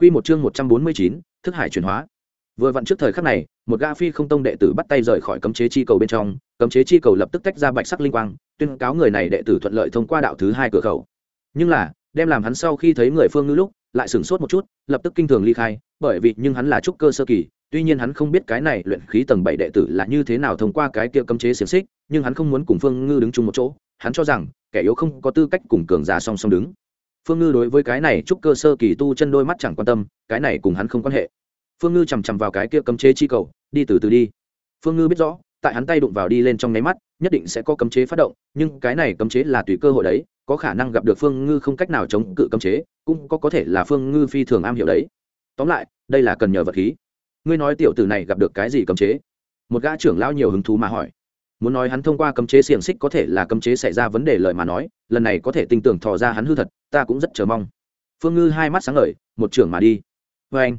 Quy một chương 149, thức hải chuyển hóa. Vừa vặn trước thời khắc này, một gã phi không tông đệ tử bắt tay rời khỏi cấm chế chi cầu bên trong, cấm chế chi cầu lập tức tách ra bạch sắc linh quang, tuyên cáo người này đệ tử thuận lợi thông qua đạo thứ hai cửa khẩu. Nhưng là, đem làm hắn sau khi thấy người phương ngư lúc, lại sửng sốt một chút, lập tức kinh thường ly khai, bởi vì nhưng hắn là trúc cơ sơ kỳ, tuy nhiên hắn không biết cái này luyện khí tầng bảy đệ tử là như thế nào thông qua cái kia cấm chế xiển xích, nhưng hắn không muốn cùng Phương Ngư đứng chung một chỗ, hắn cho rằng kẻ yếu không có tư cách cùng cường giả song song đứng phương ngư đối với cái này chúc cơ sơ kỳ tu chân đôi mắt chẳng quan tâm, cái này cùng hắn không quan hệ. Phương ngư chằm chằm vào cái kia cấm chế chi cầu, đi từ từ đi. Phương ngư biết rõ, tại hắn tay đụng vào đi lên trong nháy mắt, nhất định sẽ có cấm chế phát động, nhưng cái này cấm chế là tùy cơ hội đấy, có khả năng gặp được phương ngư không cách nào chống cự cấm chế, cũng có có thể là phương ngư phi thường am hiểu đấy. Tóm lại, đây là cần nhờ vật khí. Ngươi nói tiểu tử này gặp được cái gì cấm chế? Một gã trưởng lao nhiều hứng thú mà hỏi muốn nói hắn thông qua cấm chế xiềng xích có thể là cấm chế xảy ra vấn đề lời mà nói, lần này có thể tin tưởng thò ra hắn hư thật, ta cũng rất chờ mong. Phương ngư hai mắt sáng ngời, một trưởng mà đi. Vê anh,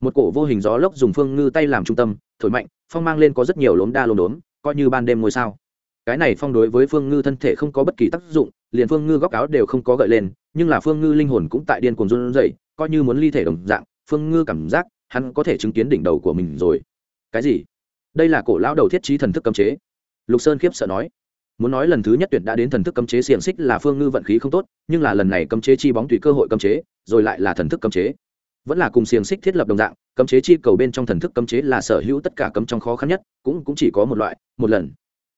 một cổ vô hình gió lốc dùng phương ngư tay làm trung tâm, thổi mạnh, phong mang lên có rất nhiều lốm đa lốm đốm, coi như ban đêm ngôi sao. Cái này phong đối với phương ngư thân thể không có bất kỳ tác dụng, liền phương ngư góc áo đều không có gợi lên, nhưng là phương ngư linh hồn cũng tại điên cuồng run rẩy, coi như muốn ly thể đồng dạng, phương ngư cảm giác hắn có thể chứng kiến đỉnh đầu của mình rồi. Cái gì? Đây là cổ lão đầu thiết trí thần thức cấm chế lục sơn khiếp sợ nói. Muốn nói lần thứ nhất tuyển đã đến thần thức cấm chế xiềng xích là phương ngư vận khí không tốt, nhưng là lần này cấm chế chi bóng tùy cơ hội cấm chế, rồi lại là thần thức cấm chế. Vẫn là cùng xiềng xích thiết lập đồng dạng, cấm chế chi cầu bên trong thần thức cấm chế là sở hữu tất cả cấm trong khó khăn nhất, cũng cũng chỉ có một loại, một lần.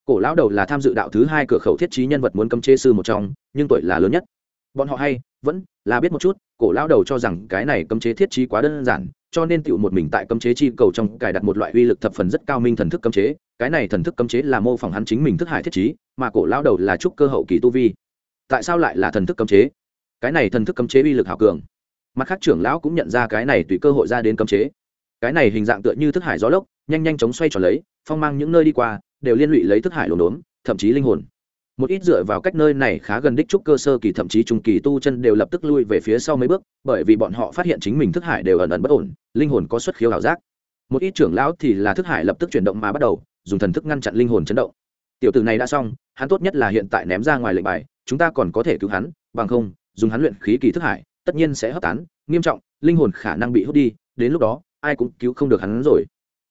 Cổ lão đầu là tham dự đạo thứ hai cửa khẩu thiết trí nhân vật muốn cấm chế sư một trong, nhưng tuổi là lớn nhất. Bọn họ hay, vẫn là biết một chút, cổ lão đầu cho rằng cái này cấm chế thiết trí quá đơn giản cho nên tựu một mình tại cấm chế chi cầu trong cài đặt một loại uy lực thập phần rất cao minh thần thức cấm chế. Cái này thần thức cấm chế là mô phỏng hắn chính mình thức hải thiết trí, mà cổ lão đầu là trúc cơ hậu kỳ tu vi. Tại sao lại là thần thức cấm chế? Cái này thần thức cấm chế uy lực hảo cường. Mặt khác trưởng lão cũng nhận ra cái này tùy cơ hội ra đến cấm chế. Cái này hình dạng tựa như thức hải gió lốc, nhanh nhanh chóng xoay tròn lấy, phong mang những nơi đi qua, đều liên lụy lấy thức hải lồn đốn, thậm chí linh hồn một ít dựa vào cách nơi này khá gần đích trúc cơ sơ kỳ, thậm chí trung kỳ tu chân đều lập tức lui về phía sau mấy bước, bởi vì bọn họ phát hiện chính mình thức hải đều ẩn ẩn bất ổn, linh hồn có xuất khiếu ảo giác. Một ít trưởng lão thì là thức hải lập tức chuyển động mà bắt đầu, dùng thần thức ngăn chặn linh hồn chấn động. Tiểu tử này đã xong, hắn tốt nhất là hiện tại ném ra ngoài lệnh bài, chúng ta còn có thể cứu hắn, bằng không, dùng hắn luyện khí kỳ thức hải, tất nhiên sẽ hấp tán, nghiêm trọng, linh hồn khả năng bị hút đi, đến lúc đó, ai cũng cứu không được hắn rồi.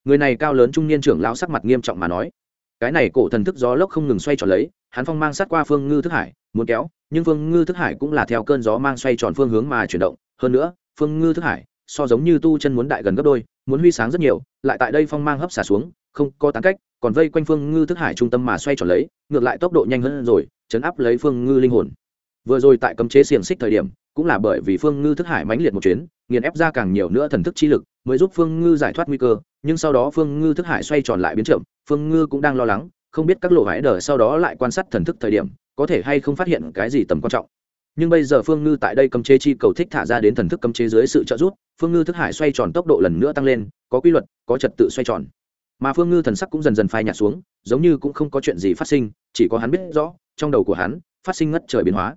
Người này cao lớn trung niên trưởng lão sắc mặt nghiêm trọng mà nói cái này cổ thần thức gió lốc không ngừng xoay tròn lấy, hắn phong mang sát qua phương ngư thức hải, muốn kéo, nhưng phương ngư thức hải cũng là theo cơn gió mang xoay tròn phương hướng mà chuyển động. Hơn nữa, phương ngư thức hải, so giống như tu chân muốn đại gần gấp đôi, muốn huy sáng rất nhiều, lại tại đây phong mang hấp xả xuống, không có tán cách, còn vây quanh phương ngư thức hải trung tâm mà xoay tròn lấy, ngược lại tốc độ nhanh hơn rồi, chấn áp lấy phương ngư linh hồn. Vừa rồi tại cấm chế xiềng xích thời điểm, cũng là bởi vì phương ngư thức hải mãnh liệt một chuyến, nghiền ép ra càng nhiều nữa thần thức chi lực, mới giúp phương ngư giải thoát nguy cơ, nhưng sau đó phương ngư thức hải xoay tròn lại biến chậm phương ngư cũng đang lo lắng, không biết các lộ vải đờ sau đó lại quan sát thần thức thời điểm, có thể hay không phát hiện cái gì tầm quan trọng. Nhưng bây giờ phương ngư tại đây cấm chế chi cầu thích thả ra đến thần thức cấm chế dưới sự trợ giúp, phương ngư thức hải xoay tròn tốc độ lần nữa tăng lên, có quy luật, có trật tự xoay tròn. Mà phương ngư thần sắc cũng dần dần phai nhạt xuống, giống như cũng không có chuyện gì phát sinh, chỉ có hắn biết rõ, trong đầu của hắn, phát sinh ngất trời biến hóa.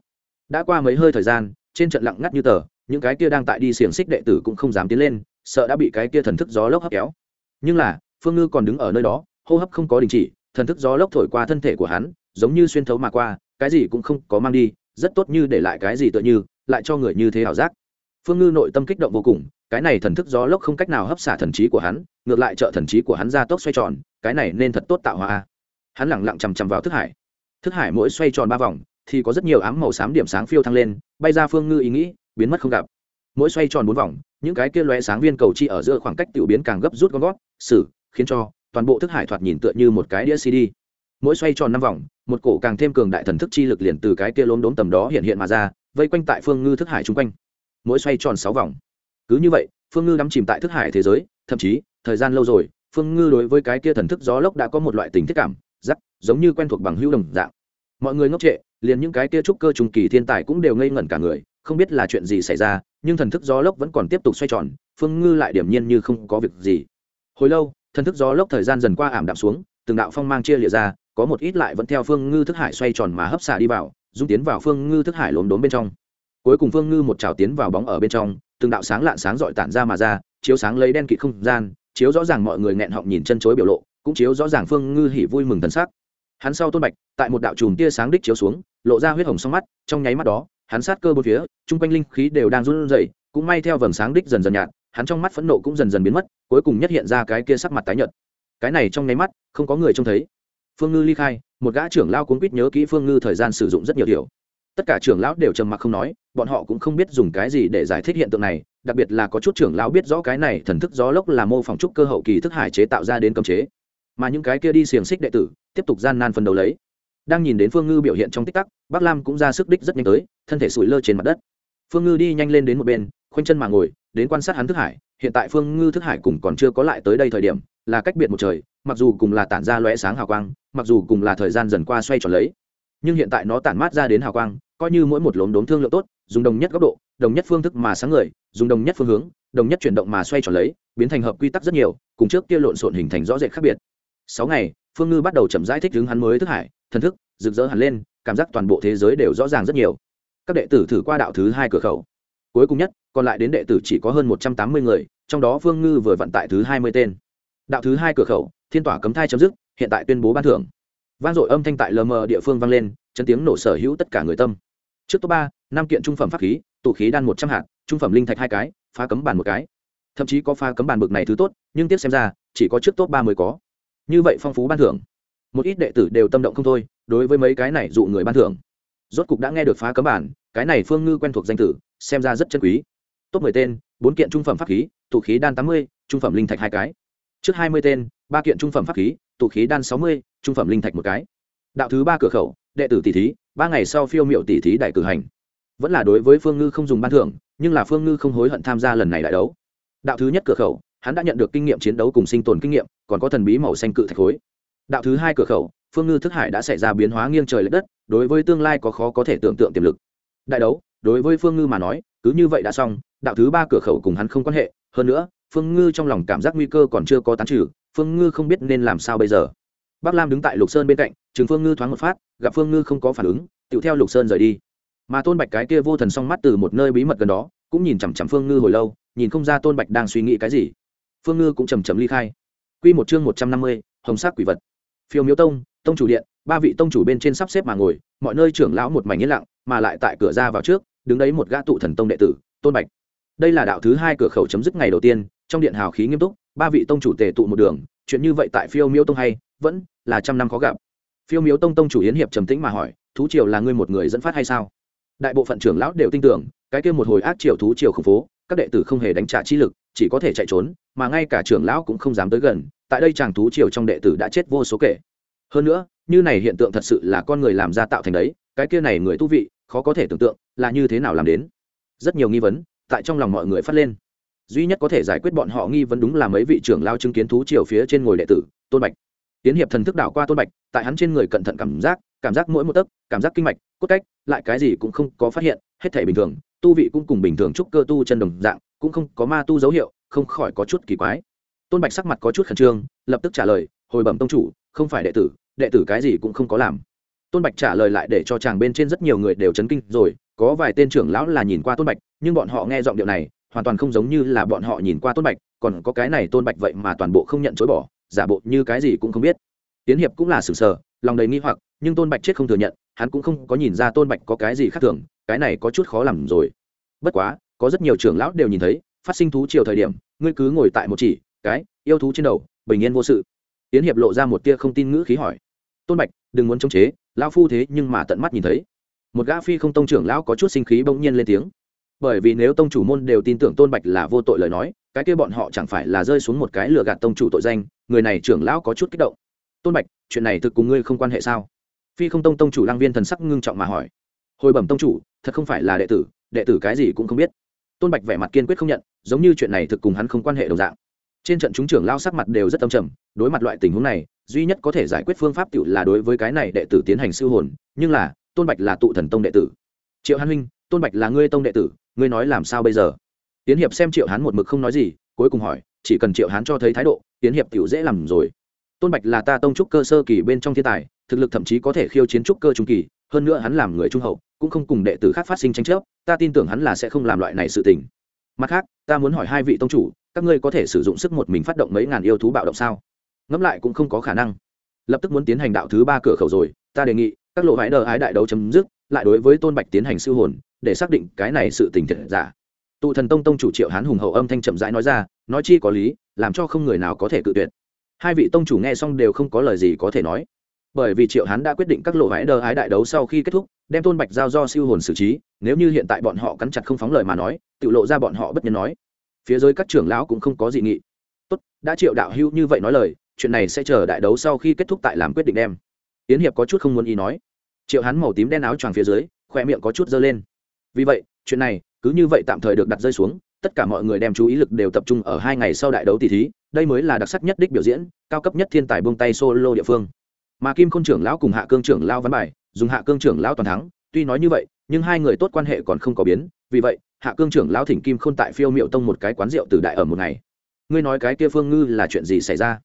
Đã qua mấy hơi thời gian, trên trận lặng ngắt như tờ, những cái kia đang tại đi xiềng xích đệ tử cũng không dám tiến lên, sợ đã bị cái kia thần thức gió lốc hấp kéo. Nhưng là, phương ngư còn đứng ở nơi đó hô hấp không có đình chỉ, thần thức gió lốc thổi qua thân thể của hắn, giống như xuyên thấu mà qua, cái gì cũng không có mang đi, rất tốt như để lại cái gì tựa như, lại cho người như thế ảo giác. Phương ngư nội tâm kích động vô cùng, cái này thần thức gió lốc không cách nào hấp xả thần trí của hắn, ngược lại trợ thần trí của hắn ra tốc xoay tròn, cái này nên thật tốt tạo hóa hắn lẳng lặng chằm chằm vào thức hải. Thức hải mỗi xoay tròn ba vòng, thì có rất nhiều ám màu xám điểm sáng phiêu thăng lên, bay ra phương ngư ý nghĩ, biến mất không gặp. Mỗi xoay tròn bốn vòng, những cái kia lóe sáng viên cầu chi ở giữa khoảng cách tiểu biến càng gấp rút con gót xử, khiến cho toàn bộ thức hải thoạt nhìn tựa như một cái đĩa cd. Mỗi xoay tròn năm vòng, một cổ càng thêm cường đại thần thức chi lực liền từ cái kia lốm đốm tầm đó hiện hiện mà ra, vây quanh tại phương ngư thức hải chung quanh. Mỗi xoay tròn sáu vòng. Cứ như vậy, phương ngư đắm chìm tại thức hải thế giới, thậm chí, thời gian lâu rồi, phương ngư đối với cái kia thần thức gió lốc đã có một loại tình thiết cảm giắc giống như quen thuộc bằng hữu đồng dạng. Mọi người ngốc trệ, liền những cái kia trúc cơ trùng kỳ thiên tài cũng đều ngây ngẩn cả người, không biết là chuyện gì xảy ra, nhưng thần thức gió lốc vẫn còn tiếp tục xoay tròn, phương ngư lại điểm nhiên như không có việc gì. Hồi lâu thần thức gió lốc thời gian dần qua ảm đạm xuống, từng đạo phong mang chia lịa ra, có một ít lại vẫn theo phương ngư thức hải xoay tròn mà hấp xả đi vào, dung tiến vào phương ngư thức hải lốm đốm bên trong. Cuối cùng phương ngư một trào tiến vào bóng ở bên trong, từng đạo sáng lạn sáng dọi tản ra mà ra, chiếu sáng lấy đen kịt không gian, chiếu rõ ràng mọi người nghẹn họng nhìn chân chối biểu lộ, cũng chiếu rõ ràng phương ngư hỉ vui mừng thần sắc. Hắn sau tôn bạch, tại một đạo chùm tia sáng đích chiếu xuống, lộ ra huyết hồng song mắt, trong nháy mắt đó, hắn sát cơ bốn phía, chung quanh linh khí đều đang run rẩy, cũng may theo vầng sáng đích dần dần nhạt hắn trong mắt phẫn nộ cũng dần dần biến mất, cuối cùng nhất hiện ra cái kia sắc mặt tái nhợt. Cái này trong nháy mắt, không có người trông thấy. Phương ngư ly khai, một gã trưởng lao cuốn quýt nhớ kỹ phương ngư thời gian sử dụng rất nhiều điều. Tất cả trưởng lão đều trầm mặc không nói, bọn họ cũng không biết dùng cái gì để giải thích hiện tượng này, đặc biệt là có chút trưởng lão biết rõ cái này thần thức gió lốc là mô phỏng trúc cơ hậu kỳ thức hải chế tạo ra đến cấm chế. Mà những cái kia đi xiềng xích đệ tử, tiếp tục gian nan phân đấu lấy. Đang nhìn đến phương ngư biểu hiện trong tích tắc, bắc lam cũng ra sức đích rất nhanh tới, thân thể sủi lơ trên mặt đất. Phương ngư đi nhanh lên đến một bên, khoanh chân mà ngồi đến quan sát hắn thức hải, hiện tại phương ngư thức hải cùng còn chưa có lại tới đây thời điểm, là cách biệt một trời, mặc dù cùng là tản ra lóe sáng hào quang, mặc dù cùng là thời gian dần qua xoay tròn lấy, nhưng hiện tại nó tản mát ra đến hào quang, coi như mỗi một lốm đốm thương lượng tốt, dùng đồng nhất góc độ, đồng nhất phương thức mà sáng người, dùng đồng nhất phương hướng, đồng nhất chuyển động mà xoay tròn lấy, biến thành hợp quy tắc rất nhiều, cùng trước kia lộn xộn hình thành rõ rệt khác biệt. Sáu ngày, phương ngư bắt đầu chậm rãi thích ứng hắn mới thức hải, thần thức, rực rỡ hẳn lên, cảm giác toàn bộ thế giới đều rõ ràng rất nhiều. Các đệ tử thử qua đạo thứ hai cửa khẩu cuối cùng nhất, còn lại đến đệ tử chỉ có hơn một trăm tám mươi người, trong đó phương ngư vừa vận tại thứ hai mươi tên. Đạo thứ hai cửa khẩu, thiên tỏa cấm thai chấm dứt, hiện tại tuyên bố ban thưởng. Vang dội âm thanh tại lờ mờ địa phương vang lên, chấn tiếng nổ sở hữu tất cả người tâm. Trước top ba, năm kiện trung phẩm pháp khí, tụ khí đan một trăm hạt, trung phẩm linh thạch hai cái, phá cấm bàn một cái. Thậm chí có phá cấm bàn bực này thứ tốt, nhưng tiếc xem ra, chỉ có trước top ba mới có. Như vậy phong phú ban thưởng. Một ít đệ tử đều tâm động không thôi, đối với mấy cái này dụ người ban thưởng. Rốt cục đã nghe được phá cấm bản cái này phương ngư quen thuộc danh tử, xem ra rất chân quý. Top mười tên, bốn kiện trung phẩm pháp khí, tụ khí đan tám mươi, trung phẩm linh thạch hai cái. Trước hai mươi tên, ba kiện trung phẩm pháp khí, tụ khí đan sáu mươi, trung phẩm linh thạch một cái. Đạo thứ ba cửa khẩu, đệ tử tỷ thí, ba ngày sau phiêu miệu tỷ thí đại cử hành. Vẫn là đối với phương ngư không dùng ban thưởng, nhưng là phương ngư không hối hận tham gia lần này đại đấu. Đạo thứ nhất cửa khẩu, hắn đã nhận được kinh nghiệm chiến đấu cùng sinh tồn kinh nghiệm, còn có thần bí màu xanh cự thạch khối. Đạo thứ hai cửa khẩu, phương ngư thức hải đã xảy ra biến hóa nghiêng trời l ệ đất, đối với tương lai có khó có thể tưởng tượng tiềm lực đại đấu, đối với phương ngư mà nói, cứ như vậy đã xong, đạo thứ ba cửa khẩu cùng hắn không quan hệ. Hơn nữa, phương ngư trong lòng cảm giác nguy cơ còn chưa có tán trừ, phương ngư không biết nên làm sao bây giờ. Bác lam đứng tại lục sơn bên cạnh chừng phương ngư thoáng một phát, gặp phương ngư không có phản ứng tựu theo lục sơn rời đi. Mà tôn bạch cái kia vô thần song mắt từ một nơi bí mật gần đó, cũng nhìn chằm chằm phương ngư hồi lâu, nhìn không ra tôn bạch đang suy nghĩ cái gì. Phương ngư cũng chầm chầm ly khai. Q một chương một trăm năm mươi, hồng sắc quỷ vật. Phiêu miếu tông tông chủ điện, ba vị tông chủ bên trên sắp xếp mà ngồi, mọi nơi trưởng lão một mảnh yên lặng mà lại tại cửa ra vào trước, đứng đấy một gã tụ thần tông đệ tử, tôn bạch. Đây là đạo thứ hai cửa khẩu chấm dứt ngày đầu tiên, trong điện hào khí nghiêm túc, ba vị tông chủ tề tụ một đường, chuyện như vậy tại phiêu miếu tông hay, vẫn là trăm năm khó gặp. Phiêu miếu tông tông chủ yến hiệp trầm tĩnh mà hỏi, thú triều là ngươi một người dẫn phát hay sao? Đại bộ phận trưởng lão đều tin tưởng, cái kia một hồi ác triều thú triều khủng phố, các đệ tử không hề đánh trả chi lực, chỉ có thể chạy trốn, mà ngay cả trưởng lão cũng không dám tới gần, tại đây chàng thú triều trong đệ tử đã chết vô số kể. Hơn nữa, như này hiện tượng thật sự là con người làm ra tạo thành đấy cái kia này người tu vị, khó có thể tưởng tượng là như thế nào làm đến. Rất nhiều nghi vấn tại trong lòng mọi người phát lên. Duy nhất có thể giải quyết bọn họ nghi vấn đúng là mấy vị trưởng lao chứng kiến thú triều phía trên ngồi đệ tử, tôn bạch. Tiến hiệp thần thức đảo qua tôn bạch, tại hắn trên người cẩn thận cảm giác cảm giác mỗi một tấc, cảm giác kinh mạch, cốt cách, lại cái gì cũng không có phát hiện, hết thể bình thường, tu vị cũng cùng bình thường chúc cơ tu chân đồng dạng, cũng không có ma tu dấu hiệu, không khỏi có chút kỳ quái. Tôn bạch sắc mặt có chút khẩn trương, lập tức trả lời, hồi bẩm tông chủ, không phải đệ tử đệ tử cái gì cũng không có làm tôn bạch trả lời lại để cho chàng bên trên rất nhiều người đều chấn kinh rồi, có vài tên trưởng lão là nhìn qua tôn bạch, nhưng bọn họ nghe giọng điệu này, hoàn toàn không giống như là bọn họ nhìn qua tôn bạch, còn có cái này tôn bạch vậy mà toàn bộ không nhận chối bỏ, giả bộ như cái gì cũng không biết. Tiến hiệp cũng là sừng sờ, lòng đầy nghi hoặc, nhưng tôn bạch chết không thừa nhận, hắn cũng không có nhìn ra tôn bạch có cái gì khác thường, cái này có chút khó làm rồi. Bất quá, có rất nhiều trưởng lão đều nhìn thấy, phát sinh thú chiều thời điểm, ngươi cứ ngồi tại một chỉ, cái, yêu thú trên đầu, bình yên vô sự. Tiến hiệp lộ ra một tia không tin ngữ khí hỏi tôn bạch, đừng muốn chống chế, lão phu thế nhưng mà tận mắt nhìn thấy. Một gã phi không tông trưởng lão có chút sinh khí bỗng nhiên lên tiếng. Bởi vì nếu tông chủ môn đều tin tưởng tôn bạch là vô tội lời nói, cái kia bọn họ chẳng phải là rơi xuống một cái lừa gạt tông chủ tội danh, người này trưởng lão có chút kích động. Tôn bạch, chuyện này thực cùng ngươi không quan hệ sao? Phi không tông tông chủ lang viên thần sắc ngưng trọng mà hỏi. Hồi bẩm tông chủ, thật không phải là đệ tử đệ tử cái gì cũng không biết. Tôn bạch vẻ mặt kiên quyết không nhận, giống như chuyện này thực cùng hắn không quan hệ đồng dạng. Trên trận chúng trưởng lao sắc mặt đều rất âm trầm, đối mặt loại tình huống này duy nhất có thể giải quyết phương pháp tự là đối với cái này đệ tử tiến hành siêu hồn, nhưng là, tôn bạch là tụ thần tông đệ tử. Triệu hán huynh, tôn bạch là ngươi tông đệ tử, ngươi nói làm sao bây giờ? Tiến hiệp xem triệu hán một mực không nói gì, cuối cùng hỏi, chỉ cần triệu hán cho thấy thái độ tiến hiệp tiểu dễ làm rồi. Tôn bạch là ta tông trúc cơ sơ kỳ bên trong thiên tài, thực lực thậm chí có thể khiêu chiến trúc cơ trung kỳ, hơn nữa hắn làm người trung hậu, cũng không cùng đệ tử khác phát sinh tranh chấp, ta tin tưởng hắn là sẽ không làm loại này sự tình. Mặt khác, ta muốn hỏi hai vị tông chủ, các ngươi có thể sử dụng sức một mình phát động mấy ngàn yêu thú bạo động sao? Ngẫm lại cũng không có khả năng. Lập tức muốn tiến hành đạo thứ ba cửa khẩu rồi, ta đề nghị, các lộ vãi đờ ái đại đấu chấm dứt, lại đối với tôn bạch tiến hành siêu hồn, để xác định cái này sự tình thiệt giả. Tụ thần tông tông chủ triệu hán hùng hậu âm thanh chậm rãi nói ra, nói chi có lý, làm cho không người nào có thể cự tuyệt. Hai vị tông chủ nghe xong đều không có lời gì có thể nói. Bởi vì triệu hán đã quyết định các lộ vãi đờ ái đại đấu sau khi kết thúc, đem tôn bạch giao do siêu hồn xử trí, nếu như hiện tại bọn họ cắn chặt không phóng lời mà nói, tự lộ ra bọn họ bất nhân nói. Phía dưới các trưởng lão cũng không có dị nghị. Tốt, đã triệu đạo hữu như vậy nói lời chuyện này sẽ chờ đại đấu sau khi kết thúc tại làm quyết định đem. Tiến hiệp có chút không muốn ý nói. Triệu hắn màu tím đen áo choàng phía dưới khoe miệng có chút dơ lên. Vì vậy, chuyện này cứ như vậy tạm thời được đặt rơi xuống, tất cả mọi người đem chú ý lực đều tập trung ở hai ngày sau đại đấu tỷ thí, đây mới là đặc sắc nhất đích biểu diễn, cao cấp nhất thiên tài buông tay solo địa phương. Mà kim khôn trưởng lão cùng hạ cương trưởng lao văn bài, dùng hạ cương trưởng lão toàn thắng, tuy nói như vậy, nhưng hai người tốt quan hệ còn không có biến, vì vậy, hạ cương trưởng lão thỉnh kim khôn tại phiêu miệu tông một cái quán rượu từ đại ở một ngày. Ngươi nói cái kia phương ngư là chuyện gì xảy ra?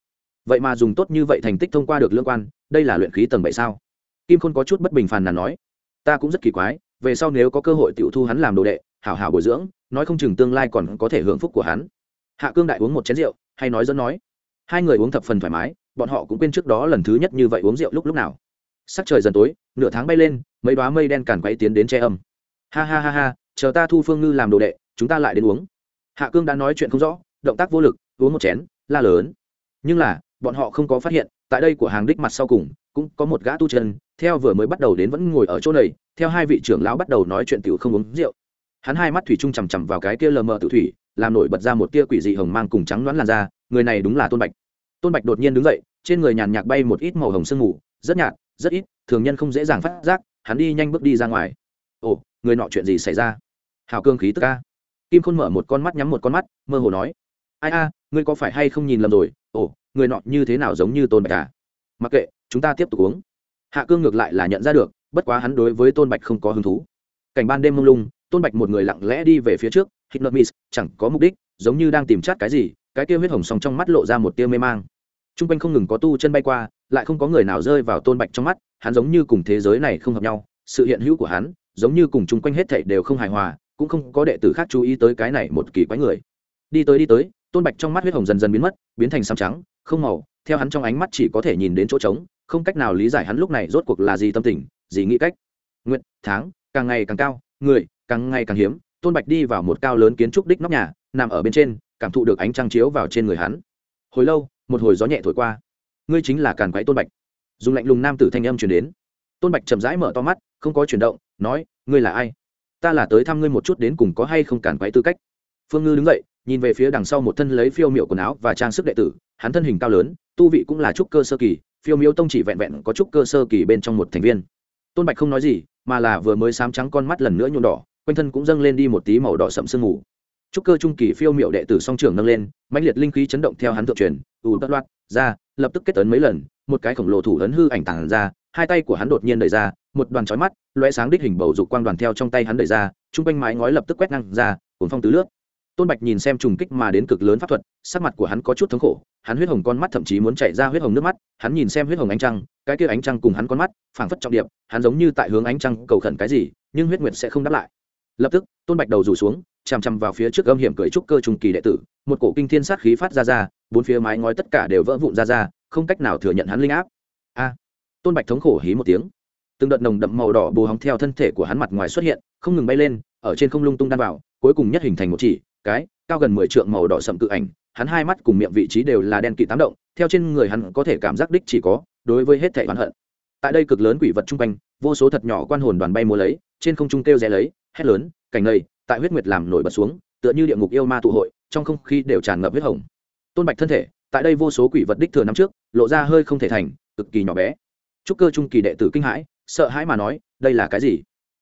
Vậy mà dùng tốt như vậy thành tích thông qua được lương quan, đây là luyện khí tầng bảy sao? Kim khôn có chút bất bình phàn nàn nói, ta cũng rất kỳ quái, về sau nếu có cơ hội tiểu thu hắn làm đồ đệ, hảo hảo bồi dưỡng, nói không chừng tương lai còn có thể hưởng phúc của hắn. Hạ cương đại uống một chén rượu, hay nói dẫn nói, hai người uống thập phần thoải mái, bọn họ cũng quên trước đó lần thứ nhất như vậy uống rượu lúc lúc nào. Sắc trời dần tối, nửa tháng bay lên, mấy đoá mây đen càn quay tiến đến che âm. Ha ha ha ha, chờ ta thu phương ngư làm đồ đệ, chúng ta lại đến uống. Hạ cương đã nói chuyện không rõ, động tác vô lực, uống một chén, la lớn. Nhưng là bọn họ không có phát hiện, tại đây của hàng đích mặt sau cùng, cũng có một gã tu chân, theo vừa mới bắt đầu đến vẫn ngồi ở chỗ này, theo hai vị trưởng lão bắt đầu nói chuyện tiểu không uống rượu. Hắn hai mắt thủy chung chằm chằm vào cái kia lờ mờ tự thủy, làm nổi bật ra một tia quỷ dị hồng mang cùng trắng đoán làn da, người này đúng là tôn bạch. Tôn bạch đột nhiên đứng dậy, trên người nhàn nhạc bay một ít màu hồng sương mù, rất nhạt, rất ít, thường nhân không dễ dàng phát giác, hắn đi nhanh bước đi ra ngoài. Ồ, người nọ chuyện gì xảy ra? Hào cương khí tức ca kim khôn mở một con mắt nhắm một con mắt, mơ hồ nói. Ai a, ngươi có phải hay không nhìn lầm rồi? Ồ người nọ như thế nào giống như tôn bạch à? Mặc kệ, chúng ta tiếp tục uống. Hạ cương ngược lại là nhận ra được, bất quá hắn đối với tôn bạch không có hứng thú. Cảnh ban đêm mông lung, tôn bạch một người lặng lẽ đi về phía trước hít nợ mis chẳng có mục đích, giống như đang tìm chát cái gì, cái kia huyết hồng song trong mắt lộ ra một tia mê mang. T r u n g quanh không ngừng có tu chân bay qua, lại không có người nào rơi vào tôn bạch trong mắt, hắn giống như cùng thế giới này không hợp nhau, sự hiện hữu của hắn, giống như cùng chung quanh hết thảy đều không hài hòa, cũng không có đệ tử khác chú ý tới cái này một kỳ quái người. Đi tới đi tới tôn bạch trong mắt huyết hồng dần dần biến mất, biến thành xám trắng, không màu, theo hắn trong ánh mắt chỉ có thể nhìn đến chỗ trống, không cách nào lý giải hắn lúc này rốt cuộc là gì tâm tình, gì nghĩ cách. Nguyện tháng, càng ngày càng cao, người, càng ngày càng hiếm, tôn bạch đi vào một cao lớn kiến trúc đích nóc nhà, nằm ở bên trên, cảm thụ được ánh trăng chiếu vào trên người hắn. Hồi lâu, một hồi gió nhẹ thổi qua. Ngươi chính là càn quái tôn bạch. Dùng lạnh lùng nam tử thanh âm chuyển đến. Tôn bạch chậm rãi mở to mắt, không có chuyển động, nói, ngươi là ai? Ta là tới thăm ngươi một chút đến cùng có hay không càn quái tư cách. Phương ngư đứng dậy nhìn về phía đằng sau một thân lấy phiêu miệu quần áo và trang sức đệ tử, hắn thân hình cao lớn, tu vị cũng là trúc cơ sơ kỳ, phiêu miêu tông chỉ vẹn vẹn có trúc cơ sơ kỳ bên trong một thành viên. Tôn bạch không nói gì, mà là vừa mới sám trắng con mắt lần nữa nhuộm đỏ, quanh thân cũng dâng lên đi một tí màu đỏ sậm sương mù. Trúc cơ trung kỳ phiêu miệu đệ tử song trưởng nâng lên, mãnh liệt linh khí chấn động theo hắn thượng truyền, ù tất loạt ra, lập tức kết tấn mấy lần, một cái khổng lồ thủ ấn hư ảnh tàng ra, hai tay của hắn đột nhiên đẩy ra, một đoàn chói mắt loe sáng đích hình bầu dục quang đoàn theo trong tay hắn đẩy ra, trung quanh mái ngói lập tức quét ngang ra, cuốn phong tứ lướt tôn bạch nhìn xem trùng kích mà đến cực lớn pháp thuật, sắc mặt của hắn có chút thống khổ, hắn huyết hồng con mắt thậm chí muốn chảy ra huyết hồng nước mắt, hắn nhìn xem huyết hồng ánh trăng, cái kia ánh trăng cùng hắn con mắt, phảng phất trọng điệp, hắn giống như tại hướng ánh trăng cầu khẩn cái gì, nhưng huyết nguyệt sẽ không đáp lại. Lập tức, tôn bạch đầu rủ xuống, chằm chằm vào phía trước âm hiểm cười trúc cơ trung kỳ đệ tử, một cổ kinh thiên sát khí phát ra ra, bốn phía mái ngói tất cả đều vỡ vụn ra ra, không cách nào thừa nhận hắn linh áp. A! Tôn bạch thống khổ hí một tiếng. Từng đợt nồng đậm màu đỏ bù hóng theo thân thể của hắn mặt ngoài xuất hiện, không ngừng bay lên, ở trên không lung tung đan vào, cuối cùng nhất hình thành một chỉ cái, cao gần mười trượng màu đỏ sậm cự ảnh, hắn hai mắt cùng miệng vị trí đều là đen kỵ tám động, theo trên người hắn có thể cảm giác đích chỉ có, đối với hết thể oán hận. Tại đây cực lớn quỷ vật chung quanh, vô số thật nhỏ quan hồn đoàn bay múa lấy, trên không trung kêu rẽ lấy, hét lớn, cảnh lầy tại huyết nguyệt làm nổi bật xuống, tựa như địa ngục yêu ma tụ hội, trong không khí đều tràn ngập huyết hồng. Tôn bạch thân thể, tại đây vô số quỷ vật đích thừa năm trước, lộ ra hơi không thể thành, cực kỳ nhỏ bé. Trúc cơ trung kỳ đệ tử kinh hãi, sợ hãi mà nói, đây là cái gì?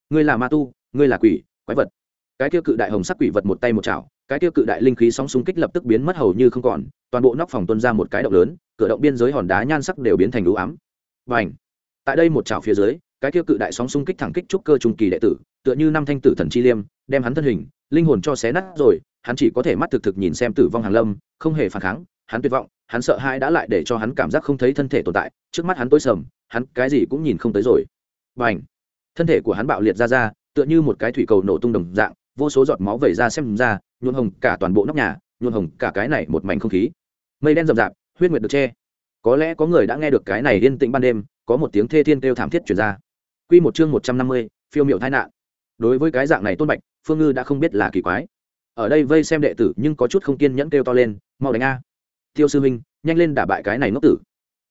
Ngươi là ma tu, ngươi là quỷ, quái vật cái tiêu cự đại hồng sắc quỷ vật một tay một chảo, cái tiêu cự đại linh khí sóng xung kích lập tức biến mất hầu như không còn, toàn bộ nóc phòng tuân ra một cái động lớn, cửa động biên giới hòn đá nhan sắc đều biến thành lũ ám. Và ảnh tại đây một chảo phía dưới, cái tiêu cự đại sóng xung kích thẳng kích trúc cơ trung kỳ đệ tử, tựa như năm thanh tử thần chi liêm, đem hắn thân hình, linh hồn cho xé nát rồi, hắn chỉ có thể mắt thực thực nhìn xem tử vong hàng lâm, không hề phản kháng, hắn tuyệt vọng, hắn sợ hãi đã lại để cho hắn cảm giác không thấy thân thể tồn tại, trước mắt hắn tối sầm, hắn cái gì cũng nhìn không tới rồi. Và ảnh thân thể của hắn bạo liệt ra ra, tựa như một cái thủy cầu nổ tung đồng dạng vô số giọt máu vẩy ra xem ra nhuộn hồng cả toàn bộ nóc nhà nhuộn hồng cả cái này một mảnh không khí. Mây đen rậm rạp, huyết nguyệt được che. Có lẽ có người đã nghe được cái này yên tĩnh ban đêm, có một tiếng thê thiên kêu thảm thiết chuyển ra. Q một chương một trăm năm mươi, phiêu miệu tai nạn. Đối với cái dạng này tôn bạch, phương ngư đã không biết là kỳ quái. Ở đây vây xem đệ tử nhưng có chút không kiên nhẫn kêu to lên, mau đánh a. Tiêu sư huynh, nhanh lên đả bại cái này ngốc tử.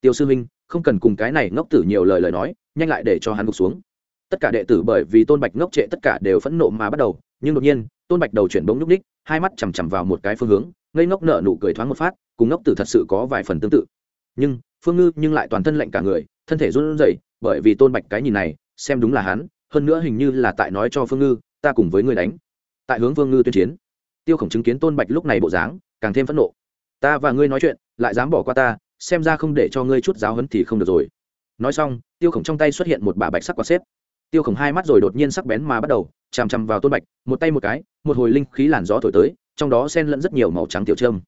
Tiêu sư huynh, không cần cùng cái này ngốc tử nhiều lời lời nói, nhanh lại để cho hắn gục xuống. Tất cả đệ tử bởi vì tôn bạch ngốc trệ tất cả đều phẫn nộ mà bắt đầu nhưng đột nhiên, tôn bạch đầu chuyển bỗng nhúc ních hai mắt chằm chằm vào một cái phương hướng, ngây ngốc nợ nụ cười thoáng một phát, cùng ngốc tử thật sự có vài phần tương tự. Nhưng, phương ngư nhưng lại toàn thân lạnh cả người, thân thể run rẩy, bởi vì tôn bạch cái nhìn này, xem đúng là hắn, hơn nữa hình như là tại nói cho phương ngư, ta cùng với người đánh. Tại hướng phương ngư tuyên chiến, tiêu khổng chứng kiến tôn bạch lúc này bộ dáng, càng thêm phẫn nộ. Ta và ngươi nói chuyện, lại dám bỏ qua ta, xem ra không để cho ngươi chút giáo hấn thì không được rồi. Nói xong, tiêu khổng trong tay xuất hiện một bà bạch sắc quạt xếp tiêu khổng hai mắt rồi đột nhiên sắc bén mà bắt đầu, chằm chằm vào tôn bạch, một tay một cái, một hồi linh khí làn gió thổi tới, trong đó sen lẫn rất nhiều màu trắng tiểu trâm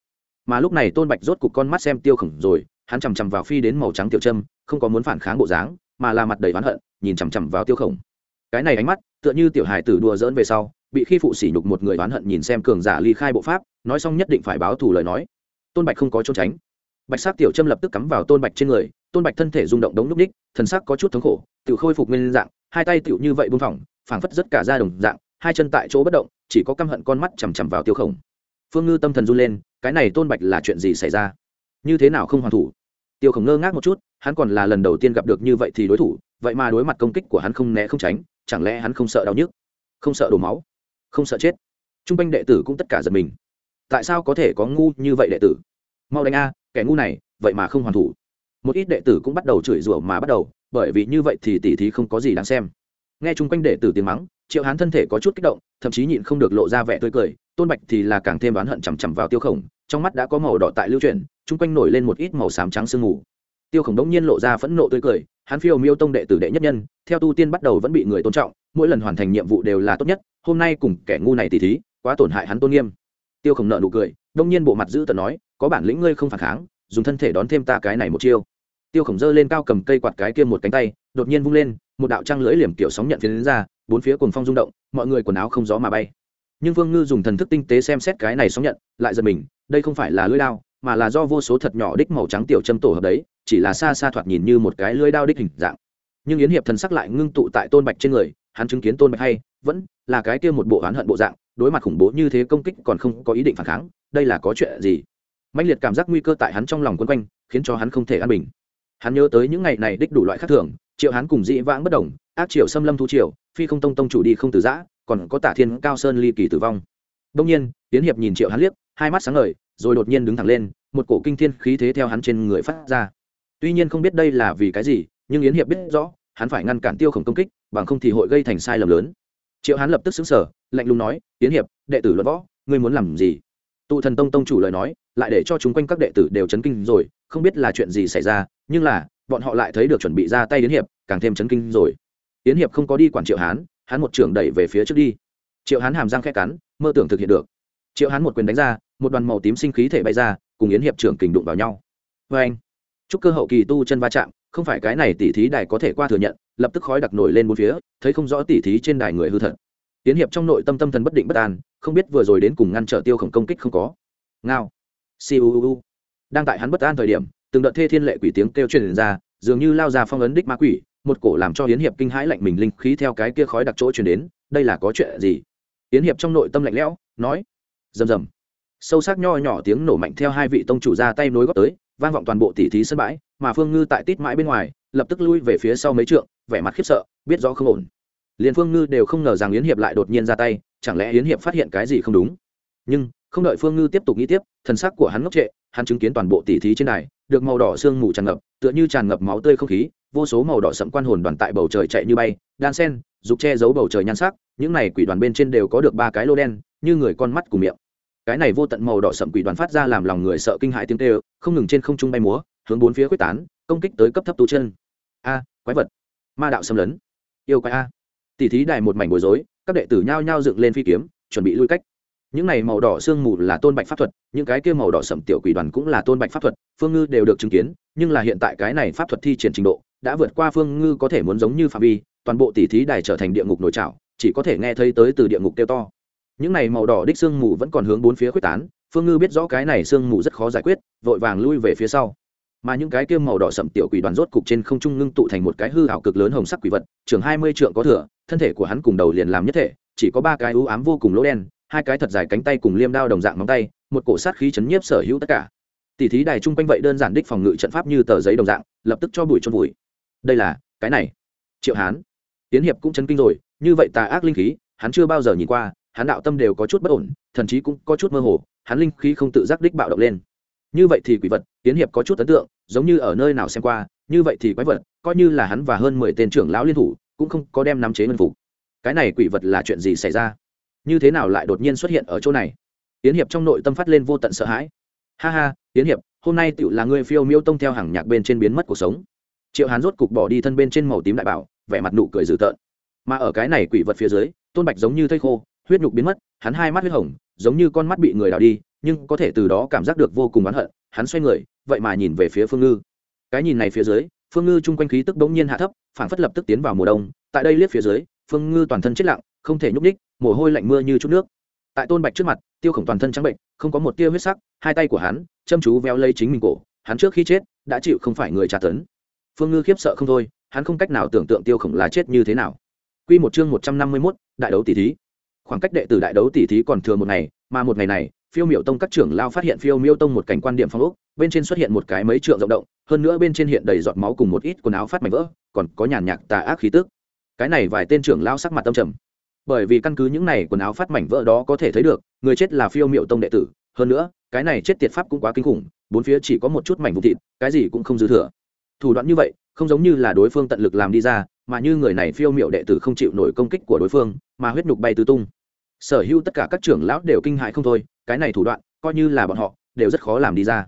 mà lúc này tôn bạch rốt cục con mắt xem tiêu khổng rồi, hắn chằm chằm vào phi đến màu trắng tiểu trâm không có muốn phản kháng bộ dáng, mà là mặt đầy oán hận, nhìn chằm chằm vào tiêu khổng. Cái này ánh mắt, tựa như tiểu hài tử đùa dỡn về sau, bị khi phụ sỉ nhục một người oán hận nhìn xem cường giả ly khai bộ pháp, nói xong nhất định phải báo thù lời nói. Tôn bạch không có trốn tránh. Bạch sắc tiểu trâm lập tức cắm vào tôn bạch trên người, tôn bạch thân thể rung động đống núp ních thần sắc có chút thống khổ tự khôi phục nguyên dạng hai tay tựu như vậy buông phỏng, phảng phất rất cả ra đồng dạng, hai chân tại chỗ bất động, chỉ có căm hận con mắt chằm chằm vào tiêu khổng. Phương ngư tâm thần run lên, cái này tôn bạch là chuyện gì xảy ra? Như thế nào không hoàn thủ? Tiêu khổng ngơ ngác một chút, hắn còn là lần đầu tiên gặp được như vậy thì đối thủ, vậy mà đối mặt công kích của hắn không né không tránh, chẳng lẽ hắn không sợ đau nhức? Không sợ đổ máu? Không sợ chết? T r u n g quanh đệ tử cũng tất cả giật mình. Tại sao có thể có ngu như vậy đệ tử? Mau đánh a, kẻ ngu này, vậy mà không hoàn thủ. Một ít đệ tử cũng bắt đầu chửi rủa mà bắt đầu bởi vì như vậy thì tỉ thí không có gì đáng xem. Nghe chung quanh đệ tử tiếng mắng, triệu hán thân thể có chút kích động, thậm chí nhịn không được lộ ra vẻ tươi cười, tôn bạch thì là càng thêm oán hận chằm chằm vào tiêu khổng, trong mắt đã có màu đỏ tại lưu chuyển, chung quanh nổi lên một ít màu xám trắng sương mù. Tiêu khổng đống nhiên lộ ra phẫn nộ tươi cười, hắn phiêu miêu tông đệ tử đệ nhất nhân, theo tu tiên bắt đầu vẫn bị người tôn trọng, mỗi lần hoàn thành nhiệm vụ đều là tốt nhất, hôm nay cùng kẻ ngu này tỉ thí, quá tổn hại hắn tôn nghiêm. Tiêu khổng nợ nụ cười đông nhiên bộ mặt giữ tận nói, có bản lĩnh ngươi không phản kháng, dùng thân thể đón thêm ta cái này một chiêu tiêu khổng dơ lên cao cầm cây quạt cái kia một cánh tay, đột nhiên vung lên, một đạo trăng lưỡi liềm kiểu sóng nhận phiến ra, bốn phía cùng phong rung động, mọi người quần áo không gió mà bay. Nhưng vương ngư dùng thần thức tinh tế xem xét cái này sóng nhận, lại giật mình, đây không phải là lưỡi đao, mà là do vô số thật nhỏ đích màu trắng tiểu châm tổ hợp đấy, chỉ là xa xa thoạt nhìn như một cái lưỡi đao đích hình dạng. Nhưng yến hiệp thần sắc lại ngưng tụ tại tôn bạch trên người, hắn chứng kiến tôn bạch hay, vẫn là cái kia một bộ oán hận bộ dạng, đối mặt khủng bố như thế công kích còn không có ý định phản kháng, đây là có chuyện gì? Mạnh liệt cảm giác nguy cơ tại hắn trong lòng quân quanh, khiến cho hắn không thể an bình hắn nhớ tới những ngày này đích đủ loại khác thường, triệu hắn cùng dĩ vãng bất đồng, ác triệu xâm lâm thu triều, phi không tông tông chủ đi không từ giã, còn có tả thiên cao sơn ly kỳ tử vong. Đông nhiên tiến hiệp nhìn triệu hắn liếc, hai mắt sáng ngời, rồi đột nhiên đứng thẳng lên, một cổ kinh thiên khí thế theo hắn trên người phát ra. Tuy nhiên không biết đây là vì cái gì, nhưng yến hiệp biết rõ, hắn phải ngăn cản tiêu khổng công kích, bằng không thì hội gây thành sai lầm lớn. Triệu hắn lập tức xứng sở lạnh lùng nói, yến hiệp, đệ tử luận võ, ngươi muốn làm gì? Tụ thần tông tông chủ lời nói, lại để cho chúng quanh các đệ tử đều chấn kinh rồi, không biết là chuyện gì xảy ra nhưng là, bọn họ lại thấy được chuẩn bị ra tay yến hiệp, càng thêm chấn kinh rồi. Yến hiệp không có đi quản triệu hán, hắn một trưởng đẩy về phía trước đi. Triệu hán hàm răng khẽ cắn, mơ tưởng thực hiện được. Triệu hán một quyền đánh ra, một đoàn màu tím sinh khí thể bay ra, cùng yến hiệp trưởng kình đụng vào nhau. Vê anh, chúc cơ hậu kỳ tu chân va chạm, không phải cái này tỉ thí đài có thể qua thừa nhận, lập tức khói đặc nổi lên bốn phía, thấy không rõ tỉ thí trên đài người hư thật. Tiến hiệp trong nội tâm tâm thần bất định bất an, không biết vừa rồi đến cùng ngăn trở tiêu khổng công kích không có. Ngao. Siêu đang tại hắn bất an thời điểm từng đợt thê thiên lệ quỷ tiếng kêu truyền ra, dường như lao ra phong ấn đích ma quỷ, một cổ làm cho hiến hiệp kinh hãi lạnh mình linh khí theo cái kia khói đặc chỗ truyền đến, đây là có chuyện gì? Hiến hiệp trong nội tâm lạnh lẽo, nói, rầm rầm. Sâu sắc nho nhỏ tiếng nổ mạnh theo hai vị tông chủ ra tay nối góp tới, vang vọng toàn bộ tỉ thí sân bãi, mà phương ngư tại tít mãi bên ngoài, lập tức lui về phía sau mấy trượng, vẻ mặt khiếp sợ, biết rõ không ổn. Liền phương ngư đều không ngờ rằng yến hiệp lại đột nhiên ra tay, chẳng lẽ yến hiệp phát hiện cái gì không đúng? Nhưng, không đợi phương ngư tiếp tục nghĩ tiếp, thần sắc của hắn ngốc trệ hắn chứng kiến toàn bộ tỉ thí trên này được màu đỏ sương mù tràn ngập, tựa như tràn ngập máu tươi không khí, vô số màu đỏ sậm quan hồn đoàn tại bầu trời chạy như bay, đan sen, dục che giấu bầu trời nhan sắc, những này quỷ đoàn bên trên đều có được ba cái lô đen, như người con mắt cùng miệng. Cái này vô tận màu đỏ sậm quỷ đoàn phát ra làm lòng người sợ kinh hãi tiếng kêu, không ngừng trên không trung bay múa, hướng bốn phía quyết tán, công kích tới cấp thấp tu chân. A, quái vật. Ma đạo xâm lấn. Yêu quái a. Tỷ thí đài một mảnh bối rối, các đệ tử nhao nhao dựng lên phi kiếm, chuẩn bị lui cách những này màu đỏ sương mù là tôn bạch pháp thuật, những cái kia màu đỏ sẩm tiểu quỷ đoàn cũng là tôn bạch pháp thuật, phương ngư đều được chứng kiến, nhưng là hiện tại cái này pháp thuật thi triển trình độ, đã vượt qua phương ngư có thể muốn giống như phạm vi, toàn bộ tỷ thí đài trở thành địa ngục nổi trào chỉ có thể nghe thấy tới từ địa ngục kêu to. Những này màu đỏ đích sương mù vẫn còn hướng bốn phía quyết tán, phương ngư biết rõ cái này sương mù rất khó giải quyết, vội vàng lui về phía sau. Mà những cái kia màu đỏ sậm tiểu quỷ đoàn rốt cục trên không trung ngưng tụ thành một cái hư ảo cực lớn hồng sắc quỷ vật, trường hai mươi trượng có thừa, thân thể của hắn cùng đầu liền làm nhất thể, chỉ có ba cái ưu ám vô cùng lỗ đen hai cái thật dài cánh tay cùng liêm đao đồng dạng móng tay, một cổ sát khí chấn nhiếp sở hữu tất cả. Tỷ thí đài chung quanh vậy đơn giản đích phòng ngự trận pháp như tờ giấy đồng dạng, lập tức cho bụi cho bụi. Đây là, cái này. Triệu hán. Tiến hiệp cũng chấn kinh rồi, như vậy tà ác linh khí, hắn chưa bao giờ nhìn qua, hắn đạo tâm đều có chút bất ổn thần chí cũng có chút mơ hồ, hắn linh khí không tự giác đích bạo động lên. Như vậy thì quỷ vật tiến hiệp có chút ấn tượng, giống như ở nơi nào xem qua, như vậy thì quái vật, coi như là hắn và hơn mười tên trưởng lão liên thủ, cũng không có đem nắm chế ngân phục. Cái này quỷ vật là chuyện gì xảy ra? Như thế nào lại đột nhiên xuất hiện ở chỗ này? Tiến hiệp trong nội tâm phát lên vô tận sợ hãi. Ha ha tiến hiệp, hôm nay tựu là ngươi phiêu miêu tông theo hàng nhạc bên trên biến mất cuộc sống. Triệu hán rốt cục bỏ đi thân bên trên màu tím đại bảo, vẻ mặt nụ cười dữ tợn. Mà ở cái này quỷ vật phía dưới, tôn bạch giống như thây khô, huyết nhục biến mất, hắn hai mắt huyết hồng, giống như con mắt bị người đào đi, nhưng có thể từ đó cảm giác được vô cùng oán hận, hắn xoay người, vậy mà nhìn về phía phương ngư. Cái nhìn này phía dưới, phương ngư chung quanh khí tức bỗng nhiên hạ thấp phản phất lập tức tiến vào mùa đông, tại đây liếc phía dưới, phương ngư toàn thân chết lặng không thể nhúc ních mồ hôi lạnh mưa như chút nước tại tôn bạch trước mặt tiêu khổng toàn thân trắng bệnh không có một tia huyết sắc hai tay của hắn châm chú véo lây chính mình cổ hắn trước khi chết đã chịu không phải người tra tấn phương ngư khiếp sợ không thôi hắn không cách nào tưởng tượng tiêu khổng lá chết như thế nào Quy một chương một trăm năm mươi 151, đại đấu tỷ thí. Khoảng cách đệ tử đại đấu tỷ thí còn thừa một ngày, mà một ngày này, Phiêu Miểu Tông các trưởng lao phát hiện Phiêu Miêu Tông một cảnh quan điểm phong ốc, bên trên xuất hiện một cái mấy trượng rộng động, hơn nữa bên trên hiện đầy giọt máu cùng một ít quần áo phát mảnh vỡ, còn có nhàn nhạc tà ác khí tức. Cái này vài tên trưởng lao sắc mặt tâm trầm. Bởi vì căn cứ những này quần áo phát mảnh vỡ đó có thể thấy được, người chết là Phiêu miệu Tông đệ tử, hơn nữa, cái này chết tiệt pháp cũng quá kinh khủng, bốn phía chỉ có một chút mảnh vụn thịt, cái gì cũng không dư thừa. Thủ đoạn như vậy, không giống như là đối phương tận lực làm đi ra, mà như người này phiêu miệu đệ tử không chịu nổi công kích của đối phương mà huyết nhục bay tứ tung. Sở hữu tất cả các trưởng lão đều kinh hại không thôi cái này thủ đoạn coi như là bọn họ đều rất khó làm đi ra.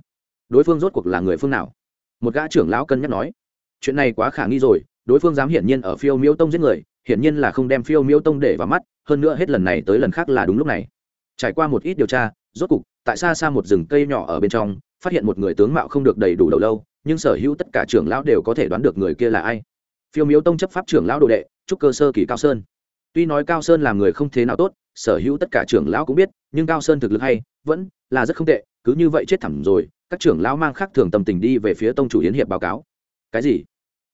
Đối phương rốt cuộc là người phương nào? Một gã trưởng lão cân nhắc nói. Chuyện này quá khả nghi rồi đối phương dám hiển nhiên ở phiêu miễu tông giết người hiển nhiên là không đem phiêu miêu tông để vào mắt, hơn nữa hết lần này tới lần khác là đúng lúc này. Trải qua một ít điều tra, rốt cục, tại xa xa một rừng cây nhỏ ở bên trong, phát hiện một người tướng mạo không được đầy đủ đầu lâu, nhưng sở hữu tất cả trưởng lão đều có thể đoán được người kia là ai. Phiêu miếu tông chấp pháp trưởng lão đồ đệ, trúc cơ sơ kỳ cao sơn. Tuy nói cao sơn làm người không thế nào tốt, sở hữu tất cả trưởng lão cũng biết, nhưng cao sơn thực lực hay, vẫn là rất không tệ, cứ như vậy chết thẳm rồi, các trưởng lão mang khác thường tâm tình đi về phía tông chủ yến hiệp báo cáo. Cái gì?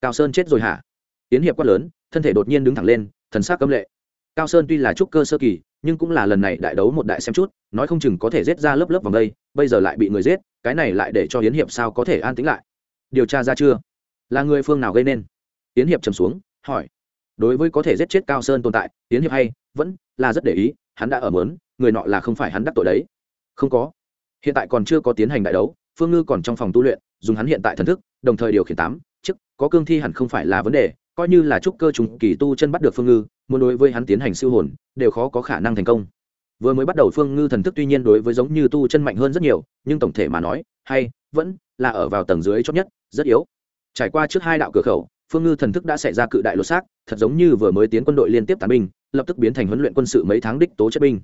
Cao sơn chết rồi hả? Yến hiệp quát lớn thân thể đột nhiên đứng thẳng lên, thần sắc cấm lệ. Cao sơn tuy là trúc cơ sơ kỳ, nhưng cũng là lần này đại đấu một đại xem chút, nói không chừng có thể giết ra lớp lớp vòng đây, bây giờ lại bị người giết, cái này lại để cho yến hiệp sao có thể an tĩnh lại? Điều tra ra chưa? Là người phương nào gây nên? Hiến hiệp trầm xuống, hỏi. Đối với có thể giết chết cao sơn tồn tại hiến hiệp hay, vẫn là rất để ý, hắn đã ở mớn, người nọ là không phải hắn đắc tội đấy. Không có. Hiện tại còn chưa có tiến hành đại đấu, phương ngư còn trong phòng tu luyện, dùng hắn hiện tại thần thức, đồng thời điều khiển tám chức có cương thi hẳn không phải là vấn đề coi như là trúc cơ trùng kỳ tu chân bắt được phương ngư, muốn đối với hắn tiến hành siêu hồn, đều khó có khả năng thành công. Vừa mới bắt đầu phương ngư thần thức tuy nhiên đối với giống như tu chân mạnh hơn rất nhiều, nhưng tổng thể mà nói, hay, vẫn là ở vào tầng dưới chót nhất, rất yếu. Trải qua trước hai đạo cửa khẩu, phương ngư thần thức đã xảy ra cự đại lột xác, thật giống như vừa mới tiến quân đội liên tiếp tàn binh, lập tức biến thành huấn luyện quân sự mấy tháng đích tố chất binh.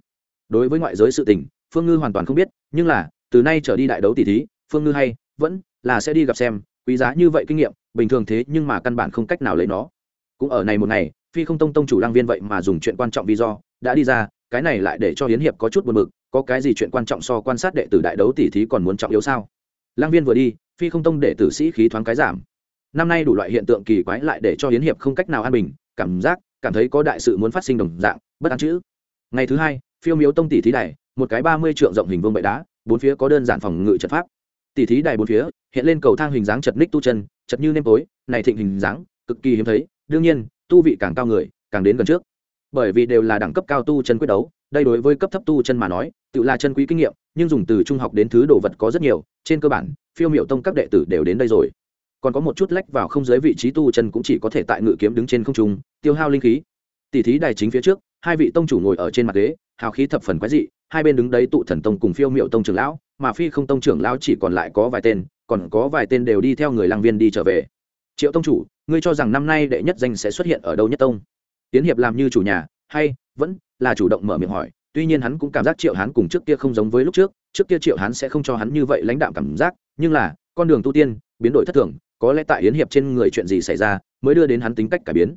Đối với ngoại giới sự tình, phương ngư hoàn toàn không biết, nhưng là, từ nay trở đi đại đấu tỷ thí, phương ngư hay, vẫn là sẽ đi gặp xem quý giá như vậy kinh nghiệm, bình thường thế nhưng mà căn bản không cách nào lấy nó. Cũng ở này một ngày, phi không tông tông chủ lang viên vậy mà dùng chuyện quan trọng vì do, đã đi ra, cái này lại để cho hiến hiệp có chút buồn bực, có cái gì chuyện quan trọng so quan sát đệ tử đại đấu tỷ thí còn muốn trọng yếu sao? Lang viên vừa đi, phi không tông đệ tử sĩ khí thoáng cái giảm. Năm nay đủ loại hiện tượng kỳ quái lại để cho hiến hiệp không cách nào an bình, cảm giác, cảm thấy có đại sự muốn phát sinh đồng dạng, bất an chữ. Ngày thứ hai, phiêu miếu tông tỷ thí đài, một cái ba mươi trượng rộng hình vương bệ đá, bốn phía có đơn giản phòng ngự trận pháp tỷ thí đài bốn phía, hiện lên cầu thang hình dáng chật ních tu chân, chật như nêm tối, này thịnh hình dáng, cực kỳ hiếm thấy. Đương nhiên, tu vị càng cao người, càng đến gần trước. Bởi vì đều là đẳng cấp cao tu chân quyết đấu, đây đối với cấp thấp tu chân mà nói, tự là chân quý kinh nghiệm, nhưng dùng từ trung học đến thứ đồ vật có rất nhiều, trên cơ bản, phiêu miệu tông các đệ tử đều đến đây rồi. Còn có một chút lách vào không giới vị trí tu chân cũng chỉ có thể tại ngự kiếm đứng trên không trung, tiêu hao linh khí. Tỷ thí đài chính phía trước, hai vị tông chủ ngồi ở trên mặt ghế, hào khí thập phần quái dị, hai bên đứng đấy tụ thần tông cùng phiêu miệu tông trưởng lão mà phi không tông trưởng lão chỉ còn lại có vài tên, còn có vài tên đều đi theo người lang viên đi trở về. Triệu tông chủ, ngươi cho rằng năm nay đệ nhất danh sẽ xuất hiện ở đâu nhất tông? Tiến hiệp làm như chủ nhà, hay, vẫn là chủ động mở miệng hỏi, tuy nhiên hắn cũng cảm giác triệu hắn cùng trước kia không giống với lúc trước trước kia triệu hắn sẽ không cho hắn như vậy lãnh đạm cảm giác, nhưng là, con đường tu tiên, biến đổi thất thường, có lẽ tại yến hiệp trên người chuyện gì xảy ra, mới đưa đến hắn tính cách cải biến.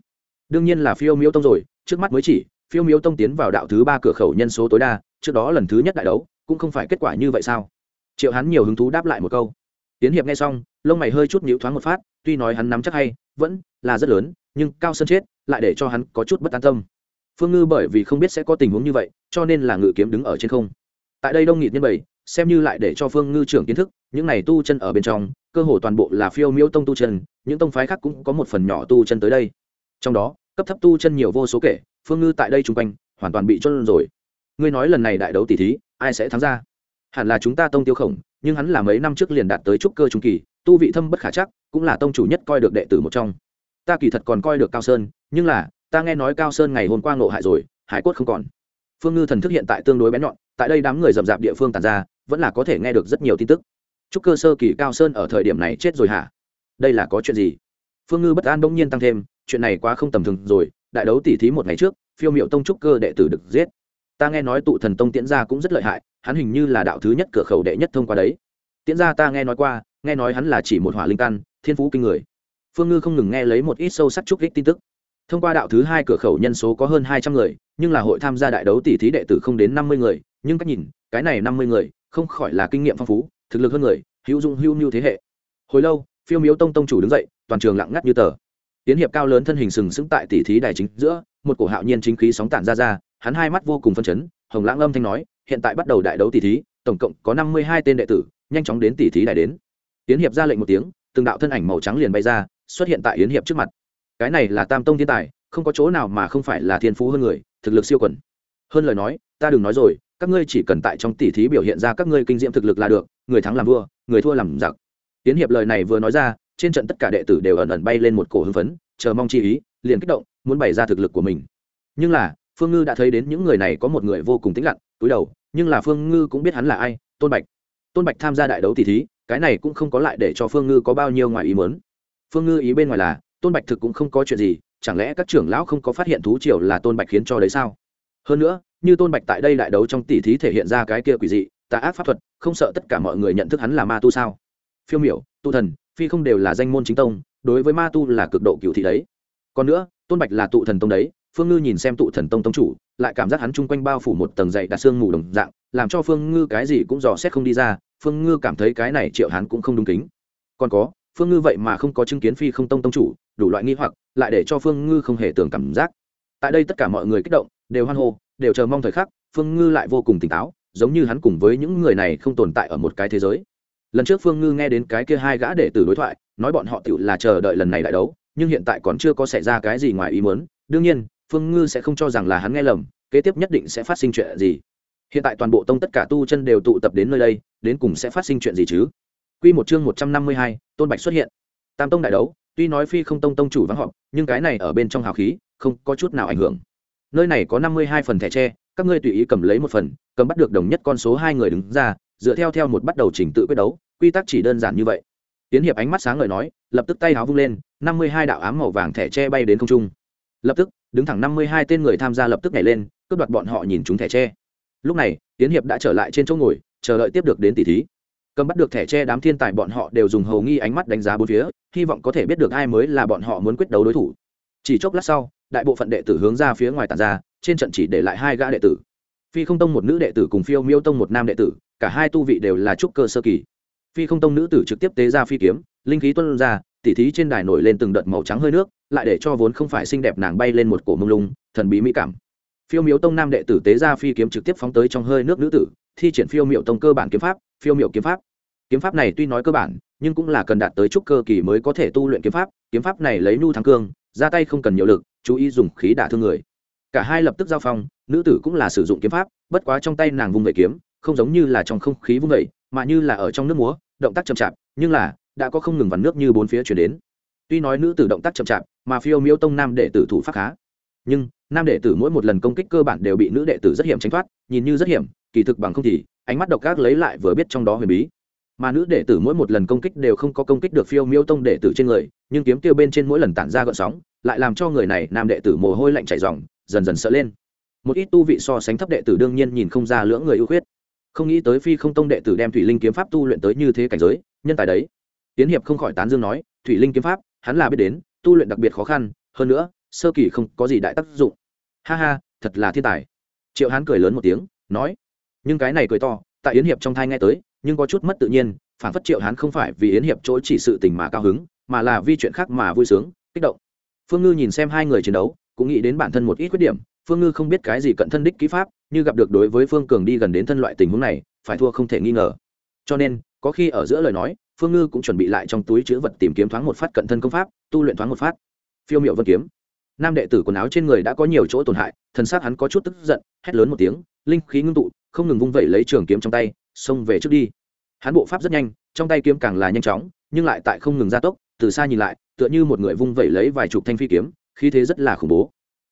Đương nhiên là phiêu miêu tông rồi, trước mắt mới chỉ, phiêu miêu tông tiến vào đạo thứ ba cửa khẩu nhân số tối đa, trước đó lần thứ nhất đại đấu, cũng không phải kết quả như vậy sao? Triệu hắn nhiều hứng thú đáp lại một câu. Tiến hiệp nghe xong, lông mày hơi chút nhịu thoáng một phát, tuy nói hắn nắm chắc hay, vẫn là rất lớn, nhưng cao sơn chết, lại để cho hắn có chút bất an tâm. Phương ngư bởi vì không biết sẽ có tình huống như vậy, cho nên là ngự kiếm đứng ở trên không. Tại đây đông nghịt nhân bảy, xem như lại để cho phương ngư trưởng kiến thức, những này tu chân ở bên trong, cơ hồ toàn bộ là phiêu miễu tông tu chân, những tông phái khác cũng có một phần nhỏ tu chân tới đây. Trong đó, cấp thấp tu chân nhiều vô số kể, phương ngư tại đây chung quanh, hoàn toàn bị chôn rồi. Ngươi nói lần này đại đấu tỷ thí, ai sẽ thắng ra? Hẳn là chúng ta tông tiêu khổng, nhưng hắn là mấy năm trước liền đạt tới trúc cơ trung kỳ, tu vị thâm bất khả chắc, cũng là tông chủ nhất coi được đệ tử một trong. Ta kỳ thật còn coi được cao sơn, nhưng là, ta nghe nói cao sơn ngày hôm qua ngộ hại rồi, hải cốt không còn. Phương ngư thần thức hiện tại tương đối bén nhọn, tại đây đám người rậm rạp địa phương tàn ra, vẫn là có thể nghe được rất nhiều tin tức. Trúc cơ sơ kỳ cao sơn ở thời điểm này chết rồi hả? Đây là có chuyện gì? Phương ngư bất an bỗng nhiên tăng thêm, chuyện này quá không tầm thường rồi, đại đấu tỉ thí một ngày trước, phiêu miệu tông trúc cơ đệ tử được giết. Ta nghe nói tụ thần tông tiễn gia cũng rất lợi hại hắn hình như là đạo thứ nhất cửa khẩu đệ nhất thông qua đấy. Tiễn gia ta nghe nói qua, nghe nói hắn là chỉ một hỏa linh căn, thiên phú kinh người. Phương ngư không ngừng nghe lấy một ít sâu sắc chúc ích tin tức. Thông qua đạo thứ hai cửa khẩu nhân số có hơn hai trăm người, nhưng là hội tham gia đại đấu tỷ thí đệ tử không đến năm mươi người, nhưng cách nhìn, cái này năm mươi người, không khỏi là kinh nghiệm phong phú, thực lực hơn người, hữu dụng hữu mưu thế hệ. Hồi lâu, phiêu miếu tông tông chủ đứng dậy, toàn trường lặng ngắt như tờ. Tiến hiệp cao lớn thân hình sừng sững tại tỷ thí đài chính giữa, một cổ hạo nhiên chính khí sóng tản ra ra, hắn hai mắt vô cùng phân chấn, hồng lãng âm thanh nói hiện tại bắt đầu đại đấu tỷ thí, tổng cộng có năm mươi hai tên đệ tử, nhanh chóng đến tỷ thí đài đến. Tiến hiệp ra lệnh một tiếng, từng đạo thân ảnh màu trắng liền bay ra, xuất hiện tại yến hiệp trước mặt. Cái này là tam tông thiên tài, không có chỗ nào mà không phải là thiên phú hơn người, thực lực siêu quẩn hơn lời nói, ta đừng nói rồi, các ngươi chỉ cần tại trong tỷ thí biểu hiện ra các ngươi kinh nghiệm thực lực là được, người thắng làm vua, người thua làm giặc. Tiến hiệp lời này vừa nói ra, trên trận tất cả đệ tử đều ẩn ẩn bay lên một cổ hưng phấn, chờ mong chi ý, liền kích động, muốn bày ra thực lực của mình. Nhưng là, phương ngư đã thấy đến những người này có một người vô cùng tĩnh lặng túi đầu, nhưng là phương ngư cũng biết hắn là ai, tôn bạch. Tôn bạch tham gia đại đấu tỷ thí, cái này cũng không có lại để cho phương ngư có bao nhiêu ngoài ý mớn phương ngư ý bên ngoài là, tôn bạch thực cũng không có chuyện gì, chẳng lẽ các trưởng lão không có phát hiện thú triều là tôn bạch khiến cho đấy sao? Hơn nữa, như tôn bạch tại đây đại đấu trong tỷ thí thể hiện ra cái kia quỷ dị, tà ác pháp thuật, không sợ tất cả mọi người nhận thức hắn là ma tu sao? Phiêu miểu, tu thần, phi không đều là danh môn chính tông, đối với ma tu là cực độ cựu thị đấy. Còn nữa, tôn bạch là tụ thần tông đấy phương ngư nhìn xem tụ thần tông tông chủ, lại cảm giác hắn chung quanh bao phủ một tầng dày đặt xương mù đồng dạng, làm cho phương ngư cái gì cũng dò xét không đi ra, phương ngư cảm thấy cái này triệu hắn cũng không đúng kính. Còn có, phương ngư vậy mà không có chứng kiến phi không tông tông chủ, đủ loại nghi hoặc, lại để cho phương ngư không hề tưởng cảm giác. Tại đây tất cả mọi người kích động, đều hoan hô, đều chờ mong thời khắc, phương ngư lại vô cùng tỉnh táo, giống như hắn cùng với những người này không tồn tại ở một cái thế giới. Lần trước phương ngư nghe đến cái kia hai gã để tử đối thoại, nói bọn họ tự là chờ đợi lần này đại đấu, nhưng hiện tại còn chưa có xảy ra cái gì ngoài ý muốn. Đương nhiên phương ngư sẽ không cho rằng là hắn nghe lầm kế tiếp nhất định sẽ phát sinh chuyện gì hiện tại toàn bộ tông tất cả tu chân đều tụ tập đến nơi đây đến cùng sẽ phát sinh chuyện gì chứ Quy một chương một trăm năm mươi hai, Tôn Bạch xuất hiện. Tam tông đại đấu, tuy nói phi không tông tông chủ vắng họp, nhưng cái này ở bên trong hào khí, không có chút nào ảnh hưởng. Nơi này có năm mươi hai phần thẻ tre, các ngươi tùy ý cầm lấy một phần, cầm bắt được đồng nhất con số hai người đứng ra, dựa theo theo một bắt đầu trình tự quyết đấu, quy tắc chỉ đơn giản như vậy. Tiến hiệp ánh mắt sáng ngời nói, lập tức tay áo vung lên, năm mươi hai đạo ám màu vàng thẻ tre bay đến không trung. Lập tức, đứng thẳng năm mươi hai tên người tham gia lập tức nhảy lên, cướp đoạt bọn họ nhìn chúng thẻ tre. Lúc này, Tiến hiệp đã trở lại trên chỗ ngồi, chờ đợi tiếp được đến tỷ thí. Cầm bắt được thẻ tre đám thiên tài bọn họ đều dùng hầu nghi ánh mắt đánh giá bốn phía hy vọng có thể biết được ai mới là bọn họ muốn quyết đấu đối thủ. Chỉ chốc lát sau đại bộ phận đệ tử hướng ra phía ngoài tàn ra trên trận chỉ để lại hai gã đệ tử. Phi không tông một nữ đệ tử cùng phiêu miêu tông một nam đệ tử cả hai tu vị đều là trúc cơ sơ kỳ. Phi không tông nữ tử trực tiếp tế ra phi kiếm linh khí tuân ra tỉ thí trên đài nổi lên từng đợt màu trắng hơi nước, lại để cho vốn không phải xinh đẹp nàng bay lên một cổ mông lung, thần bí mỹ cảm. Phiêu miếu tông nam đệ tử tế ra phi kiếm trực tiếp phóng tới trong hơi nước nữ tử, thi triển phiêu miệu tông cơ bản kiếm pháp, phiêu miệu kiếm pháp. Kiếm pháp này tuy nói cơ bản, nhưng cũng là cần đạt tới trúc cơ kỳ mới có thể tu luyện kiếm pháp kiếm pháp này lấy nu thắng cương, ra tay không cần nhiều lực, chú ý dùng khí đả thương người. Cả hai lập tức giao phong, nữ tử cũng là sử dụng kiếm pháp, bất quá trong tay nàng vung vẩy kiếm, không giống như là trong không khí vung vẩy, mà như là ở trong nước múa, động tác chậm chạp, nhưng là đã có không ngừng vằn nước như bốn phía chuyển đến. Tuy nói nữ tử động tác chậm chạp, mà phiêu miêu tông nam đệ tử thủ pháp khá. Nhưng, nam đệ tử mỗi một lần công kích cơ bản đều bị nữ đệ tử rất hiểm tránh thoát, nhìn như rất hiểm, kỳ thực bằng không thì, ánh mắt độc ác lấy lại vừa biết trong đó huyền bí. Mà nữ đệ tử mỗi một lần công kích đều không có công kích được phiêu miêu tông đệ tử trên người, nhưng kiếm tiêu bên trên mỗi lần tản ra gợn sóng, lại làm cho người này nam đệ tử mồ hôi lạnh chảy dòng dần dần sợ lên. Một ít tu vị so sánh thấp đệ tử đương nhiên nhìn không ra lưỡng người ưu khuyết. Không nghĩ tới phi không tông đệ tử đem thủy linh kiếm pháp tu luyện tới như thế cảnh giới, nhân tài đấy tiến hiệp không khỏi tán dương nói, thủy linh kiếm pháp, hắn là biết đến, tu luyện đặc biệt khó khăn, hơn nữa, sơ kỳ không có gì đại tác dụng. Ha ha, thật là thiên tài. Triệu hán cười lớn một tiếng, nói, nhưng cái này cười to, tại yến hiệp trong thai nghe tới, nhưng có chút mất tự nhiên, phản phất triệu hán không phải vì yến hiệp chỗ chỉ sự tình mà cao hứng, mà là vì chuyện khác mà vui sướng, kích động. Phương ngư nhìn xem hai người chiến đấu, cũng nghĩ đến bản thân một ít khuyết điểm, phương ngư không biết cái gì cận thân đích kỹ pháp, như gặp được đối với phương cường đi gần đến thân loại tình huống này, phải thua không thể nghi ngờ. Cho nên, có khi ở giữa lời nói phương ngư cũng chuẩn bị lại trong túi chữ vật tìm kiếm thoáng một phát cận thân công pháp, tu luyện thoáng một phát. Phiêu miệu vân kiếm. Nam đệ tử quần áo trên người đã có nhiều chỗ tổn hại, thần xác hắn có chút tức giận, hét lớn một tiếng, linh khí ngưng tụ, không ngừng vung vẩy lấy trường kiếm trong tay, xông về trước đi. Hắn bộ pháp rất nhanh, trong tay kiếm càng là nhanh chóng, nhưng lại tại không ngừng gia tốc, từ xa nhìn lại, tựa như một người vung vẩy lấy vài chục thanh phi kiếm, khí thế rất là khủng bố.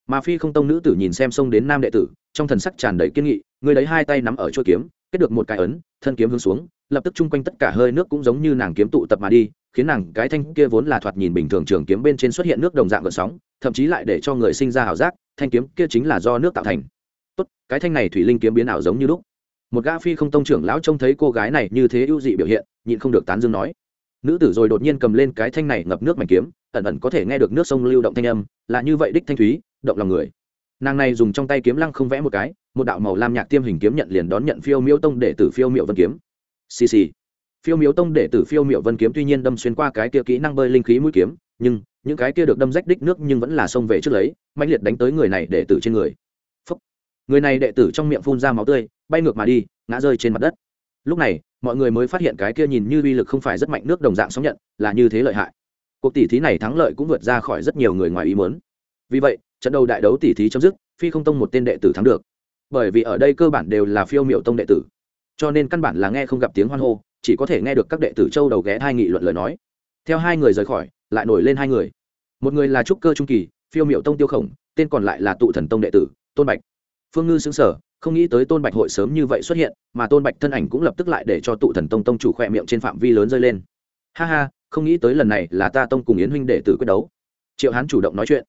Mà phi không tông nữ tử nhìn xem xông đến nam đệ tử, trong thần sắc tràn đầy kiên nghị, người lấy hai tay nắm ở chuôi kiếm kết được một cái ấn, thân kiếm hướng xuống, lập tức chung quanh tất cả hơi nước cũng giống như nàng kiếm tụ tập mà đi, khiến nàng, cái thanh kia vốn là thoạt nhìn bình thường trường kiếm bên trên xuất hiện nước đồng dạng gợn sóng, thậm chí lại để cho người sinh ra ảo giác, thanh kiếm kia chính là do nước tạo thành. Tốt, cái thanh này thủy linh kiếm biến ảo giống như lúc. Một gã phi không tông trưởng lão trông thấy cô gái này như thế ưu dị biểu hiện, nhịn không được tán dương nói. Nữ tử rồi đột nhiên cầm lên cái thanh này ngập nước mảnh kiếm, ẩn ẩn có thể nghe được nước sông lưu động thanh âm, là như vậy đích thanh thúy, động lòng người nàng này dùng trong tay kiếm lăng không vẽ một cái, một đạo màu lam nhạc tiêm hình kiếm nhận liền đón nhận phiêu miêu tông để tử phiêu miệu vân kiếm. Xì xì. Phiêu miếu tông để tử phiêu miệu vân kiếm tuy nhiên đâm xuyên qua cái kia kỹ năng bơi linh khí mũi kiếm, nhưng những cái kia được đâm rách đích nước nhưng vẫn là xông về trước lấy mạnh liệt đánh tới người này đệ tử trên người. Phúc. người này đệ tử trong miệng phun ra máu tươi, bay ngược mà đi, ngã rơi trên mặt đất. Lúc này, mọi người mới phát hiện cái kia nhìn như uy lực không phải rất mạnh nước đồng dạng sóng nhận, là như thế lợi hại. Cuộc tỷ thí này thắng lợi cũng vượt ra khỏi rất nhiều người ngoài ý muốn. Vì vậy trận đầu đại đấu tỷ thí chấm dứt, phi không tông một tên đệ tử thắng được. Bởi vì ở đây cơ bản đều là phiêu miệu tông đệ tử. Cho nên căn bản là nghe không gặp tiếng hoan hô, chỉ có thể nghe được các đệ tử châu đầu ghé hai nghị luận lời nói. Theo hai người rời khỏi, lại nổi lên hai người. Một người là trúc cơ trung kỳ, phiêu miệu tông tiêu khổng, tên còn lại là tụ thần tông đệ tử, tôn bạch. Phương ngư xứng sở không nghĩ tới tôn bạch hội sớm như vậy xuất hiện, mà tôn bạch thân ảnh cũng lập tức lại để cho tụ thần tông tông chủ khỏe miệng trên phạm vi lớn rơi lên. Ha ha, không nghĩ tới lần này là ta tông cùng yến huynh đệ tử quyết đấu. Triệu hán chủ động nói chuyện.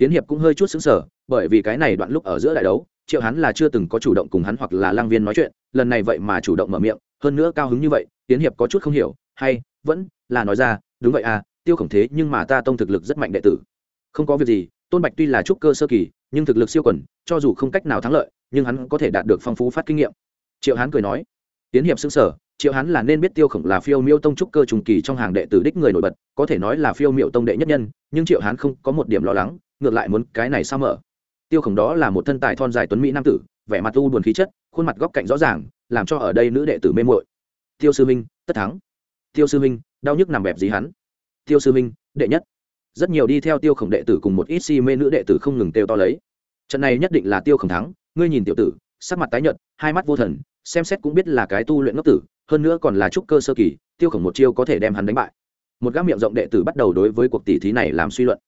Tiến hiệp cũng hơi chút xứng sở bởi vì cái này đoạn lúc ở giữa đại đấu, triệu hắn là chưa từng có chủ động cùng hắn hoặc là lang viên nói chuyện, lần này vậy mà chủ động mở miệng, hơn nữa cao hứng như vậy, tiến hiệp có chút không hiểu, hay, vẫn là nói ra, đúng vậy à tiêu khổng thế, nhưng mà ta tông thực lực rất mạnh đệ tử. Không có việc gì, tôn bạch tuy là trúc cơ sơ kỳ, nhưng thực lực siêu quẩn cho dù không cách nào thắng lợi, nhưng hắn có thể đạt được phong phú phát kinh nghiệm. Triệu hán cười nói. Tiến hiệp sững sở triệu hán là nên biết tiêu khổng là phiêu miêu tông trúc cơ trùng kỳ trong hàng đệ tử đích người nổi bật, có thể nói là phiêu miệu tông đệ nhất nhân, nhưng triệu hán không có một điểm lo lắng ngược lại muốn cái này sao mở? Tiêu khổng đó là một thân tài thon dài tuấn mỹ nam tử, vẻ mặt u buồn khí chất, khuôn mặt góc cạnh rõ ràng, làm cho ở đây nữ đệ tử mê mội tiêu sư minh, tất thắng. Tiêu sư minh, đau nhức nằm bẹp gì hắn. Tiêu sư minh, đệ nhất. Rất nhiều đi theo tiêu khổng đệ tử cùng một ít si mê nữ đệ tử không ngừng kêu to lấy. Trận này nhất định là tiêu khổng thắng, ngươi nhìn tiểu tử, sắc mặt tái nhợt, hai mắt vô thần, xem xét cũng biết là cái tu luyện ngốc tử, hơn nữa còn là trúc cơ sơ kỳ, tiêu khổng một chiêu có thể đem hắn đánh bại. Một gác miệng rộng đệ tử bắt đầu đối với cuộc tỷ thí này làm suy luận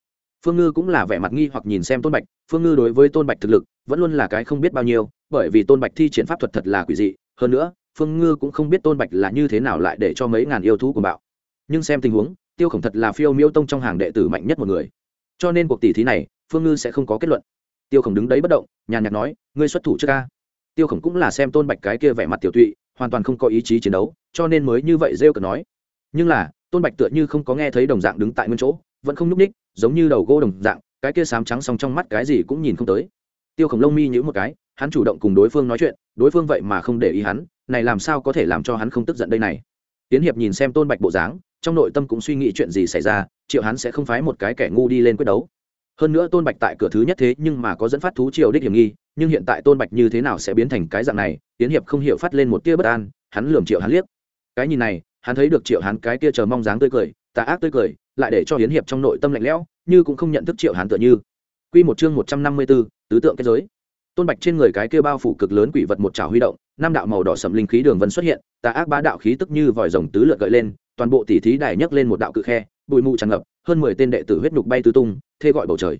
phương ngư cũng là vẻ mặt nghi hoặc nhìn xem tôn bạch, phương ngư đối với tôn bạch thực lực, vẫn luôn là cái không biết bao nhiêu, bởi vì tôn bạch thi triển pháp thuật thật là quỷ dị, hơn nữa, phương ngư cũng không biết tôn bạch là như thế nào lại để cho mấy ngàn yêu thú của bạo. Nhưng xem tình huống, tiêu khổng thật là phiêu miêu tông trong hàng đệ tử mạnh nhất một người. Cho nên cuộc tỷ thí này, phương ngư sẽ không có kết luận. Tiêu khổng đứng đấy bất động, nhàn nhạt nói, ngươi xuất thủ trước ca tiêu khổng cũng là xem tôn bạch cái kia vẻ mặt tiểu tụy, hoàn toàn không có ý chí chiến đấu, cho nên mới như vậy rêu cờ nói. Nhưng là, tôn bạch tựa như không có nghe thấy đồng dạng đứng tại nguyên chỗ vẫn không nhúc ních giống như đầu gỗ đồng dạng, cái kia sám trắng xong trong mắt cái gì cũng nhìn không tới. Tiêu khổng lông mi nhữ một cái, hắn chủ động cùng đối phương nói chuyện, đối phương vậy mà không để ý hắn, này làm sao có thể làm cho hắn không tức giận đây này? Tiến hiệp nhìn xem tôn bạch bộ dáng, trong nội tâm cũng suy nghĩ chuyện gì xảy ra, triệu hắn sẽ không phái một cái kẻ ngu đi lên quyết đấu. Hơn nữa tôn bạch tại cửa thứ nhất thế nhưng mà có dẫn phát thú triều đích hiểm nghi, nhưng hiện tại tôn bạch như thế nào sẽ biến thành cái dạng này tiến hiệp không hiểu phát lên một tia bất an, hắn lườm triệu hắn liếc. Cái nhìn này, hắn thấy được triệu hắn cái kia chờ mong dáng tươi cười, tà ác tươi cười lại để cho hiến hiệp trong nội tâm lạnh lẽo như cũng không nhận thức triệu hán tựa như Quy một chương một trăm năm mươi 154, tứ tượng kết giới. Tôn Bạch trên người cái kia bao phủ cực lớn quỷ vật một trảo huy động, năm đạo màu đỏ sầm linh khí đường vân xuất hiện, tà ác bá đạo khí tức như vòi rồng tứ lượt gợi lên, toàn bộ tỷ thí đài nhấc lên một đạo cự khe, bụi mù tràn ngập, hơn mười tên đệ tử huyết nhục bay tứ tung, thê gọi bầu trời.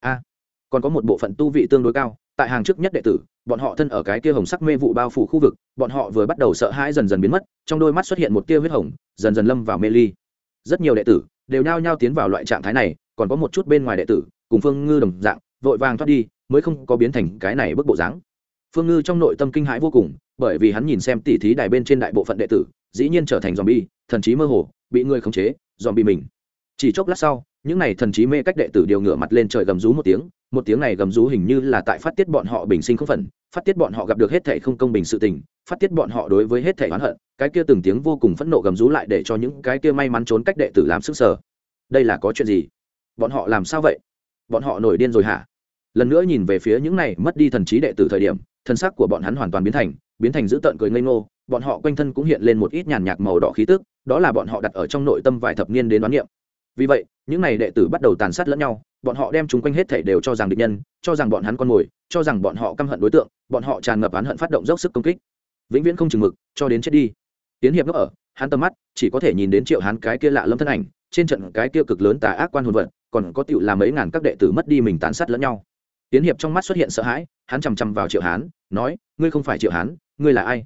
A, còn có một bộ phận tu vị tương đối cao, tại hàng trước nhất đệ tử, bọn họ thân ở cái kia hồng sắc mê vụ bao phủ khu vực, bọn họ vừa bắt đầu sợ hãi dần dần biến mất, trong đôi mắt xuất hiện một tia huyết hồng, dần dần lâm vào mê ly. Rất nhiều đệ tử đều nhao nhao tiến vào loại trạng thái này, còn có một chút bên ngoài đệ tử, cùng Phương Ngư đồng dạng, vội vàng thoát đi, mới không có biến thành cái này bức bộ dáng. Phương ngư trong nội tâm kinh hãi vô cùng bởi vì hắn nhìn xem tỉ thí đài bên trên đại bộ phận đệ tử dĩ nhiên trở thành zombie thần trí mơ hồ bị người khống chế zombie mình chỉ chốc lát sau, những này thần trí mê cách đệ tử điều ngửa mặt lên trời gầm rú một tiếng một tiếng này gầm rú hình như là tại phát tiết bọn họ bình sinh không phần phát tiết bọn họ gặp được hết thảy không công bình sự tình, phát tiết bọn họ đối với hết thảy oán hận, cái kia từng tiếng vô cùng phẫn nộ gầm rú lại để cho những cái kia may mắn trốn cách đệ tử làm sức sở đây là có chuyện gì? Bọn họ làm sao vậy? Bọn họ nổi điên rồi hả? Lần nữa nhìn về phía những này mất đi thần trí đệ tử thời điểm, thân xác của bọn hắn hoàn toàn biến thành biến thành dữ tợn cười ngây ngô, bọn họ quanh thân cũng hiện lên một ít nhàn nhạc màu đỏ khí tức, đó là bọn họ đặt ở trong nội tâm vài thập niên đến đoán niệm vì vậy, những n à y đệ tử bắt đầu tàn sát lẫn nhau, bọn họ đem chúng quanh hết thảy đều cho rằng địch nhân, cho rằng bọn hắn con mồi, cho rằng bọn họ căm hận đối tượng, bọn họ tràn ngập oán hận phát động dốc sức công kích. Vĩnh viễn không chừng mực, cho đến chết đi. Tiến hiệp ngốc ở, hắn tầm mắt chỉ có thể nhìn đến triệu hắn cái kia lạ lâm thân ảnh, trên trận cái kia cực lớn tà ác quan hồn vật còn có tựu làm mấy ngàn các đệ tử mất đi mình tàn sát lẫn nhau. Tiến hiệp trong mắt xuất hiện sợ hãi, hắn chằm chằm vào triệu hán, nói, ngươi không phải triệu hán, ngươi là ai?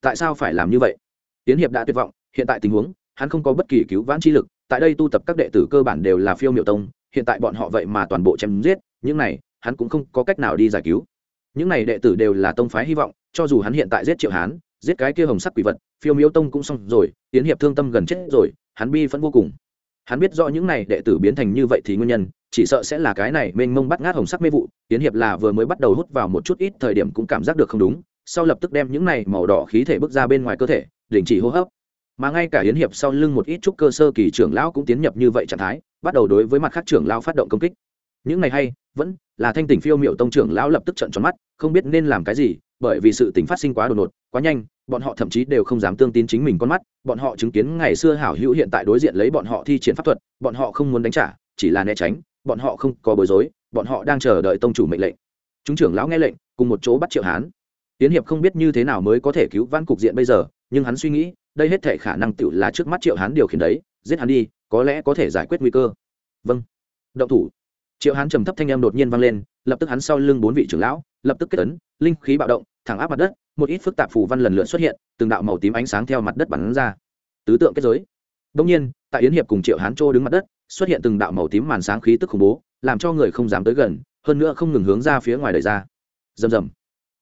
Tại sao phải làm như vậy? Tiến hiệp đã tuyệt vọng, hiện tại tình huống, hắn không có bất kỳ cứu vãn chi lực tại đây tu tập các đệ tử cơ bản đều là phiêu miệu tông, hiện tại bọn họ vậy mà toàn bộ chém giết, những này, hắn cũng không có cách nào đi giải cứu. Những này đệ tử đều là tông phái hy vọng, cho dù hắn hiện tại giết triệu hán, giết cái kia hồng sắc quỷ vật, phiêu miếu tông cũng xong rồi tiến hiệp thương tâm gần chết rồi, hắn bi vẫn vô cùng. Hắn biết rõ những này đệ tử biến thành như vậy thì nguyên nhân, chỉ sợ sẽ là cái này mênh mông bắt ngát hồng sắc mê vụ tiến hiệp là vừa mới bắt đầu hút vào một chút ít thời điểm cũng cảm giác được không đúng, sau lập tức đem những này màu đỏ khí thể bước ra bên ngoài cơ thể, đình chỉ hô hấp mà ngay cả hiến hiệp sau lưng một ít chút cơ sơ kỳ trưởng lão cũng tiến nhập như vậy trạng thái, bắt đầu đối với mặt khác trưởng lão phát động công kích. Những này hay, vẫn là thanh tỉnh phiêu miệu tông trưởng lão lập tức trận tròn mắt, không biết nên làm cái gì, bởi vì sự tình phát sinh quá đột ngột, quá nhanh, bọn họ thậm chí đều không dám tương tin chính mình con mắt, bọn họ chứng kiến ngày xưa hảo hữu hiện tại đối diện lấy bọn họ thi triển pháp thuật, bọn họ không muốn đánh trả, chỉ là né tránh, bọn họ không có bối rối, bọn họ đang chờ đợi tông chủ mệnh lệnh. Chúng trưởng lão nghe lệnh, cùng một chỗ bắt triệu hán. Tiến hiệp không biết như thế nào mới có thể cứu vãn cục diện bây giờ, nhưng hắn suy nghĩ đây hết thể khả năng tự là trước mắt triệu hán điều khiển đấy, giết hắn đi, có lẽ có thể giải quyết nguy cơ. Vâng. Động thủ. Triệu hán trầm thấp thanh em đột nhiên vang lên, lập tức hắn sau lưng bốn vị trưởng lão, lập tức kết ấn, linh khí bạo động, thẳng áp mặt đất, một ít phức tạp phù văn lần lượt xuất hiện, từng đạo màu tím ánh sáng theo mặt đất bắn ra. Tứ tượng kết giới. Đông nhiên, tại yến hiệp cùng triệu hán trô đứng mặt đất, xuất hiện từng đạo màu tím màn sáng khí tức khủng bố, làm cho người không dám tới gần, hơn nữa không ngừng hướng ra phía ngoài đời ra. Rầm rầm.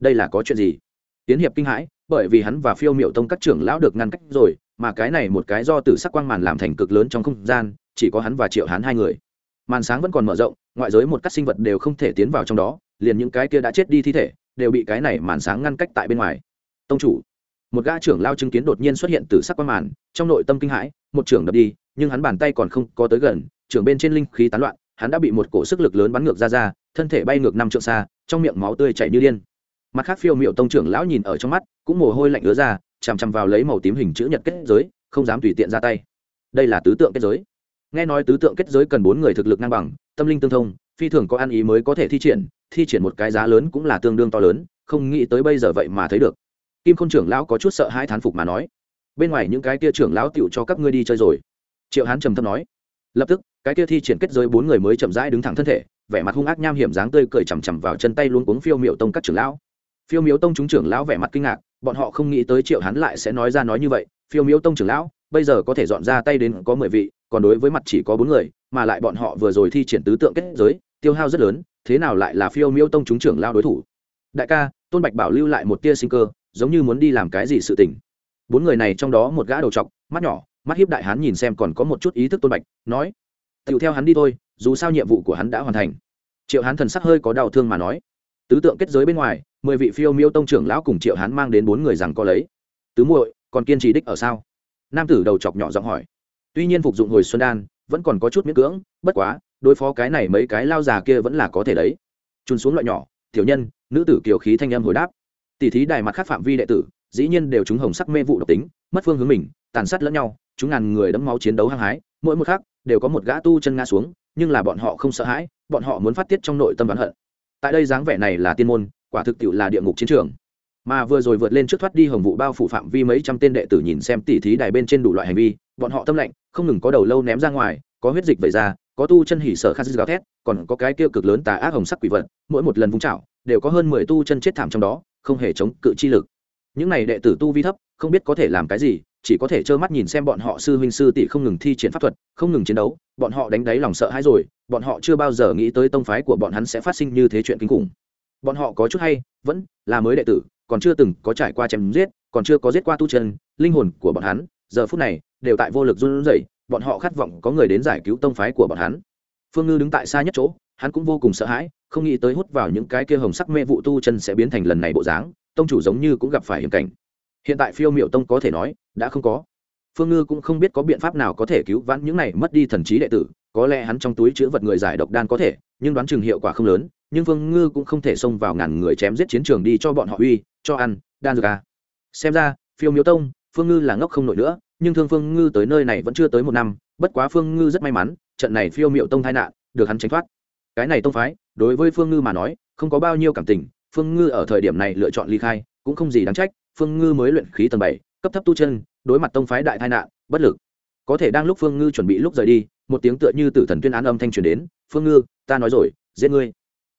Đây là có chuyện gì? Yến hiệp kinh hãi bởi vì hắn và phiêu miệu tông các trưởng lão được ngăn cách rồi, mà cái này một cái do tử sắc quang màn làm thành cực lớn trong không gian, chỉ có hắn và triệu hắn hai người. Màn sáng vẫn còn mở rộng, ngoại giới một các sinh vật đều không thể tiến vào trong đó, liền những cái kia đã chết đi thi thể, đều bị cái này màn sáng ngăn cách tại bên ngoài. Tông chủ, một gã trưởng lao chứng kiến đột nhiên xuất hiện từ sắc quang màn, trong nội tâm kinh hãi, một trưởng đập đi, nhưng hắn bàn tay còn không có tới gần, trưởng bên trên linh khí tán loạn, hắn đã bị một cổ sức lực lớn bắn ngược ra ra, thân thể bay ngược năm trượng xa, trong miệng máu tươi chảy như điên mặt khác phiêu miệu tông trưởng lão nhìn ở trong mắt, cũng mồ hôi lạnh ứa ra, chằm chằm vào lấy màu tím hình chữ nhật kết giới, không dám tùy tiện ra tay. Đây là tứ tượng kết giới. Nghe nói tứ tượng kết giới cần bốn người thực lực ngang bằng, tâm linh tương thông, phi thường có ăn ý mới có thể thi triển thi triển một cái giá lớn cũng là tương đương to lớn, không nghĩ tới bây giờ vậy mà thấy được. Kim khôn trưởng lão có chút sợ hai thán phục mà nói, bên ngoài những cái kia trưởng lão tựu cho các ngươi đi chơi rồi. Triệu hán trầm thâm nói. Lập tức, cái kia thi triển kết giới bốn người mới chậm rãi đứng thẳng thân thể, vẻ mặt hung ác nham hiểm dáng tươi cười chằm chằm vào chân tay luôn cuống phiêu miệu tông các trưởng lão phiêu miếu tông chúng trưởng lão vẻ mặt kinh ngạc, bọn họ không nghĩ tới triệu hắn lại sẽ nói ra nói như vậy. Phiêu miếu tông trưởng lão, bây giờ có thể dọn ra tay đến có mười vị, còn đối với mặt chỉ có bốn người, mà lại bọn họ vừa rồi thi triển tứ tượng kết giới, tiêu hao rất lớn, thế nào lại là phiêu miếu tông chúng trưởng lao đối thủ? Đại ca, tôn bạch bảo lưu lại một tia sinh cơ, giống như muốn đi làm cái gì sự tình. Bốn người này trong đó một gã đầu trọc, mắt nhỏ, mắt hiếp đại hán nhìn xem còn có một chút ý thức tôn bạch, nói tựu theo hắn đi thôi, dù sao nhiệm vụ của hắn đã hoàn thành. Triệu hán thần sắc hơi có đau thương mà nói tứ tượng kết giới bên ngoài, mười vị phiêu miêu tông trưởng lão cùng triệu hán mang đến bốn người rằng có lấy. Tứ muội, còn kiên trì đích ở sao? Nam tử đầu chọc nhỏ giọng hỏi. Tuy nhiên phục dụng hồi xuân đan, vẫn còn có chút miễn cưỡng, bất quá, đối phó cái này mấy cái lao già kia vẫn là có thể đấy. Trùn xuống loại nhỏ, tiểu nhân, nữ tử kiều khí thanh âm hồi đáp. Tỷ thí đài mặt khác phạm vi đệ tử, dĩ nhiên đều chúng hồng sắc mê vụ độc tính, mất phương hướng mình, tàn sát lẫn nhau, chúng ngàn người đẫm máu chiến đấu hăng hái, mỗi một khắc đều có một gã tu chân ngã xuống, nhưng là bọn họ không sợ hãi, bọn họ muốn phát tiết trong nội tâm bán hận tại đây dáng vẻ này là tiên môn, quả thực tiệu là địa ngục chiến trường. Mà vừa rồi vượt lên trước thoát đi hồng vụ bao phủ phạm vi mấy trăm tên đệ tử nhìn xem tỉ thí đài bên trên đủ loại hành vi, bọn họ tâm lạnh, không ngừng có đầu lâu ném ra ngoài, có huyết dịch vẩy ra, có tu chân hỉ sở khát gào thét, còn có cái kia cực lớn tà ác hồng sắc quỷ vật, mỗi một lần vung chảo, đều có hơn mười tu chân chết thảm trong đó, không hề chống cự chi lực. Những này đệ tử tu vi thấp, không biết có thể làm cái gì, chỉ có thể trơ mắt nhìn xem bọn họ sư huynh sư tỷ không ngừng thi triển pháp thuật, không ngừng chiến đấu bọn họ đánh đáy lòng sợ hãi rồi, bọn họ chưa bao giờ nghĩ tới tông phái của bọn hắn sẽ phát sinh như thế chuyện kinh khủng. Bọn họ có chút hay, vẫn là mới đệ tử, còn chưa từng có trải qua chém giết, còn chưa có giết qua tu chân, linh hồn của bọn hắn, giờ phút này, đều tại vô lực run rẩy, bọn họ khát vọng có người đến giải cứu tông phái của bọn hắn. Phương ngư đứng tại xa nhất chỗ, hắn cũng vô cùng sợ hãi, không nghĩ tới hút vào những cái kia hồng sắc mê vụ tu chân sẽ biến thành lần này bộ dáng, tông chủ giống như cũng gặp phải hiểm cảnh. Hiện tại phiêu miệu tông có thể nói, đã không có phương ngư cũng không biết có biện pháp nào có thể cứu vãn những này mất đi thần trí đệ tử, có lẽ hắn trong túi chứa vật người giải độc đan có thể, nhưng đoán chừng hiệu quả không lớn, nhưng phương ngư cũng không thể xông vào ngàn người chém giết chiến trường đi cho bọn họ uy, cho ăn, đan dược à. xem ra, phiêu miếu tông, phương ngư là ngốc không nổi nữa, nhưng thương phương ngư tới nơi này vẫn chưa tới một năm, bất quá phương ngư rất may mắn, trận này phiêu miệu tông tai nạn, được hắn tránh thoát cái này tông phái, đối với phương ngư mà nói, không có bao nhiêu cảm tình, phương ngư ở thời điểm này lựa chọn ly khai, cũng không gì đáng trách, phương ngư mới luyện khí tầng bảy, cấp thấp tu chân đối mặt tông phái đại tai nạn, bất lực. Có thể đang lúc phương ngư chuẩn bị lúc rời đi, một tiếng tựa như tử thần tuyên án âm thanh truyền đến, phương ngư, ta nói rồi, giết ngươi.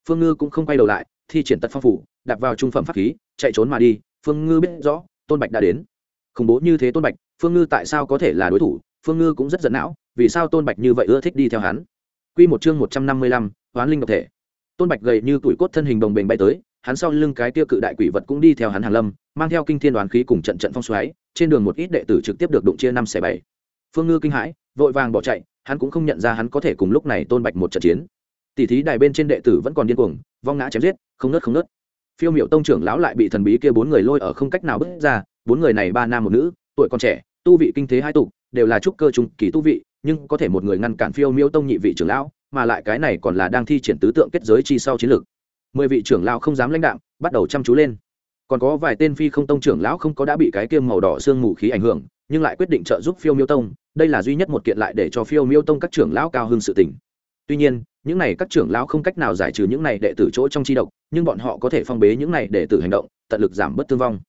Phương ngư cũng không quay đầu lại, thi triển tật phong phủ đặt vào trung phẩm pháp khí, chạy trốn mà đi, phương ngư biết rõ, tôn bạch đã đến. Khủng bố như thế tôn bạch, phương ngư tại sao có thể là đối thủ? Phương ngư cũng rất giận não, vì sao tôn bạch như vậy ưa thích đi theo hắn? Q một chương một trăm năm mươi lăm, hoán linh độc thể. Tôn bạch gầy như tuổi cốt thân hình đồng bền bay tới hắn sau lưng cái tiêu cự đại quỷ vật cũng đi theo hắn hàn lâm, mang theo kinh thiên đoàn khí cùng trận trận phong xoáy, trên đường một ít đệ tử trực tiếp được đụng chia năm xẻ bảy. Phương ngư kinh hãi, vội vàng bỏ chạy, hắn cũng không nhận ra hắn có thể cùng lúc này tôn bạch một trận chiến. Tỷ thí đài bên trên đệ tử vẫn còn điên cuồng, vong ngã chém giết, không nớt không nớt phiêu miệu tông trưởng lão lại bị thần bí kia bốn người lôi ở không cách nào bước ra, bốn người này ba nam một nữ, tuổi còn trẻ, tu vị kinh thế hai tục đều là trúc cơ trung kỳ tu vị, nhưng có thể một người ngăn cản phiêu miêu tông nhị vị trưởng lão, mà lại cái này còn là đang thi triển tứ tượng kết giới chi sau chiến lược mười vị trưởng lão không dám lãnh đạm, bắt đầu chăm chú lên. Còn có vài tên phi không tông trưởng lão không có đã bị cái kiêm màu đỏ xương mù khí ảnh hưởng, nhưng lại quyết định trợ giúp phiêu miêu tông, đây là duy nhất một kiện lại để cho phiêu miêu tông các trưởng lão cao hơn sự tỉnh tuy nhiên, những này các trưởng lão không cách nào giải trừ những này đệ tử chỗ trong chi độc, nhưng bọn họ có thể phong bế những này đệ tử hành động, tận lực giảm bớt thương vong.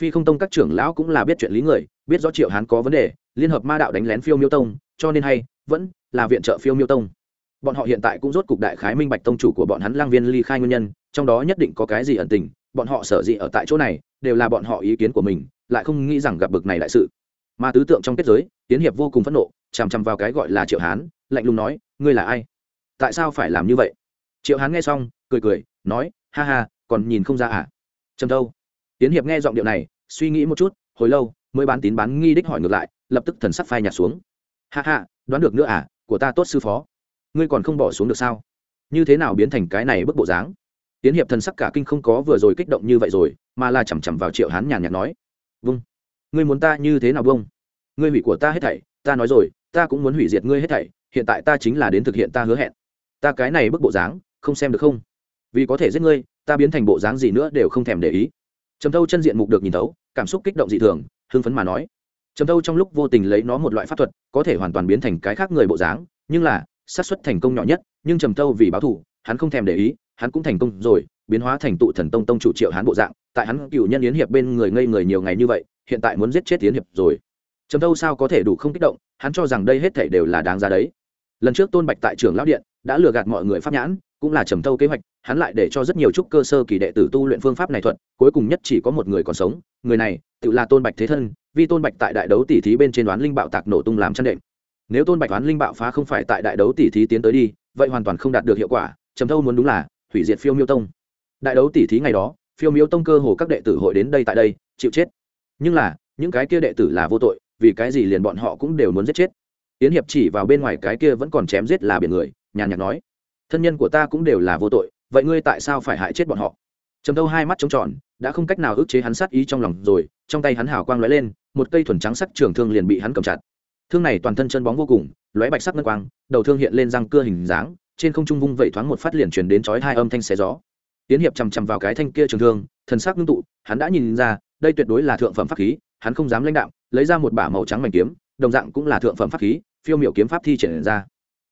Phi không tông các trưởng lão cũng là biết chuyện lý người, biết rõ triệu hán có vấn đề, liên hợp ma đạo đánh lén phiêu miêu tông, cho nên hay, vẫn là viện trợ phiêu miêu tông bọn họ hiện tại cũng rốt cục đại khái minh bạch tông chủ của bọn hắn lang viên ly khai nguyên nhân, trong đó nhất định có cái gì ẩn tình, bọn họ sở dĩ ở tại chỗ này, đều là bọn họ ý kiến của mình, lại không nghĩ rằng gặp bực này đại sự. Mà tứ tượng trong kết giới tiến hiệp vô cùng phẫn nộ, chằm chằm vào cái gọi là triệu hán, lạnh lùng nói, ngươi là ai? Tại sao phải làm như vậy? Triệu hán nghe xong, cười cười, nói, ha ha, còn nhìn không ra à? Trầm đâu. Tiến hiệp nghe giọng điệu này, suy nghĩ một chút, hồi lâu, mới bán tín bán nghi đích hỏi ngược lại, lập tức thần sắc phai nhạt xuống. Ha ha, đoán được nữa à của ta tốt sư phó ngươi còn không bỏ xuống được sao? Như thế nào biến thành cái này bức bộ dáng? Tiến hiệp thần sắc cả kinh không có vừa rồi kích động như vậy rồi, mà là chằm chằm vào triệu hán nhàn nhạt nói. Vâng. Ngươi muốn ta như thế nào vâng? Ngươi hủy của ta hết thảy, ta nói rồi, ta cũng muốn hủy diệt ngươi hết thảy, hiện tại ta chính là đến thực hiện ta hứa hẹn. Ta cái này bức bộ dáng, không xem được không? Vì có thể giết ngươi, ta biến thành bộ dáng gì nữa đều không thèm để ý. Trầm thâu chân diện mục được nhìn thấu, cảm xúc kích động dị thường, hưng phấn mà nói. Trầm thâu trong lúc vô tình lấy nó một loại pháp thuật, có thể hoàn toàn biến thành cái khác người bộ dáng, nhưng là xác suất thành công nhỏ nhất, nhưng trầm thâu vì báo thù, hắn không thèm để ý, hắn cũng thành công rồi, biến hóa thành tụ thần tông tông chủ triệu hắn bộ dạng, tại hắn cựu nhân yến hiệp bên người ngây người nhiều ngày như vậy, hiện tại muốn giết chết yến hiệp rồi. Trầm thâu sao có thể đủ không kích động, hắn cho rằng đây hết thể đều là đáng ra đấy. Lần trước tôn bạch tại trường lão điện, đã lừa gạt mọi người pháp nhãn, cũng là trầm thâu kế hoạch, hắn lại để cho rất nhiều trúc cơ sơ kỳ đệ tử tu luyện phương pháp này thuận cuối cùng nhất chỉ có một người còn sống, người này, tự là tôn bạch thế thân, vì tôn bạch tại đại đấu tỷ thí bên trên đoán linh bạo tạc nổ tung làm chăn đệm nếu tôn bạch toán linh bạo phá không phải tại đại đấu tỷ thí tiến tới đi, vậy hoàn toàn không đạt được hiệu quả, trầm thâu muốn đúng là hủy diệt phiêu miêu tông. Đại đấu tỷ thí ngày đó, phiêu miêu tông cơ hồ các đệ tử hội đến đây tại đây, chịu chết. Nhưng là, những cái kia đệ tử là vô tội, vì cái gì liền bọn họ cũng đều muốn giết chết. Tiến hiệp chỉ vào bên ngoài cái kia vẫn còn chém giết là biển người, nhàn nhạt nói, thân nhân của ta cũng đều là vô tội, vậy ngươi tại sao phải hại chết bọn họ? Trầm thâu hai mắt trống tròn, đã không cách nào ức chế hắn sát ý trong lòng rồi, trong tay hắn hào quang lóe lên, một cây thuần trắng sắc trường thương liền bị hắn cầm chặt thương này toàn thân chân bóng vô cùng, lóe bạch sắc ngân quang, đầu thương hiện lên răng cưa hình dáng, trên không trung vung vẩy thoáng một phát liền chuyển đến chói hai âm thanh xé gió. Tiến hiệp chằm chằm vào cái thanh kia trường thương, thần sắc ngưng tụ, hắn đã nhìn ra, đây tuyệt đối là thượng phẩm pháp khí, hắn không dám lãnh đạo lấy ra một bả màu trắng mảnh kiếm, đồng dạng cũng là thượng phẩm pháp khí, phiêu miểu kiếm pháp thi triển ra.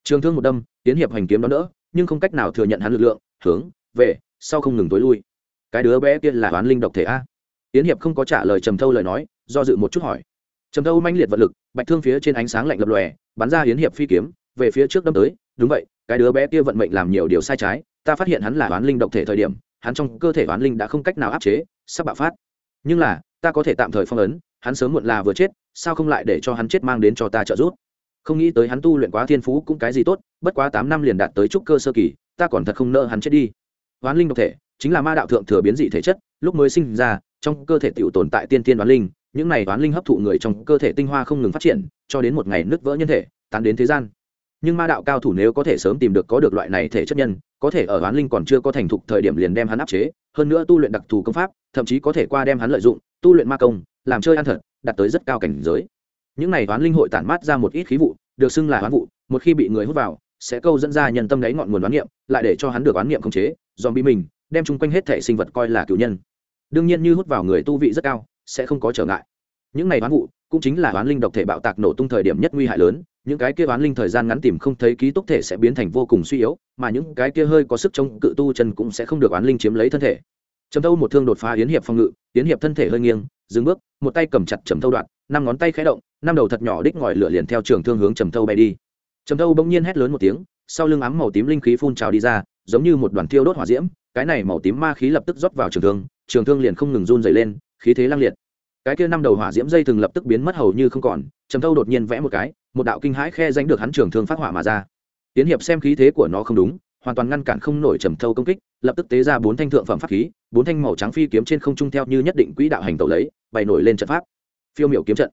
Trường thương một đâm tiến hiệp hành kiếm đó đỡ, nhưng không cách nào thừa nhận hắn lực lượng, hướng, về, sau không ngừng tối lui. Cái đứa bé kia là oán linh độc thể a. Tiến hiệp không có trả lời trầm thâu lời nói, do dự một chút hỏi trầm thâu manh liệt vật lực, bạch thương phía trên ánh sáng lạnh lập lòe, bắn ra hiến hiệp phi kiếm, về phía trước đâm tới. Đúng vậy, cái đứa bé kia vận mệnh làm nhiều điều sai trái, ta phát hiện hắn là oán linh độc thể thời điểm, hắn trong cơ thể oán linh đã không cách nào áp chế, sắp bạo phát. Nhưng là, ta có thể tạm thời phong ấn, hắn sớm muộn là vừa chết, sao không lại để cho hắn chết mang đến cho ta trợ giúp? Không nghĩ tới hắn tu luyện quá thiên phú cũng cái gì tốt, bất quá tám năm liền đạt tới trúc cơ sơ kỳ, ta còn thật không nợ hắn chết đi. Oán linh độc thể, chính là ma đạo thượng thừa biến dị thể chất, lúc mới sinh ra, trong cơ thể t tồn tại tiên tiên đoán linh những này đoán linh hấp thụ người trong cơ thể tinh hoa không ngừng phát triển, cho đến một ngày nứt vỡ nhân thể, tán đến thế gian. Nhưng ma đạo cao thủ nếu có thể sớm tìm được có được loại này thể chất nhân, có thể ở đoán linh còn chưa có thành thục thời điểm liền đem hắn áp chế, hơn nữa tu luyện đặc thù công pháp, thậm chí có thể qua đem hắn lợi dụng, tu luyện ma công, làm chơi ăn thật, đạt tới rất cao cảnh giới. Những này toán linh hội tản mát ra một ít khí vụ, được xưng là toán vụ, một khi bị người hút vào, sẽ câu dẫn ra nhân tâm đáy ngọn nguồn đoán niệm, lại để cho hắn được đoán niệm khống chế dòm bị mình, đem chung quanh hết thể sinh vật coi là cựu nhân. Đương nhiên như hút vào người tu vị rất cao sẽ không có trở ngại. Những này oán vụ cũng chính là oán linh độc thể bạo tạc nổ tung thời điểm nhất nguy hại lớn, những cái kia oán linh thời gian ngắn tìm không thấy ký túc thể sẽ biến thành vô cùng suy yếu, mà những cái kia hơi có sức chống cự tu chân cũng sẽ không được oán linh chiếm lấy thân thể. Trầm thâu một thương đột phá yến hiệp phòng ngự, yến hiệp thân thể hơi nghiêng, dừng bước, một tay cầm chặt trầm thâu đoạn, năm ngón tay khẽ động, năm đầu thật nhỏ đích ngòi lửa liền theo trường thương hướng trầm thâu bay đi. Trầm thâu bỗng nhiên hét lớn một tiếng, sau lưng ám màu tím linh khí phun trào đi ra, giống như một đoàn thiêu đốt hỏa diễm, cái này màu tím ma khí lập tức rót vào trường thương trường thương liền không ngừng run dày lên khí thế lăng liệt. Cái kia năm đầu hỏa diễm dây thường lập tức biến mất hầu như không còn, trầm thâu đột nhiên vẽ một cái, một đạo kinh hãi khe danh được hắn trường thương phát hỏa mà ra. Tiến hiệp xem khí thế của nó không đúng, hoàn toàn ngăn cản không nổi trầm thâu công kích, lập tức tế ra bốn thanh thượng phẩm pháp khí, bốn thanh màu trắng phi kiếm trên không trung theo như nhất định quỹ đạo hành tẩu lấy, bày nổi lên trận pháp. Phiêu miểu kiếm trận.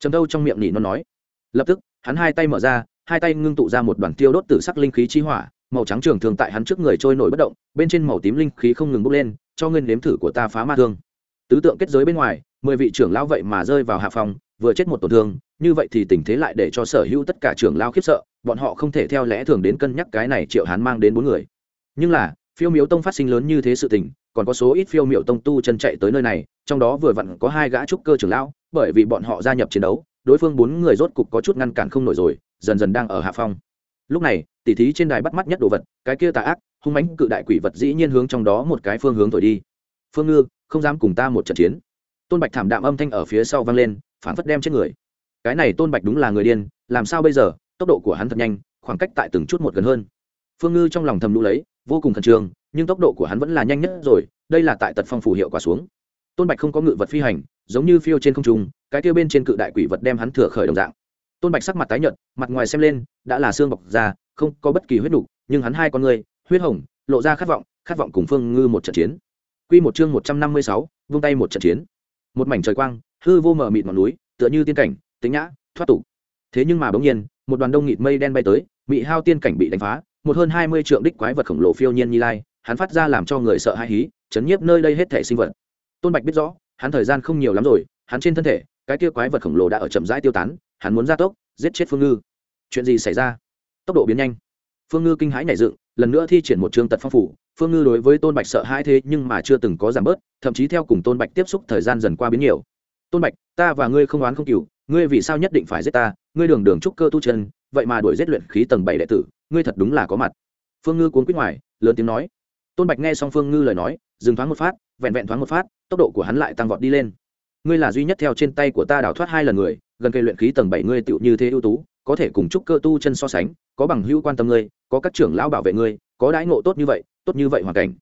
Trầm thâu trong miệng nỉ nó nói. Lập tức, hắn hai tay mở ra, hai tay ngưng tụ ra một đoàn tiêu đốt tử sắc linh khí chi hỏa, màu trắng trường thường tại hắn trước người trôi nổi bất động, bên trên màu tím linh khí không ngừng bốc lên, cho ngươi nếm thử của ta phá ma thương tứ tượng kết giới bên ngoài, mười vị trưởng lão vậy mà rơi vào hạ phòng, vừa chết một tổn thương, như vậy thì tình thế lại để cho sở hữu tất cả trưởng lao khiếp sợ, bọn họ không thể theo lẽ thường đến cân nhắc cái này triệu hán mang đến bốn người. Nhưng là, phiêu miếu tông phát sinh lớn như thế sự tình, còn có số ít phiêu miệu tông tu chân chạy tới nơi này, trong đó vừa vặn có hai gã trúc cơ trưởng lão, bởi vì bọn họ gia nhập chiến đấu, đối phương bốn người rốt cục có chút ngăn cản không nổi rồi, dần dần đang ở hạ phong lúc này, tỉ thí trên đài bắt mắt nhất đồ vật, cái kia tà ác, hung mãnh cự đại quỷ vật dĩ nhiên hướng trong đó một cái phương hướng thổi đi. Phương ngư không dám cùng ta một trận chiến. Tôn bạch thảm đạm âm thanh ở phía sau vang lên phản phất đem chết người. Cái này tôn bạch đúng là người điên làm sao bây giờ? Tốc độ của hắn thật nhanh khoảng cách tại từng chút một gần hơn. Phương ngư trong lòng thầm lũ lấy vô cùng khẩn trương nhưng tốc độ của hắn vẫn là nhanh nhất rồi đây là tại tật phong phủ hiệu quả xuống. Tôn bạch không có ngự vật phi hành giống như phiêu trên không trung cái kia bên trên cự đại quỷ vật đem hắn thừa khởi đồng dạng. Tôn bạch sắc mặt tái nhợt mặt ngoài xem lên đã là xương bọc da không có bất kỳ huyết đủ, nhưng hắn hai con người huyết hồng lộ ra khát vọng khát vọng cùng phương ngư một trận chiến quy một chương một trăm năm mươi sáu, vung tay một trận chiến. Một mảnh trời quang, hư vô mờ mịt ngọn núi, tựa như tiên cảnh, tĩnh nhã, thoát tục. Thế nhưng mà bỗng nhiên, một đoàn đông nghịt mây đen bay tới, mị hao tiên cảnh bị đánh phá, một hơn hai mươi trượng đích quái vật khổng lồ phiêu nhiên như lai, hắn phát ra làm cho người sợ hãi hí, chấn nhiếp nơi đây hết thảy sinh vật. Tôn bạch biết rõ, hắn thời gian không nhiều lắm rồi, hắn trên thân thể, cái kia quái vật khổng lồ đã ở chậm rãi tiêu tán, hắn muốn ra tốc, giết chết phương ngư. Chuyện gì xảy ra? Tốc độ biến nhanh. Phương ngư kinh hãi nhảy dựng, lần nữa thi triển một chương tật phong phủ phương ngư đối với tôn bạch sợ hãi thế nhưng mà chưa từng có giảm bớt, thậm chí theo cùng tôn bạch tiếp xúc thời gian dần qua biến nhiều. Tôn bạch, ta và ngươi không oán không cừu, ngươi vì sao nhất định phải giết ta? Ngươi đường đường trúc cơ tu chân, vậy mà đuổi giết luyện khí tầng bảy đệ tử, ngươi thật đúng là có mặt. Phương ngư cuốn quýt ngoài, lớn tiếng nói. Tôn bạch nghe xong phương ngư lời nói, dừng thoáng một phát, vẹn vẹn thoáng một phát, tốc độ của hắn lại tăng vọt đi lên. Ngươi là duy nhất theo trên tay của ta đào thoát hai lần người, gần cây luyện khí tầng bảy ngươi tựu như thế ưu tú, có thể cùng chúc cơ tu chân so sánh, có bằng hữu quan tâm ngươi, có các trưởng lão bảo vệ ngươi, có đãi ngộ tốt như vậy tốt như vậy hoàn cảnh.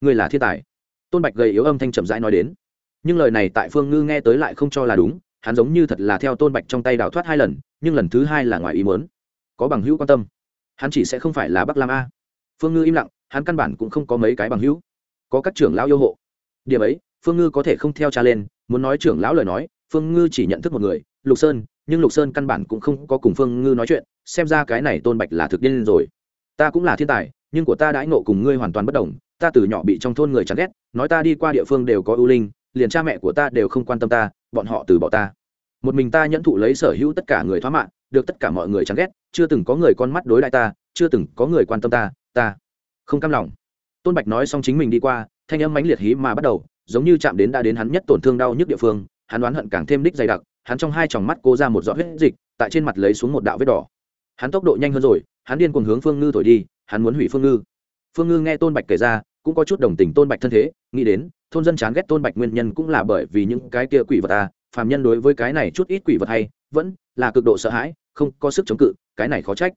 Ngươi là thiên tài. Tôn bạch gầy yếu âm thanh chậm rãi nói đến. Nhưng lời này tại phương ngư nghe tới lại không cho là đúng, hắn giống như thật là theo tôn bạch trong tay đào thoát hai lần, nhưng lần thứ hai là ngoài ý muốn. Có bằng hữu quan tâm. Hắn chỉ sẽ không phải là bắc lam a. Phương ngư im lặng, hắn căn bản cũng không có mấy cái bằng hữu. Có các trưởng lão yêu hộ. Điểm ấy, phương ngư có thể không theo cha lên, muốn nói trưởng lão lời nói, phương ngư chỉ nhận thức một người, lục sơn, nhưng lục sơn căn bản cũng không có cùng phương ngư nói chuyện, xem ra cái này tôn bạch là thực điên rồi. Ta cũng là thiên tài nhưng của ta đãi ngộ cùng ngươi hoàn toàn bất đồng, ta từ nhỏ bị trong thôn người chán ghét, nói ta đi qua địa phương đều có ưu linh, liền cha mẹ của ta đều không quan tâm ta, bọn họ từ bỏ ta. Một mình ta nhẫn thụ lấy sở hữu tất cả người thoá mạng được tất cả mọi người chán ghét, chưa từng có người con mắt đối lại ta, chưa từng có người quan tâm ta ta không cam lòng. Tôn bạch nói xong chính mình đi qua, thanh âm mãnh liệt hí mà bắt đầu, giống như chạm đến đã đến hắn nhất tổn thương đau nhức địa phương, hắn đoán hận càng thêm đích dày đặc, hắn trong hai tròng mắt cố ra một giọt huyết dịch, tại trên mặt lấy xuống một đạo vết đỏ. Hắn tốc độ nhanh hơn rồi, hắn điên cuồng hướng phương ngư thổi đi hắn muốn hủy phương ngư. Phương ngư nghe tôn bạch kể ra cũng có chút đồng tình tôn bạch thân thế nghĩ đến thôn dân chán ghét tôn bạch nguyên nhân cũng là bởi vì những cái kia quỷ vật ta à, phàm nhân đối với cái này chút ít quỷ vật hay vẫn là cực độ sợ hãi không có sức chống cự cái này khó trách.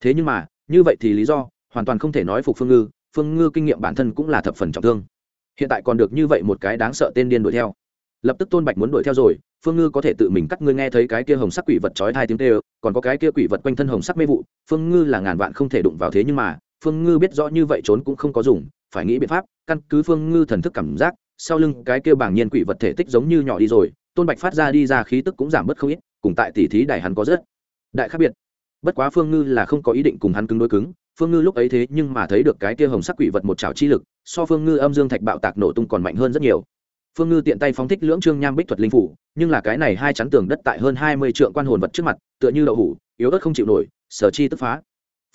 Thế nhưng mà như vậy thì lý do hoàn toàn không thể nói phục phương ngư phương ngư kinh nghiệm bản thân cũng là thập phần trọng thương. Hiện tại còn được như vậy một cái đáng sợ tên điên đuổi theo. Lập tức tôn bạch muốn đuổi theo rồi phương ngư có thể tự mình cắt ngươi nghe thấy cái kia hồng sắc quỷ vật trói thai tiếng tê còn có cái kia quỷ vật quanh thân hồng sắc mê vụ, phương ngư là ngàn vạn không thể đụng vào thế nhưng mà, phương ngư biết rõ như vậy trốn cũng không có dùng, phải nghĩ biện pháp, căn cứ phương ngư thần thức cảm giác, sau lưng cái kia bảng nhiên quỷ vật thể tích giống như nhỏ đi rồi, tôn bạch phát ra đi ra khí tức cũng giảm bớt không ít, cùng tại tỷ thí đại hắn có rất đại khác biệt. Bất quá phương ngư là không có ý định cùng hắn cứng đối cứng, phương ngư lúc ấy thế nhưng mà thấy được cái kia hồng sắc quỷ vật một trào chi lực, so phương ngư âm dương thạch bạo tạc nổ tung còn mạnh hơn rất nhiều phương ngư tiện tay phóng thích lưỡng trương nham bích thuật linh phủ, nhưng là cái này hai chắn tường đất tại hơn hai mươi trượng quan hồn vật trước mặt, tựa như đậu hủ, yếu ớt không chịu nổi, sở chi tức phá.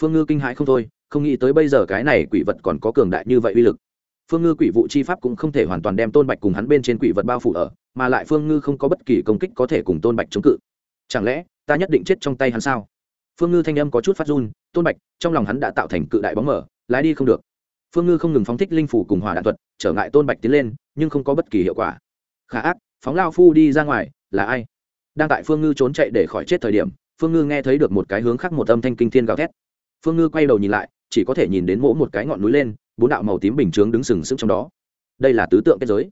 Phương ngư kinh hãi không thôi, không nghĩ tới bây giờ cái này quỷ vật còn có cường đại như vậy uy lực. Phương ngư quỷ vụ chi pháp cũng không thể hoàn toàn đem tôn bạch cùng hắn bên trên quỷ vật bao phủ ở, mà lại phương ngư không có bất kỳ công kích có thể cùng tôn bạch chống cự. Chẳng lẽ, ta nhất định chết trong tay hắn sao? Phương ngư thanh âm có chút phát run, tôn bạch, trong lòng hắn đã tạo thành cự đại bóng mở lái đi không được phương ngư không ngừng phóng thích linh phủ cùng hỏa đạn thuật, trở ngại tôn bạch tiến lên, nhưng không có bất kỳ hiệu quả. Khả ác, phóng lao phu đi ra ngoài, là ai? Đang tại phương ngư trốn chạy để khỏi chết thời điểm, phương ngư nghe thấy được một cái hướng khác một âm thanh kinh thiên gào thét. Phương ngư quay đầu nhìn lại, chỉ có thể nhìn đến mỗ một cái ngọn núi lên, bốn đạo màu tím bình chướng đứng sừng sững trong đó. Đây là tứ tượng kết giới.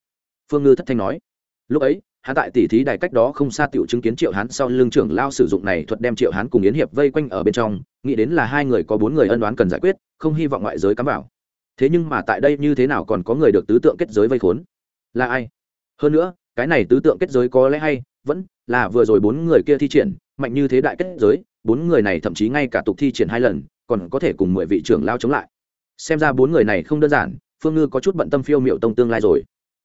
Phương ngư thất thanh nói. Lúc ấy, hắn tại tỷ thí đài cách đó không xa tiểu chứng kiến triệu hán sau lưng trưởng lao sử dụng này thuật đem triệu hán cùng yến hiệp vây quanh ở bên trong, nghĩ đến là hai người có bốn người ân đoán cần giải quyết, không hy vọng ngoại giới cắm vào thế nhưng mà tại đây như thế nào còn có người được tứ tượng kết giới vây khốn? Là ai? Hơn nữa, cái này tứ tượng kết giới có lẽ hay, vẫn là vừa rồi bốn người kia thi triển, mạnh như thế đại kết giới, bốn người này thậm chí ngay cả tục thi triển hai lần, còn có thể cùng mười vị trưởng lao chống lại. Xem ra bốn người này không đơn giản, phương ngư có chút bận tâm phiêu miệu tông tương lai rồi.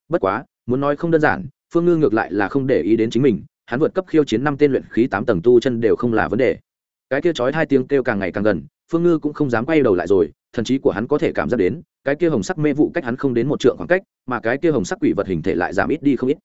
Bất quá, muốn nói không đơn giản, phương ngư ngược lại là không để ý đến chính mình, hắn vượt cấp khiêu chiến năm tên luyện khí tám tầng tu chân đều không là vấn đề. Cái kia chói hai tiếng kêu càng ngày càng gần, phương ngư cũng không dám quay đầu lại rồi thần trí của hắn có thể cảm giác đến, cái kia hồng sắc mê vụ cách hắn không đến một trượng khoảng cách, mà cái kia hồng sắc quỷ vật hình thể lại giảm ít đi không ít.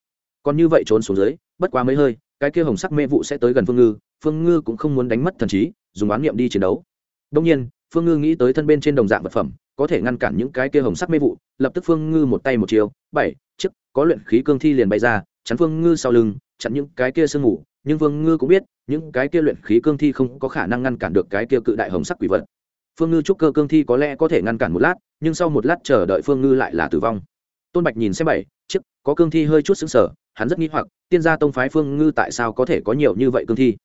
Còn như vậy trốn xuống dưới, bất quá mấy hơi, cái kia hồng sắc mê vụ sẽ tới gần phương ngư phương ngư cũng không muốn đánh mất thần trí, dùng oán niệm đi chiến đấu. Đông nhiên, phương ngư nghĩ tới thân bên trên đồng dạng vật phẩm, có thể ngăn cản những cái kia hồng sắc mê vụ, lập tức phương ngư một tay một chiều bảy, chiếc, có luyện khí cương thi liền bay ra, chắn phương ngư sau lưng, chặn những cái kia sương ngủ nhưng phương ngư cũng biết, những cái kia luyện khí cương thi không có khả năng ngăn cản được cái kia cự đại hồng sắc quỷ vật phương ngư trúc cơ cương thi có lẽ có thể ngăn cản một lát, nhưng sau một lát chờ đợi phương ngư lại là tử vong. Tôn bạch nhìn xem bảy, chiếc, có cương thi hơi chút xứng sở hắn rất nghi hoặc, tiên gia tông phái phương ngư tại sao có thể có nhiều như vậy cương thi?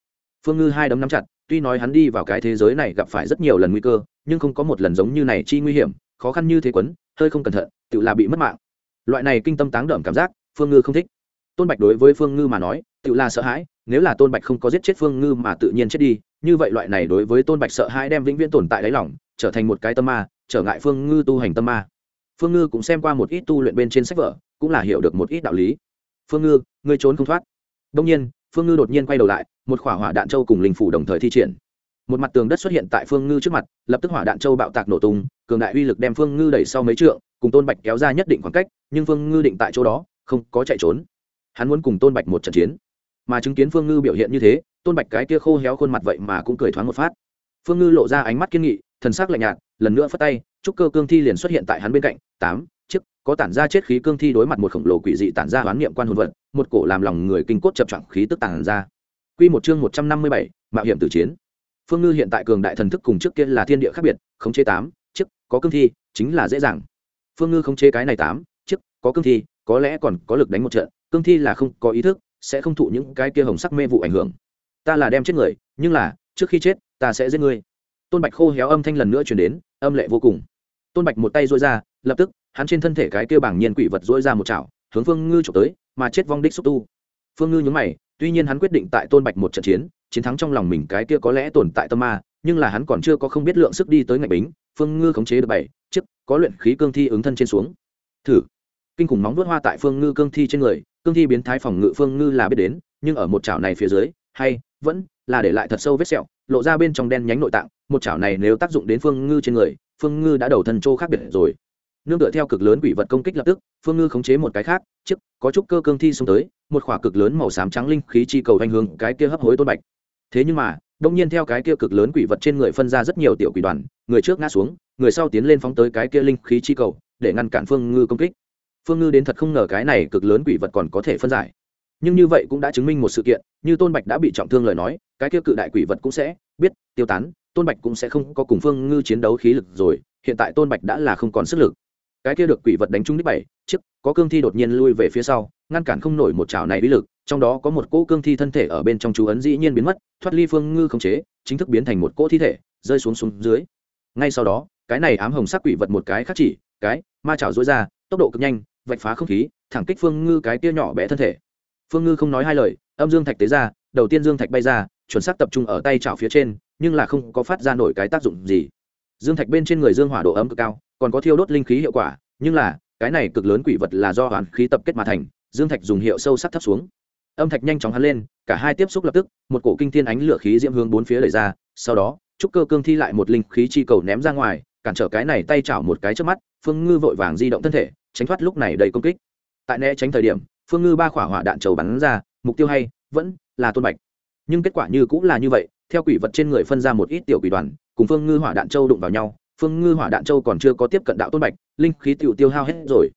Phương ngư hai đấm nắm chặt, tuy nói hắn đi vào cái thế giới này gặp phải rất nhiều lần nguy cơ, nhưng không có một lần giống như này chi nguy hiểm, khó khăn như thế quấn, hơi không cẩn thận, tự là bị mất mạng. Loại này kinh tâm táng đởm cảm giác, phương ngư không thích. Tôn bạch đối với phương ngư mà nói, tự là sợ hãi, nếu là tôn bạch không có giết chết phương ngư mà tự nhiên chết đi như vậy loại này đối với tôn bạch sợ hãi đem vĩnh viễn tồn tại đáy lỏng trở thành một cái tâm ma, trở ngại phương ngư tu hành tâm ma. Phương ngư cũng xem qua một ít tu luyện bên trên sách vở, cũng là hiểu được một ít đạo lý. Phương ngư, ngươi trốn không thoát. Đông nhiên, phương ngư đột nhiên quay đầu lại, một khỏa hỏa đạn châu cùng linh phủ đồng thời thi triển. Một mặt tường đất xuất hiện tại phương ngư trước mặt, lập tức hỏa đạn châu bạo tạc nổ tung, cường đại uy lực đem phương ngư đẩy sau mấy trượng, cùng tôn bạch kéo ra nhất định khoảng cách, nhưng phương ngư định tại chỗ đó, không có chạy trốn. Hắn muốn cùng tôn bạch một trận chiến. Mà chứng kiến phương ngư biểu hiện như thế tôn bạch cái kia khô héo khuôn mặt vậy mà cũng cười thoáng một phát. Phương ngư lộ ra ánh mắt kiên nghị, thần sắc lạnh nhạt, lần nữa phất tay trúc cơ cương thi liền xuất hiện tại hắn bên cạnh. Tám, chiếc, có tản ra chết khí cương thi đối mặt một khổng lồ quỷ dị tản ra hoán niệm quan hồn vật, một cổ làm lòng người kinh cốt chập chọn khí tức tản ra. Quy một chương một trăm năm mươi bảy, mạo hiểm tử chiến. Phương ngư hiện tại cường đại thần thức cùng trước kia là thiên địa khác biệt, khống chế tám, chiếc, có cương thi, chính là dễ dàng. Phương ngư khống chế cái này tám, chiếc, có cương thi, có lẽ còn có lực đánh một trận, cương thi là không có ý thức, sẽ không thụ những cái kia hồng sắc mê vụ ảnh hưởng ta là đem chết người, nhưng là, trước khi chết, ta sẽ giết ngươi. Tôn bạch khô héo âm thanh lần nữa chuyển đến, âm lệ vô cùng. Tôn bạch một tay dối ra, lập tức, hắn trên thân thể cái kia bảng nhiên quỷ vật dối ra một chảo, hướng phương ngư trộm tới, mà chết vong đích xúc tu. Phương ngư nhúng mày, tuy nhiên hắn quyết định tại tôn bạch một trận chiến chiến thắng trong lòng mình cái kia có lẽ tồn tại tâm ma, nhưng là hắn còn chưa có không biết lượng sức đi tới ngạch bính, phương ngư khống chế được bảy chức có luyện khí cương thi ứng thân trên xuống. Thử. Kinh khủng móng vuốt hoa tại phương ngư cương thi trên người, cương thi biến thái phòng ngự phương ngư là biết đến, nhưng ở một chảo này phía dưới hay, vẫn là để lại thật sâu vết sẹo, lộ ra bên trong đen nhánh nội tạng. Một chảo này nếu tác dụng đến phương ngư trên người, phương ngư đã đầu thân trô khác biệt rồi. Nương tựa theo cực lớn quỷ vật công kích lập tức, phương ngư khống chế một cái khác, chiếc, có chút cơ cương thi xông tới, một khỏa cực lớn màu xám trắng linh khí chi cầu hành hướng cái kia hấp hối tôn bạch. Thế nhưng mà, đông nhiên theo cái kia cực lớn quỷ vật trên người phân ra rất nhiều tiểu quỷ đoàn, người trước ngã xuống, người sau tiến lên phóng tới cái kia linh khí chi cầu, để ngăn cản phương ngư công kích. Phương ngư đến thật không ngờ cái này cực lớn quỷ vật còn có thể phân giải. Nhưng như vậy cũng đã chứng minh một sự kiện như tôn bạch đã bị trọng thương lời nói, cái kia cự đại quỷ vật cũng sẽ biết, tiêu tán, tôn bạch cũng sẽ không có cùng phương ngư chiến đấu khí lực rồi, hiện tại tôn bạch đã là không còn sức lực. Cái kia được quỷ vật đánh trúng đích bảy, chiếc, có cương thi đột nhiên lui về phía sau, ngăn cản không nổi một chảo này uy lực, trong đó có một cỗ cương thi thân thể ở bên trong chú ấn dĩ nhiên biến mất, thoát ly phương ngư không chế, chính thức biến thành một cỗ thi thể, rơi xuống xuống dưới. Ngay sau đó, cái này ám hồng sắc quỷ vật một cái khác chỉ, cái ma chảo dối ra, tốc độ cực nhanh, vạch phá không khí, thẳng kích phương ngư cái kia nhỏ bé thân thể phương ngư không nói hai lời, âm dương thạch tế ra, đầu tiên dương thạch bay ra, chuẩn xác tập trung ở tay chảo phía trên, nhưng là không có phát ra nổi cái tác dụng gì. Dương thạch bên trên người dương hỏa độ ấm cực cao, còn có thiêu đốt linh khí hiệu quả, nhưng là, cái này cực lớn quỷ vật là do hoàn khí tập kết mà thành, dương thạch dùng hiệu sâu sắc thấp xuống. Âm thạch nhanh chóng hắn lên, cả hai tiếp xúc lập tức, một cổ kinh thiên ánh lửa khí diễm hướng bốn phía đẩy ra, sau đó, trúc cơ cương thi lại một linh khí chi cầu ném ra ngoài, cản trở cái này tay chảo một cái trước mắt, phương ngư vội vàng di động thân thể, tránh thoát lúc này đầy công kích. Tại né tránh thời điểm phương ngư ba khỏa hỏa đạn trầu bắn ra, mục tiêu hay, vẫn là tôn bạch. Nhưng kết quả như cũng là như vậy, theo quỷ vật trên người phân ra một ít tiểu quỷ đoàn, cùng phương ngư hỏa đạn châu đụng vào nhau, phương ngư hỏa đạn châu còn chưa có tiếp cận đạo tôn bạch, linh khí tiểu tiêu hao hết rồi.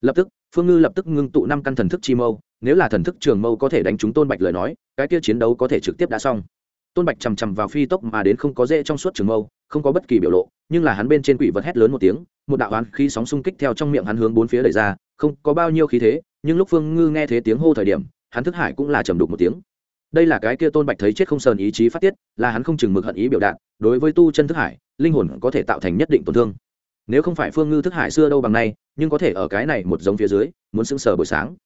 Lập tức, phương ngư lập tức ngưng tụ năm căn thần thức chi mâu, nếu là thần thức trường mâu có thể đánh trúng tôn bạch lời nói, cái kia chiến đấu có thể trực tiếp đã xong. Tôn bạch chằm chằm vào phi tốc mà đến không có dễ trong suốt trường mâu, không có bất kỳ biểu lộ, nhưng là hắn bên trên quỷ vật hét lớn một tiếng, một đạo oán khí sóng xung kích theo trong miệng hắn hướng bốn phía đẩy ra, không có bao nhiêu khí thế nhưng lúc phương ngư nghe thấy tiếng hô thời điểm, hắn thức hải cũng là trầm đục một tiếng. Đây là cái kia tôn bạch thấy chết không sờn ý chí phát tiết, là hắn không chừng mực hận ý biểu đạt, đối với tu chân thức hải, linh hồn có thể tạo thành nhất định tổn thương. Nếu không phải phương ngư thức hải xưa đâu bằng nay, nhưng có thể ở cái này một giống phía dưới, muốn sững sờ buổi sáng.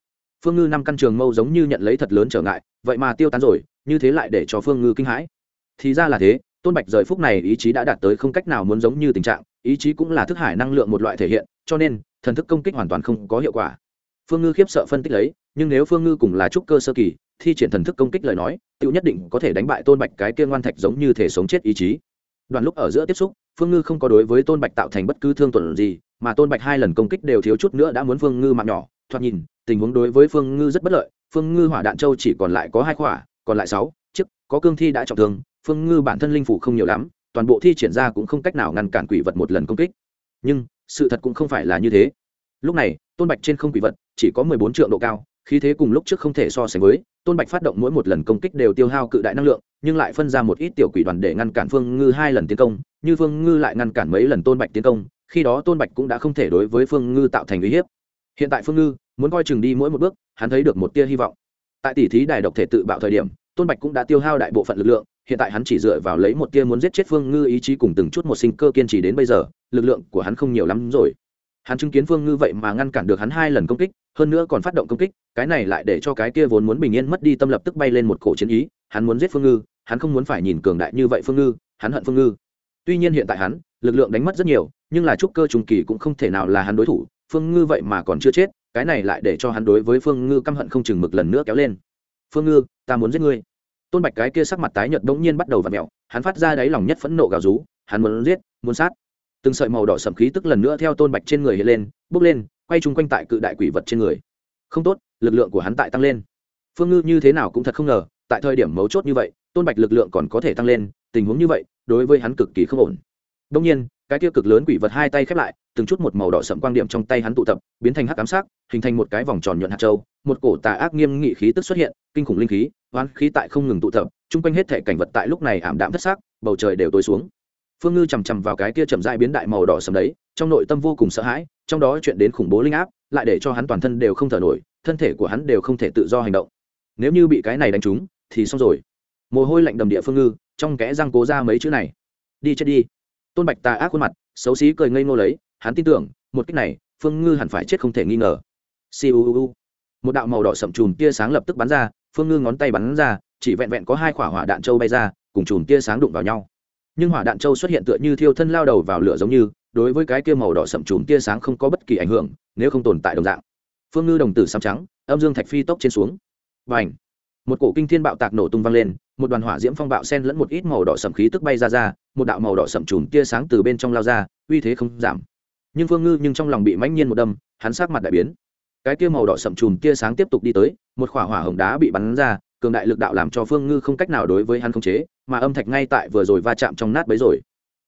Phương ngư năm căn trường mâu giống như nhận lấy thật lớn trở ngại, vậy mà tiêu tán rồi, như thế lại để cho phương ngư kinh hãi. Thì ra là thế, tôn bạch rời phúc này ý chí đã đạt tới không cách nào muốn giống như tình trạng, ý chí cũng là thức hải năng lượng một loại thể hiện, cho nên, thần thức công kích hoàn toàn không có hiệu quả phương ngư khiếp sợ phân tích lấy, nhưng nếu phương ngư cùng là trúc cơ sơ kỳ, thi triển thần thức công kích lời nói tự nhất định có thể đánh bại tôn bạch cái kia ngoan thạch giống như thể sống chết ý chí. Đoàn lúc ở giữa tiếp xúc, phương ngư không có đối với tôn bạch tạo thành bất cứ thương tuần gì, mà tôn bạch hai lần công kích đều thiếu chút nữa đã muốn phương ngư mạng nhỏ. Thoạt nhìn, tình huống đối với phương ngư rất bất lợi, phương ngư hỏa đạn châu chỉ còn lại có hai khỏa, còn lại sáu, chiếc, có cương thi đã trọng thương, phương ngư bản thân linh phủ không nhiều lắm, toàn bộ thi triển ra cũng không cách nào ngăn cản quỷ vật một lần công kích. Nhưng, sự thật cũng không phải là như thế. Lúc này, tôn bạch trên không quỷ vật chỉ có mười bốn triệu độ cao, khí thế cùng lúc trước không thể so sánh với, tôn bạch phát động mỗi một lần công kích đều tiêu hao cự đại năng lượng, nhưng lại phân ra một ít tiểu quỷ đoàn để ngăn cản phương ngư hai lần tiến công, như phương ngư lại ngăn cản mấy lần tôn bạch tiến công, khi đó tôn bạch cũng đã không thể đối với phương ngư tạo thành uy hiếp. Hiện tại phương ngư muốn coi chừng đi mỗi một bước, hắn thấy được một tia hy vọng. Tại tỷ thí đài độc thể tự bạo thời điểm, tôn bạch cũng đã tiêu hao đại bộ phận lực lượng, hiện tại hắn chỉ dựa vào lấy một tia muốn giết chết phương ngư ý chí cùng từng chút một sinh cơ kiên trì đến bây giờ, lực lượng của hắn không nhiều lắm rồi hắn chứng kiến phương ngư vậy mà ngăn cản được hắn hai lần công kích, hơn nữa còn phát động công kích, cái này lại để cho cái kia vốn muốn bình yên mất đi tâm lập tức bay lên một cổ chiến ý, hắn muốn giết phương ngư, hắn không muốn phải nhìn cường đại như vậy phương ngư, hắn hận phương ngư. Tuy nhiên hiện tại hắn, lực lượng đánh mất rất nhiều, nhưng là trúc cơ trùng kỳ cũng không thể nào là hắn đối thủ, phương ngư vậy mà còn chưa chết, cái này lại để cho hắn đối với phương ngư căm hận không chừng mực lần nữa kéo lên. Phương ngư, ta muốn giết ngươi. Tôn bạch cái kia sắc mặt tái nhợt bỗng nhiên bắt đầu v ặ mẹo hắn phát ra đáy lòng nhất phẫn nộ gào rú, hắn muốn giết, muốn sát từng sợi màu đỏ sẩm khí tức lần nữa theo tôn bạch trên người hiện lên bốc lên, quay chung quanh tại cự đại quỷ vật trên người. Không tốt, lực lượng của hắn tại tăng lên. Phương ngư như thế nào cũng thật không ngờ, tại thời điểm mấu chốt như vậy, tôn bạch lực lượng còn có thể tăng lên, tình huống như vậy, đối với hắn cực kỳ không ổn. Đông nhiên, cái kia cực lớn quỷ vật hai tay khép lại, từng chút một màu đỏ sậm quang điểm trong tay hắn tụ tập, biến thành hắc ám sắc, hình thành một cái vòng tròn nhuận hạt châu, một cổ tà ác nghiêm nghị khí tức xuất hiện, kinh khủng linh khí, oán khí tại không ngừng tụ tập, chung quanh hết thể cảnh vật tại lúc này ảm đạm thất sắc, bầu trời đều tối xuống phương ngư chằm chằm vào cái kia chậm dại biến đại màu đỏ sầm đấy, trong nội tâm vô cùng sợ hãi, trong đó chuyện đến khủng bố linh áp, lại để cho hắn toàn thân đều không thở nổi, thân thể của hắn đều không thể tự do hành động. Nếu như bị cái này đánh trúng, thì xong rồi. Mồ hôi lạnh đầm địa phương ngư, trong kẽ răng cố ra mấy chữ này. Đi chết đi. Tôn bạch tà ác khuôn mặt, xấu xí cười ngây ngô lấy, hắn tin tưởng, một cách này, phương ngư hẳn phải chết không thể nghi ngờ. Siêu một đạo màu đỏ sậm chùm tia sáng lập tức bắn ra, phương ngư ngón tay bắn ra, chỉ vẹn vẹn có hai quả hỏa đạn trâu bay ra, cùng chùm tia sáng đụng vào nhau nhưng hỏa đạn châu xuất hiện tựa như thiêu thân lao đầu vào lửa giống như, đối với cái kia màu đỏ sậm chùm tia sáng không có bất kỳ ảnh hưởng, nếu không tồn tại đồng dạng. Phương ngư đồng tử xám trắng, âm dương thạch phi tốc trên xuống. Và ảnh một cổ kinh thiên bạo tạc nổ tung vang lên, một đoàn hỏa diễm phong bạo sen lẫn một ít màu đỏ sậm khí tức bay ra ra, một đạo màu đỏ sậm chùm tia sáng từ bên trong lao ra, uy thế không giảm. Nhưng phương ngư nhưng trong lòng bị mãnh nhiên một đâm, hắn sát mặt đại biến. Cái tia màu đỏ sậm chùm tia sáng tiếp tục đi tới, một khỏa hỏa hồng đá bị bắn ra, cường đại lực đạo làm cho phương ngư không cách nào đối với hắn khống chế mà âm thạch ngay tại vừa rồi va chạm trong nát bấy rồi.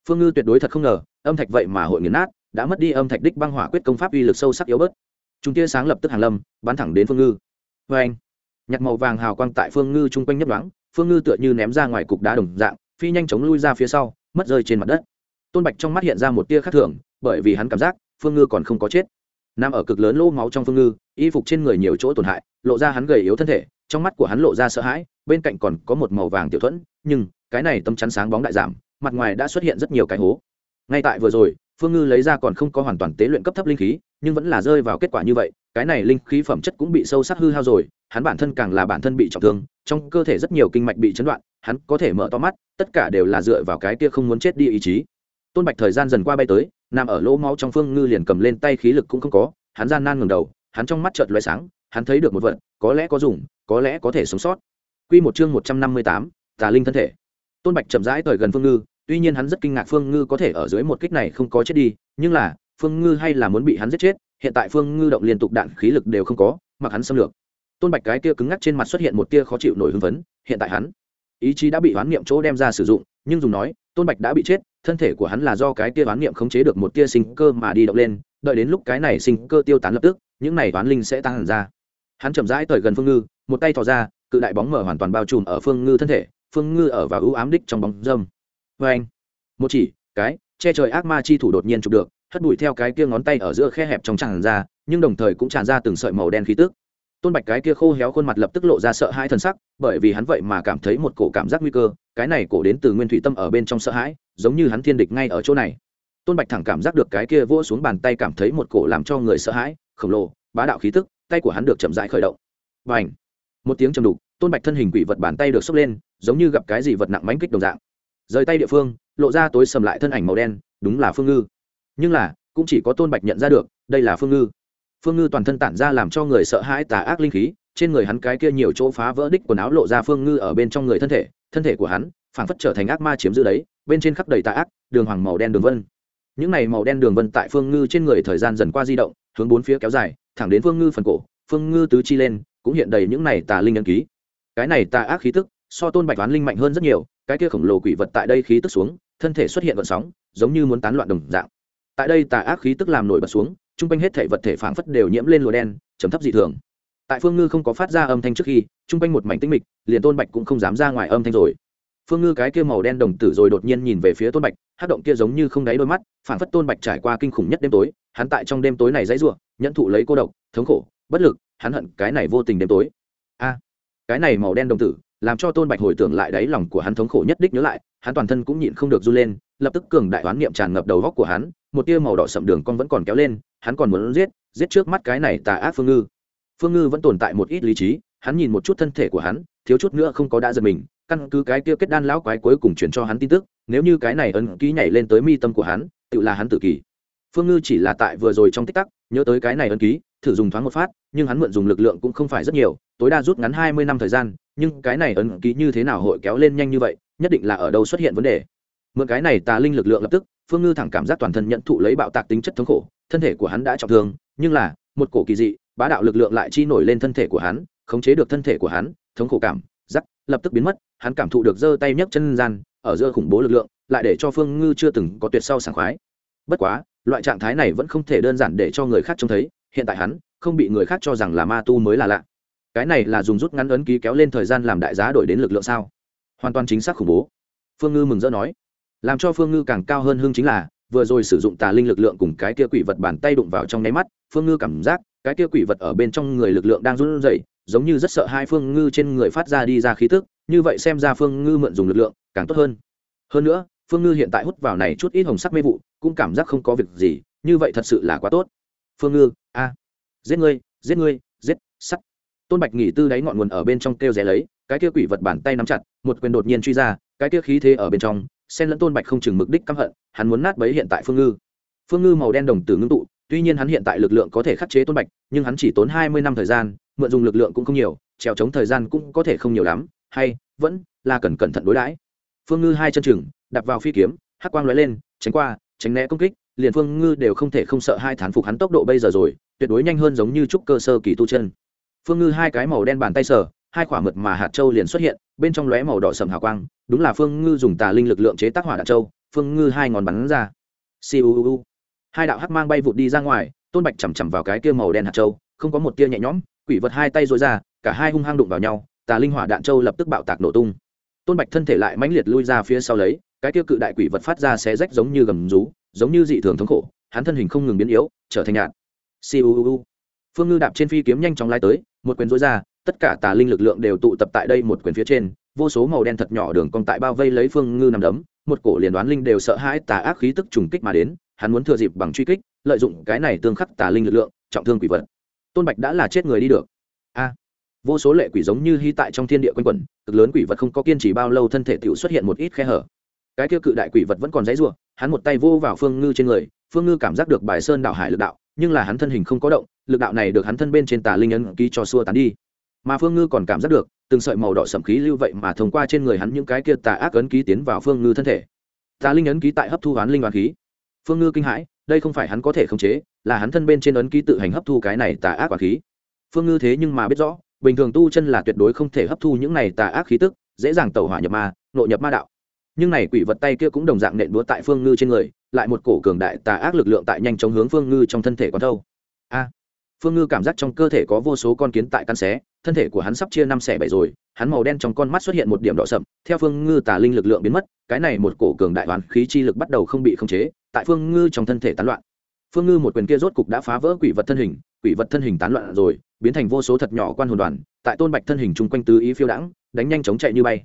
Phương ngư tuyệt đối thật không ngờ, âm thạch vậy mà hội nghiền nát, đã mất đi âm thạch đích băng hỏa quyết công pháp uy lực sâu sắc yếu bớt. Chúng tia sáng lập tức hàng lâm, bắn thẳng đến phương ngư. Vê anh nhặt màu vàng hào quang tại phương ngư chung quanh nhấp đoáng phương ngư tựa như ném ra ngoài cục đá đồng dạng, phi nhanh chóng lui ra phía sau, mất rơi trên mặt đất. Tôn bạch trong mắt hiện ra một tia khác thường, bởi vì hắn cảm giác, phương ngư còn không có chết. Nằm ở cực lớn lỗ máu trong phương ngư, y phục trên người nhiều chỗ tổn hại, lộ ra hắn gầy yếu thân thể, trong mắt của hắn lộ ra sợ hãi bên cạnh còn có một màu vàng tiểu thuẫn, nhưng cái này tâm chắn sáng bóng đại giảm, mặt ngoài đã xuất hiện rất nhiều cái hố. Ngay tại vừa rồi, phương ngư lấy ra còn không có hoàn toàn tế luyện cấp thấp linh khí, nhưng vẫn là rơi vào kết quả như vậy, cái này linh khí phẩm chất cũng bị sâu sắc hư hao rồi, hắn bản thân càng là bản thân bị trọng thương, trong cơ thể rất nhiều kinh mạch bị chấn đoạn, hắn có thể mở to mắt, tất cả đều là dựa vào cái kia không muốn chết đi ý chí. Tôn bạch thời gian dần qua bay tới, nằm ở lỗ máu trong phương ngư liền cầm lên tay khí lực cũng không có, hắn gian nan ngừng đầu, hắn trong mắt chợt loay sáng, hắn thấy được một vật, có lẽ có dùng, có lẽ có thể sống sót. Quy một chương một trăm năm mươi tám tà linh thân thể. Tôn bạch chậm rãi tới gần phương ngư tuy nhiên hắn rất kinh ngạc phương ngư có thể ở dưới một kích này không có chết đi nhưng là phương ngư hay là muốn bị hắn giết chết hiện tại phương ngư động liên tục đạn khí lực đều không có mặc hắn xâm lược. Tôn bạch cái kia cứng ngắc trên mặt xuất hiện một tia khó chịu nổi hứng vấn, hiện tại hắn ý chí đã bị hoán niệm chỗ đem ra sử dụng nhưng dùng nói tôn bạch đã bị chết thân thể của hắn là do cái kia hoán niệm khống chế được một tia sinh cơ mà đi động lên đợi đến lúc cái này sinh cơ tiêu tán lập tức những này toán linh sẽ tăng hẳn ra. Hắn chậm rãi tới gần phương ngư một tay thò ra cự đại bóng mở hoàn toàn bao trùm ở phương ngư thân thể, phương ngư ở và ưu ám đích trong bóng dâm. Vê anh, một chỉ, cái, che trời ác ma chi thủ đột nhiên chụp được, hất bụi theo cái kia ngón tay ở giữa khe hẹp trong tràn ra, nhưng đồng thời cũng tràn ra từng sợi màu đen khí tức. Tôn bạch cái kia khô héo khuôn mặt lập tức lộ ra sợ hãi thần sắc, bởi vì hắn vậy mà cảm thấy một cổ cảm giác nguy cơ, cái này cổ đến từ nguyên thủy tâm ở bên trong sợ hãi, giống như hắn thiên địch ngay ở chỗ này. Tôn bạch thẳng cảm giác được cái kia vỗ xuống bàn tay cảm thấy một cổ làm cho người sợ hãi, khổng lồ, bá đạo khí tức, tay của hắn được chậm rãi khởi động. Và ảnh một tiếng trầm đục, tôn bạch thân hình quỷ vật bàn tay được xốc lên, giống như gặp cái gì vật nặng mánh kích đồng dạng. Rời tay địa phương, lộ ra tối sầm lại thân ảnh màu đen, đúng là phương ngư. Nhưng là, cũng chỉ có tôn bạch nhận ra được, đây là phương ngư. Phương ngư toàn thân tản ra làm cho người sợ hãi tà ác linh khí, trên người hắn cái kia nhiều chỗ phá vỡ đích quần áo lộ ra phương ngư ở bên trong người thân thể thân thể của hắn, phảng phất trở thành ác ma chiếm giữ đấy, bên trên khắp đầy tà ác, đường hoàng màu đen đường vân. Những này màu đen đường vân tại phương ngư trên người thời gian dần qua di động, hướng bốn phía kéo dài, thẳng đến phương ngư phần cổ, phương ngư tứ chi lên cũng hiện đầy những này tà linh ấn ký. Cái này tà ác khí tức, so tôn bạch toán linh mạnh hơn rất nhiều, cái kia khổng lồ quỷ vật tại đây khí tức xuống, thân thể xuất hiện gợn sóng, giống như muốn tán loạn đồng dạng. Tại đây tà ác khí tức làm nổi bật xuống chung quanh hết thể vật thể phảng phất đều nhiễm lên lùa đen chấm thấp dị thường. Tại phương ngư không có phát ra âm thanh trước khi chung quanh một mảnh tinh mịch, liền tôn bạch cũng không dám ra ngoài âm thanh rồi. Phương ngư cái kia màu đen đồng tử rồi đột nhiên nhìn về phía tôn bạch, hát động kia giống như không đáy đôi mắt, phảng phất tôn bạch trải qua kinh khủng nhất đêm tối, hắn tại trong đêm tối này dãy ruộng nhẫn thụ lấy cô độc, thống khổ bất lực, hắn hận cái này vô tình đêm tối. A, cái này màu đen đồng tử, làm cho tôn bạch hồi tưởng lại đáy lòng của hắn thống khổ nhất đích nhớ lại, hắn toàn thân cũng nhịn không được run lên, lập tức cường đại oán niệm tràn ngập đầu góc của hắn, một tia màu đỏ sậm đường con vẫn còn kéo lên, hắn còn muốn giết giết trước mắt cái này tà ác phương ngư. Phương ngư vẫn tồn tại một ít lý trí, hắn nhìn một chút thân thể của hắn, thiếu chút nữa không có đã giật mình, căn cứ cái kia kết đan lão quái cuối cùng chuyển cho hắn tin tức, nếu như cái này ấn ký nhảy lên tới mi tâm của hắn, tự là hắn tự kỷ. Phương ngư chỉ là tại vừa rồi trong tích tắc, nhớ tới cái này ấn ký thử dùng thoáng một phát, nhưng hắn mượn dùng lực lượng cũng không phải rất nhiều, tối đa rút ngắn hai mươi năm thời gian, nhưng cái này ấn ký như thế nào hội kéo lên nhanh như vậy, nhất định là ở đâu xuất hiện vấn đề. Mượn cái này tà linh lực lượng lập tức, phương ngư thẳng cảm giác toàn thân nhận thụ lấy bạo tạc tính chất thống khổ, thân thể của hắn đã trọng thương, nhưng là, một cổ kỳ dị, bá đạo lực lượng lại chi nổi lên thân thể của hắn, khống chế được thân thể của hắn, thống khổ cảm giắc lập tức biến mất, hắn cảm thụ được giơ tay nhấc chân gian, ở giữa khủng bố lực lượng, lại để cho phương ngư chưa từng có tuyệt sau sảng khoái. Bất quá, loại trạng thái này vẫn không thể đơn giản để cho người khác trông thấy hiện tại hắn không bị người khác cho rằng là ma tu mới là lạ. Cái này là dùng rút ngắn ấn ký kéo lên thời gian làm đại giá đổi đến lực lượng sao? Hoàn toàn chính xác khủng bố. Phương ngư mừng rỡ nói. Làm cho phương ngư càng cao hơn hưng chính là, vừa rồi sử dụng tà linh lực lượng cùng cái kia quỷ vật bàn tay đụng vào trong nháy mắt, phương ngư cảm giác, cái kia quỷ vật ở bên trong người lực lượng đang run rẩy, giống như rất sợ hai phương ngư trên người phát ra đi ra khí tức, như vậy xem ra phương ngư mượn dùng lực lượng càng tốt hơn. Hơn nữa, phương ngư hiện tại hút vào này chút ít hồng sắc mê vụ, cũng cảm giác không có việc gì, như vậy thật sự là quá tốt. Phương ngư a giết ngươi giết ngươi, giết, sắt. Tôn bạch nghỉ tư đáy ngọn nguồn ở bên trong kêu rẽ lấy, cái kia quỷ vật bàn tay nắm chặt, một quyền đột nhiên truy ra, cái kia khí thế ở bên trong, xen lẫn tôn bạch không chừng mục đích căm hận, hắn muốn nát bấy hiện tại phương ngư. Phương ngư màu đen đồng tử ngưng tụ, tuy nhiên hắn hiện tại lực lượng có thể khắc chế tôn bạch, nhưng hắn chỉ tốn hai mươi năm thời gian, mượn dùng lực lượng cũng không nhiều, trèo chống thời gian cũng có thể không nhiều lắm, hay, vẫn là cần cẩn thận đối đãi. Phương ngư hai chân chừng, đạp vào phi kiếm, hắc quang lóe lên, tránh qua, tránh né công kích, liền phương ngư đều không thể không sợ hai thán phục hắn tốc độ bây giờ rồi tuyệt đối nhanh hơn giống như trúc cơ sơ kỳ tu chân. Phương ngư hai cái màu đen bàn tay sờ, hai quả mượt mà hạt châu liền xuất hiện, bên trong lóe màu đỏ sầm hào quang, đúng là phương ngư dùng tà linh lực lượng chế tác hỏa đạn châu, phương ngư hai ngón bắn ra. Siêu hai đạo hắc mang bay vụt đi ra ngoài, tôn bạch chằm chằm vào cái kia màu đen hạt châu, không có một tia nhẹ nhõm, quỷ vật hai tay dối ra, cả hai hung hăng đụng vào nhau, tà linh hỏa đạn châu lập tức bạo tạc nổ tung. Tôn bạch thân thể lại mãnh liệt lui ra phía sau lấy, cái kia cự đại quỷ vật phát ra xé rách giống như gầm rú, giống như dị thường thống khổ, hắn thân hình không ngừng biến yếu, trở thành nhạt siêu phương ngư đạp trên phi kiếm nhanh chóng lái tới, một quyền rối ra, tất cả tà linh lực lượng đều tụ tập tại đây một quyền phía trên, vô số màu đen thật nhỏ đường cong tại bao vây lấy phương ngư nằm đấm, một cổ liền đoán linh đều sợ hãi tà ác khí tức trùng kích mà đến, hắn muốn thừa dịp bằng truy kích, lợi dụng cái này tương khắc tà linh lực lượng, trọng thương quỷ vật. Tôn bạch đã là chết người đi được. A. Vô số lệ quỷ giống như hy tại trong thiên địa quanh quẩn, cực lớn quỷ vật không có kiên trì bao lâu thân thể tiểu xuất hiện một ít khe hở. Cái kia cự đại quỷ vật vẫn còn dãy rủa, hắn một tay vô vào phương ngư trên người, phương ngư cảm giác được bài sơn đạo hải lực đạo nhưng là hắn thân hình không có động, lực đạo này được hắn thân bên trên tà linh ấn ký cho xua tán đi. Mà phương ngư còn cảm giác được, từng sợi màu đỏ sẩm khí lưu vậy mà thông qua trên người hắn những cái kia tà ác ấn ký tiến vào phương ngư thân thể. Tà linh ấn ký tại hấp thu hoán linh hoàn khí. Phương ngư kinh hãi, đây không phải hắn có thể khống chế, là hắn thân bên trên ấn ký tự hành hấp thu cái này tà ác hoàn khí. Phương ngư thế nhưng mà biết rõ, bình thường tu chân là tuyệt đối không thể hấp thu những này tà ác khí tức, dễ dàng tẩu hỏa nhập ma, nội nhập ma đạo. Nhưng này quỷ vật tay kia cũng đồng dạng nện đúa tại phương ngư trên người lại một cổ cường đại tà ác lực lượng tại nhanh chóng hướng phương ngư trong thân thể quán thâu. A! Phương ngư cảm giác trong cơ thể có vô số con kiến tại căn xé, thân thể của hắn sắp chia năm xẻ bảy rồi, hắn màu đen trong con mắt xuất hiện một điểm đỏ sậm, theo phương ngư tà linh lực lượng biến mất, cái này một cổ cường đại hoàn khí chi lực bắt đầu không bị khống chế, tại phương ngư trong thân thể tán loạn. Phương ngư một quyền kia rốt cục đã phá vỡ quỷ vật thân hình, quỷ vật thân hình tán loạn rồi, biến thành vô số thật nhỏ quan hồn đoàn, tại tôn bạch thân hình chung quanh tứ ý phiêu đãng, đánh nhanh chóng chạy như bay.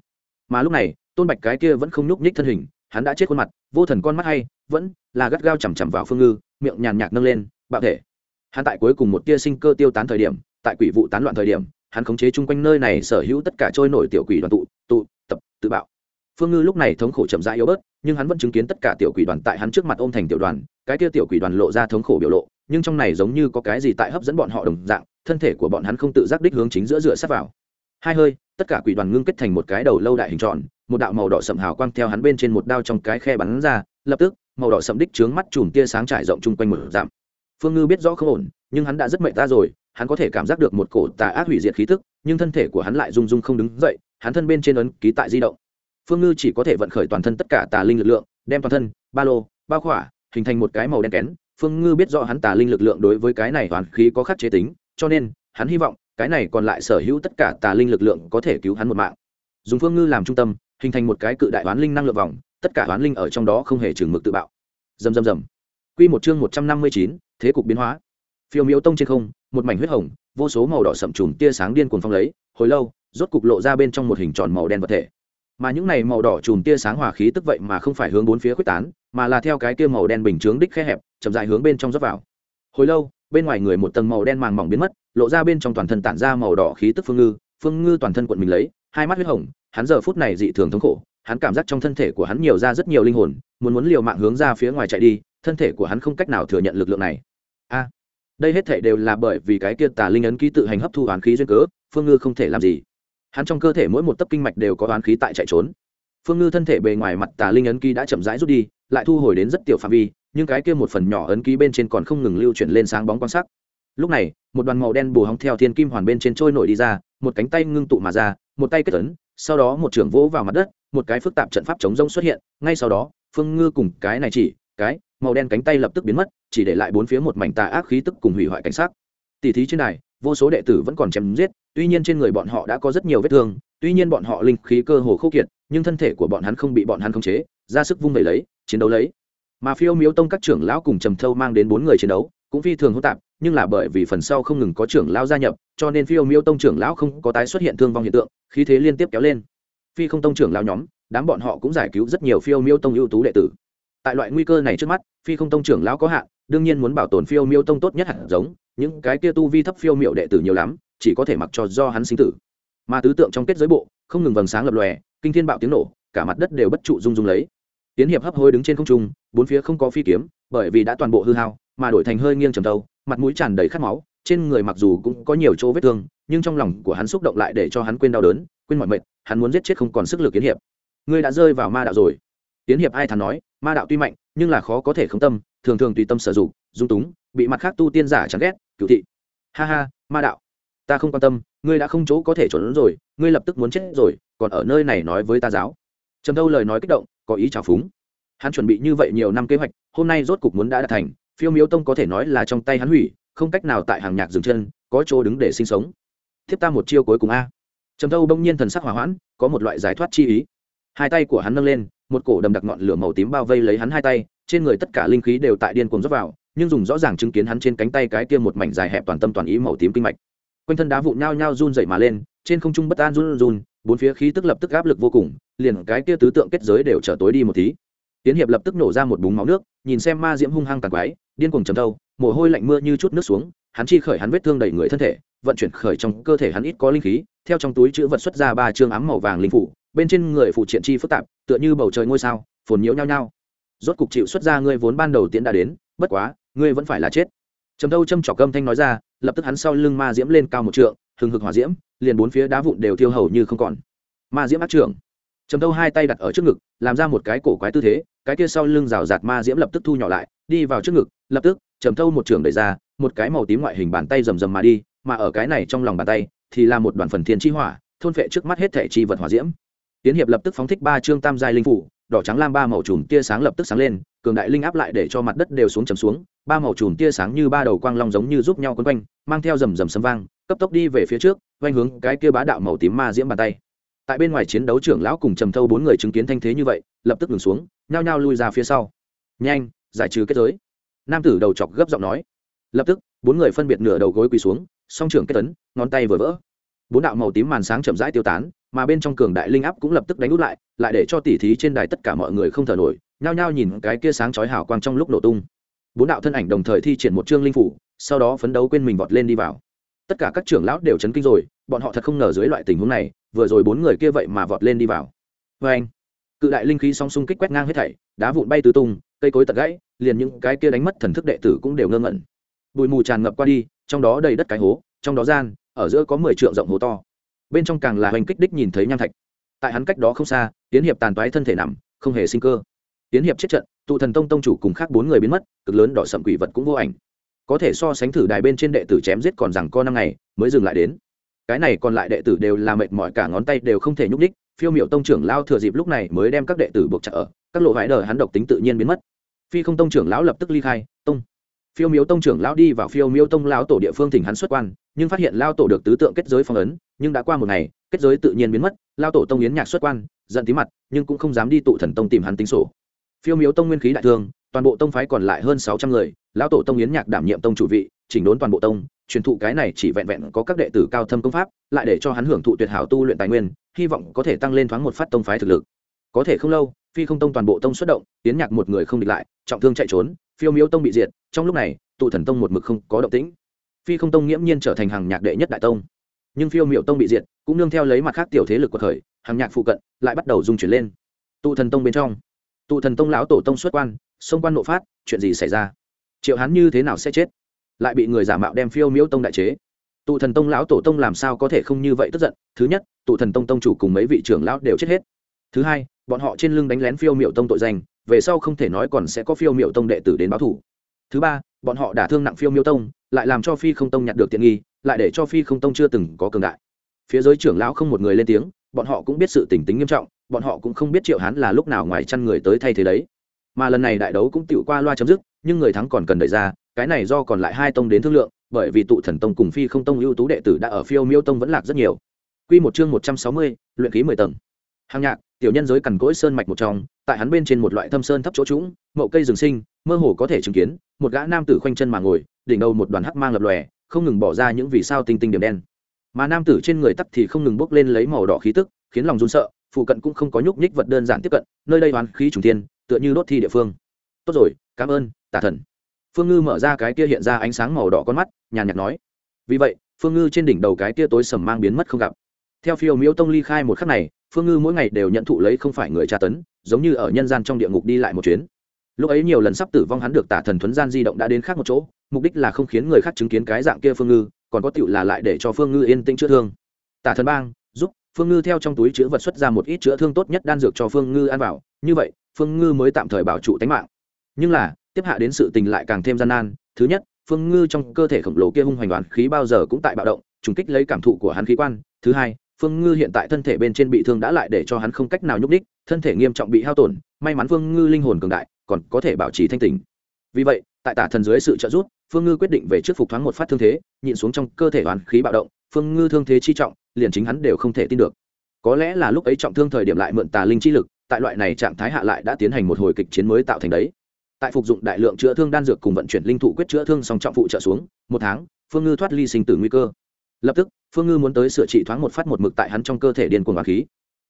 Mà lúc này, tôn bạch cái kia vẫn không nhúc nhích thân hình, hắn đã chết khuôn mặt, vô thần con mắt hay vẫn là gắt gao chằm chằm vào phương ngư, miệng nhàn nhạt nâng lên, bạo thể. Hắn tại cuối cùng một tia sinh cơ tiêu tán thời điểm, tại quỷ vụ tán loạn thời điểm, hắn khống chế chung quanh nơi này sở hữu tất cả trôi nổi tiểu quỷ đoàn tụ tụ, tập, tự bạo. Phương ngư lúc này thống khổ chậm rãi yếu bớt, nhưng hắn vẫn chứng kiến tất cả tiểu quỷ đoàn tại hắn trước mặt ôm thành tiểu đoàn, cái kia tiểu quỷ đoàn lộ ra thống khổ biểu lộ, nhưng trong này giống như có cái gì tại hấp dẫn bọn họ đồng dạng, thân thể của bọn hắn không tự giác đích hướng chính giữa dựa sát vào. Hai hơi, tất cả quỷ đoàn ngưng kết thành một cái đầu lâu đại hình tròn, một đạo màu đỏ sậm hào quang theo hắn bên trên một đao trong cái khe bắn ra, lập tức màu đỏ sậm đích trướng mắt chùm tia sáng trải rộng chung quanh một giảm phương ngư biết rõ không ổn, nhưng hắn đã rất mệt ta rồi, hắn có thể cảm giác được một cổ tà ác hủy diệt khí tức, nhưng thân thể của hắn lại rung rung không đứng dậy, hắn thân bên trên ấn ký tại di động. Phương ngư chỉ có thể vận khởi toàn thân tất cả tà linh lực lượng, đem toàn thân, ba lô bao khỏa, hình thành một cái màu đen kén. Phương ngư biết rõ hắn tà linh lực lượng đối với cái này hoàn khí có khắc chế tính, cho nên, hắn hy vọng cái này còn lại sở hữu tất cả tà linh lực lượng có thể cứu hắn một mạng. Dùng phương ngư làm trung tâm hình thành một cái cự đại oán linh năng lượng vòng, tất cả oán linh ở trong đó không hề chừng mực tự bạo. Dầm dầm dầm quy một chương một trăm năm mươi chín, thế cục biến hóa. Phiêu miếu tông trên không, một mảnh huyết hồng, vô số màu đỏ sậm trùm tia sáng điên cuồng phong lấy, hồi lâu, rốt cục lộ ra bên trong một hình tròn màu đen vật thể. Mà những này màu đỏ chùm tia sáng hỏa khí tức vậy mà không phải hướng bốn phía quyết tán, mà là theo cái tia màu đen bình chướng đích khe hẹp, chậm dài hướng bên trong rót vào. Hồi lâu, bên ngoài người một tầng màu đen màng mỏng biến mất, lộ ra bên trong toàn thân tản ra màu đỏ khí tức phương ngư phương ngư toàn thân quận mình lấy, hai mắt huyết hồng hắn giờ phút này dị thường thống khổ, hắn cảm giác trong thân thể của hắn nhiều ra rất nhiều linh hồn, muốn muốn liều mạng hướng ra phía ngoài chạy đi, thân thể của hắn không cách nào thừa nhận lực lượng này. A, đây hết thể đều là bởi vì cái kia tà linh ấn ký tự hành hấp thu oán khí duyên cớ, phương ngư không thể làm gì. Hắn trong cơ thể mỗi một tấc kinh mạch đều có oán khí tại chạy trốn. Phương ngư thân thể bề ngoài mặt tà linh ấn ký đã chậm rãi rút đi, lại thu hồi đến rất tiểu phạm vi, nhưng cái kia một phần nhỏ ấn ký bên trên còn không ngừng lưu chuyển lên sáng bóng quan sắc. Lúc này, một đoàn màu đen bù hóng theo thiên kim hoàn bên trên trôi nổi đi ra, một cánh tay ngưng tụ mà ra, một tay kết ấn sau đó một trưởng vỗ vào mặt đất, một cái phức tạp trận pháp chống rông xuất hiện, ngay sau đó, phương ngư cùng cái này chỉ, cái màu đen cánh tay lập tức biến mất, chỉ để lại bốn phía một mảnh tà ác khí tức cùng hủy hoại cảnh sát tỷ thí trên này vô số đệ tử vẫn còn chém giết, tuy nhiên trên người bọn họ đã có rất nhiều vết thương, tuy nhiên bọn họ linh khí cơ hồ khô kiệt, nhưng thân thể của bọn hắn không bị bọn hắn khống chế, ra sức vung vẩy lấy, chiến đấu lấy. Mà phiêu miếu tông các trưởng lão cùng trầm thâu mang đến bốn người chiến đấu, cũng phi thường hỗn tạp nhưng là bởi vì phần sau không ngừng có trưởng lão gia nhập, cho nên phiêu miêu tông trưởng lão không có tái xuất hiện thương vong hiện tượng, khí thế liên tiếp kéo lên. Phi không tông trưởng lão nhóm, đám bọn họ cũng giải cứu rất nhiều phiêu miêu tông ưu tú đệ tử. Tại loại nguy cơ này trước mắt, phi không tông trưởng lão có hạn, đương nhiên muốn bảo tồn phiêu miêu tông tốt nhất hẳn giống, những cái kia tu vi thấp phiêu miệu đệ tử nhiều lắm, chỉ có thể mặc cho do hắn sinh tử. Mà tứ tượng trong kết giới bộ, không ngừng vầng sáng lập lòe, kinh thiên bạo tiếng nổ, cả mặt đất đều bất trụ rung rung lấy. Tiến hiệp hấp hối đứng trên không trung, bốn phía không có phi kiếm, bởi vì đã toàn bộ hư hao, mà đổi thành hơi nghiêng trầm tâu mặt mũi tràn đầy khát máu, trên người mặc dù cũng có nhiều chỗ vết thương, nhưng trong lòng của hắn xúc động lại để cho hắn quên đau đớn, quên mọi mệt, hắn muốn giết chết không còn sức lực tiến hiệp. Ngươi đã rơi vào ma đạo rồi. Tiến hiệp ai thắn nói, ma đạo tuy mạnh, nhưng là khó có thể không tâm, thường thường tùy tâm sử dụng, dung túng, bị mặt khác tu tiên giả chán ghét cựu thị. Ha ha, ma đạo. Ta không quan tâm, ngươi đã không chỗ có thể trốn rồi, ngươi lập tức muốn chết rồi, còn ở nơi này nói với ta giáo. Trầm đâu lời nói kích động, có ý trào phúng. Hắn chuẩn bị như vậy nhiều năm kế hoạch, hôm nay rốt cục muốn đã đạt thành phiêu miếu tông có thể nói là trong tay hắn hủy, không cách nào tại hàng nhạc dừng chân, có chỗ đứng để sinh sống. Thiếp ta một chiêu cuối cùng a. Trầm thâu bỗng nhiên thần sắc hỏa hoãn, có một loại giải thoát chi ý. Hai tay của hắn nâng lên, một cổ đầm đặc ngọn lửa màu tím bao vây lấy hắn hai tay, trên người tất cả linh khí đều tại điên cuồng dốc vào, nhưng dùng rõ ràng chứng kiến hắn trên cánh tay cái kia một mảnh dài hẹp toàn tâm toàn ý màu tím kinh mạch. Quanh thân đá vụn nhao nhao run dậy mà lên, trên không trung bất an run run, bốn phía khí tức lập tức áp lực vô cùng, liền cái kia tứ tượng kết giới đều trở tối đi một tí. Tiến hiệp lập tức nổ ra một búng máu nước, nhìn xem ma diễm hung hăng tàn quái điên cuồng trầm thâu, mồ hôi lạnh mưa như chút nước xuống, hắn chi khởi hắn vết thương đầy người thân thể, vận chuyển khởi trong cơ thể hắn ít có linh khí, theo trong túi chữ vật xuất ra ba chương ám màu vàng linh phủ, bên trên người phụ triện chi phức tạp, tựa như bầu trời ngôi sao, phồn nhiễu nhau nhau rốt cục chịu xuất ra ngươi vốn ban đầu tiễn đã đến, bất quá, ngươi vẫn phải là chết. Trầm thâu châm trọc âm thanh nói ra, lập tức hắn sau lưng ma diễm lên cao một trượng, hừng hực hỏa diễm, liền bốn phía đá vụn đều tiêu hầu như không còn. Ma diễm ác trưởng. Trầm thâu hai tay đặt ở trước ngực, làm ra một cái cổ quái tư thế, cái kia sau lưng rào rạt ma diễm lập tức thu nhỏ lại, đi vào trước ngực lập tức, trầm thâu một trường đẩy ra, một cái màu tím ngoại hình bàn tay rầm rầm mà đi, mà ở cái này trong lòng bàn tay thì là một đoàn phần thiên chi hỏa, thôn phệ trước mắt hết thể chi vật hỏa diễm. Tiến hiệp lập tức phóng thích ba chương tam giai linh phủ, đỏ trắng lam ba màu chùm tia sáng lập tức sáng lên, cường đại linh áp lại để cho mặt đất đều xuống chầm xuống, ba màu chùm tia sáng như ba đầu quang long giống như giúp nhau quấn quanh, mang theo rầm rầm sấm vang, cấp tốc đi về phía trước quanh hướng cái kia bá đạo màu tím ma diễm bàn tay. Tại bên ngoài chiến đấu trưởng lão cùng trầm thâu bốn người chứng kiến thanh thế như vậy, lập tức ngừng xuống, nhao nhao lui ra phía sau. Nhanh, giải trừ kết giới nam tử đầu chọc gấp giọng nói. Lập tức, bốn người phân biệt nửa đầu gối quỳ xuống, song trưởng kết tấn, ngón tay vừa vỡ. Bốn đạo màu tím màn sáng chậm rãi tiêu tán, mà bên trong cường đại linh áp cũng lập tức đánh út lại lại để cho tỉ thí trên đài tất cả mọi người không thở nổi, nhao nhao nhìn cái kia sáng chói hào quang trong lúc nổ tung. Bốn đạo thân ảnh đồng thời thi triển một chương linh phủ, sau đó phấn đấu quên mình vọt lên đi vào. Tất cả các trưởng lão đều chấn kinh rồi, bọn họ thật không ngờ dưới loại tình huống này, vừa rồi bốn người kia vậy mà vọt lên đi vào. Vê anh cự đại linh khí song xung kích quét ngang hết thảy, đá vụn bay tứ tung cây cối tật gãy, liền những cái kia đánh mất thần thức đệ tử cũng đều ngơ ngẩn. Bụi mù tràn ngập qua đi, trong đó đầy đất cái hố, trong đó gian, ở giữa có mười trượng rộng hố to. Bên trong càng là hoành kích đích nhìn thấy nham thạch. Tại hắn cách đó không xa tiến hiệp tàn toái thân thể nằm, không hề sinh cơ. Tiến hiệp chết trận, tụ thần tông tông chủ cùng khác bốn người biến mất, cực lớn đỏ sậm quỷ vật cũng vô ảnh. Có thể so sánh thử đài bên trên đệ tử chém giết còn rằng co năm ngày, mới dừng lại đến. Cái này còn lại đệ tử đều là mệt mỏi cả ngón tay đều không thể nhúc đích phiêu miệu tông trưởng lao thừa dịp lúc này mới đem các đệ tử buộc chặt ở, các lộ vải đờ hắn độc tính tự nhiên biến mất phi không tông trưởng lão lập tức ly khai, tông. Phiêu miếu tông trưởng lão đi vào phiêu miếu tông lão tổ địa phương thỉnh hắn xuất quan, nhưng phát hiện lao tổ được tứ tượng kết giới phong ấn, nhưng đã qua một ngày, kết giới tự nhiên biến mất lao tổ tông yến nhạc xuất quan, giận tí mặt, nhưng cũng không dám đi tụ thần tông tìm hắn tính sổ. Phiêu miếu tông nguyên khí đại thương, toàn bộ tông phái còn lại hơn sáu trăm người, lão tổ tông yến nhạc đảm nhiệm tông chủ vị, chỉnh đốn toàn bộ tông, truyền thụ cái này chỉ vẹn vẹn có các đệ tử cao thâm công pháp, lại để cho hắn hưởng thụ tuyệt hảo tu luyện tài nguyên, hy vọng có thể tăng lên thoáng một phát tông phái thực lực. Có thể không lâu phi không tông toàn bộ tông xuất động tiến nhạc một người không địch lại, trọng thương chạy trốn, phiêu miếu tông bị diệt, trong lúc này, tụ thần tông một mực không có động tĩnh. Phi không tông nghiễm nhiên trở thành hàng nhạc đệ nhất đại tông. Nhưng phiêu miệu tông bị diệt, cũng nương theo lấy mặt khác tiểu thế lực của thời, hàng nhạc phụ cận, lại bắt đầu dung chuyển lên. Tụ thần tông bên trong, tụ thần tông lão tổ tông xuất quan xông quan nộ phát, chuyện gì xảy ra? Triệu hắn như thế nào sẽ chết? Lại bị người giả mạo đem phiêu miễu tông đại chế. Tụ thần tông lão tổ tông làm sao có thể không như vậy tức giận? Thứ nhất, tụ thần tông tông chủ cùng mấy vị trưởng lão đều chết hết thứ hai bọn họ trên lưng đánh lén phiêu miệu tông tội danh về sau không thể nói còn sẽ có phiêu miệu tông đệ tử đến báo thủ. Thứ ba bọn họ đả thương nặng phiêu miêu tông lại làm cho phi không tông nhặt được tiện nghi lại để cho phi không tông chưa từng có cường đại. Phía giới trưởng lão không một người lên tiếng bọn họ cũng biết sự tỉnh tính nghiêm trọng bọn họ cũng không biết triệu hán là lúc nào ngoài chăn người tới thay thế đấy. Mà lần này đại đấu cũng tựu qua loa chấm dứt nhưng người thắng còn cần đợi ra cái này do còn lại hai tông đến thương lượng bởi vì tụ thần tông cùng phi không tông ưu tú đệ tử đã ở phiêu miêu tông vẫn lạc rất nhiều. Quy một chương một trăm sáu mươi, luyện khí mười tầng. Hàng nhạc, tiểu nhân giới cằn cỗi sơn mạch một trong, tại hắn bên trên một loại thâm sơn thấp chỗ trũng, mậu cây rừng sinh, mơ hồ có thể chứng kiến, một gã nam tử khoanh chân mà ngồi, đỉnh đầu một đoàn hắc mang lập lòe, không ngừng bỏ ra những vì sao tinh tinh điểm đen. Mà nam tử trên người tắt thì không ngừng bốc lên lấy màu đỏ khí tức, khiến lòng run sợ, phụ cận cũng không có nhúc nhích vật đơn giản tiếp cận, nơi đây oán khí trùng thiên, tựa như đốt thi địa phương. Tốt rồi, cảm ơn, tả thần. Phương Ngư mở ra cái kia hiện ra ánh sáng màu đỏ con mắt, nhàn nhạt nói. Vì vậy, Phương Ngư trên đỉnh đầu cái kia tối sầm mang biến mất không gặp. Theo phiêu miếu tông ly khai một khắc này, Phương Ngư mỗi ngày đều nhận thụ lấy không phải người tra tấn, giống như ở nhân gian trong địa ngục đi lại một chuyến. Lúc ấy nhiều lần sắp tử vong hắn được tả thần thuấn gian di động đã đến khác một chỗ mục đích là không khiến người khác chứng kiến cái dạng kia phương ngư còn có tựu là lại để cho phương ngư yên tĩnh chữa thương. Tả thần bang giúp phương ngư theo trong túi chữ vật xuất ra một ít chữa thương tốt nhất đan dược cho phương ngư ăn vào như vậy phương ngư mới tạm thời bảo trụ tính mạng. Nhưng là tiếp hạ đến sự tình lại càng thêm gian nan thứ nhất phương ngư trong cơ thể khổng lồ kia hung hoành đoán khí bao giờ cũng tại bạo động trùng kích lấy cảm thụ của hắn khí quan thứ hai phương ngư hiện tại thân thể bên trên bị thương đã lại để cho hắn không cách nào nhúc đích thân thể nghiêm trọng bị hao tổn, may mắn phương ngư linh hồn cường đại, còn có thể bảo trì thanh tình vì vậy, tại tả thần dưới sự trợ giúp, phương ngư quyết định về trước phục thoáng một phát thương thế, nhịn xuống trong cơ thể hoàn khí bạo động, phương ngư thương thế chi trọng, liền chính hắn đều không thể tin được. Có lẽ là lúc ấy trọng thương thời điểm lại mượn tà linh chi lực, tại loại này trạng thái hạ lại đã tiến hành một hồi kịch chiến mới tạo thành đấy. Tại phục dụng đại lượng chữa thương đan dược cùng vận chuyển linh thụ quyết chữa thương song trọng phụ trợ xuống, một tháng, phương ngư thoát ly sinh tử nguy cơ lập tức, phương ngư muốn tới sửa trị thoáng một phát một mực tại hắn trong cơ thể điên cuồng oán khí.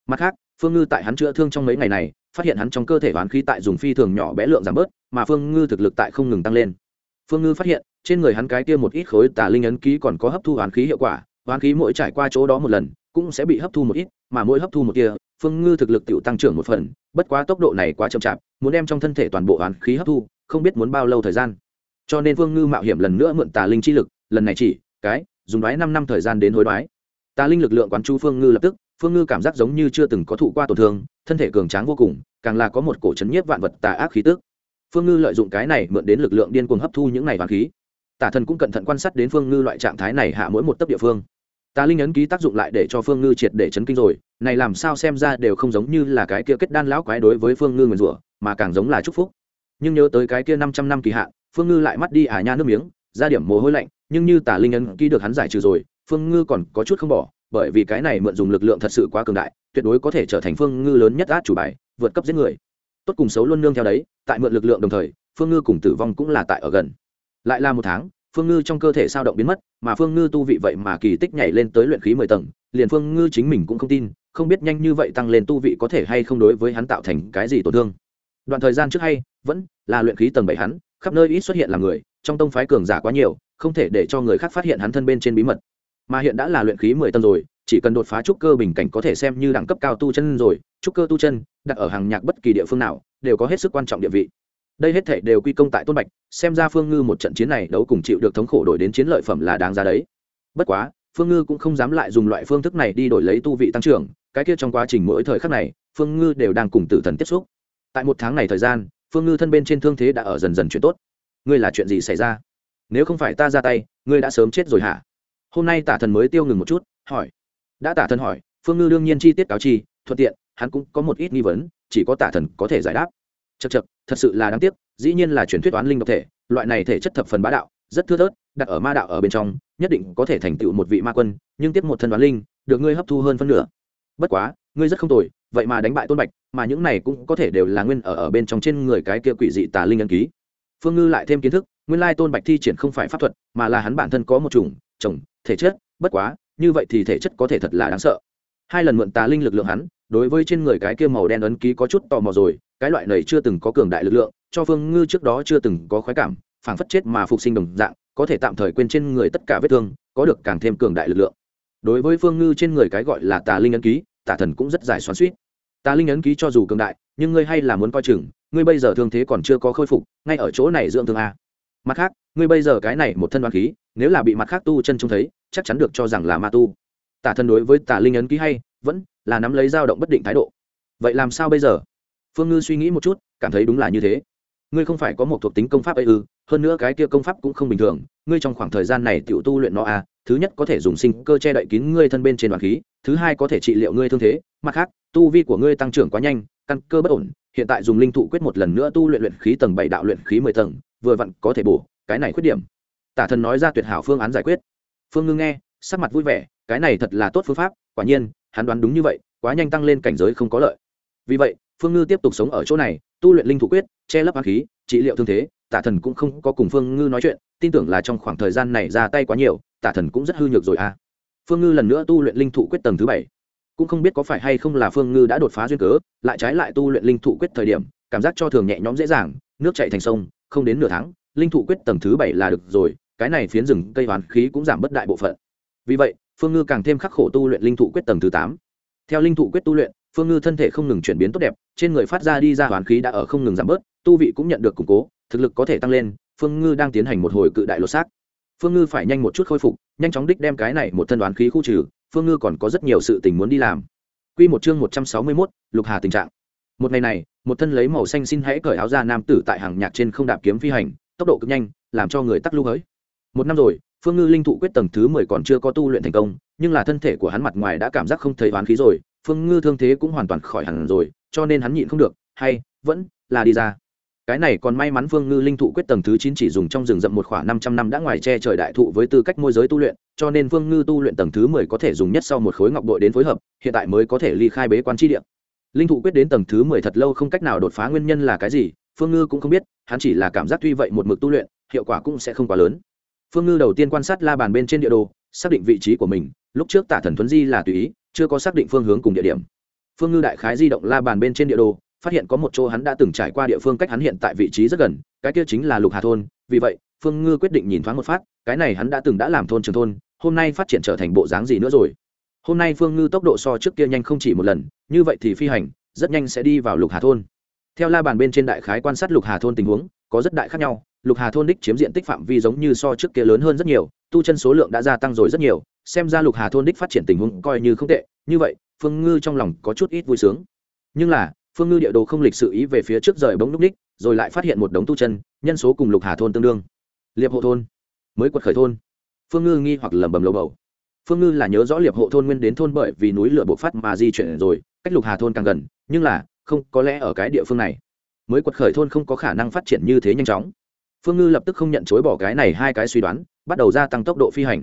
Mặt khác, phương ngư tại hắn chữa thương trong mấy ngày này, phát hiện hắn trong cơ thể oán khí tại dùng phi thường nhỏ bé lượng giảm bớt, mà phương ngư thực lực tại không ngừng tăng lên. Phương ngư phát hiện, trên người hắn cái kia một ít khối tà linh ấn ký còn có hấp thu oán khí hiệu quả, oán khí mỗi trải qua chỗ đó một lần, cũng sẽ bị hấp thu một ít, mà mỗi hấp thu một kia, phương ngư thực lực tự tăng trưởng một phần, bất quá tốc độ này quá chậm chạp, muốn đem trong thân thể toàn bộ oán khí hấp thu, không biết muốn bao lâu thời gian. Cho nên phương ngư mạo hiểm lần nữa mượn tà linh chi lực, lần này chỉ, cái dùng đoái năm năm thời gian đến hối đoái. Tà linh lực lượng quán chú phương ngư lập tức, phương ngư cảm giác giống như chưa từng có thụ qua tổn thương, thân thể cường tráng vô cùng, càng là có một cổ chấn nhiếp vạn vật tà ác khí tức. Phương ngư lợi dụng cái này mượn đến lực lượng điên cuồng hấp thu những này vạn khí. Tả thần cũng cẩn thận quan sát đến phương ngư loại trạng thái này hạ mỗi một tấc địa phương. Tà linh ấn ký tác dụng lại để cho phương ngư triệt để chấn kinh rồi, này làm sao xem ra đều không giống như là cái kia kết đan lão quái đối với phương ngư nguyền rủa, mà càng giống là chúc phúc. Nhưng nhớ tới cái kia năm trăm năm kỳ hạn, phương ngư lại mắt đi à nha nước miếng ra điểm mồ hôi lạnh nhưng như tà linh ấn ký được hắn giải trừ rồi, phương ngư còn có chút không bỏ, bởi vì cái này mượn dùng lực lượng thật sự quá cường đại, tuyệt đối có thể trở thành phương ngư lớn nhất át chủ bài, vượt cấp giết người. Tốt cùng xấu luôn nương theo đấy, tại mượn lực lượng đồng thời, phương ngư cùng tử vong cũng là tại ở gần. Lại là một tháng, phương ngư trong cơ thể sao động biến mất, mà phương ngư tu vị vậy mà kỳ tích nhảy lên tới luyện khí mười tầng, liền phương ngư chính mình cũng không tin, không biết nhanh như vậy tăng lên tu vị có thể hay không đối với hắn tạo thành cái gì tổn thương. Đoạn thời gian trước hay, vẫn là luyện khí tầng bảy hắn, khắp nơi ít xuất hiện là người, trong tông phái cường giả quá nhiều không thể để cho người khác phát hiện hắn thân bên trên bí mật. Mà hiện đã là luyện khí mười tầng rồi, chỉ cần đột phá trúc cơ bình cảnh có thể xem như đẳng cấp cao tu chân rồi, trúc cơ tu chân, đặt ở hàng nhạc bất kỳ địa phương nào, đều có hết sức quan trọng địa vị. Đây hết thể đều quy công tại tôn bạch, xem ra phương ngư một trận chiến này đấu cùng chịu được thống khổ đổi đến chiến lợi phẩm là đáng giá đấy. Bất quá, phương ngư cũng không dám lại dùng loại phương thức này đi đổi lấy tu vị tăng trưởng, cái kia trong quá trình mỗi thời khắc này, phương ngư đều đang cùng tử thần tiếp xúc. Tại một tháng này thời gian, phương ngư thân bên trên thương thế đã ở dần dần chuyển tốt. Ngươi là chuyện gì xảy ra? Nếu không phải ta ra tay, ngươi đã sớm chết rồi hả? Hôm nay tả thần mới tiêu ngừng một chút, hỏi. Đã tả thần hỏi, phương ngư đương nhiên chi tiết cáo chi, thuận tiện, hắn cũng có một ít nghi vấn, chỉ có tả thần có thể giải đáp. Chật chật thật sự là đáng tiếc, dĩ nhiên là truyền thuyết oán linh độc thể, loại này thể chất thập phần bá đạo, rất thưa thớt, đặt ở ma đạo ở bên trong, nhất định có thể thành tựu một vị ma quân, nhưng tiếp một thân đoán linh, được ngươi hấp thu hơn phân nửa. Bất quá, ngươi rất không tồi, vậy mà đánh bại tôn bạch, mà những này cũng có thể đều là nguyên ở ở bên trong trên người cái kia quỷ dị tà linh ân ký. Phương ngư lại thêm kiến thức nguyên lai tôn bạch thi triển không phải pháp thuật, mà là hắn bản thân có một chủng, chồng, thể chất, bất quá, như vậy thì thể chất có thể thật là đáng sợ. Hai lần mượn tà linh lực lượng hắn, đối với trên người cái kia màu đen ấn ký có chút tò mò rồi, cái loại này chưa từng có cường đại lực lượng, cho phương ngư trước đó chưa từng có khoái cảm, phảng phất chết mà phục sinh đồng dạng, có thể tạm thời quên trên người tất cả vết thương, có được càng thêm cường đại lực lượng. Đối với phương ngư trên người cái gọi là tà linh ấn ký, tà thần cũng rất giải xoắn suýt tà linh ấn ký cho dù cường đại, nhưng ngươi hay là muốn coi chừng, ngươi bây giờ thương thế còn chưa có khôi phục, ngay ở chỗ này dưỡng thương a mặt khác, ngươi bây giờ cái này một thân đoán khí, nếu là bị mặt khác tu chân trông thấy, chắc chắn được cho rằng là ma tu. Tả thân đối với Tả linh ấn ký hay, vẫn là nắm lấy dao động bất định thái độ. Vậy làm sao bây giờ? Phương ngư suy nghĩ một chút, cảm thấy đúng là như thế. Ngươi không phải có một thuộc tính công pháp ấy ư, hơn nữa cái kia công pháp cũng không bình thường, ngươi trong khoảng thời gian này tiểu tu luyện nó à thứ nhất có thể dùng sinh cơ che đậy kín ngươi thân bên trên đoàn khí, thứ hai có thể trị liệu ngươi thương thế, mặt khác, tu vi của ngươi tăng trưởng quá nhanh, căn cơ bất ổn, hiện tại dùng linh thụ quyết một lần nữa tu luyện luyện khí tầng bảy đạo luyện khí mười tầng vừa vặn có thể bổ, cái này khuyết điểm. Tả thần nói ra tuyệt hảo phương án giải quyết. Phương ngư nghe, sắc mặt vui vẻ, cái này thật là tốt phương pháp, quả nhiên, hắn đoán đúng như vậy, quá nhanh tăng lên cảnh giới không có lợi. Vì vậy, phương ngư tiếp tục sống ở chỗ này, tu luyện linh thủ quyết, che lấp ác khí, trị liệu thương thế, tả thần cũng không có cùng phương ngư nói chuyện, tin tưởng là trong khoảng thời gian này ra tay quá nhiều, tả thần cũng rất hư nhược rồi à. Phương ngư lần nữa tu luyện linh thủ quyết tầng thứ bảy. Cũng không biết có phải hay không là phương ngư đã đột phá duyên cớ, lại trái lại tu luyện linh thủ quyết thời điểm, cảm giác cho thường nhẹ nhõm dễ dàng, nước chạy thành sông không đến nửa tháng linh thụ quyết tầng thứ bảy là được rồi cái này phiến rừng cây hoán khí cũng giảm bất đại bộ phận. Vì vậy phương ngư càng thêm khắc khổ tu luyện linh thụ quyết tầng thứ tám. Theo linh thụ quyết tu luyện phương ngư thân thể không ngừng chuyển biến tốt đẹp trên người phát ra đi ra hoán khí đã ở không ngừng giảm bớt tu vị cũng nhận được củng cố thực lực có thể tăng lên phương ngư đang tiến hành một hồi cự đại lột xác. Phương ngư phải nhanh một chút khôi phục nhanh chóng đích đem cái này một thân đoán khí khu trừ phương ngư còn có rất nhiều sự tình muốn đi làm. Quy một chương một trăm sáu mươi mốt Lục Hà tình trạng. Một ngày này, một thân lấy màu xanh xin hãy cởi áo ra nam tử tại hàng nhạc trên không đạp kiếm phi hành, tốc độ cực nhanh, làm cho người tắc lưu hới. Một năm rồi, Phương Ngư linh thụ quyết tầng thứ mười còn chưa có tu luyện thành công, nhưng là thân thể của hắn mặt ngoài đã cảm giác không thấy oán khí rồi, Phương Ngư thương thế cũng hoàn toàn khỏi hẳn rồi, cho nên hắn nhịn không được, hay vẫn là đi ra cái này còn may mắn phương ngư linh thụ quyết tầng thứ chín chỉ dùng trong rừng rậm một khoảng năm trăm năm đã ngoài che trời đại thụ với tư cách môi giới tu luyện cho nên phương ngư tu luyện tầng thứ mười có thể dùng nhất sau một khối ngọc bội đến phối hợp hiện tại mới có thể ly khai bế quan tri địa linh thụ quyết đến tầng thứ mười thật lâu không cách nào đột phá nguyên nhân là cái gì, phương ngư cũng không biết, hắn chỉ là cảm giác tuy vậy một mực tu luyện, hiệu quả cũng sẽ không quá lớn. Phương ngư đầu tiên quan sát la bàn bên trên địa đồ, xác định vị trí của mình, lúc trước tả thần thuấn di là tùy ý, chưa có xác định phương hướng cùng địa điểm. Phương ngư đại khái di động la bàn bên trên địa đồ, phát hiện có một chỗ hắn đã từng trải qua địa phương cách hắn hiện tại vị trí rất gần, cái kia chính là lục hà thôn, vì vậy, phương ngư quyết định nhìn thoáng một phát, cái này hắn đã từng đã làm thôn trường thôn, hôm nay phát triển trở thành bộ dáng gì nữa rồi? Hôm nay phương ngư tốc độ so trước kia nhanh không chỉ một lần, như vậy thì phi hành, rất nhanh sẽ đi vào lục hà thôn. Theo la bàn bên trên đại khái quan sát lục hà thôn tình huống, có rất đại khác nhau, lục hà thôn đích chiếm diện tích phạm vi giống như so trước kia lớn hơn rất nhiều, tu chân số lượng đã gia tăng rồi rất nhiều, xem ra lục hà thôn đích phát triển tình huống coi như không tệ, như vậy, phương ngư trong lòng có chút ít vui sướng. Nhưng là, phương ngư địa đồ không lịch sự ý về phía trước rời bóng núp ních rồi lại phát hiện một đống tu chân, nhân số cùng lục hà thôn tương đương. Liệp hộ thôn, mới quật khởi thôn. Phương ngư nghi hoặc lẩm bẩm lầu bầu phương ngư là nhớ rõ liệp hộ thôn nguyên đến thôn bởi vì núi lửa bộc phát mà di chuyển rồi, cách lục hà thôn càng gần, nhưng là, không, có lẽ ở cái địa phương này, mới quật khởi thôn không có khả năng phát triển như thế nhanh chóng. Phương ngư lập tức không nhận chối bỏ cái này hai cái suy đoán, bắt đầu gia tăng tốc độ phi hành.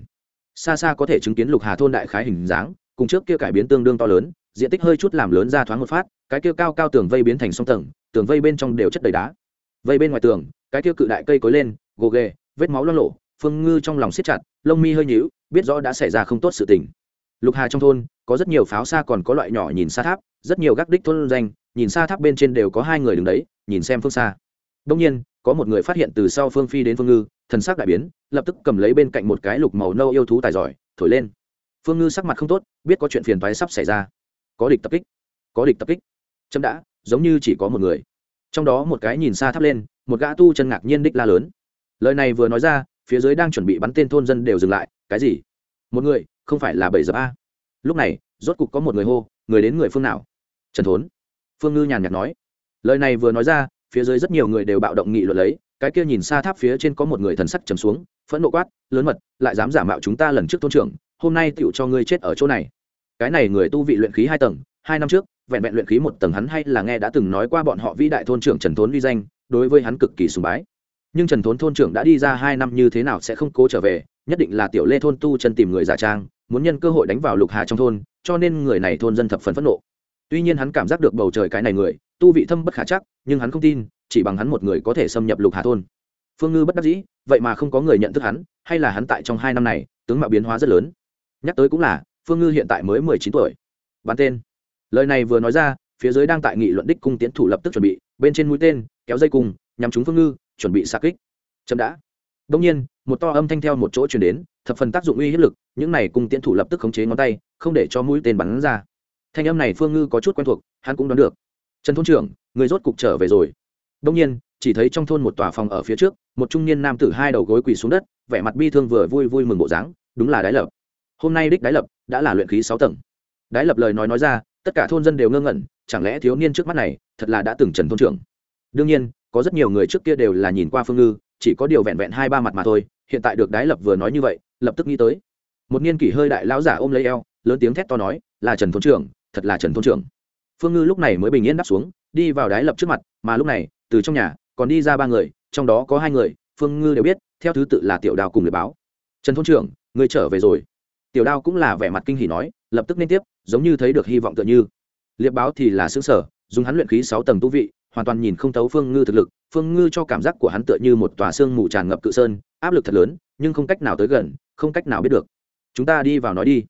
Xa xa có thể chứng kiến lục hà thôn đại khái hình dáng, cùng trước kia cải biến tương đương to lớn, diện tích hơi chút làm lớn ra thoáng một phát, cái kia cao cao tường vây biến thành sông tầng, tường vây bên trong đều chất đầy đá. Vây bên ngoài tường, cái kia cự đại cây cối lên, gồ ghề, vết máu lo lộ phương ngư trong lòng siết chặt, lông mi hơi nhíu, biết rõ đã xảy ra không tốt sự tình. Lục hà trong thôn, có rất nhiều pháo xa còn có loại nhỏ nhìn xa tháp, rất nhiều gác đích thôn danh, nhìn xa tháp bên trên đều có hai người đứng đấy, nhìn xem phương xa. Đông nhiên, có một người phát hiện từ sau phương phi đến phương ngư, thần sắc đại biến, lập tức cầm lấy bên cạnh một cái lục màu nâu yêu thú tài giỏi, thổi lên. Phương ngư sắc mặt không tốt, biết có chuyện phiền toái sắp xảy ra. Có địch tập kích. Có địch tập kích. Chấm đã, giống như chỉ có một người. Trong đó một cái nhìn xa thắp lên, một gã tu chân ngạc nhiên đích la lớn. Lời này vừa nói ra phía dưới đang chuẩn bị bắn tên thôn dân đều dừng lại, cái gì? Một người, không phải là bảy giờ a. Lúc này, rốt cục có một người hô, người đến người phương nào? Trần thốn. Phương ngư nhàn nhạt nói. Lời này vừa nói ra, phía dưới rất nhiều người đều bạo động nghị luận lấy, cái kia nhìn xa tháp phía trên có một người thần sắc trầm xuống, phẫn nộ quát, lớn mật, lại dám giả mạo chúng ta lần trước thôn trưởng, hôm nay tựu cho ngươi chết ở chỗ này. Cái này người tu vị luyện khí hai tầng, hai năm trước, vẹn vẹn luyện khí một tầng hắn hay là nghe đã từng nói qua bọn họ vĩ đại thôn trưởng trần thốn vi danh, đối với hắn cực kỳ sùng bái nhưng trần thốn thôn trưởng đã đi ra hai năm như thế nào sẽ không cố trở về, nhất định là tiểu lê thôn tu chân tìm người giả trang, muốn nhân cơ hội đánh vào lục hà trong thôn, cho nên người này thôn dân thập phần phẫn nộ. Tuy nhiên hắn cảm giác được bầu trời cái này người, tu vị thâm bất khả chắc, nhưng hắn không tin, chỉ bằng hắn một người có thể xâm nhập lục hà thôn. Phương ngư bất đắc dĩ, vậy mà không có người nhận thức hắn, hay là hắn tại trong hai năm này, tướng mạo biến hóa rất lớn. Nhắc tới cũng là, phương ngư hiện tại mới mười chín tuổi. Bán tên. Lời này vừa nói ra, phía dưới đang tại nghị luận đích cung tiến thủ lập tức chuẩn bị, bên trên mũi tên, kéo dây cùng nhằm trúng phương ngư chuẩn bị xa kích. Chậm đã. Đông nhiên, một to âm thanh theo một chỗ chuyển đến, thập phần tác dụng uy hiếp lực, những này cùng tiến thủ lập tức khống chế ngón tay, không để cho mũi tên bắn ra. Thanh âm này phương ngư có chút quen thuộc, hắn cũng đoán được. Trần thôn trưởng, người rốt cục trở về rồi. Đông nhiên, chỉ thấy trong thôn một tòa phòng ở phía trước, một trung niên nam tử hai đầu gối quỳ xuống đất, vẻ mặt bi thương vừa vui vui mừng bộ dáng, đúng là đái lập. Hôm nay đích đái lập đã là luyện khí sáu tầng. Đái lập lời nói nói ra, tất cả thôn dân đều ngơ ngẩn, chẳng lẽ thiếu niên trước mắt này thật là đã từng trần thôn trưởng? Đương nhiên có rất nhiều người trước kia đều là nhìn qua phương ngư, chỉ có điều vẹn vẹn hai ba mặt mà thôi, hiện tại được đái lập vừa nói như vậy, lập tức nghĩ tới. Một niên kỷ hơi đại lão giả ôm lấy eo, lớn tiếng thét to nói, là trần thôn trưởng, thật là trần thôn trưởng. Phương ngư lúc này mới bình yên đáp xuống, đi vào đái lập trước mặt, mà lúc này, từ trong nhà, còn đi ra ba người, trong đó có hai người, phương ngư đều biết, theo thứ tự là tiểu đào cùng liệt báo. Trần thôn trưởng, người trở về rồi. Tiểu đao cũng là vẻ mặt kinh hỉ nói, lập tức nên tiếp, giống như thấy được hy vọng tựa như. Liệp báo thì là xứ sở dùng hắn luyện khí sáu tầng tu vị hoàn toàn nhìn không thấu phương ngư thực lực, phương ngư cho cảm giác của hắn tựa như một tòa xương mù tràn ngập cự sơn, áp lực thật lớn, nhưng không cách nào tới gần, không cách nào biết được. Chúng ta đi vào nói đi.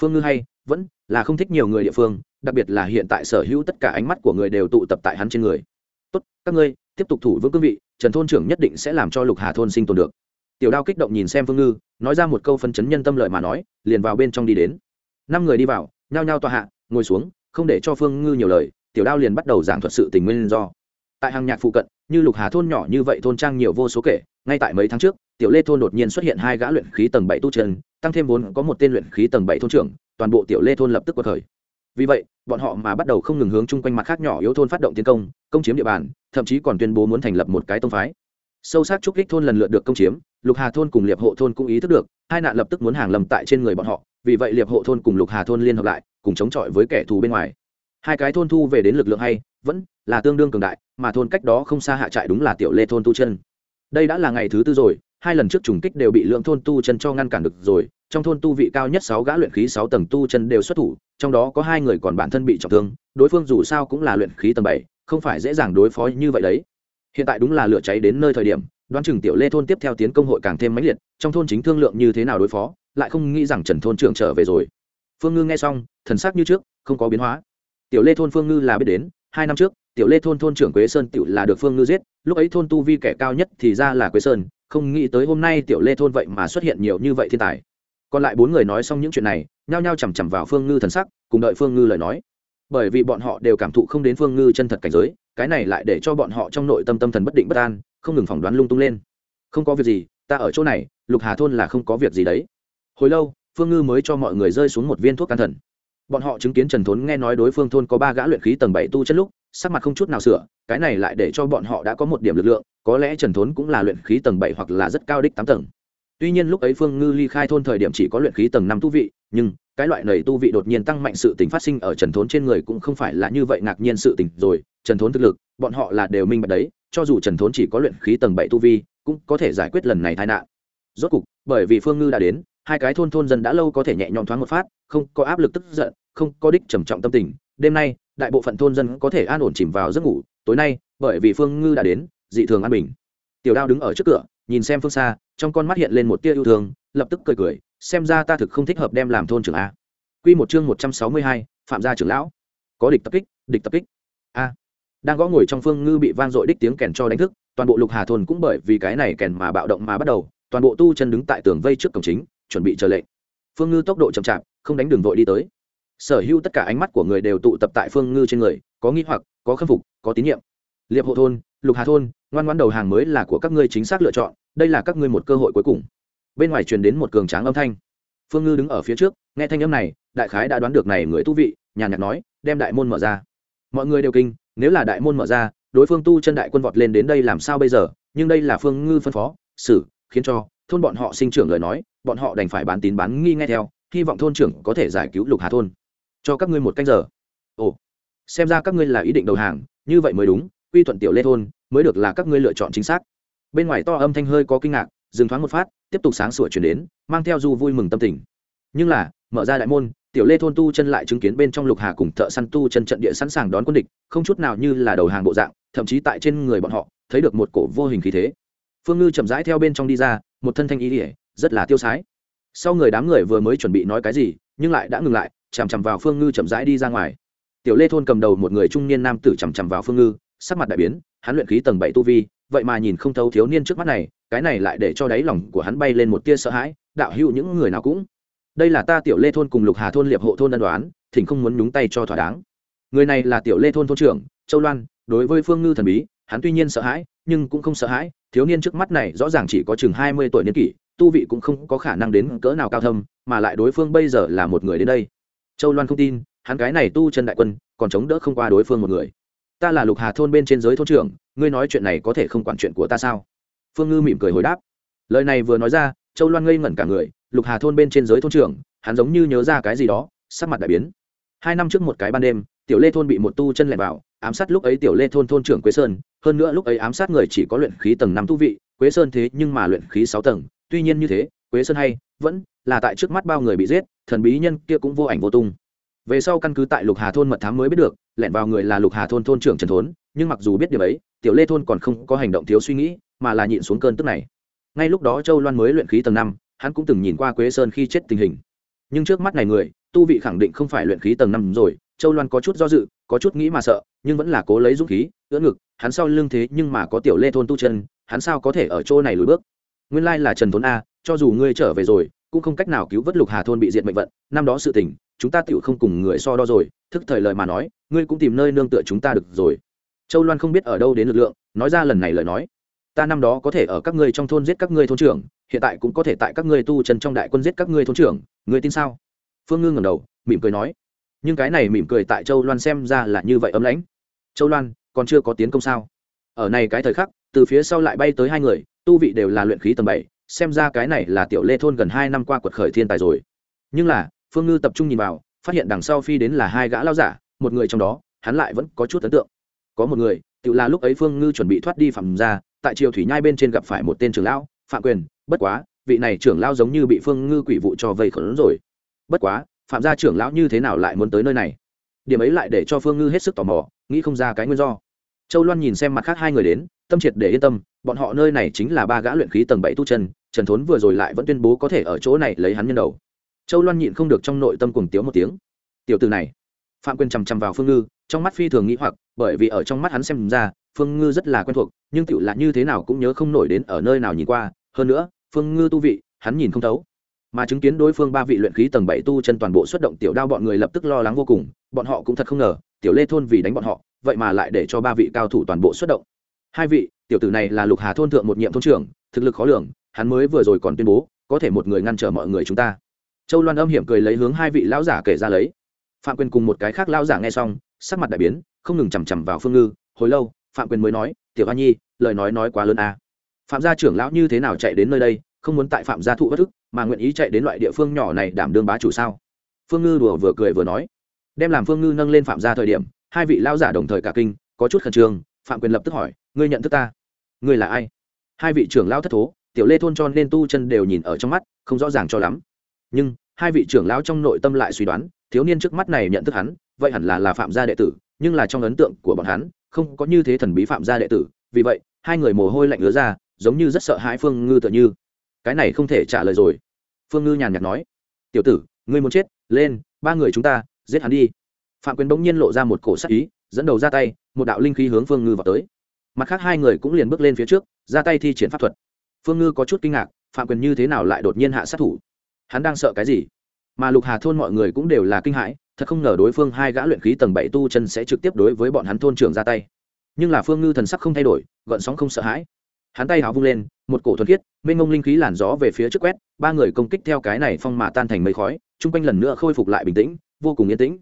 Phương ngư hay, vẫn là không thích nhiều người địa phương, đặc biệt là hiện tại sở hữu tất cả ánh mắt của người đều tụ tập tại hắn trên người. Tốt, các ngươi, tiếp tục thủ vững cương vị, trần thôn trưởng nhất định sẽ làm cho lục hà thôn sinh tồn được. Tiểu đao kích động nhìn xem phương ngư, nói ra một câu phân chấn nhân tâm lợi mà nói, liền vào bên trong đi đến. Năm người đi vào, nhao nhao tòa hạ, ngồi xuống, không để cho phương ngư nhiều lời tiểu đao liền bắt đầu giảng thuật sự tình nguyên do. Tại hàng nhạc phụ cận như lục hà thôn nhỏ như vậy thôn trang nhiều vô số kể ngay tại mấy tháng trước tiểu lê thôn đột nhiên xuất hiện hai gã luyện khí tầng bảy tu chân, tăng thêm vốn có một tên luyện khí tầng bảy thôn trưởng toàn bộ tiểu lê thôn lập tức quật khởi. Vì vậy bọn họ mà bắt đầu không ngừng hướng chung quanh mặt khác nhỏ yếu thôn phát động tiến công công chiếm địa bàn thậm chí còn tuyên bố muốn thành lập một cái tông phái. Sâu sắc trúc kích thôn lần lượt được công chiếm lục hà thôn cùng liệp hộ thôn cũng ý thức được hai nạn lập tức muốn hàng lầm tại trên người bọn họ vì vậy liệp hộ thôn cùng lục hà thôn liên hợp lại cùng chống chọi với kẻ thù bên ngoài hai cái thôn thu về đến lực lượng hay, vẫn là tương đương cường đại, mà thôn cách đó không xa hạ trại đúng là tiểu lê thôn tu chân. Đây đã là ngày thứ tư rồi, hai lần trước trùng kích đều bị lượng thôn tu chân cho ngăn cản được rồi, trong thôn tu vị cao nhất sáu gã luyện khí sáu tầng tu chân đều xuất thủ, trong đó có hai người còn bản thân bị trọng thương, đối phương dù sao cũng là luyện khí tầng bảy, không phải dễ dàng đối phó như vậy đấy. Hiện tại đúng là lửa cháy đến nơi thời điểm, đoán chừng tiểu lê thôn tiếp theo tiến công hội càng thêm mãnh liệt, trong thôn chính thương lượng như thế nào đối phó, lại không nghĩ rằng trần thôn trưởng trở về rồi. Phương ngư nghe xong, thần sắc như trước, không có biến hóa tiểu lê thôn phương ngư là biết đến, hai năm trước, tiểu lê thôn thôn trưởng quế sơn tiểu là được phương ngư giết, lúc ấy thôn tu vi kẻ cao nhất thì ra là quế sơn, không nghĩ tới hôm nay tiểu lê thôn vậy mà xuất hiện nhiều như vậy thiên tài. Còn lại bốn người nói xong những chuyện này, nhao nhao chằm chằm vào phương ngư thần sắc, cùng đợi phương ngư lời nói. Bởi vì bọn họ đều cảm thụ không đến phương ngư chân thật cảnh giới, cái này lại để cho bọn họ trong nội tâm tâm thần bất định bất an, không ngừng phỏng đoán lung tung lên. Không có việc gì, ta ở chỗ này, lục hà thôn là không có việc gì đấy. Hồi lâu, phương ngư mới cho mọi người rơi xuống một viên thuốc can thần bọn họ chứng kiến trần thốn nghe nói đối phương thôn có ba gã luyện khí tầng bảy tu chân lúc, sắc mặt không chút nào sửa, cái này lại để cho bọn họ đã có một điểm lực lượng, có lẽ trần thốn cũng là luyện khí tầng bảy hoặc là rất cao đích tám tầng. Tuy nhiên lúc ấy phương ngư ly khai thôn thời điểm chỉ có luyện khí tầng năm tu vị, nhưng cái loại nầy tu vị đột nhiên tăng mạnh sự tình phát sinh ở trần thốn trên người cũng không phải là như vậy ngạc nhiên sự tình rồi, trần thốn thực lực, bọn họ là đều minh bạch đấy, cho dù trần thốn chỉ có luyện khí tầng bảy tu vi, cũng có thể giải quyết lần này tai nạn. Rốt cục, bởi vì phương ngư đã đến, hai cái thôn thôn dân đã lâu có thể nhẹ nhõm thoáng một phát, không có áp lực tức giận không có đích trầm trọng tâm tình, đêm nay, đại bộ phận thôn dân có thể an ổn chìm vào giấc ngủ, tối nay, bởi vì phương ngư đã đến, dị thường an bình. Tiểu đao đứng ở trước cửa, nhìn xem phương xa, trong con mắt hiện lên một tia yêu thương, lập tức cười cười, xem ra ta thực không thích hợp đem làm thôn trưởng a. Q một chương một trăm sáu mươi hai, phạm gia trưởng lão. Có địch tập kích, địch tập kích. A. Đang gõ ngồi trong phương ngư bị vang dội đích tiếng kèn cho đánh thức, toàn bộ lục hà thôn cũng bởi vì cái này kèn mà bạo động mà bắt đầu, toàn bộ tu chân đứng tại tường vây trước cổng chính, chuẩn bị chờ lệnh. Phương ngư tốc độ chậm chạp, không đánh đường vội đi tới sở hữu tất cả ánh mắt của người đều tụ tập tại phương ngư trên người, có nghi hoặc, có khâm phục, có tín nhiệm. Liệp hộ thôn, lục hà thôn, ngoan ngoan đầu hàng mới là của các ngươi chính xác lựa chọn, đây là các ngươi một cơ hội cuối cùng. Bên ngoài truyền đến một cường tráng âm thanh. Phương ngư đứng ở phía trước, nghe thanh âm này, đại khái đã đoán được này người tu vị, nhàn nhạt nói, đem đại môn mở ra. Mọi người đều kinh, nếu là đại môn mở ra, đối phương tu chân đại quân vọt lên đến đây làm sao bây giờ? Nhưng đây là phương ngư phân phó xử khiến cho thôn bọn họ sinh trưởng lời nói, bọn họ đành phải bán tín bán nghi nghe theo, hy vọng thôn trưởng có thể giải cứu lục hà thôn cho các ngươi một canh giờ. Ồ, xem ra các ngươi là ý định đầu hàng, như vậy mới đúng, quy thuận tiểu lê thôn mới được là các ngươi lựa chọn chính xác. Bên ngoài to âm thanh hơi có kinh ngạc, dừng thoáng một phát, tiếp tục sáng sủa chuyển đến, mang theo du vui mừng tâm tình. Nhưng là, mở ra đại môn, tiểu lê thôn tu chân lại chứng kiến bên trong lục hà cùng thợ săn tu chân trận địa sẵn sàng đón quân địch, không chút nào như là đầu hàng bộ dạng, thậm chí tại trên người bọn họ, thấy được một cổ vô hình khí thế. Phương ngư chậm rãi theo bên trong đi ra, một thân thanh ý ỉa rất là tiêu sái. Sau người đám người vừa mới chuẩn bị nói cái gì, nhưng lại đã ngừng lại chằm chằm vào phương ngư chậm rãi đi ra ngoài. Tiểu lê thôn cầm đầu một người trung niên nam tử chằm chằm vào phương ngư, sắc mặt đại biến, hắn luyện khí tầng bảy tu vi, vậy mà nhìn không thấu thiếu niên trước mắt này, cái này lại để cho đáy lòng của hắn bay lên một tia sợ hãi, đạo hữu những người nào cũng. Đây là ta tiểu lê thôn cùng lục hà thôn liệp hộ thôn ân đoán, thỉnh không muốn nhúng tay cho thỏa đáng. Người này là tiểu lê thôn thôn trưởng, châu loan, đối với phương ngư thần bí, hắn tuy nhiên sợ hãi, nhưng cũng không sợ hãi, thiếu niên trước mắt này rõ ràng chỉ có chừng hai mươi tuổi niên kỷ, tu vị cũng không có khả năng đến cỡ nào cao thâm, mà lại đối phương bây giờ là một người đến đây châu loan không tin, hắn cái này tu chân đại quân, còn chống đỡ không qua đối phương một người. Ta là lục hà thôn bên trên giới thôn trưởng, ngươi nói chuyện này có thể không quản chuyện của ta sao? Phương ngư mỉm cười hồi đáp. Lời này vừa nói ra, châu loan ngây ngẩn cả người, lục hà thôn bên trên giới thôn trưởng, hắn giống như nhớ ra cái gì đó, sắc mặt đại biến. Hai năm trước một cái ban đêm, tiểu lê thôn bị một tu chân lẻn vào, ám sát lúc ấy tiểu lê thôn thôn trưởng quế sơn, hơn nữa lúc ấy ám sát người chỉ có luyện khí tầng năm tu vị, quế sơn thế nhưng mà luyện khí sáu tầng, tuy nhiên như thế quế sơn hay, vẫn là tại trước mắt bao người bị giết, thần bí nhân kia cũng vô ảnh vô tung. Về sau căn cứ tại lục hà thôn mật thám mới biết được lẹn vào người là lục hà thôn thôn trưởng trần thốn, nhưng mặc dù biết điều ấy, tiểu lê thôn còn không có hành động thiếu suy nghĩ, mà là nhịn xuống cơn tức này. Ngay lúc đó châu loan mới luyện khí tầng năm, hắn cũng từng nhìn qua quế sơn khi chết tình hình. Nhưng trước mắt này người, tu vị khẳng định không phải luyện khí tầng năm rồi, châu loan có chút do dự, có chút nghĩ mà sợ, nhưng vẫn là cố lấy dũng khí, ưỡn ngực, hắn sau lưng thế nhưng mà có tiểu lê thôn tu chân, hắn sao có thể ở chỗ này lùi bước? Nguyên lai là trần thốn a cho dù ngươi trở về rồi, cũng không cách nào cứu vớt lục hà thôn bị diệt mệnh vận. Năm đó sự tình, chúng ta tựu không cùng người so đo rồi, thức thời lời mà nói, ngươi cũng tìm nơi nương tựa chúng ta được rồi. Châu loan không biết ở đâu đến lực lượng, nói ra lần này lời nói. Ta năm đó có thể ở các ngươi trong thôn giết các ngươi thôn trưởng, hiện tại cũng có thể tại các ngươi tu trần trong đại quân giết các ngươi thôn trưởng, ngươi tin sao? Phương ngư ngẩng đầu, mỉm cười nói. Nhưng cái này mỉm cười tại châu loan xem ra là như vậy ấm lãnh. Châu loan, còn chưa có tiến công sao? Ở này cái thời khắc, từ phía sau lại bay tới hai người, tu vị đều là luyện khí tầm bảy xem ra cái này là tiểu lê thôn gần hai năm qua quật khởi thiên tài rồi. Nhưng là, phương ngư tập trung nhìn vào, phát hiện đằng sau phi đến là hai gã lao giả, một người trong đó, hắn lại vẫn có chút ấn tượng. Có một người, tự là lúc ấy phương ngư chuẩn bị thoát đi phạm ra tại triều thủy nhai bên trên gặp phải một tên trưởng lão, phạm quyền, bất quá, vị này trưởng lão giống như bị phương ngư quỷ vụ cho vây khẩn rồi. Bất quá, phạm gia trưởng lão như thế nào lại muốn tới nơi này? Điểm ấy lại để cho phương ngư hết sức tò mò, nghĩ không ra cái nguyên do. Châu loan nhìn xem mặt khác hai người đến, tâm triệt để yên tâm, bọn họ nơi này chính là ba gã luyện khí tầng bảy tu chân trần thốn vừa rồi lại vẫn tuyên bố có thể ở chỗ này lấy hắn nhân đầu. Châu loan nhịn không được trong nội tâm cùng tiếu một tiếng. Tiểu từ này, phạm quyền chằm chằm vào phương ngư, trong mắt phi thường nghĩ hoặc, bởi vì ở trong mắt hắn xem ra, phương ngư rất là quen thuộc, nhưng tựu là như thế nào cũng nhớ không nổi đến ở nơi nào nhìn qua. Hơn nữa, phương ngư tu vị, hắn nhìn không thấu. Mà chứng kiến đối phương ba vị luyện khí tầng bảy tu chân toàn bộ xuất động, tiểu đao bọn người lập tức lo lắng vô cùng, bọn họ cũng thật không ngờ, tiểu lê thôn vì đánh bọn họ, vậy mà lại để cho ba vị cao thủ toàn bộ xuất động. Hai vị, tiểu tử này là lục hà thôn thượng một nhiệm thôn trưởng, thực lực khó lường hắn mới vừa rồi còn tuyên bố, có thể một người ngăn trở mọi người chúng ta. Châu loan âm hiểm cười lấy hướng hai vị lão giả kể ra lấy. Phạm quyền cùng một cái khác lão giả nghe xong, sắc mặt đại biến, không ngừng chằm chằm vào phương ngư, hồi lâu, phạm quyền mới nói, tiểu hoa nhi, lời nói nói quá lớn à. phạm gia trưởng lão như thế nào chạy đến nơi đây, không muốn tại phạm gia thụ bất thức mà nguyện ý chạy đến loại địa phương nhỏ này đảm đương bá chủ sao? Phương ngư đùa vừa cười vừa nói. Đem làm phương ngư nâng lên phạm gia thời điểm, hai vị lão giả đồng thời cả kinh, có chút khẩn trương, phạm quyền lập tức hỏi, ngươi nhận thức ta? Ngươi là ai? Hai vị trưởng lão thất thố tiểu lê thôn cho nên tu chân đều nhìn ở trong mắt, không rõ ràng cho lắm. Nhưng, hai vị trưởng lão trong nội tâm lại suy đoán, thiếu niên trước mắt này nhận thức hắn, vậy hẳn là là phạm gia đệ tử, nhưng là trong ấn tượng của bọn hắn, không có như thế thần bí phạm gia đệ tử. Vì vậy, hai người mồ hôi lạnh ứa ra, giống như rất sợ hãi phương ngư tựa như. Cái này không thể trả lời rồi. Phương ngư nhàn nhạt nói, tiểu tử, ngươi muốn chết, lên, ba người chúng ta, giết hắn đi. Phạm quyền bỗng nhiên lộ ra một cổ sắc ý, dẫn đầu ra tay, một đạo linh khí hướng phương ngư vào tới. Mặt khác hai người cũng liền bước lên phía trước, ra tay thi triển pháp thuật phương ngư có chút kinh ngạc, phạm quyền như thế nào lại đột nhiên hạ sát thủ? Hắn đang sợ cái gì? Mà lục hà thôn mọi người cũng đều là kinh hãi, thật không ngờ đối phương hai gã luyện khí tầng bảy tu chân sẽ trực tiếp đối với bọn hắn thôn trưởng ra tay. Nhưng là phương ngư thần sắc không thay đổi, gợn sóng không sợ hãi. Hắn tay hào vung lên, một cổ thuần khiết, mênh ngông linh khí làn gió về phía trước quét, ba người công kích theo cái này phong mà tan thành mây khói, chung quanh lần nữa khôi phục lại bình tĩnh, vô cùng yên tĩnh.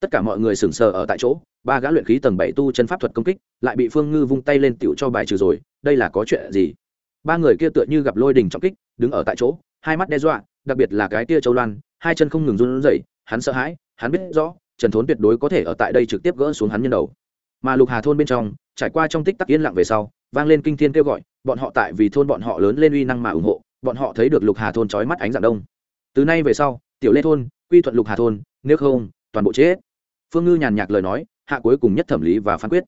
Tất cả mọi người sững sờ ở tại chỗ, ba gã luyện khí tầng bảy tu chân pháp thuật công kích, lại bị phương ngư vung tay lên tựu cho bài trừ rồi, đây là có chuyện gì? Ba người kia tựa như gặp lôi đình trọng kích, đứng ở tại chỗ, hai mắt đe dọa, đặc biệt là cái kia châu loan, hai chân không ngừng run rẩy, hắn sợ hãi, hắn biết rõ, trần thốn tuyệt đối có thể ở tại đây trực tiếp gỡ xuống hắn nhân đầu. Mà lục hà thôn bên trong, trải qua trong tích tắc yên lặng về sau, vang lên kinh thiên kêu gọi, bọn họ tại vì thôn bọn họ lớn lên uy năng mà ủng hộ, bọn họ thấy được lục hà thôn trói mắt ánh dạng đông. Từ nay về sau, tiểu lê thôn, quy thuận lục hà thôn, nếu không, toàn bộ chết phương ngư nhàn nhạc lời nói, hạ cuối cùng nhất thẩm lý và phán quyết.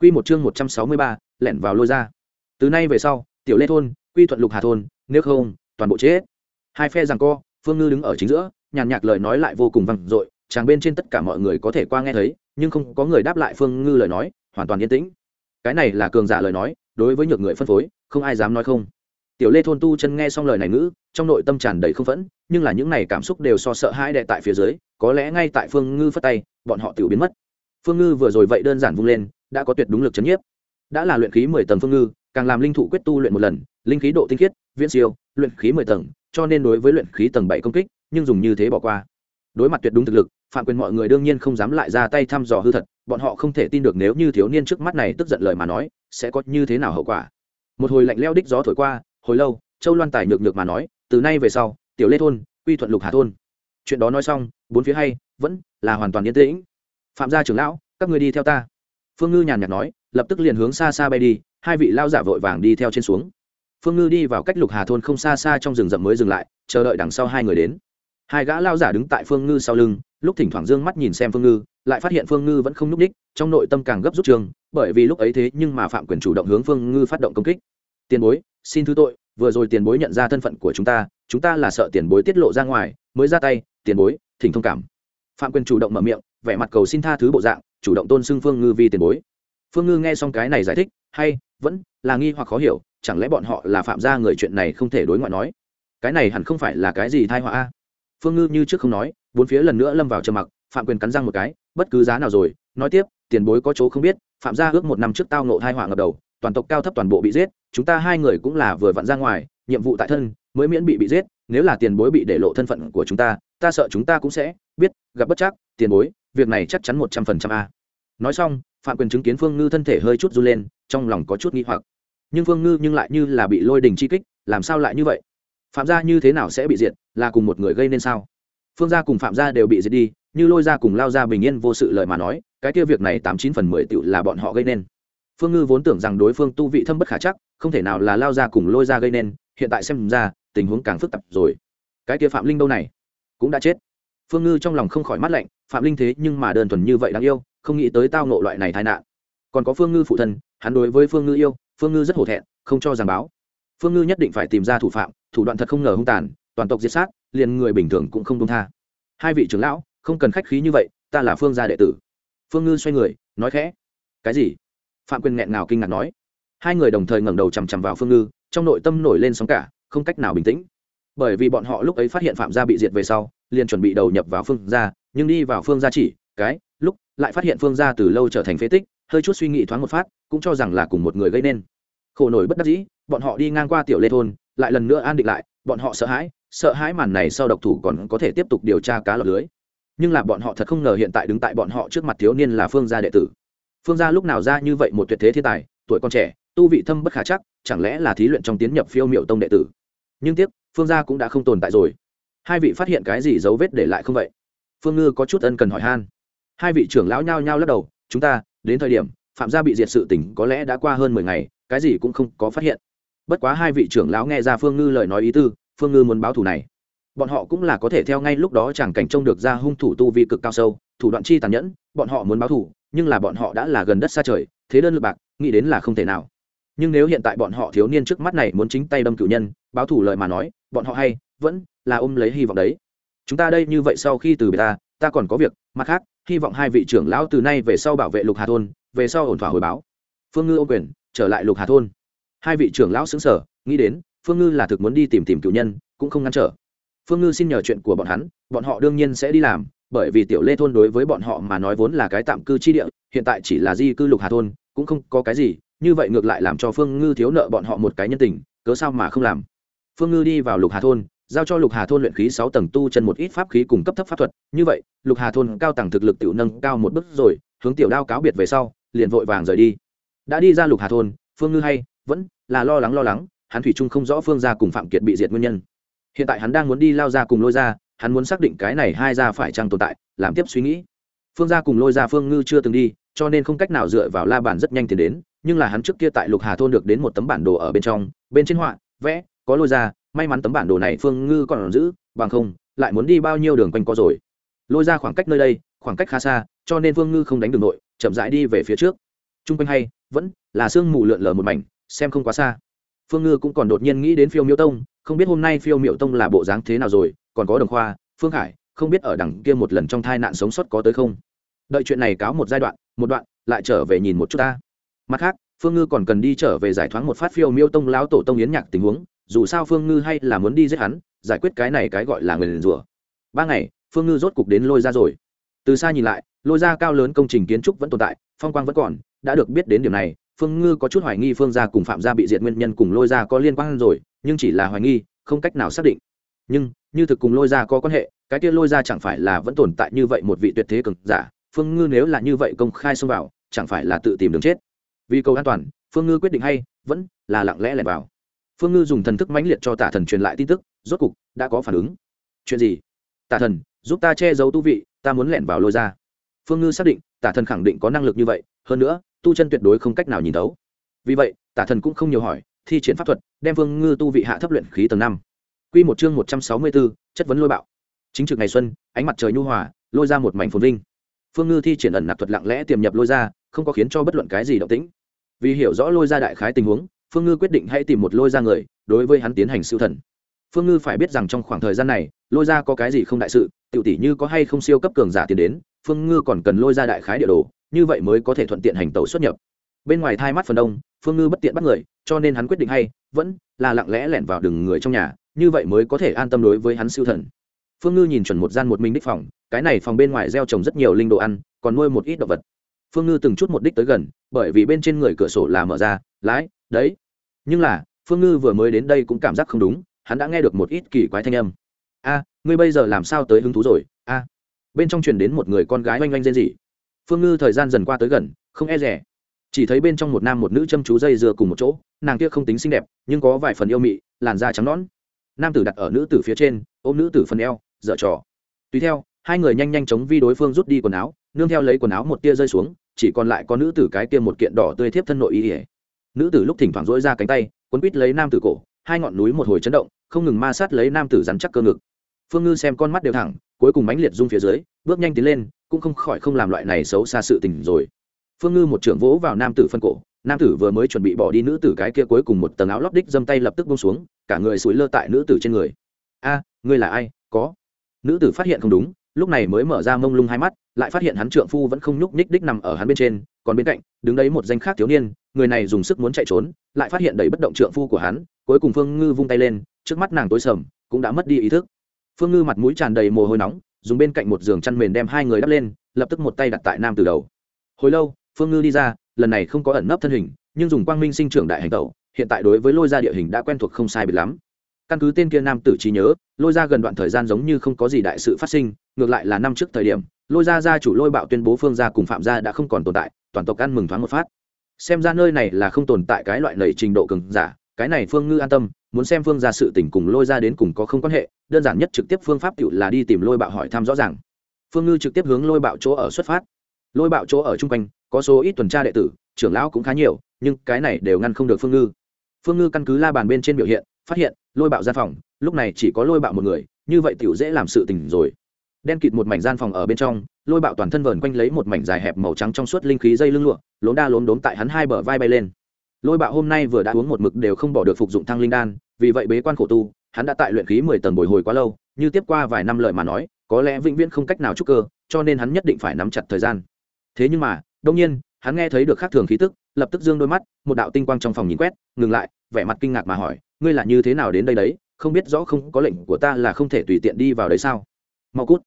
Quy một chương một trăm sáu mươi ba, lẻn vào lôi ra. Từ nay về sau tiểu lê thôn, quy thuận lục hà thôn, nếu không, toàn bộ chết. Hai phe rằng co, phương ngư đứng ở chính giữa, nhàn nhạc lời nói lại vô cùng vang dội, chàng bên trên tất cả mọi người có thể qua nghe thấy, nhưng không có người đáp lại phương ngư lời nói, hoàn toàn yên tĩnh. Cái này là cường giả lời nói, đối với nhược người phân phối, không ai dám nói không. Tiểu lê thôn tu chân nghe xong lời này ngữ, trong nội tâm tràn đầy không phẫn, nhưng là những này cảm xúc đều so sợ hãi đệ tại phía dưới, có lẽ ngay tại phương ngư phất tay, bọn họ tự biến mất. Phương ngư vừa rồi vậy đơn giản vung lên, đã có tuyệt đúng lực chấn nhiếp đã là luyện khí mười tầng phương ngư, càng làm linh thụ quyết tu luyện một lần, linh khí độ tinh khiết, viễn siêu, luyện khí mười tầng, cho nên đối với luyện khí tầng bảy công kích, nhưng dùng như thế bỏ qua. Đối mặt tuyệt đúng thực lực, phạm quyền mọi người đương nhiên không dám lại ra tay thăm dò hư thật, bọn họ không thể tin được nếu như thiếu niên trước mắt này tức giận lời mà nói, sẽ có như thế nào hậu quả. Một hồi lạnh leo đích gió thổi qua, hồi lâu, châu loan tài nhược nhược mà nói, từ nay về sau, tiểu lê thôn, quy thuận lục hà thôn. Chuyện đó nói xong, bốn phía hay, vẫn là hoàn toàn yên tĩnh. Phạm gia trưởng lão, các người đi theo ta. Phương ngư nhàn nhạt nói lập tức liền hướng xa xa bay đi, hai vị lao giả vội vàng đi theo trên xuống. Phương ngư đi vào cách lục hà thôn không xa xa trong rừng rậm mới dừng lại, chờ đợi đằng sau hai người đến. Hai gã lao giả đứng tại phương ngư sau lưng, lúc thỉnh thoảng d ư ơ n g mắt nhìn xem phương ngư, lại phát hiện phương ngư vẫn không n ú c ních trong nội tâm càng gấp rút trường, bởi vì lúc ấy thế nhưng mà phạm quyền chủ động hướng phương ngư phát động công kích. Tiền bối, xin thứ tội, vừa rồi tiền bối nhận ra thân phận của chúng ta chúng ta là sợ tiền bối tiết lộ ra ngoài, mới ra tay, tiền bối, thỉnh thông cảm. Phạm quyền chủ động mở miệng, vẻ mặt cầu xin tha thứ bộ dạng, chủ động tôn xưng phương ngư vì tiền bối phương ngư nghe xong cái này giải thích, hay, vẫn là nghi hoặc khó hiểu, chẳng lẽ bọn họ là phạm gia người chuyện này không thể đối ngoại nói? Cái này hẳn không phải là cái gì thai họa a? Phương ngư như trước không nói, bốn phía lần nữa lâm vào trầm mặc, phạm quyền cắn răng một cái, bất cứ giá nào rồi, nói tiếp, tiền bối có chỗ không biết, phạm gia ước một năm trước tao nộ thai họa ngập đầu, toàn tộc cao thấp toàn bộ bị giết, chúng ta hai người cũng là vừa vặn ra ngoài, nhiệm vụ tại thân, mới miễn bị bị giết, nếu là tiền bối bị để lộ thân phận của chúng ta ta sợ chúng ta cũng sẽ biết, gặp bất chắc, tiền bối, việc này chắc chắn một trăm phần trăm a nói xong, phạm quyền chứng kiến phương ngư thân thể hơi chút run lên, trong lòng có chút nghi hoặc. Nhưng phương ngư nhưng lại như là bị lôi đình chi kích, làm sao lại như vậy? Phạm gia như thế nào sẽ bị diệt, là cùng một người gây nên sao? Phương gia cùng phạm gia đều bị diệt đi, như lôi gia cùng lao gia bình yên vô sự lời mà nói, cái kia việc này tám chín phần mười tựu là bọn họ gây nên. Phương ngư vốn tưởng rằng đối phương tu vị thâm bất khả chắc, không thể nào là lao gia cùng lôi gia gây nên, hiện tại xem ra, tình huống càng phức tạp rồi. Cái kia phạm linh đâu này? Cũng đã chết. Phương ngư trong lòng không khỏi mắt lạnh, phạm linh thế nhưng mà đơn thuần như vậy đáng yêu không nghĩ tới tao nộ loại này tai nạn. Còn có phương ngư phụ thân, hắn đối với phương ngư yêu, phương ngư rất hổ thẹn, không cho giảng báo. Phương ngư nhất định phải tìm ra thủ phạm, thủ đoạn thật không ngờ hung tàn, toàn tộc diệt sát, liền người bình thường cũng không đông tha. Hai vị trưởng lão, không cần khách khí như vậy, ta là phương gia đệ tử. Phương ngư xoay người, nói khẽ. Cái gì? Phạm quyền nghẹn nào kinh ngạc nói. Hai người đồng thời ngẩng đầu chằm chằm vào phương ngư, trong nội tâm nổi lên sóng cả, không cách nào bình tĩnh. Bởi vì bọn họ lúc ấy phát hiện phạm gia bị diệt về sau, liền chuẩn bị đầu nhập vào phương gia, nhưng đi vào phương gia chỉ, cái lại phát hiện phương gia từ lâu trở thành phế tích, hơi chút suy nghĩ thoáng một phát, cũng cho rằng là cùng một người gây nên. Khổ nổi bất đắc dĩ, bọn họ đi ngang qua tiểu lê thôn, lại lần nữa an định lại, bọn họ sợ hãi sợ hãi màn này sau độc thủ còn có thể tiếp tục điều tra cá lọc lưới. Nhưng là bọn họ thật không ngờ hiện tại đứng tại bọn họ trước mặt thiếu niên là phương gia đệ tử. Phương gia lúc nào ra như vậy một tuyệt thế thiên tài, tuổi còn trẻ, tu vị thâm bất khả chắc, chẳng lẽ là thí luyện trong tiến nhập phiêu miệu tông đệ tử? Nhưng tiếc, phương gia cũng đã không tồn tại rồi. Hai vị phát hiện cái gì dấu vết để lại không vậy? Phương ngư có chút ân cần hỏi han hai vị trưởng lão nhao nhao lắc đầu, chúng ta, đến thời điểm, phạm gia bị diệt sự tỉnh có lẽ đã qua hơn mười ngày, cái gì cũng không có phát hiện. Bất quá hai vị trưởng lão nghe ra phương ngư lời nói ý tư, phương ngư muốn báo thù này. Bọn họ cũng là có thể theo ngay lúc đó chẳng cảnh trông được ra hung thủ tu vi cực cao sâu, thủ đoạn chi tàn nhẫn, bọn họ muốn báo thù, nhưng là bọn họ đã là gần đất xa trời, thế đơn lực bạc, nghĩ đến là không thể nào. Nhưng nếu hiện tại bọn họ thiếu niên trước mắt này muốn chính tay đâm cử nhân, báo thủ lời mà nói, bọn họ hay vẫn là ôm lấy hy vọng đấy. Chúng ta đây như vậy sau khi từ biệt ta ta còn có việc mặt khác, hy vọng hai vị trưởng lão từ nay về sau bảo vệ lục hà thôn, về sau ổn thỏa hồi báo. Phương ngư ô quyền, trở lại lục hà thôn. Hai vị trưởng lão xứng sở nghĩ đến, phương ngư là thực muốn đi tìm tìm cựu nhân, cũng không ngăn trở. Phương ngư xin nhờ chuyện của bọn hắn, bọn họ đương nhiên sẽ đi làm, bởi vì tiểu lê thôn đối với bọn họ mà nói vốn là cái tạm cư chi địa, hiện tại chỉ là di cư lục hà thôn, cũng không có cái gì, như vậy ngược lại làm cho phương ngư thiếu nợ bọn họ một cái nhân tình, cớ sao mà không làm? Phương ngư đi vào lục hà thôn giao cho lục hà thôn luyện khí sáu tầng tu chân một ít pháp khí cùng cấp thấp pháp thuật. Như vậy, lục hà thôn cao tầng thực lực tiểu nâng cao một bước rồi, hướng tiểu đao cáo biệt về sau, liền vội vàng rời đi. Đã đi ra lục hà thôn, phương ngư hay vẫn là lo lắng lo lắng, hắn thủy trung không rõ phương gia cùng phạm kiệt bị diệt nguyên nhân. Hiện tại hắn đang muốn đi lao ra cùng lôi ra, hắn muốn xác định cái này hai gia phải chăng tồn tại, làm tiếp suy nghĩ. Phương gia cùng lôi ra phương ngư chưa từng đi, cho nên không cách nào dựa vào la bàn rất nhanh tiền đến, nhưng là hắn trước kia tại lục hà thôn được đến một tấm bản đồ ở bên trong, bên trên họa, vẽ, có lôi ra may mắn tấm bản đồ này phương ngư còn giữ bằng không lại muốn đi bao nhiêu đường quanh co rồi. Lôi ra khoảng cách nơi đây khoảng cách khá xa cho nên phương ngư không đánh đường nội chậm rãi đi về phía trước. T r u n g quanh hay vẫn là sương mù lượn lờ một mảnh xem không quá xa. Phương ngư cũng còn đột nhiên nghĩ đến phiêu miêu tông không biết hôm nay phiêu miễu tông là bộ dáng thế nào rồi còn có đồng khoa phương Hải, không biết ở đằng kia một lần trong thai nạn sống sót có tới không. Đợi chuyện này cáo một giai đoạn một đoạn lại trở về nhìn một chút ta. Mặt khác phương ngư còn cần đi trở về giải thoáng một phát phiêu miêu tông lão tổ tông yến nhạc tình huống dù sao phương ngư hay là muốn đi giết hắn, giải quyết cái này cái gọi là người liền rủa. Ba ngày, phương ngư rốt cục đến lôi ra rồi. Từ xa nhìn lại, lôi ra cao lớn công trình kiến trúc vẫn tồn tại, phong quang vẫn còn, đã được biết đến điểm này, phương ngư có chút hoài nghi phương gia cùng phạm gia bị diệt nguyên nhân cùng lôi ra có liên quan rồi, nhưng chỉ là hoài nghi, không cách nào xác định. Nhưng, như thực cùng lôi ra có quan hệ, cái kia lôi ra chẳng phải là vẫn tồn tại như vậy một vị tuyệt thế cực giả, phương ngư nếu là như vậy công khai xông vào, chẳng phải là tự tìm đường chết. Vì cầu an toàn, phương ngư quyết định hay, vẫn là lặng lẽ lẻn vào phương ngư dùng thần thức mãnh liệt cho tả thần truyền lại tin tức, rốt cục, đã có phản ứng. Chuyện gì? Tả thần, giúp ta che giấu tu vị, ta muốn lẻn vào lôi ra. Phương ngư xác định, tả thần khẳng định có năng lực như vậy, hơn nữa, tu chân tuyệt đối không cách nào nhìn thấu. Vì vậy, tả thần cũng không nhiều hỏi, thi triển pháp thuật, đem phương ngư tu vị hạ thấp luyện khí tầng năm. Q một chương một trăm sáu mươi bốn, chất vấn lôi bạo. Chính trực ngày xuân, ánh mặt trời nhu hòa, lôi ra một mảnh phồn vinh. Phương ngư thi triển ẩn nạp thuật lặng lẽ tiềm nhập lôi ra, không có khiến cho bất luận cái gì động tĩnh. Vì hiểu rõ lôi ra đại khái tình huống phương ngư quyết định hãy tìm một lôi ra người, đối với hắn tiến hành siêu thần. Phương ngư phải biết rằng trong khoảng thời gian này, lôi ra có cái gì không đại sự tự tỷ như có hay không siêu cấp cường giả tiến đến, phương ngư còn cần lôi ra đại khái địa đồ, như vậy mới có thể thuận tiện hành tàu xuất nhập. Bên ngoài thai mắt phần đông, phương ngư bất tiện bắt người, cho nên hắn quyết định hay, vẫn là lặng lẽ lẻn vào đường người trong nhà, như vậy mới có thể an tâm đối với hắn siêu thần. Phương ngư nhìn chuẩn một gian một mình đích phòng, cái này phòng bên ngoài gieo trồng rất nhiều linh đồ ăn, còn nuôi một ít động vật. Phương ngư từng chút một đích tới gần, bởi vì bên trên người cửa sổ là mở ra, lái, đấy nhưng là, phương ngư vừa mới đến đây cũng cảm giác không đúng, hắn đã nghe được một ít kỳ quái thanh âm. A, ngươi bây giờ làm sao tới hứng thú rồi? A. Bên trong truyền đến một người con gái oanh oanh rên rỉ. Phương ngư thời gian dần qua tới gần, không e rẻ chỉ thấy bên trong một nam một nữ chăm chú dây dưa cùng một chỗ, nàng kia không tính xinh đẹp, nhưng có vài phần yêu mị, làn da trắng nõn. Nam tử đặt ở nữ tử phía trên, ôm nữ tử phần eo, dở trò. Tùy theo, hai người nhanh nhanh chóng vi đối phương rút đi quần áo, nương theo lấy quần áo một tia rơi xuống, chỉ còn lại có nữ tử cái kia một kiện đỏ tươi thiếp thân nội y ỉa nữ tử lúc thỉnh thoảng rỗi ra cánh tay, quấn quít lấy nam tử cổ, hai ngọn núi một hồi chấn động, không ngừng ma sát lấy nam tử rắn chắc cơ ngực. Phương ngư xem con mắt đều thẳng, cuối cùng mãnh liệt rung phía dưới, bước nhanh tiến lên, cũng không khỏi không làm loại này xấu xa sự tình rồi. Phương ngư một trưởng vỗ vào nam tử phân cổ, nam tử vừa mới chuẩn bị bỏ đi nữ tử cái kia cuối cùng một tầng áo lót đích dâm tay lập tức bông xuống, cả người sủi lơ tại nữ tử trên người. A, ngươi là ai? Có? Nữ tử phát hiện không đúng, lúc này mới mở ra mông lung hai mắt, lại phát hiện hắn trượng phu vẫn không nhúc nhích đích nằm ở hắn bên trên, còn bên cạnh, đứng đấy một danh khác thiếu niên người này dùng sức muốn chạy trốn, lại phát hiện đầy bất động trượng phu của hắn, cuối cùng phương ngư vung tay lên, trước mắt nàng tối sầm, cũng đã mất đi ý thức. Phương ngư mặt mũi tràn đầy mồ hôi nóng, dùng bên cạnh một giường chăn mền đem hai người đắp lên, lập tức một tay đặt tại nam từ đầu. Hồi lâu, phương ngư đi ra, lần này không có ẩn nấp thân hình, nhưng dùng quang minh sinh trưởng đại hành tẩu, hiện tại đối với lôi ra địa hình đã quen thuộc không sai biệt lắm. Căn cứ tên kia nam tử trí nhớ, lôi ra gần đoạn thời gian giống như không có gì đại sự phát sinh, ngược lại là năm trước thời điểm, lôi ra gia chủ lôi bạo tuyên bố phương gia cùng phạm gia đã không còn tồn tại, toàn tộc ăn mừng thoáng một phát xem ra nơi này là không tồn tại cái loại lầy trình độ cường giả, cái này phương ngư an tâm, muốn xem phương ra sự tình cùng lôi ra đến cùng có không quan hệ, đơn giản nhất trực tiếp phương pháp cựu là đi tìm lôi bạo hỏi thăm rõ ràng. Phương ngư trực tiếp hướng lôi bạo chỗ ở xuất phát. Lôi bạo chỗ ở chung quanh, có số ít tuần tra đệ tử, trưởng lão cũng khá nhiều, nhưng cái này đều ngăn không được phương ngư. Phương ngư căn cứ la bàn bên trên biểu hiện, phát hiện lôi bạo gian phòng, lúc này chỉ có lôi bạo một người, như vậy tiểu dễ làm sự tình rồi đen kịt một mảnh gian phòng ở bên trong, lôi bạo toàn thân vờn quanh lấy một mảnh dài hẹp màu trắng trong suốt linh khí dây lưng lụa lốn đa lốn đốn tại hắn hai bờ vai bay lên. Lôi bạo hôm nay vừa đã uống một mực đều không bỏ được phục dụng thăng linh đan, vì vậy bế quan khổ tu, hắn đã tại luyện khí mười tầng bồi hồi quá lâu, như tiếp qua vài năm lợi mà nói, có lẽ vĩnh viễn không cách nào chúc cơ, cho nên hắn nhất định phải nắm chặt thời gian. Thế nhưng mà đông nhiên, hắn nghe thấy được khác thường khí tức, lập tức dương đôi mắt, một đạo tinh quang trong phòng nhìn quét, ngừng lại, vẻ mặt kinh ngạc mà hỏi, ngươi là như thế nào đến đây đấy? Không biết rõ không có lệnh của ta là không thể tùy tiện đi vào đấy sao? Mau cút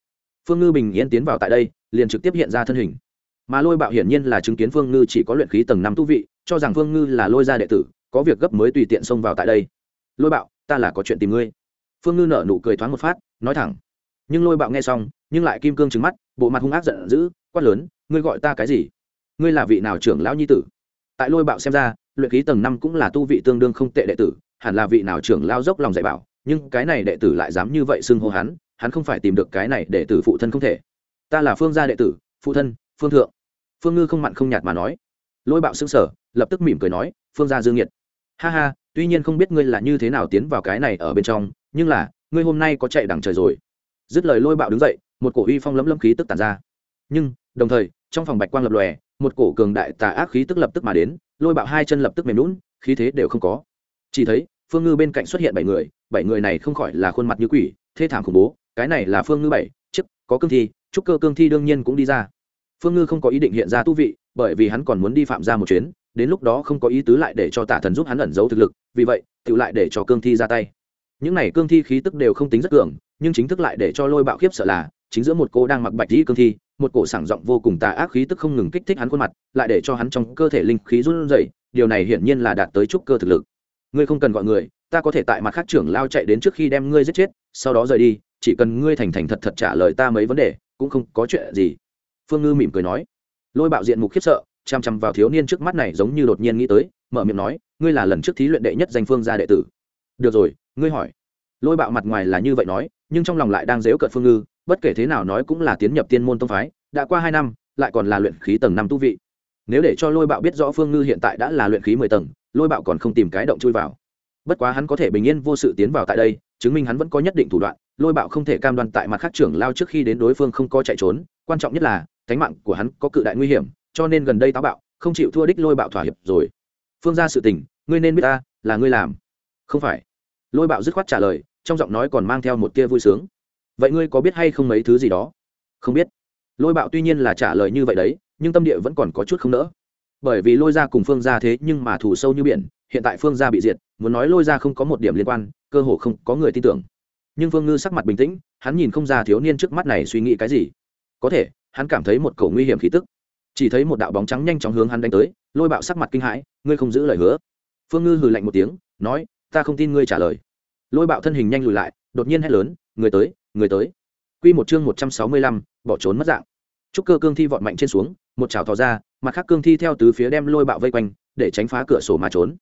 phương ngư bình yên tiến vào tại đây, liền trực tiếp hiện ra thân hình. Mà lôi bạo hiển nhiên là chứng kiến phương ngư chỉ có luyện khí tầng năm tu vị, cho rằng phương ngư là lôi gia đệ tử, có việc gấp mới tùy tiện xông vào tại đây. Lôi bạo, ta là có chuyện tìm ngươi. Phương ngư nở nụ cười thoáng một phát, nói thẳng. Nhưng lôi bạo nghe xong, nhưng lại kim cương trứng mắt, bộ mặt hung ác giận dữ, quát lớn, ngươi gọi ta cái gì? Ngươi là vị nào trưởng lão nhi tử? Tại lôi bạo xem ra, luyện khí tầng năm cũng là tu vị tương đương không tệ đệ tử, hẳn là vị nào trưởng lao dốc lòng dạy bảo, nhưng cái này đệ tử lại dám như vậy xưng hô hắn hắn không phải tìm được cái này để tử phụ thân không thể. Ta là phương gia đệ tử, phụ thân, phương thượng. Phương ngư không mặn không nhạt mà nói. Lôi bạo xưng sở lập tức mỉm cười nói, phương gia dương nhiệt ha ha, tuy nhiên không biết ngươi là như thế nào tiến vào cái này ở bên trong, nhưng là, ngươi hôm nay có chạy đằng trời rồi. Dứt lời lôi bạo đứng dậy, một cổ uy phong lấm lấm khí tức tàn ra. Nhưng, đồng thời, trong phòng bạch quang lập lòe, một cổ cường đại tà ác khí tức lập tức mà đến, lôi bạo hai chân lập tức mềm lún khí thế đều không có. Chỉ thấy, phương ngư bên cạnh xuất hiện bảy người bảy người này không khỏi là khuôn mặt như quỷ, thê thảm khủng bố cái này là phương ngư bảy chức có cương thi, trúc cơ cương thi đương nhiên cũng đi ra. Phương ngư không có ý định hiện ra tu vị, bởi vì hắn còn muốn đi phạm ra một chuyến, đến lúc đó không có ý tứ lại để cho tả thần giúp hắn ẩn giấu thực lực, vì vậy, tự lại để cho cương thi ra tay. Những này cương thi khí tức đều không tính rất cường, nhưng chính thức lại để cho lôi bạo khiếp sợ là, chính giữa một cô đang mặc bạch dĩ cương thi, một cổ sảng giọng vô cùng tà ác khí tức không ngừng kích thích hắn khuôn mặt, lại để cho hắn trong cơ thể linh khí run rẩy, điều này hiển nhiên là đạt tới trúc cơ thực lực. Ngươi không cần gọi người, ta có thể tại mặt khác trưởng lao chạy đến trước khi đem ngươi giết chết, sau đó rời đi chỉ cần ngươi thành thành thật thật trả lời ta mấy vấn đề, cũng không có chuyện gì. Phương ngư mỉm cười nói. Lôi bạo diện mục khiếp sợ chằm chằm vào thiếu niên trước mắt này giống như đột nhiên nghĩ tới, mở miệng nói, ngươi là lần trước thí luyện đệ nhất danh phương gia đệ tử. Được rồi, ngươi hỏi. Lôi bạo mặt ngoài là như vậy nói, nhưng trong lòng lại đang dếu cợt phương ngư, bất kể thế nào nói cũng là tiến nhập tiên môn tông phái, đã qua hai năm, lại còn là luyện khí tầng năm tu vị. Nếu để cho lôi bạo biết rõ phương ngư hiện tại đã là luyện khí mười tầng, lôi bạo còn không tìm cái động chui vào bất quá hắn có thể bình yên vô sự tiến vào tại đây, chứng minh hắn vẫn có nhất định thủ đoạn, lôi bạo không thể cam đoan tại mặt khác trưởng lao trước khi đến đối phương không có chạy trốn, quan trọng nhất là cánh mạng của hắn có cự đại nguy hiểm, cho nên gần đây táo bạo, không chịu thua đích lôi bạo thỏa hiệp rồi. Phương ra sự tình, ngươi nên biết ta, là ngươi làm. Không phải. Lôi bạo dứt khoát trả lời, trong giọng nói còn mang theo một tia vui sướng. Vậy ngươi có biết hay không mấy thứ gì đó? Không biết. Lôi bạo tuy nhiên là trả lời như vậy đấy, nhưng tâm địa vẫn còn có chút không nỡ bởi vì lôi ra cùng phương ra thế nhưng mà thủ sâu như biển, hiện tại phương ra bị diệt, muốn nói lôi ra không có một điểm liên quan, cơ hồ không có người tin tưởng. Nhưng phương ngư sắc mặt bình tĩnh, hắn nhìn không ra thiếu niên trước mắt này suy nghĩ cái gì. Có thể, hắn cảm thấy một cầu nguy hiểm khí tức. Chỉ thấy một đạo bóng trắng nhanh chóng hướng hắn đánh tới, lôi bạo sắc mặt kinh hãi, ngươi không giữ lời hứa. Phương ngư hừ lạnh một tiếng, nói, ta không tin ngươi trả lời. Lôi bạo thân hình nhanh lùi lại, đột nhiên hét lớn, người tới người tới. Q một chương một trăm sáu mươi lăm, bỏ trốn mất dạng. Trúc cơ cương thi vọt mạnh trên xuống, một chảo thò ra mặt khác cương thi theo từ phía đem lôi bạo vây quanh, để tránh phá cửa sổ mà trốn.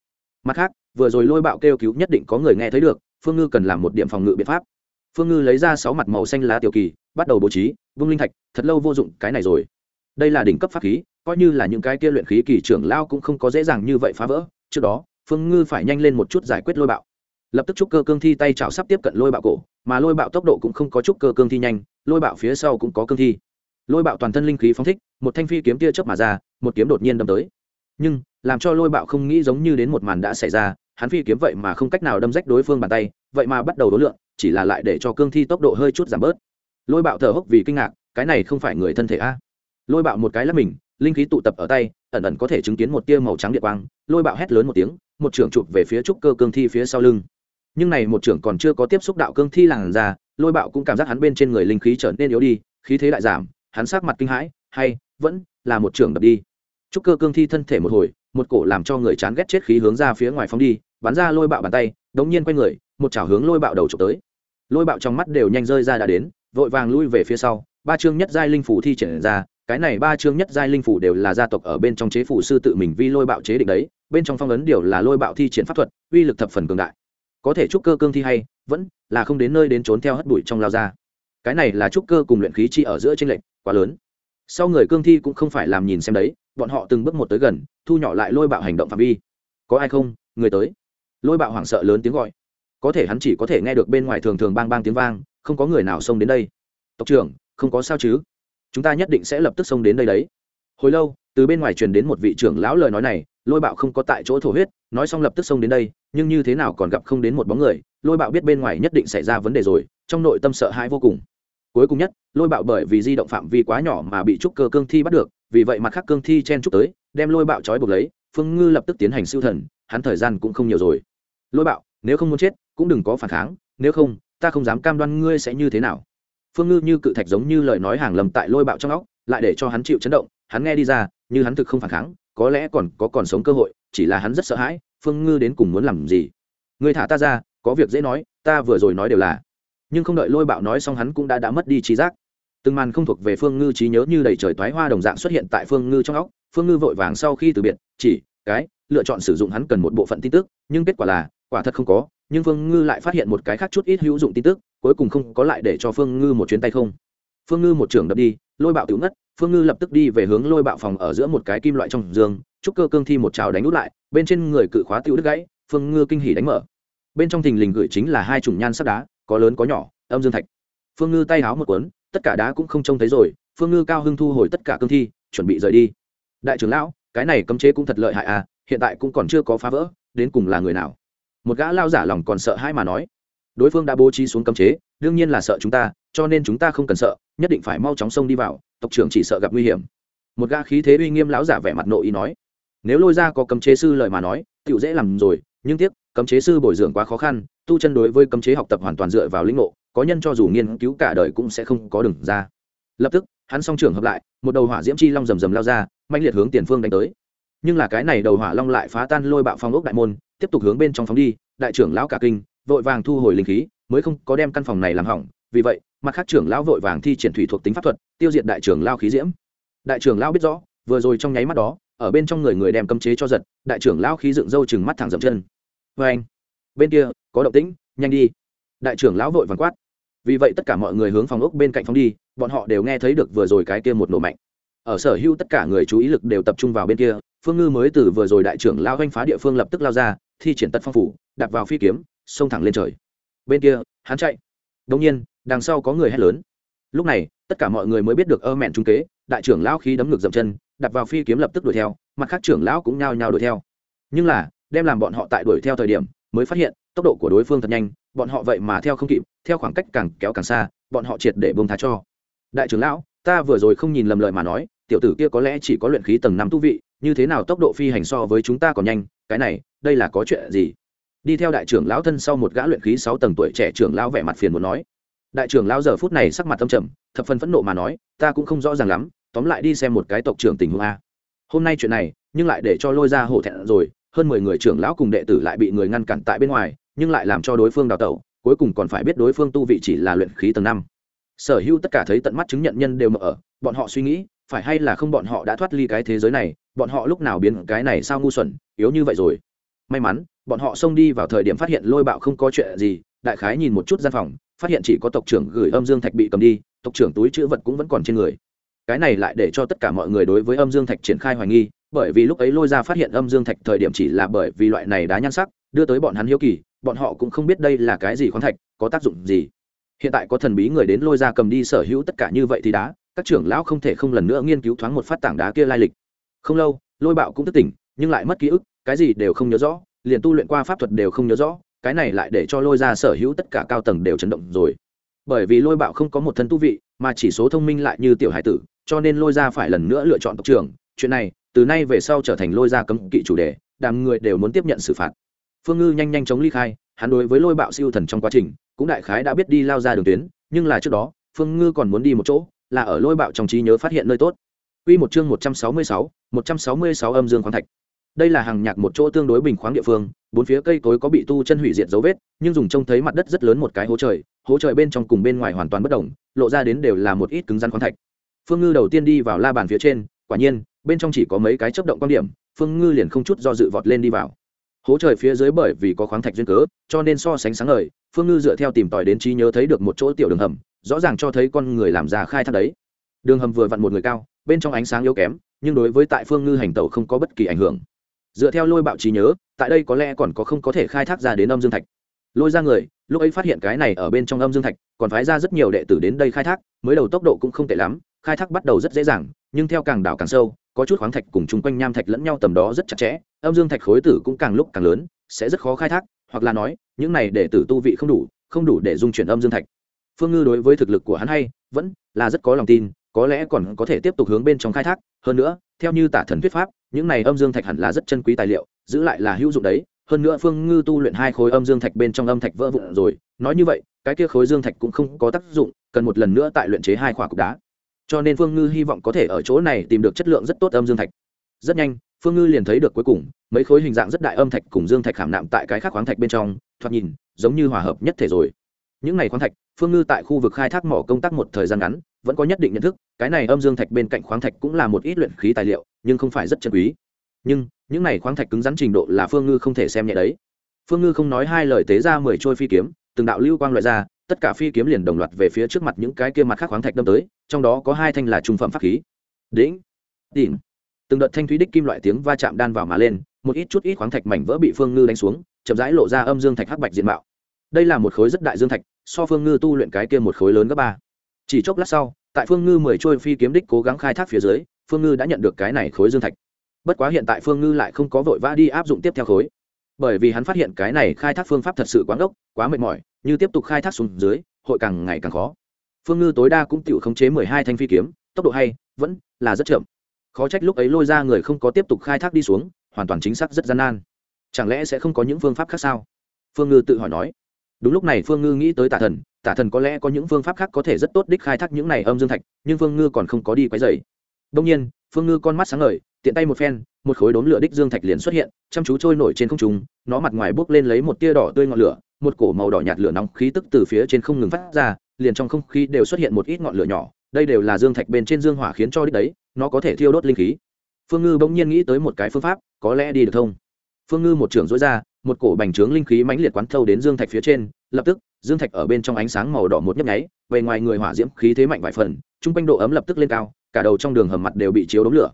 Mặt khác, vừa rồi lôi bạo kêu cứu nhất định có người nghe thấy được, phương ngư cần làm một điểm phòng ngự biện pháp. Phương ngư lấy ra sáu mặt màu xanh lá tiểu kỳ, bắt đầu bố trí, vung linh thạch, thật lâu vô dụng, cái này rồi. Đây là đỉnh cấp pháp khí, coi như là những cái kia luyện khí kỳ trưởng lao cũng không có dễ dàng như vậy phá vỡ. Trước đó, phương ngư phải nhanh lên một chút giải quyết lôi bạo. Lập tức trúc cơ cương thi tay chảo sắp tiếp cận lôi bạo cổ, mà lôi bạo tốc độ cũng không có trúc cơ cương thi nhanh, lôi bạo phía sau cũng có cương thi lôi bạo toàn thân linh khí phóng thích, một thanh phi kiếm tia chớp mà ra, một kiếm đột nhiên đâm tới. Nhưng, làm cho lôi bạo không nghĩ giống như đến một màn đã xảy ra, hắn phi kiếm vậy mà không cách nào đâm rách đối phương bàn tay, vậy mà bắt đầu đối lượng, chỉ là lại để cho cương thi tốc độ hơi chút giảm bớt. Lôi bạo thở hốc vì kinh ngạc, cái này không phải người thân thể a? Lôi bạo một cái là mình, linh khí tụ tập ở tay, ẩn ẩn có thể chứng kiến một tia màu trắng địa quang, lôi bạo hét lớn một tiếng, một trưởng chụp về phía trúc cơ cương thi phía sau lưng. Nhưng này một trưởng còn chưa có tiếp xúc đạo cương thi làn ra lôi bạo cũng cảm giác hắn bên trên người linh khí trở nên yếu đi, khí thế lại giảm hắn sát mặt kinh hãi, hay, vẫn là một trưởng đập đi. Trúc cơ cương thi thân thể một hồi, một cổ làm cho người chán ghét chết khí hướng ra phía ngoài phóng đi, bắn ra lôi bạo bàn tay, đống nhiên quay người, một chảo hướng lôi bạo đầu trộm tới. Lôi bạo trong mắt đều nhanh rơi ra đã đến, vội vàng lui về phía sau, ba chương nhất giai linh phủ thi triển ra, cái này ba chương nhất giai linh phủ đều là gia tộc ở bên trong chế phủ sư tự mình vi lôi bạo chế định đấy, bên trong phong ấn điều là lôi bạo thi triển pháp thuật, uy lực thập phần cường đại. Có thể trúc cơ cương thi hay, vẫn là không đến nơi đến trốn theo hất bụi trong lao ra. Cái này là trúc cơ cùng luyện khí chi ở giữa tranh lệnh quá lớn. Sau người cương thi cũng không phải làm nhìn xem đấy, bọn họ từng bước một tới gần, thu nhỏ lại lôi bạo hành động phạm vi. Có ai không? Người tới. Lôi bạo hoảng sợ lớn tiếng gọi. Có thể hắn chỉ có thể nghe được bên ngoài thường thường bang bang tiếng vang, không có người nào xông đến đây. Tộc trưởng, không có sao chứ? Chúng ta nhất định sẽ lập tức xông đến đây đấy. Hồi lâu, từ bên ngoài truyền đến một vị trưởng lão lời nói này, lôi bạo không có tại chỗ thổ huyết, nói xong lập tức xông đến đây, nhưng như thế nào còn gặp không đến một bóng người, lôi bạo biết bên ngoài nhất định xảy ra vấn đề rồi, trong nội tâm sợ hãi vô cùng cuối cùng nhất, lôi bạo bởi vì di động phạm vi quá nhỏ mà bị trúc cơ cương thi bắt được, vì vậy mặt khác cương thi chen trúc tới, đem lôi bạo trói buộc lấy, phương ngư lập tức tiến hành siêu thần, hắn thời gian cũng không nhiều rồi. Lôi bạo, nếu không muốn chết, cũng đừng có phản kháng, nếu không, ta không dám cam đoan ngươi sẽ như thế nào. Phương ngư như cự thạch giống như lời nói hàng lầm tại lôi bạo trong óc, lại để cho hắn chịu chấn động, hắn nghe đi ra, như hắn thực không phản kháng, có lẽ còn có còn sống cơ hội, chỉ là hắn rất sợ hãi, phương ngư đến cùng muốn làm gì? Người thả ta ra, có việc dễ nói, ta vừa rồi nói đều là nhưng không đợi lôi bạo nói xong hắn cũng đã đã mất đi trí giác. Từng màn không thuộc về phương ngư trí nhớ như đầy trời toái hoa đồng dạng xuất hiện tại phương ngư trong óc, phương ngư vội vàng sau khi từ biệt, chỉ, cái, lựa chọn sử dụng hắn cần một bộ phận tin tức, nhưng kết quả là, quả thật không có, nhưng phương ngư lại phát hiện một cái khác chút ít hữu dụng tin tức, cuối cùng không có lại để cho phương ngư một chuyến tay không. Phương ngư một trưởng đập đi, lôi bạo tiểu ngất, phương ngư lập tức đi về hướng lôi bạo phòng ở giữa một cái kim loại trong giường, trúc cơ cương thi một trào đánh út lại, bên trên người cự khóa tiểu đứt gãy, phương ngư kinh hỉ đánh mở. Bên trong thình lình gửi chính là hai chủng nhan sắc đá có lớn có nhỏ, âm dương thạch. Phương ngư tay háo một cuốn, tất cả đá cũng không trông thấy rồi, phương ngư cao hưng thu hồi tất cả cương thi, chuẩn bị rời đi. Đại trưởng lão, cái này cấm chế cũng thật lợi hại à hiện tại cũng còn chưa có phá vỡ, đến cùng là người nào? Một gã lao giả lòng còn sợ hãi mà nói. Đối phương đã bố trí xuống cấm chế, đương nhiên là sợ chúng ta, cho nên chúng ta không cần sợ, nhất định phải mau chóng xông đi vào, tộc trưởng chỉ sợ gặp nguy hiểm. Một gã khí thế uy nghiêm lão giả vẻ mặt nội ý nói. Nếu lôi ra có cấm chế sư lời mà nói tựu dễ làm rồi, nhưng tiếc cấm chế sư bồi dưỡng quá khó khăn, tu chân đối với cấm chế học tập hoàn toàn dựa vào lĩnh ngộ, có nhân cho dù nghiên cứu cả đời cũng sẽ không có đường ra. Lập tức, hắn song trưởng hợp lại, một đầu hỏa diễm chi long rầm rầm lao ra mạnh liệt hướng tiền phương đánh tới. Nhưng là cái này đầu hỏa long lại phá tan lôi bạo phong ốc đại môn, tiếp tục hướng bên trong phóng đi, đại trưởng lão cả kinh, vội vàng thu hồi linh khí, mới không có đem căn phòng này làm hỏng. Vì vậy, mặt khác trưởng lão vội vàng thi triển thủy thuộc tính pháp thuật, tiêu diệt đại trưởng lao khí diễm. Đại trưởng lão biết rõ, vừa rồi trong nháy mắt đó, ở bên trong người người đem cấm chế cho giật, đại trưởng lão khí dựng râu chừng mắt thẳng dậm chân vê anh. Bên kia, có động tĩnh, nhanh đi. Đại trưởng lão vội vàng quát. Vì vậy tất cả mọi người hướng phòng ốc bên cạnh phóng đi, bọn họ đều nghe thấy được vừa rồi cái kia một nổ mạnh. Ở sở hữu tất cả người chú ý lực đều tập trung vào bên kia, phương ngư mới từ vừa rồi đại trưởng lao ganh phá địa phương lập tức lao ra, thi triển tật phong phủ, đạp vào phi kiếm, xông thẳng lên trời. Bên kia, hắn chạy. Đông nhiên, đằng sau có người hét lớn. Lúc này, tất cả mọi người mới biết được ơ mẹn trung kế, đại trưởng lão khí đấm ngực dậm chân, đạp vào phi kiếm lập tức đuổi theo, mặt khác trưởng lão cũng nhao nhao đuổi theo. Nhưng là đem làm bọn họ tại đuổi theo thời điểm mới phát hiện tốc độ của đối phương thật nhanh, bọn họ vậy mà theo không kịp, theo khoảng cách càng kéo càng xa, bọn họ triệt để bông thá cho. Đại trưởng lão, ta vừa rồi không nhìn lầm lời mà nói, tiểu tử kia có lẽ chỉ có luyện khí tầng năm tu vị, như thế nào tốc độ phi hành so với chúng ta còn nhanh, cái này, đây là có chuyện gì? Đi theo đại trưởng lão thân sau một gã luyện khí sáu tầng tuổi trẻ trưởng lão vẻ mặt phiền muốn nói. Đại trưởng lão giờ phút này sắc mặt tâm trầm, thập phần phẫn nộ mà nói, ta cũng không rõ ràng lắm, tóm lại đi xem một cái tộc trưởng tình huống a. Hôm nay chuyện này, nhưng lại để cho lôi ra hổ thẹn rồi hơn mười người trưởng lão cùng đệ tử lại bị người ngăn cản tại bên ngoài, nhưng lại làm cho đối phương đào tẩu, cuối cùng còn phải biết đối phương tu vị chỉ là luyện khí tầng năm. Sở hữu tất cả thấy tận mắt chứng nhận nhân đều mở ở, bọn họ suy nghĩ, phải hay là không bọn họ đã thoát ly cái thế giới này, bọn họ lúc nào biến cái này sao ngu xuẩn, yếu như vậy rồi. May mắn, bọn họ xông đi vào thời điểm phát hiện lôi bạo không có chuyện gì, đại khái nhìn một chút gian phòng, phát hiện chỉ có tộc trưởng gửi âm dương thạch bị cầm đi, tộc trưởng túi chữ vật cũng vẫn còn trên người. Cái này lại để cho tất cả mọi người đối với âm dương thạch triển khai hoài nghi bởi vì lúc ấy lôi ra phát hiện âm dương thạch thời điểm chỉ là bởi vì loại này đá nhan sắc, đưa tới bọn hắn hiếu kỳ, bọn họ cũng không biết đây là cái gì khoáng thạch, có tác dụng gì. Hiện tại có thần bí người đến lôi ra cầm đi sở hữu tất cả như vậy thì đá, các trưởng lão không thể không lần nữa nghiên cứu thoáng một phát tảng đá kia lai lịch. Không lâu, lôi bạo cũng thức tỉnh, nhưng lại mất ký ức, cái gì đều không nhớ rõ, liền tu luyện qua pháp thuật đều không nhớ rõ, cái này lại để cho lôi ra sở hữu tất cả cao tầng đều chấn động rồi. Bởi vì lôi bạo không có một thân tu vị, mà chỉ số thông minh lại như tiểu hải tử, cho nên lôi ra phải lần nữa lựa chọn tộc trưởng, chuyện này từ nay về sau trở thành lôi ra cấm kỵ chủ đề đàm người đều muốn tiếp nhận xử phạt. Phương ngư nhanh nhanh chóng ly khai hắn đối với lôi bạo siêu thần trong quá trình cũng đại khái đã biết đi lao ra đường tuyến nhưng là trước đó phương ngư còn muốn đi một chỗ là ở lôi bạo trong trí nhớ phát hiện nơi tốt. Quy một chương 166, 166 âm dương khoáng thạch. đây là hàng nhạc một chỗ tương đối bình khoáng địa phương bốn phía cây cối có bị tu chân hủy diệt dấu vết nhưng dùng trông thấy mặt đất rất lớn một cái hố trời hố trời bên trong cùng bên ngoài hoàn toàn bất động, lộ ra đến đều là một ít cứng rắn khoáng thạch. Phương ngư đầu tiên đi vào la bàn phía trên quả nhiên bên trong chỉ có mấy cái chấp động quan điểm, phương ngư liền không chút do dự vọt lên đi vào. Hố trời phía dưới bởi vì có khoáng thạch duyên cớ, cho nên so sánh sáng ngời, phương ngư dựa theo tìm tòi đến trí nhớ thấy được một chỗ tiểu đường hầm, rõ ràng cho thấy con người làm ra khai thác đấy. Đường hầm vừa vặn một người cao, bên trong ánh sáng yếu kém, nhưng đối với tại phương ngư hành tẩu không có bất kỳ ảnh hưởng. Dựa theo lôi bạo trí nhớ, tại đây có lẽ còn có không có thể khai thác ra đến âm dương thạch. Lôi ra người, lúc ấy phát hiện cái này ở bên trong âm dương thạch, còn phái ra rất nhiều đệ tử đến đây khai thác, mới đầu tốc độ cũng không tệ lắm, khai thác bắt đầu rất dễ dàng, nhưng theo càng đào càng sâu có chút khoáng thạch cùng chung quanh nham thạch lẫn nhau tầm đó rất chặt chẽ, âm dương thạch khối tử cũng càng lúc càng lớn, sẽ rất khó khai thác, hoặc là nói, những này để tử tu vị không đủ không đủ để dung chuyển âm dương thạch. Phương ngư đối với thực lực của hắn hay, vẫn là rất có lòng tin, có lẽ còn có thể tiếp tục hướng bên trong khai thác. Hơn nữa, theo như tả thần thuyết pháp, những này âm dương thạch hẳn là rất chân quý tài liệu, giữ lại là hữu dụng đấy. Hơn nữa phương ngư tu luyện hai khối âm dương thạch bên trong âm thạch vỡ vụn rồi, nói như vậy, cái kia khối dương thạch cũng không có tác dụng, cần một lần nữa tại luyện chế hai khỏa cục đá cho nên phương ngư hy vọng có thể ở chỗ này tìm được chất lượng rất tốt âm dương thạch. Rất nhanh, phương ngư liền thấy được cuối cùng, mấy khối hình dạng rất đại âm thạch cùng dương thạch khảm nạm tại cái khác khoáng thạch bên trong, thoạt nhìn, giống như hòa hợp nhất thể rồi. Những này khoáng thạch, phương ngư tại khu vực khai thác mỏ công tác một thời gian ngắn, vẫn có nhất định nhận thức, cái này âm dương thạch bên cạnh khoáng thạch cũng là một ít luyện khí tài liệu, nhưng không phải rất chân quý. Nhưng, những này khoáng thạch cứng rắn trình độ là phương ngư không thể xem nhẹ đấy. Phương ngư không nói hai lời tế ra mười trôi phi kiếm, từng đạo lưu quang loại ra tất cả phi kiếm liền đồng loạt về phía trước mặt những cái kia mặt khác khoáng thạch đâm tới, trong đó có hai thanh là trung phẩm pháp khí. Đĩnh đỉnh. Từng đợt thanh thúy đích kim loại tiếng va chạm đan vào mà lên, một ít chút ít khoáng thạch mảnh vỡ bị phương ngư đánh xuống, chậm rãi lộ ra âm dương thạch hắc bạch diện mạo. Đây là một khối rất đại dương thạch, so phương ngư tu luyện cái kia một khối lớn gấp ba. Chỉ chốc lát sau, tại phương ngư mười trôi phi kiếm đích cố gắng khai thác phía dưới, phương ngư đã nhận được cái này khối dương thạch. Bất quá hiện tại phương ngư lại không có vội vã đi áp dụng tiếp theo khối bởi vì hắn phát hiện cái này khai thác phương pháp thật sự quá ngốc, quá mệt mỏi, như tiếp tục khai thác xuống dưới, hội càng ngày càng khó. Phương ngư tối đa cũng tự khống chế mười hai thanh phi kiếm, tốc độ hay, vẫn là rất chậm. Khó trách lúc ấy lôi ra người không có tiếp tục khai thác đi xuống, hoàn toàn chính xác rất gian nan. Chẳng lẽ sẽ không có những phương pháp khác sao? Phương ngư tự hỏi nói. Đúng lúc này phương ngư nghĩ tới tả thần tả thần có lẽ có những phương pháp khác có thể rất tốt đích khai thác những này âm dương thạch, nhưng phương ngư còn không có đi quấy dày đông nhiên, phương ngư con mắt sáng ngời tiện tay một phen, một khối đốn lửa đích dương thạch liền xuất hiện, chăm chú trôi nổi trên không trung, nó mặt ngoài bốc lên lấy một tia đỏ tươi ngọn lửa, một cổ màu đỏ nhạt lửa nóng khí tức từ phía trên không ngừng phát ra, liền trong không khí đều xuất hiện một ít ngọn lửa nhỏ, đây đều là dương thạch bên trên dương hỏa khiến cho đích đấy, nó có thể thiêu đốt linh khí. Phương ngư bỗng nhiên nghĩ tới một cái phương pháp, có lẽ đi được thông phương ngư một trưởng dối ra, một cổ bành trướng linh khí mãnh liệt quán thâu đến dương thạch phía trên, lập tức, dương thạch ở bên trong ánh sáng màu đỏ một nhấp nháy về ngoài người hỏa diễm khí thế mạnh vài phần, trung quanh độ ấm lập tức lên cao, cả đầu trong đường hầm mặt đều bị chiếu đống lửa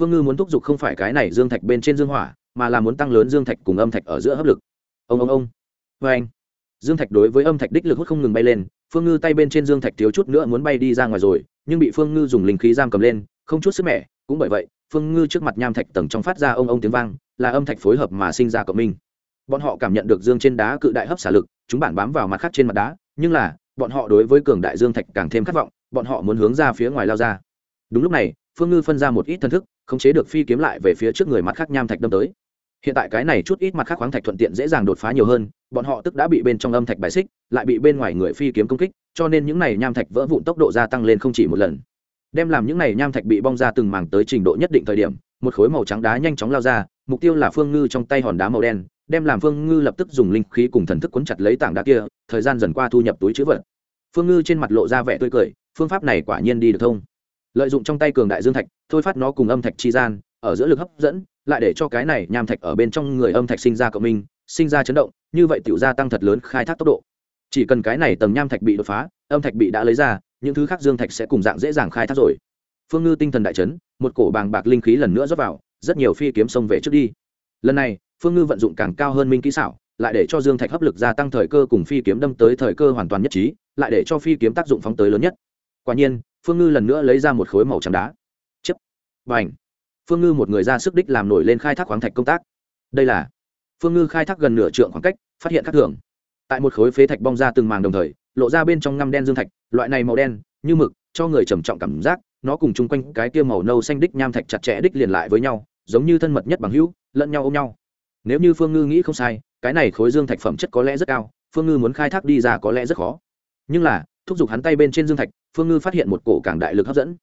phương ngư muốn thúc giục không phải cái này dương thạch bên trên dương hỏa, mà là muốn tăng lớn dương thạch cùng âm thạch ở giữa hấp lực. Ông ông ông. Vê anh. Dương thạch đối với âm thạch đích lực hút không ngừng bay lên, phương ngư tay bên trên dương thạch thiếu chút nữa muốn bay đi ra ngoài rồi, nhưng bị phương ngư dùng linh khí giam cầm lên, không chút sức mẻ, cũng bởi vậy, phương ngư trước mặt nham thạch tầng trong phát ra ông ông tiếng vang, là âm thạch phối hợp mà sinh ra cộng minh. Bọn họ cảm nhận được dương trên đá cự đại hấp xả lực, chúng bản bám vào mặt khác trên mặt đá, nhưng là, bọn họ đối với cường đại dương thạch càng thêm khát vọng, bọn họ muốn hướng ra phía ngoài lao ra. Đúng lúc này phương ngư phân ra một ít thân thức, khống chế được phi kiếm lại về phía trước người mặt khác nham thạch đâm tới. Hiện tại cái này chút ít mặt khác khoáng thạch thuận tiện dễ dàng đột phá nhiều hơn, bọn họ tức đã bị bên trong âm thạch bài xích, lại bị bên ngoài người phi kiếm công kích, cho nên những này nham thạch vỡ vụn tốc độ gia tăng lên không chỉ một lần. Đem làm những này nham thạch bị bong ra từng mảng tới trình độ nhất định thời điểm, một khối màu trắng đá nhanh chóng lao ra, mục tiêu là phương ngư trong tay hòn đá màu đen, đem làm phương ngư lập tức dùng linh khí cùng thần thức quấn chặt lấy tảng đá kia, thời gian dần qua thu nhập túi chữ vật. Phương ngư trên mặt lộ ra vẻ tươi cười, phương pháp này quả nhiên đi được thông lợi dụng trong tay cường đại dương thạch, thôi phát nó cùng âm thạch chi gian, ở giữa lực hấp dẫn, lại để cho cái này nham thạch ở bên trong người âm thạch sinh ra cộng minh, sinh ra chấn động, như vậy tiểu gia tăng thật lớn khai thác tốc độ. Chỉ cần cái này tầng nham thạch bị đột phá, âm thạch bị đã lấy ra, những thứ khác dương thạch sẽ cùng dạng dễ dàng khai thác rồi. Phương ngư tinh thần đại chấn, một cổ bàng bạc linh khí lần nữa rót vào, rất nhiều phi kiếm xông về trước đi. Lần này, phương ngư vận dụng càng cao hơn minh kỹ xảo, lại để cho dương thạch hấp lực gia tăng thời cơ cùng phi kiếm đâm tới thời cơ hoàn toàn nhất trí, lại để cho phi kiếm tác dụng phóng tới lớn nhất. Quả nhiên phương ngư lần nữa lấy ra một khối màu trắng đá. Chấp và ảnh phương ngư một người ra sức đích làm nổi lên khai thác khoáng thạch công tác. Đây là phương ngư khai thác gần nửa trượng khoảng cách, phát hiện các thường tại một khối phế thạch bong ra từng màng đồng thời, lộ ra bên trong ngăm đen dương thạch, loại này màu đen, như mực, cho người trầm trọng cảm giác, nó cùng chung quanh cái kia màu nâu xanh đích nham thạch chặt chẽ đích liền lại với nhau, giống như thân mật nhất bằng hữu, lẫn nhau ôm nhau. Nếu như phương ngư nghĩ không sai, cái này khối dương thạch phẩm chất có lẽ rất cao, phương ngư muốn khai thác đi ra có lẽ rất khó. Nhưng là thúc giục hắn tay bên trên dương thạch phương ngư phát hiện một cổ càng đại lực hấp dẫn.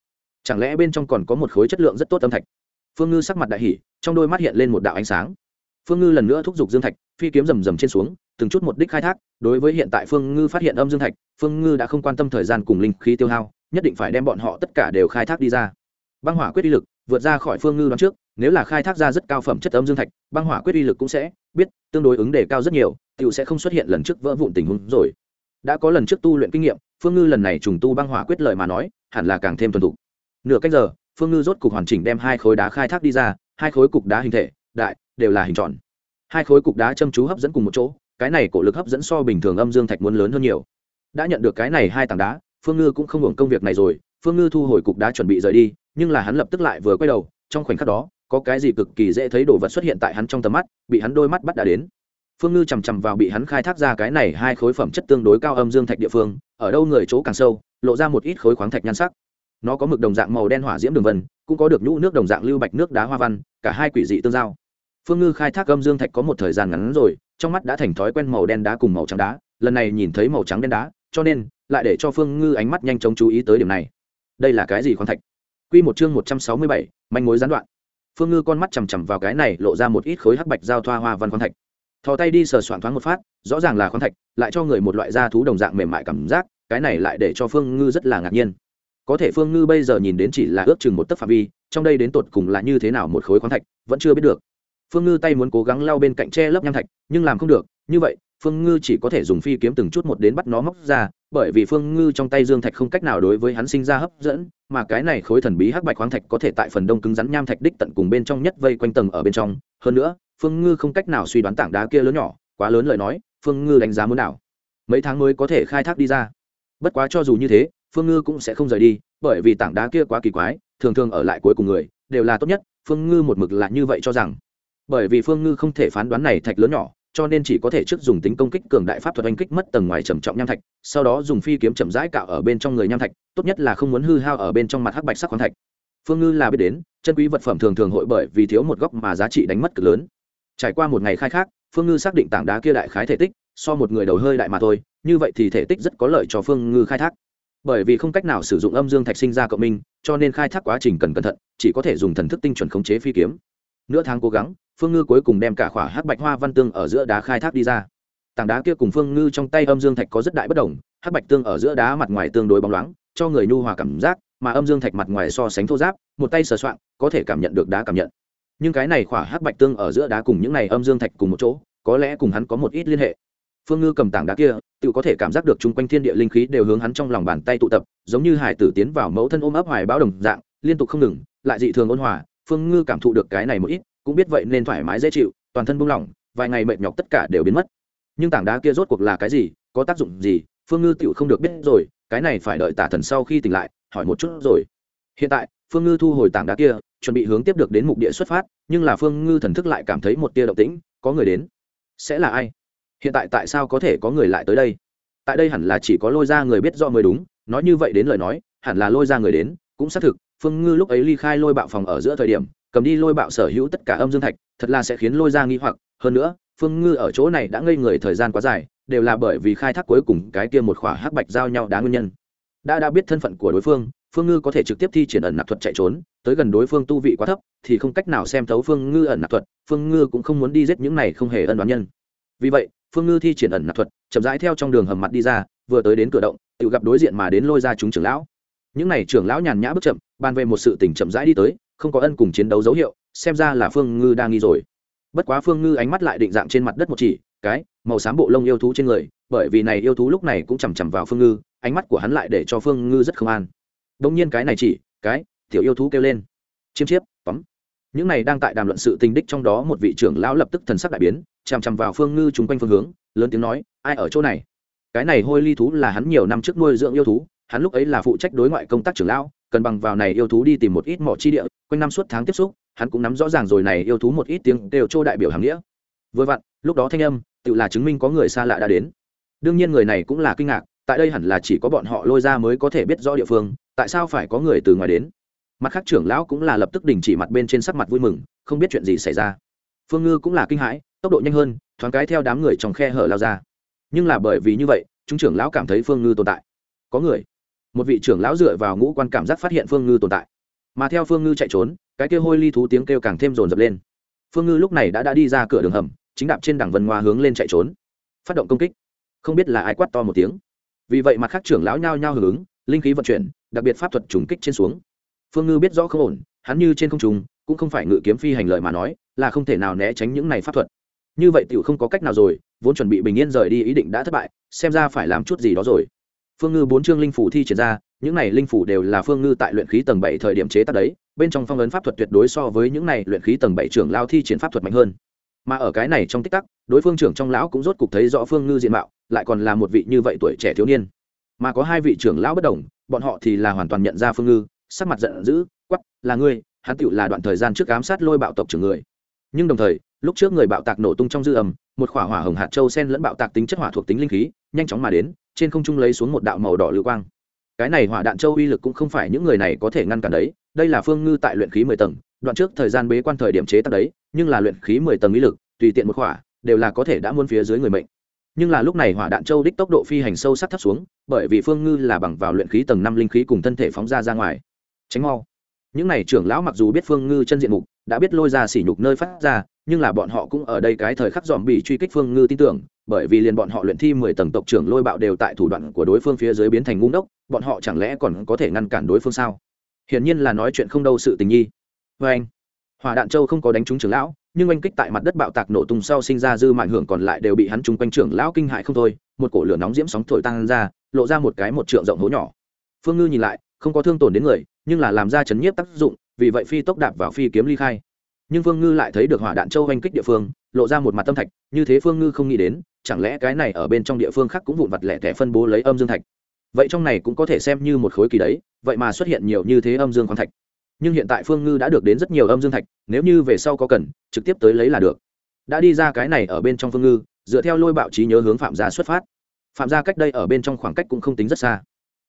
Chẳng lẽ bên trong còn có một khối chất lượng rất tốt âm thạch? Phương ngư sắc mặt đại hỉ, trong đôi mắt hiện lên một đạo ánh sáng. Phương ngư lần nữa thúc giục dương thạch phi kiếm rầm rầm trên xuống từng chút một đích khai thác đối với hiện tại phương ngư phát hiện âm dương thạch phương ngư đã không quan tâm thời gian cùng linh khí tiêu hao nhất định phải đem bọn họ tất cả đều khai thác đi ra. Băng hỏa quyết uy lực vượt ra khỏi phương ngư đoán trước nếu là khai thác ra rất cao phẩm chất âm dương thạch băng hỏa quyết uy lực cũng sẽ biết tương đối ứng đề cao rất nhiều tựu sẽ không xuất hiện lần trước vỡ vụn tình huống rồi. Đã có lần trước tu luyện kinh nghiệm phương ngư lần này trùng tu băng hỏa quyết lợi mà nói, hẳn là càng thêm thuần thục. Nửa cách giờ, phương ngư rốt cục hoàn chỉnh đem hai khối đá khai thác đi ra, hai khối cục đá hình thể, đại, đều là hình tròn. Hai khối cục đá châm chú hấp dẫn cùng một chỗ, cái này cổ lực hấp dẫn so bình thường âm dương thạch muốn lớn hơn nhiều. Đã nhận được cái này hai tảng đá, phương ngư cũng không hưởng công việc này rồi, phương ngư thu hồi cục đá chuẩn bị rời đi, nhưng là hắn lập tức lại vừa quay đầu, trong khoảnh khắc đó, có cái gì cực kỳ dễ thấy đồ vật xuất hiện tại hắn trong tầm mắt, bị hắn đôi mắt bắt đã đến phương ngư chằm chằm vào bị hắn khai thác ra cái này hai khối phẩm chất tương đối cao âm dương thạch địa phương ở đâu người chỗ càng sâu lộ ra một ít khối khoáng thạch nhan sắc nó có mực đồng dạng màu đen hỏa diễm đường vân cũng có được nhũ nước đồng dạng lưu bạch nước đá hoa văn cả hai quỷ dị tương giao phương ngư khai thác âm dương thạch có một thời gian ngắn rồi trong mắt đã thành thói quen màu đen đá cùng màu trắng đá lần này nhìn thấy màu trắng đen đá cho nên lại để cho phương ngư ánh mắt nhanh chóng chú ý tới điểm này đây là cái gì khoáng thạch Quy một chương một trăm sáu mươi bảy, manh mối gián đoạn. Phương Ngư con mắt chằm chằm vào cái này, lộ ra một ít khối hắc bạch giao thoa hoa văn khoáng thạch. Thò tay đi sờ soạn thoáng một phát, rõ ràng là khoáng thạch, lại cho người một loại da thú đồng dạng mềm mại cảm giác, cái này lại để cho Phương Ngư rất là ngạc nhiên. Có thể Phương Ngư bây giờ nhìn đến chỉ là ước chừng một tấc phạm vi, trong đây đến tột cùng là như thế nào một khối khoáng thạch, vẫn chưa biết được. Phương Ngư tay muốn cố gắng lao bên cạnh che lớp nham thạch, nhưng làm không được, như vậy, Phương Ngư chỉ có thể dùng phi kiếm từng chút một đến bắt nó móc ra, bởi vì Phương Ngư trong tay dương thạch không cách nào đối với hắn sinh ra hấp dẫn, mà cái này khối thần bí hắc bạch khoáng thạch có thể tại phần đông cứng rắn nham thạch đích tận cùng bên trong nhất vây quanh tầng ở bên trong, hơn nữa, Phương Ngư không cách nào suy đoán tảng đá kia lớn nhỏ, quá lớn lời nói, Phương Ngư đánh giá muốn nào, mấy tháng mới có thể khai thác đi ra. Bất quá cho dù như thế, Phương Ngư cũng sẽ không rời đi, bởi vì tảng đá kia quá kỳ quái, thường thường ở lại cuối cùng người đều là tốt nhất, Phương Ngư một mực là như vậy cho rằng. Bởi vì Phương Ngư không thể phán đoán này thạch lớn nhỏ, cho nên chỉ có thể trước dùng tính công kích cường đại pháp thuật oanh kích mất tầng ngoài trầm trọng nham thạch sau đó dùng phi kiếm chậm rãi cạo ở bên trong người nham thạch tốt nhất là không muốn hư hao ở bên trong mặt hắc bạch sắc khoáng thạch phương ngư là biết đến chân quý vật phẩm thường thường hội bởi vì thiếu một góc mà giá trị đánh mất cực lớn trải qua một ngày khai thác, phương ngư xác định tảng đá kia đại khái thể tích, so một người đầu hơi đại mà thôi, như vậy thì thể tích rất có lợi cho phương ngư khai thác. Bởi vì không cách nào sử dụng âm dương thạch sinh ra cộng minh, cho nên khai thác quá trình cần cẩn thận, chỉ có thể dùng thần thức tinh chuẩn khống chế phi kiếm. Nửa tháng cố gắng, phương ngư cuối cùng đem cả khỏa hắc bạch hoa văn tương ở giữa đá khai thác đi ra. Tảng đá kia cùng phương ngư trong tay âm dương thạch có rất đại bất đồng, hắc bạch tương ở giữa đá mặt ngoài tương đối bóng loáng, cho người nhu hòa cảm giác, mà âm dương thạch mặt ngoài so sánh thô giáp, một tay sờ soạn có thể cảm nhận được đá cảm nhận nhưng cái này khỏa hắc bạch tương ở giữa đá cùng những này âm dương thạch cùng một chỗ, có lẽ cùng hắn có một ít liên hệ. Phương ngư cầm tảng đá kia, tự có thể cảm giác được chung quanh thiên địa linh khí đều hướng hắn trong lòng bàn tay tụ tập, giống như hải tử tiến vào mẫu thân ôm ấp hoài báo đồng dạng, liên tục không ngừng, lại dị thường ôn hòa, phương ngư cảm thụ được cái này một ít, cũng biết vậy nên thoải mái dễ chịu, toàn thân buông lỏng, vài ngày mệt nhọc tất cả đều biến mất. Nhưng tảng đá kia rốt cuộc là cái gì, có tác dụng gì, phương ngư tựu không được biết rồi, cái này phải đợi tả thần sau khi tỉnh lại, hỏi một chút rồi. Hiện tại, phương ngư thu hồi tảng đá kia chuẩn bị hướng tiếp được đến mục địa xuất phát, nhưng là phương ngư thần thức lại cảm thấy một tia động tĩnh, có người đến. Sẽ là ai? Hiện tại tại sao có thể có người lại tới đây? Tại đây hẳn là chỉ có lôi ra người biết do mới đúng, nói như vậy đến lời nói, hẳn là lôi ra người đến, cũng xác thực, phương ngư lúc ấy ly khai lôi bạo phòng ở giữa thời điểm, cầm đi lôi bạo sở hữu tất cả âm dương thạch, thật là sẽ khiến lôi ra nghi hoặc. Hơn nữa, phương ngư ở chỗ này đã ngây người thời gian quá dài, đều là bởi vì khai thác cuối cùng cái kia một khỏa hắc bạch giao nhau đá nguyên nhân. Đã đã biết thân phận của đối phương phương ngư có thể trực tiếp thi triển ẩn nạp thuật chạy trốn, tới gần đối phương tu vị quá thấp, thì không cách nào xem thấu phương ngư ẩn nạp thuật, phương ngư cũng không muốn đi giết những này không hề ân đoán nhân. Vì vậy, phương ngư thi triển ẩn nạp thuật, chậm rãi theo trong đường hầm mặt đi ra, vừa tới đến cửa động, tự gặp đối diện mà đến lôi ra chúng trưởng lão. Những n à y trưởng lão nhàn nhã bước chậm, bàn về một sự tỉnh chậm rãi đi tới, không có ân cùng chiến đấu dấu hiệu, xem ra là phương ngư đang nghi rồi. Bất quá phương ngư ánh mắt lại định dạng trên mặt đất một chỉ, cái màu xám bộ lông yêu thú trên người, bởi vì này yêu thú lúc này cũng chằm chằm vào phương ngư, ánh mắt của hắn lại để cho phương ngư rất không an đông nhiên cái này chỉ, cái, tiểu yêu thú kêu lên. Chiêm chiếp, tóm. Những này đang tại đàm luận sự tình đích trong đó một vị trưởng lão lập tức thần sắc đại biến, chằm chằm vào phương ngư chung quanh phương hướng, lớn tiếng nói, ai ở chỗ này? Cái này hôi ly thú là hắn nhiều năm trước nuôi dưỡng yêu thú, hắn lúc ấy là phụ trách đối ngoại công tác trưởng lão, cần bằng vào này yêu thú đi tìm một ít mỏ chi địa, quanh năm suốt tháng tiếp xúc, hắn cũng nắm rõ ràng rồi này yêu thú một ít tiếng đều trô đại biểu hàm nghĩa. Vừa vặn, lúc đó thanh âm, tự là chứng minh có người xa lạ đã đến. Đương nhiên người này cũng là kinh ngạc, tại đây hẳn là chỉ có bọn họ lôi ra mới có thể biết rõ địa phương tại sao phải có người từ ngoài đến? Mặt khác trưởng lão cũng là lập tức đình chỉ mặt bên trên sắc mặt vui mừng, không biết chuyện gì xảy ra. Phương ngư cũng là kinh hãi, tốc độ nhanh hơn, thoáng cái theo đám người trong khe hở lao ra. Nhưng là bởi vì như vậy, chúng trưởng lão cảm thấy phương ngư tồn tại. Có người. Một vị trưởng lão dựa vào ngũ quan cảm giác phát hiện phương ngư tồn tại. Mà theo phương ngư chạy trốn, cái kêu hôi ly thú tiếng kêu càng thêm rồn rập lên. Phương ngư lúc này đã đã đi ra cửa đường hầm, chính đạp trên đảng vân hoa hướng lên chạy trốn. Phát động công kích. Không biết là ai quát to một tiếng. Vì vậy mặt khác trưởng lão nhao nhao hưởng ứng, linh khí vận chuyển đặc biệt pháp thuật trùng kích trên xuống. Phương ngư biết rõ không ổn, hắn như trên không trùng, cũng không phải ngự kiếm phi hành lợi mà nói, là không thể nào né tránh những này pháp thuật. Như vậy tiểu không có cách nào rồi, vốn chuẩn bị bình yên rời đi ý định đã thất bại, xem ra phải làm chút gì đó rồi. Phương ngư bốn chương linh phủ thi triển ra, những này linh phủ đều là phương ngư tại luyện khí tầng bảy thời điểm chế tác đấy, bên trong phong ấn pháp thuật tuyệt đối so với những này luyện khí tầng bảy trưởng lao thi triển pháp thuật mạnh hơn. Mà ở cái này trong tích tắc, đối phương trưởng trong lão cũng rốt cục thấy rõ phương ngư diện mạo, lại còn là một vị như vậy tuổi trẻ thiếu niên. Mà có hai vị trưởng lão bất đồng bọn họ thì là hoàn toàn nhận ra phương ngư, sắc mặt giận dữ quắp là ngươi, hắn tựu là đoạn thời gian trước ám sát lôi bạo tộc trưởng người. Nhưng đồng thời, lúc trước người bạo tạc nổ tung trong dư âm, một khỏa hỏa hồng hạt châu sen lẫn bạo tạc tính chất hỏa thuộc tính linh khí, nhanh chóng mà đến, trên không trung lấy xuống một đạo màu đỏ lưu quang. Cái này hỏa đạn châu uy lực cũng không phải những người này có thể ngăn cản đấy, đây là phương ngư tại luyện khí mười tầng, đoạn trước thời gian bế quan thời điểm chế tác đấy, nhưng là luyện khí mười tầng uy lực, tùy tiện một khỏa, đều là có thể đã muôn phía dưới người mệnh nhưng là lúc này hỏa đạn châu đích tốc độ phi hành sâu sắc thấp xuống, bởi vì phương ngư là bằng vào luyện khí tầng năm linh khí cùng thân thể phóng ra ra ngoài. Tránh mau. Những này trưởng lão mặc dù biết phương ngư chân diện mục, đã biết lôi ra sỉ nhục nơi phát ra, nhưng là bọn họ cũng ở đây cái thời khắc dòm bị truy kích phương ngư tin tưởng, bởi vì liền bọn họ luyện thi mười tầng tộc trưởng lôi bạo đều tại thủ đoạn của đối phương phía dưới biến thành ngu đốc bọn họ chẳng lẽ còn có thể ngăn cản đối phương sao? Hiển nhiên là nói chuyện không đâu sự tình nhi. Vê anh hỏa đạn châu không có đánh trúng trưởng lão, nhưng oanh kích tại mặt đất bạo tạc nổ tung sau sinh ra dư mạn hưởng còn lại đều bị hắn trúng quanh trưởng lão kinh hại không thôi, một cổ lửa nóng diễm sóng thổi tăng ra, lộ ra một cái một trượng rộng hố nhỏ. Phương ngư nhìn lại, không có thương tổn đến người, nhưng là làm ra chấn nhiếp tác dụng, vì vậy phi tốc đạp vào phi kiếm ly khai. Nhưng phương ngư lại thấy được hỏa đạn châu oanh kích địa phương, lộ ra một mặt tâm thạch, như thế phương ngư không nghĩ đến, chẳng lẽ cái này ở bên trong địa phương khác cũng vụn vặt lẻ thẻ phân bố lấy âm dương thạch. Vậy trong này cũng có thể xem như một khối kỳ đấy, vậy mà xuất hiện nhiều như thế âm dương khoáng thạch nhưng hiện tại phương ngư đã được đến rất nhiều âm dương thạch, nếu như về sau có cần, trực tiếp tới lấy là được. Đã đi ra cái này ở bên trong phương ngư, dựa theo lôi bạo trí nhớ hướng phạm gia xuất phát. Phạm gia cách đây ở bên trong khoảng cách cũng không tính rất xa.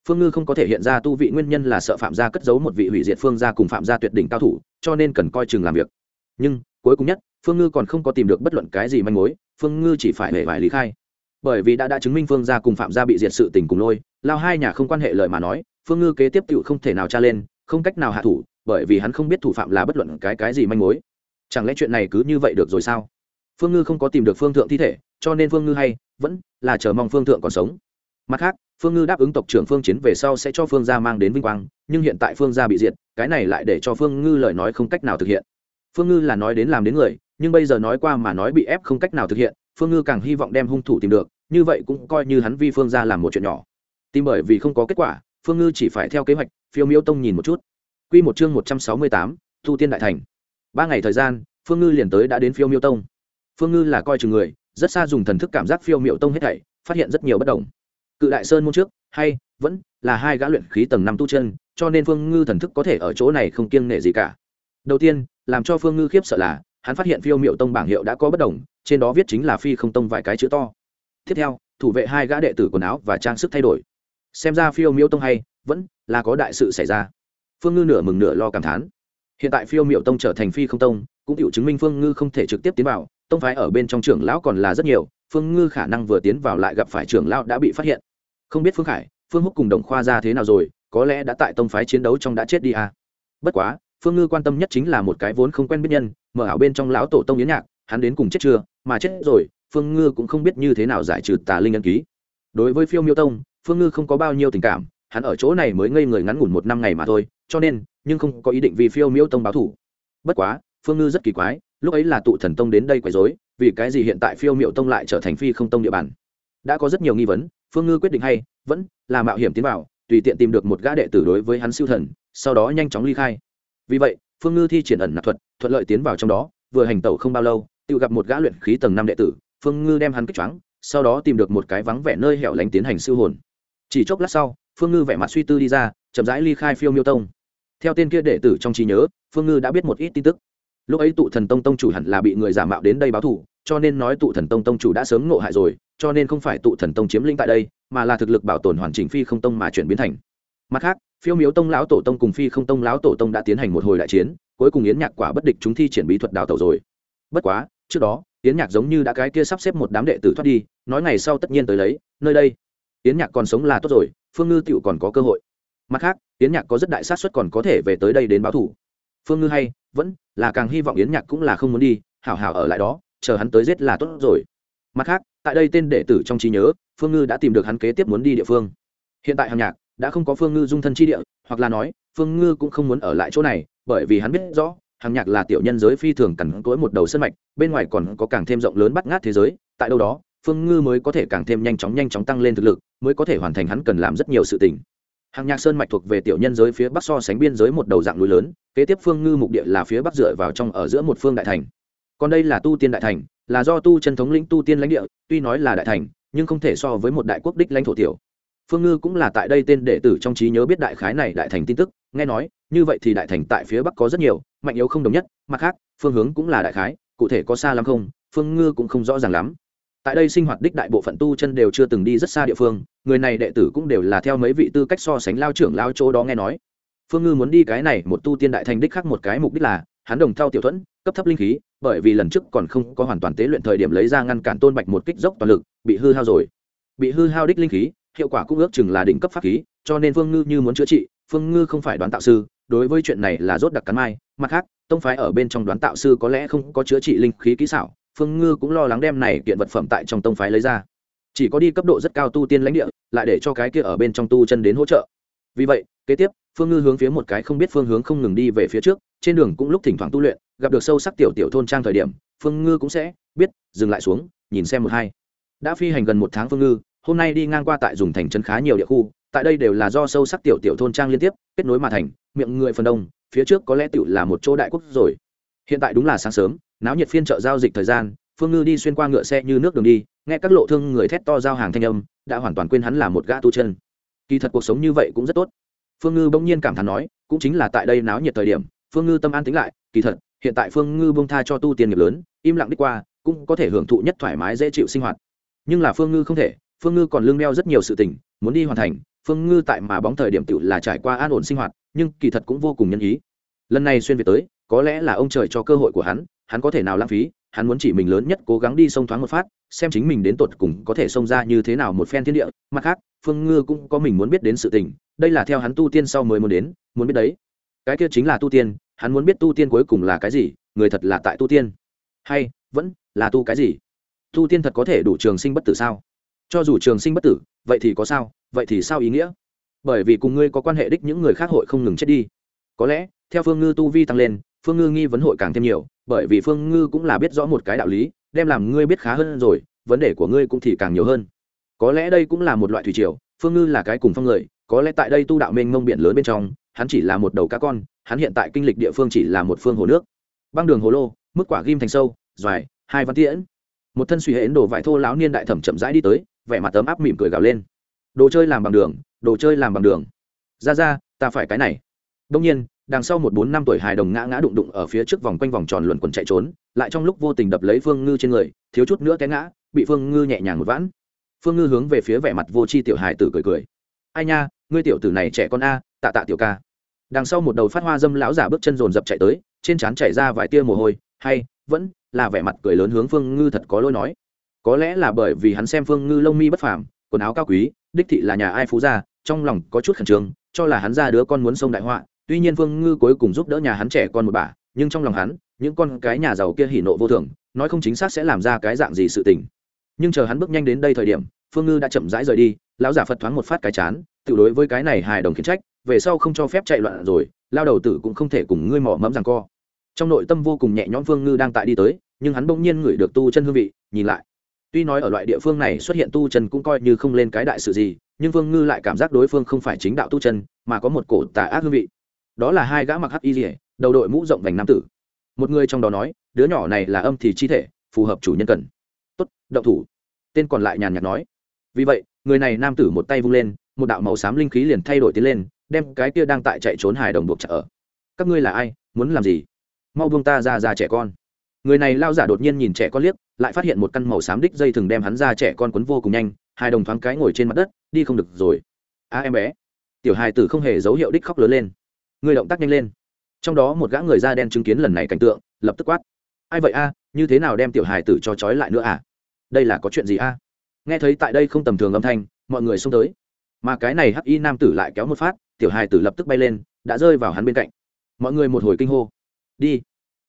Phương ngư không có thể hiện ra tu vị nguyên nhân là sợ phạm gia cất giấu một vị hủy diệt phương gia cùng phạm gia tuyệt đỉnh cao thủ, cho nên cần coi chừng làm việc. Nhưng, cuối cùng nhất, phương ngư còn không có tìm được bất luận cái gì manh mối, phương ngư chỉ phải hề vải lý khai. Bởi vì đã đã chứng minh phương gia cùng phạm gia bị diệt sự tình cùng lôi, lao hai nhà không quan hệ lời mà nói, phương ngư kế tiếp tự không thể nào tra lên, không cách nào hạ thủ bởi vì hắn không biết thủ phạm là bất luận cái cái gì manh mối. Chẳng lẽ chuyện này cứ như vậy được rồi sao? Phương ngư không có tìm được phương thượng thi thể, cho nên phương ngư hay vẫn là chờ mong phương thượng còn sống. Mặt khác, phương ngư đáp ứng tộc trưởng phương chiến về sau sẽ cho phương gia mang đến vinh quang, nhưng hiện tại phương gia bị diệt, cái này lại để cho phương ngư lời nói không cách nào thực hiện. Phương ngư là nói đến làm đến người, nhưng bây giờ nói qua mà nói bị ép không cách nào thực hiện, phương ngư càng hy vọng đem hung thủ tìm được, như vậy cũng coi như hắn vi phương gia làm một chuyện nhỏ. Tìm bởi vì không có kết quả, phương ngư chỉ phải theo kế hoạch, phiêu miêu tông nhìn một chút. Quy một chương một trăm sáu mươi tám, thu tiên đại thành. Ba ngày thời gian, phương ngư liền tới đã đến phiêu miêu tông. Phương ngư là coi chừng người, rất xa dùng thần thức cảm giác phiêu Miêu tông hết thảy, phát hiện rất nhiều bất đồng. Cự đại sơn môn trước, hay, vẫn là hai gã luyện khí tầng năm tu chân, cho nên phương ngư thần thức có thể ở chỗ này không kiêng nể gì cả. Đầu tiên, làm cho phương ngư khiếp sợ là, hắn phát hiện phiêu Miêu tông bảng hiệu đã có bất đồng, trên đó viết chính là phi không tông vài cái chữ to. Tiếp theo, thủ vệ hai gã đệ tử quần áo và trang sức thay đổi. Xem ra phiêu Miêu tông hay, vẫn là có đại sự xảy ra phương ngư nửa mừng nửa lo cảm thán. Hiện tại phiêu miệu tông trở thành phi không tông, cũng tự chứng minh phương ngư không thể trực tiếp tiến vào, tông phái ở bên trong trưởng lão còn là rất nhiều, phương ngư khả năng vừa tiến vào lại gặp phải trưởng lão đã bị phát hiện. Không biết phương khải, phương húc cùng đồng khoa ra thế nào rồi, có lẽ đã tại tông phái chiến đấu trong đã chết đi à. bất quá, phương ngư quan tâm nhất chính là một cái vốn không quen biết nhân, mở ảo bên trong lão tổ tông yến nhạc, hắn đến cùng chết chưa, mà chết rồi, phương ngư cũng không biết như thế nào giải trừ tà linh ân ký. Đối với phiêu miêu tông, phương ngư không có bao nhiêu tình cảm, hắn ở chỗ này mới ngây người ngắn ngủn một năm ngày mà thôi cho nên, nhưng không có ý định vì phiêu miêu tông báo thủ. Bất quá, phương ngư rất kỳ quái, lúc ấy là tụ thần tông đến đây quấy dối vì cái gì hiện tại phiêu miệu tông lại trở thành phi không tông địa bàn? Đã có rất nhiều nghi vấn, phương ngư quyết định hay, vẫn là mạo hiểm tiến vào, tùy tiện tìm được một gã đệ tử đối với hắn siêu thần, sau đó nhanh chóng ly khai. Vì vậy, phương ngư thi triển ẩn nạp thuật, thuận lợi tiến vào trong đó, vừa hành tẩu không bao lâu, tự gặp một gã luyện khí tầng năm đệ tử, phương ngư đem hắn kích choáng, sau đó tìm được một cái vắng vẻ nơi hẻo lánh tiến hành siêu hồn. Chỉ chốc lát sau, phương ngư vẻ mặt suy tư đi ra, chậm rãi ly khai phiêu miêu tông theo tên kia đệ tử trong trí nhớ, phương ngư đã biết một ít tin tức. Lúc ấy tụ thần tông tông chủ hẳn là bị người giả mạo đến đây báo thù, cho nên nói tụ thần tông tông chủ đã sớm ngộ hại rồi, cho nên không phải tụ thần tông chiếm lĩnh tại đây, mà là thực lực bảo tồn hoàn chỉnh phi không tông mà chuyển biến thành. Mặt khác, phiêu miếu tông lão tổ tông cùng phi không tông lão tổ tông đã tiến hành một hồi đại chiến, cuối cùng yến nhạc quả bất địch chúng thi triển bí thuật đào tẩu rồi. Bất quá, trước đó, yến nhạc giống như đã cái kia sắp xếp một đám đệ tử thoát đi, nói ngày sau tất nhiên tới lấy, nơi đây, yến nhạc còn sống là tốt rồi, phương ngư tựu còn có cơ hội. Mặt khác yến nhạc có rất đại sát xuất còn có thể về tới đây đến báo thủ. Phương ngư hay, vẫn là càng hy vọng yến nhạc cũng là không muốn đi, hảo hảo ở lại đó, chờ hắn tới giết là tốt rồi. Mặt khác, tại đây tên đệ tử trong trí nhớ, phương ngư đã tìm được hắn kế tiếp muốn đi địa phương. Hiện tại hàm nhạc đã không có phương ngư dung thân chi địa, hoặc là nói, phương ngư cũng không muốn ở lại chỗ này, bởi vì hắn biết rõ hàng nhạc là tiểu nhân giới phi thường cằn cỗi một đầu sân mạch, bên ngoài còn có càng thêm rộng lớn bắt ngát thế giới, tại đâu đó, phương ngư mới có thể càng thêm nhanh chóng nhanh chóng tăng lên thực lực, mới có thể hoàn thành hắn cần làm rất nhiều sự tình hàng nhạc sơn mạch thuộc về tiểu nhân giới phía bắc so sánh biên giới một đầu dạng núi lớn, kế tiếp phương ngư mục địa là phía bắc dựa vào trong ở giữa một phương đại thành. Còn đây là tu tiên đại thành, là do tu chân thống lĩnh tu tiên lãnh địa, tuy nói là đại thành, nhưng không thể so với một đại quốc đích lãnh thổ tiểu. Phương ngư cũng là tại đây tên đệ tử trong trí nhớ biết đại khái này đại thành tin tức, nghe nói, như vậy thì đại thành tại phía bắc có rất nhiều, mạnh yếu không đồng nhất, mặt khác, phương hướng cũng là đại khái, cụ thể có xa lắm không, phương ngư cũng không rõ ràng lắm tại đây sinh hoạt đích đại bộ phận tu chân đều chưa từng đi rất xa địa phương, người này đệ tử cũng đều là theo mấy vị tư cách so sánh lao trưởng lao chỗ đó nghe nói. Phương ngư muốn đi cái này, một tu tiên đại thành đích khác một cái mục đích là, hắn đồng theo tiểu thuẫn, cấp thấp linh khí, bởi vì lần trước còn không có hoàn toàn tế luyện thời điểm lấy ra ngăn cản tôn bạch một kích dốc toàn lực, bị hư hao rồi. Bị hư hao đích linh khí, hiệu quả cũng ước chừng là đỉnh cấp pháp khí, cho nên phương ngư như muốn chữa trị, phương ngư không phải đoán tạo sư, đối với chuyện này là rốt đặc cắn mai. Mặt khác, tông phái ở bên trong đoán tạo sư có lẽ không có chữa trị linh khí kỹ xảo phương ngư cũng lo lắng đem này kiện vật phẩm tại trong tông phái lấy ra. Chỉ có đi cấp độ rất cao tu tiên lãnh địa, lại để cho cái kia ở bên trong tu chân đến hỗ trợ. Vì vậy, kế tiếp, phương ngư hướng phía một cái không biết phương hướng không ngừng đi về phía trước, trên đường cũng lúc thỉnh thoảng tu luyện, gặp được sâu sắc tiểu tiểu thôn trang thời điểm, phương ngư cũng sẽ biết, dừng lại xuống, nhìn xem một hai. Đã phi hành gần một tháng phương ngư, hôm nay đi ngang qua tại dùng thành trấn khá nhiều địa khu, tại đây đều là do sâu sắc tiểu tiểu thôn trang liên tiếp, kết nối mà thành, miệng người phần đông, phía trước có lẽ tiểu là một chỗ đại quốc rồi. Hiện tại đúng là sáng sớm náo nhiệt phiên chợ giao dịch thời gian, phương ngư đi xuyên qua ngựa xe như nước đường đi, nghe các lộ thương người thét to giao hàng thanh âm, đã hoàn toàn quên hắn là một gã tu chân. Kỳ thật cuộc sống như vậy cũng rất tốt. Phương ngư bỗng nhiên cảm thán nói, cũng chính là tại đây náo nhiệt thời điểm, phương ngư tâm an tính lại, kỳ thật, hiện tại phương ngư bông tha cho tu tiền nghiệp lớn, im lặng đi qua, cũng có thể hưởng thụ nhất thoải mái dễ chịu sinh hoạt. Nhưng là phương ngư không thể, phương ngư còn lương đeo rất nhiều sự tình, muốn đi hoàn thành, phương ngư tại mà bóng thời điểm tựu là trải qua an ổn sinh hoạt, nhưng kỳ thật cũng vô cùng nhân ý. Lần này xuyên về tới, có lẽ là ông trời cho cơ hội của hắn hắn có thể nào lãng phí, hắn muốn chỉ mình lớn nhất cố gắng đi sông thoáng một phát, xem chính mình đến tột cùng có thể xông ra như thế nào một phen thiên địa. Mặt khác, phương ngư cũng có mình muốn biết đến sự tình, đây là theo hắn tu tiên sau mới muốn đến, muốn biết đấy. Cái kia chính là tu tiên, hắn muốn biết tu tiên cuối cùng là cái gì, người thật là tại tu tiên. Hay, vẫn là tu cái gì? Tu tiên thật có thể đủ trường sinh bất tử sao? Cho dù trường sinh bất tử, vậy thì có sao, vậy thì sao ý nghĩa? Bởi vì cùng ngươi có quan hệ đích những người khác hội không ngừng chết đi. Có lẽ, theo phương ngư tu vi tăng lên phương ngư nghi vấn hội càng thêm nhiều bởi vì phương ngư cũng là biết rõ một cái đạo lý đem làm ngươi biết khá hơn rồi vấn đề của ngươi cũng thì càng nhiều hơn. Có lẽ đây cũng là một loại thủy triều phương ngư là cái cùng phong người có lẽ tại đây tu đạo mênh mông biển lớn bên trong hắn chỉ là một đầu cá con hắn hiện tại kinh lịch địa phương chỉ là một phương hồ nước. Băng đường hồ lô mức quả ghim thành sâu dài, hai văn tiễn. Một thân suy hễn đồ vải thô láo niên đại thẩm chậm rãi đi tới vẻ mặt tấm áp mỉm cười gào lên. Đồ chơi làm bằng đường đồ chơi làm bằng đường. Ra ra ta phải cái này. Đông nhiên đằng sau một bốn năm tuổi hài đồng ngã ngã đụng đụng ở phía trước vòng quanh vòng tròn luẩn quẩn chạy trốn, lại trong lúc vô tình đập lấy phương ngư trên người, thiếu chút nữa té ngã, bị phương ngư nhẹ nhàng một vãn. Phương ngư hướng về phía vẻ mặt vô c h i tiểu hài tử cười cười. Ai nha, ngươi tiểu tử này trẻ con a, tạ tạ tiểu ca. Đằng sau một đầu phát hoa dâm lão giả bước chân rồn rập chạy tới, trên trán chảy ra vài tia mồ hôi, hay, vẫn là vẻ mặt cười lớn hướng phương ngư thật có lỗi nói. Có lẽ là bởi vì hắn xem phương ngư lông mi bất phàm, quần áo cao quý, đích thị là nhà ai phú gia, trong lòng có chút khẩn trương, cho là hắn ra đứa con muốn sông đại họa tuy nhiên phương ngư cuối cùng giúp đỡ nhà hắn trẻ con một bà, nhưng trong lòng hắn, những con cái nhà giàu kia hỉ nộ vô thường, nói không chính xác sẽ làm ra cái dạng gì sự tình. Nhưng chờ hắn bước nhanh đến đây thời điểm, phương ngư đã chậm rãi rời đi, lão giả phật thoáng một phát cái chán, tự đối với cái này hài đồng khiển trách, về sau không cho phép chạy loạn rồi, lao đầu tử cũng không thể cùng ngươi mỏ mẫm rằng co. Trong nội tâm vô cùng nhẹ nhõm phương ngư đang tại đi tới, nhưng hắn bỗng nhiên ngửi được tu chân hương vị, nhìn lại. Tuy nói ở loại địa phương này xuất hiện tu chân cũng coi như không lên cái đại sự gì, nhưng phương ngư lại cảm giác đối phương không phải chính đạo tu chân, mà có một cổ tà ác hương vị đó là hai gã mặc hắc y rỉa, đầu đội mũ rộng vành nam tử. Một người trong đó nói, đứa nhỏ này là âm thì chi thể, phù hợp chủ nhân cần. Tốt, động thủ. Tên còn lại nhàn nhạt nói. Vì vậy, người này nam tử một tay vung lên, một đạo màu xám linh khí liền thay đổi tiến lên, đem cái kia đang tại chạy trốn hài đồng buộc chặt ở. Các ngươi là ai? Muốn làm gì? Mau buông ta ra ra trẻ con. Người này lao giả đột nhiên nhìn trẻ con liếc, lại phát hiện một căn màu xám đích dây thừng đem hắn ra trẻ con quấn vô cùng nhanh hai đồng thoáng cái ngồi trên mặt đất, đi không được rồi. A, em bé. Tiểu hài tử không hề dấu hiệu đích khóc lớn lên người động tác nhanh lên. Trong đó một gã người da đen chứng kiến lần này cảnh tượng, lập tức quát. Ai vậy a, như thế nào đem tiểu hài tử cho trói lại nữa à? Đây là có chuyện gì a? Nghe thấy tại đây không tầm thường âm thanh, mọi người xông tới. Mà cái này hắc y nam tử lại kéo một phát, tiểu hài tử lập tức bay lên, đã rơi vào hắn bên cạnh. Mọi người một hồi kinh hô. Đi.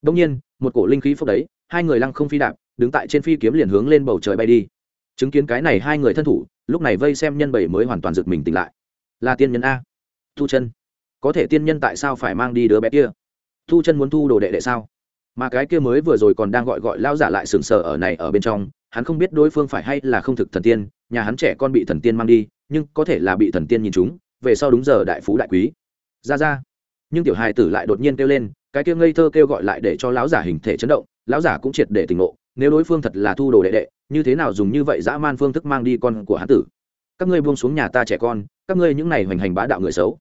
Đông nhiên, một cổ linh khí phốc đấy, hai người lăng không phi đạp, đứng tại trên phi kiếm liền hướng lên bầu trời bay đi. Chứng kiến cái này hai người thân thủ, lúc này vây xem nhân bảy mới hoàn toàn giật mình tỉnh lại. Là tiên nhân a. Thu chân có thể tiên nhân tại sao phải mang đi đứa bé kia? Thu chân muốn thu đồ đệ đệ sao? Mà cái kia mới vừa rồi còn đang gọi gọi lao giả lại sừng sờ ở này ở bên trong, hắn không biết đối phương phải hay là không thực thần tiên, nhà hắn trẻ con bị thần tiên mang đi, nhưng có thể là bị thần tiên nhìn chúng, về sau đúng giờ đại phú đại quý. Ra ra. Nhưng tiểu hài tử lại đột nhiên kêu lên, cái kia ngây thơ kêu gọi lại để cho lão giả hình thể chấn động, lão giả cũng triệt để tỉnh ngộ, nếu đối phương thật là thu đồ đệ đệ, như thế nào dùng như vậy dã man phương thức mang đi con của hán tử? Các ngươi buông xuống nhà ta trẻ con, các ngươi những này hoành hành bá đạo người xấu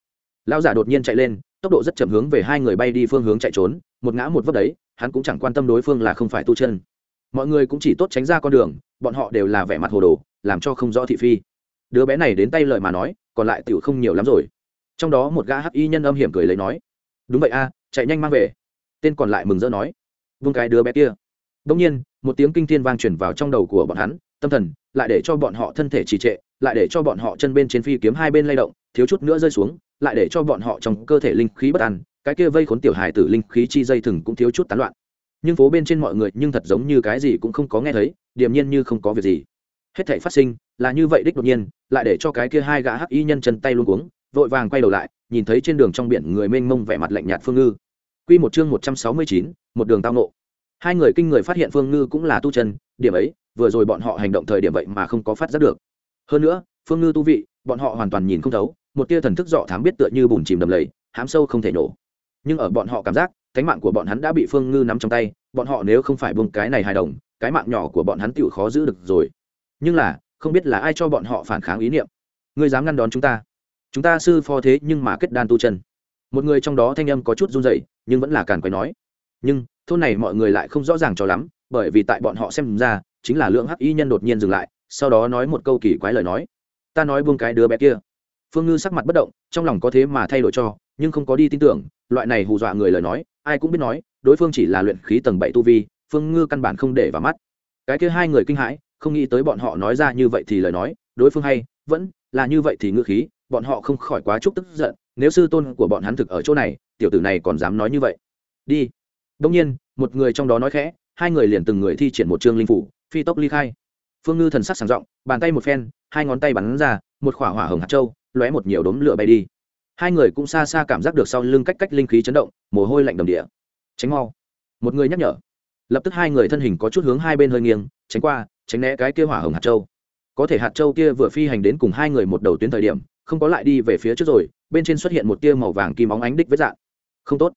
lão giả đột nhiên chạy lên, tốc độ rất chậm hướng về hai người bay đi phương hướng chạy trốn, một ngã một vấp đấy, hắn cũng chẳng quan tâm đối phương là không phải tu chân. Mọi người cũng chỉ tốt tránh ra con đường, bọn họ đều là vẻ mặt hồ đồ, làm cho không rõ thị phi. Đứa bé này đến tay lời mà nói, còn lại tiểu không nhiều lắm rồi. Trong đó một gã hắc y nhân âm hiểm cười lấy nói, đúng vậy a, chạy nhanh mang về. Tên còn lại mừng rỡ nói, vung cái đứa bé kia. Đông nhiên, một tiếng kinh thiên vang truyền vào trong đầu của bọn hắn, tâm thần lại để cho bọn họ thân thể trì trệ, lại để cho bọn họ chân bên trên phi kiếm hai bên lay động, thiếu chút nữa rơi xuống lại để cho bọn họ trong cơ thể linh khí bất an cái kia vây khốn tiểu hài tử linh khí chi dây thừng cũng thiếu chút tán loạn. Nhưng phố bên trên mọi người nhưng thật giống như cái gì cũng không có nghe thấy điềm nhiên như không có việc gì. Hết thảy phát sinh là như vậy đích đột nhiên lại để cho cái kia hai gã hắc y nhân chân tay luôn cuống vội vàng quay đầu lại nhìn thấy trên đường trong biển người mênh mông vẻ mặt lạnh nhạt phương ngư. Quy một chương một trăm sáu mươi chín, một đường tao nộ. Hai người kinh người phát hiện phương ngư cũng là tu chân điểm ấy vừa rồi bọn họ hành động thời điểm vậy mà không có phát giác được. Hơn nữa phương ngư tu vị bọn họ hoàn toàn nhìn không thấu một tia thần thức dọ thám biết tựa như bùn chìm đầm lầy, hám sâu không thể nổ. Nhưng ở bọn họ cảm giác, cánh mạng của bọn hắn đã bị phương ngư nắm trong tay, bọn họ nếu không phải buông cái này hài đồng, cái mạng nhỏ của bọn hắn tựu khó giữ được rồi. Nhưng là, không biết là ai cho bọn họ phản kháng ý niệm. Ngươi dám ngăn đón chúng ta. Chúng ta sư phó thế nhưng mà kết đan tu chân. Một người trong đó thanh âm có chút run rẩy, nhưng vẫn là càn quấy nói. Nhưng, thôn này mọi người lại không rõ ràng cho lắm, bởi vì tại bọn họ xem ra, chính là lượng hắc y nhân đột nhiên dừng lại, sau đó nói một câu kỳ quái lời nói. Ta nói buông cái đứa bé kia phương ngư sắc mặt bất động, trong lòng có thế mà thay đổi cho, nhưng không có đi tin tưởng, loại này hù dọa người lời nói, ai cũng biết nói, đối phương chỉ là luyện khí tầng bảy tu vi, phương ngư căn bản không để vào mắt. Cái kia hai người kinh hãi, không nghĩ tới bọn họ nói ra như vậy thì lời nói, đối phương hay, vẫn là như vậy thì ngư khí, bọn họ không khỏi quá chút tức giận, nếu sư tôn của bọn hắn thực ở chỗ này, tiểu tử này còn dám nói như vậy. Đi. Đông nhiên, một người trong đó nói khẽ, hai người liền từng người thi triển một chương linh phủ, phi tốc ly khai. Phương ngư thần sắc sàng rộng, bàn tay một phen, hai ngón tay bắn ra, một khỏa hỏa hồng hạt châu lóe một nhiều đốm lửa bay đi. Hai người cũng xa xa cảm giác được sau lưng cách cách linh khí chấn động, mồ hôi lạnh đầm địa. Tránh mau. Một người nhắc nhở. Lập tức hai người thân hình có chút hướng hai bên hơi nghiêng, tránh qua, tránh né cái kia hỏa hồng hạt châu. Có thể hạt châu kia vừa phi hành đến cùng hai người một đầu tuyến thời điểm, không có lại đi về phía trước rồi, bên trên xuất hiện một tia màu vàng kim óng ánh đích với dạng. Không tốt.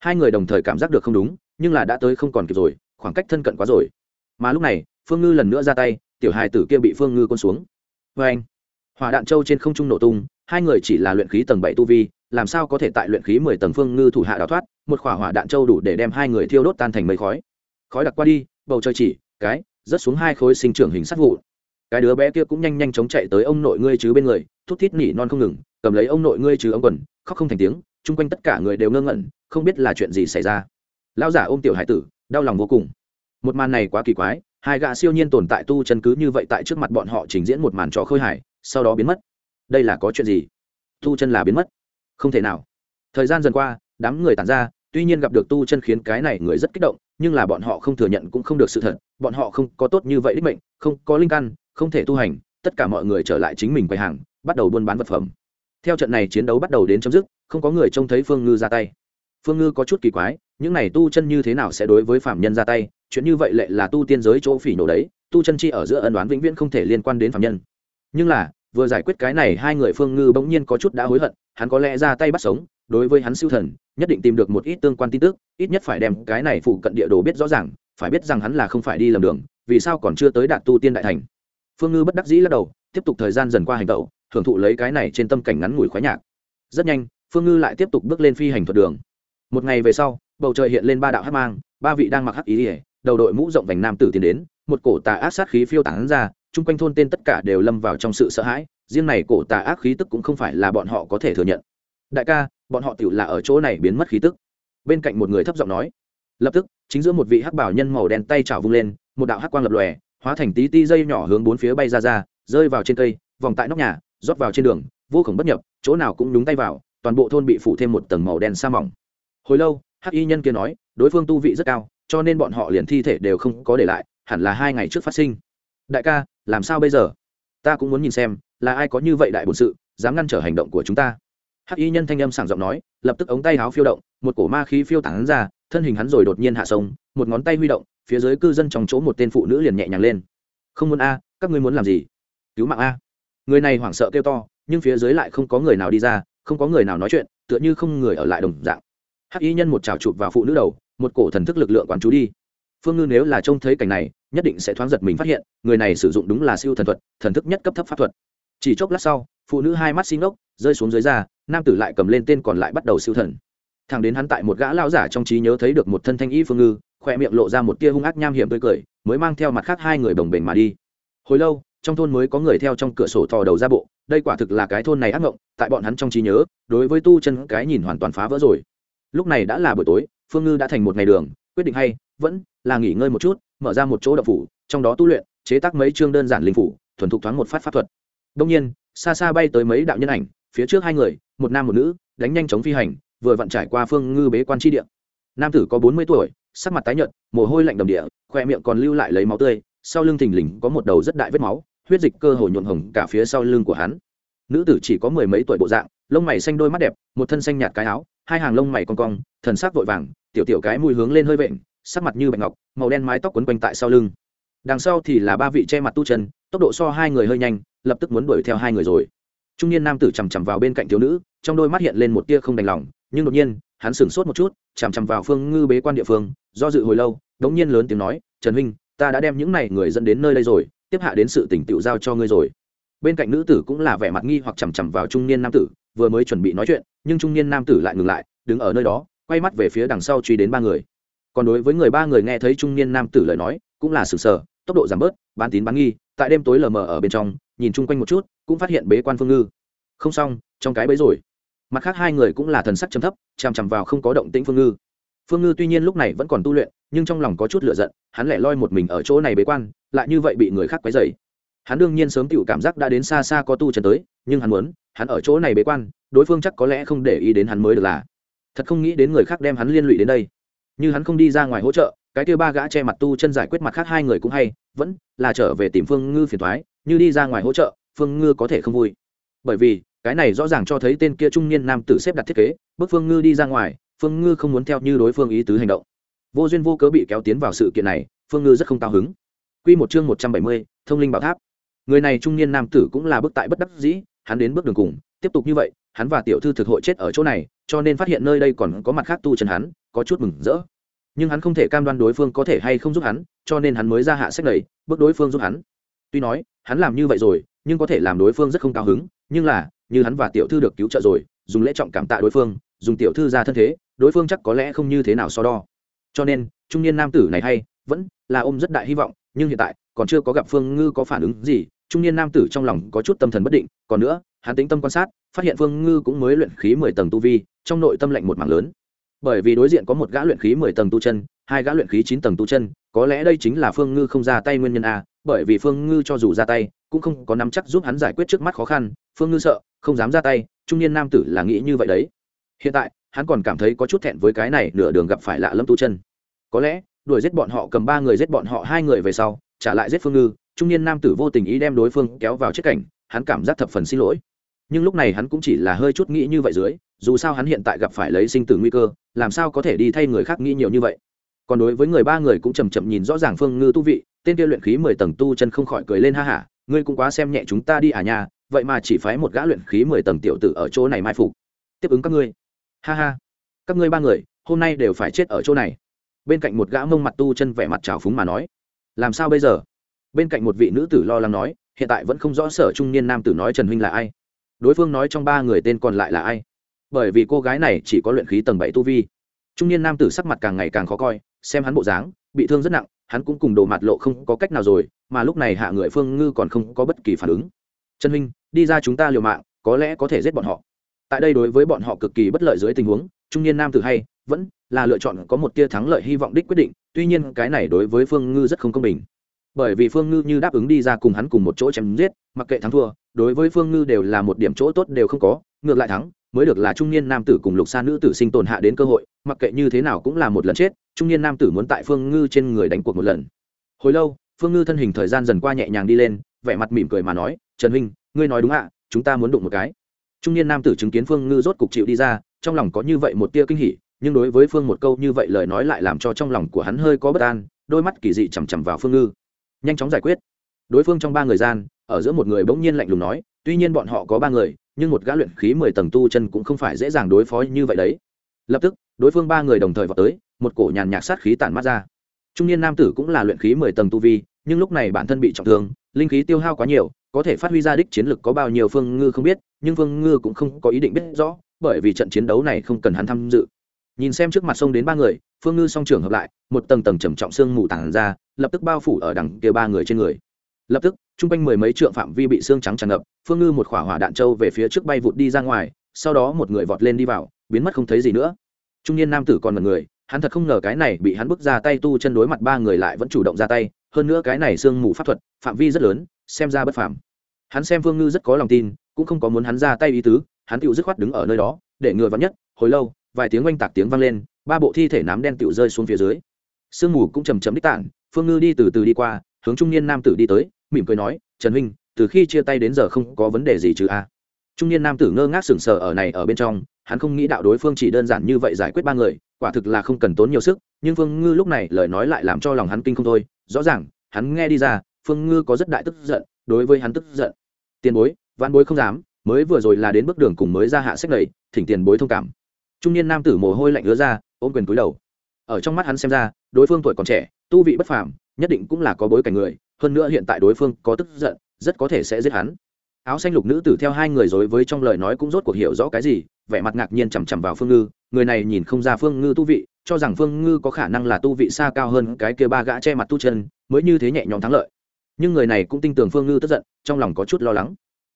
Hai người đồng thời cảm giác được không đúng, nhưng là đã tới không còn kịp rồi, khoảng cách thân cận quá rồi. Mà lúc này, phương ngư lần nữa ra tay, tiểu hài tử kia bị phương ngư côn xuống. Vê anh hỏa đạn châu trên không trung nổ tung, hai người chỉ là luyện khí tầng bảy tu vi, làm sao có thể tại luyện khí mười tầng phương ngư thủ hạ đào thoát, một khỏa hỏa đạn châu đủ để đem hai người thiêu đốt tan thành mây khói. Khói đặc qua đi, bầu trời chỉ, cái, rớt xuống hai khối sinh trưởng hình sắt vụ cái đứa bé kia cũng nhanh nhanh chóng chạy tới ông nội ngươi chứ bên người, thút thít nỉ non không ngừng, cầm lấy ông nội ngươi chứ ống quần, khóc không thành tiếng, chung quanh tất cả người đều ngơ ngẩn, không biết là chuyện gì xảy ra. Lão giả ôm tiểu hải tử, đau lòng vô cùng. Một màn này quá kỳ quái, hai gã siêu nhiên tồn tại tu chân cứ như vậy tại trước mặt bọn họ trình diễn một màn trò khơi hải sau đó biến mất. Đây là có chuyện gì? Tu chân là biến mất. Không thể nào. Thời gian dần qua, đám người tàn ra, tuy nhiên gặp được tu chân khiến cái này người rất kích động, nhưng là bọn họ không thừa nhận cũng không được sự thật. Bọn họ không có tốt như vậy đích mệnh, không có linh căn, không thể tu hành, tất cả mọi người trở lại chính mình quầy hàng, bắt đầu buôn bán vật phẩm. Theo trận này chiến đấu bắt đầu đến chấm dứt, không có người trông thấy phương ngư ra tay. Phương ngư có chút kỳ quái, những này tu chân như thế nào sẽ đối với phạm nhân ra tay? Chuyện như vậy lệ là tu tiên giới chỗ phỉ nổ đấy, tu chân chi ở giữa ân đoán vĩnh viễn không thể liên quan đến phạm nhân nhưng là, vừa giải quyết cái này, hai người phương ngư bỗng nhiên có chút đã hối hận, hắn có lẽ ra tay bắt sống, đối với hắn siêu thần, nhất định tìm được một ít tương quan tin tức, ít nhất phải đem cái này phụ cận địa đồ biết rõ ràng, phải biết rằng hắn là không phải đi lầm đường, vì sao còn chưa tới đạt tu tiên đại thành. Phương ngư bất đắc dĩ lắc đầu, tiếp tục thời gian dần qua hành tẩu thưởng thụ lấy cái này trên tâm cảnh ngắn ngủi khoái nhạc. Rất nhanh, phương ngư lại tiếp tục bước lên phi hành thuật đường. Một ngày về sau, bầu trời hiện lên ba đạo hát mang, ba vị đang mặc hắc ý ỉa đầu đội mũ rộng vành nam tử tiến đến, một cổ tà ác sát khí phiêu tán ra chung quanh thôn tên tất cả đều lâm vào trong sự sợ hãi, riêng này cổ tà ác khí tức cũng không phải là bọn họ có thể thừa nhận. Đại ca, bọn họ tựu là ở chỗ này biến mất khí tức. Bên cạnh một người thấp giọng nói. Lập tức, chính giữa một vị hắc bảo nhân màu đen tay chảo vung lên, một đạo hắc quang lập lòe, hóa thành tí ti dây nhỏ hướng bốn phía bay ra ra, rơi vào trên cây, vòng tại nóc nhà, rót vào trên đường, vô khổng bất nhập, chỗ nào cũng nhúng tay vào, toàn bộ thôn bị phủ thêm một tầng màu đen sa mỏng. Hồi lâu, hắc y nhân kia nói, đối phương tu vị rất cao, cho nên bọn họ liền thi thể đều không có để lại, hẳn là hai ngày trước phát sinh đại ca, làm sao bây giờ? Ta cũng muốn nhìn xem, là ai có như vậy đại bổn sự, dám ngăn trở hành động của chúng ta. Hắc y nhân thanh âm sảng giọng nói, lập tức ống tay áo phiêu động, một cổ ma khí phiêu tán ra, thân hình hắn rồi đột nhiên hạ sông, một ngón tay huy động, phía dưới cư dân trong chỗ một tên phụ nữ liền nhẹ nhàng lên. Không muốn a, các ngươi muốn làm gì? Cứu mạng a. Người này hoảng sợ kêu to, nhưng phía dưới lại không có người nào đi ra, không có người nào nói chuyện, tựa như không người ở lại đồng dạng. Hắc y nhân một trào chụp vào phụ nữ đầu, một cổ thần thức lực lượng quán chú đi. Phương ngư nếu là trông thấy cảnh này nhất định sẽ thoáng giật mình phát hiện, người này sử dụng đúng là siêu thần thuật, thần thức nhất cấp thấp pháp thuật. Chỉ chốc lát sau, phụ nữ hai mắt xinh ốc rơi xuống dưới da, nam tử lại cầm lên tên còn lại bắt đầu siêu thần. Thằng đến hắn tại một gã lao giả trong trí nhớ thấy được một thân thanh y phương ngư, khoe miệng lộ ra một tia hung ác nham hiểm tươi cười, mới mang theo mặt khác hai người bồng bềnh mà đi. Hồi lâu, trong thôn mới có người theo trong cửa sổ thò đầu ra bộ, đây quả thực là cái thôn này ác ngộng, tại bọn hắn trong trí nhớ, đối với tu chân cái nhìn hoàn toàn phá vỡ rồi. Lúc này đã là buổi tối, phương ngư đã thành một ngày đường, quyết định hay, vẫn là nghỉ ngơi một chút mở ra một chỗ đậu phủ, trong đó tu luyện, chế tác mấy chương đơn giản linh phủ, thuần thục thoáng một phát pháp thuật. Đông nhiên, xa xa bay tới mấy đạo nhân ảnh, phía trước hai người, một nam một nữ, đánh nhanh chóng phi hành, vừa vặn trải qua phương ngư bế quan tri địa. Nam tử có bốn mươi tuổi, sắc mặt tái nhợt, mồ hôi lạnh đầm địa, khoe miệng còn lưu lại lấy máu tươi, sau lưng thình lình có một đầu rất đại vết máu, huyết dịch cơ hồ nhuộn hồng cả phía sau lưng của hắn. Nữ tử chỉ có mười mấy tuổi bộ dạng, lông mày xanh đôi mắt đẹp, một thân xanh nhạt cái áo, hai hàng lông mày cong cong, thần sắc vội vàng, tiểu tiểu cái mùi hướng lên hơi vện sắc mặt như bạch ngọc, màu đen mái tóc quấn quanh tại sau lưng. Đằng sau thì là ba vị che mặt tu chân, tốc độ so hai người hơi nhanh, lập tức muốn đuổi theo hai người rồi. Trung niên nam tử chằm chằm vào bên cạnh thiếu nữ, trong đôi mắt hiện lên một tia không đành lòng, nhưng đột nhiên, hắn sửng sốt một chút, chằm chằm vào phương ngư bế quan địa phương, do dự hồi lâu, đống nhiên lớn tiếng nói, trần huynh, ta đã đem những này người dẫn đến nơi đây rồi, tiếp hạ đến sự tỉnh tựu giao cho ngươi rồi. Bên cạnh nữ tử cũng là vẻ mặt nghi hoặc chằm chằm vào trung niên nam tử, vừa mới chuẩn bị nói chuyện, nhưng trung niên nam tử lại ngừng lại, đứng ở nơi đó, quay mắt về phía đằng sau truy đến ba người còn đối với người ba người nghe thấy trung niên nam tử lời nói, cũng là sừng sờ, tốc độ giảm bớt, bán tín bán nghi, tại đêm tối lờ mờ ở bên trong, nhìn chung quanh một chút, cũng phát hiện bế quan phương ngư. Không xong, trong cái bấy rồi. Mặt khác hai người cũng là thần sắc chấm thấp, chằm chằm vào không có động tĩnh phương ngư. Phương ngư tuy nhiên lúc này vẫn còn tu luyện, nhưng trong lòng có chút lựa giận, hắn lại loi một mình ở chỗ này bế quan, lại như vậy bị người khác quấy dày hắn đương nhiên sớm tựu cảm giác đã đến xa xa có tu trần tới, nhưng hắn muốn, hắn ở chỗ này bế quan, đối phương chắc có lẽ không để ý đến hắn mới được là. Thật không nghĩ đến người khác đem hắn liên lụy đến đây như hắn không đi ra ngoài hỗ trợ, cái kia ba gã che mặt tu chân giải quyết mặt khác hai người cũng hay, vẫn là trở về tìm phương ngư phiền thoái như đi ra ngoài hỗ trợ, phương ngư có thể không vui. Bởi vì, cái này rõ ràng cho thấy tên kia trung niên nam tử xếp đặt thiết kế, bước phương ngư đi ra ngoài, phương ngư không muốn theo như đối phương ý tứ hành động. Vô duyên vô cớ bị kéo tiến vào sự kiện này, phương ngư rất không cao hứng. Q một chương một trăm bảy mươi, thông linh bảo tháp. Người này trung niên nam tử cũng là bước tại bất đắc dĩ, hắn đến bước đường cùng, tiếp tục như vậy, hắn và tiểu thư thực hội chết ở chỗ này cho nên phát hiện nơi đây còn có mặt khác tu chân hắn, có chút mừng rỡ. Nhưng hắn không thể cam đoan đối phương có thể hay không giúp hắn, cho nên hắn mới ra hạ sách lầy bước đối phương giúp hắn. Tuy nói, hắn làm như vậy rồi, nhưng có thể làm đối phương rất không cao hứng, nhưng là, như hắn và tiểu thư được cứu trợ rồi, dùng lễ trọng cảm tạ đối phương, dùng tiểu thư ra thân thế, đối phương chắc có lẽ không như thế nào so đo. Cho nên, trung niên nam tử này hay, vẫn là ôm rất đại hy vọng, nhưng hiện tại, còn chưa có gặp phương ngư có phản ứng gì, trung niên nam tử trong lòng có chút tâm thần bất định, còn nữa hắn tính tâm quan sát, phát hiện phương ngư cũng mới luyện khí mười tầng tu vi, trong nội tâm lệnh một mảng lớn. Bởi vì đối diện có một gã luyện khí mười tầng tu chân, hai gã luyện khí chín tầng tu chân, có lẽ đây chính là phương ngư không ra tay nguyên nhân a, bởi vì phương ngư cho dù ra tay, cũng không có nắm chắc giúp hắn giải quyết trước mắt khó khăn. Phương ngư sợ, không dám ra tay, trung niên nam tử là nghĩ như vậy đấy. Hiện tại, hắn còn cảm thấy có chút thẹn với cái này nửa đường gặp phải lạ lâm tu chân. Có lẽ, đuổi giết bọn họ cầm ba người giết bọn họ hai người về sau, trả lại giết phương ngư, trung niên nam tử vô tình ý đem đối phương kéo vào chết cảnh, hắn cảm giác thập phần xin lỗi nhưng lúc này hắn cũng chỉ là hơi chút nghĩ như vậy dưới, dù sao hắn hiện tại gặp phải lấy sinh tử nguy cơ, làm sao có thể đi thay người khác nghĩ nhiều như vậy? Còn đối với người ba người cũng chầm chậm nhìn rõ ràng phương ngư tu vị, tên kia luyện khí mười tầng tu chân không khỏi cười lên ha hả, ngươi cũng quá xem nhẹ chúng ta đi à nhà vậy mà chỉ phái một gã luyện khí mười tầng tiểu tử ở chỗ này mai phục. Tiếp ứng các ngươi. Ha ha, các ngươi ba người, hôm nay đều phải chết ở chỗ này. Bên cạnh một gã mông mặt tu chân vẻ mặt trào phúng mà nói. Làm sao bây giờ? Bên cạnh một vị nữ tử lo lắng nói, hiện tại vẫn không rõ sở trung niên nam tử nói trần huynh là ai đối phương nói trong ba người tên còn lại là ai? Bởi vì cô gái này chỉ có luyện khí tầng bảy tu vi. Trung niên nam tử sắc mặt càng ngày càng khó coi, xem hắn bộ dáng, bị thương rất nặng, hắn cũng cùng đồ mặt lộ không có cách nào rồi, mà lúc này hạ người phương ngư còn không có bất kỳ phản ứng. Trần huynh, đi ra chúng ta liều mạng, có lẽ có thể giết bọn họ. Tại đây đối với bọn họ cực kỳ bất lợi dưới tình huống, trung niên nam tử hay, vẫn là lựa chọn có một tia thắng lợi hy vọng đích quyết định, tuy nhiên cái này đối với phương ngư rất không công bình bởi vì phương ngư như đáp ứng đi ra cùng hắn cùng một chỗ chém giết, mặc kệ thắng thua, đối với phương ngư đều là một điểm chỗ tốt đều không có, ngược lại thắng, mới được là trung niên nam tử cùng lục xa nữ tử sinh tồn hạ đến cơ hội, mặc kệ như thế nào cũng là một lần chết, trung niên nam tử muốn tại phương ngư trên người đánh cuộc một lần. Hồi lâu, phương ngư thân hình thời gian dần qua nhẹ nhàng đi lên, vẻ mặt mỉm cười mà nói, trần huynh, ngươi nói đúng ạ, chúng ta muốn đụng một cái. Trung niên nam tử chứng kiến phương ngư rốt cục chịu đi ra, trong lòng có như vậy một tia kinh hỉ, nhưng đối với phương một câu như vậy lời nói lại làm cho trong lòng của hắn hơi có bất an, đôi mắt kỳ dị chằm chằm vào phương ngư nhanh chóng giải quyết. Đối phương trong ba người gian, ở giữa một người bỗng nhiên lạnh lùng nói, tuy nhiên bọn họ có ba người, nhưng một gã luyện khí mười tầng tu chân cũng không phải dễ dàng đối phó như vậy đấy. Lập tức, đối phương ba người đồng thời vào tới, một cổ nhàn nhạc sát khí tản mắt ra. Trung niên nam tử cũng là luyện khí mười tầng tu vi, nhưng lúc này bản thân bị trọng thương, linh khí tiêu hao quá nhiều, có thể phát huy ra đích chiến lực có bao nhiêu phương ngư không biết, nhưng phương ngư cũng không có ý định biết rõ, bởi vì trận chiến đấu này không cần hắn tham dự. Nhìn xem trước mặt sông đến ba người, phương ngư song trường hợp lại, một tầng tầng trầm trọng xương mù tàn ra lập tức bao phủ ở đằng kia ba người trên người. Lập tức, chung quanh mười mấy trượng phạm vi bị xương trắng tràn ngập, phương ngư một khỏa hỏa đạn trâu về phía trước bay vụt đi ra ngoài, sau đó một người vọt lên đi vào, biến mất không thấy gì nữa. Trung niên nam tử còn một người, hắn thật không ngờ cái này bị hắn bước ra tay tu chân đối mặt ba người lại vẫn chủ động ra tay, hơn nữa cái này xương mù pháp thuật, phạm vi rất lớn, xem ra bất phàm. Hắn xem phương ngư rất có lòng tin, cũng không có muốn hắn ra tay ý tứ, hắn tựu dứt khoát đứng ở nơi đó, để ngừa vắn nhất, hồi lâu, vài tiếng oanh tạc tiếng vang lên, ba bộ thi thể nám đen tựu rơi xuống phía dưới. Sương mù cũng chầm chấm đích tản phương ngư đi từ từ đi qua, hướng trung niên nam tử đi tới, mỉm cười nói, trần huynh, từ khi chia tay đến giờ không có vấn đề gì chứ a trung niên nam tử ngơ ngác sừng sờ ở này ở bên trong, hắn không nghĩ đạo đối phương chỉ đơn giản như vậy giải quyết ba người, quả thực là không cần tốn nhiều sức, nhưng phương ngư lúc này lời nói lại làm cho lòng hắn kinh không thôi. Rõ ràng, hắn nghe đi ra, phương ngư có rất đại tức giận, đối với hắn tức giận. Tiền bối văn bối không dám, mới vừa rồi là đến bước đường cùng mới ra hạ sách này, thỉnh tiền bối thông cảm. Trung niên nam tử mồ hôi lạnh ứa ra, ôm quyền cúi đầu. Ở trong mắt hắn xem ra, đối phương tuổi còn trẻ tu vị bất phàm, nhất định cũng là có bối cảnh người, hơn nữa hiện tại đối phương có tức giận, rất có thể sẽ giết hắn. Áo xanh lục nữ tử theo hai người dối với trong lời nói cũng rốt cuộc hiểu rõ cái gì, vẻ mặt ngạc nhiên chằm chằm vào phương ngư, người này nhìn không ra phương ngư tu vị, cho rằng phương ngư có khả năng là tu vị xa cao hơn cái kia ba gã che mặt tu chân, mới như thế nhẹ nhõm thắng lợi. Nhưng người này cũng tin tưởng phương ngư tức giận, trong lòng có chút lo lắng.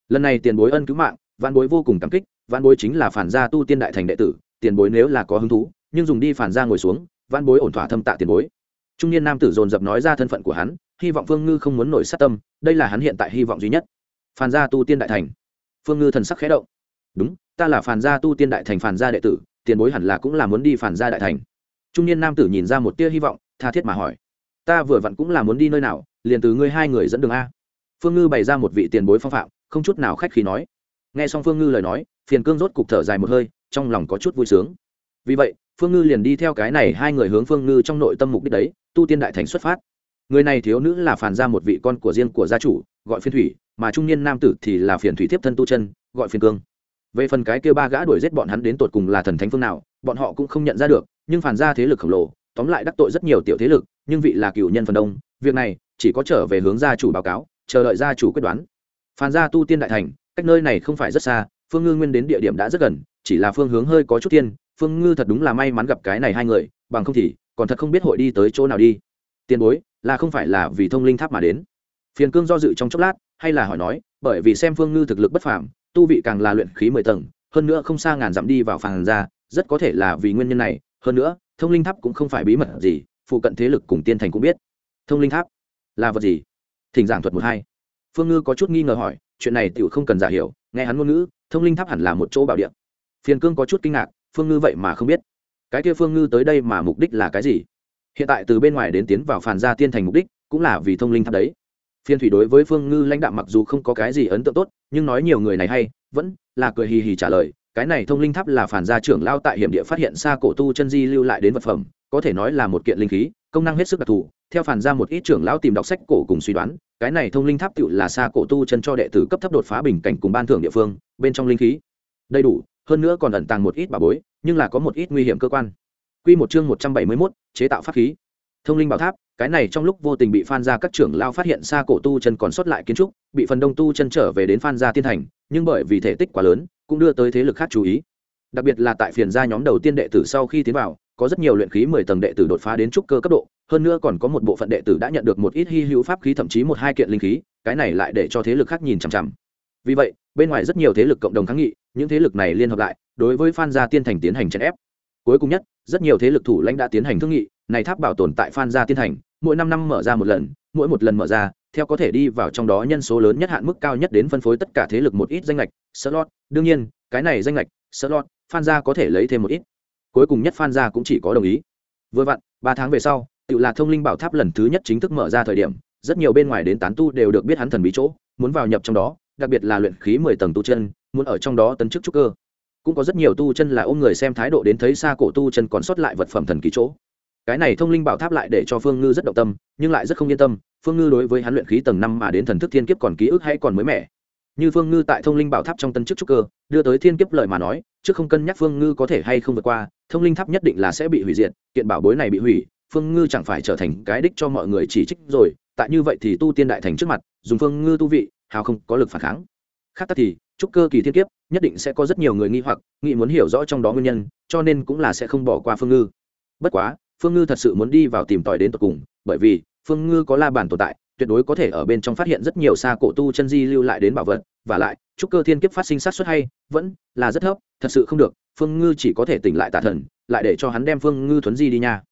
Lần này tiền bối ân cứu mạng văn bối vô cùng cảm kích văn bối chính là phản gia tu tiên đại thành đệ tử, tiền bối nếu là có hứng thú, nhưng dùng đi phản gia ngồi xuống văn bối ổn thỏa thâm tạ tiền bối trung niên nam tử dồn dập nói ra thân phận của hắn, hy vọng phương ngư không muốn nổi sát tâm, đây là hắn hiện tại hy vọng duy nhất. Phản gia tu tiên đại thành. Phương ngư thần sắc khẽ động. Đúng, ta là phản gia tu tiên đại thành phản gia đệ tử, tiền bối hẳn là cũng là muốn đi phản gia đại thành. Trung niên nam tử nhìn ra một tia hy vọng, tha thiết mà hỏi. Ta vừa vặn cũng là muốn đi nơi nào, liền từ ngươi hai người dẫn đường a. Phương ngư bày ra một vị tiền bối phong phạm, không chút nào khách khí nói. Nghe xong phương ngư lời nói, phiền cương rốt cục thở dài một hơi, trong lòng có chút vui sướng. Vì vậy phương ngư liền đi theo cái này hai người hướng phương ngư trong nội tâm mục đích đấy, tu tiên đại thành xuất phát. Người này thiếu nữ là phản ra một vị con của riêng của gia chủ, gọi phiên thủy, mà trung niên nam tử thì là phiền thủy thiếp thân tu chân, gọi phiền cương. Về phần cái kia ba gã đuổi giết bọn hắn đến tột cùng là thần thánh phương nào, bọn họ cũng không nhận ra được, nhưng phản ra thế lực khổng lồ, tóm lại đắc tội rất nhiều tiểu thế lực, nhưng vị là cựu nhân phần đông, việc này chỉ có trở về hướng gia chủ báo cáo, chờ đợi gia chủ quyết đoán. Phản gia tu tiên đại thành, cách nơi này không phải rất xa, phương ngư nguyên đến địa điểm đã rất gần, chỉ là phương hướng hơi có chút tiên phương ngư thật đúng là may mắn gặp cái này hai người, bằng không thì, còn thật không biết hội đi tới chỗ nào đi. Tiền bối, là không phải là vì thông linh tháp mà đến. Phiền cương do dự trong chốc lát, hay là hỏi nói, bởi vì xem phương ngư thực lực bất phàm, tu vị càng là luyện khí mười tầng, hơn nữa không xa ngàn dặm đi vào phàn ra rất có thể là vì nguyên nhân này. Hơn nữa, thông linh tháp cũng không phải bí mật gì, phụ cận thế lực cùng tiên thành cũng biết. Thông linh tháp là vật gì? Thỉnh giảng thuật một hai. Phương ngư có chút nghi ngờ hỏi, chuyện này tiểu không cần giả hiểu, nghe hắn ngôn ngữ, thông linh tháp hẳn là một chỗ bảo địa. Phiền cương có chút kinh ngạc phương ngư vậy mà không biết. Cái kia phương ngư tới đây mà mục đích là cái gì? Hiện tại từ bên ngoài đến tiến vào phàn gia tiên thành mục đích, cũng là vì thông linh tháp đấy. Phiên thủy đối với phương ngư lãnh đạo mặc dù không có cái gì ấn tượng tốt, nhưng nói nhiều người này hay, vẫn là cười hì hì trả lời, cái này thông linh tháp là phản gia trưởng lao tại hiểm địa phát hiện xa cổ tu chân di lưu lại đến vật phẩm, có thể nói là một kiện linh khí, công năng hết sức đặc thù. Theo phản gia một ít trưởng lão tìm đọc sách cổ cùng suy đoán, cái này thông linh tháp cựu là xa cổ tu chân cho đệ tử cấp thấp đột phá bình cảnh cùng ban thưởng địa phương, bên trong linh khí đầy đủ hơn nữa còn ẩn tàng một ít bà bối nhưng là có một ít nguy hiểm cơ quan Quy một chương một trăm bảy mươi mốt chế tạo pháp khí. Thông linh bảo tháp, cái này trong lúc vô tình bị phan gia các trưởng lao phát hiện xa cổ tu chân còn sót lại kiến trúc, bị phần đông tu chân trở về đến phan gia tiên thành, nhưng bởi vì thể tích quá lớn, cũng đưa tới thế lực khác chú ý. Đặc biệt là tại phiền gia nhóm đầu tiên đệ tử sau khi tiến vào, có rất nhiều luyện khí mười tầng đệ tử đột phá đến trúc cơ cấp độ, hơn nữa còn có một bộ phận đệ tử đã nhận được một ít hy hữu pháp khí thậm chí một hai kiện linh khí, cái này lại để cho thế lực khác nhìn chằm chằm. Vì vậy, bên ngoài rất nhiều thế lực cộng đồng kháng nghị, những thế lực này liên hợp lại, đối với Phan gia tiên thành tiến hành chèn ép. Cuối cùng nhất, rất nhiều thế lực thủ lãnh đã tiến hành thương nghị, này tháp bảo tồn tại Phan gia tiên thành, mỗi năm năm mở ra một lần, mỗi một lần mở ra, theo có thể đi vào trong đó nhân số lớn nhất hạn mức cao nhất đến phân phối tất cả thế lực một ít danh lệch, slot, đương nhiên, cái này danh lệch, slot, Phan gia có thể lấy thêm một ít. Cuối cùng nhất Phan gia cũng chỉ có đồng ý. vừa vặn ba tháng về sau tự là thông linh bảo tháp lần thứ nhất chính thức mở ra thời điểm rất nhiều bên ngoài đến tán tu đều được biết hắn thần bí chỗ muốn vào nhập trong đó đặc biệt là luyện khí mười tầng tu chân, muốn ở trong đó tấn chức trúc cơ. Cũng có rất nhiều tu chân là ôm người xem thái độ đến thấy xa cổ tu chân còn sót lại vật phẩm thần kỳ chỗ. Cái này thông linh bảo tháp lại để cho phương ngư rất động tâm, nhưng lại rất không yên tâm, phương ngư đối với hắn luyện khí tầng năm mà đến thần thức thiên kiếp còn ký ức hay còn mới mẻ. Như phương ngư tại thông linh bảo tháp trong tân chức trúc cơ, đưa tới thiên kiếp lời mà nói, chứ không cân nhắc phương ngư có thể hay không vượt qua, thông linh tháp nhất định là sẽ bị hủy diệt, kiện bảo bối này bị hủy, phương ngư chẳng phải trở thành cái đích cho mọi người chỉ trích rồi, tại như vậy thì tu tiên đại thành trước mặt, dùng phương ngư tu vị hào không có lực phản kháng. Khác tắc thì trúc cơ kỳ thiên kiếp, nhất định sẽ có rất nhiều người nghi hoặc, nghĩ muốn hiểu rõ trong đó nguyên nhân, cho nên cũng là sẽ không bỏ qua phương ngư. Bất quá, phương ngư thật sự muốn đi vào tìm tòi đến tận cùng, bởi vì, phương ngư có la bàn tồn tại, tuyệt đối có thể ở bên trong phát hiện rất nhiều xa cổ tu chân di lưu lại đến bảo vật, và lại trúc cơ thiên kiếp phát sinh sát xuất hay, vẫn là rất thấp, thật sự không được, phương ngư chỉ có thể tỉnh lại tà thần, lại để cho hắn đem phương ngư thuấn di đi nha.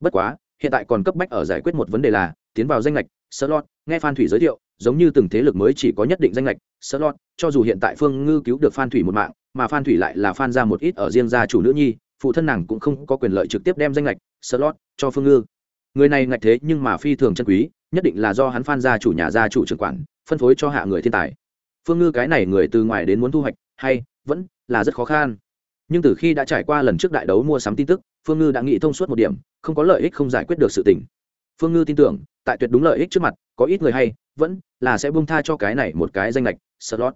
Bất quá, hiện tại còn cấp bách ở giải quyết một vấn đề là, tiến vào danh lệch lọt nghe phan thủy giới thiệu giống như từng thế lực mới chỉ có nhất định danh lệch slot cho dù hiện tại phương ngư cứu được phan thủy một mạng, mà phan thủy lại là phan ra một ít ở riêng gia chủ nữ nhi, phụ thân nàng cũng không có quyền lợi trực tiếp đem danh lệch slot cho phương ngư. Người này ngạch thế nhưng mà phi thường chân quý, nhất định là do hắn phan gia chủ nhà gia chủ trưởng quản, phân phối cho hạ người thiên tài. Phương ngư cái này người từ ngoài đến muốn thu hoạch, hay, vẫn là rất khó khăn. Nhưng từ khi đã trải qua lần trước đại đấu mua sắm tin tức, phương ngư đã nghĩ thông suốt một điểm, không có lợi ích không giải quyết được sự tình. Phương ngư tin tưởng, tại tuyệt đúng lợi ích trước mặt có ít người hay, vẫn là sẽ bung tha cho cái này một cái danh lệch, slot.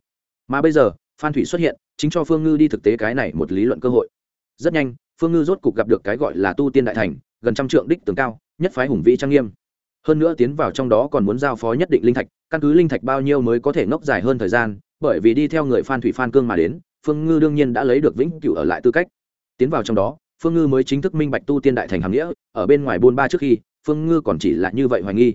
Mà bây giờ, phan thủy xuất hiện, chính cho phương ngư đi thực tế cái này một lý luận cơ hội. Rất nhanh, phương ngư rốt cục gặp được cái gọi là tu tiên đại thành, gần trăm trượng đích tường cao, nhất phái hùng vĩ trang nghiêm. Hơn nữa tiến vào trong đó còn muốn giao phó nhất định linh thạch, căn cứ linh thạch bao nhiêu mới có thể ngốc dài hơn thời gian, bởi vì đi theo người phan thủy phan cương mà đến, phương ngư đương nhiên đã lấy được vĩnh cửu ở lại tư cách. Tiến vào trong đó, phương ngư mới chính thức minh bạch tu tiên đại thành hàm nghĩa, ở bên ngoài buôn ba trước khi, phương ngư còn chỉ là như vậy hoài nghi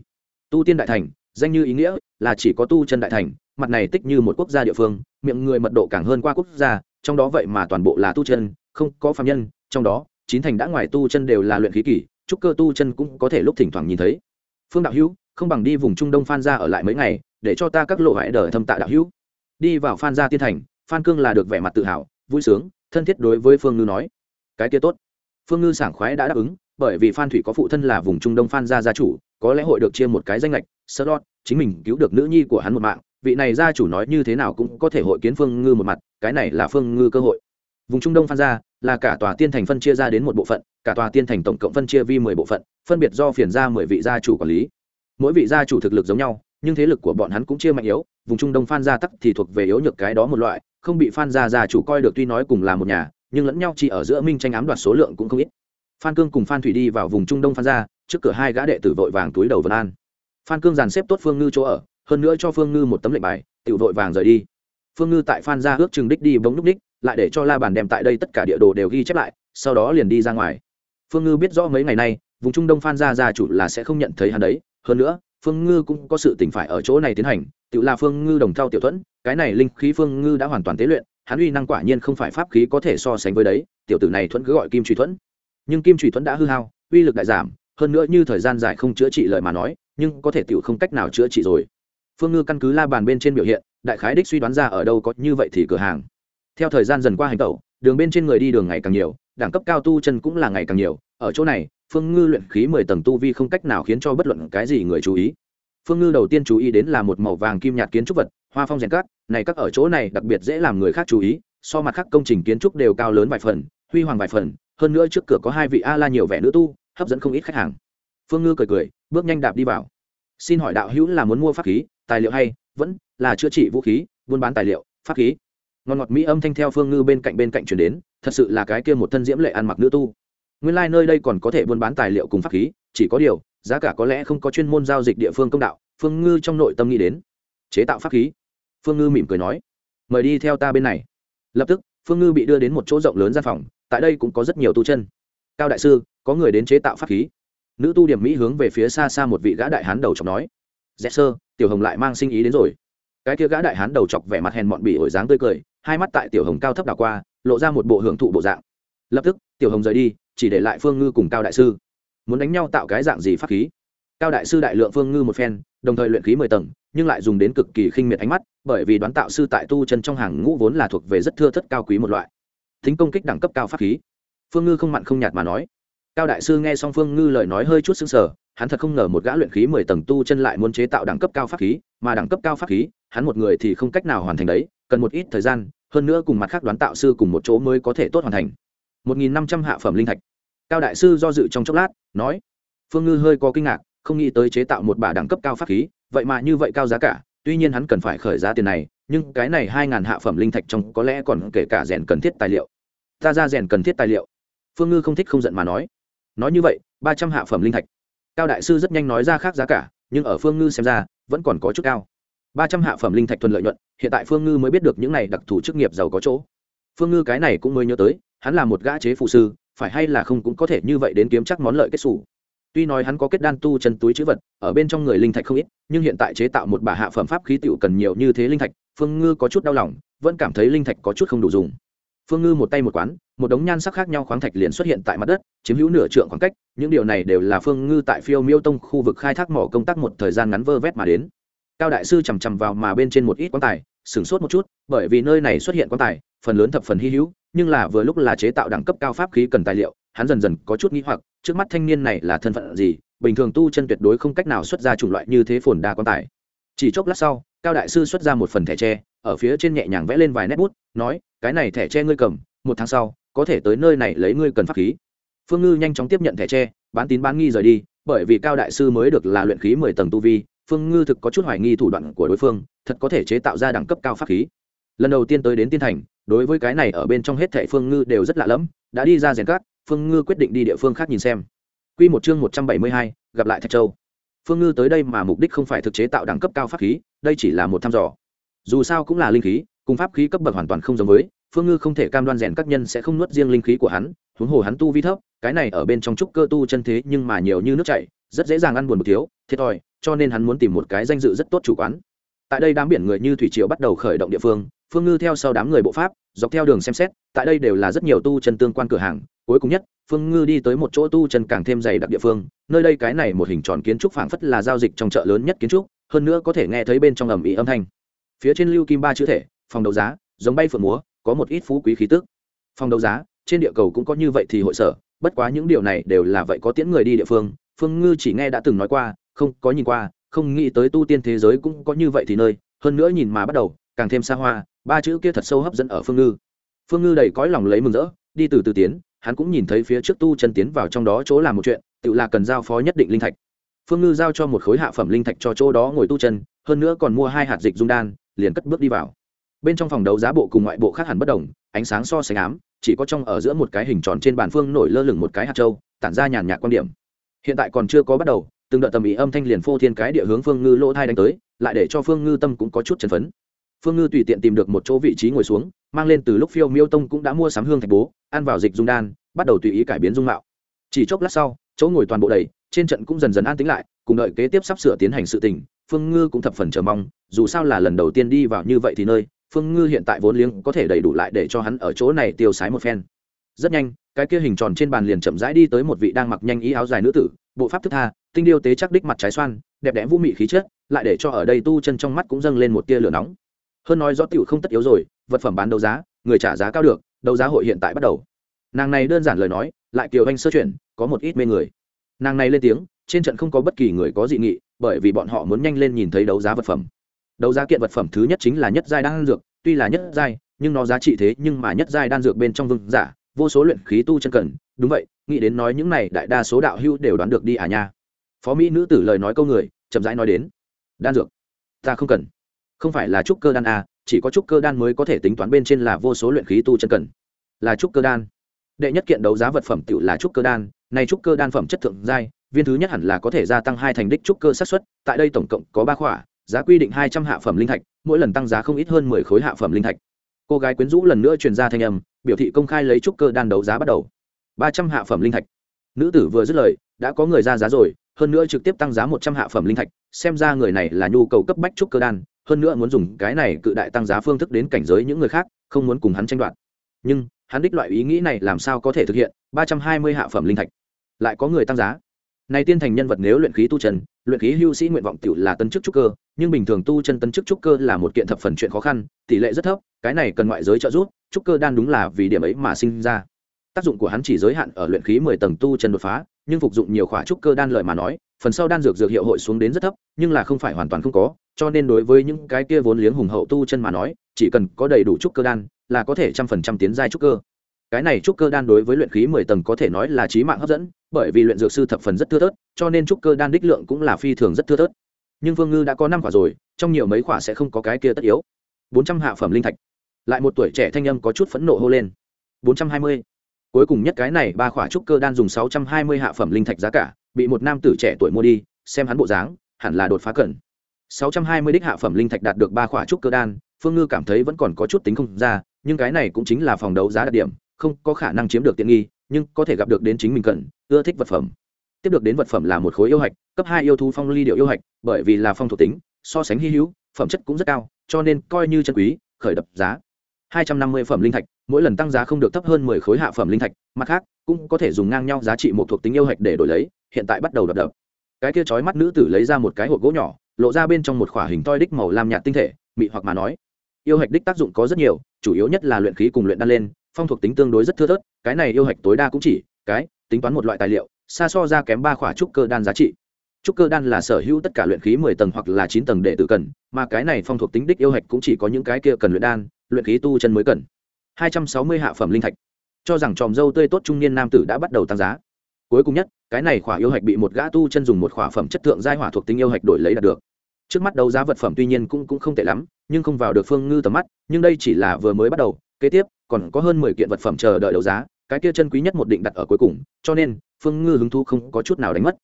tu tiên đại thành, danh như ý nghĩa là chỉ có tu chân đại thành, mặt này tích như một quốc gia địa phương, miệng người mật độ càng hơn qua quốc gia, trong đó vậy mà toàn bộ là tu chân, không có phạm nhân, trong đó, chín thành đã ngoài tu chân đều là luyện khí kỷ, trúc cơ tu chân cũng có thể lúc thỉnh thoảng nhìn thấy. Phương đạo hữu, không bằng đi vùng trung đông phan ra ở lại mấy ngày, để cho ta các lộ hãy đời thâm tạ đạo hữu. Đi vào phan gia tiên thành, phan cương là được vẻ mặt tự hào, vui sướng, thân thiết đối với phương ngư nói. Cái kia tốt. Phương ngư sảng khoái đã đáp ứng, bởi vì phan thủy có phụ thân là vùng trung đông phan gia gia chủ có lẽ hội được chia một cái danh lệch sơ lót chính mình cứu được nữ nhi của hắn một mạng, vị này gia chủ nói như thế nào cũng có thể hội kiến phương ngư một mặt, cái này là phương ngư cơ hội. Vùng trung đông phan gia là cả tòa tiên thành phân chia ra đến một bộ phận, cả tòa tiên thành tổng cộng phân chia vi mười bộ phận, phân biệt do phiền ra mười vị gia chủ quản lý. Mỗi vị gia chủ thực lực giống nhau, nhưng thế lực của bọn hắn cũng chia mạnh yếu, vùng trung đông phan gia tắc thì thuộc về yếu nhược cái đó một loại, không bị phan gia gia chủ coi được tuy nói cùng là một nhà, nhưng lẫn nhau chỉ ở giữa minh tranh ám đoạt số lượng cũng không ít. Phan cương cùng phan thủy đi vào vùng trung đông phan gia trước cửa hai gã đệ tử vội vàng túi đầu vân an. Phan cương dàn xếp tốt phương ngư chỗ ở, hơn nữa cho phương ngư một tấm lệnh bài tự vội vàng rời đi. Phương ngư tại phan gia ước chừng đích đi bóng núp đích, lại để cho la bàn đem tại đây tất cả địa đồ đều ghi chép lại, sau đó liền đi ra ngoài. Phương ngư biết rõ mấy ngày nay, vùng trung đông phan gia gia chủ là sẽ không nhận thấy hắn đấy, hơn nữa, phương ngư cũng có sự tỉnh phải ở chỗ này tiến hành tự là phương ngư đồng thao tiểu thuẫn, cái này linh khí phương ngư đã hoàn toàn tế luyện, hắn uy năng quả nhiên không phải pháp khí có thể so sánh với đấy, tiểu tử này thuẫn cứ gọi kim truy thuẫn. Nhưng kim truy thuẫn đã hư hao, uy lực đại giảm hơn nữa như thời gian dài không chữa trị lời mà nói, nhưng có thể tiểu không cách nào chữa trị rồi. Phương ngư căn cứ la bàn bên trên biểu hiện, đại khái đích suy đoán ra ở đâu có như vậy thì cửa hàng. Theo thời gian dần qua hành tẩu, đường bên trên người đi đường ngày càng nhiều, đẳng cấp cao tu chân cũng là ngày càng nhiều. Ở chỗ này, phương ngư luyện khí mười tầng tu vi không cách nào khiến cho bất luận cái gì người chú ý. Phương ngư đầu tiên chú ý đến là một màu vàng kim nhạt kiến trúc vật, hoa phong rèn cát này các ở chỗ này đặc biệt dễ làm người khác chú ý, so mặt khác công trình kiến trúc đều cao lớn vài phần, huy hoàng vài phần, hơn nữa trước cửa có hai vị a la nhiều vẻ nữ tu hấp dẫn không ít khách hàng. Phương ngư cười cười, bước nhanh đạp đi vào. Xin hỏi đạo hữu là muốn mua pháp khí, tài liệu hay? Vẫn là chữa trị vũ khí, buôn bán tài liệu, pháp khí. Ngon ngọt mỹ âm thanh theo phương ngư bên cạnh bên cạnh chuyển đến, thật sự là cái kia một thân diễm lệ ăn mặc nữ tu. Nguyên lai、like、nơi đây còn có thể buôn bán tài liệu cùng pháp khí, chỉ có điều, giá cả có lẽ không có chuyên môn giao dịch địa phương công đạo, phương ngư trong nội tâm nghĩ đến. Chế tạo pháp khí. Phương ngư mỉm cười nói, mời đi theo ta bên này. Lập tức, phương ngư bị đưa đến một chỗ rộng lớn gian phòng, tại đây cũng có rất nhiều tu chân cao đại sư, có người đến chế tạo pháp khí. Nữ tu điểm mỹ hướng về phía xa xa một vị gã đại hán đầu chọc nói. Dẹ sơ, tiểu hồng lại mang sinh ý đến rồi. Cái kia gã đại hán đầu chọc vẻ mặt hèn mọn bị ổi dáng tươi cười, hai mắt tại tiểu hồng cao thấp đảo qua, lộ ra một bộ hưởng thụ bộ dạng. Lập tức, tiểu hồng rời đi, chỉ để lại phương ngư cùng cao đại sư. Muốn đánh nhau tạo cái dạng gì pháp khí? Cao đại sư đại lượng phương ngư một phen, đồng thời luyện khí mười tầng, nhưng lại dùng đến cực kỳ khinh miệt ánh mắt, bởi vì đoán tạo sư tại tu chân trong hàng ngũ vốn là thuộc về rất thưa thất cao quý một loại. Thính công kích đẳng cấp cao pháp khí phương ngư không mặn không nhạt mà nói. Cao đại sư nghe xong phương ngư lời nói hơi chút xứng sở hắn thật không ngờ một gã luyện khí mười tầng tu chân lại muốn chế tạo đẳng cấp cao pháp khí, mà đẳng cấp cao pháp khí, hắn một người thì không cách nào hoàn thành đấy, cần một ít thời gian, hơn nữa cùng mặt khác đoán tạo sư cùng một chỗ mới có thể tốt hoàn thành. Một nghìn năm trăm hạ phẩm linh thạch. Cao đại sư do dự trong chốc lát, nói. Phương ngư hơi có kinh ngạc, không nghĩ tới chế tạo một bả đẳng cấp cao pháp khí, vậy mà như vậy cao giá cả, tuy nhiên hắn cần phải khởi giá tiền này, nhưng cái này hai ngàn hạ phẩm linh thạch trong có lẽ còn kể cả rèn cần thiết tài liệu. Ta ra rèn cần thiết tài liệu phương ngư không thích không giận mà nói. Nói như vậy, ba trăm hạ phẩm linh thạch. Cao đại sư rất nhanh nói ra khác giá cả, nhưng ở phương ngư xem ra, vẫn còn có chút cao. Ba trăm hạ phẩm linh thạch thuần lợi nhuận, hiện tại phương ngư mới biết được những này đặc thù chức nghiệp giàu có chỗ. Phương ngư cái này cũng mới nhớ tới, hắn là một gã chế phụ sư, phải hay là không cũng có thể như vậy đến kiếm chắc món lợi kết xù. Tuy nói hắn có kết đan tu chân túi chữ vật, ở bên trong người linh thạch không ít, nhưng hiện tại chế tạo một bà hạ phẩm pháp khí tựu cần nhiều như thế linh thạch, phương ngư có chút đau lòng, vẫn cảm thấy linh thạch có chút không đủ dùng phương ngư một tay một quán, một đống nhan sắc khác nhau khoáng thạch liền xuất hiện tại mặt đất, chiếm hữu nửa trượng khoảng cách, những điều này đều là phương ngư tại phiêu miêu tông khu vực khai thác mỏ công tác một thời gian ngắn vơ vét mà đến. Cao đại sư chằm chằm vào mà bên trên một ít quan tài, sửng sốt một chút, bởi vì nơi này xuất hiện quan tài, phần lớn thập phần hy hữu, nhưng là vừa lúc là chế tạo đẳng cấp cao pháp khí cần tài liệu, hắn dần dần có chút nghĩ hoặc, trước mắt thanh niên này là thân phận gì, bình thường tu chân tuyệt đối không cách nào xuất ra chủng loại như thế phồn đa quan tài. Chỉ chốc lát sau, cao đại sư xuất ra một phần thẻ tre ở phía trên nhẹ nhàng vẽ lên vài nét bút, nói, cái này thẻ tre ngươi cầm, một tháng sau, có thể tới nơi này lấy ngươi cần pháp khí. Phương ngư nhanh chóng tiếp nhận thẻ tre, bán tín bán nghi rời đi, bởi vì cao đại sư mới được là luyện khí mười tầng tu vi, phương ngư thực có chút hoài nghi thủ đoạn của đối phương, thật có thể chế tạo ra đẳng cấp cao pháp khí. Lần đầu tiên tới đến tiên thành, đối với cái này ở bên trong hết thẻ phương ngư đều rất lạ lẫm, đã đi ra rèn cát, phương ngư quyết định đi địa phương khác nhìn xem. Q một chương một trăm bảy mươi hai, gặp lại thạch châu. Phương ngư tới đây mà mục đích không phải thực chế tạo đẳng cấp cao pháp khí, đây chỉ là một thăm dò dù sao cũng là linh khí, cùng pháp khí cấp bậc hoàn toàn không giống với, phương ngư không thể cam đoan rèn các nhân sẽ không nuốt riêng linh khí của hắn, huống hồ hắn tu vi thấp, cái này ở bên trong trúc cơ tu chân thế nhưng mà nhiều như nước chảy, rất dễ dàng ăn buồn một thiếu, thiệt thòi, cho nên hắn muốn tìm một cái danh dự rất tốt chủ quán. Tại đây đám biển người như thủy triều bắt đầu khởi động địa phương phương ngư theo sau đám người bộ pháp, dọc theo đường xem xét, tại đây đều là rất nhiều tu chân tương quan cửa hàng, cuối cùng nhất, phương ngư đi tới một chỗ tu chân càng thêm dày đặc địa phương, nơi đây cái này một hình tròn kiến trúc phảng phất là giao dịch trong chợ lớn nhất kiến trúc, hơn nữa có thể nghe thấy bên trong ầm ĩ âm thanh phía trên lưu kim ba chữ thể, phòng đấu giá, giống bay phượng múa, có một ít phú quý khí tức. Phòng đấu giá, trên địa cầu cũng có như vậy thì hội sở, bất quá những điều này đều là vậy có tiễn người đi địa phương. Phương ngư chỉ nghe đã từng nói qua, không có nhìn qua, không nghĩ tới tu tiên thế giới cũng có như vậy thì nơi. Hơn nữa nhìn mà bắt đầu, càng thêm xa hoa, ba chữ kia thật sâu hấp dẫn ở phương ngư. Phương ngư đầy cõi lòng lấy mừng rỡ, đi từ từ tiến, hắn cũng nhìn thấy phía trước tu chân tiến vào trong đó chỗ làm một chuyện, tự là cần giao phó nhất định linh thạch. Phương ngư giao cho một khối hạ phẩm linh thạch cho chỗ đó ngồi tu chân, hơn nữa còn mua hai hạt dịch dung đan liền cất bước đi vào. Bên trong phòng đấu giá bộ cùng ngoại bộ khác hẳn bất đồng, ánh sáng so sánh ám, chỉ có trong ở giữa một cái hình tròn trên bàn phương nổi lơ lửng một cái hạt trâu tản ra nhàn nhạt quan điểm. Hiện tại còn chưa có bắt đầu, từng đợt tầm ý âm thanh liền phô thiên cái địa hướng phương ngư lỗ thai đánh tới, lại để cho phương ngư tâm cũng có chút chấn phấn. Phương ngư tùy tiện tìm được một chỗ vị trí ngồi xuống, mang lên từ lúc phiêu miêu tông cũng đã mua sắm hương thạch bố, ăn vào dịch dung đan, bắt đầu tùy ý cải biến dung mạo. Chỉ chốc lát sau, chỗ ngồi toàn bộ đầy, trên trận cũng dần dần an tính lại, cùng đợi kế tiếp sắp sửa tiến hành sự tình phương ngư cũng thập phần chờ mong, dù sao là lần đầu tiên đi vào như vậy thì nơi, phương ngư hiện tại vốn liếng có thể đầy đủ lại để cho hắn ở chỗ này tiêu sái một phen. Rất nhanh, cái kia hình tròn trên bàn liền chậm rãi đi tới một vị đang mặc nhanh ý áo dài nữ tử, bộ pháp thức tha, tinh điêu tế chắc đích mặt trái xoan, đẹp đẽ vũ mị khí chất, lại để cho ở đây tu chân trong mắt cũng dâng lên một tia lửa nóng. Hơn nói do tiểu không tất yếu rồi, vật phẩm bán đấu giá, người trả giá cao được, đấu giá hội hiện tại bắt đầu. Nàng này đơn giản lời nói, lại kiều anh sơ chuyển, có một ít mê người. Nàng này lên tiếng, trên trận không có bất kỳ người có dị nghị bởi vì bọn họ muốn nhanh lên nhìn thấy đấu giá vật phẩm. Đấu giá kiện vật phẩm thứ nhất chính là nhất giai đan dược tuy là nhất giai nhưng nó giá trị thế nhưng mà nhất giai đan dược bên trong vương giả vô số luyện khí tu chân cần. Đúng vậy nghĩ đến nói những này đại đa số đạo hưu đều đoán được đi à nha. Phó mỹ nữ tử lời nói câu người chậm rãi nói đến đan dược ta không cần. Không phải là trúc cơ đan à, chỉ có trúc cơ đan mới có thể tính toán bên trên là vô số luyện khí tu chân cần. Là trúc cơ đan. Đệ nhất kiện đấu giá vật phẩm tự là trúc cơ đan nay trúc cơ đan phẩm chất thượng giai viên thứ nhất hẳn là có thể gia tăng hai thành đích trúc cơ sát xuất tại đây tổng cộng có ba khỏa, giá quy định hai trăm hạ phẩm linh thạch, mỗi lần tăng giá không ít hơn mười khối hạ phẩm linh thạch. Cô gái quyến rũ lần nữa truyền ra thanh âm, biểu thị công khai lấy trúc cơ đan đấu giá bắt đầu. Ba trăm hạ phẩm linh thạch. Nữ tử vừa dứt lời, đã có người ra giá rồi, hơn nữa trực tiếp tăng giá một trăm hạ phẩm linh thạch, xem ra người này là nhu cầu cấp bách trúc cơ đan, hơn nữa muốn dùng cái này cự đại tăng giá phương thức đến cảnh giới những người khác, không muốn cùng hắn tranh đoạt. Nhưng, hắn đích loại ý nghĩ này làm sao có thể thực hiện, ba trăm hai mươi hạ phẩm linh thạch. Lại có người tăng giá này tiên thành nhân vật nếu luyện khí tu chân, luyện khí hưu sĩ nguyện vọng tiểu là tân chức trúc cơ, nhưng bình thường tu chân tân chức trúc cơ là một kiện thập phần chuyện khó khăn, tỷ lệ rất thấp, cái này cần ngoại giới trợ giúp, trúc cơ đan đúng là vì điểm ấy mà sinh ra. Tác dụng của hắn chỉ giới hạn ở luyện khí mười tầng tu chân đột phá, nhưng phục dụng nhiều khóa trúc cơ đan lợi mà nói, phần sau đan dược dược hiệu hội xuống đến rất thấp, nhưng là không phải hoàn toàn không có, cho nên đối với những cái kia vốn liếng hùng hậu tu chân mà nói, chỉ cần có đầy đủ trúc cơ đan là có thể trăm phần trăm tiến giai trúc cơ cái này trúc cơ đan đối với luyện khí mười tầng có thể nói là trí mạng hấp dẫn, bởi vì luyện dược sư thập phần rất thưa thớt, cho nên trúc cơ đan đích lượng cũng là phi thường rất thưa thớt. Nhưng vương ngư đã có năm quả rồi, trong nhiều mấy quả sẽ không có cái kia tất yếu. Bốn trăm hạ phẩm linh thạch. Lại một tuổi trẻ thanh âm có chút phẫn nộ hô lên. Bốn trăm hai mươi. Cuối cùng nhất cái này, ba quả trúc cơ đan dùng sáu trăm hai mươi hạ phẩm linh thạch giá cả, bị một nam tử trẻ tuổi mua đi, xem hắn bộ dáng, hẳn là đột phá cẩn sáu trăm hai mươi đích hạ phẩm linh thạch đạt được ba quả trúc cơ đan, phương ngư cảm thấy vẫn còn có chút tính không ra, nhưng cái này cũng chính là phòng đấu giá đặc điểm không có khả năng chiếm được tiện nghi, nhưng có thể gặp được đến chính mình cần, ưa thích vật phẩm. Tiếp được đến vật phẩm là một khối yêu hạch, cấp hai yêu thú phong ly điệu yêu hạch, bởi vì là phong thuộc tính, so sánh hy hữu, phẩm chất cũng rất cao, cho nên coi như chân quý, khởi đập giá. Hai trăm năm mươi phẩm linh thạch, mỗi lần tăng giá không được thấp hơn mười khối hạ phẩm linh thạch, mặt khác, cũng có thể dùng ngang nhau giá trị một thuộc tính yêu hạch để đổi lấy, hiện tại bắt đầu đập đập. Cái kia chói mắt nữ tử lấy ra một cái hộp gỗ nhỏ, lộ ra bên trong một khỏa hình toi đích màu lam nhạt tinh thể, mị hoặc mà nói. Yêu hạch đích tác dụng có rất nhiều, chủ yếu nhất là luyện khí cùng luyện đan lên phong thuộc tính tương đối rất thưa thớt, cái này yêu hạch tối đa cũng chỉ cái tính toán một loại tài liệu, xa so ra kém ba khỏa trúc cơ đan giá trị. Trúc cơ đan là sở hữu tất cả luyện khí mười tầng hoặc là chín tầng đệ tử cần, mà cái này phong thuộc tính đích yêu hạch cũng chỉ có những cái kia cần luyện đan, luyện khí tu chân mới cần. Hai trăm sáu mươi hạ phẩm linh thạch. Cho rằng tròm dâu tươi tốt trung niên nam tử đã bắt đầu tăng giá. Cuối cùng nhất, cái này khỏa yêu hạch bị một gã tu chân dùng một khỏa phẩm chất thượng giai hỏa thuộc tính yêu hạch đổi lấy đạt được. Trước mắt đấu giá vật phẩm tuy nhiên cũng cũng không tệ lắm, nhưng không vào được phương ngư tầm mắt, nhưng đây chỉ là vừa mới bắt đầu kế tiếp, còn có hơn mười kiện vật phẩm chờ đợi đấu giá, cái kia chân quý nhất một định đặt ở cuối cùng, cho nên, phương ngư hứng thu không có chút nào đánh mất.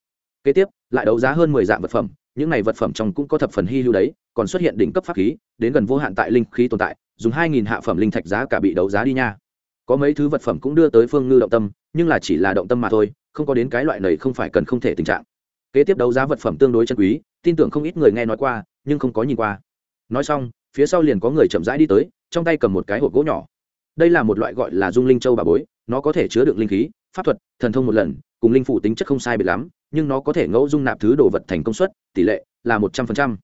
Kế tiếp, lại đấu giá hơn mười dạng vật phẩm, những này vật phẩm trong cũng có thập phần hy lưu đấy, còn xuất hiện đỉnh cấp pháp khí, đến gần vô hạn tại linh khí tồn tại, dùng hai nghìn hạ phẩm linh thạch giá cả bị đấu giá đi nha. Có mấy thứ vật phẩm cũng đưa tới phương ngư động tâm, nhưng là chỉ là động tâm mà thôi, không có đến cái loại này không phải cần không thể tình trạng. Kế tiếp đấu giá vật phẩm tương đối chân quý, tin tưởng không ít người nghe nói qua, nhưng không có nhìn qua. Nói xong, phía sau liền có người chậm rãi đi tới trong tay cầm một cái hộp gỗ nhỏ. Đây là một loại gọi là dung linh châu bà bối, nó có thể chứa được linh khí, pháp thuật, thần thông một lần, cùng linh phủ tính chất không sai biệt lắm, nhưng nó có thể ngẫu dung nạp thứ đồ vật thành công suất, tỷ lệ là một trăm phần trăm.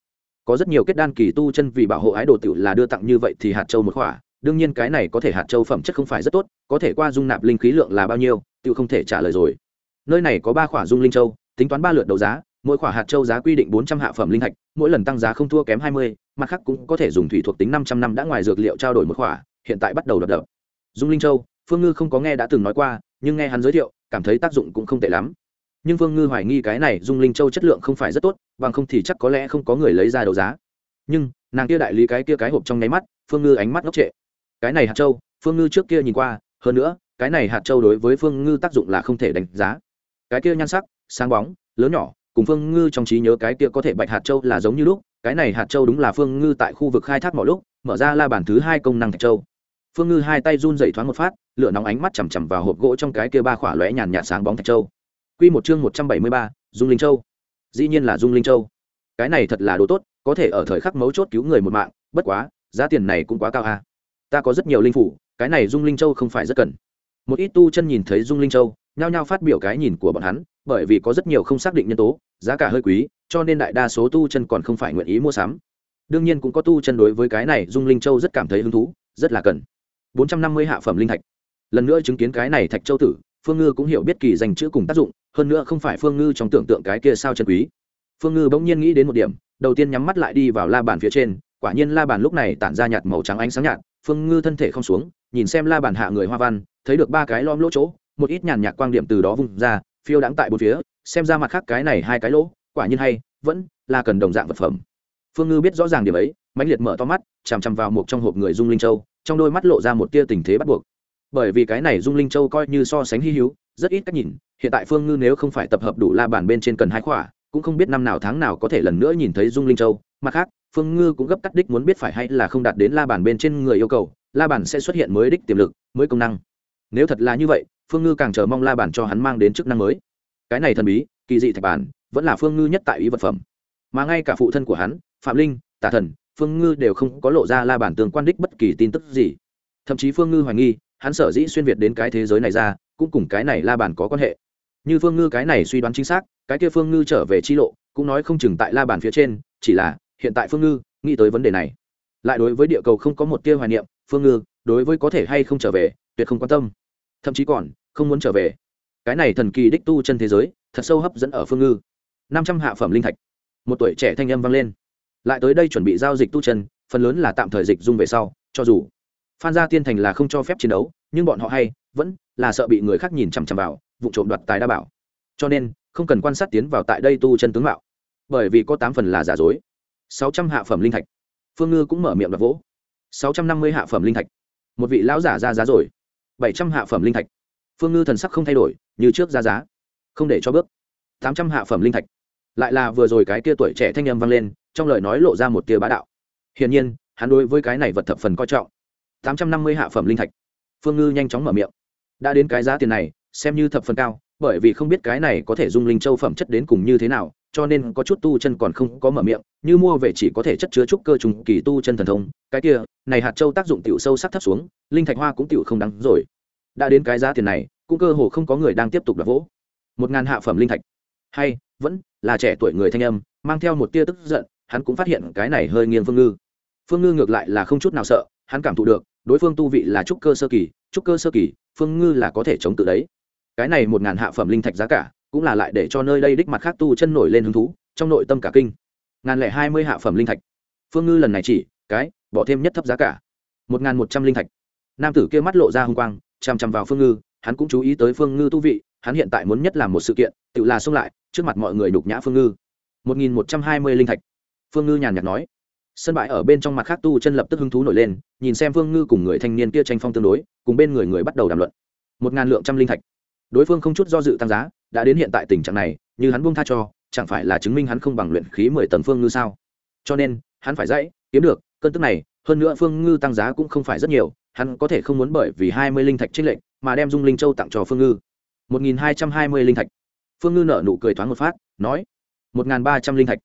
Có rất nhiều kết đan kỳ tu chân vì bảo hộ ái đồ tiểu là đưa tặng như vậy thì hạt châu một khỏa. Đương nhiên cái này có thể hạt châu phẩm chất không phải rất tốt, có thể qua dung nạp linh khí lượng là bao nhiêu, tiểu không thể trả lời rồi. Nơi này có ba khỏa dung linh châu, tính toán ba lượt đấu giá mỗi khỏa hạt châu giá quy định bốn trăm hạ phẩm linh thạch, mỗi lần tăng giá không thua kém hai mươi, mặt khác cũng có thể dùng thủy thuộc tính năm trăm năm đã ngoài dược liệu trao đổi một khỏa, hiện tại bắt đầu đập đập. Dung linh châu, phương ngư không có nghe đã từng nói qua, nhưng nghe hắn giới thiệu, cảm thấy tác dụng cũng không tệ lắm. Nhưng phương ngư hoài nghi cái này dung linh châu chất lượng không phải rất tốt, bằng không thì chắc có lẽ không có người lấy ra đấu giá. Nhưng, nàng kia đại lý cái kia cái hộp trong nháy mắt, phương ngư ánh mắt ngốc trệ. Cái này hạt châu, phương ngư trước kia nhìn qua, hơn nữa, cái này hạt châu đối với phương ngư tác dụng là không thể đánh giá. Cái kia nhan sắc, sáng bóng, lớn nhỏ cùng phương ngư trong trí nhớ cái kia có thể bạch hạt châu là giống như lúc, cái này hạt châu đúng là phương ngư tại khu vực khai thác mọi lúc, mở ra la bản thứ hai công năng thạch châu. Phương ngư hai tay run dậy thoáng một phát, lửa nóng ánh mắt chằm chằm vào hộp gỗ trong cái kia ba khỏa lóe nhàn nhạt sáng bóng thạch châu. Q một chương một trăm bảy mươi ba, dung linh châu. Dĩ nhiên là dung linh châu. Cái này thật là đồ tốt, có thể ở thời khắc mấu chốt cứu người một mạng, bất quá, giá tiền này cũng quá cao à. ta có rất nhiều linh phủ, cái này dung linh châu không phải rất cần. Một ít tu chân nhìn thấy dung linh châu, nhao nhao phát biểu cái nhìn của bọn hắn bởi vì có rất nhiều không xác định nhân tố, giá cả hơi quý, cho nên đại đa số tu chân còn không phải nguyện ý mua sắm. Đương nhiên cũng có tu chân đối với cái này dung linh châu rất cảm thấy hứng thú, rất là cần. bốn trăm năm mươi hạ phẩm linh thạch. Lần nữa chứng kiến cái này thạch châu tử, phương ngư cũng hiểu biết kỳ danh chữ cùng tác dụng, hơn nữa không phải phương ngư trong tưởng tượng cái kia sao chân quý. Phương ngư bỗng nhiên nghĩ đến một điểm, đầu tiên nhắm mắt lại đi vào la bàn phía trên, quả nhiên la bàn lúc này tản ra nhạt màu trắng ánh sáng nhạt, phương ngư thân thể không xuống, nhìn xem la bàn hạ người hoa văn, thấy được ba cái lom lỗ chỗ, một ít nhàn nhạt quang điểm từ đó vung ra phiêu đãng tại bốn phía, xem ra mặt khác cái này hai cái lỗ, quả nhiên hay, vẫn là cần đồng dạng vật phẩm. Phương ngư biết rõ ràng điểm ấy, mãnh liệt mở to mắt, chằm chằm vào một trong hộp người dung linh châu, trong đôi mắt lộ ra một tia tình thế bắt buộc. Bởi vì cái này dung linh châu coi như so sánh hy hữu, rất ít cách nhìn, hiện tại phương ngư nếu không phải tập hợp đủ la bàn bên trên cần hai khỏa, cũng không biết năm nào tháng nào có thể lần nữa nhìn thấy dung linh châu. Mặt khác, phương ngư cũng gấp cắt đích muốn biết phải hay là không đạt đến la bàn bên trên người yêu cầu, la bàn sẽ xuất hiện mới đích tiềm lực, mới công năng. Nếu thật là như vậy phương ngư càng chờ mong la bàn cho hắn mang đến chức năng mới. Cái này thần bí, kỳ dị thạch bản, vẫn là phương ngư nhất tại ý vật phẩm. Mà ngay cả phụ thân của hắn, phạm linh, tả thần, phương ngư đều không có lộ ra la bản tương quan đích bất kỳ tin tức gì. Thậm chí phương ngư hoài nghi, hắn sở dĩ xuyên việt đến cái thế giới này ra, cũng cùng cái này la bản có quan hệ. Như phương ngư cái này suy đoán chính xác, cái kia phương ngư trở về chi lộ, cũng nói không chừng tại la Bàn phía trên, chỉ là, hiện tại phương ngư, nghĩ tới vấn đề này. Lại đối với địa cầu không có một tia hoài niệm, phương ngư, đối với có thể hay không trở về, tuyệt không quan tâm thậm chí còn không muốn trở về. Cái này thần kỳ đích tu chân thế giới, thật sâu hấp dẫn ở phương ngư. Năm trăm hạ phẩm linh thạch. Một tuổi trẻ thanh âm vang lên. Lại tới đây chuẩn bị giao dịch tu chân, phần lớn là tạm thời dịch dung về sau, cho dù phan gia tiên thành là không cho phép chiến đấu, nhưng bọn họ hay vẫn là sợ bị người khác nhìn chằm chằm vào, vụ trộm đoạt tài đa bảo. Cho nên, không cần quan sát tiến vào tại đây tu chân tướng mạo, bởi vì có tám phần là giả dối. Sáu trăm hạ phẩm linh thạch. Phương ngư cũng mở miệng đập vỗ. Sáu trăm năm mươi hạ phẩm linh thạch. Một vị lão giả ra giá rồi bảy trăm hạ phẩm linh thạch. Phương ngư thần sắc không thay đổi, như trước ra giá. Không để cho bước. tám trăm hạ phẩm linh thạch. Lại là vừa rồi cái kia tuổi trẻ thanh âm vang lên, trong lời nói lộ ra một tia bá đạo. Hiển nhiên, hắn đối với cái này vật thập phần coi trọng. tám trăm năm mươi hạ phẩm linh thạch. Phương ngư nhanh chóng mở miệng. Đã đến cái giá tiền này, xem như thập phần cao, bởi vì không biết cái này có thể dung linh châu phẩm chất đến cùng như thế nào cho nên có chút tu chân còn không có mở miệng, như mua về chỉ có thể chất chứa trúc cơ trùng kỳ tu chân thần thông. Cái kia, này hạt châu tác dụng tiểu sâu sắc thấp xuống, linh thạch hoa cũng tiểu không đắng rồi. Đã đến cái giá tiền này, cũng cơ hồ không có người đang tiếp tục đập vỗ. Một ngàn hạ phẩm linh thạch. Hay, vẫn là trẻ tuổi người thanh âm, mang theo một tia tức giận, hắn cũng phát hiện cái này hơi nghiêng phương ngư. Phương ngư ngược lại là không chút nào sợ, hắn cảm thụ được, đối phương tu vị là trúc cơ sơ kỳ, trúc cơ sơ kỳ, phương ngư là có thể chống tự đấy. Cái này một ngàn hạ phẩm linh thạch giá cả cũng là lại để cho nơi đây đích mặt khác tu chân nổi lên hứng thú, trong nội tâm cả kinh. Ngàn lẻ hai mươi hạ phẩm linh thạch. Phương ngư lần này chỉ cái, bỏ thêm nhất thấp giá cả. Một ngàn một trăm linh thạch. Nam tử kia mắt lộ ra h ư n g quang chằm chằm vào phương ngư, hắn cũng chú ý tới phương ngư tu vị, hắn hiện tại muốn nhất làm một sự kiện, tự là xông lại, trước mặt mọi người đục nhã phương ngư. Một nghìn một trăm hai mươi linh thạch. Phương ngư nhàn nhạt nói. Sân bãi ở bên trong mặt khác tu chân lập tức hứng thú nổi lên, nhìn xem phương ngư cùng người thanh niên kia tranh phong tương đối, cùng bên người người bắt đầu đàm luận. Một ngàn lượng trăm linh thạch. Đối phương không chút do dự tăng giá đã đến hiện tại tình trạng này, như hắn buông tha cho, chẳng phải là chứng minh hắn không bằng luyện khí mười tầng phương ngư sao? Cho nên, hắn phải dãy, kiếm được, cơn tức này, hơn nữa phương ngư tăng giá cũng không phải rất nhiều, hắn có thể không muốn bởi vì hai mươi linh thạch trích lệnh mà đem dung linh châu tặng cho phương ngư. Một nghìn hai trăm hai mươi linh thạch. Phương ngư nở nụ cười thoáng một phát, nói, một nghìn ba trăm linh thạch.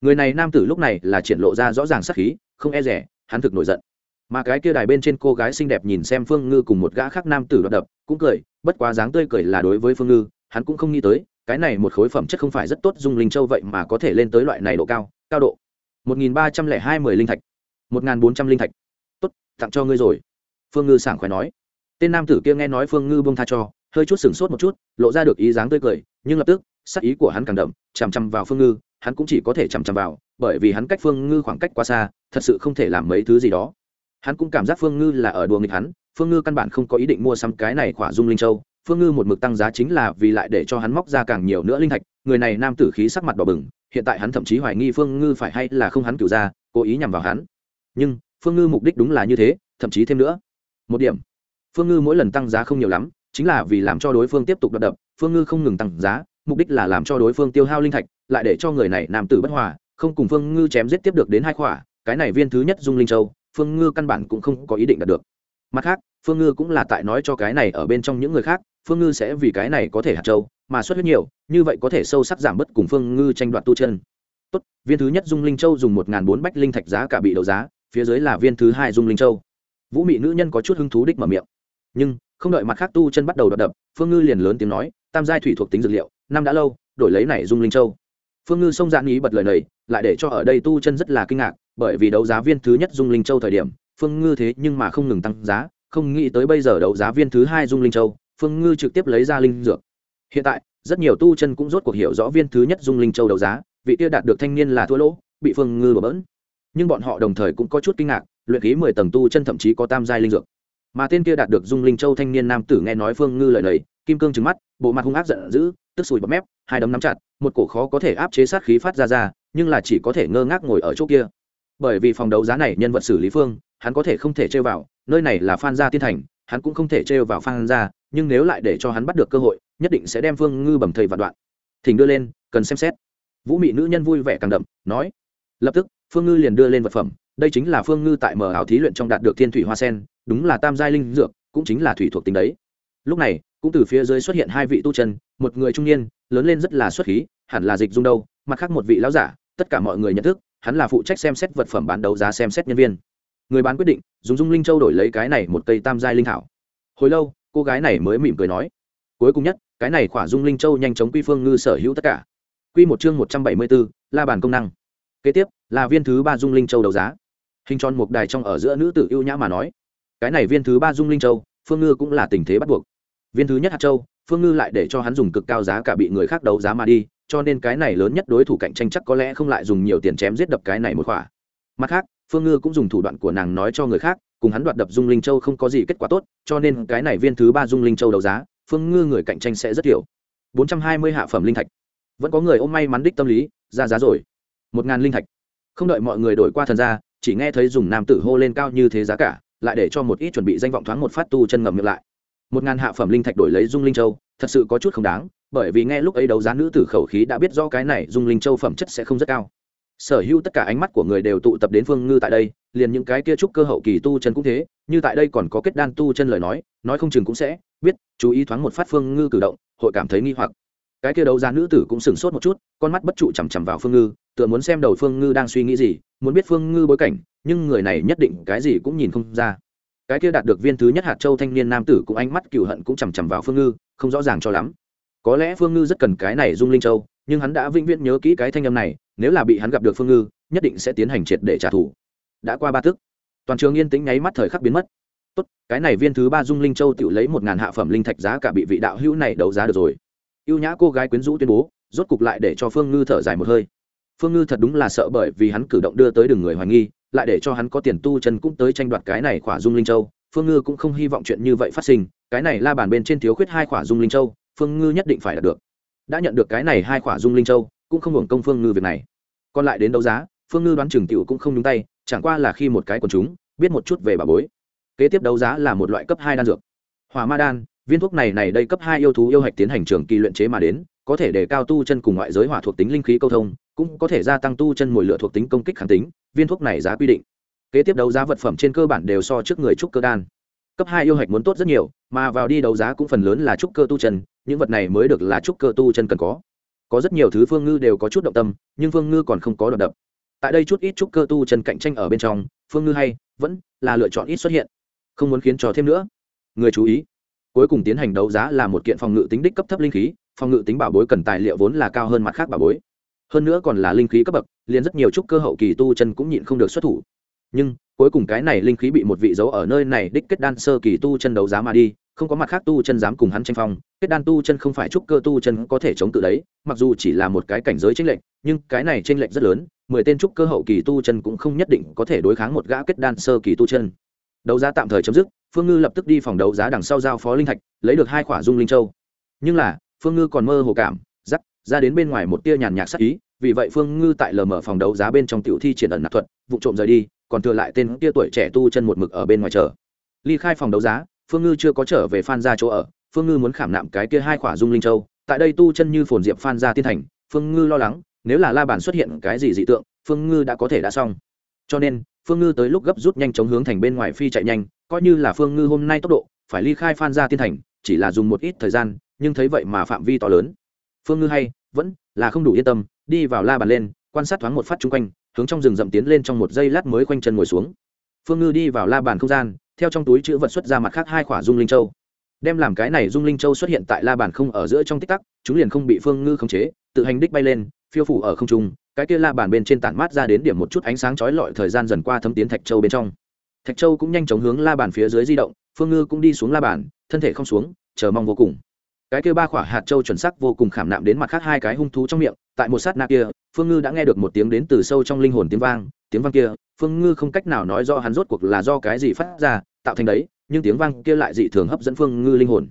Người này nam tử lúc này là triển lộ ra rõ ràng sắc khí, không e rẻ, hắn thực nổi giận. Mà cái kia đài bên trên cô gái xinh đẹp nhìn xem phương ngư cùng một gã khác nam tử đập đập cũng cười, bất quá dáng tươi cười là đối với phương ngư hắn cũng không nghĩ tới, cái này một khối phẩm chất không phải rất tốt dung linh châu vậy mà có thể lên tới loại này độ cao cao độ. Một nghìn ba trăm lẻ hai mười linh thạch. Một nghìn bốn trăm linh thạch. Tốt, tặng cho ngươi rồi. Phương ngư sảng khoái nói. Tên nam tử kia nghe nói phương ngư bông tha cho, hơi chút sửng sốt một chút, lộ ra được ý dáng tươi cười, nhưng lập tức, sắc ý của hắn càng đậm, chằm chằm vào phương ngư, hắn cũng chỉ có thể chằm chằm vào, bởi vì hắn cách phương ngư khoảng cách quá xa, thật sự không thể làm mấy thứ gì đó. Hắn cũng cảm giác phương ngư là ở đùa nghịch hắn, phương ngư căn bản không có ý định mua xăm cái này khỏa dung linh châu phương ngư một mực tăng giá chính là vì lại để cho hắn móc ra càng nhiều nữa linh thạch, người này nam tử khí sắc mặt đỏ bừng, hiện tại hắn thậm chí hoài nghi phương ngư phải hay là không hắn cửu ra, cố ý nhằm vào hắn. Nhưng, phương ngư mục đích đúng là như thế, thậm chí thêm nữa. Một điểm, phương ngư mỗi lần tăng giá không nhiều lắm, chính là vì làm cho đối phương tiếp tục đập đập, phương ngư không ngừng tăng giá, mục đích là làm cho đối phương tiêu hao linh thạch, lại để cho người này nam tử bất hòa, không cùng phương ngư chém giết tiếp được đến hai khỏa, cái này viên thứ nhất dung linh châu, phương ngư căn bản cũng không có ý định đạt được. Mặt khác phương ngư cũng là tại nói cho cái này ở bên trong những người khác, phương ngư sẽ vì cái này có thể hạt châu, mà xuất huyết nhiều, như vậy có thể sâu sắc giảm bớt cùng phương ngư tranh đoạt tu chân. Tốt, viên thứ nhất dung linh châu dùng một bốn bách linh thạch giá cả bị đấu giá, phía dưới là viên thứ hai dung linh châu. Vũ mị nữ nhân có chút hứng thú đích mở miệng. Nhưng, không đợi mặt khác tu chân bắt đầu đập đập, phương ngư liền lớn tiếng nói, tam giai thủy thuộc tính dược liệu, năm đã lâu, đổi lấy này dung linh châu. Phương ngư xông dạn ý bật lời này lại để cho ở đây tu chân rất là kinh ngạc, bởi vì đấu giá viên thứ nhất dung linh châu thời điểm, phương ngư thế nhưng mà không ngừng tăng giá không nghĩ tới bây giờ đấu giá viên thứ hai dung linh châu, phương ngư trực tiếp lấy ra linh dược. Hiện tại, rất nhiều tu chân cũng rốt cuộc hiểu rõ viên thứ nhất dung linh châu đấu giá, vị kia đạt được thanh niên là thua lỗ, bị phương ngư bỡn. Nhưng bọn họ đồng thời cũng có chút kinh ngạc, luyện khí mười tầng tu chân thậm chí có tam giai linh dược. Mà tên kia đạt được dung linh châu thanh niên nam tử nghe nói phương ngư lời này, kim cương trừng mắt, bộ mặt hung ác giận dữ, tức sùi bọt mép, hai đấm nắm chặt, một cổ khó có thể áp chế sát khí phát ra ra, nhưng là chỉ có thể ngơ ngác ngồi ở chỗ kia. Bởi vì phòng đấu giá này nhân vật xử lý phương hắn có thể không thể chơi vào, nơi này là phan gia tiên thành, hắn cũng không thể trêu vào phan gia, nhưng nếu lại để cho hắn bắt được cơ hội, nhất định sẽ đem Vương ngư bầm thầy vạn đoạn. Thỉnh đưa lên, cần xem xét. Vũ mị nữ nhân vui vẻ càng đậm, nói. Lập tức, phương ngư liền đưa lên vật phẩm, đây chính là phương ngư tại mở ảo thí luyện trong đạt được thiên thủy hoa sen, đúng là tam giai linh dược, cũng chính là thủy thuộc tính đấy. Lúc này, cũng từ phía dưới xuất hiện hai vị tu chân, một người trung niên, lớn lên rất là xuất khí, hẳn là dịch dung đâu, mặt khác một vị lão giả, tất cả mọi người nhận thức, hắn là phụ trách xem xét vật phẩm bán đấu giá xem xét nhân viên người bán quyết định dùng dung linh châu đổi lấy cái này một cây tam giai linh thảo. Hồi lâu cô gái này mới mỉm cười nói cuối cùng nhất cái này khỏa dung linh châu nhanh chóng quy phương ngư sở hữu tất cả. Quy một chương một trăm bảy mươi 174, la bàn công năng. Kế tiếp là viên thứ ba dung linh châu đấu giá. Hình tròn một đài trong ở giữa nữ tử ưu nhã mà nói cái này viên thứ ba dung linh châu phương ngư cũng là tình thế bắt buộc. Viên thứ nhất hạt châu phương ngư lại để cho hắn dùng cực cao giá cả bị người khác đấu giá mà đi cho nên cái này lớn nhất đối thủ cạnh tranh chắc có lẽ không lại dùng nhiều tiền chém giết đập cái này một khỏa. Mặt khác phương ngư cũng dùng thủ đoạn của nàng nói cho người khác, cùng hắn đoạt đập dung linh châu không có gì kết quả tốt, cho nên cái này viên thứ ba dung linh châu đấu giá, phương ngư người cạnh tranh sẽ rất hiểu bốn trăm hai mươi hạ phẩm linh thạch. Vẫn có người ôm may mắn đích tâm lý, ra giá rồi. một ngàn linh thạch. Không đợi mọi người đổi qua thần ra chỉ nghe thấy dùng nam tử hô lên cao như thế giá cả, lại để cho một ít chuẩn bị danh vọng thoáng một phát tu chân ngầm miệng lại. một ngàn hạ phẩm linh thạch đổi lấy dung linh châu, thật sự có chút không đáng, bởi vì nghe lúc ấy đấu giá nữ tử khẩu khí đã biết do cái này dung linh châu phẩm chất sẽ không rất cao sở hữu tất cả ánh mắt của người đều tụ tập đến phương ngư tại đây, liền những cái kia trúc cơ hậu kỳ tu chân cũng thế, như tại đây còn có kết đan tu chân lời nói nói không chừng cũng sẽ biết, chú ý thoáng một phát phương ngư cử động, hội cảm thấy nghi hoặc. Cái kia đấu giá nữ tử cũng sửng sốt một chút, con mắt bất trụ chằm chằm vào phương ngư, tựa muốn xem đầu phương ngư đang suy nghĩ gì, muốn biết phương ngư bối cảnh, nhưng người này nhất định cái gì cũng nhìn không ra. Cái kia đạt được viên thứ nhất hạt châu thanh niên nam tử cũng ánh mắt cựu hận cũng chằm chằm vào phương ngư, không rõ ràng cho lắm. Có lẽ phương ngư rất cần cái này dung linh châu nhưng hắn đã vĩnh viễn nhớ kỹ cái thanh âm này, nếu là bị hắn gặp được phương ngư, nhất định sẽ tiến hành triệt để trả thù. Đã qua ba tức, toàn trường yên tĩnh nháy mắt thời khắc biến mất. Tốt, cái này viên thứ ba dung linh châu tự lấy một ngàn hạ phẩm linh thạch giá cả bị vị đạo hữu này đấu giá được rồi. Y ê u nhã cô gái quyến rũ tuyên bố, rốt cục lại để cho phương ngư thở dài một hơi. Phương ngư thật đúng là sợ bởi vì hắn cử động đưa tới đường người hoài nghi, lại để cho hắn có tiền tu chân cũng tới tranh đoạt cái này khỏa dung linh châu. Phương ngư cũng không hy vọng chuyện như vậy phát sinh, cái này la bàn bên trên thiếu khuyết hai khỏa dung linh châu, phương ngư nhất định phải đạt được đã nhận được cái này hai khỏa dung linh châu, cũng không hưởng công phương ngư việc này. Còn lại đến đấu giá, phương ngư đoán chừng t cũng không nhúng tay, chẳng qua là khi một cái quần chúng, biết một chút về bà bối. Kế tiếp đấu giá là một loại cấp hai đan dược. Hỏa ma đan, viên thuốc này này đây cấp hai yêu thú yêu hạch tiến hành trường kỳ luyện chế mà đến, có thể để cao tu chân cùng ngoại giới hỏa thuộc tính linh khí câu thông, cũng có thể gia tăng tu chân mồi lửa thuộc tính công kích kháng tính, viên thuốc này giá quy định. Kế tiếp đấu giá vật phẩm trên cơ bản đều so trước người trúc cơ đan. Cấp hai yêu hạch muốn tốt rất nhiều, mà vào đi đấu giá cũng phần lớn là trúc cơ tu chân những vật này mới được là trúc cơ tu chân cần có. Có rất nhiều thứ phương ngư đều có chút động tâm, nhưng phương ngư còn không có độc đập. Tại đây chút ít trúc cơ tu chân cạnh tranh ở bên trong, phương ngư hay, vẫn là lựa chọn ít xuất hiện. Không muốn khiến cho thêm nữa. Người chú ý. Cuối cùng tiến hành đấu giá là một kiện phòng ngự tính đích cấp thấp linh khí, phòng ngự tính bảo bối cần tài liệu vốn là cao hơn mặt khác bảo bối. Hơn nữa còn là linh khí cấp bậc, liền rất nhiều trúc cơ hậu kỳ tu chân cũng nhịn không được xuất thủ. Nhưng, cuối cùng cái này linh khí bị một vị dấu ở nơi này đích kết đan sơ kỳ tu chân đấu giá mà đi không có mặt khác tu chân dám cùng hắn tranh phong, kết đan tu chân không phải trúc cơ tu chân có thể chống cự đấy, mặc dù chỉ là một cái cảnh giới tranh lệch, nhưng cái này tranh lệch rất lớn, mười tên trúc cơ hậu kỳ tu chân cũng không nhất định có thể đối kháng một gã kết đan sơ kỳ tu chân. Đấu giá tạm thời chấm dứt, phương ngư lập tức đi phòng đấu giá đằng sau giao phó linh thạch, lấy được hai khỏa dung linh châu. Nhưng là, phương ngư còn mơ hồ cảm giắc ra đến bên ngoài một tia nhàn nhạt sắc ý, vì vậy phương ngư tại lờ mở phòng đấu giá bên trong tiểu thi triển ẩn nạp thuật, vụ trộm rời đi, còn thừa lại tên tia tuổi trẻ tu chân một mực ở bên ngoài chờ. Ly khai phòng đấu giá phương ngư chưa có trở về phan ra chỗ ở, phương ngư muốn khảm nạm cái kia hai khỏa dung linh châu. Tại đây tu chân như phồn diệp phan ra tiên thành, phương ngư lo lắng, nếu là la bàn xuất hiện cái gì dị tượng, phương ngư đã có thể đã xong. Cho nên, phương ngư tới lúc gấp rút nhanh chóng hướng thành bên ngoài phi chạy nhanh, coi như là phương ngư hôm nay tốc độ, phải ly khai phan ra tiên thành, chỉ là dùng một ít thời gian, nhưng thấy vậy mà phạm vi to lớn. Phương ngư hay, vẫn là không đủ yên tâm, đi vào la bàn lên, quan sát thoáng một phát chung quanh, hướng trong rừng rậm tiến lên trong một giây lát mới quanh chân ngồi xuống. Phương ngư đi vào la bàn không gian theo trong túi chữ vật xuất ra mặt khác hai khỏa dung linh châu. Đem làm cái này dung linh châu xuất hiện tại la bàn không ở giữa trong tích tắc, chúng liền không bị phương ngư khống chế, tự hành đích bay lên, phiêu phủ ở không trung, cái kia la bàn bên trên tản mát ra đến điểm một chút ánh sáng chói lọi thời gian dần qua thấm tiến thạch châu bên trong. Thạch châu cũng nhanh chóng hướng la bàn phía dưới di động, phương ngư cũng đi xuống la bàn, thân thể không xuống, chờ mong vô cùng. Cái kia ba khỏa hạt châu chuẩn sắc vô cùng khảm nạm đến mặt khác hai cái hung thú trong miệng, tại một sát na kia, phương ngư đã nghe được một tiếng đến từ sâu trong linh hồn tiếng vang tiếng vang kia phương ngư không cách nào nói rõ hắn rốt cuộc là do cái gì phát ra, tạo thành đấy, nhưng tiếng vang kia lại dị thường hấp dẫn phương ngư linh hồn.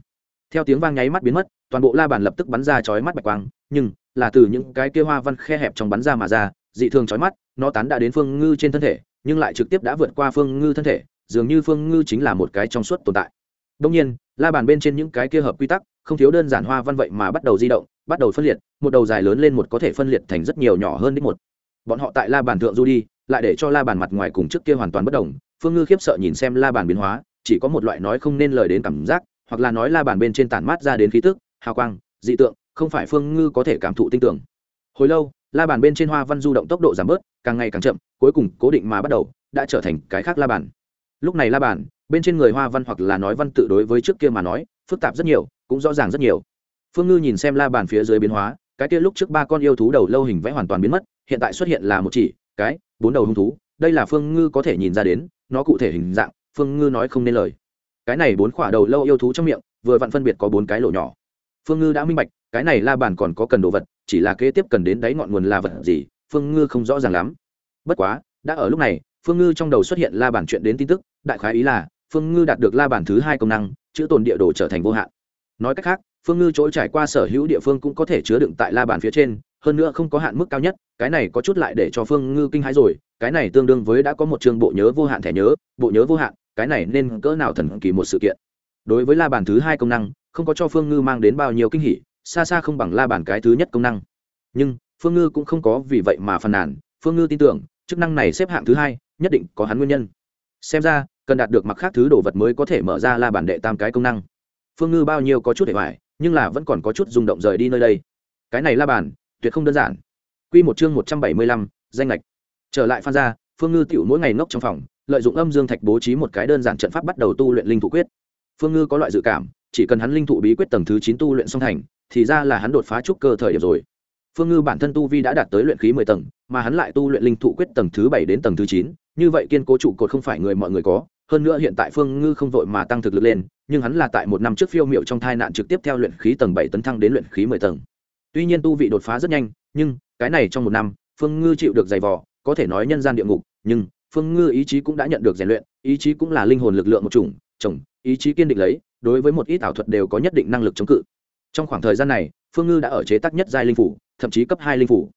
Theo tiếng vang nháy mắt biến mất, toàn bộ la bàn lập tức bắn ra chói mắt bạch quang, nhưng là từ những cái kia hoa văn khe hẹp trong bắn ra mà ra, dị thường chói mắt, nó tán đã đến phương ngư trên thân thể, nhưng lại trực tiếp đã vượt qua phương ngư thân thể, dường như phương ngư chính là một cái trong suốt tồn tại. Đông nhiên, la bàn bên trên những cái kia hợp quy tắc, không thiếu đơn giản hoa văn vậy mà bắt đầu di động, bắt đầu phân liệt, một đầu dài lớn lên một có thể phân liệt thành rất nhiều nhỏ hơn đích một. Bọn họ tại la bàn thượng du đi lại để cho la bàn mặt ngoài cùng trước kia hoàn toàn bất đồng. Phương ngư khiếp sợ nhìn xem la bàn biến hóa, chỉ có một loại nói không nên lời đến cảm giác, hoặc là nói la bàn bên trên tản mát ra đến khí tức, hào quang, dị tượng, không phải phương ngư có thể cảm thụ tin tưởng. Hồi lâu, la bàn bên trên hoa văn du động tốc độ giảm bớt, càng ngày càng chậm, cuối cùng cố định mà bắt đầu, đã trở thành cái khác la bàn. Lúc này la bàn, bên trên người hoa văn hoặc là nói văn tự đối với trước kia mà nói, phức tạp rất nhiều, cũng rõ ràng rất nhiều. Phương ngư nhìn xem la bàn phía dưới biến hóa, cái kia lúc trước ba con yêu thú đầu lâu hình vẽ hoàn toàn biến mất, hiện tại xuất hiện là một chỉ cái, bốn đầu hung thú, đây là phương ngư có thể nhìn ra đến, nó cụ thể hình dạng, phương ngư nói không nên lời. Cái này bốn khỏa đầu lâu yêu thú trong miệng, vừa vặn phân biệt có bốn cái lỗ nhỏ. Phương ngư đã minh bạch, cái này la bàn còn có cần đồ vật, chỉ là kế tiếp cần đến đáy ngọn nguồn là vật gì, phương ngư không rõ ràng lắm. Bất quá, đã ở lúc này, phương ngư trong đầu xuất hiện la bàn chuyện đến tin tức, đại khái ý là, phương ngư đạt được la bàn thứ hai công năng, chữ tồn địa đồ trở thành vô hạn. Nói cách khác phương ngư chỗ trải qua sở hữu địa phương cũng có thể chứa đựng tại la bàn phía trên, hơn nữa không có hạn mức cao nhất, cái này có chút lại để cho phương ngư kinh hãi rồi, cái này tương đương với đã có một chương bộ nhớ vô hạn thẻ nhớ, bộ nhớ vô hạn, cái này nên cỡ nào thần kỳ một sự kiện. Đối với la bàn thứ hai công năng, không có cho phương ngư mang đến bao nhiêu kinh hỉ, xa xa không bằng la bàn cái thứ nhất công năng. Nhưng, phương ngư cũng không có vì vậy mà phàn nàn, phương ngư tin tưởng, chức năng này xếp hạng thứ hai, nhất định có hắn nguyên nhân. Xem ra, cần đạt được mặc khác thứ đồ vật mới có thể mở ra la bàn đệ tam cái công năng. Phương ngư bao nhiêu có chút để hoài nhưng là vẫn còn có chút rung động rời đi nơi đây. Cái này la bàn, tuyệt không đơn giản. Q một chương một trăm bảy mươi lăm, danh lệch trở lại phan gia, phương ngư tiểu mỗi ngày ngốc trong phòng, lợi dụng âm dương thạch bố trí một cái đơn giản trận pháp bắt đầu tu luyện linh thụ quyết. Phương ngư có loại dự cảm, chỉ cần hắn linh thụ bí quyết tầng thứ chín tu luyện song thành, thì ra là hắn đột phá trúc cơ thời điểm rồi. Phương ngư bản thân tu vi đã đạt tới luyện khí mười tầng, mà hắn lại tu luyện linh thụ quyết tầng thứ bảy đến tầng thứ chín, như vậy kiên cố trụ cột không phải người mọi người có, hơn nữa hiện tại phương ngư không vội mà tăng thực lực lên nhưng hắn là tại một năm trước phiêu miệu trong thai nạn trực tiếp theo luyện khí tầng bảy tấn thăng đến luyện khí mười tầng. Tuy nhiên tu vị đột phá rất nhanh, nhưng cái này trong một năm, phương ngư chịu được giày vò, có thể nói nhân gian địa ngục, nhưng phương ngư ý chí cũng đã nhận được rèn luyện, ý chí cũng là linh hồn lực lượng một chủng, chồng, ý chí kiên định lấy, đối với một ít ảo thuật đều có nhất định năng lực chống cự. Trong khoảng thời gian này, phương ngư đã ở chế tác nhất giai linh phủ, thậm chí cấp hai linh phủ.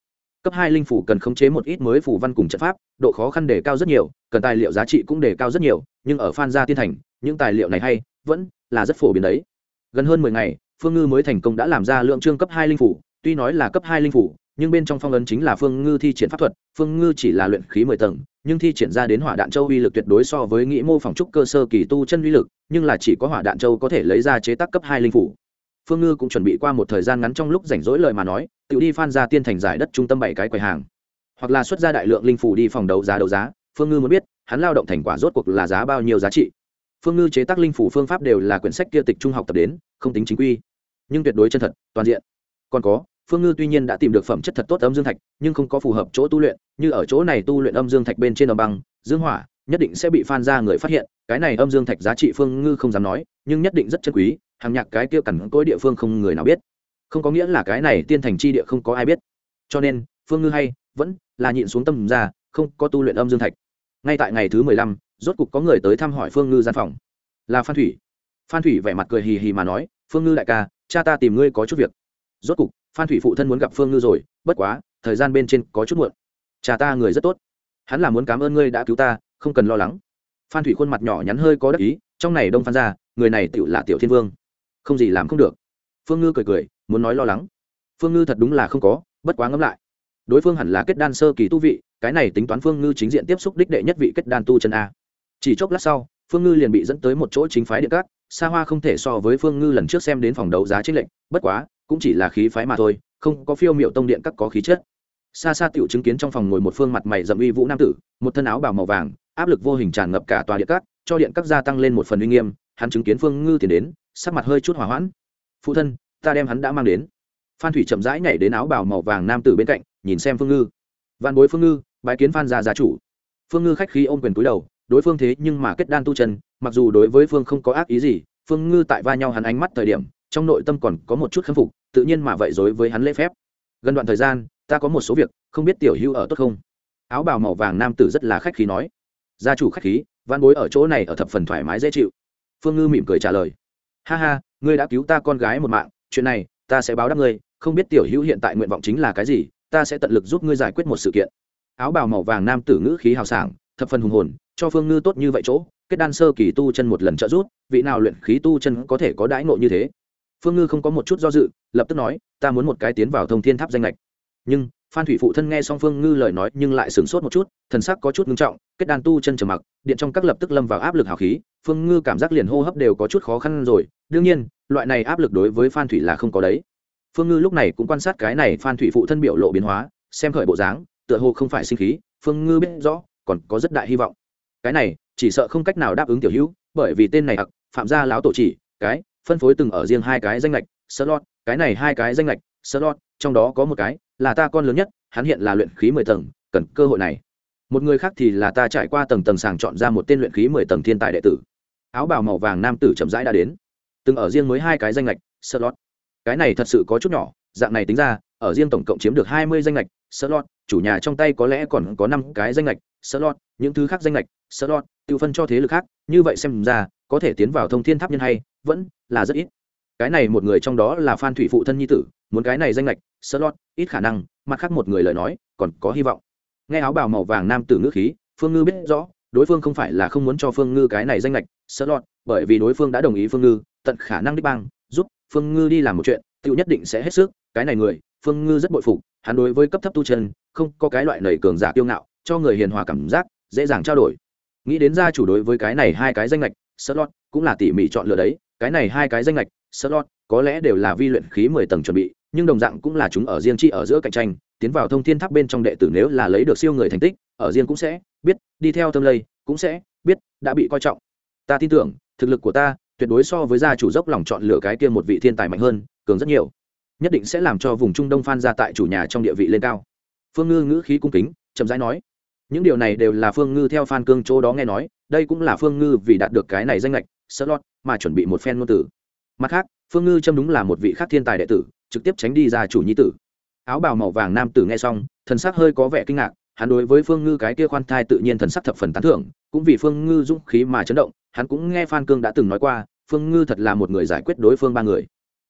Cấp hai linh phủ cần khống chế một ít mới phủ văn cùng trận pháp, độ khó khăn đề cao rất nhiều, cần tài liệu giá trị cũng đề cao rất nhiều, nhưng ở phan gia tiên thành, những tài liệu này hay vẫn là rất phổ biến đấy. Gần hơn mười ngày, phương ngư mới thành công đã làm ra lượng trương cấp hai linh phủ, tuy nói là cấp hai linh phủ, nhưng bên trong phong ấn chính là phương ngư thi triển pháp thuật, phương ngư chỉ là luyện khí mười tầng, nhưng thi triển ra đến hỏa đạn châu uy lực tuyệt đối so với nghĩ mô phỏng trúc cơ sơ kỳ tu chân uy lực, nhưng là chỉ có hỏa đạn châu có thể lấy ra chế tác cấp hai linh phủ. Phương ngư cũng chuẩn bị qua một thời gian ngắn trong lúc rảnh rỗi lời mà nói, tự đi phan ra tiên thành giải đất trung tâm bảy cái quầy hàng. Hoặc là xuất ra đại lượng linh phủ đi phòng đấu giá đấu giá, phương ngư muốn biết, hắn lao động thành quả rốt cuộc là giá bao nhiêu giá trị phương ngư chế tác linh phủ phương pháp đều là quyển sách kia tịch trung học tập đến, không tính chính quy. Nhưng tuyệt đối chân thật, toàn diện. Còn có, phương ngư tuy nhiên đã tìm được phẩm chất thật tốt âm dương thạch, nhưng không có phù hợp chỗ tu luyện, như ở chỗ này tu luyện âm dương thạch bên trên đồng băng, dương hỏa, nhất định sẽ bị phan ra người phát hiện, cái này âm dương thạch giá trị phương ngư không dám nói, nhưng nhất định rất chân quý, hàng nhạc cái kia cằn cỗi địa phương không người nào biết. Không có nghĩa là cái này tiên thành chi địa không có ai biết. Cho nên, phương ngư hay, vẫn là nhịn xuống tâm ra, không có tu luyện âm dương thạch. Ngay tại ngày thứ mười lăm rốt cục có người tới thăm hỏi phương ngư gian phòng. Là phan thủy. Phan thủy vẻ mặt cười hì hì mà nói, phương ngư đại ca, cha ta tìm ngươi có chút việc. Rốt cục, phan thủy phụ thân muốn gặp phương ngư rồi, bất quá, thời gian bên trên có chút muộn. Cha ta người rất tốt. Hắn là muốn cảm ơn ngươi đã cứu ta, không cần lo lắng. Phan thủy khuôn mặt nhỏ nhắn hơi có đắc ý, trong này đông phan ra, người này tựu là tiểu thiên vương. Không gì làm không được. Phương ngư cười cười, muốn nói lo lắng. Phương ngư thật đúng là không có, bất quá ngẫm lại. Đối phương hẳn là kết đan sơ kỳ tu vị, cái này tính toán phương ngư chính diện tiếp xúc đích đệ nhất vị kết đan tu chân a chỉ chốc lát sau, phương ngư liền bị dẫn tới một chỗ chính phái điện cát, xa hoa không thể so với phương ngư lần trước xem đến phòng đấu giá trích lệnh bất quá, cũng chỉ là khí phái mà thôi, không có phiêu miệu tông điện các có khí chất. Xa xa tiểu chứng kiến trong phòng ngồi một phương mặt mày dậm uy vũ nam tử, một thân áo bào màu vàng, áp lực vô hình tràn ngập cả tòa điện các cho điện các gia tăng lên một phần uy nghiêm, hắn chứng kiến phương ngư tiến đến, sắc mặt hơi chút hỏa hoãn. Phụ thân, ta đem hắn đã mang đến. Phan thủy chậm rãi nhảy đến áo bào màu vàng nam tử bên cạnh, nhìn xem phương ngư. Văn bối phương ngư bãi kiến phan gia gia chủ. Phương ngư khách khí ôm quyền túi đầu đối phương thế nhưng mà kết đan tu chân, mặc dù đối với phương không có ác ý gì, phương ngư tại va nhau hắn ánh mắt thời điểm, trong nội tâm còn có một chút khâm phục, tự nhiên mà vậy dối với hắn lễ phép. Gần đoạn thời gian, ta có một số việc, không biết tiểu hưu ở tốt không? Áo bào màu vàng nam tử rất là khách khí nói. Gia chủ khách khí, văn bối ở chỗ này ở thập phần thoải mái dễ chịu. Phương ngư mỉm cười trả lời. Ha ha, ngươi đã cứu ta con gái một mạng, chuyện này, ta sẽ báo đáp ngươi, không biết tiểu hữu hiện tại nguyện vọng chính là cái gì, ta sẽ tận lực giúp ngươi giải quyết một sự kiện. Áo bào màu vàng nam tử ngữ khí hào sảng, thập phần hùng hồn cho phương ngư tốt như vậy chỗ, kết đan sơ kỳ tu chân một lần trợ giúp, vị nào luyện khí tu chân có thể có đãi ngộ như thế? Phương ngư không có một chút do dự, lập tức nói, ta muốn một cái tiến vào thông thiên tháp danh lệch nhưng, phan thủy phụ thân nghe xong phương ngư lời nói nhưng lại sửng sốt một chút, thần sắc có chút ngưng trọng, kết đan tu chân trầm mặc, điện trong các lập tức lâm vào áp lực hào khí, phương ngư cảm giác liền hô hấp đều có chút khó khăn rồi, đương nhiên, loại này áp lực đối với phan thủy là không có đấy. Phương ngư lúc này cũng quan sát cái này phan thủy phụ thân biểu lộ biến hóa, xem khởi bộ dáng, tựa hồ không phải sinh khí, phương ngư biết rõ, còn có rất đại hy vọng cái này chỉ sợ không cách nào đáp ứng tiểu hữu, bởi vì tên này ặc phạm gia láo tổ chỉ, cái, phân phối từng ở riêng hai cái danh lệch, slot, cái này hai cái danh lệch, slot, trong đó có một cái là ta con lớn nhất, hắn hiện là luyện khí mười tầng, cần cơ hội này. Một người khác thì là ta trải qua tầng tầng sàng chọn ra một tên luyện khí mười tầng thiên tài đệ tử. Áo bào màu vàng nam tử chậm rãi đã đến. Từng ở riêng mới hai cái danh lệch, slot. Cái này thật sự có chút nhỏ, dạng này tính ra, ở riêng tổng cộng chiếm được hai mươi danh lệch, slot, chủ nhà trong tay có lẽ còn có năm cái danh lệch, slot những thứ khác danh lệch slot tiêu phân cho thế lực khác, như vậy xem ra, có thể tiến vào thông thiên tháp nhân hay, vẫn là rất ít. Cái này một người trong đó là phan thủy phụ thân nhi tử, muốn cái này danh lệch slot ít khả năng, mặt khác một người lời nói, còn có hy vọng. Nghe áo bào màu vàng nam tử ngữ khí, phương ngư biết rõ, đối phương không phải là không muốn cho phương ngư cái này danh lệch slot bởi vì đối phương đã đồng ý phương ngư, tận khả năng đích bang, giúp phương ngư đi làm một chuyện, tự nhất định sẽ hết sức, cái này người, phương ngư rất bội phục, hắn đối với cấp thấp tu chân, không có cái loại nầy cường giả kiêu ngạo, cho người hiền hòa cảm giác dễ dàng trao đổi. Nghĩ đến gia chủ đối với cái này hai cái danh lệch slot cũng là tỉ mỉ chọn lựa đấy. Cái này hai cái danh lệch slot có lẽ đều là vi luyện khí mười tầng chuẩn bị, nhưng đồng dạng cũng là chúng ở riêng chi ở giữa cạnh tranh, tiến vào thông thiên tháp bên trong đệ tử nếu là lấy được siêu người thành tích, ở riêng cũng sẽ biết, đi theo tâm lây, cũng sẽ biết đã bị coi trọng. Ta tin tưởng, thực lực của ta tuyệt đối so với gia chủ dốc lòng chọn lựa cái kia một vị thiên tài mạnh hơn, cường rất nhiều. Nhất định sẽ làm cho vùng trung đông phan ra tại chủ nhà trong địa vị lên cao. Phương ngư ngữ khí cung kính, chậm rãi nói những điều này đều là phương ngư theo phan cương chỗ đó nghe nói, đây cũng là phương ngư vì đạt được cái này danh lệch sợ lót, mà chuẩn bị một phen ngôn tử. Mặt khác, phương ngư châm đúng là một vị khác thiên tài đệ tử, trực tiếp tránh đi ra chủ nhi tử. Áo bào màu vàng nam tử nghe xong, thần sắc hơi có vẻ kinh ngạc, hắn đối với phương ngư cái kia khoan thai tự nhiên thần sắc thập phần tán thưởng, cũng vì phương ngư dũng khí mà chấn động, hắn cũng nghe phan cương đã từng nói qua, phương ngư thật là một người giải quyết đối phương ba người.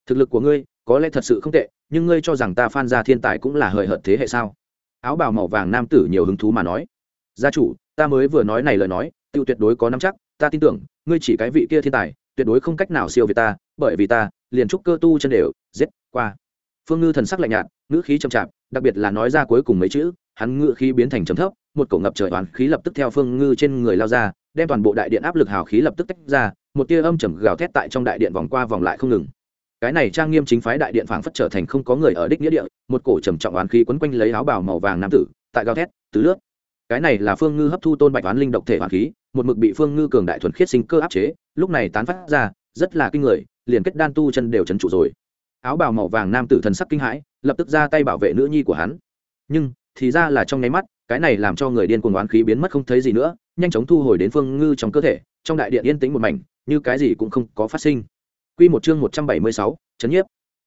Thực lực của ngươi, có lẽ thật sự không tệ, nhưng ngươi cho rằng ta phan ra thiên tài cũng là hời hợt thế hệ sao? Áo bào màu vàng nam tử nhiều hứng thú mà nói. Gia chủ, ta mới vừa nói này lời nói, tiêu tuyệt đối có nắm chắc, ta tin tưởng, ngươi chỉ cái vị kia thiên tài, tuyệt đối không cách nào siêu việt ta, bởi vì ta, liền trúc cơ tu chân đều, giết, qua. Phương ngư thần sắc lạnh nhạt, ngữ khí chậm chạp, đặc biệt là nói ra cuối cùng mấy chữ, hắn ngữ khí biến thành trầm thấp, một cổ ngập trời oán khí lập tức theo phương ngư trên người lao ra, đem toàn bộ đại điện áp lực hào khí lập tức tách ra, một tia âm trầm gào thét tại trong đại điện vòng qua vòng lại không ngừng cái này trang nghiêm chính phái đại điện phảng phất trở thành không có người ở đích nghĩa địa, một cổ trầm trọng oán khí quấn quanh lấy áo bào màu vàng nam tử, tại gào thét, tứ lướt cái này là phương ngư hấp thu tôn bạch oán linh độc thể oán khí, một mực bị phương ngư cường đại thuần khiết sinh cơ áp chế, lúc này tán phát ra, rất là kinh người, liền kết đan tu chân đều trấn trụ rồi. Áo bào màu vàng nam tử thần sắc kinh hãi, lập tức ra tay bảo vệ nữ nhi của hắn. Nhưng, thì ra là trong nháy mắt, cái này làm cho người điên cuồng oán khí biến mất không thấy gì nữa, nhanh chóng thu hồi đến phương ngư trong cơ thể, trong đại điện yên tĩnh một mảnh, như cái gì cũng không có phát sinh. Quy một chương một trăm bảy mươi sáu, chấn nhiếp.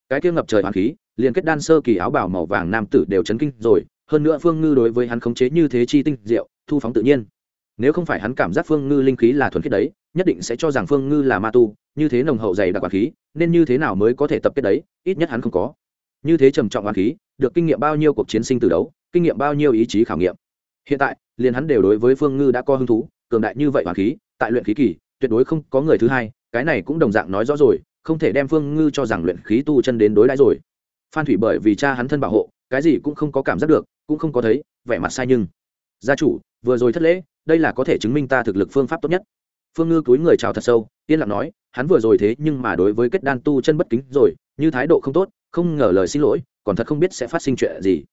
Cái kia ngập trời oán khí, liền kết đan sơ kỳ áo bào màu vàng nam tử đều chấn kinh rồi, hơn nữa Phương Ngư đối với hắn khống chế như thế chi tinh diệu, thu phóng tự nhiên. Nếu không phải hắn cảm giác Phương Ngư linh khí là thuần khiết đấy, nhất định sẽ cho rằng Phương Ngư là ma tu, như thế nồng hậu dày đặc oán khí, nên như thế nào mới có thể tập kết đấy, ít nhất hắn không có. Như thế trầm trọng oán khí, được kinh nghiệm bao nhiêu cuộc chiến sinh từ đấu, kinh nghiệm bao nhiêu ý chí khảo nghiệm. Hiện tại, liền hắn đều đối với Phương Ngư đã có hứng thú, cường đại như vậy oán khí, tại luyện khí kỳ, tuyệt đối không có người thứ hai, cái này cũng đồng dạng nói rõ rồi, không thể đem phương ngư cho rằng luyện khí tu chân đến đối đãi rồi. Phan thủy bởi vì cha hắn thân bảo hộ, cái gì cũng không có cảm giác được, cũng không có thấy, vẻ mặt sai nhưng. Gia chủ, vừa rồi thất lễ, đây là có thể chứng minh ta thực lực phương pháp tốt nhất. Phương ngư cúi người chào thật sâu, yên lặng nói, hắn vừa rồi thế nhưng mà đối với kết đan tu chân bất kính rồi, như thái độ không tốt, không ngờ lời xin lỗi, còn thật không biết sẽ phát sinh chuyện gì.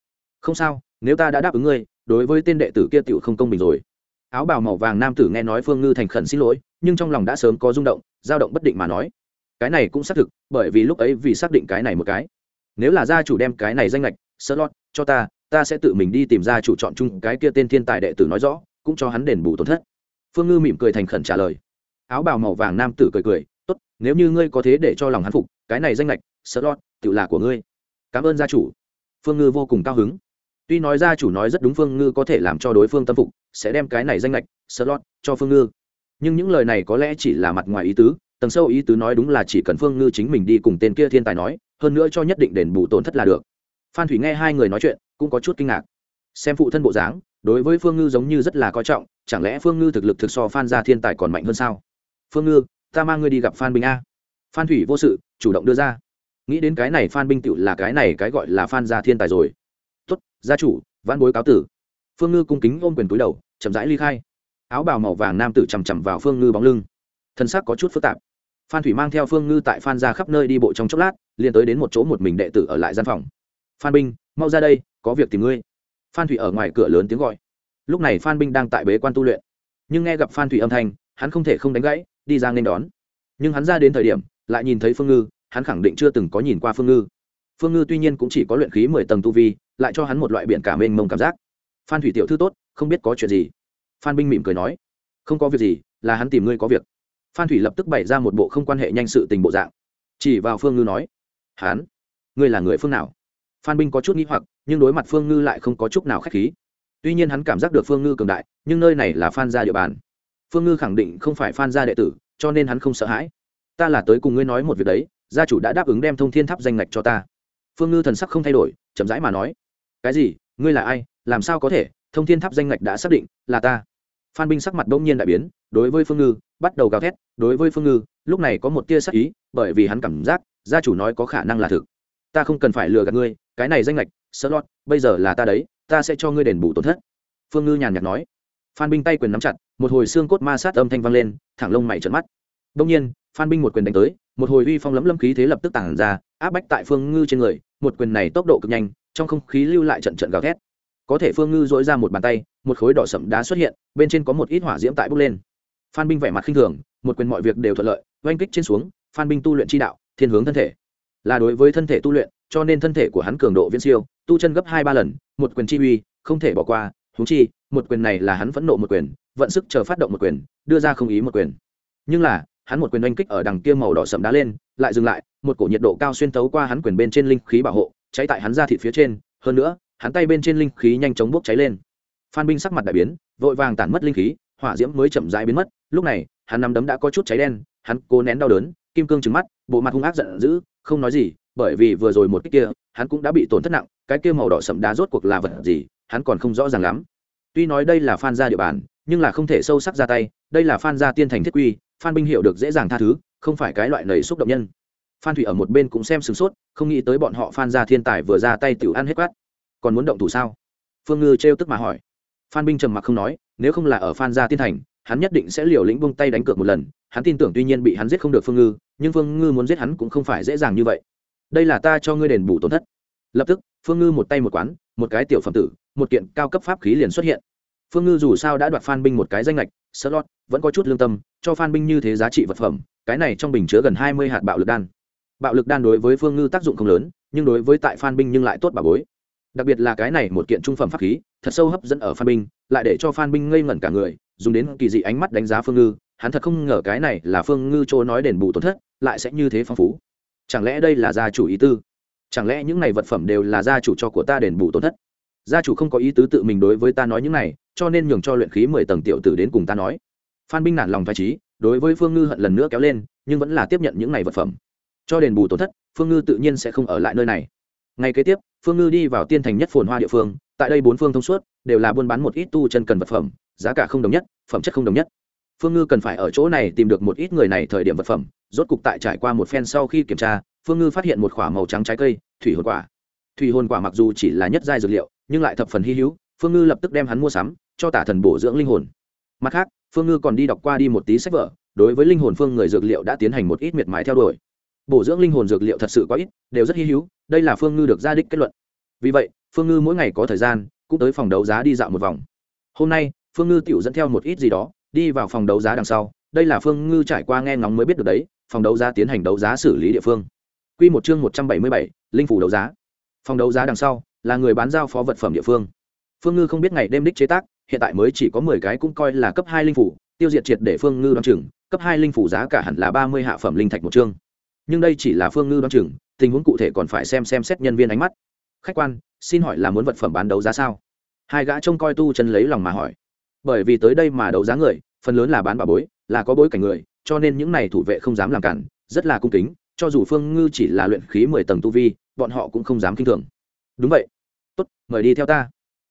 Không sao, nếu ta đã đáp ứng ngươi, đối với tên đệ tử kia tựu không công bình rồi. Áo bào màu vàng nam tử nghe nói phương ngư thành khẩn xin lỗi nhưng trong lòng đã sớm có rung động, dao động bất định mà nói. Cái này cũng xác thực, bởi vì lúc ấy vì xác định cái này một cái. Nếu là gia chủ đem cái này danh lệch sơ lót cho ta ta sẽ tự mình đi tìm gia chủ chọn chung cái kia tên thiên tài đệ tử nói rõ, cũng cho hắn đền bù tổn thất. Phương ngư mỉm cười thành khẩn trả lời. Áo bào màu vàng nam tử cười cười, tốt, nếu như ngươi có thế để cho lòng hắn phục, cái này danh lệch sơ lót tự là của ngươi. Cảm ơn gia chủ. Phương ngư vô cùng cao hứng. Tuy nói gia chủ nói rất đúng, phương ngư có thể làm cho đối phương tâm phục, sẽ đem cái này danh lệch sơ lót cho phương ngư nhưng những lời này có lẽ chỉ là mặt ngoài ý tứ, tầng sâu ý tứ nói đúng là chỉ cần phương ngư chính mình đi cùng tên kia thiên tài nói, hơn nữa cho nhất định đền bù tổn thất là được. Phan thủy nghe hai người nói chuyện, cũng có chút kinh ngạc. Xem phụ thân bộ dáng, đối với phương ngư giống như rất là coi trọng, chẳng lẽ phương ngư thực lực thực so phan gia thiên tài còn mạnh hơn sao? Phương ngư, ta mang ngươi đi gặp phan bình a. Phan thủy vô sự, chủ động đưa ra. Nghĩ đến cái này phan binh tựu là cái này cái gọi là phan gia thiên tài rồi. Tuất gia chủ văn bối cáo tử. Phương ngư cung kính ôm quyền túi đầu, chậm rãi ly khai áo bào màu vàng nam tử chằm chằm vào phương ngư bóng lưng. Thân xác có chút phức tạp. Phan thủy mang theo phương ngư tại phan ra khắp nơi đi bộ trong chốc lát, liền tới đến một chỗ một mình đệ tử ở lại gian phòng. Phan binh, mau ra đây, có việc tìm ngươi. Phan thủy ở ngoài cửa lớn tiếng gọi. Lúc này phan binh đang tại bế quan tu luyện. Nhưng nghe gặp phan thủy âm thanh, hắn không thể không đánh gãy, đi ra nên đón. Nhưng hắn ra đến thời điểm, lại nhìn thấy phương ngư, hắn khẳng định chưa từng có nhìn qua phương ngư. Phương ngư tuy nhiên cũng chỉ có luyện khí mười tầng tu vi, lại cho hắn một loại biển cả mênh mông cảm giác. Phan thủy tiểu thư tốt, không biết có chuyện gì phan binh mỉm cười nói, không có việc gì, là hắn tìm ngươi có việc. Phan thủy lập tức bày ra một bộ không quan hệ nhanh sự tình bộ dạng. Chỉ vào phương ngư nói hán ngươi là người phương nào? Phan binh có chút nghĩ hoặc, nhưng đối mặt phương ngư lại không có chút nào k h á c h khí. Tuy nhiên hắn cảm giác được phương ngư cường đại, nhưng nơi này là phan gia địa bàn. Phương ngư khẳng định không phải phan gia đệ tử, cho nên hắn không sợ hãi. Ta là tới cùng ngươi nói một việc đấy, gia chủ đã đáp ứng đem thông thiên tháp danh ngạch cho ta. Phương ngư thần sắc không thay đổi, chậm rãi mà nói, cái gì? Ngươi là ai? Làm sao có thể? Thông thiên tháp danh ngạch đã xác định, là ta phan binh sắc mặt bỗng nhiên đại biến, đối với phương ngư, bắt đầu gào thét, đối với phương ngư, lúc này có một tia sắc ý, bởi vì hắn cảm giác, gia chủ nói có khả năng là thực. Ta không cần phải lừa gạt ngươi, cái này danh lệch sợ lọt bây giờ là ta đấy, ta sẽ cho ngươi đền bù tổn thất. Phương ngư nhàn nhạt nói. Phan binh tay quyền nắm chặt, một hồi xương cốt ma sát âm thanh vang lên, thẳng lông mày trợn mắt. Đông nhiên, phan binh một quyền đánh tới, một hồi uy phong lấm lâm khí thế lập tức tản ra, áp bách tại phương ngư trên người, một quyền này tốc độ cực nhanh, trong không khí lưu lại trận trận gào thét có thể phương ngư dỗi ra một bàn tay, một khối đỏ sậm đá xuất hiện, bên trên có một ít hỏa diễm tại bốc lên. Phan binh vẻ mặt khinh thường, một quyền mọi việc đều thuận lợi, oanh kích trên xuống, phan binh tu luyện chi đạo, thiên hướng thân thể. Là đối với thân thể tu luyện, cho nên thân thể của hắn cường độ viễn siêu, tu chân gấp hai ba lần, một quyền chi uy, không thể bỏ qua thú chi, một quyền này là hắn phẫn nộ một quyền, vận sức chờ phát động một quyền, đưa ra không ý một quyền. Nhưng là, hắn một quyền oanh kích ở đằng kia màu đỏ sậm đá lên, lại dừng lại, một cổ nhiệt độ cao xuyên tấu qua hắn quyền bên trên linh khí bảo hộ, cháy tại hắn ra thịt phía trên. Hơn nữa hắn tay bên trên linh khí nhanh chóng bốc cháy lên. Phan binh sắc mặt đại biến, vội vàng tản mất linh khí, hỏa diễm mới chậm rãi biến mất. Lúc này, hắn nắm đấm đã có chút cháy đen, hắn cố nén đau đớn, kim cương trừng mắt, bộ mặt hung ác giận dữ, không nói gì, bởi vì vừa rồi một cái kia, hắn cũng đã bị tổn thất nặng, cái kia màu đỏ sậm đá rốt cuộc là vật gì, hắn còn không rõ ràng lắm. Tuy nói đây là phan gia địa bàn, nhưng là không thể sâu sắc ra tay, đây là phan gia tiên thành thiết quy, phan binh hiểu được dễ dàng tha thứ, không phải cái loại nầy xúc động nhân. Phan thủy ở một bên cũng xem sửng sốt, không nghĩ tới bọn họ phan gia thiên tài vừa ra tay tiểu ăn hết quát còn muốn động thủ sao? Phương ngư trêu tức mà hỏi. Phan binh trầm mặc không nói, nếu không là ở phan gia tiên thành, hắn nhất định sẽ liều lĩnh buông tay đánh cược một lần. Hắn tin tưởng tuy nhiên bị hắn giết không được phương ngư, nhưng phương ngư muốn giết hắn cũng không phải dễ dàng như vậy. Đây là ta cho ngươi đền bù tổn thất. Lập tức, phương ngư một tay một quán, một cái tiểu phẩm tử, một kiện cao cấp pháp khí liền xuất hiện. Phương ngư dù sao đã đoạt phan binh một cái danh lệch sợ lót vẫn có chút lương tâm, cho phan binh như thế giá trị vật phẩm, cái này trong bình chứa gần hai mươi hạt bạo lực đan. Bạo lực đan đối với phương ngư tác dụng không lớn, nhưng đối với tại phan binh nhưng lại tốt bà bối đặc biệt là cái này một kiện trung phẩm pháp khí, thật sâu hấp dẫn ở phan binh, lại để cho phan binh ngây ngẩn cả người, dùng đến kỳ dị ánh mắt đánh giá phương ngư, hắn thật không ngờ cái này là phương ngư chỗ nói đền bù tổn thất, lại sẽ như thế phong phú. Chẳng lẽ đây là gia chủ ý tư? Chẳng lẽ những này vật phẩm đều là gia chủ cho của ta đền bù tổn thất? Gia chủ không có ý tứ tự mình đối với ta nói những này, cho nên nhường cho luyện khí mười tầng tiểu tử đến cùng ta nói. Phan binh nản lòng phải trí, đối với phương ngư hận lần nữa kéo lên, nhưng vẫn là tiếp nhận những này vật phẩm. Cho đền bù tổn thất, phương ngư tự nhiên sẽ không ở lại nơi này ngày kế tiếp, phương ngư đi vào tiên thành nhất phồn hoa địa phương, tại đây bốn phương thông suốt, đều là buôn bán một ít tu chân cần vật phẩm, giá cả không đồng nhất, phẩm chất không đồng nhất. Phương ngư cần phải ở chỗ này tìm được một ít người này thời điểm vật phẩm, rốt cục tại trải qua một phen sau khi kiểm tra, phương ngư phát hiện một k h ỏ a màu trắng trái cây, thủy hồn quả. Thủy hồn quả mặc dù chỉ là nhất giai dược liệu, nhưng lại thập phần hy hữu, phương ngư lập tức đem hắn mua sắm, cho tả thần bổ dưỡng linh hồn. Mặt khác, phương ngư còn đi đọc qua đi một tí sách vở, đối với linh hồn phương người dược liệu đã tiến hành một ít miệt mài theo đuổi bổ dưỡng linh hồn dược liệu thật sự có ít, đều rất hy hữu, đây là phương ngư được gia đích kết luận. Vì vậy, phương ngư mỗi ngày có thời gian, cũng tới phòng đấu giá đi dạo một vòng. Hôm nay, phương ngư tiểu dẫn theo một ít gì đó, đi vào phòng đấu giá đằng sau. Đây là phương ngư trải qua nghe ngóng mới biết được đấy, phòng đấu giá tiến hành đấu giá xử lý địa phương. Q một chương một trăm bảy mươi bảy, linh phủ đấu giá. Phòng đấu giá đằng sau, là người bán giao phó vật phẩm địa phương. Phương ngư không biết ngày đêm đích chế tác, hiện tại mới chỉ có mười cái cũng coi là cấp hai linh phủ, tiêu diệt triệt để phương ngư đ o á n chừng, cấp hai linh phủ giá cả hẳn là ba mươi hạ phẩm linh thạch một chương nhưng đây chỉ là phương ngư đoán chừng, tình huống cụ thể còn phải xem xem xét nhân viên ánh mắt. Khách quan, xin hỏi là muốn vật phẩm bán đấu giá sao? Hai gã trông coi tu chân lấy lòng mà hỏi. Bởi vì tới đây mà đấu giá người, phần lớn là bán bà bối, là có bối cảnh người, cho nên những này thủ vệ không dám làm cản, rất là cung kính, cho dù phương ngư chỉ là luyện khí mười tầng tu vi, bọn họ cũng không dám k i n h thường. Đúng vậy. Tốt, mời đi theo ta.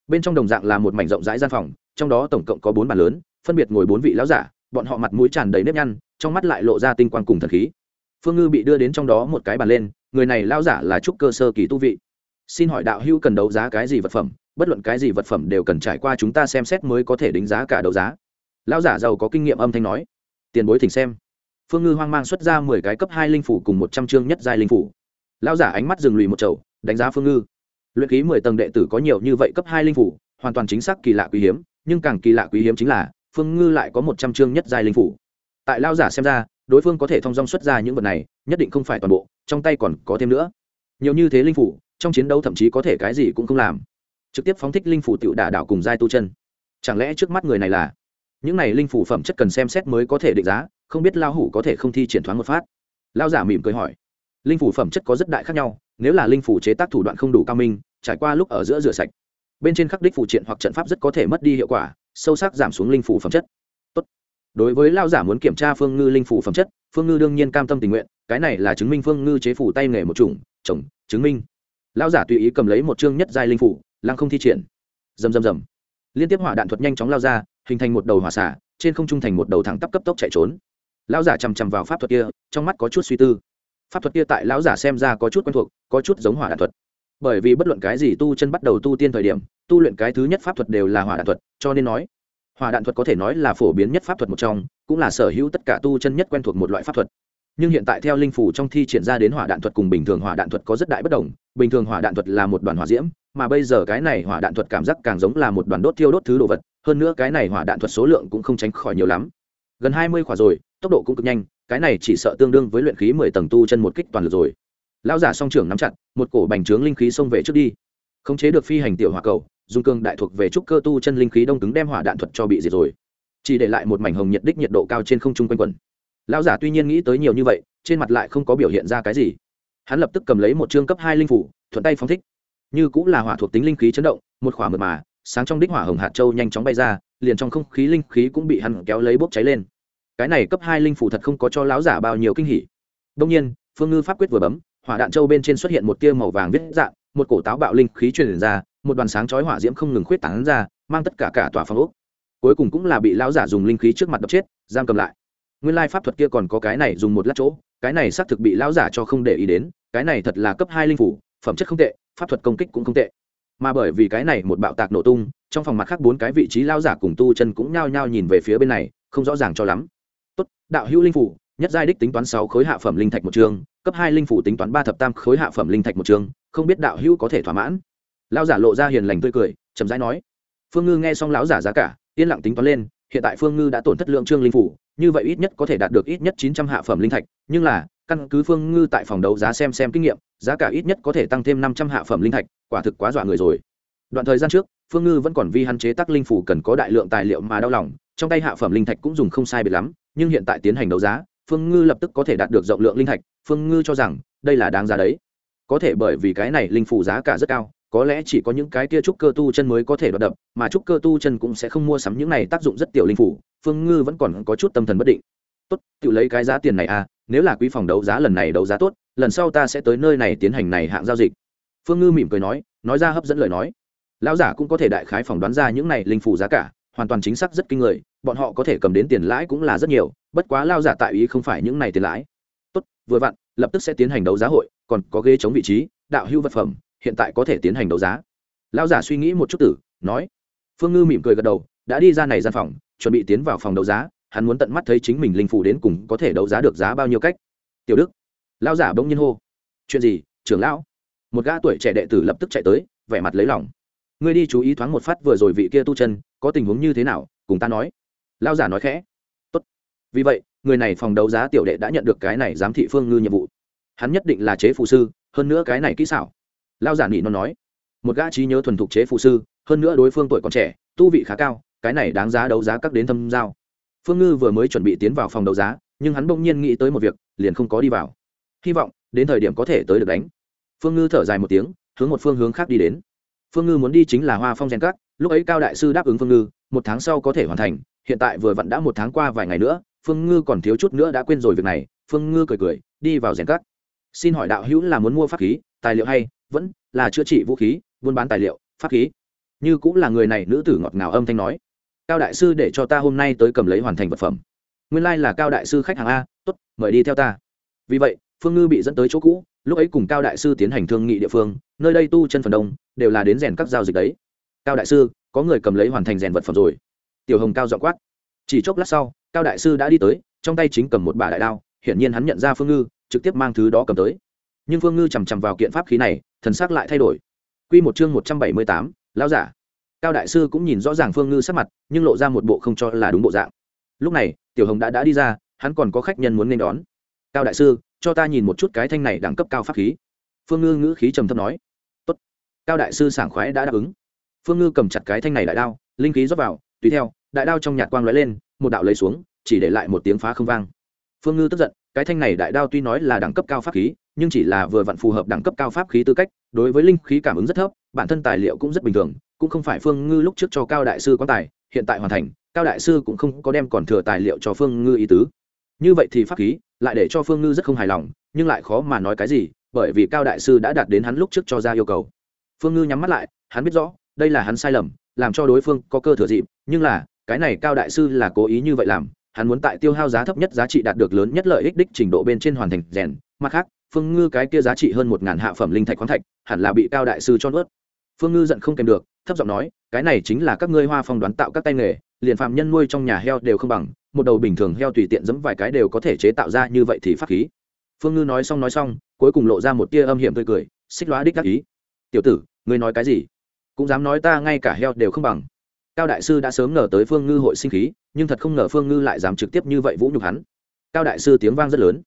Bên trong đồng dạng là một mảnh rộng rãi gian phòng, trong đó tổng cộng có bốn bàn lớn, phân biệt ngồi bốn vị lão giả, bọn họ mặt mũi tràn đầy nếp nhăn, trong mắt lại lộ ra tinh quang cùng thần khí phương ngư bị đưa đến trong đó một cái bàn lên, người này lao giả là trúc cơ sơ kỳ tu vị. Xin hỏi đạo hữu cần đấu giá cái gì vật phẩm, bất luận cái gì vật phẩm đều cần trải qua chúng ta xem xét mới có thể đánh giá cả đấu giá. Lao giả giàu có kinh nghiệm âm thanh nói. Tiền bối thỉnh xem. Phương ngư hoang mang xuất ra mười cái cấp hai linh phủ cùng một trăm chương nhất giai linh phủ. Lao giả ánh mắt dừng lùi một chậu đánh giá phương ngư. Luyện ký mười tầng đệ tử có nhiều như vậy cấp hai linh phủ, hoàn toàn chính xác kỳ lạ quý hiếm, nhưng càng kỳ lạ quý hiếm chính là, phương ngư lại có một trăm chương nhất giai linh phủ. Tại lao giả xem ra đối phương có thể thông dong xuất ra những vật này, nhất định không phải toàn bộ, trong tay còn có thêm nữa. Nhiều như thế linh phủ, trong chiến đấu thậm chí có thể cái gì cũng không làm. Trực tiếp phóng thích linh phủ tự đả đảo cùng giai tu chân. Chẳng lẽ trước mắt người này là? Những này linh phủ phẩm chất cần xem xét mới có thể định giá, không biết lao hủ có thể không thi triển thoáng một phát. Lao giả mỉm cười hỏi. Linh phủ phẩm chất có rất đại khác nhau, nếu là linh phủ chế tác thủ đoạn không đủ cao minh, trải qua lúc ở giữa rửa sạch, bên trên khắc đích phụ triện hoặc trận pháp rất có thể mất đi hiệu quả, sâu sắc giảm xuống linh phủ phẩm chất đối với lao giả muốn kiểm tra phương ngư linh phủ phẩm chất, phương ngư đương nhiên cam tâm tình nguyện, cái này là chứng minh phương ngư chế phủ tay nghề một chủng, chồng, chứng minh. Lao giả tùy ý cầm lấy một chương nhất giai linh phủ, lăng không thi triển. Rầm rầm rầm. Liên tiếp hỏa đạn thuật nhanh chóng lao ra, hình thành một đầu hỏa xả trên không trung thành một đầu thẳng tắp cấp tốc chạy trốn. Lão giả chằm chằm vào pháp thuật kia, trong mắt có chút suy tư. Pháp thuật kia tại lão giả xem ra có chút quen thuộc, có chút giống hỏa đạn thuật. Bởi vì bất luận cái gì tu chân bắt đầu tu tiên thời điểm, tu luyện cái thứ nhất pháp thuật đều là hỏa đạn thuật, cho nên nói Hòa đạn thuật có thể nói là phổ biến nhất pháp thuật một trong, cũng là sở hữu tất cả tu chân nhất quen thuộc một loại pháp thuật. Nhưng hiện tại theo linh phủ trong thi triển ra đến hỏa đạn thuật cùng bình thường hỏa đạn thuật có rất đại bất đồng, bình thường hỏa đạn thuật là một đoàn hỏa diễm, mà bây giờ cái này hỏa đạn thuật cảm giác càng giống là một đoàn đốt thiêu đốt thứ đồ vật, hơn nữa cái này hỏa đạn thuật số lượng cũng không tránh khỏi nhiều lắm. Gần hai mươi khỏa rồi, tốc độ cũng cực nhanh, cái này chỉ sợ tương đương với luyện khí mười tầng tu chân một kích toàn lực rồi. Lão giả song trưởng nắm chặt, một cổ bành trướng linh khí xông về trước đi. Khống chế được phi hành tiểu hỏa cầu dung cương đại thuộc về trúc cơ tu chân linh khí đông cứng đem hỏa đạn thuật cho bị diệt rồi. Chỉ để lại một mảnh hồng nhiệt đích nhiệt độ cao trên không trung quanh quẩn. Lão giả tuy nhiên nghĩ tới nhiều như vậy, trên mặt lại không có biểu hiện ra cái gì. Hắn lập tức cầm lấy một chương cấp hai linh phủ, thuận tay phóng thích. Như cũng là hỏa thuộc tính linh khí chấn động, một khỏa mượt mà, sáng trong đích hỏa hồng hạt châu nhanh chóng bay ra, liền trong không khí linh khí cũng bị hắn kéo lấy bốc cháy lên. Cái này cấp hai linh phủ thật không có cho lão giả bao nhiêu kinh hỉ. Đông nhiên, phương ngư pháp quyết vừa bấm, hỏa đạn châu bên trên xuất hiện một tia màu vàng viết dạng, một cổ táo bạo linh khí truyền ra một đoàn sáng chói hỏa diễm không ngừng khuyết tán ra, mang tất cả cả tòa phòng ốc. Cuối cùng cũng là bị lão giả dùng linh khí trước mặt đập chết, giam cầm lại. Nguyên lai pháp thuật kia còn có cái này dùng một lát chỗ, cái này xác thực bị lão giả cho không để ý đến, cái này thật là cấp hai linh phủ, phẩm chất không tệ, pháp thuật công kích cũng không tệ. Mà bởi vì cái này một bạo tạc nổ tung, trong phòng mặt khác bốn cái vị trí lão giả cùng tu chân cũng nhao nhao nhìn về phía bên này, không rõ ràng cho lắm. Tốt, đạo hữu linh phủ, nhất giai đích tính toán sáu khối hạ phẩm linh thạch một chương, cấp hai linh phủ tính toán ba thập tam khối hạ phẩm linh thạch một chương, không biết đạo hữu có thể thỏa mãn lão giả lộ ra hiền lành tươi cười, chậm rãi nói, phương ngư nghe xong lão giả giá cả, yên lặng tính toán lên, hiện tại phương ngư đã tổn thất lượng trương linh phủ, như vậy ít nhất có thể đạt được ít nhất chín trăm hạ phẩm linh thạch, nhưng là, căn cứ phương ngư tại phòng đấu giá xem xem kinh nghiệm, giá cả ít nhất có thể tăng thêm năm trăm hạ phẩm linh thạch, quả thực quá dọa người rồi. Đoạn thời gian trước, phương ngư vẫn còn vi hạn chế tác linh phủ cần có đại lượng tài liệu mà đau lòng, trong tay hạ phẩm linh thạch cũng dùng không sai biệt lắm, nhưng hiện tại tiến hành đấu giá, phương ngư lập tức có thể đạt được rộng lượng linh thạch, phương ngư cho rằng, đây là đáng giá đấy. Có thể bởi vì cái này linh phủ giá cả rất cao có lẽ chỉ có những cái kia trúc cơ tu chân mới có thể đoạt đập, mà trúc cơ tu chân cũng sẽ không mua sắm những này tác dụng rất tiểu linh phủ, phương ngư vẫn còn có chút tâm thần bất định. Tốt tự lấy cái giá tiền này à nếu là quý phòng đấu giá lần này đấu giá tốt, lần sau ta sẽ tới nơi này tiến hành này hạng giao dịch. Phương ngư mỉm cười nói nói ra hấp dẫn lời nói. Lão giả cũng có thể đại khái phỏng đoán ra những này linh phủ giá cả, hoàn toàn chính xác rất kinh người, bọn họ có thể cầm đến tiền lãi cũng là rất nhiều, bất quá lao giả tại ý không phải những này tiền lãi. Tốt, vừa vặn, lập tức sẽ tiến hành đấu giá hội, còn có ghế chống vị trí, đạo hưu vật phẩm hiện tại có thể tiến hành đấu giá. Lão giả suy nghĩ một chút tử, nói, phương ngư mỉm cười gật đầu, đã đi ra này gian phòng, chuẩn bị tiến vào phòng đấu giá, hắn muốn tận mắt thấy chính mình linh phủ đến cùng có thể đấu giá được giá bao nhiêu cách. Tiểu đức, lão giả bỗng nhiên hô, chuyện gì, trưởng lão? Một gã tuổi trẻ đệ tử lập tức chạy tới, vẻ mặt lấy lòng. Ngươi đi chú ý thoáng một phát vừa rồi vị kia tu chân, có tình huống như thế nào, cùng ta nói. Lao giả nói khẽ, Tốt. vì vậy, người này phòng đấu giá tiểu đệ đã nhận được cái này giám thị phương ngư nhiệm vụ. Hắn nhất định là chế phụ sư, hơn nữa cái này kỹ xảo lao giả nị nó nói, một gã trí nhớ thuần thục chế phụ sư, hơn nữa đối phương tuổi còn trẻ, tu vị khá cao, cái này đáng giá đấu giá các đến thâm giao. Phương ngư vừa mới chuẩn bị tiến vào phòng đấu giá, nhưng hắn bỗng nhiên nghĩ tới một việc, liền không có đi vào. Hy vọng, đến thời điểm có thể tới được đánh. Phương ngư thở dài một tiếng, hướng một phương hướng khác đi đến. Phương ngư muốn đi chính là hoa phong gen Cắt. lúc ấy cao đại sư đáp ứng phương ngư, một tháng sau có thể hoàn thành, hiện tại vừa vặn đã một tháng qua vài ngày nữa, phương ngư còn thiếu chút nữa đã quên rồi việc này. Phương ngư cười cười, đi vào rèn cắt xin hỏi đạo hữu là muốn mua pháp khí, tài liệu hay vẫn là chữa trị vũ khí, buôn bán tài liệu, pháp khí. Như cũng là người này nữ tử ngọt ngào âm thanh nói, cao đại sư để cho ta hôm nay tới cầm lấy hoàn thành vật phẩm. Nguyên lai、like、là cao đại sư khách hàng a t ố t mời đi theo ta. Vì vậy, phương ngư bị dẫn tới chỗ cũ, lúc ấy cùng cao đại sư tiến hành thương nghị địa phương, nơi đây tu chân phần đông đều là đến rèn các giao dịch đấy. Cao đại sư, có người cầm lấy hoàn thành rèn vật phẩm rồi. Tiểu hồng cao dọ quát. Chỉ chốc lát sau, cao đại sư đã đi tới, trong tay chính cầm một bà đại đao, hiển nhiên hắn nhận ra phương ngư, trực tiếp mang thứ đó cầm tới nhưng phương ngư chằm chằm vào kiện pháp khí này, thần xác lại thay đổi. Q một chương một trăm bảy mươi tám lao giả. Cao đại sư cũng nhìn rõ ràng phương ngư sắc mặt, nhưng lộ ra một bộ không cho là đúng bộ dạng. Lúc này, tiểu hồng đã đã đi ra, hắn còn có khách nhân muốn nên đón. Cao đại sư, cho ta nhìn một chút cái thanh này đẳng cấp cao pháp khí. Phương ngư ngữ khí trầm thấp nói. Tốt. cao đại sư sảng khoái đã đáp ứng. Phương ngư cầm chặt cái thanh này đại đao, linh khí rót vào, tùy theo, đại đao trong nhạt quang lóe lên, một đạo lấy xuống, chỉ để lại một tiếng phá không vang. Phương ngư tức giận, cái thanh này đại đao tuy nói là đẳng cấp cao pháp khí nhưng chỉ là vừa vặn phù hợp đẳng cấp cao pháp khí tư cách, đối với linh khí cảm ứng rất thấp, bản thân tài liệu cũng rất bình thường, cũng không phải phương ngư lúc trước cho cao đại sư quan tài, hiện tại hoàn thành, cao đại sư cũng không có đem còn thừa tài liệu cho phương ngư ý tứ. Như vậy thì pháp khí lại để cho phương ngư rất không hài lòng, nhưng lại khó mà nói cái gì, bởi vì cao đại sư đã đạt đến hắn lúc trước cho ra yêu cầu. Phương ngư nhắm mắt lại, hắn biết rõ, đây là hắn sai lầm, làm cho đối phương có cơ thừa dịp, nhưng là, cái này cao đại sư là cố ý như vậy làm, hắn muốn tại tiêu hao giá thấp nhất giá trị đạt được lớn nhất lợi ích đích trình độ bên trên hoàn thành rèn. Mặt khác phương ngư cái kia giá trị hơn một ngàn hạ phẩm linh thạch khoáng thạch, hẳn là bị cao đại sư cho nuốt phương ngư giận không kèm được, thấp giọng nói, cái này chính là các ngươi hoa phong đoán tạo các tay nghề, liền phạm nhân nuôi trong nhà heo đều không bằng, một đầu bình thường heo tùy tiện giẫm vài cái đều có thể chế tạo ra như vậy thì pháp khí. Phương ngư nói xong nói xong, cuối cùng lộ ra một tia âm hiểm tươi cười, xích lóa đích các ý. Tiểu tử, ngươi nói cái gì? Cũng dám nói ta ngay cả heo đều không bằng. Cao đại sư đã sớm ngờ tới phương ngư hội sinh khí, nhưng thật không ngờ phương ngư lại dám trực tiếp như vậy vũ nhục hắn. Cao đại sư tiếng vang rất lớn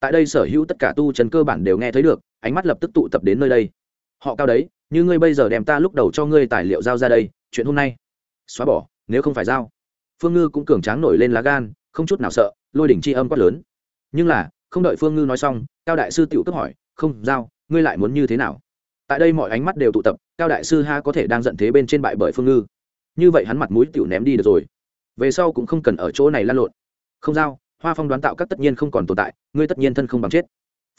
tại đây sở hữu tất cả tu chân cơ bản đều nghe thấy được, ánh mắt lập tức tụ tập đến nơi đây. Họ cao đấy, như ngươi bây giờ đem ta lúc đầu cho ngươi tài liệu giao ra đây, chuyện hôm nay. Xóa bỏ, nếu không phải giao. Phương ngư cũng cường tráng nổi lên lá gan, không chút nào sợ, lôi đỉnh c h i âm quát lớn. Nhưng là, không đợi phương ngư nói xong, cao đại sư tự cấp hỏi, không, giao, ngươi lại muốn như thế nào? Tại đây mọi ánh mắt đều tụ tập, cao đại sư ha có thể đang giận thế bên trên bại bởi phương ngư. Như vậy hắn mặt mũi tiểu ném đi được rồi. Về sau cũng không cần ở chỗ này lan lộn. Không giao hoa phong đoán tạo các tất nhiên không còn tồn tại, ngươi tất nhiên thân không bằng chết.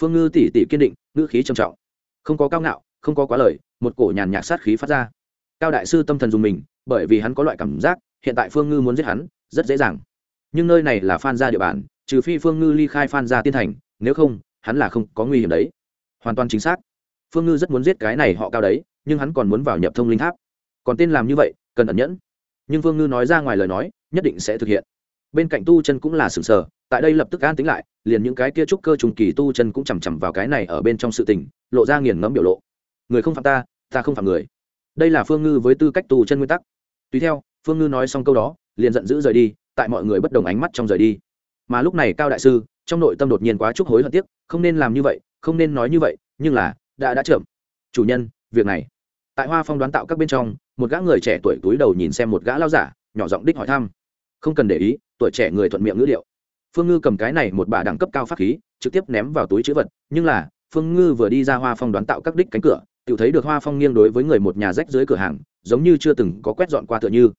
Phương ngư tỉ tỉ kiên định, ngữ khí trầm trọng. Không có cao ngạo, không có quá lời, một cổ nhàn nhạc sát khí phát ra. Cao đại sư tâm thần dùng mình, bởi vì hắn có loại cảm giác, hiện tại phương ngư muốn giết hắn, rất dễ dàng. Nhưng nơi này là phan gia địa bàn, trừ phi phương ngư ly khai phan gia tiên thành, nếu không, hắn là không có nguy hiểm đấy. Hoàn toàn chính xác. Phương ngư rất muốn giết cái này họ cao đấy, nhưng hắn còn muốn vào nhập thông linh tháp. Còn tên làm như vậy, cần ẩn nhẫn. Nhưng phương ngư nói ra ngoài lời nói, nhất định sẽ thực hiện bên cạnh tu chân cũng là sừng sờ, tại đây lập tức an tính lại, liền những cái kia trúc cơ trùng kỳ tu chân cũng chằm chằm vào cái này ở bên trong sự tình, lộ ra nghiền ngẫm biểu lộ. Người không phạm ta ta không phạm người. Đây là phương ngư với tư cách tu chân nguyên tắc. Tùy theo, phương ngư nói xong câu đó, liền giận dữ rời đi, tại mọi người bất đồng ánh mắt trong rời đi. Mà lúc này cao đại sư, trong nội tâm đột nhiên quá chúc hối hận tiếc, không nên làm như vậy, không nên nói như vậy, nhưng là, đã đã chậm. Chủ nhân, việc này. Tại hoa phong đoán tạo các bên trong, một gã người trẻ tuổi túi đầu nhìn xem một gã lao giả, nhỏ giọng đích hỏi thăm không cần để ý, tuổi trẻ người thuận miệng ngữ điệu. Phương ngư cầm cái này một bà đẳng cấp cao pháp khí, trực tiếp ném vào túi chữ vật, nhưng là, phương ngư vừa đi ra hoa phong đoán tạo các đích cánh cửa tự thấy được hoa phong nghiêng đối với người một nhà rách dưới cửa hàng, giống như chưa từng có quét dọn qua tựa như.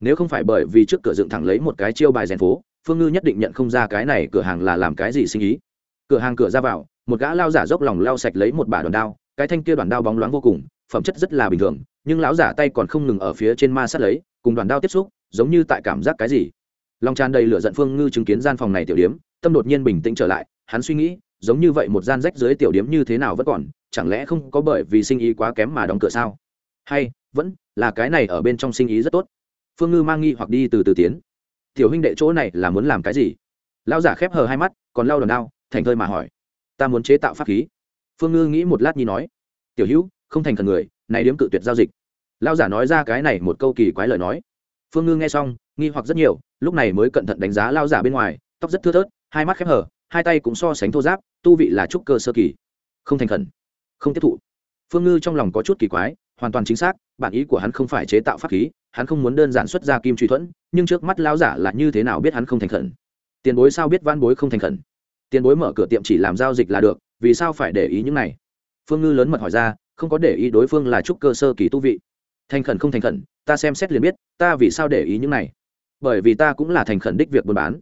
Nếu không phải bởi vì trước cửa dựng thẳng lấy một cái chiêu bài rèn phố, phương ngư nhất định nhận không ra cái này cửa hàng là làm cái gì sinh ý. Cửa hàng cửa ra vào, một gã lao giả dốc lòng lao sạch lấy một bả đòn đao, cái thanh kia đoàn đao bóng loáng vô cùng, phẩm chất rất là bình thường, nhưng lão giả tay còn không ngừng ở phía trên ma sát lấy, cùng đoàn đao tiếp xúc giống như tại cảm giác cái gì. Lòng tràn đầy lửa giận phương ngư chứng kiến gian phòng này tiểu điếm, tâm đột nhiên bình tĩnh trở lại, hắn suy nghĩ, giống như vậy một gian rách dưới tiểu điếm như thế nào vẫn còn, chẳng lẽ không có bởi vì sinh ý quá kém mà đóng cửa sao? Hay, vẫn là cái này ở bên trong sinh ý rất tốt. Phương ngư mang nghi hoặc đi từ từ tiến. Tiểu huynh đệ chỗ này là muốn làm cái gì? Lão giả khép hờ hai mắt, còn lao đòn đao, thành thơi mà hỏi. Ta muốn chế tạo pháp khí. Phương ngư nghĩ một lát nhi nói. Tiểu hữu, không thành thần người, này điếm cự tuyệt giao dịch. Lão giả nói ra cái này một câu kỳ quái lời nói phương ngư nghe xong, nghi hoặc rất nhiều, lúc này mới cẩn thận đánh giá lao giả bên ngoài, tóc rất thưa thớt, hai mắt khép hờ, hai tay cũng so sánh thô giáp, tu vị là trúc cơ sơ kỳ. Không thành khẩn, không tiếp thụ. Phương ngư trong lòng có chút kỳ quái, hoàn toàn chính xác, bản ý của hắn không phải chế tạo pháp khí, hắn không muốn đơn giản xuất ra kim truy thuẫn, nhưng trước mắt lão giả là như thế nào biết hắn không thành khẩn? Tiền bối sao biết van bối không thành khẩn? Tiền bối mở cửa tiệm chỉ làm giao dịch là được, vì sao phải để ý những này? Phương ngư lớn mật hỏi ra, không có để ý đối phương là trúc cơ sơ kỳ tu vị thành khẩn không thành khẩn, ta xem xét liền biết, ta vì sao để ý những này. Bởi vì ta cũng là thành khẩn đích việc buôn bán.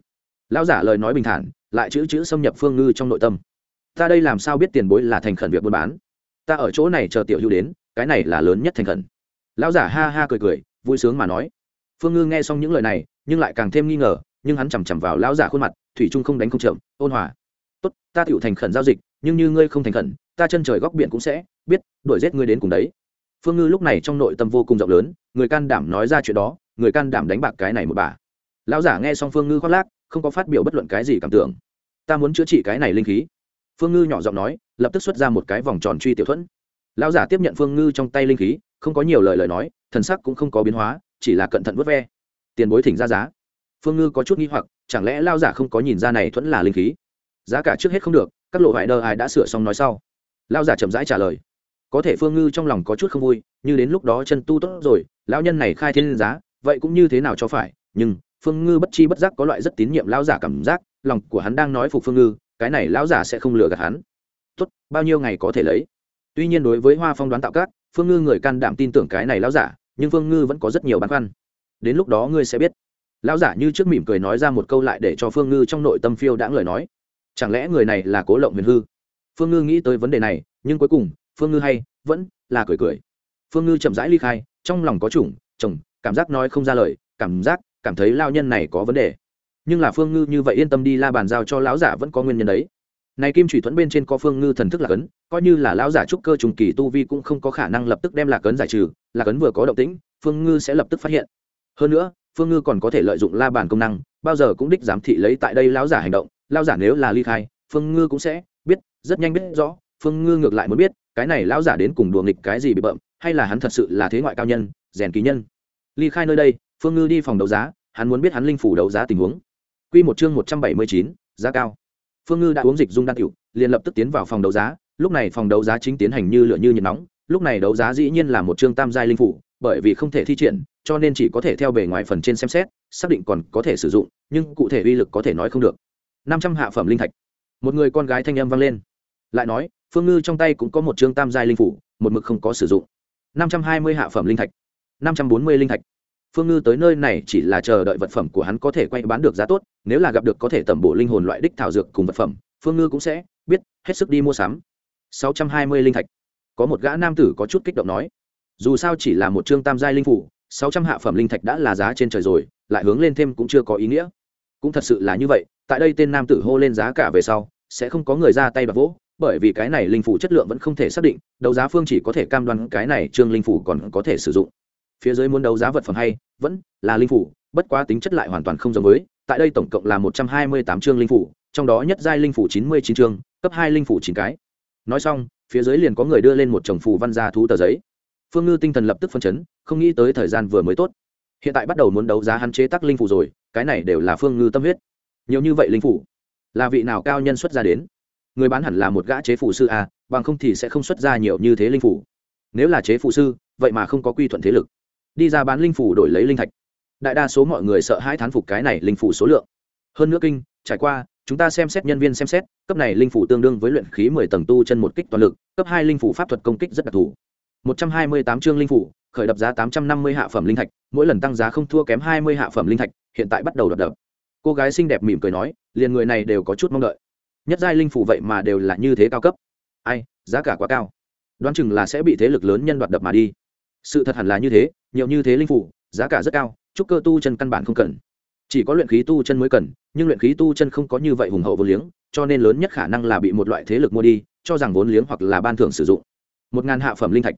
Lão giả lời nói bình thản, lại chữ chữ xâm nhập phương ngư trong nội tâm. Ta đây làm sao biết tiền bối là thành khẩn việc buôn bán? Ta ở chỗ này chờ tiểu hữu đến, cái này là lớn nhất thành khẩn. Lão giả ha ha cười cười, vui sướng mà nói. Phương ngư nghe xong những lời này, nhưng lại càng thêm nghi ngờ, nhưng hắn chằm chằm vào lão giả khuôn mặt, thủy trung không đánh không chậm, ôn hòa. Tốt, ta tựu thành khẩn giao dịch, nhưng như ngươi không thành khẩn, ta chân trời góc biển cũng sẽ biết, đuổi giết ngươi đến cùng đấy phương ngư lúc này trong nội tâm vô cùng rộng lớn, người can đảm nói ra chuyện đó, người can đảm đánh bạc cái này một bà. Lão giả nghe xong phương ngư khoác lác, không có phát biểu bất luận cái gì cảm tưởng. Ta muốn chữa trị cái này linh khí. Phương ngư nhỏ giọng nói, lập tức xuất ra một cái vòng tròn truy tiểu thuẫn. Lão giả tiếp nhận phương ngư trong tay linh khí, không có nhiều lời lời nói, thần sắc cũng không có biến hóa, chỉ là cẩn thận vớt ve. Tiền bối thỉnh ra giá. Phương ngư có chút nghi hoặc, chẳng lẽ lao giả không có nhìn ra này thuẫn là linh khí? Giá cả trước hết không được, các lộ vải đơ ai đã sửa xong nói sau. Lao giả chậm rãi trả lời có thể phương ngư trong lòng có chút không vui như đến lúc đó chân tu tốt rồi lão nhân này khai thiên giá vậy cũng như thế nào cho phải nhưng phương ngư bất chi bất giác có loại rất tín nhiệm lão giả cảm giác lòng của hắn đang nói phục phương ngư cái này lão giả sẽ không lừa gạt hắn. Tốt bao nhiêu ngày có thể lấy? Tuy nhiên đối với hoa phong đoán tạo cát, phương ngư người can đảm tin tưởng cái này lão giả nhưng phương ngư vẫn có rất nhiều băn khoăn. Đến lúc đó ngươi sẽ biết. Lão giả như trước mỉm cười nói ra một câu lại để cho phương ngư trong nội tâm phiêu đã lời nói. Chẳng lẽ người này là cố lộng huyền hư? Phương ngư nghĩ tới vấn đề này nhưng cuối cùng phương ngư hay, vẫn là cười cười. Phương ngư chậm rãi ly khai, trong lòng có chủng, chồng, cảm giác nói không ra lời, cảm giác, cảm thấy lao nhân này có vấn đề. Nhưng là phương ngư như vậy yên tâm đi la bàn giao cho lão giả vẫn có nguyên nhân đấy. Này kim thủy thuẫn bên trên có phương ngư thần thức lạc ấn coi như là lão giả trúc cơ trùng kỳ tu vi cũng không có khả năng lập tức đem lạc ấn giải trừ, lạc ấn vừa có động tĩnh, phương ngư sẽ lập tức phát hiện. Hơn nữa, phương ngư còn có thể lợi dụng la bàn công năng, bao giờ cũng đích giám thị lấy tại đây lão giả hành động, lão giả nếu là ly khai, phương ngư cũng sẽ biết, rất nhanh biết rõ, phương ngư ngược lại muốn biết cái này lão giả đến cùng đùa nghịch cái gì bị bợm, hay là hắn thật sự là thế ngoại cao nhân, rèn kỳ nhân? Ly khai nơi đây, phương ngư đi phòng đấu giá, hắn muốn biết hắn linh phủ đấu giá tình huống. Quy một chương một trăm bảy mươi chín, giá cao. Phương ngư đã uống dịch dung đan tiểu, liền lập tức tiến vào phòng đấu giá, lúc này phòng đấu giá chính tiến hành như lửa như nhiệt nóng, lúc này đấu giá dĩ nhiên là một chương tam giai linh phủ, bởi vì không thể thi triển, cho nên chỉ có thể theo bề ngoài phần trên xem xét, xác định còn có thể sử dụng, nhưng cụ thể uy lực có thể nói không được. Năm trăm hạ phẩm linh thạch. Một người con gái thanh âm vang lên. Lại nói phương ngư trong tay cũng có một chương tam giai linh phủ, một mực không có sử dụng. Năm trăm hai mươi hạ phẩm linh thạch. Năm trăm bốn mươi linh thạch. Phương ngư tới nơi này chỉ là chờ đợi vật phẩm của hắn có thể quay bán được giá tốt, nếu là gặp được có thể tẩm bổ linh hồn loại đích thảo dược cùng vật phẩm, phương ngư cũng sẽ biết, hết sức đi mua sắm. Sáu trăm hai mươi linh thạch. Có một gã nam tử có chút kích động nói, dù sao chỉ là một chương tam giai linh phủ, sáu trăm hạ phẩm linh thạch đã là giá trên trời rồi, lại hướng lên thêm cũng chưa có ý nghĩa. Cũng thật sự là như vậy, tại đây tên nam tử hô lên giá cả về sau, sẽ không có người ra tay bạc vỗ bởi vì cái này linh phủ chất lượng vẫn không thể xác định, đấu giá phương chỉ có thể cam đoan cái này trương linh phủ còn có thể sử dụng. Phía dưới muốn đấu giá vật phẩm hay, vẫn là linh phủ, bất quá tính chất lại hoàn toàn không giống với, tại đây tổng cộng là một trăm hai mươi tám chương linh phủ, trong đó nhất giai linh phủ chín mươi chín chương cấp hai linh phủ chín cái. Nói xong, phía dưới liền có người đưa lên một chồng phù văn gia thú tờ giấy. Phương ngư tinh thần lập tức phân chấn, không nghĩ tới thời gian vừa mới tốt. Hiện tại bắt đầu muốn đấu giá hắn chế tác linh phủ rồi, cái này đều là phương ngư tâm huyết. Nhiều như vậy linh phủ, là vị nào cao nhân xuất ra đến? Người bán hẳn là một gã chế phụ sư a bằng không thì sẽ không xuất ra nhiều như thế linh phủ. Nếu là chế phụ sư, vậy mà không có quy thuận thế lực. Đi ra bán linh phủ đổi lấy linh thạch. Đại đa số mọi người sợ hãi thán phục cái này linh phủ số lượng. Hơn nữa kinh, trải qua, chúng ta xem xét nhân viên xem xét, cấp này linh phủ tương đương với luyện khí mười tầng tu chân một kích toàn lực, cấp hai linh phủ pháp thuật công kích rất đặc thù. Một trăm hai mươi tám chương linh phủ, khởi đập giá tám trăm năm mươi hạ phẩm linh thạch, mỗi lần tăng giá không thua kém hai mươi hạ phẩm linh thạch, hiện tại bắt đầu đập đập. Cô gái xinh đẹp mỉm cười nói, liền người này đều có chút mong đợi nhất giai linh phủ vậy mà đều là như thế cao cấp. Ai, giá cả quá cao. Đoán chừng là sẽ bị thế lực lớn nhân đoạt đập mà đi. Sự thật hẳn là như thế, nhiều như thế linh phủ giá cả rất cao, chúc cơ tu chân căn bản không cần. Chỉ có luyện khí tu chân mới cần, nhưng luyện khí tu chân không có như vậy hùng hậu vốn liếng, cho nên lớn nhất khả năng là bị một loại thế lực mua đi, cho rằng vốn liếng hoặc là ban thưởng sử dụng. Một ngàn hạ phẩm linh thạch.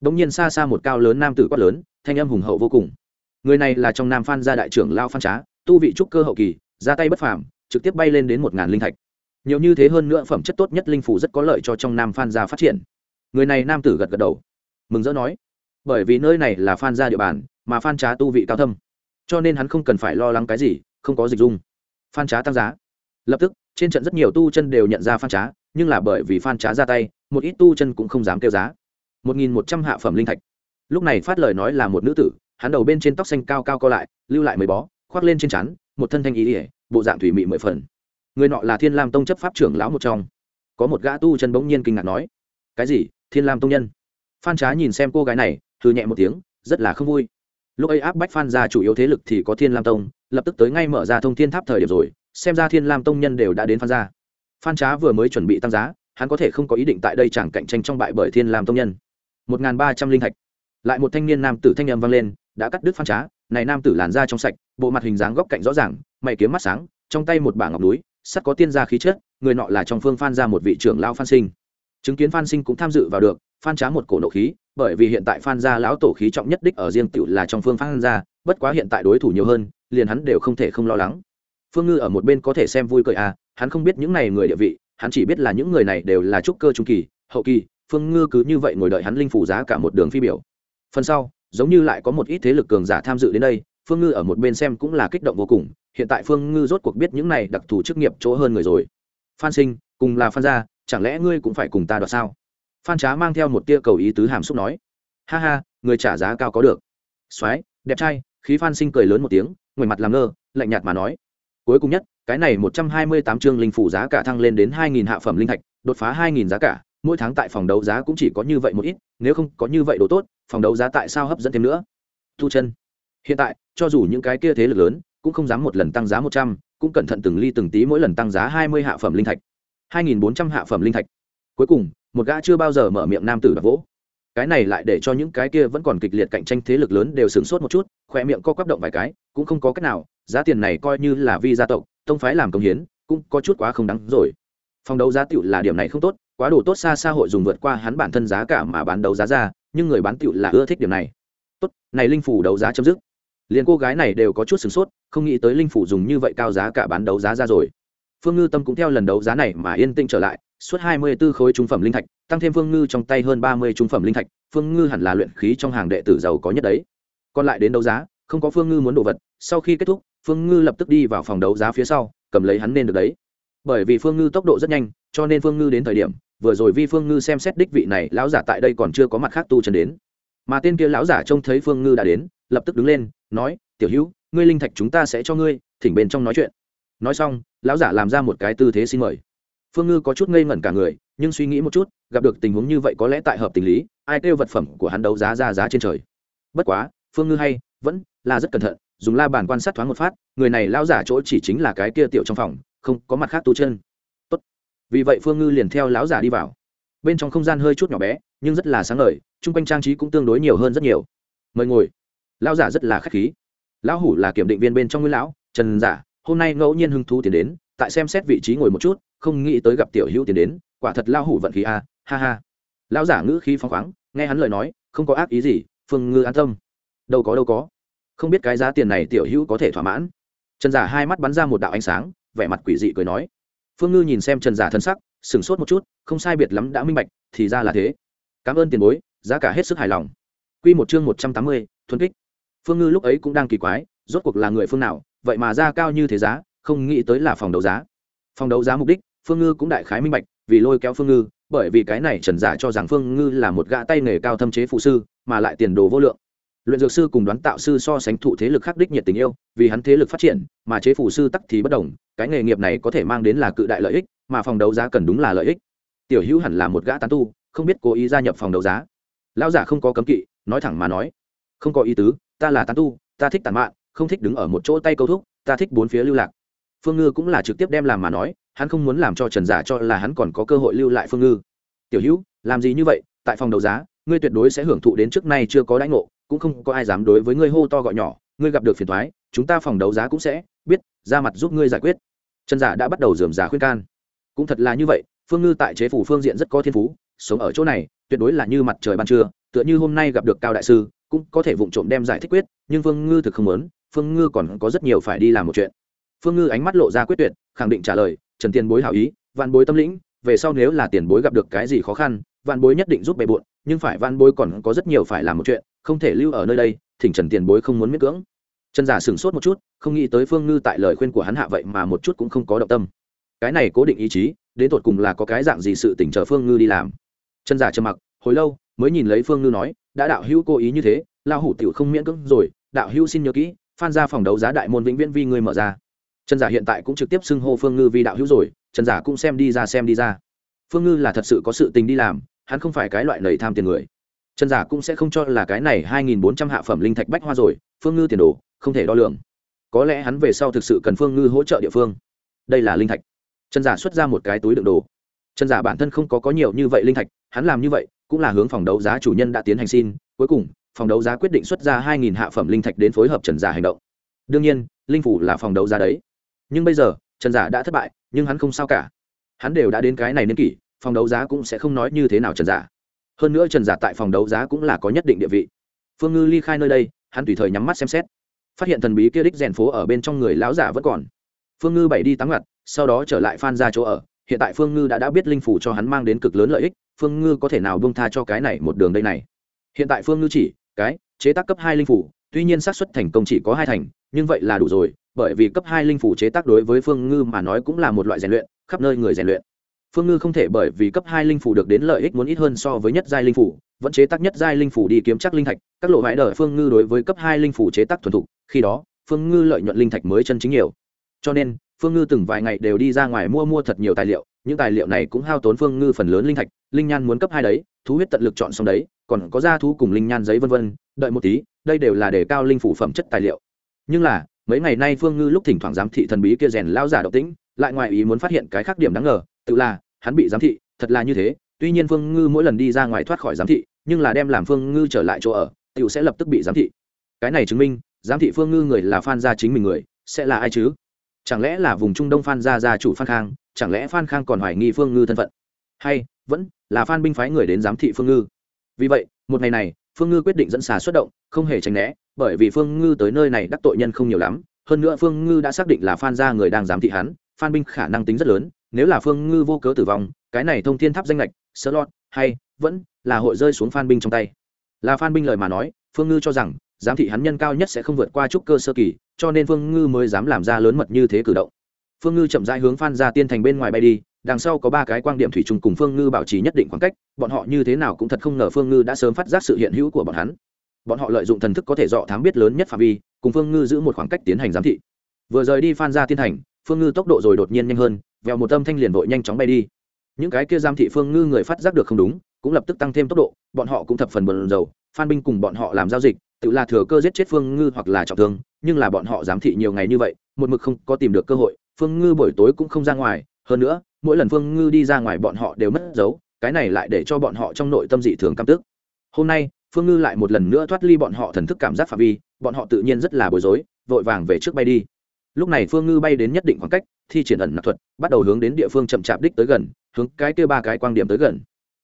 Đ ỗ n g nhiên xa xa một cao lớn nam tử quát lớn, thanh âm hùng hậu vô cùng. Người này là trong nam phan gia đại trưởng lao phan trá, tu vị trúc cơ hậu kỳ, ra tay bất phàm, trực tiếp bay lên đến một ngàn linh thạch nhiều như thế hơn nữa phẩm chất tốt nhất linh phủ rất có lợi cho trong nam phan gia phát triển. Người này nam tử gật gật đầu, mừng rỡ nói, bởi vì nơi này là phan gia địa bàn, mà phan trá tu vị cao thâm, cho nên hắn không cần phải lo lắng cái gì, không có dịch dung. Phan trá tăng giá. Lập tức, trên trận rất nhiều tu chân đều nhận ra phan trá, nhưng là bởi vì phan trá ra tay, một ít tu chân cũng không dám kêu giá. Một nghìn một trăm hạ phẩm linh thạch. Lúc này phát lời nói là một nữ tử, hắn đầu bên trên tóc xanh cao cao co lại, lưu lại mấy bó, khoác lên trên chắn một thân thanh ý ỉa bộ dạng thủy mị mười phần người nọ là thiên lam tông chấp pháp trưởng lão một trong có một gã tu chân bỗng nhiên kinh ngạc nói cái gì thiên lam tông nhân phan trá nhìn xem cô gái này thư nhẹ một tiếng rất là không vui lúc ấy áp bách phan ra chủ yếu thế lực thì có thiên lam tông lập tức tới ngay mở ra thông thiên tháp thời điểm rồi xem ra thiên lam tông nhân đều đã đến phan ra phan trá vừa mới chuẩn bị tăng giá hắn có thể không có ý định tại đây chẳng cạnh tranh trong bại bởi thiên lam tông nhân một n g h n ba trăm linh thạch lại một thanh niên nam tử thanh âm m vang lên đã cắt đứt phan trá này nam tử làn da trong sạch bộ mặt hình dáng góc cạnh rõ ràng mày kiếm mắt sáng trong tay một bảng ngọc núi sắt có tiên gia khí chất, người nọ là trong phương phan ra một vị trưởng lão phan sinh. Chứng kiến phan sinh cũng tham dự vào được, phan trá một cổ nộ khí, bởi vì hiện tại phan gia lão tổ khí trọng nhất đích ở riêng tiểu là trong phương phan gia, bất quá hiện tại đối thủ nhiều hơn, liền hắn đều không thể không lo lắng. Phương ngư ở một bên có thể xem vui cười à hắn không biết những này người địa vị, hắn chỉ biết là những người này đều là trúc cơ trung kỳ, hậu kỳ, phương ngư cứ như vậy ngồi đợi hắn linh phủ giá cả một đường phi biểu. Phần sau, giống như lại có một ít thế lực cường giả tham dự đến đây, phương ngư ở một bên xem cũng là kích động vô cùng hiện tại phương ngư rốt cuộc biết những này đặc thù chức nghiệp chỗ hơn người rồi. Phan sinh, cùng là phan gia, chẳng lẽ ngươi cũng phải cùng ta đoạt sao? Phan trá mang theo một tia cầu ý tứ hàm xúc nói. Ha ha, người trả giá cao có được. Soái đẹp trai, khí phan sinh cười lớn một tiếng, ngoài mặt làm ngơ, lạnh nhạt mà nói. Cuối cùng nhất, cái này một trăm hai mươi tám chương linh phủ giá cả thăng lên đến hai nghìn hạ phẩm linh thạch, đột phá hai nghìn giá cả, mỗi tháng tại phòng đấu giá cũng chỉ có như vậy một ít, nếu không có như vậy đồ tốt, phòng đấu giá tại sao hấp dẫn thêm nữa? Thu chân. Hiện tại, cho dù những cái kia thế lực lớn cũng không dám một lần tăng giá một trăm, cũng cẩn thận từng ly từng tí mỗi lần tăng giá hai mươi hạ phẩm linh thạch. Hai nghìn bốn trăm hạ phẩm linh thạch. Cuối cùng, một gã chưa bao giờ mở miệng nam tử đập vỗ. Cái này lại để cho những cái kia vẫn còn kịch liệt cạnh tranh thế lực lớn đều sửng sốt một chút, khoe miệng co quắp động vài cái, cũng không có cách nào, giá tiền này coi như là vi gia tộc, tông phái làm công hiến, cũng có chút quá không đáng rồi. Phòng đấu giá tựu là điểm này không tốt, quá đủ tốt xa xa hội dùng vượt qua hắn bản thân giá cả mà bán đấu giá ra, nhưng người bán tựu là ưa thích điểm này. Tốt, này linh phủ đấu giá chấm dứt liền cô gái này đều có chút sửng sốt, không nghĩ tới linh phủ dùng như vậy cao giá cả bán đấu giá ra rồi. Phương ngư tâm cũng theo lần đấu giá này mà yên tĩnh trở lại, suốt hai mươi 24 khối trung phẩm linh thạch, tăng thêm phương ngư trong tay hơn ba mươi trung phẩm linh thạch, phương ngư hẳn là luyện khí trong hàng đệ tử giàu có nhất đấy. Còn lại đến đấu giá, không có phương ngư muốn đồ vật, sau khi kết thúc, phương ngư lập tức đi vào phòng đấu giá phía sau, cầm lấy hắn nên được đấy. Bởi vì phương ngư tốc độ rất nhanh, cho nên phương ngư đến thời điểm, vừa rồi vi phương ngư xem xét đích vị này, lão giả tại đây còn chưa có mặt khác tu chân đến mà tên kia lão giả trông thấy phương ngư đã đến, lập tức đứng lên, nói, tiểu hữu, ngươi linh thạch chúng ta sẽ cho ngươi, thỉnh bên trong nói chuyện. Nói xong, lão giả làm ra một cái tư thế xin mời. Phương ngư có chút ngây ngẩn cả người, nhưng suy nghĩ một chút, gặp được tình huống như vậy có lẽ tại hợp tình lý, ai kêu vật phẩm của hắn đấu giá ra giá trên trời. Bất quá, phương ngư hay, vẫn là rất cẩn thận, dùng la bàn quan sát thoáng một phát, người này lao giả chỗ chỉ chính là cái kia tiểu trong phòng, không có mặt khác tu chân. Tốt. vì vậy phương ngư liền theo lão giả đi vào. Bên trong không gian hơi chút nhỏ bé nhưng rất là sáng ngời, chung quanh trang trí cũng tương đối nhiều hơn rất nhiều. Mời ngồi. Lão giả rất là khách khí. Lão hủ là kiểm định viên bên trong nguyên lão, trần giả, hôm nay ngẫu nhiên hưng thu tiền đến, tại xem xét vị trí ngồi một chút, không nghĩ tới gặp tiểu hữu tiền đến, quả thật lão hủ vận khí a, ha ha. Lão giả ngữ khí phóng khoáng, nghe hắn lời nói, không có ác ý gì, phương ngư an tâm. Đâu có đâu có. Không biết cái giá tiền này tiểu hữu có thể thỏa mãn. Trần giả hai mắt bắn ra một đạo ánh sáng, vẻ mặt quỷ dị cười nói. Phương ngư nhìn xem trần giả thân sắc, sửng sốt một chút, không sai biệt lắm đã minh bạch, thì ra là thế cảm ơn tiền bối, giá cả hết sức hài lòng. Q một chương một trăm tám mươi, thuần kích. Phương ngư lúc ấy cũng đang kỳ quái, rốt cuộc là người phương nào, vậy mà ra cao như thế giá, không nghĩ tới là phòng đấu giá. Phòng đấu giá mục đích, phương ngư cũng đại khái minh bạch, vì lôi kéo phương ngư, bởi vì cái này trần giả cho rằng phương ngư là một gã tay nghề cao thâm chế phụ sư, mà lại tiền đồ vô lượng. Luyện dược sư cùng đoán tạo sư so sánh thụ thế lực khắc đích nhiệt tình yêu, vì hắn thế lực phát triển, mà chế phủ sư tắc thì bất đồng, cái nghề nghiệp này có thể mang đến là cự đại lợi ích, mà phòng đấu giá cần đúng là lợi ích. Tiểu hữu hẳn là một gã tán tu không biết cố ý gia nhập phòng đấu giá. Lão giả không có cấm kỵ, nói thẳng mà nói, không có ý tứ, ta là tán tu, ta thích tàn mạn, không thích đứng ở một chỗ tay câu thúc, ta thích bốn phía lưu lạc. Phương ngư cũng là trực tiếp đem làm mà nói, hắn không muốn làm cho trần giả cho là hắn còn có cơ hội lưu lại phương ngư. Tiểu hữu, làm gì như vậy? Tại phòng đấu giá, ngươi tuyệt đối sẽ hưởng thụ đến trước nay chưa có đãi ngộ, cũng không có ai dám đối với ngươi hô to gọi nhỏ, ngươi gặp được phiền thoái chúng ta phòng đấu giá cũng sẽ biết, ra mặt giúp ngươi giải quyết. Trần giả đã bắt đầu dườm giả khuyên can. Cũng thật là như vậy, phương ngư tại chế phủ phương diện rất có thiên phú sống ở chỗ này, tuyệt đối là như mặt trời ban trưa, tựa như hôm nay gặp được cao đại sư, cũng có thể vụng trộm đem giải thích quyết, nhưng phương ngư thực không muốn, phương ngư còn có rất nhiều phải đi làm một chuyện. Phương ngư ánh mắt lộ ra quyết tuyệt, khẳng định trả lời, trần tiền bối hảo ý, vạn bối tâm lĩnh, về sau nếu là tiền bối gặp được cái gì khó khăn, vạn bối nhất định giúp bề bộn, nhưng phải vạn bối còn có rất nhiều phải làm một chuyện, không thể lưu ở nơi đây, thỉnh trần tiền bối không muốn miễn cưỡng. Trần giả sửng sốt một chút, không nghĩ tới phương ngư tại lời khuyên của hắn hạ vậy mà một chút cũng không có động tâm. Cái này cố định ý chí, đến tột cùng là có cái dạng gì sự tỉnh chờ phương ngư đi làm? Trần giả trầm mặc, hồi lâu, mới nhìn lấy phương ngư nói, đã đạo hữu cố ý như thế lao hủ tiểu không miễn cưỡng rồi, đạo hữu xin nhớ kỹ, phan ra phòng đấu giá đại môn vĩnh viễn vi ngươi mở ra. Trần giả hiện tại cũng trực tiếp xưng hô phương ngư vì đạo hữu rồi trần giả cũng xem đi ra xem đi ra. Phương ngư là thật sự có sự tình đi làm, hắn không phải cái loại nầy tham tiền người. Trần giả cũng sẽ không cho là cái này hai nghìn bốn trăm hạ phẩm linh thạch bách hoa rồi, phương ngư tiền đồ, không thể đo lường. Có lẽ hắn về sau thực sự cần phương ngư hỗ trợ địa phương. Đây là linh thạch. Trần giả xuất ra một cái túi đựng đồ trần giả bản thân không có có nhiều như vậy linh thạch, hắn làm như vậy cũng là hướng phòng đấu giá chủ nhân đã tiến hành xin, cuối cùng, phòng đấu giá quyết định xuất ra hai nghìn hạ phẩm linh thạch đến phối hợp trần giả hành động. Đương nhiên, linh phủ là phòng đấu giá đấy. Nhưng bây giờ, trần giả đã thất bại, nhưng hắn không sao cả. Hắn đều đã đến cái này niên kỷ, phòng đấu giá cũng sẽ không nói như thế nào trần giả. Hơn nữa trần giả tại phòng đấu giá cũng là có nhất định địa vị. Phương ngư ly khai nơi đây, hắn tùy thời nhắm mắt xem xét. Phát hiện thần bí kia đích rèn phố ở bên trong người lão giả vẫn còn. Phương ngư bảy đi tám ngặt, sau đó trở lại phan ra chỗ ở hiện tại phương ngư đã đã biết linh phủ cho hắn mang đến cực lớn lợi ích, phương ngư có thể nào bông tha cho cái này một đường đây này? Hiện tại phương ngư chỉ, cái, chế tác cấp hai linh phủ, tuy nhiên xác suất thành công chỉ có hai thành, nhưng vậy là đủ rồi, bởi vì cấp hai linh phủ chế tác đối với phương ngư mà nói cũng là một loại rèn luyện, khắp nơi người rèn luyện. Phương ngư không thể bởi vì cấp hai linh phủ được đến lợi ích muốn ít hơn so với nhất giai linh phủ, vẫn chế tác nhất giai linh phủ đi kiếm chắc linh thạch, các lộ vải đờ phương ngư đối với cấp hai linh phủ chế tác thuần thục, khi đó, phương ngư lợi nhuận linh thạch mới chân chính nhiều. Cho nên phương ngư từng vài ngày đều đi ra ngoài mua mua thật nhiều tài liệu, những tài liệu này cũng hao tốn phương ngư phần lớn linh thạch, linh nhan muốn cấp hai đấy, thú huyết tận lực chọn xong đấy, còn có da thú cùng linh nhan giấy vân vân, đợi một tí, đây đều là để cao linh phủ phẩm chất tài liệu. Nhưng là, mấy ngày nay phương ngư lúc thỉnh thoảng giám thị thần bí kia rèn lao giả độc tĩnh, lại ngoài ý muốn phát hiện cái khác điểm đáng ngờ, tự là, hắn bị giám thị, thật là như thế, tuy nhiên phương ngư mỗi lần đi ra ngoài thoát khỏi giám thị, nhưng là đem làm phương ngư trở lại chỗ ở tự sẽ lập tức bị giám thị. Cái này chứng minh, giám thị phương ngư người là phan gia chính mình người, sẽ là ai chứ? Chẳng lẽ là vùng trung đông phan gia gia chủ phan khang, chẳng lẽ phan khang còn hoài nghi phương ngư thân phận? Hay, vẫn là phan binh phái người đến giám thị phương ngư? Vì vậy, một ngày này, phương ngư quyết định dẫn xà xuất động, không hề tránh né, bởi vì phương ngư tới nơi này đắc tội nhân không nhiều lắm. Hơn nữa phương ngư đã xác định là phan gia người đang giám thị hắn, phan binh khả năng tính rất lớn, nếu là phương ngư vô cớ tử vong, cái này thông thiên tháp danh lệch, sơ lọt hay vẫn là hội rơi xuống phan binh trong tay. Là phan binh lời mà nói, phương ngư cho rằng giám thị hắn nhân cao nhất sẽ không vượt qua trúc cơ sơ kỳ, cho nên phương ngư mới dám làm ra lớn mật như thế cử động. Phương ngư chậm rãi hướng phan ra tiên thành bên ngoài bay đi, đằng sau có ba cái quang điểm thủy chung cùng phương ngư bảo trì nhất định khoảng cách, bọn họ như thế nào cũng thật không ngờ phương ngư đã sớm phát giác sự hiện hữu của bọn hắn. Bọn họ lợi dụng thần thức có thể dọ thám biết lớn nhất phạm vi, cùng phương ngư giữ một khoảng cách tiến hành giám thị. Vừa rời đi phan ra tiên thành, phương ngư tốc độ rồi đột nhiên nhanh hơn, vèo một âm thanh liền vội nhanh chóng bay đi. Những cái kia giám thị phương ngư người phát giác được không đúng, cũng lập tức tăng thêm tốc độ, bọn họ cũng thập phần bần dầu phan binh cùng bọn họ làm giao dịch tự là thừa cơ giết chết phương ngư hoặc là trọng thương, nhưng là bọn họ giám thị nhiều ngày như vậy, một mực không có tìm được cơ hội, phương ngư buổi tối cũng không ra ngoài. Hơn nữa, mỗi lần phương ngư đi ra ngoài bọn họ đều mất dấu, cái này lại để cho bọn họ trong nội tâm dị thường căm tức. Hôm nay, phương ngư lại một lần nữa thoát ly bọn họ thần thức cảm giác phạm vi, bọn họ tự nhiên rất là bối rối, vội vàng về trước bay đi. Lúc này phương ngư bay đến nhất định khoảng cách, thi triển ẩn nạp thuật, bắt đầu hướng đến địa phương chậm chạp đích tới gần, hướng cái kia ba cái quan điểm tới gần.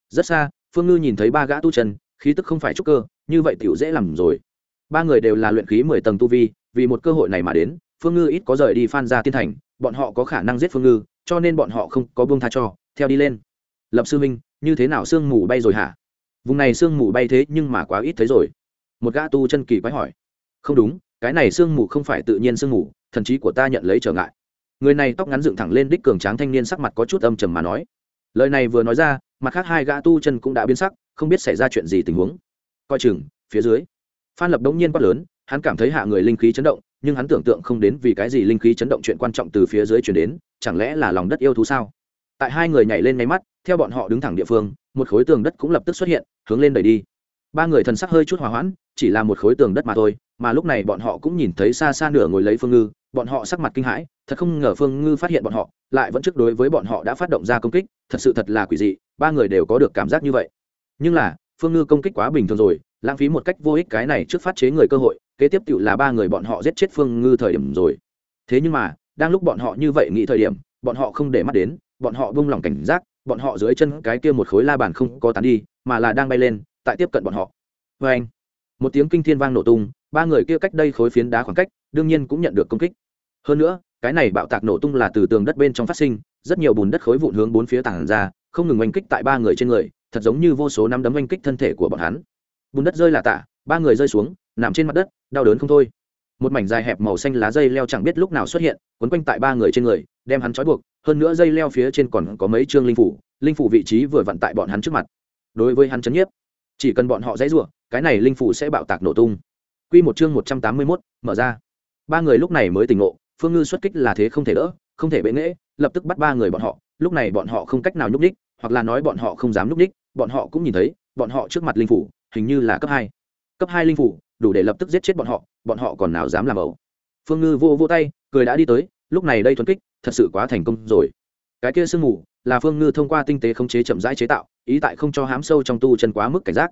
Rất xa, phương ngư nhìn thấy ba gã tu chân, khí tức không phải trúc cơ, như vậy tiểu dễ làm rồi ba người đều là luyện khí mười tầng tu vi, vì một cơ hội này mà đến, phương ngư ít có rời đi phan ra tiên thành, bọn họ có khả năng giết phương ngư, cho nên bọn họ không có buông tha cho, theo đi lên. Lập sư minh như thế nào sương mù bay rồi hả? Vùng này sương mù bay thế nhưng mà quá ít thấy rồi. Một gã tu chân kỳ quái hỏi. Không đúng, cái này sương mù không phải tự nhiên sương mù, thần trí của ta nhận lấy trở ngại. Người này tóc ngắn dựng thẳng lên đích cường tráng thanh niên sắc mặt có chút âm trầm mà nói. Lời này vừa nói ra, mặt khác hai gã tu chân cũng đã biến sắc, không biết xảy ra chuyện gì tình huống. Coi chừng, phía dưới phan lập đống nhiên quát lớn, hắn cảm thấy hạ người linh khí chấn động, nhưng hắn tưởng tượng không đến vì cái gì linh khí chấn động chuyện quan trọng từ phía dưới chuyển đến, chẳng lẽ là lòng đất yêu thú sao? Tại hai người nhảy lên máy mắt, theo bọn họ đứng thẳng địa phương, một khối tường đất cũng lập tức xuất hiện, hướng lên đẩy đi. Ba người thần sắc hơi chút hòa hoãn, chỉ là một khối tường đất mà thôi, mà lúc này bọn họ cũng nhìn thấy xa xa nửa ngồi lấy phương ngư, bọn họ sắc mặt kinh hãi, thật không ngờ phương ngư phát hiện bọn họ, lại vẫn trước đối với bọn họ đã phát động ra công kích, thật sự thật là quỷ dị, ba người đều có được cảm giác như vậy. Nhưng là, phương ngư công kích quá bình thường rồi lãng phí một cách vô ích cái này trước phát chế người cơ hội, kế tiếp tự là ba người bọn họ giết chết phương ngư thời điểm rồi. Thế nhưng mà, đang lúc bọn họ như vậy nghĩ thời điểm, bọn họ không để mắt đến, bọn họ buông lỏng cảnh giác, bọn họ dưới chân cái kia một khối la bàn không có tán đi, mà là đang bay lên, tại tiếp cận bọn họ. Vê anh, một tiếng kinh thiên vang nổ tung, ba người kia cách đây khối phiến đá khoảng cách, đương nhiên cũng nhận được công kích. Hơn nữa, cái này bạo tạc nổ tung là từ tường đất bên trong phát sinh, rất nhiều bùn đất khối vụn hướng bốn phía tảng ra, không ngừng oanh kích tại ba người trên người, thật giống như vô số năm đấm oanh kích thân thể của bọn hắn bùn đất rơi là tạ ba người rơi xuống nằm trên mặt đất đau đớn không thôi. Một mảnh dài hẹp màu xanh lá dây leo chẳng biết lúc nào xuất hiện quấn quanh tại ba người trên người đem hắn trói buộc hơn nữa dây leo phía trên còn có mấy chương linh phủ linh phủ vị trí vừa vặn tại bọn hắn trước mặt. Đối với hắn chấn nhiếp chỉ cần bọn họ dãy rủa cái này linh phủ sẽ bạo tạc nổ tung. Quy một chương một trăm tám mươi 181, mở ra. Ba người lúc này mới tỉnh ngộ, Phương Ngư xuất kích là thế không thể đỡ, không thể bệ nghễ lập tức bắt ba người bọn họ, lúc này bọn họ không cách nào nhúc ních hoặc là nói bọn họ không dám nhúc ních bọn họ cũng nhìn thấy, bọn họ trước mặt linh phủ, hình như là cấp hai. Cấp hai linh phủ, đủ để lập tức giết chết bọn họ bọn họ còn nào dám làm ẩu. Phương ngư vô vô tay, cười đã đi tới, lúc này đây thuần kích, thật sự quá thành công rồi. Cái kia sương mù, là phương ngư thông qua tinh tế khống chế chậm rãi chế tạo, ý tại không cho hám sâu trong tu chân quá mức cảnh giác.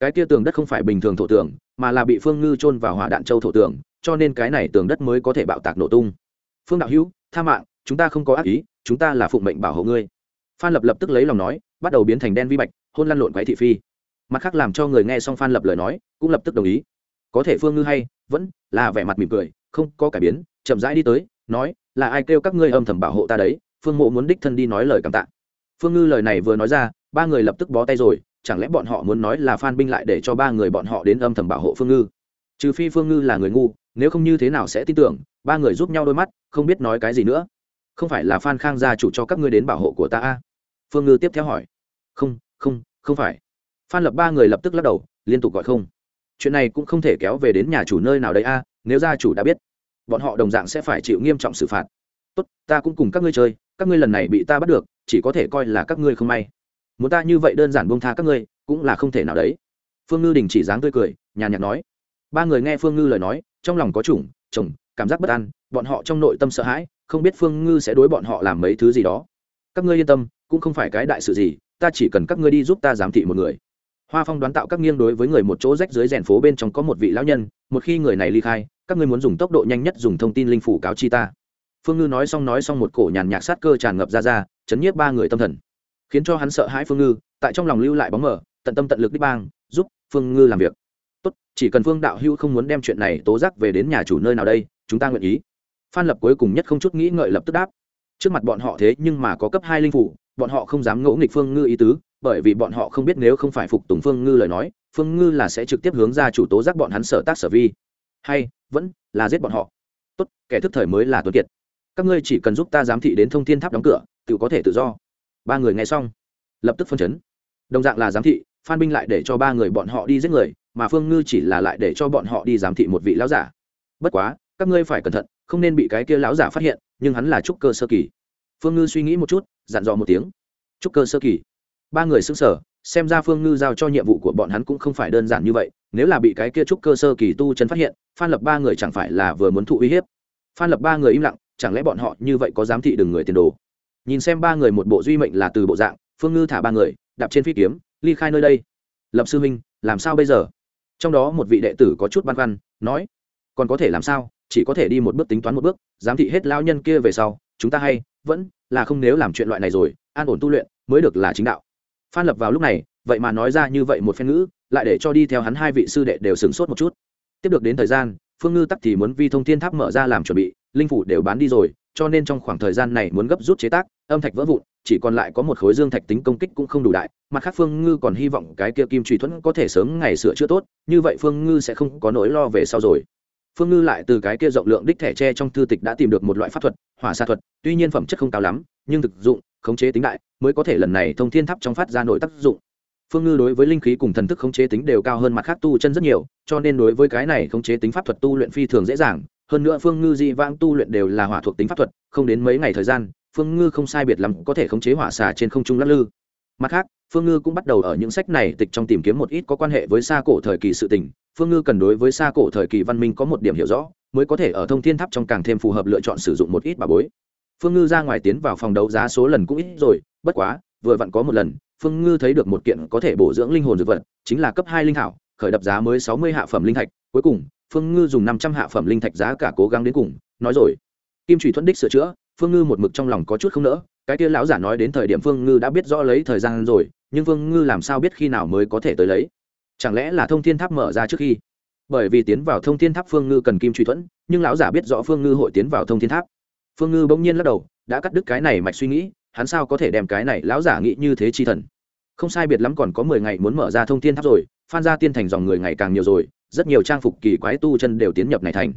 Cái kia tường đất không phải bình thường thổ tường, mà là bị phương ngư trôn vào hỏa đạn châu thổ tường, cho nên cái này tường đất mới có thể bạo tạc nổ tung. Phương đạo hữu, tha mạng, chúng ta không có ác ý, chúng ta là phụng mệnh bảo hộ ngươi. Phan lập lập tức lấy lòng nói, bắt đầu biến thành đen vi bạch, hôn lăn lộn quái thị phi mặt khác làm cho người nghe xong phan lập lời nói, cũng lập tức đồng ý. Có thể phương ngư hay, vẫn là vẻ mặt mỉm cười, không có cải biến, chậm rãi đi tới, nói, là ai kêu các ngươi âm thầm bảo hộ ta đấy? Phương mộ muốn đích thân đi nói lời cảm tạ. Phương ngư lời này vừa nói ra, ba người lập tức bó tay rồi, chẳng lẽ bọn họ muốn nói là phan binh lại để cho ba người bọn họ đến âm thầm bảo hộ phương ngư? Trừ phi phương ngư là người ngu, nếu không như thế nào sẽ tin tưởng, ba người giúp nhau đôi mắt, không biết nói cái gì nữa. Không phải là phan khang gia chủ cho các ngươi đến bảo hộ của ta a? Phương ngư tiếp theo hỏi. Không không không phải phan lập ba người lập tức lắc đầu, liên tục gọi không. Chuyện này cũng không thể kéo về đến nhà chủ nơi nào đấy a, nếu gia chủ đã biết, bọn họ đồng dạng sẽ phải chịu nghiêm trọng xử phạt. Tốt, ta cũng cùng các ngươi chơi, các ngươi lần này bị ta bắt được, chỉ có thể coi là các ngươi không may. Muốn ta như vậy đơn giản buông tha các ngươi, cũng là không thể nào đấy. Phương ngư đình chỉ dáng tươi cười, nhàn nhạt nói. Ba người nghe phương ngư lời nói, trong lòng có chủng, chồng, cảm giác bất an, bọn họ trong nội tâm sợ hãi, không biết phương ngư sẽ đối bọn họ làm mấy thứ gì đó. Các ngươi yên tâm, cũng không phải cái đại sự gì, ta chỉ cần các ngươi đi giúp ta giám thị một người hoa phong đoán tạo các nghiêng đối với người một chỗ rách dưới rèn phố bên trong có một vị lão nhân, một khi người này ly khai, các ngươi muốn dùng tốc độ nhanh nhất dùng thông tin linh phủ cáo chi ta. Phương ngư nói xong nói xong một cổ nhàn nhạc sát cơ tràn ngập ra ra, chấn nhiếp ba người tâm thần. Khiến cho hắn sợ hãi phương ngư, tại trong lòng lưu lại bóng mở tận tâm tận lực đích bang, giúp phương ngư làm việc. Tốt, chỉ cần phương đạo Hưu không muốn đem chuyện này tố giác về đến nhà chủ nơi nào đây, chúng ta nguyện ý. Phan lập cuối cùng nhất không chút nghĩ ngợi lập tức đáp. Trước mặt bọn họ thế nhưng mà có cấp hai linh phủ, bọn họ không dám ngỗ nghịch phương ngư ý tứ bởi vì bọn họ không biết nếu không phải phục tùng phương ngư lời nói, phương ngư là sẽ trực tiếp hướng ra chủ tố giác bọn hắn sở tác sở vi. Hay, vẫn là giết bọn họ. Tốt, kẻ thức thời mới là tuấn kiệt. Các ngươi chỉ cần giúp ta giám thị đến thông thiên tháp đóng cửa tự có thể tự do. Ba người nghe xong, lập tức phân chấn. Đồng dạng là giám thị, phan binh lại để cho ba người bọn họ đi giết người, mà phương ngư chỉ là lại để cho bọn họ đi giám thị một vị lão giả. Bất quá, các ngươi phải cẩn thận, không nên bị cái kia lão giả phát hiện, nhưng hắn là trúc cơ sơ kỳ. Phương ngư suy nghĩ một chút, dặn dò một tiếng. Trúc cơ sơ kỳ ba người xứng sở, xem ra phương ngư giao cho nhiệm vụ của bọn hắn cũng không phải đơn giản như vậy, nếu là bị cái kia trúc cơ sơ kỳ tu chân phát hiện, phan lập ba người chẳng phải là vừa muốn thụ uy hiếp. Phan lập ba người im lặng, chẳng lẽ bọn họ như vậy có giám thị đừng người tiền đồ? Nhìn xem ba người một bộ duy mệnh là từ bộ dạng, phương ngư thả ba người, đạp trên phi kiếm, ly khai nơi đây. Lập sư huynh, làm sao bây giờ? Trong đó một vị đệ tử có chút băn khoăn, nói, còn có thể làm sao? Chỉ có thể đi một bước tính toán một bước, giám thị hết lao nhân kia về sau, chúng ta hay vẫn là không nếu làm chuyện loại này rồi, an ổn tu luyện mới được là chính đạo phan lập vào lúc này, vậy mà nói ra như vậy một phen ngữ, lại để cho đi theo hắn hai vị sư đệ đều sửng sốt một chút. Tiếp được đến thời gian, phương ngư tắc thì muốn vi thông thiên tháp mở ra làm chuẩn bị, linh phủ đều bán đi rồi, cho nên trong khoảng thời gian này muốn gấp rút chế tác, âm thạch vỡ vụn, chỉ còn lại có một khối dương thạch tính công kích cũng không đủ đại, mặt khác phương ngư còn hy vọng cái kia kim truy thuẫn có thể sớm ngày sửa chữa tốt, như vậy phương ngư sẽ không có nỗi lo về sau rồi. Phương ngư lại từ cái kia rộng lượng đích thẻ tre trong thư tịch đã tìm được một loại pháp thuật, hỏa xa thuật, tuy nhiên phẩm chất không cao lắm, nhưng thực dụng khống chế tính đại, mới có thể lần này thông thiên tháp trong phát ra nội tác dụng. Phương ngư đối với linh khí cùng thần thức khống chế tính đều cao hơn mặt khác tu chân rất nhiều, cho nên đối với cái này khống chế tính pháp thuật tu luyện phi thường dễ dàng. Hơn nữa phương ngư di vãng tu luyện đều là hỏa thuộc tính pháp thuật, không đến mấy ngày thời gian, phương ngư không sai biệt lắm có thể khống chế hỏa xà trên không trung lắc lư. Mặt khác, phương ngư cũng bắt đầu ở những sách này tịch trong tìm kiếm một ít có quan hệ với xa cổ thời kỳ sự tình. Phương ngư cần đối với xa cổ thời kỳ văn minh có một điểm hiểu rõ, mới có thể ở thông thiên tháp trong càng thêm phù hợp lựa chọn sử dụng một ít bà bối phương ngư ra ngoài tiến vào phòng đấu giá số lần cũng ít rồi, bất quá, vừa vặn có một lần, phương ngư thấy được một kiện có thể bổ dưỡng linh hồn dược vật, chính là cấp hai linh thảo, khởi đập giá mới sáu mươi hạ phẩm linh thạch. Cuối cùng, phương ngư dùng năm trăm hạ phẩm linh thạch giá cả cố gắng đến cùng, nói rồi. Kim trùy thuẫn đích sửa chữa, phương ngư một mực trong lòng có chút không nỡ, cái kia lão giả nói đến thời điểm phương ngư đã biết rõ lấy thời gian rồi, nhưng phương ngư làm sao biết khi nào mới có thể tới lấy? Chẳng lẽ là thông thiên tháp mở ra trước khi? Bởi vì tiến vào thông thiên tháp phương ngư cần kim truy thuẫn nhưng lão giả biết rõ phương ngư hội tiến vào thông thiên tháp phương ngư bỗng nhiên lắc đầu, đã cắt đứt cái này mạch suy nghĩ, hắn sao có thể đem cái này lão giả nghĩ như thế chi thần? Không sai biệt lắm còn có mười ngày muốn mở ra thông thiên tháp rồi, phan gia tiên thành dòng người ngày càng nhiều rồi, rất nhiều trang phục kỳ quái tu chân đều tiến nhập này thành.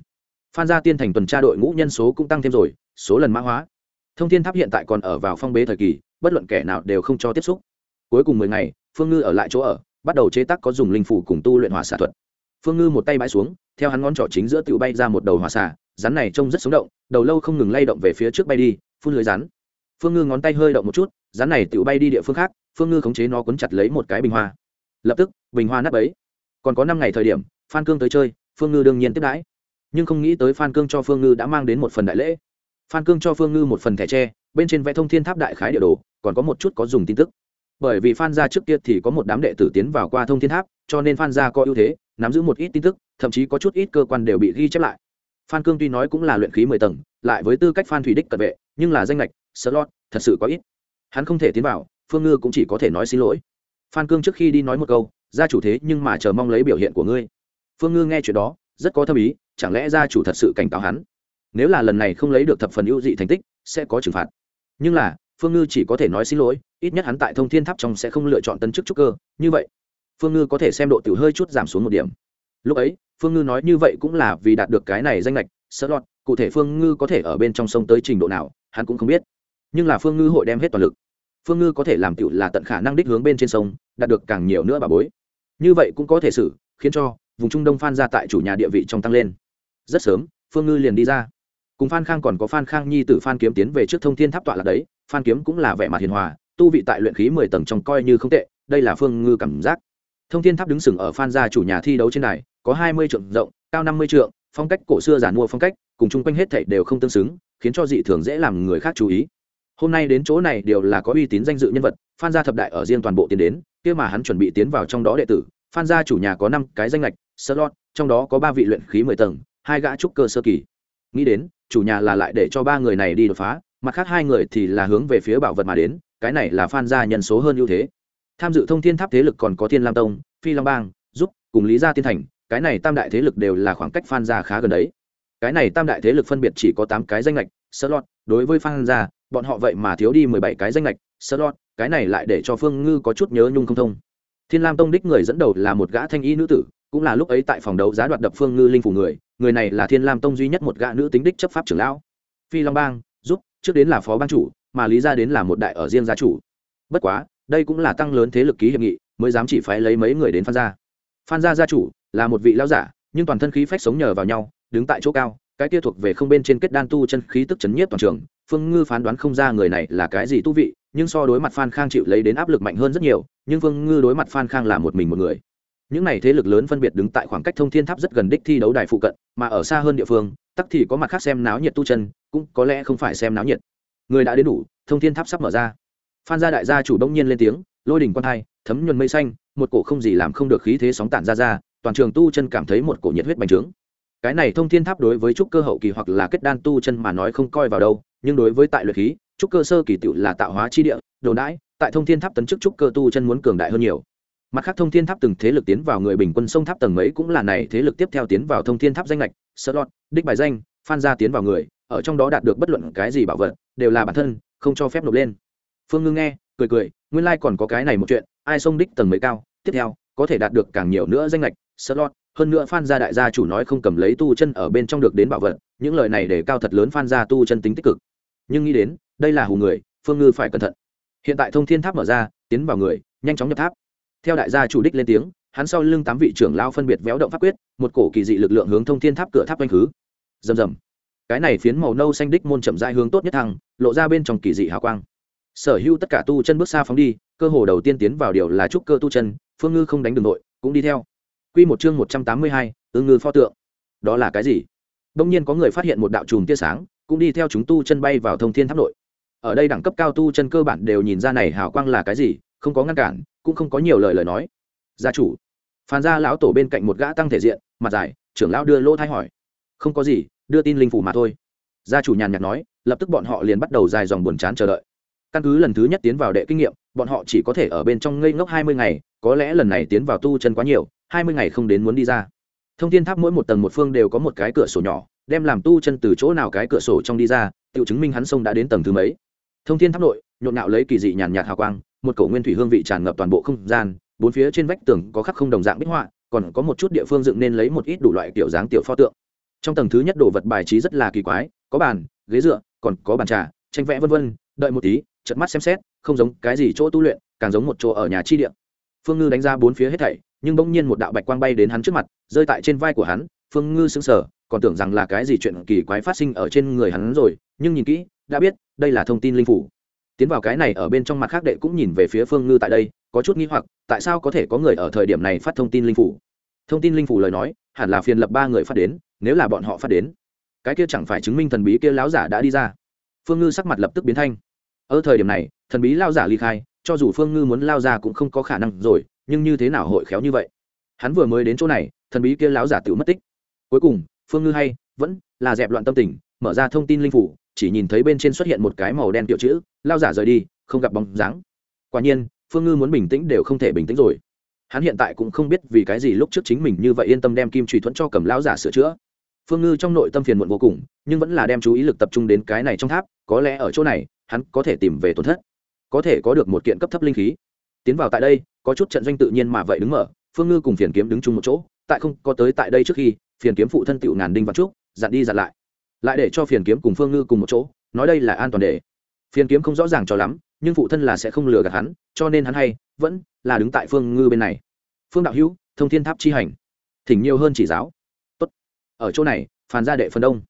Phan gia tiên thành tuần tra đội ngũ nhân số cũng tăng thêm rồi, số lần mã hóa. Thông thiên tháp hiện tại còn ở vào phong bế thời kỳ, bất luận kẻ nào đều không cho tiếp xúc. Cuối cùng mười ngày, phương ngư ở lại chỗ ở, bắt đầu chế tác có dùng linh phủ cùng tu luyện hỏa xạ thuật. Phương ngư một tay bãi xuống theo hắn ngón trỏ chính giữa tựu bay ra một đầu hỏa xạ rắn này trông rất sống động, đầu lâu không ngừng lay động về phía trước bay đi, phun lưới rắn. Phương ngư ngón tay hơi động một chút, rắn này tựu bay đi địa phương khác, phương ngư khống chế nó cuốn chặt lấy một cái bình hoa. Lập tức, bình hoa nắp ấy còn có năm ngày thời điểm, phan cương tới chơi, phương ngư đương nhiên tiếp đãi. Nhưng không nghĩ tới phan cương cho phương ngư đã mang đến một phần đại lễ. Phan cương cho phương ngư một phần thẻ tre, bên trên vẽ thông thiên tháp đại khái địa đồ, còn có một chút có dùng tin tức. Bởi vì phan gia trước kia thì có một đám đệ tử tiến vào qua thông thiên tháp, cho nên phan gia có ưu thế, nắm giữ một ít tin tức thậm chí có chút ít cơ quan đều bị ghi chép lại. Phan cương tuy nói cũng là luyện khí mười tầng, lại với tư cách phan thủy đích cận vệ, nhưng là danh lệch, slot, thật sự có ít. Hắn không thể tiến vào, phương ngư cũng chỉ có thể nói xin lỗi. Phan cương trước khi đi nói một câu, gia chủ thế, nhưng mà chờ mong lấy biểu hiện của ngươi. Phương ngư nghe chuyện đó, rất có thâm ý, chẳng lẽ gia chủ thật sự cảnh cáo hắn? Nếu là lần này không lấy được thập phần ưu dị thành tích, sẽ có trừng phạt. Nhưng là, phương ngư chỉ có thể nói xin lỗi, ít nhất hắn tại thông thiên tháp trong sẽ không lựa chọn tân chức trúc cơ, như vậy, phương ngư có thể xem độ tiểu hơi chút giảm xuống một điểm. Lúc ấy phương ngư nói như vậy cũng là vì đạt được cái này danh lệch, sợ lọt, cụ thể phương ngư có thể ở bên trong sông tới trình độ nào, hắn cũng không biết. Nhưng là phương ngư hội đem hết toàn lực. Phương ngư có thể làm tiểu là tận khả năng đích hướng bên trên sông, đạt được càng nhiều nữa bà bối. Như vậy cũng có thể xử, khiến cho vùng trung đông phan ra tại chủ nhà địa vị trong tăng lên. Rất sớm, phương ngư liền đi ra. Cùng phan khang còn có phan khang nhi t ử phan kiếm tiến về trước thông thiên tháp tọa là đấy, phan kiếm cũng là vẻ mặt hiền hòa, tu vị tại luyện khí mười tầng trong coi như không tệ, đây là phương ngư cảm giác thông thiên tháp đứng sừng ở phan gia chủ nhà thi đấu trên đài, có hai mươi trượng rộng, cao năm mươi trượng, phong cách cổ xưa giản mua phong cách, cùng chung quanh hết thảy đều không tương xứng, khiến cho dị thường dễ làm người khác chú ý. Hôm nay đến chỗ này đều là có uy tín danh dự nhân vật, phan gia thập đại ở riêng toàn bộ tiến đến, kia mà hắn chuẩn bị tiến vào trong đó đệ tử, phan gia chủ nhà có năm cái danh lệch slot, trong đó có ba vị luyện khí mười tầng, hai gã trúc cơ sơ kỳ. Nghĩ đến, chủ nhà là lại để cho ba người này đi đột phá, mặt khác hai người thì là hướng về phía bảo vật mà đến, cái này là phan gia nhân số hơn ưu thế tham dự thông thiên tháp thế lực còn có thiên lam tông, phi long bang, giúp cùng lý gia tiên thành, cái này tam đại thế lực đều là khoảng cách phan gia khá gần đấy. Cái này tam đại thế lực phân biệt chỉ có tám cái danh lệch slot, đối với phan gia, bọn họ vậy mà thiếu đi mười bảy cái danh lệch slot, cái này lại để cho phương ngư có chút nhớ nhung không thông. Thiên lam tông đích người dẫn đầu là một gã thanh y nữ tử, cũng là lúc ấy tại phòng đấu giá đoạt đập phương ngư linh phủ người người này là thiên lam tông duy nhất một gã nữ tính đích chấp pháp trưởng lão. Phi long bang, giúp, trước đến là phó ban chủ, mà lý ra đến là một đại ở riêng gia chủ. Bất quá đây cũng là tăng lớn thế lực ký hiệp nghị, mới dám chỉ phái lấy mấy người đến phan gia. Phan gia gia chủ là một vị lão giả, nhưng toàn thân khí phách sống nhờ vào nhau, đứng tại chỗ cao, cái kia thuộc về không bên trên kết đan tu chân khí tức chấn nhiếp toàn trường. Phương ngư phán đoán không ra người này là cái gì tu vị, nhưng so đối mặt phan khang chịu lấy đến áp lực mạnh hơn rất nhiều, nhưng phương ngư đối mặt phan khang là một mình một người. Những này thế lực lớn phân biệt đứng tại khoảng cách thông thiên tháp rất gần đích thi đấu đài phụ cận, mà ở xa hơn địa phương, tắc thì có mặt khác xem náo nhiệt tu chân, cũng có lẽ không phải xem náo nhiệt. Người đã đến đủ, thông thiên tháp sắp mở ra phan gia đại gia chủ đông nhiên lên tiếng, lôi đỉnh quan thai, thấm nhuần mây xanh, một cổ không gì làm không được khí thế sóng tản ra ra, toàn trường tu chân cảm thấy một cổ nhiệt huyết bành trướng. Cái này thông thiên tháp đối với trúc cơ hậu kỳ hoặc là kết đan tu chân mà nói không coi vào đâu, nhưng đối với tại luyện khí, trúc cơ sơ kỳ tựu là tạo hóa chi địa, đồ đãi, tại thông thiên tháp tấn chức trúc cơ tu chân muốn cường đại hơn nhiều. Mặt khác thông thiên tháp từng thế lực tiến vào người bình quân sông tháp tầng mấy cũng là này thế lực tiếp theo tiến vào thông thiên tháp danh lệch sơ lọt, đích bài danh, phan gia tiến vào người, ở trong đó đạt được bất luận cái gì bảo vật, đều là bản thân, không cho phép nộp lên phương ngưng nghe, cười cười, nguyên lai còn có cái này một chuyện, ai xông đích tầng mới cao, tiếp theo, có thể đạt được càng nhiều nữa danh lệch slot, hơn nữa phan gia đại gia chủ nói không cầm lấy tu chân ở bên trong được đến bảo vật, những lời này để cao thật lớn phan gia tu chân tính tích cực. Nhưng nghĩ đến, đây là hù người, phương ngư phải cẩn thận. Hiện tại thông thiên tháp mở ra, tiến vào người, nhanh chóng nhập tháp. Theo đại gia chủ đích lên tiếng, hắn sau lưng tám vị trưởng lao phân biệt véo động pháp quyết, một cổ kỳ dị lực lượng hướng thông thiên tháp cửa tháp quanh khứ. Rầm rầm. Cái này phiến màu nâu xanh đích môn chậm rãi hướng tốt nhất thăng, lộ ra bên trong kỳ dị hào quang sở hữu tất cả tu chân bước xa phóng đi cơ hồ đầu tiên tiến vào điều là trúc cơ tu chân phương ngư không đánh đường nội cũng đi theo Quy một chương một trăm tám mươi hai, ương ngư pho tượng. Đó là cái gì? Đông nhiên có người phát hiện một đạo chùm tia sáng, cũng đi theo chúng tu chân bay vào thông thiên tháp nội. Ở đây đẳng cấp cao tu chân cơ bản đều nhìn ra này hào quang là cái gì, không có ngăn cản, cũng không có nhiều lời lời nói. Gia chủ, Phan gia lão tổ bên cạnh một gã tăng thể diện, mặt dài, trưởng lão đưa lỗ thay hỏi. Không có gì, đưa tin linh phủ mà thôi. Gia chủ nhàn nhạt nói, lập tức bọn họ liền bắt đầu dài dòng buồn chán chờ đợi. Căn cứ lần thứ nhất tiến vào đệ kinh nghiệm, bọn họ chỉ có thể ở bên trong ngây ngốc hai mươi ngày, có lẽ lần này tiến vào tu chân quá nhiều, hai mươi ngày không đến muốn đi ra. Thông thiên tháp mỗi một tầng một phương đều có một cái cửa sổ nhỏ đem làm tu chân từ chỗ nào cái cửa sổ trong đi ra tự chứng minh hắn sông đã đến tầng thứ mấy. Thông thiên tháp nội nhộn nạo lấy kỳ dị nhàn nhạt hào quang một cổ nguyên thủy hương vị tràn ngập toàn bộ không gian bốn phía trên vách tường có khắc không đồng dạng bích họa còn có một chút địa phương dựng nên lấy một ít đủ loại kiểu dáng tiểu pho tượng. Trong tầng thứ nhất đồ vật bài trí rất là kỳ quái có bàn ghế dựa còn có bàn trà tranh vẽ vân vân đợi một tí chợt mắt xem xét, không giống cái gì chỗ tu luyện, càng giống một chỗ ở nhà chi địa. Phương ngư đánh ra bốn phía hết thảy, nhưng bỗng nhiên một đạo bạch quang bay đến hắn trước mặt, rơi tại trên vai của hắn, phương ngư sững sờ, còn tưởng rằng là cái gì chuyện kỳ quái phát sinh ở trên người hắn rồi, nhưng nhìn kỹ, đã biết, đây là thông tin linh phủ. Tiến vào cái này ở bên trong mặt khác đệ cũng nhìn về phía phương ngư tại đây, có chút nghi hoặc, tại sao có thể có người ở thời điểm này phát thông tin linh phủ? Thông tin linh phủ lời nói, hẳn là phiền lập ba người phát đến, nếu là bọn họ phát đến, cái kia chẳng phải chứng minh thần bí kia láo giả đã đi ra. Phương ngư sắc mặt lập tức biến thanh ở thời điểm này, thần bí lao giả ly khai, cho dù phương ngư muốn lao ra cũng không có khả năng rồi, nhưng như thế nào hội khéo như vậy? Hắn vừa mới đến chỗ này, thần bí kia lão giả tự mất tích. Cuối cùng, phương ngư hay, vẫn là dẹp loạn tâm tình, mở ra thông tin linh phủ, chỉ nhìn thấy bên trên xuất hiện một cái màu đen tiểu chữ, lao giả rời đi, không gặp bóng dáng. Quả nhiên, phương ngư muốn bình tĩnh đều không thể bình tĩnh rồi. Hắn hiện tại cũng không biết vì cái gì lúc trước chính mình như vậy yên tâm đem kim truy thuẫn cho cầm lao giả sửa chữa phương ngư trong nội tâm phiền muộn vô cùng, nhưng vẫn là đem chú ý lực tập trung đến cái này trong tháp, có lẽ ở chỗ này, hắn có thể tìm về tổn thất. Có thể có được một kiện cấp thấp linh khí. Tiến vào tại đây, có chút trận doanh tự nhiên mà vậy đứng mở, phương ngư cùng phiền kiếm đứng chung một chỗ, tại không, có tới tại đây trước khi, phiền kiếm phụ thân tựu ngàn đinh văn trúc, dặn đi dặn lại. Lại để cho phiền kiếm cùng phương ngư cùng một chỗ, nói đây là an toàn để. Phiền kiếm không rõ ràng cho lắm, nhưng phụ thân là sẽ không lừa gạt hắn, cho nên hắn hay, vẫn là đứng tại phương ngư bên này. Phương đạo hữu, thông thiên tháp chi hành. Thỉnh nhiều hơn chỉ giáo ở chỗ này phản gia đệ phần đông.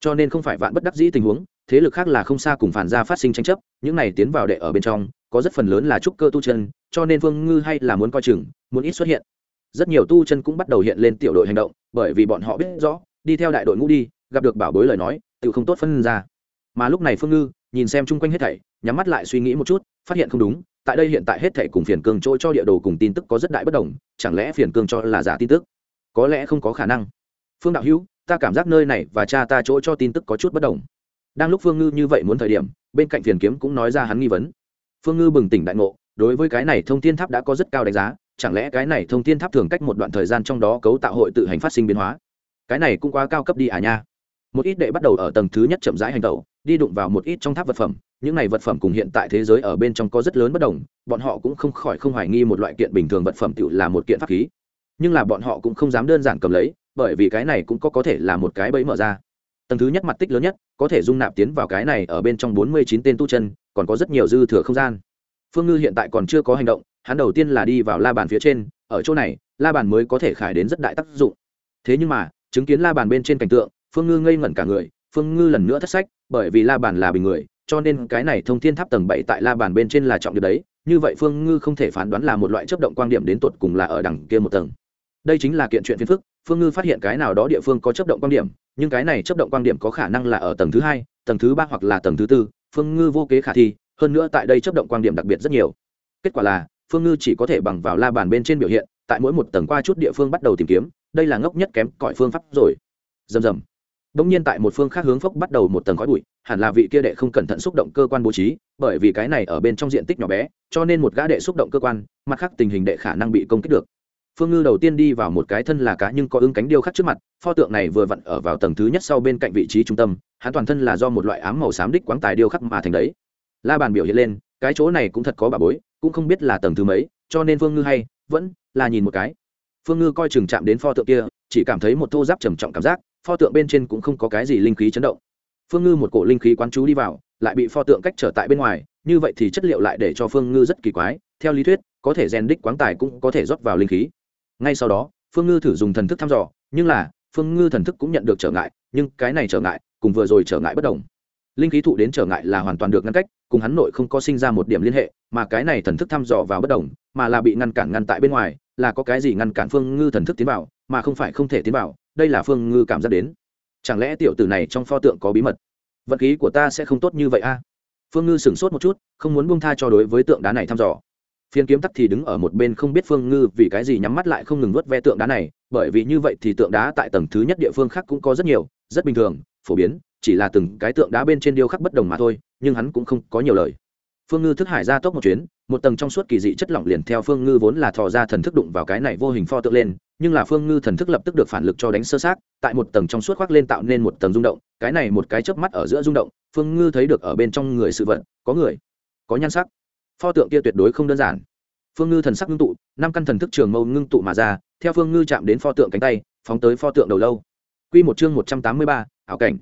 Cho nên không phải vạn bất đắc dĩ tình huống, thế lực khác là không xa cùng phản gia phát sinh tranh chấp, những này tiến vào đệ ở bên trong, có rất phần lớn là trúc cơ tu chân, cho nên vương ngư hay là muốn coi chừng, muốn ít xuất hiện. Rất nhiều tu chân cũng bắt đầu hiện lên tiểu đội hành động, bởi vì bọn họ biết rõ, đi theo đại đội ngũ đi, gặp được bảo bối lời nói tự không tốt phân ra. Mà lúc này phương ngư, nhìn xem chung quanh hết thảy, nhắm mắt lại suy nghĩ một chút, phát hiện không đúng, tại đây hiện tại hết thảy cùng phiền cương chỗ cho địa đồ cùng tin tức có rất đại bất đồng, chẳng lẽ phiền cương cho là giả tin tức? Có lẽ không có khả năng phương đạo hữu, ta cảm giác nơi này và cha ta chỗ cho tin tức có chút bất đồng. Đang lúc phương ngư như vậy muốn thời điểm, bên cạnh phiền kiếm cũng nói ra hắn nghi vấn. Phương ngư bừng tỉnh đại ngộ, đối với cái này thông tin tháp đã có rất cao đánh giá, chẳng lẽ cái này thông tin tháp thường cách một đoạn thời gian trong đó cấu tạo hội tự hành phát sinh biến hóa? Cái này cũng quá cao cấp đi à nha. Một ít đệ bắt đầu ở tầng thứ nhất chậm rãi hành tẩu, đi đụng vào một ít trong tháp vật phẩm, những này vật phẩm cùng hiện tại thế giới ở bên trong có rất lớn bất đồng, bọn họ cũng không khỏi không hoài nghi một loại kiện bình thường vật phẩm tự là một kiện pháp khí. Nhưng là bọn họ cũng không dám đơn giản cầm lấy bởi vì cái này cũng có có thể là một cái bẫy mở ra. Tầng thứ nhất mặt tích lớn nhất, có thể dung nạp tiến vào cái này ở bên trong bốn mươi chín tên tu chân, còn có rất nhiều dư thừa không gian. Phương ngư hiện tại còn chưa có hành động, hắn đầu tiên là đi vào la bàn phía trên, ở chỗ này, la bàn mới có thể khải đến rất đại tác dụng. Thế nhưng mà, chứng kiến la bàn bên trên cảnh tượng, phương ngư ngây ngẩn cả người, phương ngư lần nữa thất sách, bởi vì la bàn là bình người, cho nên cái này thông thiên tháp tầng bảy tại la bàn bên trên là trọng điểm đấy, như vậy phương ngư không thể phán đoán là một loại chấp động quan điểm đến tột cùng là ở đằng kia một tầng đây chính là kiện chuyện phiền phức phương ngư phát hiện cái nào đó địa phương có chấp động quan điểm nhưng cái này chấp động quan điểm có khả năng là ở tầng thứ hai tầng thứ ba hoặc là tầng thứ tư phương ngư vô kế khả thi hơn nữa tại đây chấp động quan điểm đặc biệt rất nhiều. Kết quả là phương ngư chỉ có thể bằng vào la bàn bên trên biểu hiện tại mỗi một tầng qua chút địa phương bắt đầu tìm kiếm đây là ngốc nhất kém cõi phương pháp rồi. Rầm rầm. Đông nhiên tại một phương khác hướng phốc bắt đầu một tầng khói bụi, hẳn là vị kia đệ không cẩn thận xúc động cơ quan bố trí, bởi vì cái này ở bên trong diện tích nhỏ bé, cho nên một gã đệ xúc động cơ quan, mặt khác tình hình đệ khả năng bị công kích được. Phương Ngư đầu tiên đi vào một cái thân là cá nhưng có ứng cánh điêu khắc trước mặt, pho tượng này vừa vặn ở vào tầng thứ nhất sau bên cạnh vị trí trung tâm, hắn toàn thân là do một loại ám màu xám đích quáng tài điêu khắc mà thành đấy. La bàn biểu hiện lên, cái chỗ này cũng thật có bà bối, cũng không biết là tầng thứ mấy, cho nên Phương Ngư hay vẫn là nhìn một cái. Phương Ngư coi chừng chạm đến pho tượng kia, chỉ cảm thấy một thô giáp trầm trọng cảm giác, pho tượng bên trên cũng không có cái gì linh khí chấn động phương ngư một cổ linh khí quán chú đi vào lại bị pho tượng cách trở tại bên ngoài như vậy thì chất liệu lại để cho phương ngư rất kỳ quái theo lý thuyết có thể rèn đích quáng tài cũng có thể rót vào linh khí ngay sau đó, phương ngư thử dùng thần thức thăm dò, nhưng là, phương ngư thần thức cũng nhận được trở ngại, nhưng cái này trở ngại, cùng vừa rồi trở ngại bất đồng. Linh khí thụ đến trở ngại là hoàn toàn được ngăn cách, cùng hắn nội không có sinh ra một điểm liên hệ, mà cái này thần thức thăm dò vào bất đồng, mà là bị ngăn cản ngăn tại bên ngoài, là có cái gì ngăn cản phương ngư thần thức tiến vào, mà không phải không thể tiến vào, đây là phương ngư cảm giác đến. Chẳng lẽ tiểu tử này trong pho tượng có bí mật? Vật khí của ta sẽ không tốt như vậy a? Phương ngư sửng sốt một chút, không muốn buông tha cho đối với tượng đá này thăm dò phiên kiếm tắc thì đứng ở một bên không biết phương ngư vì cái gì nhắm mắt lại không ngừng nuốt ve tượng đá này, bởi vì như vậy thì tượng đá tại tầng thứ nhất địa phương khác cũng có rất nhiều, rất bình thường, phổ biến, chỉ là từng cái tượng đá bên trên điêu khắc bất đồng mà thôi, nhưng hắn cũng không có nhiều lời. Phương ngư thức hải ra tốc một chuyến, một tầng trong suốt kỳ dị chất lỏng liền theo phương ngư vốn là thò ra thần thức đụng vào cái này vô hình pho tượng lên, nhưng là phương ngư thần thức lập tức được phản lực cho đánh sơ sát tại một tầng trong suốt khoác lên tạo nên một tầng rung động, cái này một cái chớp mắt ở giữa rung động, phương ngư thấy được ở bên trong người sự vật, có người, có nhan sắc pho tượng kia tuyệt đối không đơn giản phương ngư thần sắc ngưng tụ năm căn thần thức trường mâu ngưng tụ mà ra theo phương ngư chạm đến pho tượng cánh tay phóng tới pho tượng đầu lâu Quy một chương một trăm tám mươi ba, ảo cảnh.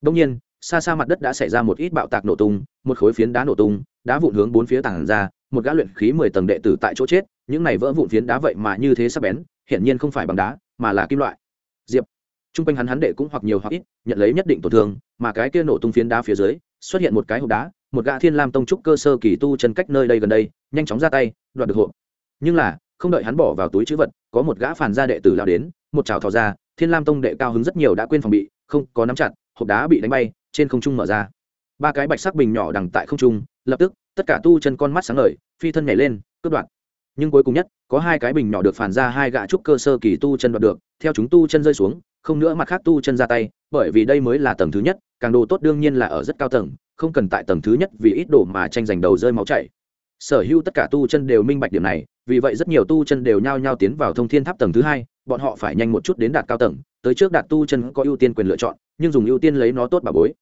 Đông nhiên, xa xa mặt đất đã xảy ra một ít bạo tạc nổ tung, một khối phiến đá nổ tung, đá vụn hướng bốn phía tảng ra, một gã luyện khí mười tầng đệ tử tại chỗ chết, những này vỡ vụn phiến đá vậy mà như thế sắp bén, hiển nhiên không phải bằng đá, mà là kim loại. Diệp, trung quanh hắn hắn đệ cũng hoặc nhiều hoặc ít, nhận lấy nhất định tổn thương, mà cái kia nổ tung phiến đá phía dưới, xuất hiện một cái hộp đá, một gã Thiên Lam tông trúc cơ sơ kỳ tu chân cách nơi đây gần đây, nhanh chóng ra tay, đoạt được hộ Nhưng là, không đợi hắn bỏ vào túi trữ vật, có một gã phản gia đệ tử lao đến, một chảo thò ra, Thiên Lam tông đệ cao hứng rất nhiều đã quên phòng bị, không có nắm chặt, hộp đá bị đánh bay, trên không trung mở ra. Ba cái bạch sắc bình nhỏ đằng tại không trung, lập tức, tất cả tu chân con mắt sáng ngời, phi thân nhảy lên, cướp đoạt nhưng cuối cùng nhất có hai cái bình nhỏ được phản ra hai gã trúc cơ sơ kỳ tu chân đoạt được theo chúng tu chân rơi xuống không nữa mặt khác tu chân ra tay bởi vì đây mới là tầng thứ nhất càng đồ tốt đương nhiên là ở rất cao tầng không cần tại tầng thứ nhất vì ít đồ mà tranh giành đầu rơi máu chảy. Sở hữu tất cả tu chân đều minh bạch điểm này, vì vậy rất nhiều tu chân đều nhao nhao tiến vào thông thiên tháp tầng thứ hai, bọn họ phải nhanh một chút đến đạt cao tầng, tới trước đạt tu chân có ưu tiên quyền lựa chọn, nhưng dùng ưu tiên lấy nó tốt bà bối.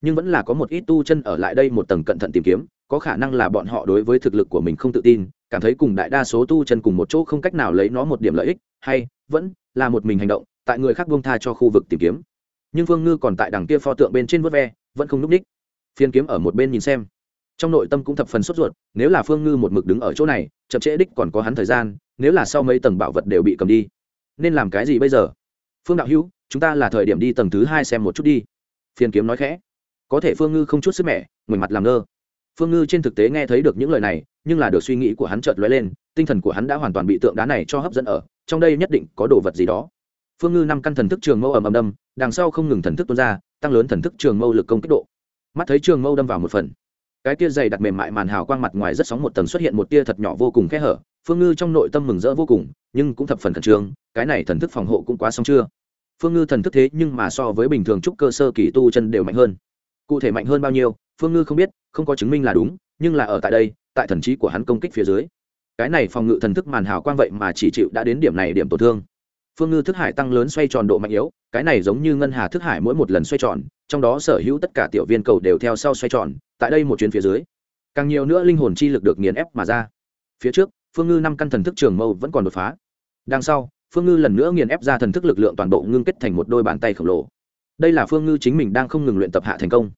Nhưng vẫn là có một ít tu chân ở lại đây một tầng cẩn thận tìm kiếm, có khả năng là bọn họ đối với thực lực của mình không tự tin, cảm thấy cùng đại đa số tu chân cùng một chỗ không cách nào lấy nó một điểm lợi ích, hay vẫn là một mình hành động, tại người khác buông tha cho khu vực tìm kiếm. Nhưng phương ngư còn tại đằng kia pho tượng bên trên vớt ve, vẫn không n ú c ních phiên kiếm ở một bên nhìn xem. Trong nội tâm cũng thập phần sốt ruột, nếu là phương ngư một mực đứng ở chỗ này, chậm trễ đích còn có hắn thời gian, nếu là sau mấy tầng bảo vật đều bị cầm đi, nên làm cái gì bây giờ? Phương đạo hữu, chúng ta là thời điểm đi tầng thứ hai xem một chút đi. Phiên kiếm nói khẽ. Có thể phương ngư không chút sức mẹ ngoảnh mặt làm ngơ. Phương ngư trên thực tế nghe thấy được những lời này, nhưng là được suy nghĩ của hắn chợt lóe lên, tinh thần của hắn đã hoàn toàn bị tượng đá này cho hấp dẫn ở, trong đây nhất định có đồ vật gì đó. Phương ngư năm căn thần thức trường mâu ầm ầm đâm, đằng sau không ngừng thần thức tuôn ra, tăng lớn thần thức trường mâu lực công kích độ mắt thấy trường mâu đâm vào một phần. Cái tia dày đặt mềm mại màn hào quang mặt ngoài rất sóng một tầng xuất hiện một tia thật nhỏ vô cùng khe hở, phương ngư trong nội tâm mừng rỡ vô cùng, nhưng cũng thập phần khẩn trương, cái này thần thức phòng hộ cũng quá xong chưa? Phương ngư thần thức thế nhưng mà so với bình thường trúc cơ sơ kỳ tu chân đều mạnh hơn. Cụ thể mạnh hơn bao nhiêu, phương ngư không biết, không có chứng minh là đúng, nhưng là ở tại đây, tại thần trí của hắn công kích phía dưới. Cái này phòng ngự thần thức màn hào quang vậy mà chỉ chịu đã đến điểm này điểm tổn thương phương ngư thức hải tăng lớn xoay tròn độ mạnh yếu, cái này giống như ngân hà thức hải mỗi một lần xoay tròn, trong đó sở hữu tất cả tiểu viên cầu đều theo sau xoay tròn, tại đây một chuyến phía dưới, càng nhiều nữa linh hồn chi lực được nghiền ép mà ra. Phía trước, phương ngư năm căn thần thức trường mâu vẫn còn đột phá. Đằng sau, phương ngư lần nữa nghiền ép ra thần thức lực lượng toàn bộ ngưng kết thành một đôi bàn tay khổng lồ. Đây là phương ngư chính mình đang không ngừng luyện tập hạ thành công.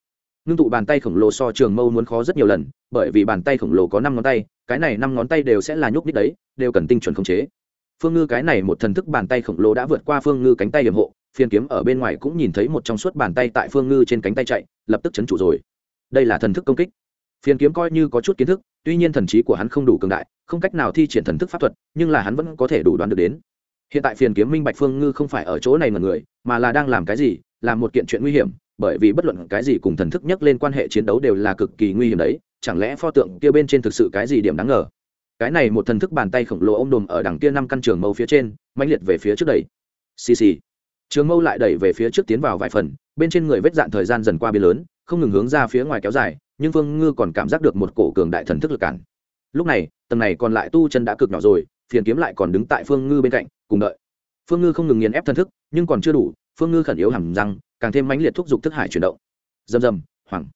Ngưng tụ bàn tay khổng lồ so trường mâu muốn khó rất nhiều lần, bởi vì bàn tay khổng lồ có năm ngón tay, cái này năm ngón tay đều sẽ là nhúc nít đấy, đều cần tinh chuẩn khống chế phương ngư cái này một thần thức bàn tay khổng lồ đã vượt qua phương ngư cánh tay điểm hộ, phiên kiếm ở bên ngoài cũng nhìn thấy một trong suốt bàn tay tại phương ngư trên cánh tay chạy, lập tức chấn trụ rồi. Đây là thần thức công kích. Phiên kiếm coi như có chút kiến thức, tuy nhiên thần trí của hắn không đủ cường đại, không cách nào thi triển thần thức pháp thuật, nhưng là hắn vẫn có thể đủ đoán được đến. Hiện tại phiền kiếm minh bạch phương ngư không phải ở chỗ này mà người, mà là đang làm cái gì, làm một kiện chuyện nguy hiểm, bởi vì bất luận cái gì cùng thần thức nhắc lên quan hệ chiến đấu đều là cực kỳ nguy hiểm đấy, chẳng lẽ pho tượng kia bên trên thực sự cái gì điểm đáng ngờ? Cái này một thần thức bàn tay khổng lồ ô m đùm ở đằng kia năm căn trường mâu phía trên mạnh liệt về phía trước đẩy. Xì xì. Trường mâu lại đẩy về phía trước tiến vào vài phần, bên trên người vết dạn thời gian dần qua bia lớn, không ngừng hướng ra phía ngoài kéo dài, nhưng phương ngư còn cảm giác được một cổ cường đại thần thức lực cản. Lúc này, tầng này còn lại tu chân đã cực nhỏ rồi, phiền kiếm lại còn đứng tại phương ngư bên cạnh, cùng đợi. Phương ngư không ngừng nghiền ép thần thức, nhưng còn chưa đủ, phương ngư khẩn yếu hẳn răng càng thêm mãnh liệt thúc giục thức hải chuyển động. Rầm rầm, hoảng.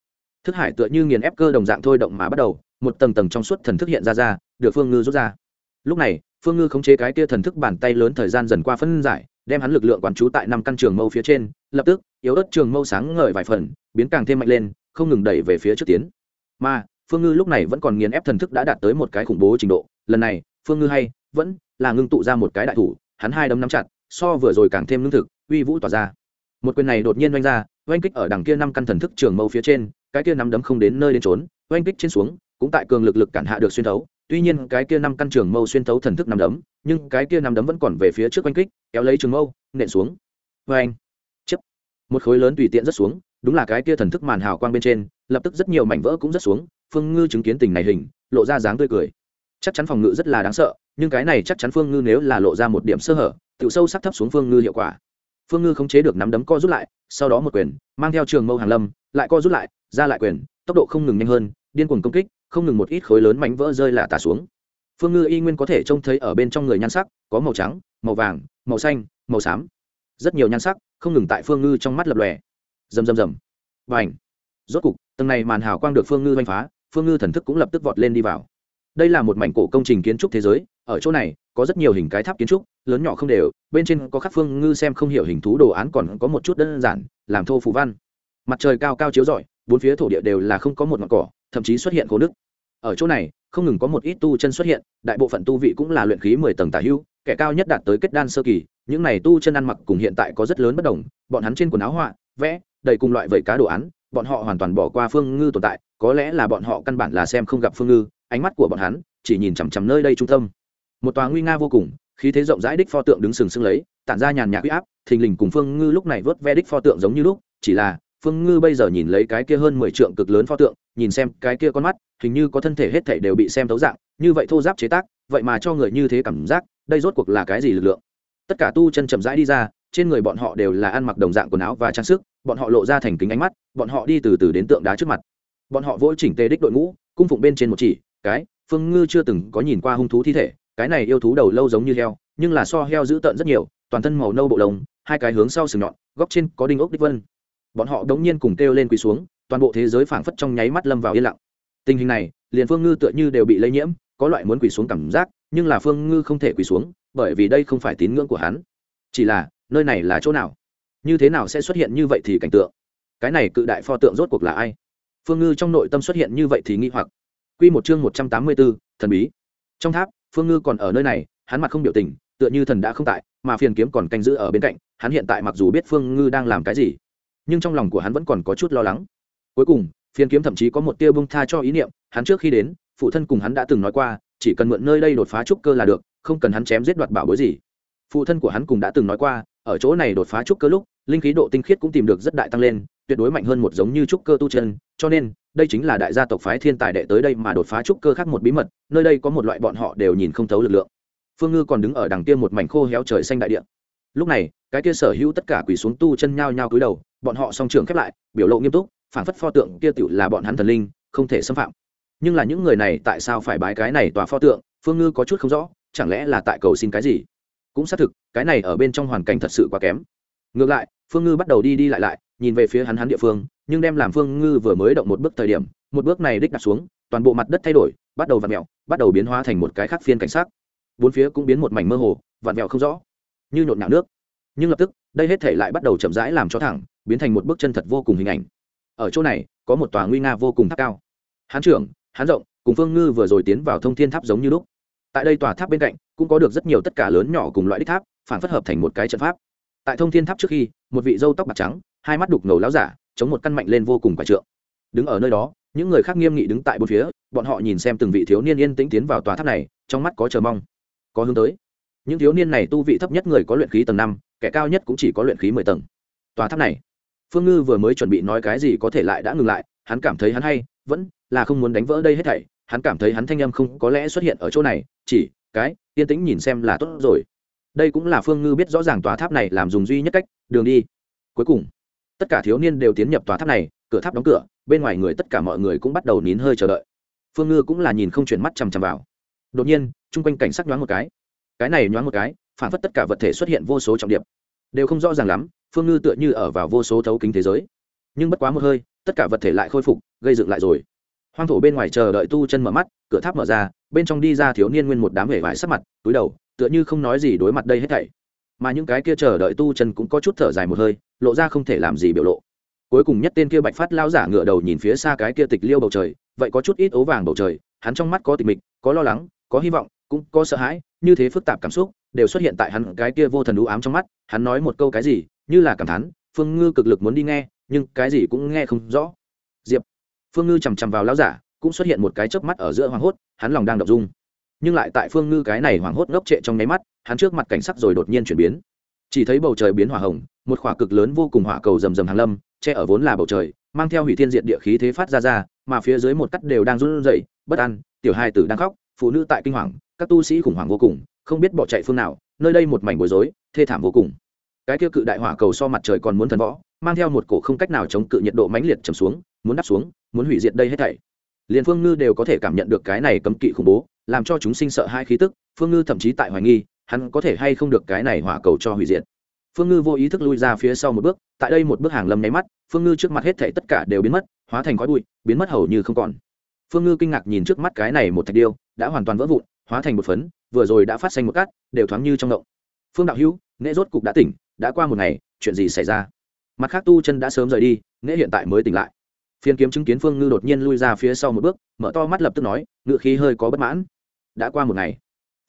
Thức hải tựa như nghiền ép cơ đồng dạng thôi động mà bắt đầu, một tầng tầng trong suốt thần thức hiện ra ra được phương ngư rút ra. Lúc này, phương ngư khống chế cái kia thần thức bàn tay lớn thời gian dần qua phân giải, đem hắn lực lượng quán trú tại năm căn trường mâu phía trên, lập tức, yếu ớt trường mâu sáng ngời vài phần, biến càng thêm mạnh lên, không ngừng đẩy về phía trước tiến. Mà, phương ngư lúc này vẫn còn nghiền ép thần thức đã đạt tới một cái khủng bố trình độ, lần này, phương ngư hay, vẫn là ngưng tụ ra một cái đại thủ, hắn hai đấm nắm chặt, so vừa rồi càng thêm lương thực, uy vũ tỏa ra. Một quyền này đột nhiên oanh ra, oanh kích ở đằng kia năm căn thần thức trường mâu phía trên, cái kia nắm đấm không đến nơi đến trốn, oanh kích trên xuống, cũng tại cường lực lực cản hạ được xuyên thấu tuy nhiên cái kia năm căn trường mâu xuyên thấu thần thức năm đấm, nhưng cái kia năm đấm vẫn còn về phía trước oanh kích, kéo lấy trường mâu, nện xuống. Oanh chấp một khối lớn tùy tiện rất xuống, đúng là cái kia thần thức màn hào quang bên trên, lập tức rất nhiều mảnh vỡ cũng rất xuống, phương ngư chứng kiến tình này hình, lộ ra dáng tươi cười. Chắc chắn phòng ngự rất là đáng sợ, nhưng cái này chắc chắn phương ngư nếu là lộ ra một điểm sơ hở tự sâu sắc thấp xuống phương ngư hiệu quả. Phương ngư không chế được nắm đấm co rút lại, sau đó một quyền, mang theo trường mâu hàng lâm, lại co rút lại, ra lại quyền, tốc độ không ngừng nhanh hơn, điên cuồng công kích không ngừng một ít khối lớn mảnh vỡ rơi lả tả xuống. Phương ngư y nguyên có thể trông thấy ở bên trong người nhan sắc, có màu trắng, màu vàng, màu xanh, màu xám. Rất nhiều nhan sắc không ngừng tại phương ngư trong mắt lập lòe. Rầm rầm rầm. Và ảnh rốt cục, tầng này màn hào quang được phương ngư oanh phá, phương ngư thần thức cũng lập tức vọt lên đi vào. Đây là một mảnh cổ công trình kiến trúc thế giới, ở chỗ này có rất nhiều hình cái tháp kiến trúc, lớn nhỏ không đều, bên trên có khắc phương ngư xem không hiểu hình thú đồ án còn có một chút đơn giản, làm thô phù văn mặt trời cao cao chiếu rọi, bốn phía thổ địa đều là không có một ngọn cỏ, thậm chí xuất hiện khô nước ở chỗ này, không ngừng có một ít tu chân xuất hiện, đại bộ phận tu vị cũng là luyện khí mười tầng tả hưu, kẻ cao nhất đạt tới kết đan sơ kỳ, những này tu chân ăn mặc cùng hiện tại có rất lớn bất đồng, bọn hắn trên quần áo họa, vẽ, đầy cùng loại vẩy cá đồ án, bọn họ hoàn toàn bỏ qua phương ngư tồn tại, có lẽ là bọn họ căn bản là xem không gặp phương ngư, ánh mắt của bọn hắn chỉ nhìn chằm chằm nơi đây trung tâm. Một tòa nguy nga vô cùng, khí thế rộng rãi đích pho tượng đứng sừng sững lấy, tản ra nhàn nhạc huy áp, thình lình cùng phương ngư lúc này vớt ve đích pho tượng giống như lúc, chỉ là phương ngư bây giờ nhìn lấy cái kia hơn mười trượng cực lớn pho tượng, nhìn xem cái kia con mắt, hình như có thân thể hết thể đều bị xem thấu dạng, như vậy thô giáp chế tác, vậy mà cho người như thế cảm giác, đây rốt cuộc là cái gì lực lượng? Tất cả tu chân chậm rãi đi ra, trên người bọn họ đều là ăn mặc đồng dạng quần áo và trang sức, bọn họ lộ ra thành kính ánh mắt, bọn họ đi từ từ đến tượng đá trước mặt. Bọn họ vỗ chỉnh tề đích đội ngũ, cung phụng bên trên một chỉ, cái, phương ngư chưa từng có nhìn qua hung thú thi thể, cái này yêu thú đầu lâu giống như heo, nhưng là so heo dữ tợn rất nhiều, toàn thân màu nâu bộ lồng hai cái hướng sau sừng nhọn, góc trên có đinh ốc đích vân bọn họ đống nhiên cùng kêu lên quỳ xuống, toàn bộ thế giới phảng phất trong nháy mắt lâm vào yên lặng. Tình hình này, liền phương ngư tựa như đều bị lây nhiễm, có loại muốn quỳ xuống cảm giác, nhưng là phương ngư không thể quỳ xuống, bởi vì đây không phải tín ngưỡng của hắn. Chỉ là, nơi này là chỗ nào? Như thế nào sẽ xuất hiện như vậy thì cảnh tượng? Cái này cự đại pho tượng rốt cuộc là ai? Phương ngư trong nội tâm xuất hiện như vậy thì nghi hoặc. Q một chương một trăm tám mươi b ố thần bí. Trong tháp, phương ngư còn ở nơi này, hắn mặt không biểu tình, tựa như thần đã không tại, mà phiền kiếm còn canh giữ ở bên cạnh, hắn hiện tại mặc dù biết phương ngư đang làm cái gì nhưng trong lòng của hắn vẫn còn có chút lo lắng. Cuối cùng, phiên kiếm thậm chí có một tia bông tha cho ý niệm, hắn trước khi đến, phụ thân cùng hắn đã từng nói qua, chỉ cần mượn nơi đây đột phá trúc cơ là được, không cần hắn chém giết đoạt bảo bối gì. Phụ thân của hắn cũng đã từng nói qua, ở chỗ này đột phá trúc cơ lúc, linh khí độ tinh khiết cũng tìm được rất đại tăng lên, tuyệt đối mạnh hơn một giống như trúc cơ tu chân, cho nên, đây chính là đại gia tộc phái thiên tài đệ tới đây mà đột phá trúc cơ khác một bí mật, nơi đây có một loại bọn họ đều nhìn không thấu lực lượng. Phương ngư còn đứng ở đằng kia một mảnh khô héo trời xanh đại địa. Lúc này cái kia sở hữu tất cả quỳ xuống tu chân nhao nhao cúi đầu, bọn họ song trường khép lại, biểu lộ nghiêm túc phản phất pho tượng kia tựu là bọn hắn thần linh, không thể xâm phạm. Nhưng là những người này tại sao phải bái cái này tòa pho tượng, phương ngư có chút không rõ, chẳng lẽ là tại cầu xin cái gì? Cũng xác thực, cái này ở bên trong hoàn cảnh thật sự quá kém. Ngược lại, phương ngư bắt đầu đi đi lại lại, nhìn về phía hắn hắn địa phương, nhưng đem làm phương ngư vừa mới động một bước thời điểm, một bước này đích đặt xuống, toàn bộ mặt đất thay đổi, bắt đầu vặn mẹo bắt đầu biến hóa thành một cái khác phiên cảnh sắc. Bốn phía cũng biến một mảnh mơ hồ, vặn mẹo không rõ. Như nhộn nhạo nước nhưng lập tức, đây hết thể lại bắt đầu chậm rãi làm cho thẳng, biến thành một bức chân thật vô cùng hình ảnh. Ở chỗ này, có một tòa nguy nga vô cùng tháp cao. Hán trưởng, hán rộng, cùng phương ngư vừa rồi tiến vào thông thiên tháp giống như lúc. Tại đây tòa tháp bên cạnh, cũng có được rất nhiều tất cả lớn nhỏ cùng loại đích tháp, phản phất hợp thành một cái trận pháp. Tại thông thiên tháp trước khi, một vị dâu tóc bạc trắng, hai mắt đục ngầu láo giả, chống một căn mạnh lên vô cùng quả trượng. Đứng ở nơi đó, những người khác nghiêm nghị đứng tại bốn phía, bọn họ nhìn xem từng vị thiếu niên yên tĩnh tiến vào tòa tháp này, trong mắt có chờ mong. Có hướng tới. Những thiếu niên này tu vị thấp nhất người có luyện khí tầng năm kẻ cao nhất cũng chỉ có luyện khí mười tầng. Tòa tháp này, phương ngư vừa mới chuẩn bị nói cái gì có thể lại đã ngừng lại, hắn cảm thấy hắn hay, vẫn là không muốn đánh vỡ đây hết thảy, hắn cảm thấy hắn thanh âm không có lẽ xuất hiện ở chỗ này, chỉ cái, yên tĩnh nhìn xem là tốt rồi. Đây cũng là phương ngư biết rõ ràng tòa tháp này làm dùng duy nhất cách, đường đi. Cuối cùng, tất cả thiếu niên đều tiến nhập tòa tháp này, cửa tháp đóng cửa, bên ngoài người tất cả mọi người cũng bắt đầu nín hơi chờ đợi. Phương ngư cũng là nhìn không chuyển mắt chằm chằm vào. Đột nhiên, chung quanh cảnh sắc nhoáng một cái. Cái này nhoáng một cái phản phất tất cả vật thể xuất hiện vô số trọng điệp. Đều không rõ ràng lắm, phương ngư tựa như ở vào vô số thấu kính thế giới. Nhưng bất quá một hơi, tất cả vật thể lại khôi phục, gây dựng lại rồi. Hoang thổ bên ngoài chờ đợi tu chân mở mắt, cửa tháp mở ra, bên trong đi ra thiếu niên nguyên một đám hể vải sắc mặt, túi đầu, tựa như không nói gì đối mặt đây hết thảy. Mà những cái kia chờ đợi tu chân cũng có chút thở dài một hơi, lộ ra không thể làm gì biểu lộ. Cuối cùng nhất tên kia bạch phát lao giả ngựa đầu nhìn phía xa cái kia tịch liêu bầu trời, vậy có chút ít ố vàng bầu trời, hắn trong mắt có tịch mịch, có lo lắng, có hy vọng, cũng có sợ hãi, như thế phức tạp cảm xúc đều xuất hiện tại hắn cái kia vô thần đũ ám trong mắt, hắn nói một câu cái gì, như là cảm thán, phương ngư cực lực muốn đi nghe, nhưng cái gì cũng nghe không rõ. Diệp phương ngư chằm chằm vào lão giả, cũng xuất hiện một cái chớp mắt ở giữa hoàng hốt, hắn lòng đang đập dung. Nhưng lại tại phương ngư cái này hoàng hốt ngốc trệ trong nháy mắt, hắn trước mặt cảnh sắc rồi đột nhiên chuyển biến. Chỉ thấy bầu trời biến hỏa hồng, một khỏa cực lớn vô cùng hỏa cầu rầm rầm hàng lâm, che ở vốn là bầu trời, mang theo hủy thiên diện địa khí thế phát ra ra, mà phía dưới một cắt đều đang run rẩy, bất an, tiểu hai tử đang khóc, phụ nữ tại kinh hoàng, các tu sĩ khủng hoảng vô cùng không biết bỏ chạy phương nào, nơi đây một mảnh bối rối, thê thảm vô cùng. Cái kia cự đại hỏa cầu so mặt trời còn muốn thần võ, mang theo một cổ không cách nào chống cự nhiệt độ mãnh liệt trầm xuống, muốn đắp xuống, muốn hủy diệt đây hết thảy. Liền phương ngư đều có thể cảm nhận được cái này cấm kỵ khủng bố, làm cho chúng sinh sợ hai khí tức, phương ngư thậm chí tại hoài nghi, hắn có thể hay không được cái này hỏa cầu cho hủy diệt. Phương ngư vô ý thức lui ra phía sau một bước, tại đây một bước hàng lâm nháy mắt, phương ngư trước mặt hết thảy tất cả đều biến mất, hóa thành khói bụi, biến mất hầu như không còn. Phương ngư kinh ngạc nhìn trước mắt cái này một thạch điêu, đã hoàn toàn vỡ vụn hóa thành một phấn, vừa rồi đã phát sinh một cát, đều thoáng như trong động phương đạo hữu nghệ rốt cục đã tỉnh, đã qua một ngày, chuyện gì xảy ra? Mặt khác tu chân đã sớm rời đi nghệ hiện tại mới tỉnh lại. Phiên kiếm chứng kiến phương ngư đột nhiên lui ra phía sau một bước, mở to mắt lập tức nói, ngự khí hơi có bất mãn. Đã qua một ngày.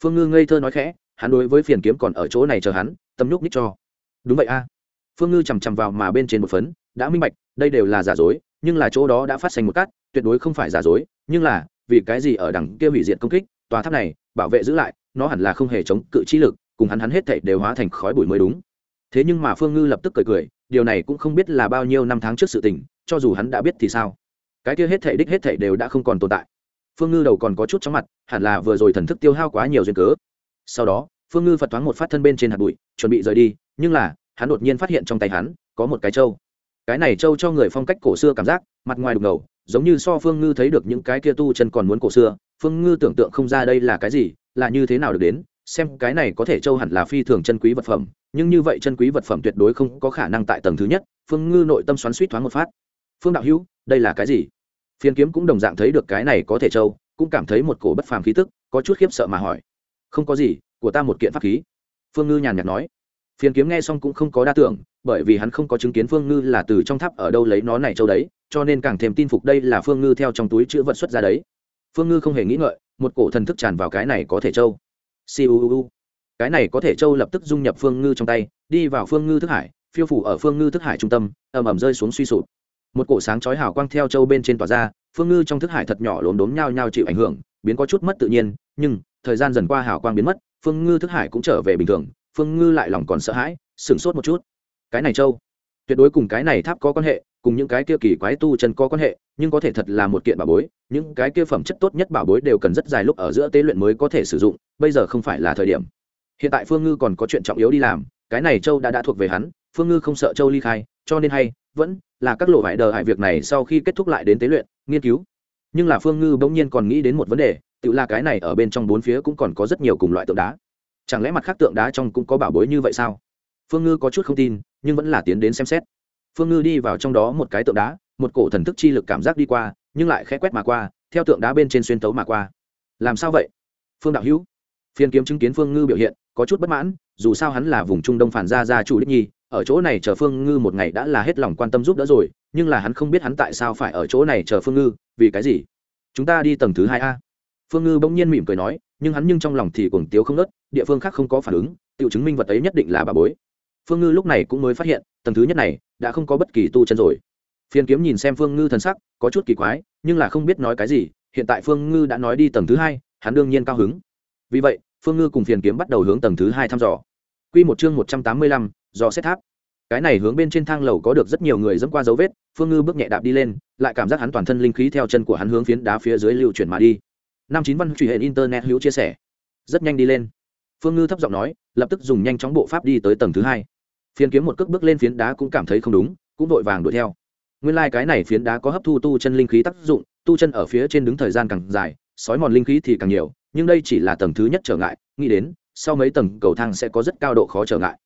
Phương ngư ngây thơ nói khẽ, hắn đối với phiền kiếm còn ở chỗ này chờ hắn, tâm nhúc nhích cho. Đúng vậy a. Phương ngư chằm chằm vào mà bên trên một phấn, đã minh bạch, đây đều là giả dối, nhưng là chỗ đó đã phát sinh một cát, tuyệt đối không phải giả dối, nhưng là, vì cái gì ở đằng kia hủy diệt công kích tòa tháp này, bảo vệ giữ lại, nó hẳn là không hề chống cự trí lực, cùng hắn hắn hết thảy đều hóa thành khói bụi mới đúng. Thế nhưng mà phương ngư lập tức cười cười, điều này cũng không biết là bao nhiêu năm tháng trước sự tình, cho dù hắn đã biết thì sao? Cái kia hết thảy đích hết thảy đều đã không còn tồn tại. Phương ngư đầu còn có chút chóng mặt, hẳn là vừa rồi thần thức tiêu hao quá nhiều duyên cớ. Sau đó, phương ngư phật thoáng một phát thân bên trên hạt bụi, chuẩn bị rời đi, nhưng là, hắn đột nhiên phát hiện trong tay hắn có một cái trâu. Cái này trâu cho người phong cách cổ xưa cảm giác, mặt ngoài đục ngầu, giống như so phương ngư thấy được những cái kia tu chân còn muốn cổ xưa phương ngư tưởng tượng không ra đây là cái gì là như thế nào được đến xem cái này có thể Châu hẳn là phi thường chân quý vật phẩm nhưng như vậy chân quý vật phẩm tuyệt đối không có khả năng tại tầng thứ nhất phương ngư nội tâm xoắn suýt thoáng một phát. Phương đạo hữu đây là cái gì? Phiên kiếm cũng đồng dạng thấy được cái này có thể Châu, cũng cảm thấy một cổ bất phàm khí tức có chút khiếp sợ mà hỏi. Không có gì của ta một kiện pháp khí. Phương ngư nhàn nhạt nói. Phiên kiếm nghe xong cũng không có đa tưởng bởi vì hắn không có chứng kiến phương ngư là từ trong tháp ở đâu lấy nó này châu đấy cho nên càng thêm tin phục đây là phương ngư theo trong túi chữ vận xuất ra đấy phương ngư không hề nghĩ ngợi, một cổ thần thức tràn vào cái này có thể châu siêu cái này có thể châu lập tức dung nhập phương ngư trong tay, đi vào phương ngư thức hải, phiêu phủ ở phương ngư thức hải trung tâm, ầm ầm rơi xuống suy sụp. Một cổ sáng chói hào quang theo châu bên trên tỏa ra, phương ngư trong thức hải thật nhỏ lốm đốm nhao nhao chịu ảnh hưởng, biến có chút mất tự nhiên, nhưng, thời gian dần qua hào quang biến mất, phương ngư thức hải cũng trở về bình thường, phương ngư lại lòng còn sợ hãi, sửng sốt một chút. Cái này châu tuyệt đối cùng cái này tháp có quan hệ, cùng những cái kia kỳ quái tu chân có quan hệ nhưng có thể thật là một kiện bảo bối, những cái kia phẩm chất tốt nhất bảo bối đều cần rất dài lúc ở giữa tế luyện mới có thể sử dụng, bây giờ không phải là thời điểm. Hiện tại phương ngư còn có chuyện trọng yếu đi làm, cái này châu đã đã thuộc về hắn, phương ngư không sợ châu ly khai, cho nên hay, vẫn là các lộ vải đờ hại việc này sau khi kết thúc lại đến tế luyện, nghiên cứu. Nhưng là phương ngư bỗng nhiên còn nghĩ đến một vấn đề, tự là cái này ở bên trong bốn phía cũng còn có rất nhiều cùng loại tượng đá. Chẳng lẽ mặt khác tượng đá trong cũng có bảo bối như vậy sao? Phương ngư có chút không tin, nhưng vẫn là tiến đến xem xét. Phương ngư đi vào trong đó một cái tượng đá một cổ thần thức chi lực cảm giác đi qua, nhưng lại khẽ quét mà qua, theo tượng đá bên trên xuyên tấu mà qua. Làm sao vậy? Phương đạo hữu. Phiên kiếm chứng kiến phương ngư biểu hiện, có chút bất mãn, dù sao hắn là vùng trung đông phản gia gia chủ đích nhi, ở chỗ này chờ phương ngư một ngày đã là hết lòng quan tâm giúp đỡ rồi, nhưng là hắn không biết hắn tại sao phải ở chỗ này chờ phương ngư, vì cái gì? Chúng ta đi tầng thứ hai a. Phương ngư bỗng nhiên mỉm cười nói, nhưng hắn nhưng trong lòng thì cuồng tiếu không nớt địa phương khác không có phản ứng tự chứng minh vật ấy nhất định là bà bối. Phương ngư lúc này cũng mới phát hiện, tầng thứ nhất này đã không có bất kỳ tu chân rồi phiên kiếm nhìn xem phương ngư thần sắc, có chút kỳ quái, nhưng là không biết nói cái gì, hiện tại phương ngư đã nói đi tầng thứ hai, hắn đương nhiên cao hứng. Vì vậy, phương ngư cùng phiền kiếm bắt đầu hướng tầng thứ hai thăm dò. Q một chương một trăm tám mươi lăm do xét tháp. Cái này hướng bên trên thang lầu có được rất nhiều người dẫm qua dấu vết, phương ngư bước nhẹ đạp đi lên, lại cảm giác hắn toàn thân linh khí theo chân của hắn hướng phiến đá phía dưới lưu chuyển mà đi. Năm chín văn truy hệ internet hữu chia sẻ. Rất nhanh đi lên. Phương ngư thấp giọng nói, lập tức dùng nhanh chóng bộ pháp đi tới tầng thứ hai. Phiến kiếm một cước bước lên phiến đá cũng cảm thấy không đúng, cũng vội vàng đuổi theo nguyên lai cái này phiến đá có hấp thu tu chân linh khí tác dụng, tu chân ở phía trên đứng thời gian càng dài, sói mòn linh khí thì càng nhiều, nhưng đây chỉ là tầng thứ nhất trở ngại, nghĩ đến, sau mấy tầng cầu thang sẽ có rất cao độ khó trở ngại.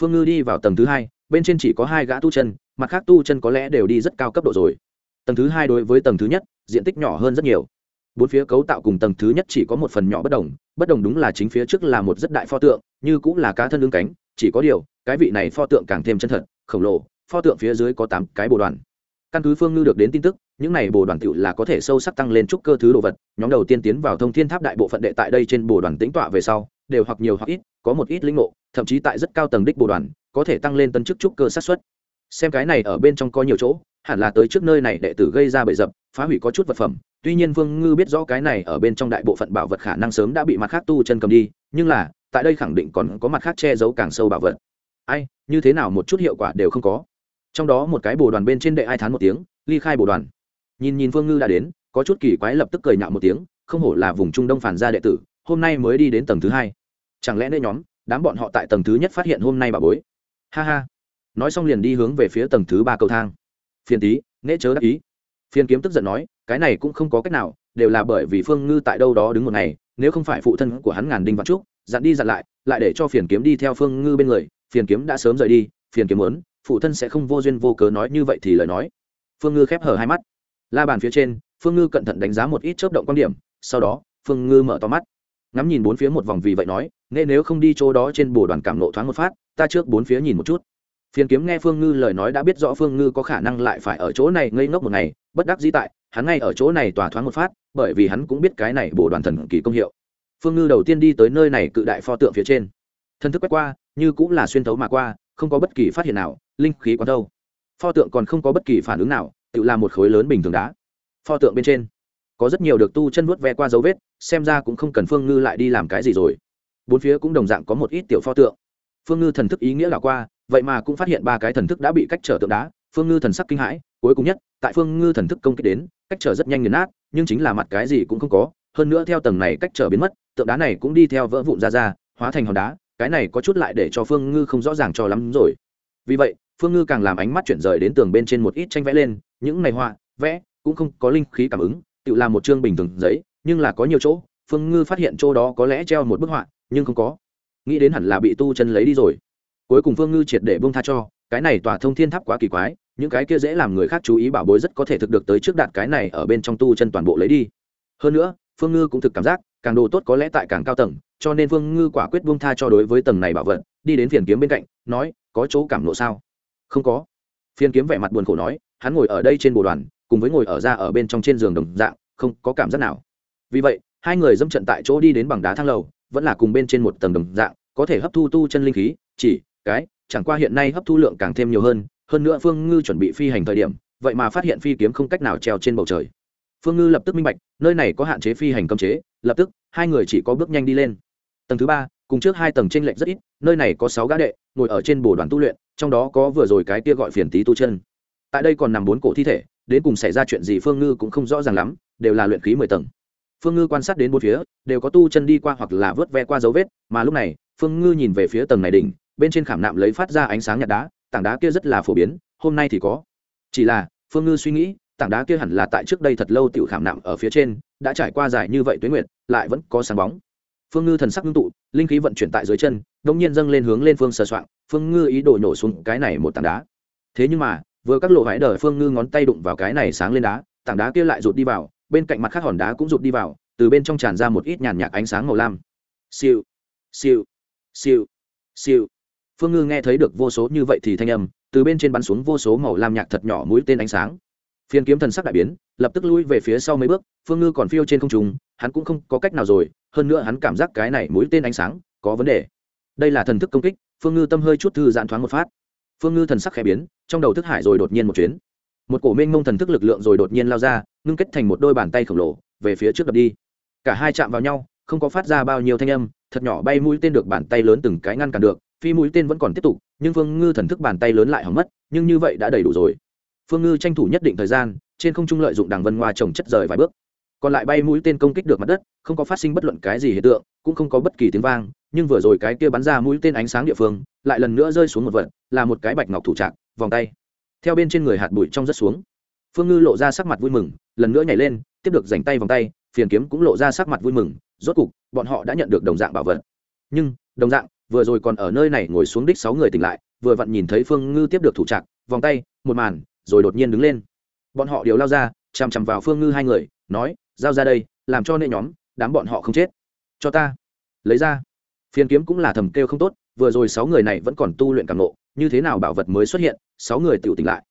Phương ngư đi vào tầng thứ hai, bên trên chỉ có hai gã tu chân, mặt khác tu chân có lẽ đều đi rất cao cấp độ rồi. Tầng thứ hai đối với tầng thứ nhất, diện tích nhỏ hơn rất nhiều. Bốn phía cấu tạo cùng tầng thứ nhất chỉ có một phần nhỏ bất đồng bất đồng đúng là chính phía trước là một rất đại pho tượng, như cũng là cá thân lưng cánh, chỉ có điều, cái vị này pho tượng càng thêm chân thật, khổng lồ, pho tượng phía dưới có tám cái bồ đoàn căn cứ phương ngư được đến tin tức, những này bồ đoàn tựu là có thể sâu sắc tăng lên trúc cơ thứ đồ vật, nhóm đầu tiên tiến vào thông thiên tháp đại bộ phận đệ tại đây trên bồ đoàn tính tọa về sau, đều hoặc nhiều hoặc ít, có một ít linh ngộ, thậm chí tại rất cao tầng đích bồ đoàn, có thể tăng lên tân chức trúc cơ sát xuất xem cái này ở bên trong có nhiều chỗ, hẳn là tới trước nơi này đệ tử gây ra bậy dập, phá hủy có chút vật phẩm. Tuy nhiên vương ngư biết rõ cái này ở bên trong đại bộ phận bảo vật khả năng sớm đã bị mặt khác tu chân cầm đi, nhưng là, tại đây khẳng định còn có mặt khác che giấu càng sâu bảo vật. Ai, như thế nào một chút hiệu quả đều không có trong đó một cái bồ đoàn bên trên đệ ai thán một tiếng, ly khai bồ đoàn. Nhìn nhìn phương ngư đã đến, có chút kỳ quái lập tức cười nhạo một tiếng, không hổ là vùng trung đông phản gia đệ tử, hôm nay mới đi đến tầng thứ hai. Chẳng lẽ nơi nhóm, đám bọn họ tại tầng thứ nhất phát hiện hôm nay bà bối? Ha ha. Nói xong liền đi hướng về phía tầng thứ ba cầu thang. Phiền tí, nễ chớ đắc ý. Phiền kiếm tức giận nói, cái này cũng không có cách nào, đều là bởi vì phương ngư tại đâu đó đứng một ngày, nếu không phải phụ thân của hắn ngàn đinh vạn trúc, dặn đi dặn lại lại để cho phiền kiếm đi theo phương ngư bên người. Phiền kiếm đã sớm rời đi, phiền kiếm muốn phụ thân sẽ không vô duyên vô cớ nói như vậy thì lời nói. Phương ngư khép hở hai mắt. La bàn phía trên, phương ngư cẩn thận đánh giá một ít chớp động quan điểm, sau đó, phương ngư mở to mắt. Ngắm nhìn bốn phía một vòng vì vậy nói nên nếu không đi chỗ đó trên bồ đoàn cảm nộ thoáng một phát, ta trước bốn phía nhìn một chút. Phiền kiếm nghe phương ngư lời nói đã biết rõ phương ngư có khả năng lại phải ở chỗ này ngây ngốc một ngày, bất đắc dĩ tại, hắn ngay ở chỗ này tỏa thoáng một phát, bởi vì hắn cũng biết cái này bổ đoàn thần kỳ công hiệu. Phương ngư đầu tiên đi tới nơi này cự đại pho tượng phía trên. Thân thức quét qua, như cũng là xuyên thấu mà qua không có bất kỳ phát hiện nào, linh khí quán đâu. Pho tượng còn không có bất kỳ phản ứng nào, tự làm một khối lớn bình thường đá. Pho tượng bên trên, có rất nhiều được tu chân vuốt ve qua dấu vết, xem ra cũng không cần phương ngư lại đi làm cái gì rồi. Bốn phía cũng đồng dạng có một ít tiểu pho tượng. Phương ngư thần thức ý nghĩa là qua, vậy mà cũng phát hiện ba cái thần thức đã bị cách trở tượng đá. Phương ngư thần sắc kinh hãi, cuối cùng nhất, tại phương ngư thần thức công kích đến, cách trở rất nhanh nghiền nát, nhưng chính là mặt cái gì cũng không có. Hơn nữa theo tầng này cách trở biến mất, tượng đá này cũng đi theo vỡ vụn ra ra, hóa thành hòn đá cái này có chút lại để cho phương ngư không rõ ràng cho lắm rồi. Vì vậy, phương ngư càng làm ánh mắt chuyển rời đến tường bên trên một ít tranh vẽ lên, những này họa, vẽ, cũng không có linh khí cảm ứng, tự làm một chương bình thường giấy, nhưng là có nhiều chỗ, phương ngư phát hiện chỗ đó có lẽ treo một bức họa, nhưng không có. Nghĩ đến hẳn là bị tu chân lấy đi rồi. Cuối cùng phương ngư triệt để bông tha cho, cái này tòa thông thiên tháp quá kỳ quái, những cái kia dễ làm người khác chú ý bảo bối rất có thể thực được tới trước đạt cái này ở bên trong tu chân toàn bộ lấy đi. Hơn nữa, phương ngư cũng thực cảm giác càng đồ tốt có lẽ tại càng cao tầng, cho nên Vương ngư quả quyết buông tha cho đối với tầng này bảo vật, đi đến phiền kiếm bên cạnh, nói, có chỗ cảm lộ sao? Không có. Phiền kiếm vẻ mặt buồn khổ nói, hắn ngồi ở đây trên bồ đoàn, cùng với ngồi ở ra ở bên trong trên giường đồng dạng, không có cảm giác nào. Vì vậy, hai người dâm trận tại chỗ đi đến bằng đá thang lầu, vẫn là cùng bên trên một tầng đồng dạng, có thể hấp thu tu chân linh khí, chỉ cái, chẳng qua hiện nay hấp thu lượng càng thêm nhiều hơn hơn nữa phương ngư chuẩn bị phi hành thời điểm, vậy mà phát hiện phi kiếm không cách nào treo trên bầu trời. Phương ngư lập tức minh bạch, nơi này có hạn chế phi hành cấm chế lập tức, hai người chỉ có bước nhanh đi lên. Tầng thứ ba, cùng trước hai tầng t r ê n lệch rất ít, nơi này có sáu gã đệ, ngồi ở trên bồ đoàn tu luyện, trong đó có vừa rồi cái kia gọi phiền tí tu chân. Tại đây còn nằm bốn cổ thi thể, đến cùng xảy ra chuyện gì phương ngư cũng không rõ ràng lắm, đều là luyện khí mười tầng. Phương ngư quan sát đến bốn phía, đều có tu chân đi qua hoặc là vớt ve qua dấu vết, mà lúc này, phương ngư nhìn về phía tầng này đỉnh, bên trên khảm nạm lấy phát ra ánh sáng nhạt đá, tảng đá kia rất là phổ biến, hôm nay thì có. Chỉ là, phương ngư suy nghĩ tảng đá kia hẳn là tại trước đây thật lâu tiểu khảm nạm ở phía trên, đã trải qua dài như vậy tuyến nguyệt, lại vẫn có sáng bóng. Phương ngư thần sắc ngưng tụ, linh khí vận chuyển tại dưới chân đông nhiên dâng lên hướng lên phương sờ soạng, phương ngư ý đồ nhổ xuống cái này một tảng đá. Thế nhưng mà, vừa các lộ vải đời phương ngư ngón tay đụng vào cái này sáng lên đá, tảng đá kia lại rụt đi vào, bên cạnh mặt khác hòn đá cũng rụt đi vào, từ bên trong tràn ra một ít nhàn nhạt ánh sáng màu lam. Siêu siêu siêu siêu. Phương ngư nghe thấy được vô số như vậy thì thanh âm, từ bên trên bắn xuống vô số màu lam nhạt thật nhỏ mũi tên ánh sáng phiên kiếm thần sắc đại biến, lập tức lui về phía sau mấy bước, phương ngư còn phiêu trên không trung, hắn cũng không có cách nào rồi, hơn nữa hắn cảm giác cái này mũi tên ánh sáng, có vấn đề. Đây là thần thức công kích, phương ngư tâm hơi chút thư giãn thoáng một phát. Phương ngư thần sắc khẽ biến, trong đầu thức hải rồi đột nhiên một chuyến. Một cổ mênh mông thần thức lực lượng rồi đột nhiên lao ra, ngưng kết thành một đôi bàn tay khổng lồ, về phía trước đập đi. Cả hai chạm vào nhau, không có phát ra bao nhiêu thanh âm, thật nhỏ bay mũi tên được bàn tay lớn từng cái ngăn cản được, phi mũi tên vẫn còn tiếp tục, nhưng phương ngư thần thức bàn tay lớn lại hỏng mất, nhưng như vậy đã đầy đủ rồi phương ngư tranh thủ nhất định thời gian, trên không trung lợi dụng đằng vân hoa trồng chất rời vài bước. Còn lại bay mũi tên công kích được mặt đất, không có phát sinh bất luận cái gì hiện tượng, cũng không có bất kỳ tiếng vang, nhưng vừa rồi cái kia bắn ra mũi tên ánh sáng địa phương, lại lần nữa rơi xuống một vật, là một cái bạch ngọc thủ trạc, vòng tay. Theo bên trên người hạt bụi trong rất xuống. Phương ngư lộ ra sắc mặt vui mừng, lần nữa nhảy lên, tiếp được dành tay vòng tay, phiền kiếm cũng lộ ra sắc mặt vui mừng, rốt cục, bọn họ đã nhận được đồng dạng bảo vật. Nhưng, đồng dạng, vừa rồi còn ở nơi này ngồi xuống đích sáu người tỉnh lại, vừa vặn nhìn thấy phương ngư tiếp được thủ trạc, vòng tay, một màn rồi đột nhiên đứng lên. Bọn họ đều lao ra, chằm chằm vào phương ngư hai người, nói, giao ra đây, làm cho nệ nhóm, đám bọn họ không chết. Cho ta. Lấy ra. Phiền kiếm cũng là thầm kêu không tốt, vừa rồi sáu người này vẫn còn tu luyện càng nộ như thế nào bảo vật mới xuất hiện, sáu người tự tỉnh lại.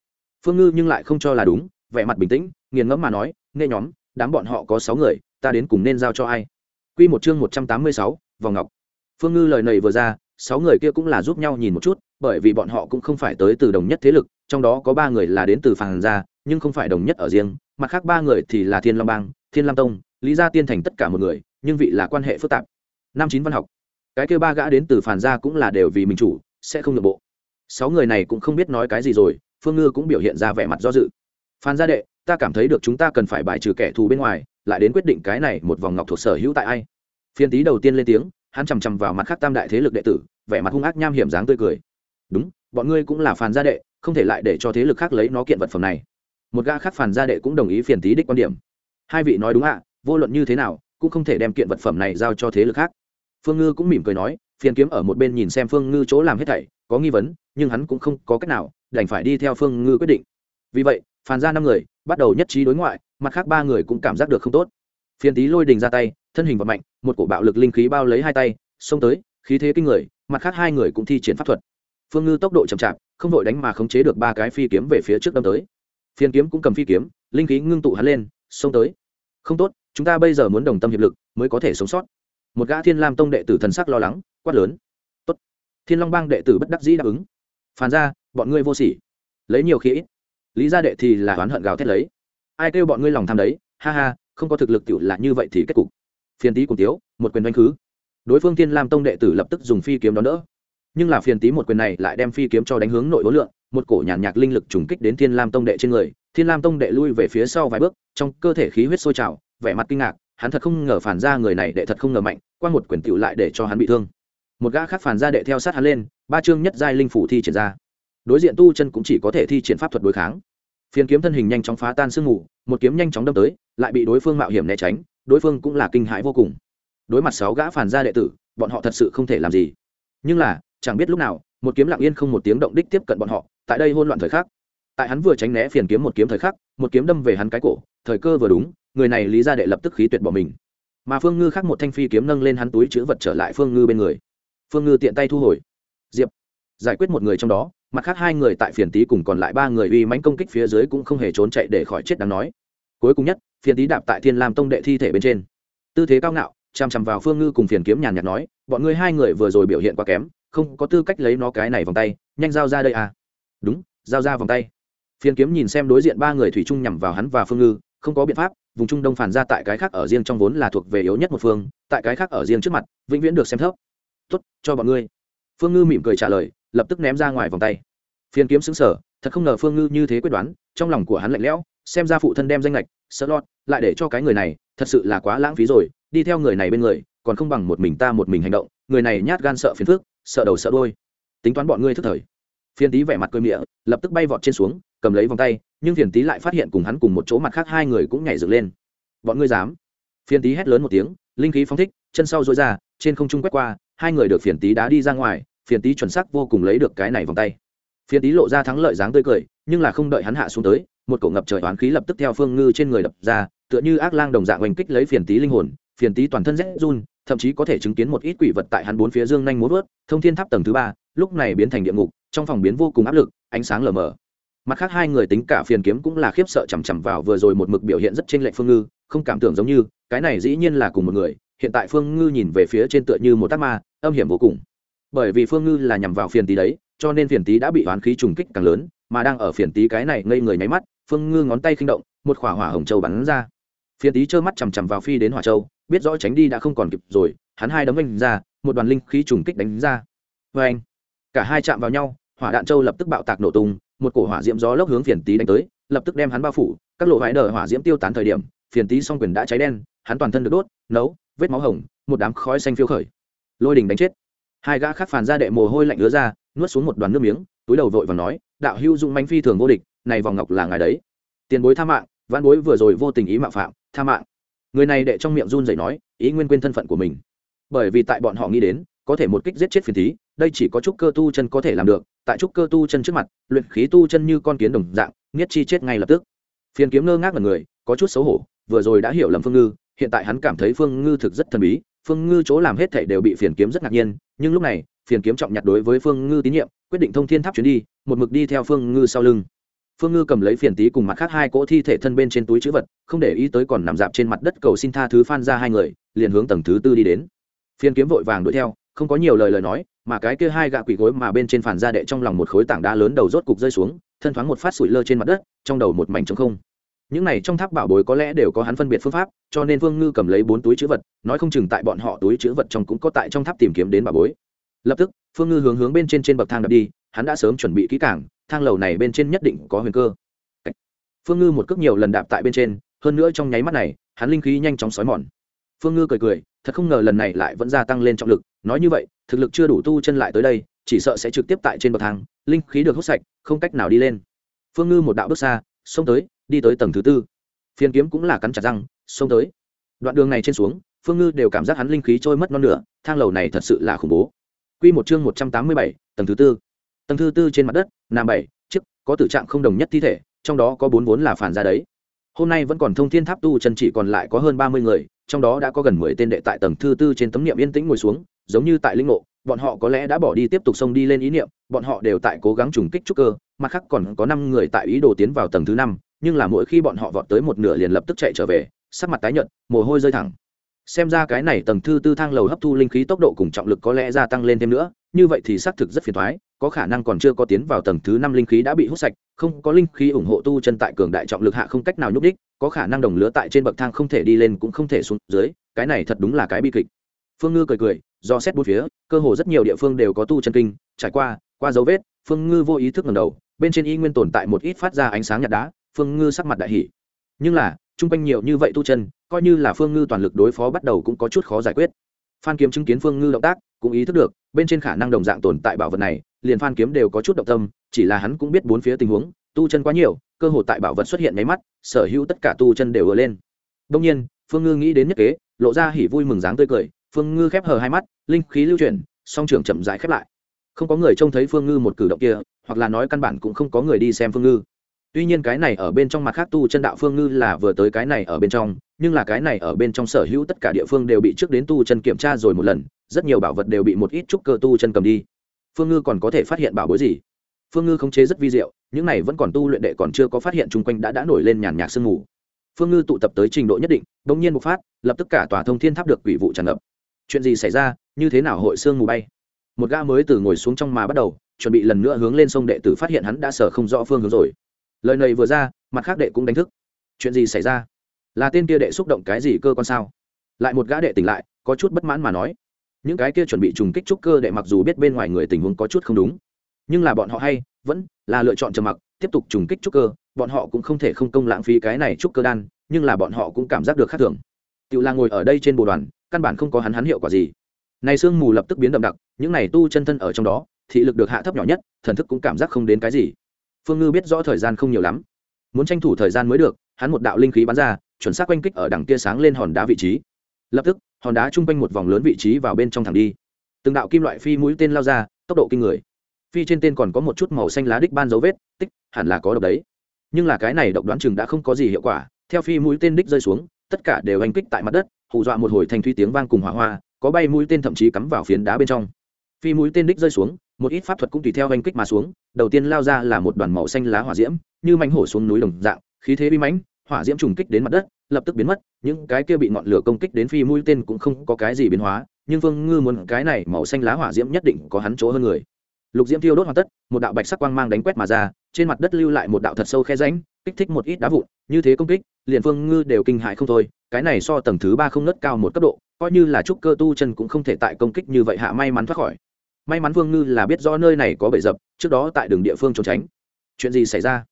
Phương ngư nhưng lại không cho là đúng, vẻ mặt bình tĩnh, nghiền ngẫm mà nói, nệ nhóm, đám bọn họ có sáu người, ta đến cùng nên giao cho ai? Quy một chương một trăm tám mươi sáu, vòng ngọc. Phương ngư lời này vừa ra, sáu người kia cũng là giúp nhau nhìn một chút, bởi vì bọn họ cũng không phải tới từ đồng nhất thế lực trong đó có ba người là đến từ phàn gia, nhưng không phải đồng nhất ở riêng, mặt khác ba người thì là thiên long bang, thiên lam tông, lý gia tiên thành tất cả một người, nhưng vị là quan hệ phức tạp. Năm chín văn học. Cái kêu ba gã đến từ phàn gia cũng là đều vì mình chủ, sẽ không được bộ. Sáu người này cũng không biết nói cái gì rồi, phương ngư cũng biểu hiện ra vẻ mặt do dự. Phan gia đệ, ta cảm thấy được chúng ta cần phải bài trừ kẻ thù bên ngoài, lại đến quyết định cái này một vòng ngọc thuộc sở hữu tại ai. Phiên tý đầu tiên lên tiếng, hắn chằm chằm vào mặt khác tam đại thế lực đệ tử, vẻ mặt hung ác nham hiểm dáng tươi cười. Đúng, bọn ngươi cũng là phàn gia đệ không thể lại để cho thế lực khác lấy nó kiện vật phẩm này. Một gã khác phản gia đệ cũng đồng ý phiền tý đích quan điểm. Hai vị nói đúng ạ, vô luận như thế nào, cũng không thể đem kiện vật phẩm này giao cho thế lực khác. Phương ngư cũng mỉm cười nói, phiền kiếm ở một bên nhìn xem phương ngư chỗ làm hết thảy, có nghi vấn, nhưng hắn cũng không có cách nào, đành phải đi theo phương ngư quyết định. Vì vậy, phản ra năm người, bắt đầu nhất trí đối ngoại, mặt khác ba người cũng cảm giác được không tốt. Phiền tý lôi đình ra tay, thân hình vật mạnh, một cổ bạo lực linh khí bao lấy hai tay, xông tới, khí thế kinh người, mặt khác hai người cũng thi triển pháp thuật. Phương ngư tốc độ chậm chạp không vội đánh mà khống chế được ba cái phi kiếm về phía trước đâm tới. Phiên kiếm cũng cầm phi kiếm, linh khí ngưng tụ hắn lên, xông tới. Không tốt, chúng ta bây giờ muốn đồng tâm hiệp lực, mới có thể sống sót. Một gã thiên lam tông đệ tử thần sắc lo lắng, quát lớn. Tốt. Thiên long bang đệ tử bất đắc dĩ đáp ứng. Phản ra, bọn ngươi vô sỉ. Lấy nhiều khí ít. Lý gia đệ thì là oán hận gào thét lấy. Ai kêu bọn ngươi lòng tham đấy? Ha ha, không có thực lực tiểu là như vậy thì kết cục. Phiền tí cùng tiếu một quyền đánh khứ. Đối phương thiên lam tông đệ tử lập tức dùng phi kiếm đón đỡ nhưng là phiền tí một quyền này lại đem phi kiếm cho đánh hướng nội đối lượng, một cổ nhàn nhạc linh lực trùng kích đến thiên lam tông đệ trên người. Thiên lam tông đệ lui về phía sau vài bước, trong cơ thể khí huyết sôi trào, vẻ mặt kinh ngạc, hắn thật không ngờ phản ra người này đệ thật không ngờ mạnh qua một quyền tựu lại để cho hắn bị thương. Một gã khác phản ra đệ theo sát hắn lên, ba chương nhất giai linh phủ thi triển ra. Đối diện tu chân cũng chỉ có thể thi triển pháp thuật đối kháng. Phiền kiếm thân hình nhanh chóng phá tan sương mù, một kiếm nhanh chóng đâm tới, lại bị đối phương mạo hiểm né tránh, đối phương cũng là kinh hãi vô cùng. Đối mặt sáu gã phản gia đệ tử, bọn họ thật sự không thể làm gì. Nhưng là chẳng biết lúc nào, một kiếm lặng yên không một tiếng động đích tiếp cận bọn họ, tại đây hôn loạn thời khắc. Tại hắn vừa tránh né phiền kiếm một kiếm thời khắc, một kiếm đâm về hắn cái cổ, thời cơ vừa đúng, người này lý ra đệ lập tức khí tuyệt bỏ mình. Mà phương ngư khác một thanh phi kiếm nâng lên hắn túi chữ vật trở lại phương ngư bên người. Phương ngư tiện tay thu hồi. Diệp. Giải quyết một người trong đó, mặt khác hai người tại phiền tý cùng còn lại ba người uy mãnh công kích phía dưới cũng không hề trốn chạy để khỏi chết đáng nói. Cuối cùng nhất, phiền tý đạp tại thiên lam tông đệ thi thể bên trên. Tư thế cao ngạo chằm chằm vào phương ngư cùng phiền kiếm nhàn nhạt nói, bọn ngươi hai người vừa rồi biểu hiện quá kém không có tư cách lấy nó cái này vòng tay, nhanh giao ra đây à. Đúng, giao ra vòng tay. Phiền kiếm nhìn xem đối diện ba người thủy chung nhằm vào hắn và phương ngư, không có biện pháp, vùng trung đông phản ra tại cái khác ở riêng trong vốn là thuộc về yếu nhất một phương, tại cái khác ở riêng trước mặt, vĩnh viễn được xem thấp. Tốt, cho bọn ngươi. Phương ngư mỉm cười trả lời, lập tức ném ra ngoài vòng tay. Phiền kiếm xứng sở thật không ngờ phương ngư như thế quyết đoán, trong lòng của hắn lạnh lẽo, xem ra phụ thân đem danh lệch, sợ lọt, lại để cho cái người này, thật sự là quá lãng phí rồi, đi theo người này bên người, còn không bằng một mình ta một mình hành động, người này nhát gan sợ phiền phước sợ đầu sợ đôi tính toán bọn ngươi thức thời. Phiền tý vẻ mặt cười địa lập tức bay vọt trên xuống, cầm lấy vòng tay, nhưng phiền tý lại phát hiện cùng hắn cùng một chỗ mặt khác hai người cũng nhảy dựng lên. Bọn ngươi dám. Phiền tý hét lớn một tiếng, linh khí phóng thích, chân sau dối ra, trên không trung quét qua, hai người được phiền tý đá đi ra ngoài, phiền tý chuẩn xác vô cùng lấy được cái này vòng tay. Phiền tý lộ ra thắng lợi dáng tươi cười, nhưng là không đợi hắn hạ xuống tới, một cổ ngập trời oán khí lập tức theo phương ngư trên người đập ra, tựa như ác lang đồng dạng oanh kích lấy phiền tý linh hồn phiền tý toàn thân rét run, thậm chí có thể chứng kiến một ít quỷ vật tại hắn bốn phía dương nhanh muốn vớt, thông thiên tháp tầng thứ ba, lúc này biến thành địa ngục, trong phòng biến vô cùng áp lực, ánh sáng lờ mờ. Mặt khác hai người tính cả phiền kiếm cũng là khiếp sợ chằm chằm vào vừa rồi một mực biểu hiện rất trên lệch phương ngư, không cảm tưởng giống như, cái này dĩ nhiên là cùng một người, hiện tại phương ngư nhìn về phía trên tựa như một tác ma, âm hiểm vô cùng. Bởi vì phương ngư là nhằm vào phiền tí đấy, cho nên phiền tí đã bị oán khí trùng kích càng lớn, mà đang ở phiền tí cái này ngây người nháy mắt, phương ngư ngón tay khinh động, một khỏa hỏa hồng châu bắn ra. Phiền tí trơ mắt chằm chằm vào phi đến hỏa châu biết rõ tránh đi đã không còn kịp rồi, hắn hai đấm anh ra, một đoàn linh khí trùng kích đánh ra. Vê anh, cả hai chạm vào nhau, hỏa đạn châu lập tức bạo tạc nổ tung, một cổ hỏa diễm gió lốc hướng phiền tý đánh tới, lập tức đem hắn bao phủ. Các lộ vải đờ hỏa diễm tiêu tán thời điểm, phiền tý song quyền đã cháy đen, hắn toàn thân được đốt, nấu, vết máu hồng, một đám khói xanh phiêu khởi. Lôi đình đánh chết. Hai gã khác phản ra đệ mồ hôi lạnh ứa ra, nuốt xuống một đoàn nước miếng, túi đầu vội và nói, đạo hưu dụng manh phi thường vô địch, này vòng ngọc là ngài đấy. Tiền bối tha mạng văn bối vừa rồi vô tình ý mạo phạm, tha mạng người này đệ trong miệng run rẩy nói, ý nguyên quên thân phận của mình. Bởi vì tại bọn họ nghĩ đến, có thể một kích giết chết phiền thí, đây chỉ có trúc cơ tu chân có thể làm được, tại trúc cơ tu chân trước mặt, luyện khí tu chân như con kiến đồng dạng, nghiết chi chết ngay lập tức. Phiền kiếm ngơ ngác là người, có chút xấu hổ, vừa rồi đã hiểu lầm phương ngư, hiện tại hắn cảm thấy phương ngư thực rất thần bí, phương ngư chỗ làm hết thảy đều bị phiền kiếm rất ngạc nhiên, nhưng lúc này, phiền kiếm trọng nhặt đối với phương ngư tín nhiệm, quyết định thông thiên tháp chuyến đi, một mực đi theo phương ngư sau lưng phương ngư cầm lấy phiền tí cùng mặt khác hai cỗ thi thể thân bên trên túi chữ vật, không để ý tới còn nằm dạp trên mặt đất cầu xin tha thứ phan ra hai người, liền hướng tầng thứ tư đi đến. Phiền kiếm vội vàng đuổi theo, không có nhiều lời lời nói, mà cái kia hai gạ quỷ gối mà bên trên phản ra đệ trong lòng một khối tảng đá lớn đầu rốt cục rơi xuống, thân thoáng một phát sủi lơ trên mặt đất, trong đầu một mảnh trống không. Những này trong tháp bảo bối có lẽ đều có hắn phân biệt phương pháp, cho nên vương ngư cầm lấy bốn túi chữ vật, nói không chừng tại bọn họ túi chữ vật trong cũng có tại trong tháp tìm kiếm đến bảo bối. Lập tức, phương ngư hướng hướng bên trên trên bậc thang đập đi, hắn đã sớm chuẩn bị kỹ cảng thang lầu này bên trên nhất định có huyền cơ. Phương ngư một cước nhiều lần đạp tại bên trên, hơn nữa trong nháy mắt này, hắn linh khí nhanh chóng xói mòn. Phương ngư cười cười, thật không ngờ lần này lại vẫn gia tăng lên trọng lực, nói như vậy, thực lực chưa đủ tu chân lại tới đây, chỉ sợ sẽ trực tiếp tại trên bậc thang, linh khí được hút sạch, không cách nào đi lên. Phương ngư một đạo bước xa, xông tới, đi tới tầng thứ tư. Phiên kiếm cũng là cắn chặt răng, xông tới. Đoạn đường này trên xuống, phương ngư đều cảm giác hắn linh khí trôi mất non nửa, thang lầu này thật sự là khủng bố. Q một chương một trăm tám mươi bảy, tầng thứ tư tầng thứ tư trên mặt đất, nằm bảy, chiếc, có tử trạng không đồng nhất thi thể, trong đó có bốn vốn là phản ra đấy. Hôm nay vẫn còn thông thiên tháp tu chân chỉ còn lại có hơn ba mươi người, trong đó đã có gần mười tên đệ tại tầng thứ tư trên tấm niệm yên tĩnh ngồi xuống, giống như tại linh ngộ, bọn họ có lẽ đã bỏ đi tiếp tục xông đi lên ý niệm, bọn họ đều tại cố gắng trùng kích trúc cơ, mặt khác còn có năm người tại ý đồ tiến vào tầng thứ năm, nhưng là mỗi khi bọn họ vọt tới một nửa liền lập tức chạy trở về, sắc mặt tái nhợt, mồ hôi rơi thẳng xem ra cái này tầng thứ tư thang lầu hấp thu linh khí tốc độ cùng trọng lực có lẽ gia tăng lên thêm nữa, như vậy thì xác thực rất phiền thoái có khả năng còn chưa có tiến vào tầng thứ năm linh khí đã bị hút sạch, không có linh khí ủng hộ tu chân tại cường đại trọng lực hạ không cách nào nhúc đích có khả năng đồng lứa tại trên bậc thang không thể đi lên cũng không thể xuống dưới, cái này thật đúng là cái bi kịch. Phương ngư cười cười, do xét bốn phía, cơ hồ rất nhiều địa phương đều có tu chân kinh, trải qua qua dấu vết, phương ngư vô ý thức ngầm đầu, bên trên y nguyên tồn tại một ít phát ra ánh sáng nhạt đá, phương ngư sắc mặt đại hỷ nhưng là chung quanh nhiều như vậy tu chân, coi như là phương ngư toàn lực đối phó bắt đầu cũng có chút khó giải quyết. Phan kiếm chứng kiến phương ngư động tác, cũng ý thức được, bên trên khả năng đồng dạng tồn tại bảo vật này, liền phan kiếm đều có chút động tâm, chỉ là hắn cũng biết bốn phía tình huống, tu chân quá nhiều, cơ hội tại bảo vật xuất hiện máy mắt, sở hữu tất cả tu chân đều ừa lên. Đông nhiên, phương ngư nghĩ đến nhất kế, lộ ra hỉ vui mừng dáng tươi cười, phương ngư khép hờ hai mắt, linh khí lưu chuyển, song trưởng chậm rãi khép lại. Không có người trông thấy phương ngư một cử động kia, hoặc là nói căn bản cũng không có người đi xem phương ngư tuy nhiên cái này ở bên trong mặt khác tu chân đạo phương ngư là vừa tới cái này ở bên trong, nhưng là cái này ở bên trong sở hữu tất cả địa phương đều bị trước đến tu chân kiểm tra rồi một lần, rất nhiều bảo vật đều bị một ít trúc cơ tu chân cầm đi. Phương ngư còn có thể phát hiện bảo bối gì? Phương ngư khống chế rất vi diệu, những này vẫn còn tu luyện đệ còn chưa có phát hiện chung quanh đã đã nổi lên nhàn nhạc sương mù. Phương ngư tụ tập tới trình độ nhất định đ ỗ n g nhiên bộc phát, lập tức cả tòa thông thiên tháp được quỷ vụ tràn ngập. Chuyện gì xảy ra? Như thế nào hội sương mù bay? Một ga mới từ ngồi xuống trong mà bắt đầu, chuẩn bị lần nữa hướng lên sông đệ tử phát hiện hắn đã sở không rõ phương hướng rồi lời này vừa ra, mặt khác đệ cũng đánh thức. Chuyện gì xảy ra? Là tên kia đệ xúc động cái gì cơ quan sao? Lại một gã đệ tỉnh lại, có chút bất mãn mà nói. Những cái kia chuẩn bị trùng kích trúc cơ đệ mặc dù biết bên ngoài người tình huống có chút không đúng, nhưng là bọn họ hay, vẫn là lựa chọn trầm mặc, tiếp tục trùng kích trúc cơ. Bọn họ cũng không thể không công lãng phí cái này trúc cơ đan, nhưng là bọn họ cũng cảm giác được khác thường. Tự là ngồi ở đây trên bồ đoàn, căn bản không có hắn hắn hiệu quả gì. Này sương mù lập tức biến đậm đặc, những này tu chân thân ở trong đó, thị lực được hạ thấp nhỏ nhất, thần thức cũng cảm giác không đến cái gì phương ngư biết rõ thời gian không nhiều lắm. Muốn tranh thủ thời gian mới được, hắn một đạo linh khí bắn ra, chuẩn xác quanh kích ở đằng kia sáng lên hòn đá vị trí. Lập tức, hòn đá chung quanh một vòng lớn vị trí vào bên trong thẳng đi. Từng đạo kim loại phi mũi tên lao ra, tốc độ kinh người. Phi trên tên còn có một chút màu xanh lá đích ban dấu vết, tích, hẳn là có độc đấy. Nhưng là cái này độc đoán chừng đã không có gì hiệu quả, theo phi mũi tên đích rơi xuống, tất cả đều hành kích tại mặt đất, hù dọa một hồi thanh thúy tiếng vang cùng hỏa hoa, có bay mũi tên thậm chí cắm vào phiến đá bên trong. Phi mũi tên đích rơi xuống một ít pháp thuật cũng tùy theo hành kích mà xuống, đầu tiên lao ra là một đoàn màu xanh lá hỏa diễm, như mánh hổ xuống núi đồng dạng, khí thế bi mãnh, hỏa diễm trùng kích đến mặt đất, lập tức biến mất, những cái kia bị ngọn lửa công kích đến phi mũi tên cũng không có cái gì biến hóa, nhưng vương ngư muốn cái này màu xanh lá hỏa diễm nhất định có hắn chỗ hơn người. Lục diễm thiêu đốt hoàn tất, một đạo bạch sắc quang mang đánh quét mà ra, trên mặt đất lưu lại một đạo thật sâu khe ránh kích thích một ít đá vụn, như thế công kích, liền phương ngư đều kinh hại không thôi, cái này so tầng thứ ba không nớt cao một cấp độ, coi như là trúc cơ tu chân cũng không thể tại công kích như vậy hạ may mắn thoát khỏi may mắn vương ngư là biết rõ nơi này có bể dập, trước đó tại đường địa phương trốn tránh. Chuyện gì xảy ra?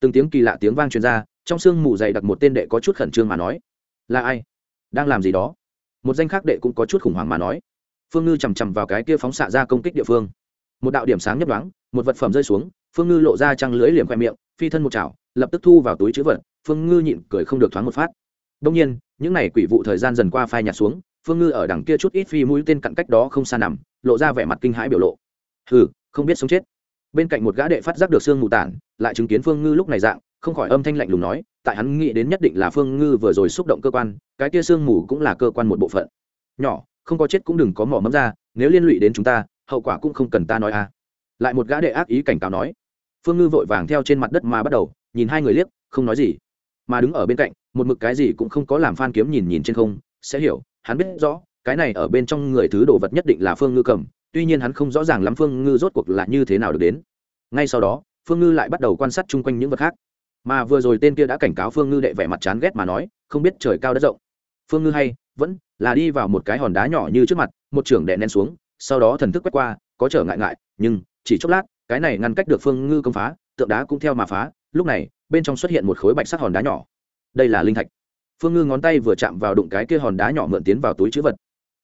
Từng tiếng kỳ lạ tiếng vang truyền ra, trong sương mù dày đặc một tên đệ có chút khẩn trương mà nói. Là ai? Đang làm gì đó? Một danh khác đệ cũng có chút khủng hoảng mà nói. Phương ngư chằm chằm vào cái kia phóng xạ ra công kích địa phương. Một đạo điểm sáng nhấp đoáng một vật phẩm rơi xuống, phương ngư lộ ra trăng lưới liềm khoe miệng, phi thân một chảo, lập tức thu vào túi chữ vật, phương ngư nhịn cười không được thoáng một phát. Đông nhiên, những n à y quỷ vụ thời gian dần qua phai nhạt xuống phương ngư ở đằng kia chút ít phi mũi tên cặn cách đó không xa nằm, lộ ra vẻ mặt kinh hãi biểu lộ. Hừ, không biết sống chết. Bên cạnh một gã đệ phát giác được xương mù tản, lại chứng kiến phương ngư lúc này dạng, không khỏi âm thanh lạnh lùng nói, tại hắn nghĩ đến nhất định là phương ngư vừa rồi xúc động cơ quan, cái kia xương mù cũng là cơ quan một bộ phận. Nhỏ, không có chết cũng đừng có mỏ mẫm ra, nếu liên lụy đến chúng ta, hậu quả cũng không cần ta nói à lại một gã đệ ác ý cảnh cáo nói. Phương ngư vội vàng theo trên mặt đất mà bắt đầu, nhìn hai người liếc, không nói gì. Mà đứng ở bên cạnh, một mực cái gì cũng không có làm phan kiếm nhìn nhìn trên không sẽ hiểu, hắn biết rõ, cái này ở bên trong người thứ đồ vật nhất định là phương ngư cầm, tuy nhiên hắn không rõ ràng lắm phương ngư rốt cuộc là như thế nào được đến. Ngay sau đó, phương ngư lại bắt đầu quan sát chung quanh những vật khác. Mà vừa rồi tên kia đã cảnh cáo phương ngư đệ vẻ mặt chán ghét mà nói, không biết trời cao đất rộng. Phương ngư hay, vẫn là đi vào một cái hòn đá nhỏ như trước mặt, một trưởng đệ nén xuống, sau đó thần thức quét qua, có trở ngại ngại, nhưng chỉ chốc lát, cái này ngăn cách được phương ngư công phá, tượng đá cũng theo mà phá, lúc này, bên trong xuất hiện một khối bạch sắc hòn đá nhỏ. Đây là linh thạch phương ngư ngón tay vừa chạm vào đụng cái kia hòn đá nhỏ mượn tiến vào túi chữ vật.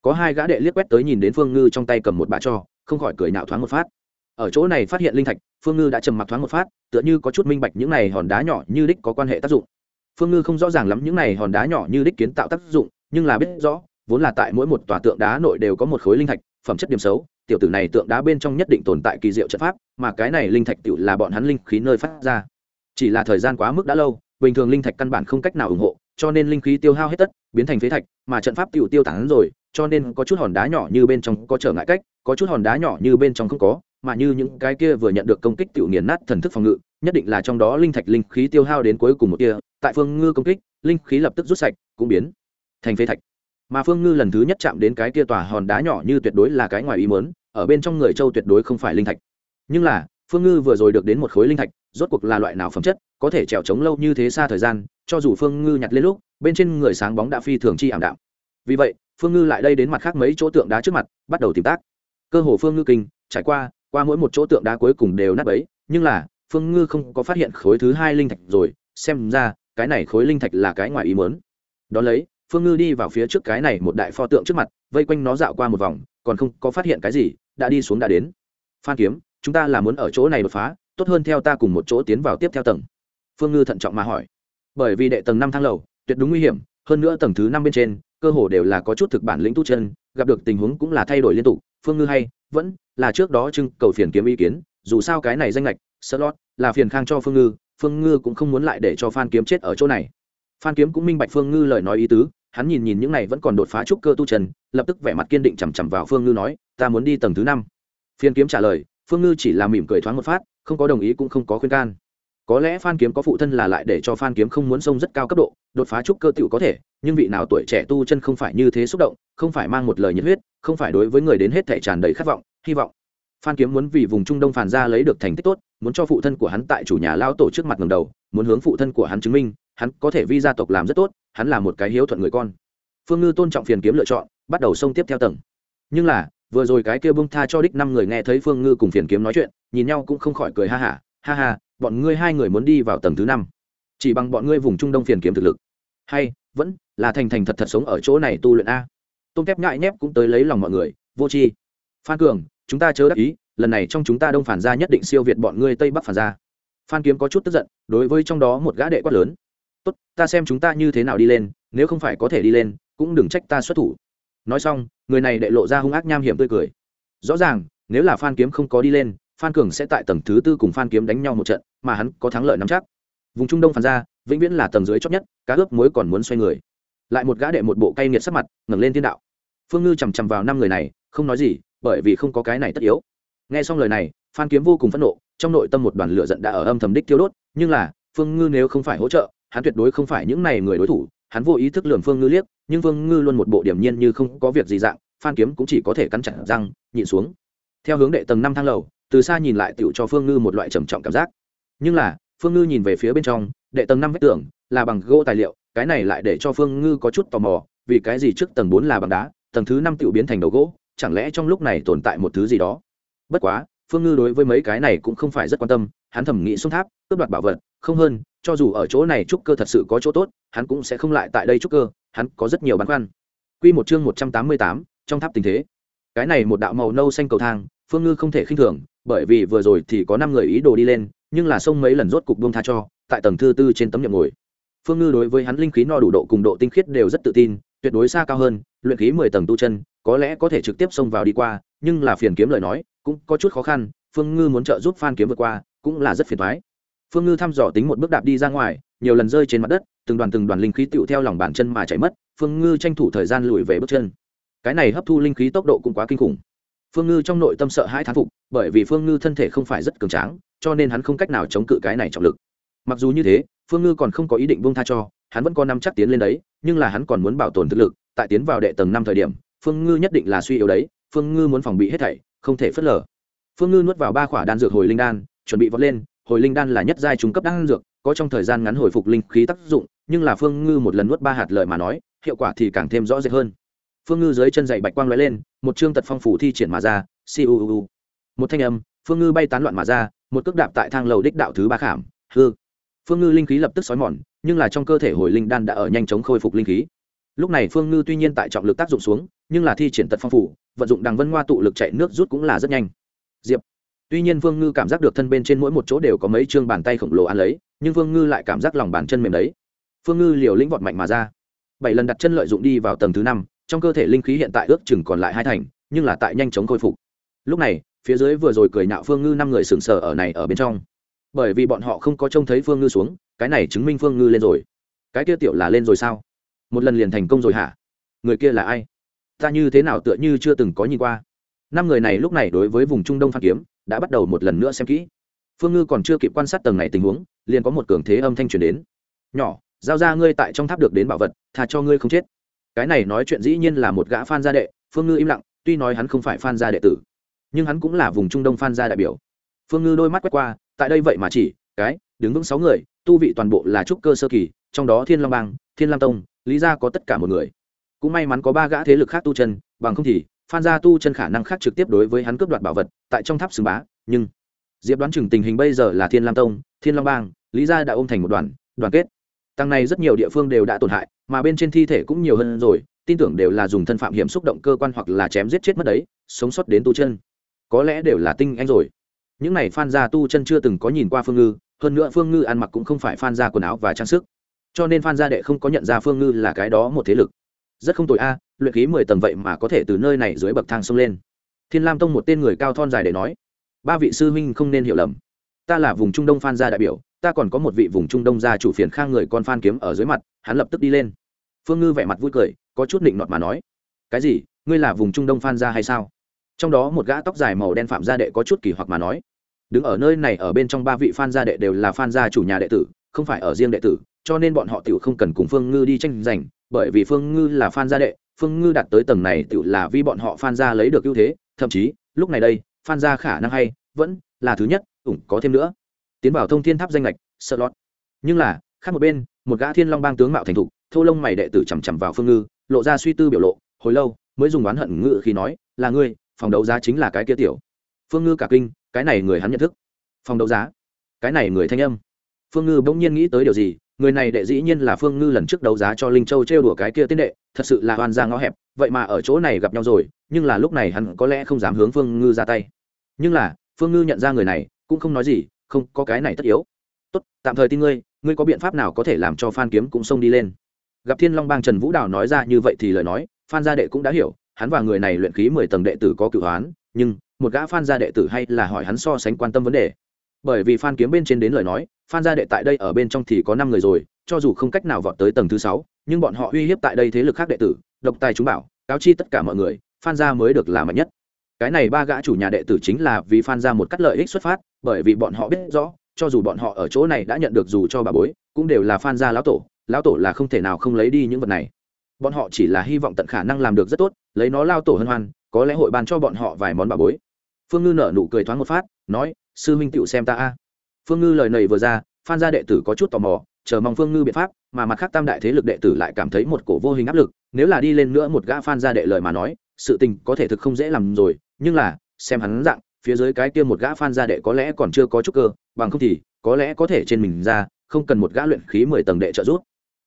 Có hai gã đệ liếc quét tới nhìn đến phương ngư trong tay cầm một bà cho không khỏi cười nạo thoáng một phát. Ở chỗ này phát hiện linh thạch, phương ngư đã trầm mặc thoáng một phát, tựa như có chút minh bạch những này hòn đá nhỏ như đích có quan hệ tác dụng. Phương ngư không rõ ràng lắm những này hòn đá nhỏ như đích kiến tạo tác dụng, nhưng là biết rõ, vốn là tại mỗi một tòa tượng đá nội đều có một khối linh thạch, phẩm chất điểm xấu, tiểu tử này tượng đá bên trong nhất định tồn tại kỳ diệu trận pháp, mà cái này linh thạch tiểu là bọn hắn linh khí nơi phát ra. Chỉ là thời gian quá mức đã lâu, bình thường linh thạch căn bản không cách nào ủng hộ cho nên linh khí tiêu hao hết tất, biến thành phế thạch, mà trận pháp tiểu tiêu tán rồi, cho nên có chút hòn đá nhỏ như bên trong có trở ngại cách, có chút hòn đá nhỏ như bên trong không có, mà như những cái kia vừa nhận được công kích tiểu nghiền nát thần thức phòng ngự, nhất định là trong đó linh thạch linh khí tiêu hao đến cuối cùng một kia, tại phương ngư công kích, linh khí lập tức rút sạch, cũng biến thành phế thạch. Mà phương ngư lần thứ nhất chạm đến cái kia tòa hòn đá nhỏ như tuyệt đối là cái ngoài ý mớn ở bên trong người châu tuyệt đối không phải linh thạch. Nhưng là, phương ngư vừa rồi được đến một khối linh thạch, rốt cuộc là loại nào phẩm chất, có thể trèo trống lâu như thế xa thời gian cho dù phương ngư nhặt lên lúc, bên trên người sáng bóng đã phi thường chi ảm đạm. Vì vậy, phương ngư lại đây đến mặt khác mấy chỗ tượng đá trước mặt, bắt đầu tìm tác. Cơ hồ phương ngư kinh, trải qua qua mỗi một chỗ tượng đá cuối cùng đều nát ấy nhưng là, phương ngư không có phát hiện khối thứ hai linh thạch rồi, xem ra, cái này khối linh thạch là cái ngoài ý mớn đ ó lấy, phương ngư đi vào phía trước cái này một đại pho tượng trước mặt, vây quanh nó dạo qua một vòng, còn không có phát hiện cái gì, đã đi xuống đã đến. Phan kiếm, chúng ta là muốn ở chỗ này đột phá, tốt hơn theo ta cùng một chỗ tiến vào tiếp theo tầng. Phương ngư thận trọng mà hỏi bởi vì đệ tầng năm thang lầu, tuyệt đúng nguy hiểm, hơn nữa tầng thứ năm bên trên, cơ hồ đều là có chút thực bản lĩnh tu chân, gặp được tình huống cũng là thay đổi liên tục, phương ngư hay, vẫn là trước đó trưng cầu phiền kiếm ý kiến, dù sao cái này danh lệch slot, là phiền khang cho phương ngư phương ngư cũng không muốn lại để cho phan kiếm chết ở chỗ này. Phan kiếm cũng minh bạch phương ngư lời nói ý tứ, hắn nhìn nhìn những này vẫn còn đột phá trúc cơ tu trần lập tức vẻ mặt kiên định chằm chằm vào phương ngư nói, ta muốn đi tầng thứ năm. Phiên kiếm trả lời, phương ngư chỉ là mỉm cười thoáng một phát, không có đồng ý cũng không có khuyên can có lẽ phan kiếm có phụ thân là lại để cho phan kiếm không muốn sông rất cao cấp độ, đột phá trúc cơ tựu có thể, nhưng vị nào tuổi trẻ tu chân không phải như thế xúc động, không phải mang một lời nhiệt huyết, không phải đối với người đến hết thể tràn đầy khát vọng, hy vọng. Phan kiếm muốn vì vùng trung đông phản ra lấy được thành tích tốt, muốn cho phụ thân của hắn tại chủ nhà lao tổ trước mặt ngầm đầu, muốn hướng phụ thân của hắn chứng minh, hắn có thể vi gia tộc làm rất tốt, hắn là một cái hiếu thuận người con. Phương ngư tôn trọng phiền kiếm lựa chọn, bắt đầu xông tiếp theo tầng. Nhưng là, vừa rồi cái kia bông tha cho đích năm người nghe thấy phương ngư cùng phiền kiếm nói chuyện, nhìn nhau cũng không khỏi cười ha hả, ha ha bọn ngươi hai người muốn đi vào tầng thứ năm. Chỉ bằng bọn ngươi vùng trung đông phiền kiếm thực lực. Hay, vẫn là thành thành thật thật sống ở chỗ này tu luyện a. Tôm tép nhại nhép cũng tới lấy lòng mọi người, vô tri. Phan cường, chúng ta chớ đắc ý, lần này trong chúng ta đông phản gia nhất định siêu việt bọn ngươi tây bắc phản gia. Phan kiếm có chút tức giận, đối với trong đó một gã đệ quát lớn. Tốt, ta xem chúng ta như thế nào đi lên, nếu không phải có thể đi lên, cũng đừng trách ta xuất thủ. Nói xong, người này đệ lộ ra hung ác nham hiểm tươi cười. Rõ ràng, nếu là phan kiếm không có đi lên phan cường sẽ tại tầng thứ tư cùng phan kiếm đánh nhau một trận, mà hắn có thắng lợi nắm chắc. Vùng trung đông phản ra, vĩnh viễn là tầng dưới chót nhất, cá ướp muối còn muốn xoay người. Lại một gã đệ một bộ cay nghiệt sắc mặt, ngẩng lên thiên đạo. Phương ngư chằm chằm vào năm người này, không nói gì, bởi vì không có cái này tất yếu. Nghe xong lời này, phan kiếm vô cùng phẫn nộ, trong nội tâm một đoàn lửa giận đã ở âm thầm đích tiêu đốt, nhưng là, phương ngư nếu không phải hỗ trợ, hắn tuyệt đối không phải những này người đối thủ, hắn vô ý thức lườm phương ngư liếc, nhưng phương ngư luôn một bộ điểm nhiên như không có việc gì dạng, phan kiếm cũng chỉ có thể cắn chặt răng, nhịn xuống. Theo hướng đệ tầng năm thang lầu từ xa nhìn lại tựu cho phương ngư một loại trầm trọng cảm giác. Nhưng là, phương ngư nhìn về phía bên trong, đệ tầng năm vách tường, là bằng gỗ tài liệu, cái này lại để cho phương ngư có chút tò mò, vì cái gì trước tầng bốn là bằng đá, tầng thứ năm tựu biến thành đầu gỗ, chẳng lẽ trong lúc này tồn tại một thứ gì đó? Bất quá, phương ngư đối với mấy cái này cũng không phải rất quan tâm, hắn thẩm nghĩ xuống tháp, cướp đoạt bảo vật, không hơn, cho dù ở chỗ này trúc cơ thật sự có chỗ tốt, hắn cũng sẽ không lại tại đây trúc cơ, hắn có rất nhiều băn khoăn. Q một chương một trăm tám mươi tám, trong tháp tình thế. Cái này một đạo màu nâu xanh cầu thang, phương ngư không thể khinh thường bởi vì vừa rồi thì có năm người ý đồ đi lên, nhưng là sông mấy lần rốt cục buông tha cho, tại tầng thứ tư trên tấm nhậm ngồi. Phương ngư đối với hắn linh khí no đủ độ cùng độ tinh khiết đều rất tự tin, tuyệt đối xa cao hơn, luyện khí mười tầng tu chân, có lẽ có thể trực tiếp xông vào đi qua, nhưng là phiền kiếm lời nói, cũng có chút khó khăn, phương ngư muốn trợ giúp phan kiếm vượt qua, cũng là rất phiền thoái phương ngư thăm dò tính một bước đạp đi ra ngoài, nhiều lần rơi trên mặt đất, từng đoàn từng đoàn linh khí tựu theo lòng bàn chân mà chảy mất, phương ngư tranh thủ thời gian lùi về bước chân. Cái này hấp thu linh khí tốc độ cũng quá kinh khủng phương ngư trong nội tâm sợ hãi thán phục, bởi vì phương ngư thân thể không phải rất cường tráng, cho nên hắn không cách nào chống cự cái này trọng lực. Mặc dù như thế, phương ngư còn không có ý định buông tha cho, hắn vẫn có năm chắc tiến lên đấy, nhưng là hắn còn muốn bảo tồn thực lực, tại tiến vào đệ tầng năm thời điểm, phương ngư nhất định là suy yếu đấy, phương ngư muốn phòng bị hết thảy, không thể phớt lờ. Phương ngư nuốt vào ba khỏa đan dược hồi linh đan, chuẩn bị vọt lên, hồi linh đan là nhất giai trung cấp đan dược, có trong thời gian ngắn hồi phục linh khí tác dụng, nhưng là phương ngư một lần nuốt ba hạt lợi mà nói, hiệu quả thì càng thêm rõ rệt hơn phương ngư dưới chân dậy bạch quang lóe lên, một chương tật phong phủ thi triển mà ra siêu một thanh âm, phương ngư bay tán loạn mà ra, một cước đạp tại thang lầu đích đạo thứ ba khảm. Hư. Phương ngư linh khí lập tức xói mòn, nhưng là trong cơ thể hồi linh đan đã ở nhanh chóng khôi phục linh khí. Lúc này phương ngư tuy nhiên tại trọng lực tác dụng xuống, nhưng là thi triển tật phong phủ vận dụng đằng vân hoa tụ lực chạy nước rút cũng là rất nhanh. Diệp. Tuy nhiên phương ngư cảm giác được thân bên trên mỗi một chỗ đều có mấy chương bàn tay khổng lồ ăn lấy, nhưng phương ngư lại cảm giác lòng bàn chân mềm đấy. Phương ngư liều lĩnh vọt mạnh mà ra. Bảy lần đặt chân lợi dụng đi vào tầng thứ năm trong cơ thể linh khí hiện tại ước chừng còn lại hai thành, nhưng là tại nhanh chóng khôi phục. Lúc này, phía dưới vừa rồi cười nạo phương ngư năm người sừng sờ ở này ở bên trong. Bởi vì bọn họ không có trông thấy phương ngư xuống, cái này chứng minh phương ngư lên rồi. Cái kia tiểu là lên rồi sao? Một lần liền thành công rồi hả? Người kia là ai? Ta như thế nào tựa như chưa từng có nhìn qua. Năm người này lúc này đối với vùng trung đông phan kiếm, đã bắt đầu một lần nữa xem kỹ. Phương ngư còn chưa kịp quan sát tầng này tình huống, liền có một cường thế âm thanh truyền đến. Nhỏ, giao ra ngươi tại trong tháp được đến bảo vật thà cho ngươi không chết cái này nói chuyện dĩ nhiên là một gã phan gia đệ, phương ngư im lặng, tuy nói hắn không phải phan gia đệ tử, nhưng hắn cũng là vùng trung đông phan gia đại biểu. Phương ngư đôi mắt quét qua, tại đây vậy mà chỉ, cái, đứng vững sáu người, tu vị toàn bộ là trúc cơ sơ kỳ, trong đó thiên long bang, thiên lam tông, lý gia có tất cả một người. Cũng may mắn có ba gã thế lực khác tu chân, bằng không thì, phan gia tu chân khả năng khác trực tiếp đối với hắn cướp đoạt bảo vật, tại trong tháp xứng bá, nhưng, diệp đoán chừng tình hình bây giờ là thiên lam tông, thiên long bang, lý gia đã ôm thành một đoàn đoàn kết tăng này rất nhiều địa phương đều đã tổn hại, mà bên trên thi thể cũng nhiều hơn rồi, tin tưởng đều là dùng thân phạm hiểm xúc động cơ quan hoặc là chém giết chết mất đấy, sống sót đến tu chân. Có lẽ đều là tinh anh rồi. Những này phan gia tu chân chưa từng có nhìn qua phương ngư, hơn nữa phương ngư ăn mặc cũng không phải phan gia quần áo và trang sức. Cho nên phan gia đệ không có nhận ra phương ngư là cái đó một thế lực. Rất không tội a, luyện khí mười tầng vậy mà có thể từ nơi này dưới bậc thang xông lên. Thiên lam tông một tên người cao thon dài để nói, ba vị sư huynh không nên hiểu lầm. Ta là vùng trung đông phan gia đại biểu ta còn có một vị vùng trung đông gia chủ phiền khang người con phan kiếm ở dưới mặt, hắn lập tức đi lên. Phương ngư vẻ mặt vui cười, có chút định nọt mà nói, cái gì, ngươi là vùng trung đông phan gia hay sao? Trong đó một gã tóc dài màu đen phạm gia đệ có chút kỳ hoặc mà nói, đứng ở nơi này ở bên trong ba vị phan gia đệ đều là phan gia chủ nhà đệ tử, không phải ở riêng đệ tử, cho nên bọn họ tiểu không cần cùng phương ngư đi tranh giành, bởi vì phương ngư là phan gia đệ, phương ngư đạt tới tầng này tiểu là vì bọn họ phan gia lấy được ưu thế, thậm chí, lúc này đây, phan gia khả năng hay vẫn là thứ nhất ủng có thêm nữa tiến vào thông thiên tháp danh lệch, sợ lót nhưng là, khác một bên, một gã thiên long bang tướng mạo thành thục, thô lông mày đệ tử chằm chằm vào phương ngư, lộ ra suy tư biểu lộ, hồi lâu, mới dùng oán hận ngự khi nói, là ngươi, phòng đấu giá chính là cái kia tiểu. Phương ngư cả kinh, cái này người hắn nhận thức. Phòng đấu giá? Cái này người thanh âm. Phương ngư bỗng nhiên nghĩ tới điều gì, người này đệ dĩ nhiên là phương ngư lần trước đấu giá cho linh châu trêu đùa cái kia tên đệ, thật sự là oan ra ngõ hẹp, vậy mà ở chỗ này gặp nhau rồi, nhưng là lúc này hắn có lẽ không dám hướng phương ngư ra tay. Nhưng là, phương ngư nhận ra người này, cũng không nói gì không có cái này tất yếu. Tốt, tạm thời tin ngươi ngươi có biện pháp nào có thể làm cho phan kiếm cũng xông đi lên? Gặp thiên long bang trần vũ đào nói ra như vậy thì lời nói, phan gia đệ cũng đã hiểu, hắn và người này luyện khí mười tầng đệ tử có cựu hoán, nhưng một gã phan gia đệ tử hay là hỏi hắn so sánh quan tâm vấn đề. Bởi vì phan kiếm bên trên đến lời nói, phan gia đệ tại đây ở bên trong thì có năm người rồi, cho dù không cách nào vọt tới tầng thứ sáu, nhưng bọn họ uy hiếp tại đây thế lực khác đệ tử, độc tài chúng bảo, cáo chi tất cả mọi người, phan gia mới được là mạnh nhất cái này ba gã chủ nhà đệ tử chính là vì phan gia một cắt lợi ích xuất phát, bởi vì bọn họ biết rõ, cho dù bọn họ ở chỗ này đã nhận được dù cho bà bối, cũng đều là phan gia lão tổ lão tổ là không thể nào không lấy đi những vật này. Bọn họ chỉ là hy vọng tận khả năng làm được rất tốt, lấy nó lao tổ hân hoan, có lẽ hội ban cho bọn họ vài món bà bối. Phương ngư nở nụ cười thoáng một phát, nói, sư huynh tựu xem ta a. Phương ngư lời này vừa ra, phan gia đệ tử có chút tò mò, chờ mong phương ngư biện pháp, mà mặt khác tam đại thế lực đệ tử lại cảm thấy một cổ vô hình áp lực, nếu là đi lên nữa một gã phan gia đệ lời mà nói, sự tình có thể thực không dễ làm rồi nhưng là, xem hắn dạng, phía dưới cái kia một gã phan gia đệ có lẽ còn chưa có chút cơ, bằng không thì, có lẽ có thể trên mình ra, không cần một gã luyện khí mười tầng đệ trợ giúp.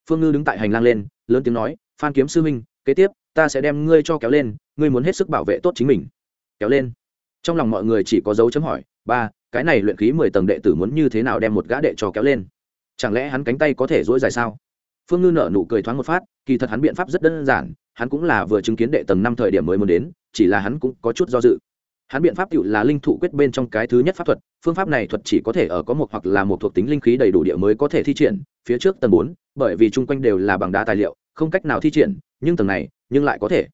Phương ngư đứng tại hành lang lên, lớn tiếng nói, phan kiếm sư minh, kế tiếp, ta sẽ đem ngươi cho kéo lên, ngươi muốn hết sức bảo vệ tốt chính mình. Kéo lên. Trong lòng mọi người chỉ có dấu chấm hỏi, ba, cái này luyện khí mười tầng đệ tử muốn như thế nào đem một gã đệ cho kéo lên? Chẳng lẽ hắn cánh tay có thể dỗi dài sao? Phương ngư nở nụ cười thoáng một phát, kỳ thật hắn biện pháp rất đơn giản, hắn cũng là vừa chứng kiến đệ tầng năm thời điểm mới muốn đến, chỉ là hắn cũng có chút do dự. Hắn biện pháp tự là linh thụ quyết bên trong cái thứ nhất pháp thuật, phương pháp này thuật chỉ có thể ở có một hoặc là một thuộc tính linh khí đầy đủ địa mới có thể thi triển, phía trước tầng bốn, bởi vì chung quanh đều là bằng đá tài liệu, không cách nào thi triển, nhưng tầng này, nhưng lại có thể.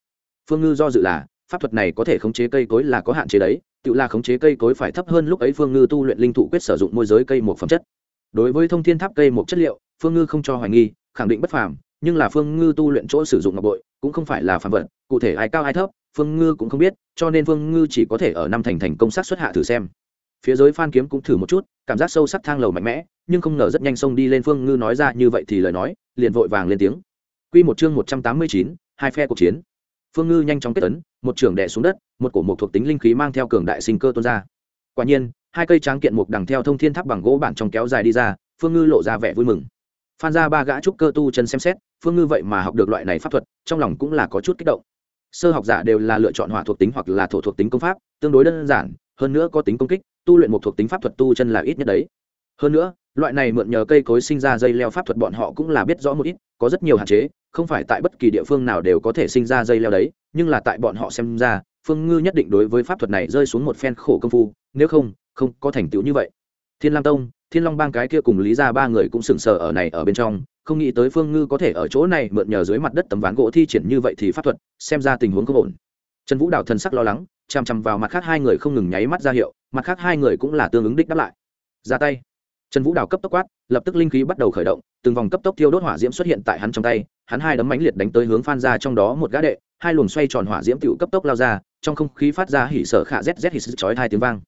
Phương ngư do dự là, pháp thuật này có thể khống chế cây cối là có hạn chế đấy tự là khống chế cây cối phải thấp hơn lúc ấy phương ngư tu luyện linh thụ quyết sử dụng môi giới cây một phẩm chất. Đối với thông thiên tháp cây một chất liệu, phương ngư không cho hoài nghi khẳng định bất phàm, nhưng là phương ngư tu luyện chỗ sử dụng ngọc bội cũng không phải là phàm vật, cụ thể ai cao ai thấp, phương ngư cũng không biết, cho nên phương ngư chỉ có thể ở năm thành thành công sát xuất hạ thử xem. Phía dưới phan kiếm cũng thử một chút, cảm giác sâu sắc thang lầu mạnh mẽ, nhưng không ngờ rất nhanh xông đi lên phương ngư nói ra như vậy thì lời nói, liền vội vàng lên tiếng. Quy một chương một trăm tám mươi chín, hai phe cuộc chiến. Phương ngư nhanh chóng kết ấn, một trường đè xuống đất, một cổ mục thuộc tính linh khí mang theo cường đại sinh cơ tuôn ra. Quả nhiên, hai cây tráng kiện mục đằng theo thông thiên tháp bằng gỗ bản trong kéo dài đi ra, phương ngư lộ ra vẻ vui mừng phan ra ba gã trúc cơ tu chân xem xét, phương ngư vậy mà học được loại này pháp thuật, trong lòng cũng là có chút kích động. Sơ học giả đều là lựa chọn hỏa thuộc tính hoặc là thổ thuộc tính công pháp, tương đối đơn giản, hơn nữa có tính công kích, tu luyện một thuộc tính pháp thuật tu chân là ít nhất đấy. Hơn nữa, loại này mượn nhờ cây cối sinh ra dây leo pháp thuật bọn họ cũng là biết rõ một ít, có rất nhiều hạn chế, không phải tại bất kỳ địa phương nào đều có thể sinh ra dây leo đấy, nhưng là tại bọn họ xem ra, phương ngư nhất định đối với pháp thuật này rơi xuống một phen khổ công phu, nếu không không có thành tựu như vậy. Thiên lam tông thiên long bang cái kia cùng lý ra ba người cũng sừng sờ ở này ở bên trong, không nghĩ tới phương ngư có thể ở chỗ này mượn nhờ dưới mặt đất tấm ván gỗ thi triển như vậy thì pháp thuật, xem ra tình huống không ổn. Trần vũ đào thần sắc lo lắng, chằm chằm vào mặt khác hai người không ngừng nháy mắt ra hiệu, mặt khác hai người cũng là tương ứng đích đáp lại. Ra tay. Trần vũ đào cấp tốc quát, lập tức linh khí bắt đầu khởi động, từng vòng cấp tốc thiêu đốt hỏa diễm xuất hiện tại hắn trong tay, hắn hai đấm mánh liệt đánh tới hướng phan ra trong đó một gã đệ, hai luồng xoay tròn hỏa diễm tựu cấp tốc lao ra, trong không khí phát ra hỉ sở khả zz hỉ sức chói hai tiếng vang.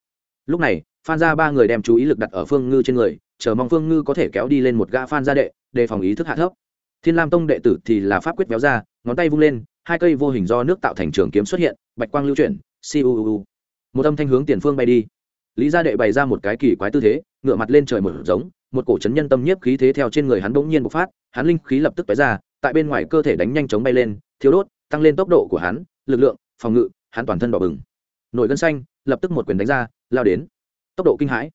Lúc này phan ra ba người đem chú ý lực đặt ở phương ngư trên người, chờ mong phương ngư có thể kéo đi lên một gã phan gia đệ, đề phòng ý thức hạ thấp. Thiên lam tông đệ tử thì là pháp quyết véo ra, ngón tay vung lên, hai cây vô hình do nước tạo thành trường kiếm xuất hiện, bạch quang lưu chuyển siêu một âm thanh hướng tiền phương bay đi. Lý gia đệ bày ra một cái kỳ quái tư thế ngựa mặt lên trời một giống, một cổ chấn nhân tâm nhiếp khí thế theo trên người hắn bỗng nhiên bộc phát, hắn linh khí lập tức bày ra, tại bên ngoài cơ thể đánh nhanh chóng bay lên thiếu đốt, tăng lên tốc độ của hắn, lực lượng, phòng ngự, hắn toàn thân đỏ bừng. Nổi gân xanh, lập tức một quyền đánh ra, lao đến tốc độ kinh hãi.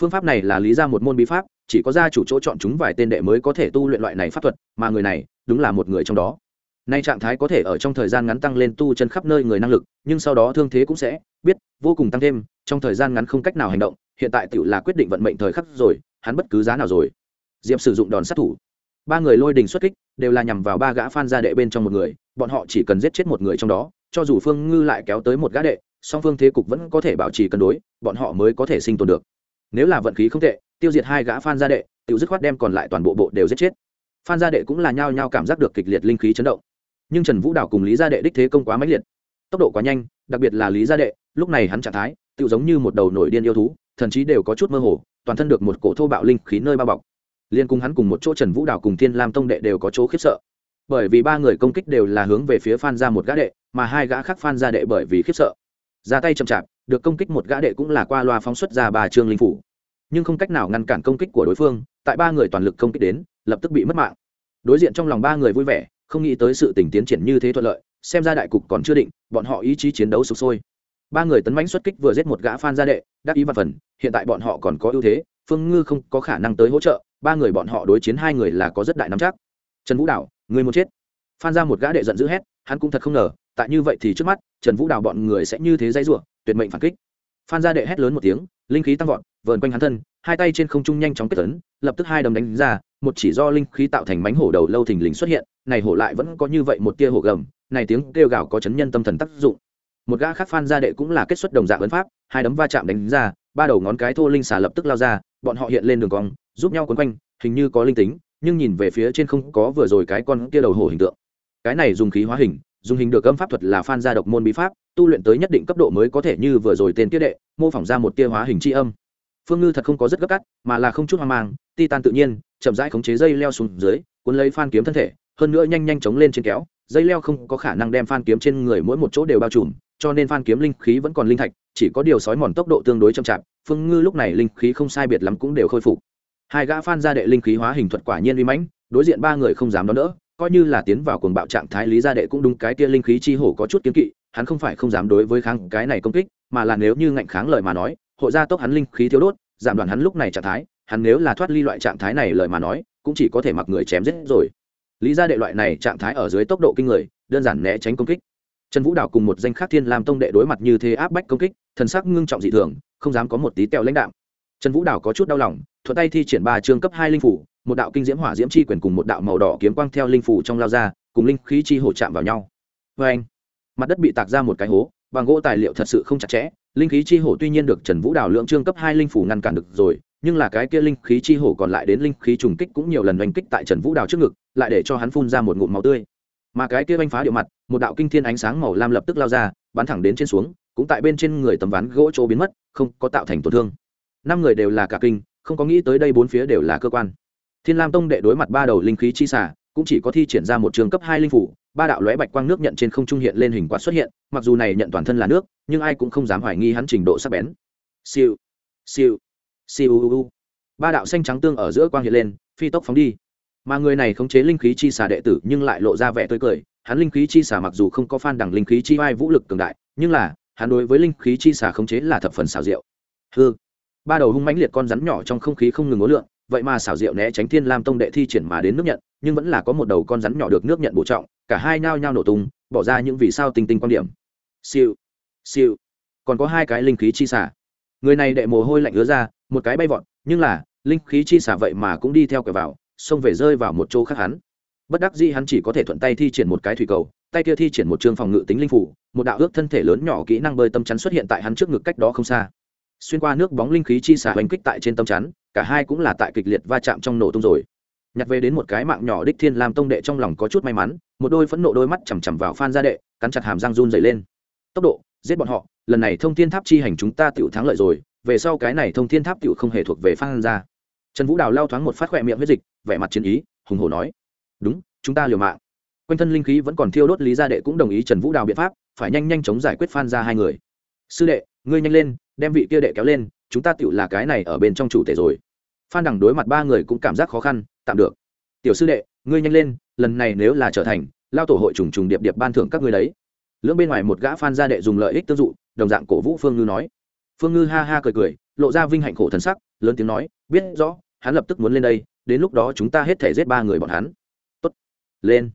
Phương pháp này là lý ra một môn bí pháp, chỉ có gia chủ chỗ chọn chúng vài tên đệ mới có thể tu luyện loại này pháp thuật, mà người này đúng là một người trong đó. Nay trạng thái có thể ở trong thời gian ngắn tăng lên tu chân khắp nơi người năng lực, nhưng sau đó thương thế cũng sẽ biết, vô cùng tăng thêm, trong thời gian ngắn không cách nào hành động, hiện tại tựu là quyết định vận mệnh thời khắc rồi, hắn bất cứ giá nào rồi. Diệp sử dụng đòn sát thủ. Ba người lôi đình xuất kích, đều là nhằm vào ba gã phan gia đệ bên trong một người, bọn họ chỉ cần giết chết một người trong đó, cho dù phương ngư lại kéo tới một gã đệ song phương thế cục vẫn có thể bảo trì cân đối, bọn họ mới có thể sinh tồn được. Nếu là vận khí không tệ, tiêu diệt hai gã phan gia đệ tự dứt khoát đem còn lại toàn bộ bộ đều giết chết. Phan gia đệ cũng là nhao nhao cảm giác được kịch liệt linh khí chấn động. Nhưng trần vũ đào cùng lý gia đệ đích thế công quá mãnh liệt. Tốc độ quá nhanh, đặc biệt là lý gia đệ, lúc này hắn trạng thái tự giống như một đầu nổi điên yêu thú, thần chí đều có chút mơ hồ, toàn thân được một cổ thô bạo linh khí nơi bao bọc. Liên cùng hắn cùng một chỗ trần vũ đào cùng thiên lam tông đệ đều có chỗ khiếp sợ. Bởi vì ba người công kích đều là hướng về phía phan ra một gã đệ, mà hai gã khác phan ra đệ bởi vì khiếp sợ ra tay chậm chạp được công kích một gã đệ cũng là qua loa phóng xuất ra ba trương linh phủ. Nhưng không cách nào ngăn cản công kích của đối phương tại ba người toàn lực công kích đến lập tức bị mất mạng. Đối diện trong lòng ba người vui vẻ không nghĩ tới sự tình tiến triển như thế thuận lợi xem ra đại cục còn chưa định bọn họ ý chí chiến đấu sụp sôi. Ba người tấn mãnh xuất kích vừa giết một gã phan gia đệ đắc ý văn phần hiện tại bọn họ còn có ưu thế phương ngư không có khả năng tới hỗ trợ ba người bọn họ đối chiến hai người là có rất đại nắm chắc. Trần vũ đảo, người muốn chết. Phan ra một gã đệ giận dữ hét hắn cũng thật không ngờ tại như vậy thì trước mắt, trần vũ đào bọn người sẽ như thế dãy rủa, tuyệt mệnh phản kích. Phan gia đệ hét lớn một tiếng, linh khí tăng vọt, vờn quanh hắn thân, hai tay trên không trung nhanh chóng kết tấn lập tức hai đấm đánh ra, một chỉ do linh khí tạo thành mánh hổ đầu lâu thình lình xuất hiện, này hổ lại vẫn có như vậy một tia hổ gầm, này tiếng kêu gào có chấn nhân tâm thần tác dụng. Một gã khác phan gia đệ cũng là kết xuất đồng dạng ấn pháp, hai đấm va chạm đánh ra, ba đầu ngón cái thô linh xà lập tức lao ra, bọn họ hiện lên đường cong, giúp nhau quấn quanh, hình như có linh tính, nhưng nhìn về phía trên không có vừa rồi cái con kia đầu hổ hình tượng. Cái này dùng khí hóa hình dùng hình được âm pháp thuật là phan gia độc môn bí pháp, tu luyện tới nhất định cấp độ mới có thể như vừa rồi tên tiết đệ, mô phỏng ra một tia hóa hình tri âm. Phương ngư thật không có rất gấp cắt mà là không chút hoang mang ti tan tự nhiên, chậm rãi khống chế dây leo xuống dưới, cuốn lấy phan kiếm thân thể, hơn nữa nhanh nhanh chóng lên trên kéo, dây leo không có khả năng đem phan kiếm trên người mỗi một chỗ đều bao trùm, cho nên phan kiếm linh khí vẫn còn linh thạch, chỉ có điều sói mòn tốc độ tương đối chậm chạp, phương ngư lúc này linh khí không sai biệt lắm cũng đều khôi phục. Hai gã phan gia đệ linh khí hóa hình thuật quả nhiên uy mãnh, đối diện ba người không dám đón đỡ coi như là tiến vào cuồng bạo trạng thái, lý gia đệ cũng đúng cái kia linh khí chi hổ có chút kiến kỵ, hắn không phải không dám đối với kháng cái này công kích, mà là nếu như ngạnh kháng lời mà nói hội gia tốc hắn linh khí thiếu đốt, giảm đoạn hắn lúc này trạng thái, hắn nếu là thoát ly loại trạng thái này lời mà nói, cũng chỉ có thể mặc người chém giết rồi. Lý gia đệ loại này trạng thái ở dưới tốc độ kinh người, đơn giản né tránh công kích. Trần vũ đào cùng một danh khác thiên làm tông đệ đối mặt như thế áp bách công kích, thần sắc ngưng trọng dị thường, không dám có một tí teo lãnh đạm. Trần vũ đào có chút đau lòng, thuận tay thi triển ba chương cấp hai linh phủ một đạo kinh diễm hỏa diễm chi quyền cùng một đạo màu đỏ kiếm quang theo linh phủ trong lao ra, cùng linh khí chi hổ chạm vào nhau. Vê anh, mặt đất bị tạc ra một cái hố bằng gỗ tài liệu thật sự không chặt chẽ, linh khí chi hổ tuy nhiên được trần vũ đào lượng trương cấp hai linh phủ ngăn cản được rồi, nhưng là cái kia linh khí chi hổ còn lại đến linh khí trùng kích cũng nhiều lần oanh kích tại trần vũ đào trước ngực, lại để cho hắn phun ra một ngụm máu tươi. Mà cái kia oanh phá điệu mặt, một đạo kinh thiên ánh sáng màu lam lập tức lao ra, bắn thẳng đến trên xuống, cũng tại bên trên người tấm ván gỗ chỗ biến mất, không có tạo thành tổn thương. Năm người đều là cả kinh, không có nghĩ tới đây bốn phía đều là cơ quan thiên lam tông đệ đối mặt ba đầu linh khí chi xả cũng chỉ có thi triển ra một trường cấp hai linh phủ, ba đạo lóe bạch quang nước nhận trên không trung hiện lên hình quạt xuất hiện, mặc dù này nhận toàn thân là nước, nhưng ai cũng không dám hoài nghi hắn trình độ sắc bén. Siêu siêu siêu u u ba đạo xanh trắng tương ở giữa quang hiện lên, phi tốc phóng đi. Mà người này khống chế linh khí chi xả đệ tử nhưng lại lộ ra vẻ tươi cười, hắn linh khí chi xả mặc dù không có phan đẳng linh khí chi vai vũ lực cường đại, nhưng là, hắn đối với linh khí chi xả khống chế là thập phần xảo diệu. Hư ba đầu hung mãnh liệt con rắn nhỏ trong không khí không ngừng ngố lượn vậy mà xảo diệu né tránh thiên lam tông đệ thi triển mà đến nước nhận, nhưng vẫn là có một đầu con rắn nhỏ được nước nhận bổ trọng, cả hai nhao nhao nổ tung, bỏ ra những vì sao tinh tinh quan điểm. Siêu siêu. Còn có hai cái linh khí chi xả. Người này đệ mồ hôi lạnh ứa ra, một cái bay vọt, nhưng là, linh khí chi xả vậy mà cũng đi theo kẻ vào, xông về rơi vào một chỗ khác hắn. Bất đắc dĩ hắn chỉ có thể thuận tay thi triển một cái thủy cầu, tay kia thi triển một chương phòng ngự tính linh phủ, một đạo ước thân thể lớn nhỏ kỹ năng bơi tâm chắn xuất hiện tại hắn trước ngực cách đó không xa. Xuyên qua nước bóng linh khí chi xả hoành kích tại trên tâm chắn cả hai cũng là tại kịch liệt va chạm trong nổ tung rồi. Nhặt về đến một cái mạng nhỏ đích thiên lam tông đệ trong lòng có chút may mắn, một đôi phẫn nộ đôi mắt chằm chằm vào phan gia đệ, cắn chặt hàm răng run dày lên. Tốc độ, giết bọn họ, lần này thông thiên tháp chi hành chúng ta tựu thắng lợi rồi, về sau cái này thông thiên tháp tựu không hề thuộc về phan gia. Trần vũ đào lao thoáng một phát khỏe miệng huyết dịch, vẻ mặt chiến ý, hùng hồ nói, đúng, chúng ta liều mạng. Quanh thân linh khí vẫn còn thiêu đốt lý gia đệ cũng đồng ý trần vũ đào biện pháp, phải nhanh nhanh chóng giải quyết phan ra hai người. Sư đệ, ngươi nhanh lên, đem vị kia đệ kéo lên chúng ta tựu là cái này ở bên trong chủ thể rồi. Phan đằng đối mặt ba người cũng cảm giác khó khăn, tạm được. Tiểu sư đệ, ngươi nhanh lên, lần này nếu là trở thành, lao tổ hội trùng trùng điệp điệp ban thưởng các ngươi đấy. Lưỡng bên ngoài một gã phan gia đệ dùng lợi ích tương dụ, đồng dạng cổ vũ phương ngư nói. Phương ngư ha ha cười cười, lộ ra vinh hạnh khổ thần sắc, lớn tiếng nói, biết rõ, hắn lập tức muốn lên đây, đến lúc đó chúng ta hết thể giết ba người bọn hắn. Tốt, lên.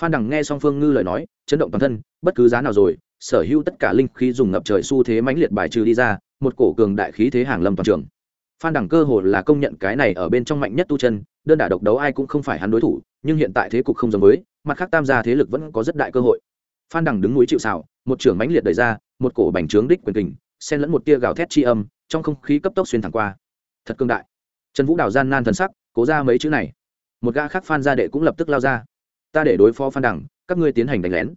Phan đằng nghe xong phương ngư lời nói, chấn động toàn thân, bất cứ giá nào rồi, sở hữu tất cả linh khí dùng ngập trời xu thế mãnh liệt bài trừ đi ra một cổ cường đại khí thế hàng lâm toàn trường. Phan đẳng cơ hồ là công nhận cái này ở bên trong mạnh nhất tu chân, đơn đả độc đấu ai cũng không phải hắn đối thủ, nhưng hiện tại thế cục không giống với, mặt khác tam gia thế lực vẫn có rất đại cơ hội. Phan đẳng đứng núi chịu xào một trưởng mãnh liệt đẩy ra, một cổ bành trướng đích quyền kình, xen lẫn một tia gào thét chi âm, trong không khí cấp tốc xuyên thẳng qua. Thật cương đại. Trần vũ đào gian nan thần sắc, cố ra mấy chữ này. Một gã khác phan gia đệ cũng lập tức lao ra. Ta để đối phó phan đẳng các ngươi tiến hành đánh lén.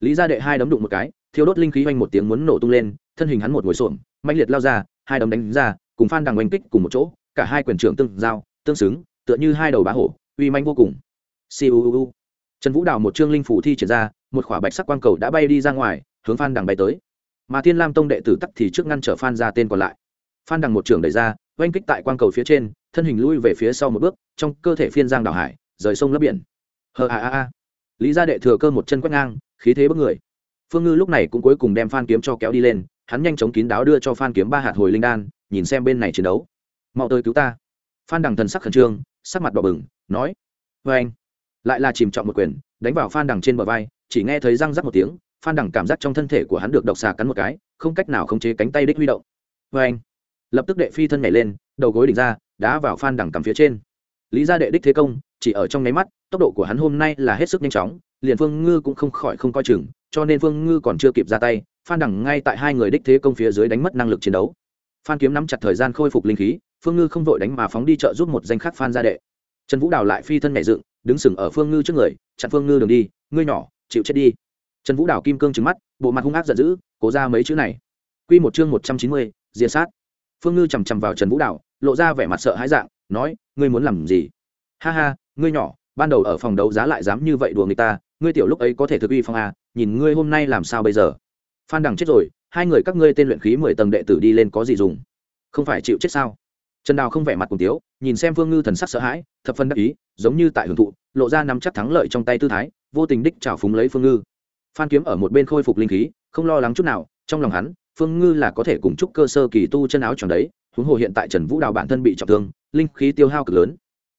Lý gia đệ hai đấm đụng một cái thiếu đốt linh khí oanh một tiếng muốn nổ tung lên, thân hình hắn một ngồi xổm mạnh liệt lao ra, hai đấm đánh ra, cùng phan đằng oanh kích cùng một chỗ, cả hai quyền trưởng tương giao, tương xứng, tựa như hai đầu bá hổ, uy manh vô cùng. Siêu trần vũ đào một trương linh phủ thi triển ra, một khỏa bạch sắc quang cầu đã bay đi ra ngoài, hướng phan đằng bay tới. Mà thiên lam tông đệ tử tắc thì trước ngăn trở phan ra tên còn lại. Phan đằng một trường đẩy ra, oanh kích tại quang cầu phía trên, thân hình lui về phía sau một bước, trong cơ thể phiên giang đảo hải, rời sông lấp biển. Hờ a a a. Lý gia đệ thừa cơ một chân quét ngang, khí thế bất người phương ngư lúc này cũng cuối cùng đem phan kiếm cho kéo đi lên, hắn nhanh chóng kín đáo đưa cho phan kiếm ba hạt hồi linh đan, nhìn xem bên này chiến đấu. Mau tới cứu ta. Phan đằng thần sắc khẩn trương, sắc mặt đỏ bừng, nói vê anh. Lại là chìm trọng một quyền, đánh vào phan đằng trên bờ vai, chỉ nghe thấy răng rắc một tiếng, phan đằng cảm giác trong thân thể của hắn được độc xà cắn một cái, không cách nào khống chế cánh tay đích huy động. Vê anh. Lập tức đệ phi thân nhảy lên, đầu gối đỉnh ra, đá vào phan đằng cằm phía trên. Lý gia đệ đích thế công, chỉ ở trong nháy mắt, tốc độ của hắn hôm nay là hết sức nhanh chóng, liền phương ngư cũng không khỏi không coi chừng cho nên Vương ngư còn chưa kịp ra tay, phan đằng ngay tại hai người đích thế công phía dưới đánh mất năng lực chiến đấu. Phan kiếm nắm chặt thời gian khôi phục linh khí phương ngư không vội đánh mà phóng đi chợ giúp một danh khác phan gia đệ. Trần vũ đào lại phi thân nhảy dựng, đứng sừng ở phương ngư trước người, chặn phương ngư đường đi, ngươi nhỏ, chịu chết đi. Trần vũ đào kim cương trứng mắt, bộ mặt hung ác giận dữ, cố ra mấy chữ này. Q một chương một trăm chín mươi, diệt sát. Phương ngư chằm chằm vào trần vũ đào, lộ ra vẻ mặt sợ hãi dạng, nói, ngươi muốn làm gì? Ha ha, ngươi nhỏ, ban đầu ở phòng đấu giá lại dám như vậy đùa người ta ngươi tiểu lúc ấy có thể thực uy phong à nhìn ngươi hôm nay làm sao bây giờ? Phan đằng chết rồi, hai người các ngươi tên luyện khí mười tầng đệ tử đi lên có gì dùng? Không phải chịu chết sao? Trần đào không vẻ mặt cùng tiếu, nhìn xem phương ngư thần sắc sợ hãi, thập phân đắc ý, giống như tại hưởng thụ, lộ ra nắm chắc thắng lợi trong tay tư thái, vô tình đích trào phúng lấy phương ngư. Phan kiếm ở một bên khôi phục linh khí, không lo lắng chút nào, trong lòng hắn, phương ngư là có thể cùng chúc cơ sơ kỳ tu chân áo tròn đấy, huống hồ hiện tại trần vũ đào bản thân bị trọng thương, linh khí tiêu hao cực lớn.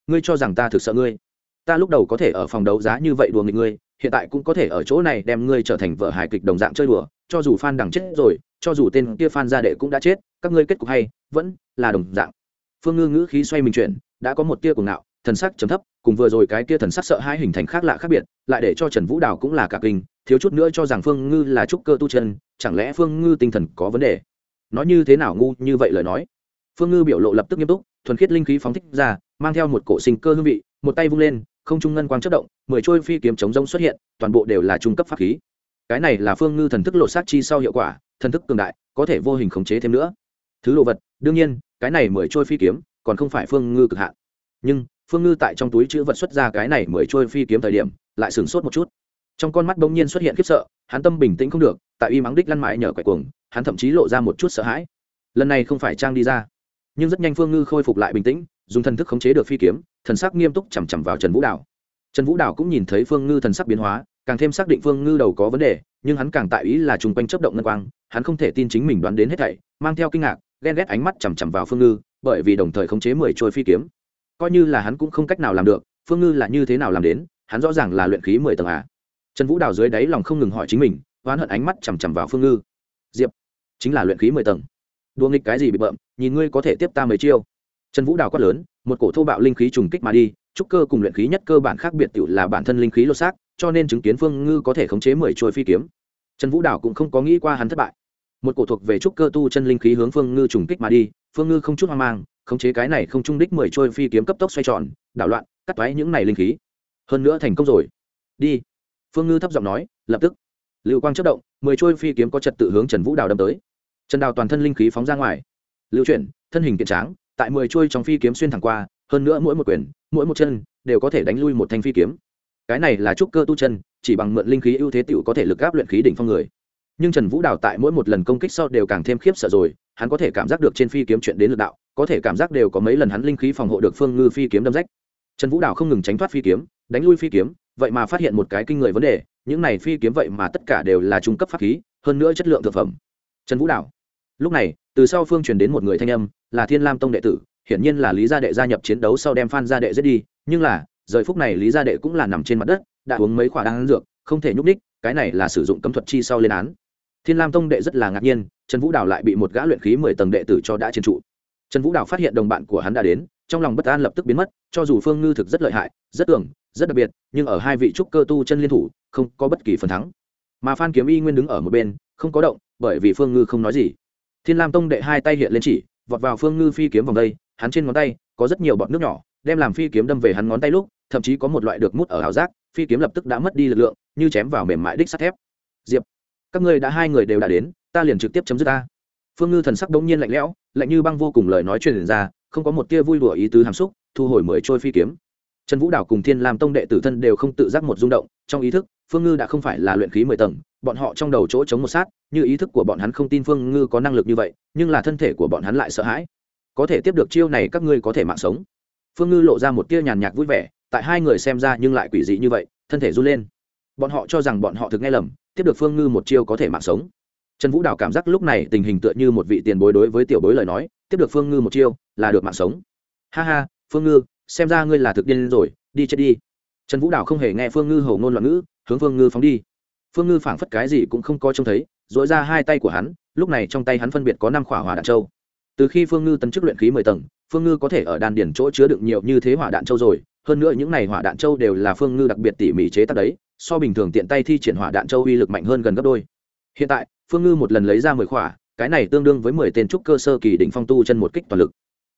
Ngươi cho rằng ta thực sợ ngươi? Ta lúc đầu có thể ở phòng đấu giá như vậy đùa nghịch ngươi hiện tại cũng có thể ở chỗ này đem ngươi trở thành vợ hài kịch đồng dạng chơi đùa, cho dù phan đằng chết rồi, cho dù tên kia phan gia đệ cũng đã chết, các ngươi kết cục hay, vẫn là đồng dạng. Phương ngư ngữ khí xoay mình chuyển, đã có một tia cuồng ngạo, thần sắc chấm thấp, cùng vừa rồi cái tia thần sắc sợ hai hình thành khác lạ khác biệt, lại để cho trần vũ đào cũng là cả kinh, thiếu chút nữa cho rằng phương ngư là trúc cơ tu chân, chẳng lẽ phương ngư tinh thần có vấn đề? Nói như thế nào ngu như vậy lời nói? Phương ngư biểu lộ lập tức nghiêm túc, thuần khiết linh khí phóng thích ra, mang theo một cổ sinh cơ hương vị, một tay vung lên không trung ngân quang chất động, mười trôi phi kiếm chống rông xuất hiện, toàn bộ đều là trung cấp pháp khí. Cái này là phương ngư thần thức lộ sát chi sau hiệu quả, thần thức cường đại, có thể vô hình khống chế thêm nữa. Thứ đồ vật, đương nhiên, cái này mười trôi phi kiếm, còn không phải phương ngư cực hạn. Nhưng, phương ngư tại trong túi chữ vật xuất ra cái này mười trôi phi kiếm thời điểm, lại sửng sốt một chút. Trong con mắt bỗng nhiên xuất hiện khiếp sợ, hắn tâm bình tĩnh không được, tại y mắng đích lăn mãi nhờ quậy cuồng, hắn thậm chí lộ ra một chút sợ hãi. Lần này không phải trang đi ra. Nhưng rất nhanh phương ngư khôi phục lại bình tĩnh dùng thần thức khống chế được phi kiếm, thần sắc nghiêm túc chằm chằm vào trần vũ đảo trần vũ đảo cũng nhìn thấy phương ngư thần sắc biến hóa, càng thêm xác định phương ngư đầu có vấn đề, nhưng hắn càng tại ý là chung quanh chấp động ngân quang, hắn không thể tin chính mình đoán đến hết thảy, mang theo kinh ngạc, ghen ghét ánh mắt chằm chằm vào phương ngư, bởi vì đồng thời khống chế mười trôi phi kiếm. Coi như là hắn cũng không cách nào làm được, phương ngư là như thế nào làm đến, hắn rõ ràng là luyện khí mười tầng à. Trần vũ đào dưới đáy lòng không ngừng hỏi chính mình, oán hận ánh mắt chằm chằm vào phương ngư. Diệp, chính là luyện khí mười tầng. Đua nghịch cái gì bị bợm, nhìn ngươi có thể tiếp ta mấy chiêu trần vũ đào quát lớn, một cổ thô bạo linh khí trùng kích mà đi, trúc cơ cùng luyện khí nhất cơ bản khác biệt tự là bản thân linh khí lô xác, cho nên chứng kiến phương ngư có thể khống chế mười chuôi phi kiếm. Trần vũ đào cũng không có nghĩ qua hắn thất bại. Một cổ thuộc về trúc cơ tu chân linh khí hướng phương ngư trùng kích mà đi, phương ngư không chút hoang mang, khống chế cái này không trung đích mười trôi phi kiếm cấp tốc xoay tròn, đảo loạn, cắt toái những này linh khí. Hơn nữa thành công rồi. Đi. Phương ngư thấp giọng nói, lập tức. Lưu quang chất động, mười trôi phi kiếm có trật tự hướng trần vũ đào đâm tới. Trần đào toàn thân linh khí phóng ra ngoài. Lưu chuyển, thân hình kiện tráng tại mười chuôi trong phi kiếm xuyên thẳng qua, hơn nữa mỗi một quyền, mỗi một chân đều có thể đánh lui một thanh phi kiếm. Cái này là trúc cơ tu chân, chỉ bằng mượn linh khí ưu thế t có thể lực áp luyện khí đỉnh phong người. Nhưng trần vũ đào tại mỗi một lần công kích sau đều càng thêm khiếp sợ rồi, hắn có thể cảm giác được trên phi kiếm chuyện đến lực đạo, có thể cảm giác đều có mấy lần hắn linh khí phòng hộ được phương ngư phi kiếm đâm rách. Trần vũ đào không ngừng tránh thoát phi kiếm, đánh lui phi kiếm, vậy mà phát hiện một cái kinh người vấn đề, những này phi kiếm vậy mà tất cả đều là trung cấp pháp khí, hơn nữa chất lượng thực phẩm. Trần vũ đào, lúc này, từ sau phương truyền đến một người thanh âm là thiên lam tông đệ tử, hiển nhiên là lý gia đệ gia nhập chiến đấu sau đem phan gia đệ giết đi, nhưng là rời phút này lý gia đệ cũng là nằm trên mặt đất, đã uống mấy khoả đan dược, không thể nhúc ních cái này là sử dụng cấm thuật chi sau lên án. Thiên lam tông đệ rất là ngạc nhiên, trần vũ đào lại bị một gã luyện khí mười tầng đệ tử cho đã chiến trụ. Trần vũ đào phát hiện đồng bạn của hắn đã đến, trong lòng bất an lập tức biến mất, cho dù phương ngư thực rất lợi hại, rất tưởng rất đặc biệt, nhưng ở hai vị trúc cơ tu chân liên thủ, không có bất kỳ phần thắng. Mà phan kiếm y nguyên đứng ở một bên, không có động, bởi vì phương ngư không nói gì. Thiên lam tông đệ hai tay hiện lên chỉ vọt vào phương ngư phi kiếm vòng đây, hắn trên ngón tay có rất nhiều bọt nước nhỏ, đem làm phi kiếm đâm về hắn ngón tay lúc, thậm chí có một loại được mút ở ảo giác, phi kiếm lập tức đã mất đi lực lượng, như chém vào mềm mại đích sắt thép. Diệp, các ngươi đã hai người đều đã đến, ta liền trực tiếp chấm dứt ta. Phương ngư thần sắc đống nhiên lạnh lẽo, lạnh như băng vô cùng lời nói truyền ra, không có một tia vui đùa ý tứ hàm xúc, thu hồi mới trôi phi kiếm. Trần vũ đảo cùng thiên lam tông đệ tử thân đều không tự giác một rung động, trong ý thức phương ngư đã không phải là luyện khí mười tầng, bọn họ trong đầu chỗ chống một sát, như ý thức của bọn hắn không tin phương ngư có năng lực như vậy, nhưng là thân thể của bọn hắn lại sợ hãi. Có thể tiếp được chiêu này các ngươi có thể mạng sống. Phương ngư lộ ra một tia nhàn nhạc vui vẻ, tại hai người xem ra nhưng lại quỷ dị như vậy, thân thể run lên. Bọn họ cho rằng bọn họ thực nghe lầm, tiếp được phương ngư một chiêu có thể mạng sống. Trần vũ đào cảm giác lúc này tình hình tựa như một vị tiền bối đối với tiểu bối lời nói, tiếp được phương ngư một chiêu là được mạng sống. Ha ha, phương ngư, xem ra ngươi là thực điên rồi, đi chết đi. Trần vũ đào không hề nghe phương ngư hầu ngôn loạn ngữ hướng phương ngư phóng đi. Phương ngư phảng phất cái gì cũng không có trông thấy dỗi ra hai tay của hắn, lúc này trong tay hắn phân biệt có năm khỏa hỏa đạn châu. Từ khi phương ngư tấn chức luyện khí mười tầng, phương ngư có thể ở đan điển chỗ chứa đựng nhiều như thế hỏa đạn châu rồi, hơn nữa những này hỏa đạn châu đều là phương ngư đặc biệt tỉ mỉ chế tác đấy, so bình thường tiện tay thi triển hỏa đạn châu uy lực mạnh hơn gần gấp đôi. Hiện tại, phương ngư một lần lấy ra mười khỏa, cái này tương đương với mười tên trúc cơ sơ kỳ đỉnh phong tu chân một kích toàn lực.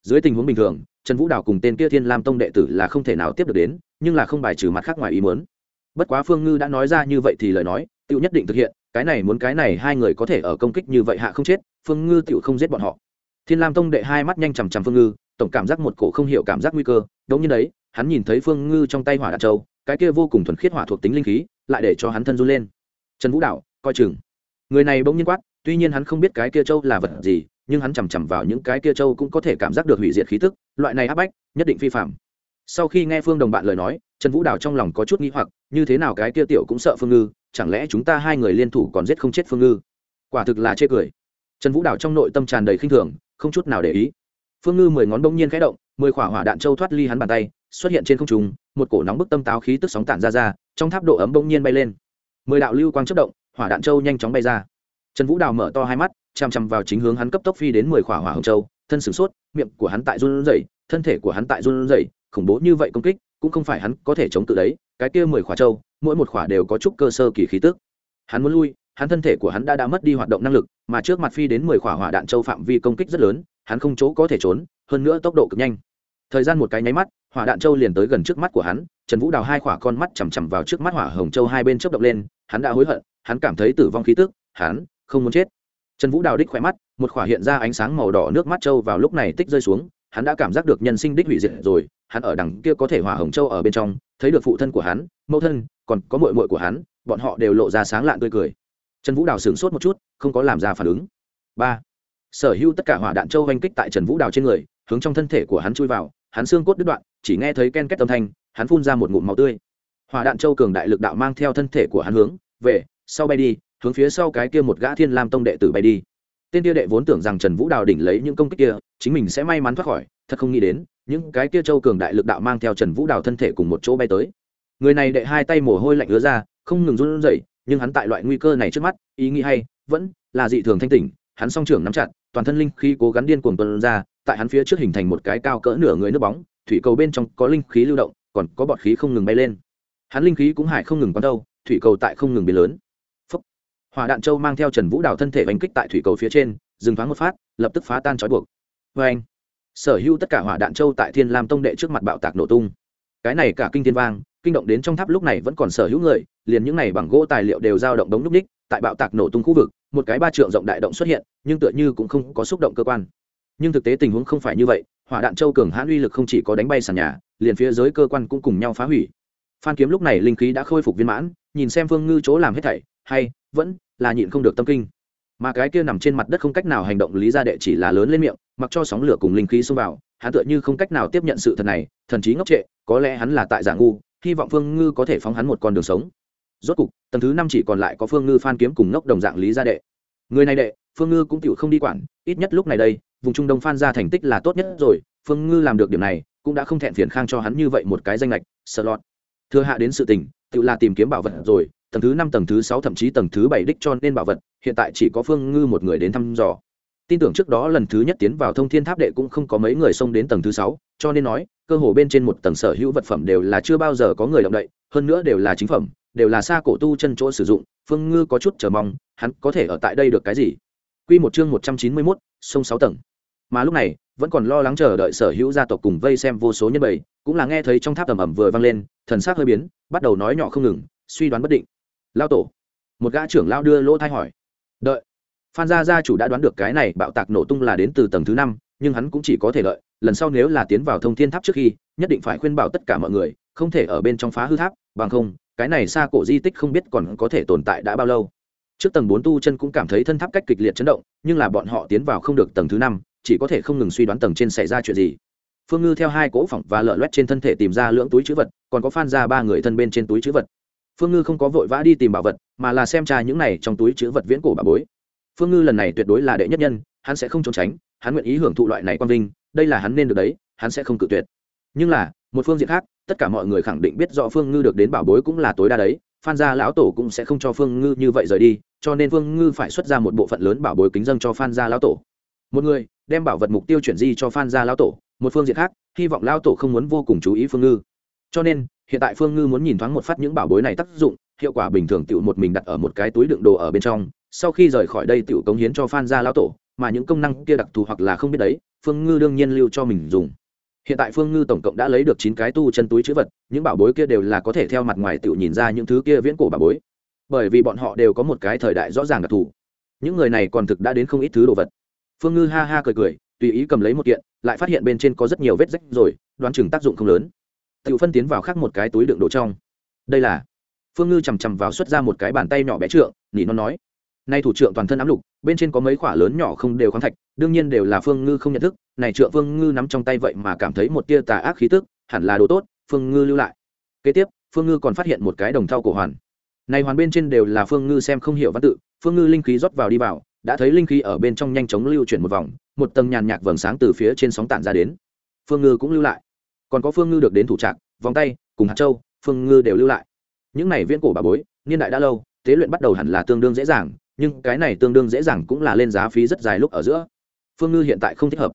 Dưới tình huống bình thường, trần vũ đào cùng tên kia thiên lam tông đệ tử là không thể nào tiếp được đến, nhưng là không bài trừ mặt khác ngoài ý muốn bất quá phương ngư đã nói ra như vậy thì lời nói tự nhất định thực hiện, cái này muốn cái này hai người có thể ở công kích như vậy hạ không chết, phương ngư tự không giết bọn họ. Thiên lam tông đệ hai mắt nhanh chằm chằm phương ngư, tổng cảm giác một cổ không hiểu cảm giác nguy cơ, đống như đấy, hắn nhìn thấy phương ngư trong tay hỏa đạn châu, cái kia vô cùng thuần khiết hỏa thuộc tính linh khí, lại để cho hắn thân run lên. Trần vũ đạo, coi chừng. Người này bỗng nhiên quát, tuy nhiên hắn không biết cái kia châu là vật gì, nhưng hắn chằm chằm vào những cái kia châu cũng có thể cảm giác được hủy diệt khí tức, loại này áp bách, nhất định phi phạm. Sau khi nghe phương đồng bạn lời nói trần vũ đào trong lòng có chút nghĩ hoặc, như thế nào cái kia tiểu cũng sợ phương ngư, chẳng lẽ chúng ta hai người liên thủ còn giết không chết phương ngư? Quả thực là chê cười. Trần vũ đào trong nội tâm tràn đầy khinh thường, không chút nào để ý. Phương ngư mười ngón bỗng nhiên khẽ động, mười khỏa hỏa đạn châu thoát ly hắn bàn tay, xuất hiện trên không trung, một cổ nóng bức tâm táo khí tức sóng tản ra ra, trong tháp độ ấm bỗng nhiên bay lên. Mười đạo lưu quang chất động, hỏa đạn châu nhanh chóng bay ra. Trần vũ đào mở to hai mắt chằm chằm vào chính hướng hắn cấp tốc phi đến mười khỏa hỏa hồng châu, thân sửng sốt, miệng của hắn tại run rẩy, thân thể của hắn tại run rẩy, khủng bố như vậy công kích cũng không phải hắn có thể chống tự đấy, cái kia mười khỏa châu, mỗi một khỏa đều có chút cơ sơ kỳ khí tức. Hắn muốn lui, hắn thân thể của hắn đã đã mất đi hoạt động năng lực, mà trước mặt phi đến mười khỏa hỏa đạn châu phạm vi công kích rất lớn, hắn không chỗ có thể trốn, hơn nữa tốc độ cực nhanh. Thời gian một cái nháy mắt, hỏa đạn châu liền tới gần trước mắt của hắn, trần vũ đào hai khỏa con mắt chằm chằm vào trước mắt hỏa hồng châu hai bên chớp động lên, hắn đã hối hận, hắn cảm thấy tử vong khí tức, hắn không muốn chết. Trần vũ đào đích khỏe mắt, một khỏa hiện ra ánh sáng màu đỏ nước mắt châu vào lúc này tích rơi xuống hắn đã cảm giác được nhân sinh đích hủy diệt rồi, hắn ở đằng kia có thể hòa hồng châu ở bên trong, thấy được phụ thân của hắn, mẫu thân, còn có mội mội của hắn, bọn họ đều lộ ra sáng lạn tươi cười. Trần vũ đào sửng sốt một chút, không có làm ra phản ứng. Ba, sở hữu tất cả hỏa đạn châu oanh kích tại trần vũ đào trên người, hướng trong thân thể của hắn chui vào, hắn xương cốt đứt đoạn, chỉ nghe thấy ken két âm thanh, hắn phun ra một ngụm máu tươi. Hỏa đạn châu cường đại lực đạo mang theo thân thể của hắn hướng về, sau bay đi, hướng phía sau cái kia một gã thiên lam tông đệ tử bay đi tên kia đệ vốn tưởng rằng trần vũ đào đỉnh lấy những công kích kia, chính mình sẽ may mắn thoát khỏi, thật không nghĩ đến, những cái kia châu cường đại lực đạo mang theo trần vũ đào thân thể cùng một chỗ bay tới. Người này đệ hai tay mồ hôi lạnh ứa ra, không ngừng run rẩy, nhưng hắn tại loại nguy cơ này trước mắt, ý nghĩ hay, vẫn là dị thường thanh tỉnh, hắn song trưởng nắm chặt, toàn thân linh khí cố gắng điên cuồng tuần ra, tại hắn phía trước hình thành một cái cao cỡ nửa người nước bóng, thủy cầu bên trong có linh khí lưu động, còn có bọt khí không ngừng bay lên. Hắn linh khí cũng hải không ngừng quán đâu, thủy cầu tại không ngừng biến lớn hỏa đạn châu mang theo trần vũ đào thân thể oanh kích tại thủy cầu phía trên, dừng thoáng một phát, lập tức phá tan trói buộc. Vê anh sở hữu tất cả hỏa đạn châu tại thiên lam tông đệ trước mặt bạo tạc nổ tung. Cái này cả kinh thiên vang, kinh động đến trong tháp lúc này vẫn còn sở hữu người, liền những này bằng gỗ tài liệu đều dao động đống núc ních, tại bạo tạc nổ tung khu vực, một cái ba trượng rộng đại động xuất hiện, nhưng tựa như cũng không có xúc động cơ quan. Nhưng thực tế tình huống không phải như vậy, hỏa đạn châu cường hãn uy lực không chỉ có đánh bay sàn nhà, liền phía giới cơ quan cũng cùng nhau phá hủy. Phan kiếm lúc này linh khí đã khôi phục viên mãn, nhìn xem phương ngư chỗ làm hết thảy, hay, vẫn là nhịn không được tâm kinh. Mà cái kia nằm trên mặt đất không cách nào hành động lý gia đệ chỉ là lớn lên miệng, mặc cho sóng lửa cùng linh khí xông vào, hắn tựa như không cách nào tiếp nhận sự thật này, thần trí ngốc trệ, có lẽ hắn là tại giả ngu, hy vọng phương ngư có thể phóng hắn một con đường sống. Rốt cục, tầng thứ năm chỉ còn lại có phương ngư phan kiếm cùng ngốc đồng dạng lý gia đệ. Người này đệ, phương ngư cũng tựu không đi quản, ít nhất lúc này đây, vùng trung đông phan ra thành tích là tốt nhất rồi, phương ngư làm được điểm này, cũng đã không thẹn phiền khang cho hắn như vậy một cái danh lệch, sợ lọt. Thừa hạ đến sự tình, tự là tìm kiếm bảo vật rồi tầng thứ năm, tầng thứ sáu, thậm chí tầng thứ bảy đích cho nên bảo vật, hiện tại chỉ có phương ngư một người đến thăm dò. Tin tưởng trước đó lần thứ nhất tiến vào thông thiên tháp đệ cũng không có mấy người xông đến tầng thứ sáu, cho nên nói, cơ hồ bên trên một tầng sở hữu vật phẩm đều là chưa bao giờ có người động đậy, hơn nữa đều là chính phẩm, đều là xa cổ tu chân chỗ sử dụng, phương ngư có chút chờ mong, hắn có thể ở tại đây được cái gì? Q một chương một trăm chín mươi mốt, sông sáu tầng. Mà lúc này, vẫn còn lo lắng chờ đợi sở hữu gia tộc cùng vây xem vô số nhân bầy, cũng là nghe thấy trong tháp tầm ẩm vừa vang lên, thần s c hơi biến, bắt đầu nói nhỏ không ngừng, suy đoán bất định lao tổ. Một gã trưởng lao đưa lỗ thai hỏi. Đợi. Phan gia gia chủ đã đoán được cái này bạo tạc nổ tung là đến từ tầng thứ năm, nhưng hắn cũng chỉ có thể lợi lần sau nếu là tiến vào thông thiên tháp trước khi, nhất định phải khuyên bảo tất cả mọi người, không thể ở bên trong phá hư tháp, bằng không, cái này xa cổ di tích không biết còn có thể tồn tại đã bao lâu. Trước tầng bốn tu chân cũng cảm thấy thân tháp cách kịch liệt chấn động, nhưng là bọn họ tiến vào không được tầng thứ năm, chỉ có thể không ngừng suy đoán tầng trên xảy ra chuyện gì. Phương ngư theo hai cỗ phỏng và lợ loét trên thân thể tìm ra lưỡng túi chữ vật, còn có phan ra ba người thân bên trên túi chữ vật phương ngư không có vội vã đi tìm bảo vật, mà là xem tra những này trong túi chữ vật viễn cổ bà bối. Phương ngư lần này tuyệt đối là đệ nhất nhân, hắn sẽ không trốn tránh, hắn nguyện ý hưởng thụ loại này quang vinh, đây là hắn nên được đấy, hắn sẽ không cự tuyệt. Nhưng là, một phương diện khác, tất cả mọi người khẳng định biết rõ phương ngư được đến bảo bối cũng là tối đa đấy, phan gia lão tổ cũng sẽ không cho phương ngư như vậy rời đi, cho nên phương ngư phải xuất ra một bộ phận lớn bảo bối kính dân cho phan gia lão tổ. Một người, đem bảo vật mục tiêu chuyển di cho phan gia lão tổ, một phương diện khác, hy vọng lão tổ không muốn vô cùng chú ý phương ngư cho nên, hiện tại phương ngư muốn nhìn thoáng một phát những bảo bối này tác dụng, hiệu quả bình thường tựu một mình đặt ở một cái túi đựng đồ ở bên trong, sau khi rời khỏi đây tựu cống hiến cho phan gia lão tổ, mà những công năng kia đặc thù hoặc là không biết đấy, phương ngư đương nhiên lưu cho mình dùng. Hiện tại phương ngư tổng cộng đã lấy được chín cái tu chân túi chữ vật, những bảo bối kia đều là có thể theo mặt ngoài tự nhìn ra những thứ kia viễn cổ bảo bối. Bởi vì bọn họ đều có một cái thời đại rõ ràng đặc thù. Những người này còn thực đã đến không ít thứ đồ vật. Phương ngư ha ha cười cười, tùy ý cầm lấy một kiện, lại phát hiện bên trên có rất nhiều vết rách rồi, đoán chừng tác dụng không lớn tự phân tiến vào khác một cái túi đựng đồ trong. Đây là, phương ngư chằm chằm vào xuất ra một cái bàn tay nhỏ bé trượng, nỉ nó nói, nay thủ trượng toàn thân ám lục, bên trên có mấy khoả lớn nhỏ không đều khoáng thạch, đương nhiên đều là phương ngư không nhận thức, này trượng phương ngư nắm trong tay vậy mà cảm thấy một tia tà ác khí tức, hẳn là đồ tốt, phương ngư lưu lại. Kế tiếp, phương ngư còn phát hiện một cái đồng thau cổ hoàn. Này hoàn bên trên đều là phương ngư xem không hiểu văn tự, phương ngư linh khí rót vào đi vào, đã thấy linh khí ở bên trong nhanh chóng lưu chuyển một vòng, một tầng nhàn nhạc vầng sáng từ phía trên sóng tản ra đến. Phương ngư cũng lưu lại còn có phương ngư được đến thủ trạc, vòng tay, cùng hạt châu, phương ngư đều lưu lại. Những này viễn cổ bà bối, niên đại đã lâu, tế luyện bắt đầu hẳn là tương đương dễ dàng, nhưng cái này tương đương dễ dàng cũng là lên giá phí rất dài lúc ở giữa. Phương ngư hiện tại không thích hợp.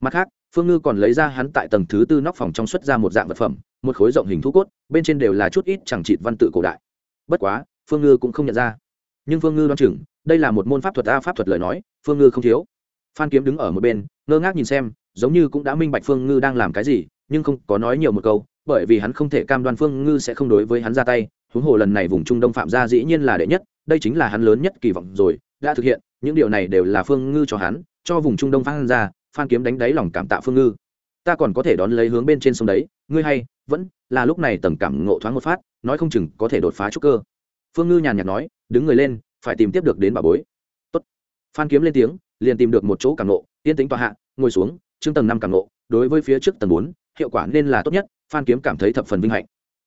Mặt khác, phương ngư còn lấy ra hắn tại tầng thứ tư nóc phòng trong xuất ra một dạng vật phẩm, một khối rộng hình thu cốt, bên trên đều là chút ít chẳng trịt văn tự cổ đại. Bất quá, phương ngư cũng không nhận ra. Nhưng phương ngư đoán chừng, đây là một môn pháp thuật a pháp thuật lời nói, phương ngư không thiếu. Phan kiếm đứng ở một bên, ngơ ngác nhìn xem, giống như cũng đã minh bạch phương ngư đang làm cái gì nhưng không có nói nhiều một câu, bởi vì hắn không thể cam đoan phương ngư sẽ không đối với hắn ra tay. Huống hồ lần này vùng trung đông phạm gia dĩ nhiên là đệ nhất, đây chính là hắn lớn nhất kỳ vọng rồi. Đã thực hiện, những điều này đều là phương ngư cho hắn, cho vùng trung đông phan ra phan kiếm đánh đáy lòng cảm tạ phương ngư. Ta còn có thể đón lấy hướng bên trên sông đấy, ngươi hay, vẫn là lúc này tầng cảm ngộ thoáng một phát, nói không chừng có thể đột phá trúc cơ. Phương ngư nhàn nhạt nói, đứng người lên, phải tìm tiếp được đến bà bối. Tốt. phan kiếm lên tiếng, liền tìm được một chỗ cảm ngộ, yên tính tòa hạ, ngồi xuống, chương tầng năm cảm ngộ, đối với phía trước tầng bốn hiệu quả nên là tốt nhất, phan kiếm cảm thấy thập phần vinh hạnh.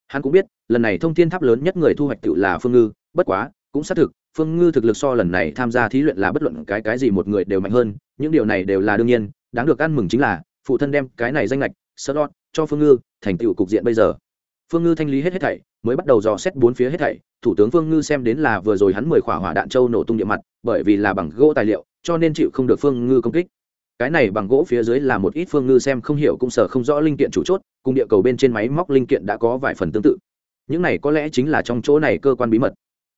Hắn cũng biết, lần này thông thiên tháp lớn nhất người thu hoạch tự là phương ngư, bất quá, cũng xác thực, phương ngư thực lực so lần này tham gia thí luyện là bất luận cái cái gì một người đều mạnh hơn, những điều này đều là đương nhiên, đáng được ăn mừng chính là, phụ thân đem cái này danh lệch sơ đót cho phương ngư, thành tựu cục diện bây giờ. Phương ngư thanh lý hết hết thảy, mới bắt đầu dò xét bốn phía hết thảy, thủ tướng phương ngư xem đến là vừa rồi hắn mười khỏa hỏa đạn châu nổ tung địa mặt, bởi vì là bằng gỗ tài liệu, cho nên chịu không được phương ngư công kích cái này bằng gỗ phía dưới là một ít phương ngư xem không hiểu cũng sở không rõ linh kiện chủ chốt, cùng địa cầu bên trên máy móc linh kiện đã có vài phần tương tự. Những này có lẽ chính là trong chỗ này cơ quan bí mật.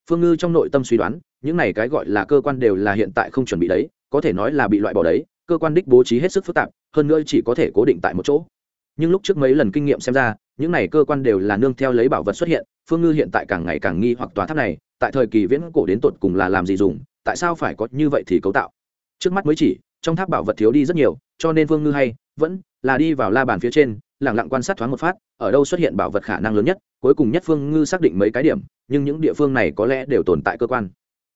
Phương ngư trong nội tâm suy đoán, những này cái gọi là cơ quan đều là hiện tại không chuẩn bị đấy, có thể nói là bị loại bỏ đấy, cơ quan đích bố trí hết sức phức tạp, hơn nữa chỉ có thể cố định tại một chỗ. Nhưng lúc trước mấy lần kinh nghiệm xem ra, những này cơ quan đều là nương theo lấy bảo vật xuất hiện, phương ngư hiện tại càng ngày càng nghi hoặc tòa tháp này, tại thời kỳ viễn cổ đến tột cùng là làm gì dùng, tại sao phải có như vậy thì cấu tạo? Trước mắt mới chỉ trong tháp bảo vật thiếu đi rất nhiều, cho nên Vương ngư hay, vẫn là đi vào la bàn phía trên lẳng lặng quan sát thoáng một phát, ở đâu xuất hiện bảo vật khả năng lớn nhất, cuối cùng nhất phương ngư xác định mấy cái điểm, nhưng những địa phương này có lẽ đều tồn tại cơ quan.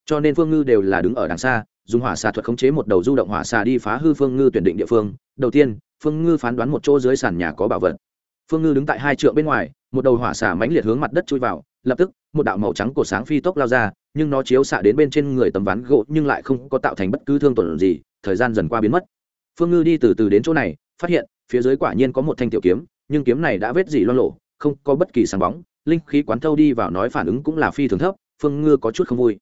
Cho nên phương ngư đều là đứng ở đằng xa, dùng hỏa xà thuật khống chế một đầu du động hỏa xà đi phá hư phương ngư tuyển định địa phương. Đầu tiên phương ngư phán đoán một chỗ dưới sàn nhà có bảo vật. Phương ngư đứng tại hai trượng bên ngoài, một đầu hỏa xà mãnh liệt hướng mặt đất chui vào, lập tức, một đạo màu trắng của sáng phi tốc lao ra, nhưng nó chiếu xạ đến bên trên người tấm ván gỗ, nhưng lại không có tạo thành bất cứ thương tổn gì thời gian dần qua biến mất. Phương ngư đi từ từ đến chỗ này, phát hiện, phía dưới quả nhiên có một thanh tiểu kiếm, nhưng kiếm này đã vết gì loang lộ không có bất kỳ sáng bóng, linh khí quán thâu đi vào nói phản ứng cũng là phi thường thấp, phương ngư có chút không vui.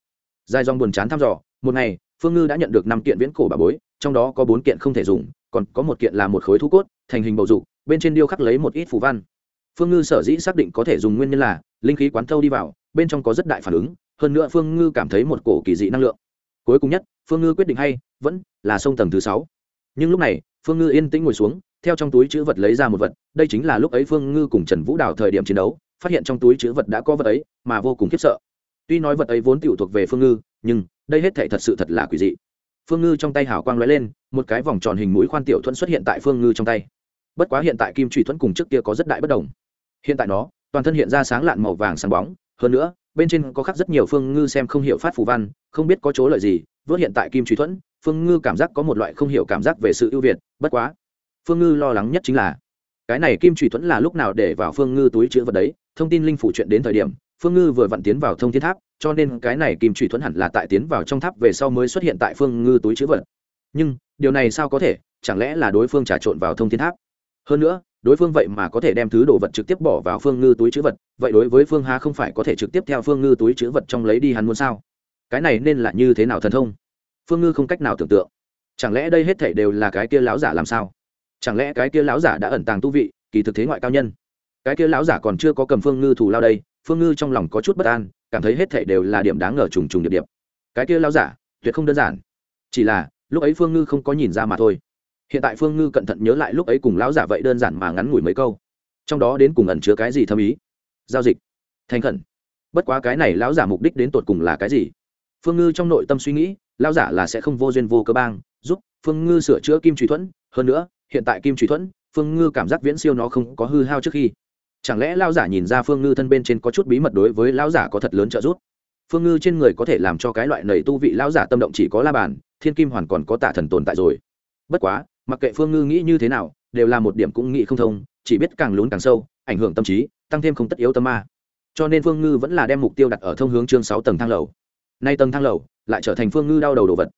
Dài dòng buồn chán thăm dò, một ngày, phương ngư đã nhận được năm kiện viễn cổ bà bối, trong đó có bốn kiện không thể dùng, còn có một kiện là một khối thú cốt, thành hình bầu dục, bên trên điêu khắc lấy một ít phù văn. Phương ngư sở dĩ xác định có thể dùng nguyên nhân là, linh khí quán thâu đi vào, bên trong có rất đại phản ứng, hơn nữa phương ngư cảm thấy một cổ kỳ dị năng lượng cuối cùng nhất, phương ngư quyết định hay, vẫn là sông tầng thứ sáu. Nhưng lúc này, phương ngư yên tĩnh ngồi xuống, theo trong túi chữ vật lấy ra một vật, đây chính là lúc ấy phương ngư cùng trần vũ đào thời điểm chiến đấu, phát hiện trong túi chữ vật đã có vật ấy, mà vô cùng khiếp sợ. Tuy nói vật ấy vốn tiểu thuộc về phương ngư, nhưng đây hết thệ thật sự thật là quỷ dị. Phương ngư trong tay hào quang lóe lên, một cái vòng tròn hình mũi khoan tiểu thuẫn xuất hiện tại phương ngư trong tay. Bất quá hiện tại kim truy thuẫn cùng trước kia có rất đại bất đồng. Hiện tại nó, toàn thân hiện ra sáng lạn màu vàng sáng bóng, hơn nữa, bên trên có khắc rất nhiều phương ngư xem không hiểu phát phù văn không biết có chỗ lợi gì, vớt hiện tại kim truy thuẫn, phương ngư cảm giác có một loại không hiểu cảm giác về sự ưu việt, bất quá. Phương ngư lo lắng nhất chính là, cái này kim truy thuẫn là lúc nào để vào phương ngư túi chữ vật đấy? Thông tin linh phủ chuyện đến thời điểm, phương ngư vừa vặn tiến vào thông thiên tháp, cho nên cái này kim truy thuẫn hẳn là tại tiến vào trong tháp về sau mới xuất hiện tại phương ngư túi chữ vật. Nhưng, điều này sao có thể? Chẳng lẽ là đối phương trà trộn vào thông thiên tháp? Hơn nữa, đối phương vậy mà có thể đem thứ đồ vật trực tiếp bỏ vào phương ngư túi chữ vật, vậy đối với phương hà không phải có thể trực tiếp theo phương ngư túi chữ vật trong lấy đi hắn muốn sao? Cái này nên là như thế nào thần thông? Phương ngư không cách nào tưởng tượng. Chẳng lẽ đây hết thể đều là cái kia láo giả làm sao? Chẳng lẽ cái kia láo giả đã ẩn tàng tu vị, kỳ thực thế ngoại cao nhân? Cái kia láo giả còn chưa có cầm phương ngư thủ lao đây, phương ngư trong lòng có chút bất an, cảm thấy hết thể đều là điểm đáng ngờ trùng trùng điệp điệp. Cái kia láo giả, tuyệt không đơn giản. Chỉ là, lúc ấy phương ngư không có nhìn ra mà thôi. Hiện tại phương ngư cẩn thận nhớ lại lúc ấy cùng lão giả vậy đơn giản mà ngắn ngủi mấy câu. Trong đó đến cùng ẩn chứa cái gì thâm ý? Giao dịch. Thành khẩn. Bất quá cái này lão giả mục đích đến tột cùng là cái gì? Phương ngư trong nội tâm suy nghĩ, lão giả là sẽ không vô duyên vô cơ bang, giúp phương ngư sửa chữa kim truy thuẫn. Hơn nữa, hiện tại kim truy thuẫn, phương ngư cảm giác viễn siêu nó không có hư hao trước khi. Chẳng lẽ lão giả nhìn ra phương ngư thân bên trên có chút bí mật đối với lão giả có thật lớn trợ giúp? Phương ngư trên người có thể làm cho cái loại nầy tu vị lão giả tâm động chỉ có la bàn, thiên kim hoàn còn có tả thần tồn tại rồi. Bất quá, mặc kệ phương ngư nghĩ như thế nào, đều là một điểm cũng nghĩ không thông, chỉ biết càng lún càng sâu, ảnh hưởng tâm trí, tăng thêm không tất yếu tâm ma. Cho nên phương ngư vẫn là đem mục tiêu đặt ở thông hướng chương sáu tầng thang lầu nay tầng thang lầu lại trở thành phương ngư đau đầu đồ vật.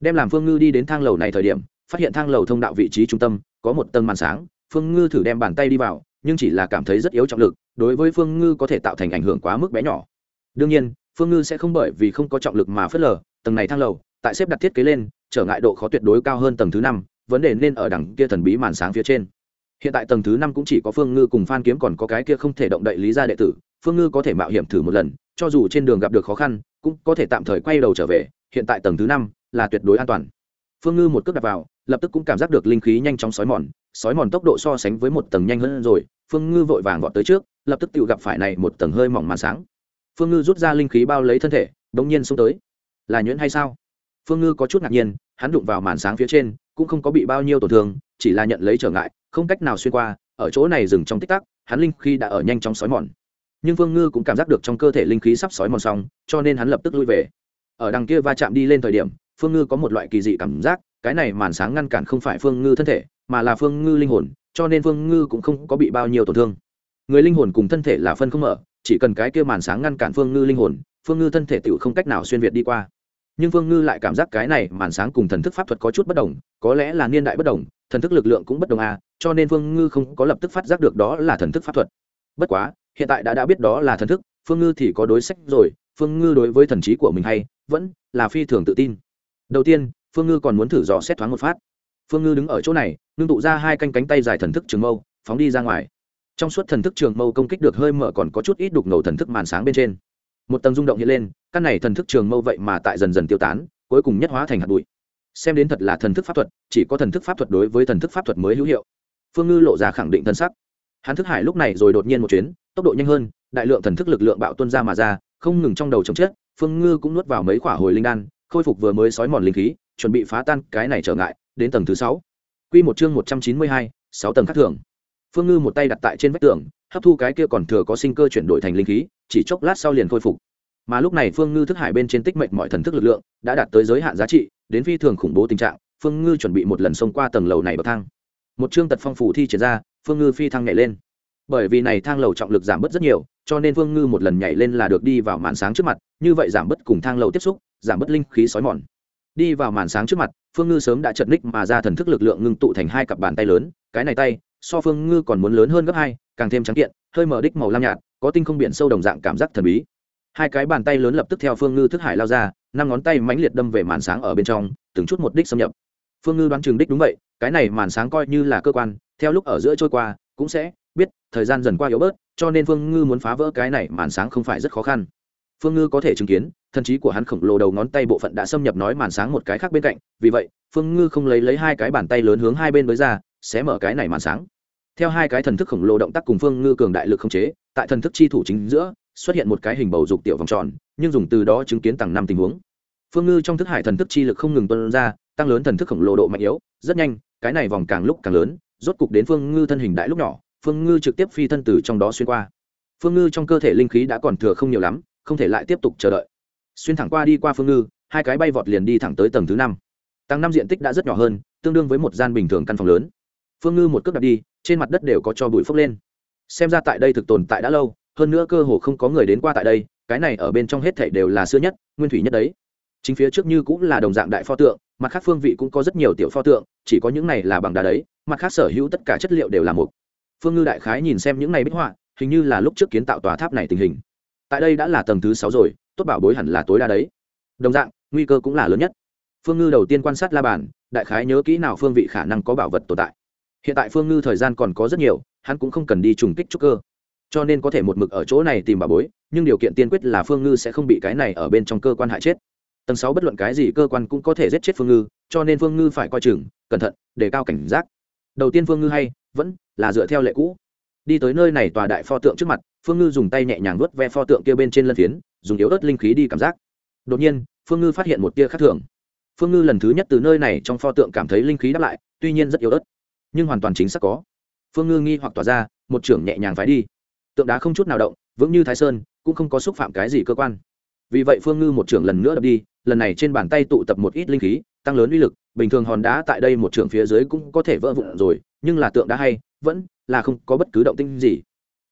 Đem làm phương ngư đi đến thang lầu này thời điểm, phát hiện thang lầu thông đạo vị trí trung tâm, có một tầng màn sáng, phương ngư thử đem bàn tay đi vào, nhưng chỉ là cảm thấy rất yếu trọng lực, đối với phương ngư có thể tạo thành ảnh hưởng quá mức bé nhỏ. Đương nhiên, phương ngư sẽ không bởi vì không có trọng lực mà phớt lờ, tầng này thang lầu, tại xếp đặt thiết kế lên, trở ngại độ khó tuyệt đối cao hơn tầng thứ năm, vấn đề nên ở đằng kia thần bí màn sáng phía trên. Hiện tại tầng thứ năm cũng chỉ có phương ngư cùng phan kiếm còn có cái kia không thể động đậy lý gia đệ tử, phương ngư có thể mạo hiểm thử một lần, cho dù trên đường gặp được khó khăn cũng có thể tạm thời quay đầu trở về, hiện tại tầng thứ năm là tuyệt đối an toàn. Phương ngư một cước đặt vào, lập tức cũng cảm giác được linh khí nhanh chóng xói mòn xói mòn tốc độ so sánh với một tầng nhanh hơn rồi, phương ngư vội vàng vọt tới trước, lập tức tự gặp phải này một tầng hơi mỏng màn sáng. Phương ngư rút ra linh khí bao lấy thân thể đ ỗ n g nhiên xông tới. Là nhuyễn hay sao? Phương ngư có chút ngạc nhiên, hắn đụng vào màn sáng phía trên, cũng không có bị bao nhiêu tổn thương, chỉ là nhận lấy trở ngại, không cách nào xuyên qua, ở chỗ này dừng trong tích tắc, hắn linh khí đã ở nhanh chóng sói mòn nhưng Vương ngư cũng cảm giác được trong cơ thể linh khí sắp sói mòn xong, cho nên hắn lập tức lui về. Ở đằng kia va chạm đi lên thời điểm, phương ngư có một loại kỳ dị cảm giác, cái này màn sáng ngăn cản không phải phương ngư thân thể, mà là phương ngư linh hồn, cho nên phương ngư cũng không có bị bao nhiêu tổn thương. Người linh hồn cùng thân thể là phân không mở, chỉ cần cái kia màn sáng ngăn cản phương ngư linh hồn, phương ngư thân thể tự không cách nào xuyên việt đi qua. Nhưng phương ngư lại cảm giác cái này màn sáng cùng thần thức pháp thuật có chút bất đồng, có lẽ là niên đại bất đồng, thần thức lực lượng cũng bất đồng à cho nên phương ngư không có lập tức phát giác được đó là thần thức pháp thuật. Bất quá hiện tại đã đã biết đó là thần thức, phương ngư thì có đối sách rồi, phương ngư đối với thần trí của mình hay, vẫn là phi thường tự tin. Đầu tiên, phương ngư còn muốn thử dò xét thoáng một phát. Phương ngư đứng ở chỗ này, ngưng tụ ra hai canh cánh tay dài thần thức trường mâu, phóng đi ra ngoài. Trong suốt thần thức trường mâu công kích được hơi mở còn có chút ít đục ngầu thần thức màn sáng bên trên. Một tầng rung động hiện lên, căn này thần thức trường mâu vậy mà tại dần dần tiêu tán, cuối cùng nhất hóa thành hạt bụi. Xem đến thật là thần thức pháp thuật, chỉ có thần thức pháp thuật đối với thần thức pháp thuật mới hữu hiệu. Phương ngư lộ ra khẳng định thân sắc. Hắn thức hải lúc này rồi đột nhiên một chuyến tốc độ nhanh hơn, đại lượng thần thức lực lượng bạo tuân ra mà ra, không ngừng trong đầu chống chết, phương ngư cũng nuốt vào mấy quả hồi linh đan, khôi phục vừa mới sói mòn linh khí, chuẩn bị phá tan cái này trở ngại, đến tầng thứ sáu. Q một chương một trăm chín mươi hai, sáu tầng khắc thường. Phương ngư một tay đặt tại trên vách tường, hấp thu cái kia còn thừa có sinh cơ chuyển đổi thành linh khí, chỉ chốc lát sau liền khôi phục. Mà lúc này phương ngư thức hải bên trên tích mệnh mọi thần thức lực lượng, đã đạt tới giới hạn giá trị, đến phi thường khủng bố tình trạng, phương ngư chuẩn bị một lần xông qua tầng lầu này bậc thang. Một chương tật phong phủ thi triển ra, phương ngư phi thăng nhảy lên bởi vì này thang lầu trọng lực giảm bớt rất nhiều, cho nên vương ngư một lần nhảy lên là được đi vào màn sáng trước mặt, như vậy giảm bớt cùng thang lầu tiếp xúc, giảm bớt linh khí sói mòn. Đi vào màn sáng trước mặt, phương ngư sớm đã chật ních mà ra thần thức lực lượng ngưng tụ thành hai cặp bàn tay lớn, cái này tay, so phương ngư còn muốn lớn hơn gấp hai, càng thêm trắng kiện, hơi mở đích màu lam nhạt, có tinh không biển sâu đồng dạng cảm giác thần bí. Hai cái bàn tay lớn lập tức theo phương ngư thức hải lao ra, năm ngón tay mãnh liệt đâm về màn sáng ở bên trong, từng chút một đích xâm nhập. Phương ngư đoán chừng đích đúng vậy, cái này màn sáng coi như là cơ quan, theo lúc ở giữa trôi qua cũng sẽ biết thời gian dần qua yếu bớt, cho nên phương ngư muốn phá vỡ cái này màn sáng không phải rất khó khăn. Phương ngư có thể chứng kiến, thần trí của hắn khổng lồ đầu ngón tay bộ phận đã xâm nhập nói màn sáng một cái khác bên cạnh, vì vậy, phương ngư không lấy lấy hai cái bàn tay lớn hướng hai bên mới ra, sẽ mở cái này màn sáng. Theo hai cái thần thức khổng lồ động tác cùng phương ngư cường đại lực không chế, tại thần thức chi thủ chính giữa, xuất hiện một cái hình bầu dục tiểu vòng tròn, nhưng dùng từ đó chứng kiến tầng năm tình huống. Phương ngư trong thức hải thần thức chi lực không ngừng tuân ra, tăng lớn thần thức khổng lồ độ mạnh yếu, rất nhanh, cái này vòng càng lúc càng lớn rốt cục đến phương ngư thân hình đại lúc nhỏ, phương ngư trực tiếp phi thân từ trong đó xuyên qua. Phương ngư trong cơ thể linh khí đã còn thừa không nhiều lắm, không thể lại tiếp tục chờ đợi. Xuyên thẳng qua đi qua phương ngư, hai cái bay vọt liền đi thẳng tới tầng thứ năm. Tầng năm diện tích đã rất nhỏ hơn, tương đương với một gian bình thường căn phòng lớn. Phương ngư một cước đặt đi, trên mặt đất đều có cho bụi phốc lên. Xem ra tại đây thực tồn tại đã lâu, hơn nữa cơ hồ không có người đến qua tại đây, cái này ở bên trong hết thảy đều là xưa nhất, nguyên thủy nhất đấy. Chính phía trước như cũng là đồng dạng đại pho tượng mặt khác phương vị cũng có rất nhiều tiểu pho tượng, chỉ có những này là bằng đá đấy, mặt khác sở hữu tất cả chất liệu đều là mục. Phương ngư đại khái nhìn xem những này bích họa, hình như là lúc trước kiến tạo tòa tháp này tình hình. Tại đây đã là tầng thứ sáu rồi, tốt bảo bối hẳn là tối đa đấy. Đồng dạng, nguy cơ cũng là lớn nhất. Phương ngư đầu tiên quan sát la bàn, đại khái nhớ kỹ nào phương vị khả năng có bảo vật tồn tại. Hiện tại phương ngư thời gian còn có rất nhiều, hắn cũng không cần đi trùng kích trúc cơ. Cho nên có thể một mực ở chỗ này tìm bảo bối, nhưng điều kiện tiên quyết là phương ngư sẽ không bị cái này ở bên trong cơ quan hại chết tầng sáu bất luận cái gì cơ quan cũng có thể giết chết phương ngư, cho nên phương ngư phải coi chừng, cẩn thận, để cao cảnh giác. Đầu tiên phương ngư hay, vẫn là dựa theo lệ cũ. Đi tới nơi này tòa đại pho tượng trước mặt, phương ngư dùng tay nhẹ nhàng nuốt ve pho tượng kia bên trên lân phiến, dùng yếu ớt linh khí đi cảm giác. Đột nhiên, phương ngư phát hiện một tia khác thường. Phương ngư lần thứ nhất từ nơi này trong pho tượng cảm thấy linh khí đáp lại, tuy nhiên rất yếu ớt, nhưng hoàn toàn chính xác có. Phương ngư nghi hoặc tỏa ra, một trưởng nhẹ nhàng phái đi. Tượng đá không chút nào động, vững như thái sơn, cũng không có xúc phạm cái gì cơ quan vì vậy phương ngư một trưởng lần nữa đập đi, lần này trên bàn tay tụ tập một ít linh khí, tăng lớn uy lực, bình thường hòn đá tại đây một trưởng phía dưới cũng có thể vỡ vụn rồi, nhưng là tượng đá hay, vẫn là không có bất cứ động tinh gì.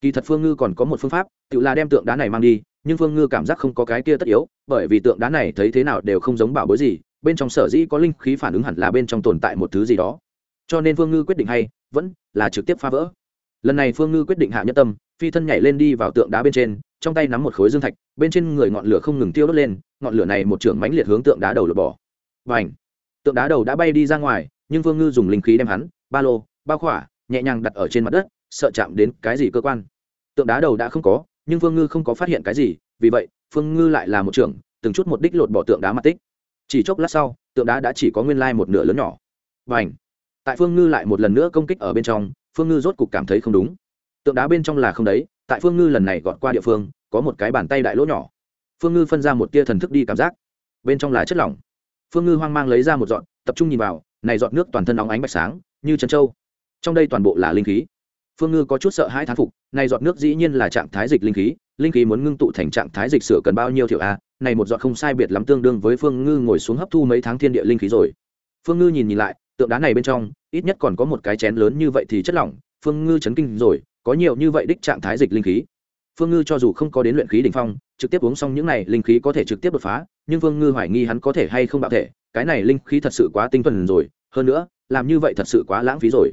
Kỳ thật phương ngư còn có một phương pháp, tự là đem tượng đá này mang đi, nhưng phương ngư cảm giác không có cái kia tất yếu, bởi vì tượng đá này thấy thế nào đều không giống bảo bối gì, bên trong sở dĩ có linh khí phản ứng hẳn là bên trong tồn tại một thứ gì đó. Cho nên phương ngư quyết định hay, vẫn là trực tiếp phá vỡ. Lần này phương ngư quyết định hạ nhất tâm, phi thân nhảy lên đi vào tượng đá bên trên trong tay nắm một khối dương thạch, bên trên người ngọn lửa không ngừng tiêu đốt lên, ngọn lửa này một trưởng mãnh liệt hướng tượng đá đầu lột bỏ. Và ảnh tượng đá đầu đã bay đi ra ngoài, nhưng vương ngư dùng linh khí đem hắn, ba lô bao khỏa, nhẹ nhàng đặt ở trên mặt đất, sợ chạm đến cái gì cơ quan. Tượng đá đầu đã không có, nhưng vương ngư không có phát hiện cái gì, vì vậy phương ngư lại là một trưởng, từng chút một đích lột bỏ tượng đá mặt tích. Chỉ chốc lát sau, tượng đá đã chỉ có nguyên lai một nửa lớn nhỏ. Và ảnh tại phương ngư lại một lần nữa công kích ở bên trong phương ngư rốt cục cảm thấy không đúng. Tượng đá bên trong là không đấy tại phương ngư lần này gọt qua địa phương, có một cái bàn tay đại lỗ nhỏ. Phương ngư phân ra một tia thần thức đi cảm giác. Bên trong là chất lỏng. Phương ngư hoang mang lấy ra một dọn tập trung nhìn vào, này dọn nước toàn thân nóng ánh bạch sáng, như chân trâu trong đây toàn bộ là linh khí. Phương ngư có chút sợ hãi thán phục, này dọn nước dĩ nhiên là trạng thái dịch linh khí linh khí muốn ngưng tụ thành trạng thái dịch sửa cần bao nhiêu thiểu a, này một dọn không sai biệt lắm tương đương với phương ngư ngồi xuống hấp thu mấy tháng thiên địa linh khí rồi. Phương ngư nhìn nhìn lại, tượng đá này bên trong, ít nhất còn có một cái chén lớn như vậy thì chất lỏng, phương ngư chấn kinh rồi có nhiều như vậy đích trạng thái dịch linh khí. Phương ngư cho dù không có đến luyện khí đ ỉ n h phong, trực tiếp uống xong những này linh khí có thể trực tiếp đột phá, nhưng phương ngư hoài nghi hắn có thể hay không bạo thể, cái này linh khí thật sự quá tinh thuần rồi, hơn nữa, làm như vậy thật sự quá lãng phí rồi.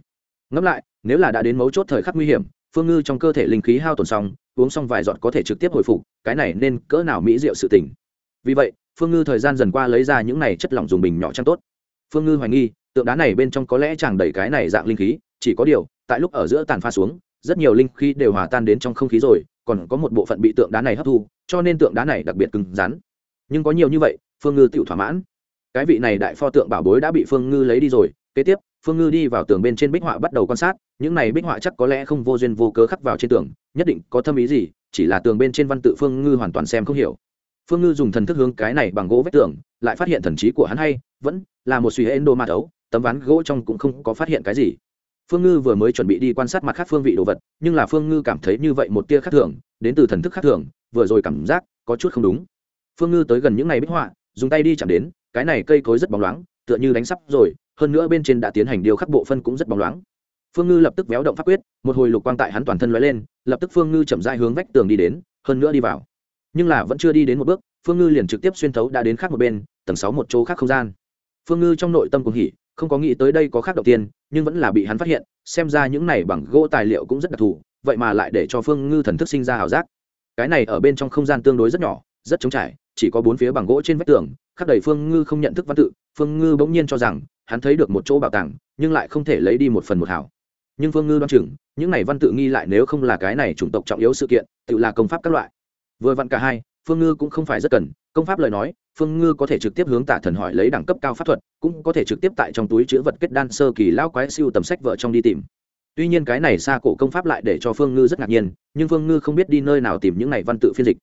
Ngẫm lại, nếu là đã đến mấu chốt thời khắc nguy hiểm, phương ngư trong cơ thể linh khí hao tồn xong, uống xong vài giọt có thể trực tiếp hồi phục, cái này nên cỡ nào mỹ diệu sự tỉnh vì vậy, phương ngư thời gian dần qua lấy ra những này chất lỏng dùng bình nhỏ chăng tốt. Phương ngư hoài nghi, tượng đá này bên trong có lẽ chẳng đầy cái này dạng linh khí, chỉ có điều, tại lúc ở giữa tàn pha xuống rất nhiều linh khí đều hòa tan đến trong không khí rồi còn có một bộ phận bị tượng đá này hấp thu cho nên tượng đá này đặc biệt cứng rắn. Nhưng có nhiều như vậy phương ngư tự thỏa mãn. Cái vị này đại pho tượng bảo bối đã bị phương ngư lấy đi rồi kế tiếp phương ngư đi vào tường bên trên bích họa bắt đầu quan sát những này bích họa chắc có lẽ không vô duyên vô cớ khắc vào trên tường nhất định có thâm ý gì chỉ là tường bên trên văn tự phương ngư hoàn toàn xem không hiểu. Phương ngư dùng thần thức hướng cái này bằng gỗ vách tường lại phát hiện thần trí của hắn hay vẫn là một suy hệ endo ma đấu, tấm ván gỗ trong cũng không có phát hiện cái gì phương ngư vừa mới chuẩn bị đi quan sát mặt khác phương vị đồ vật, nhưng là phương ngư cảm thấy như vậy một tia khác thường, đến từ thần thức khác thường, vừa rồi cảm giác có chút không đúng. Phương ngư tới gần những ngày bích họa, dùng tay đi chạm đến, cái này cây cối rất bóng loáng, tựa như đánh sắp rồi, hơn nữa bên trên đã tiến hành điều khắc bộ phân cũng rất bóng loáng. Phương ngư lập tức véo động pháp quyết, một hồi lục quang tại hắn toàn thân lóe lên, lập tức phương ngư chậm dai hướng vách tường đi đến, hơn nữa đi vào. Nhưng là vẫn chưa đi đến một bước, phương ngư liền trực tiếp xuyên thấu đã đến khác một bên, tầng sáu một chỗ khác không gian. Phương ngư trong nội tâm cùng hỉ không có nghĩ tới đây có khác đầu tiên, nhưng vẫn là bị hắn phát hiện, xem ra những này bằng gỗ tài liệu cũng rất đặc thù, vậy mà lại để cho phương ngư thần thức sinh ra ảo giác. Cái này ở bên trong không gian tương đối rất nhỏ, rất trống trải, chỉ có bốn phía bằng gỗ trên vách tường khắc đầy phương ngư không nhận thức văn tự, phương ngư bỗng nhiên cho rằng, hắn thấy được một chỗ bảo tàng, nhưng lại không thể lấy đi một phần một hảo nhưng phương ngư đoán chừng, những này văn tự nghi lại nếu không là cái này chủng tộc trọng yếu sự kiện, tự là công pháp các loại. Vừa vặn cả hai, phương ngư cũng không phải rất cần, công pháp lời nói phương ngư có thể trực tiếp hướng tả thần hỏi lấy đẳng cấp cao pháp thuật, cũng có thể trực tiếp tại trong túi chữ vật kết đan sơ kỳ lao quái siêu tầm sách vợ trong đi tìm. Tuy nhiên cái này xa cổ công pháp lại để cho phương ngư rất ngạc nhiên, nhưng phương ngư không biết đi nơi nào tìm những này văn tự phiên dịch.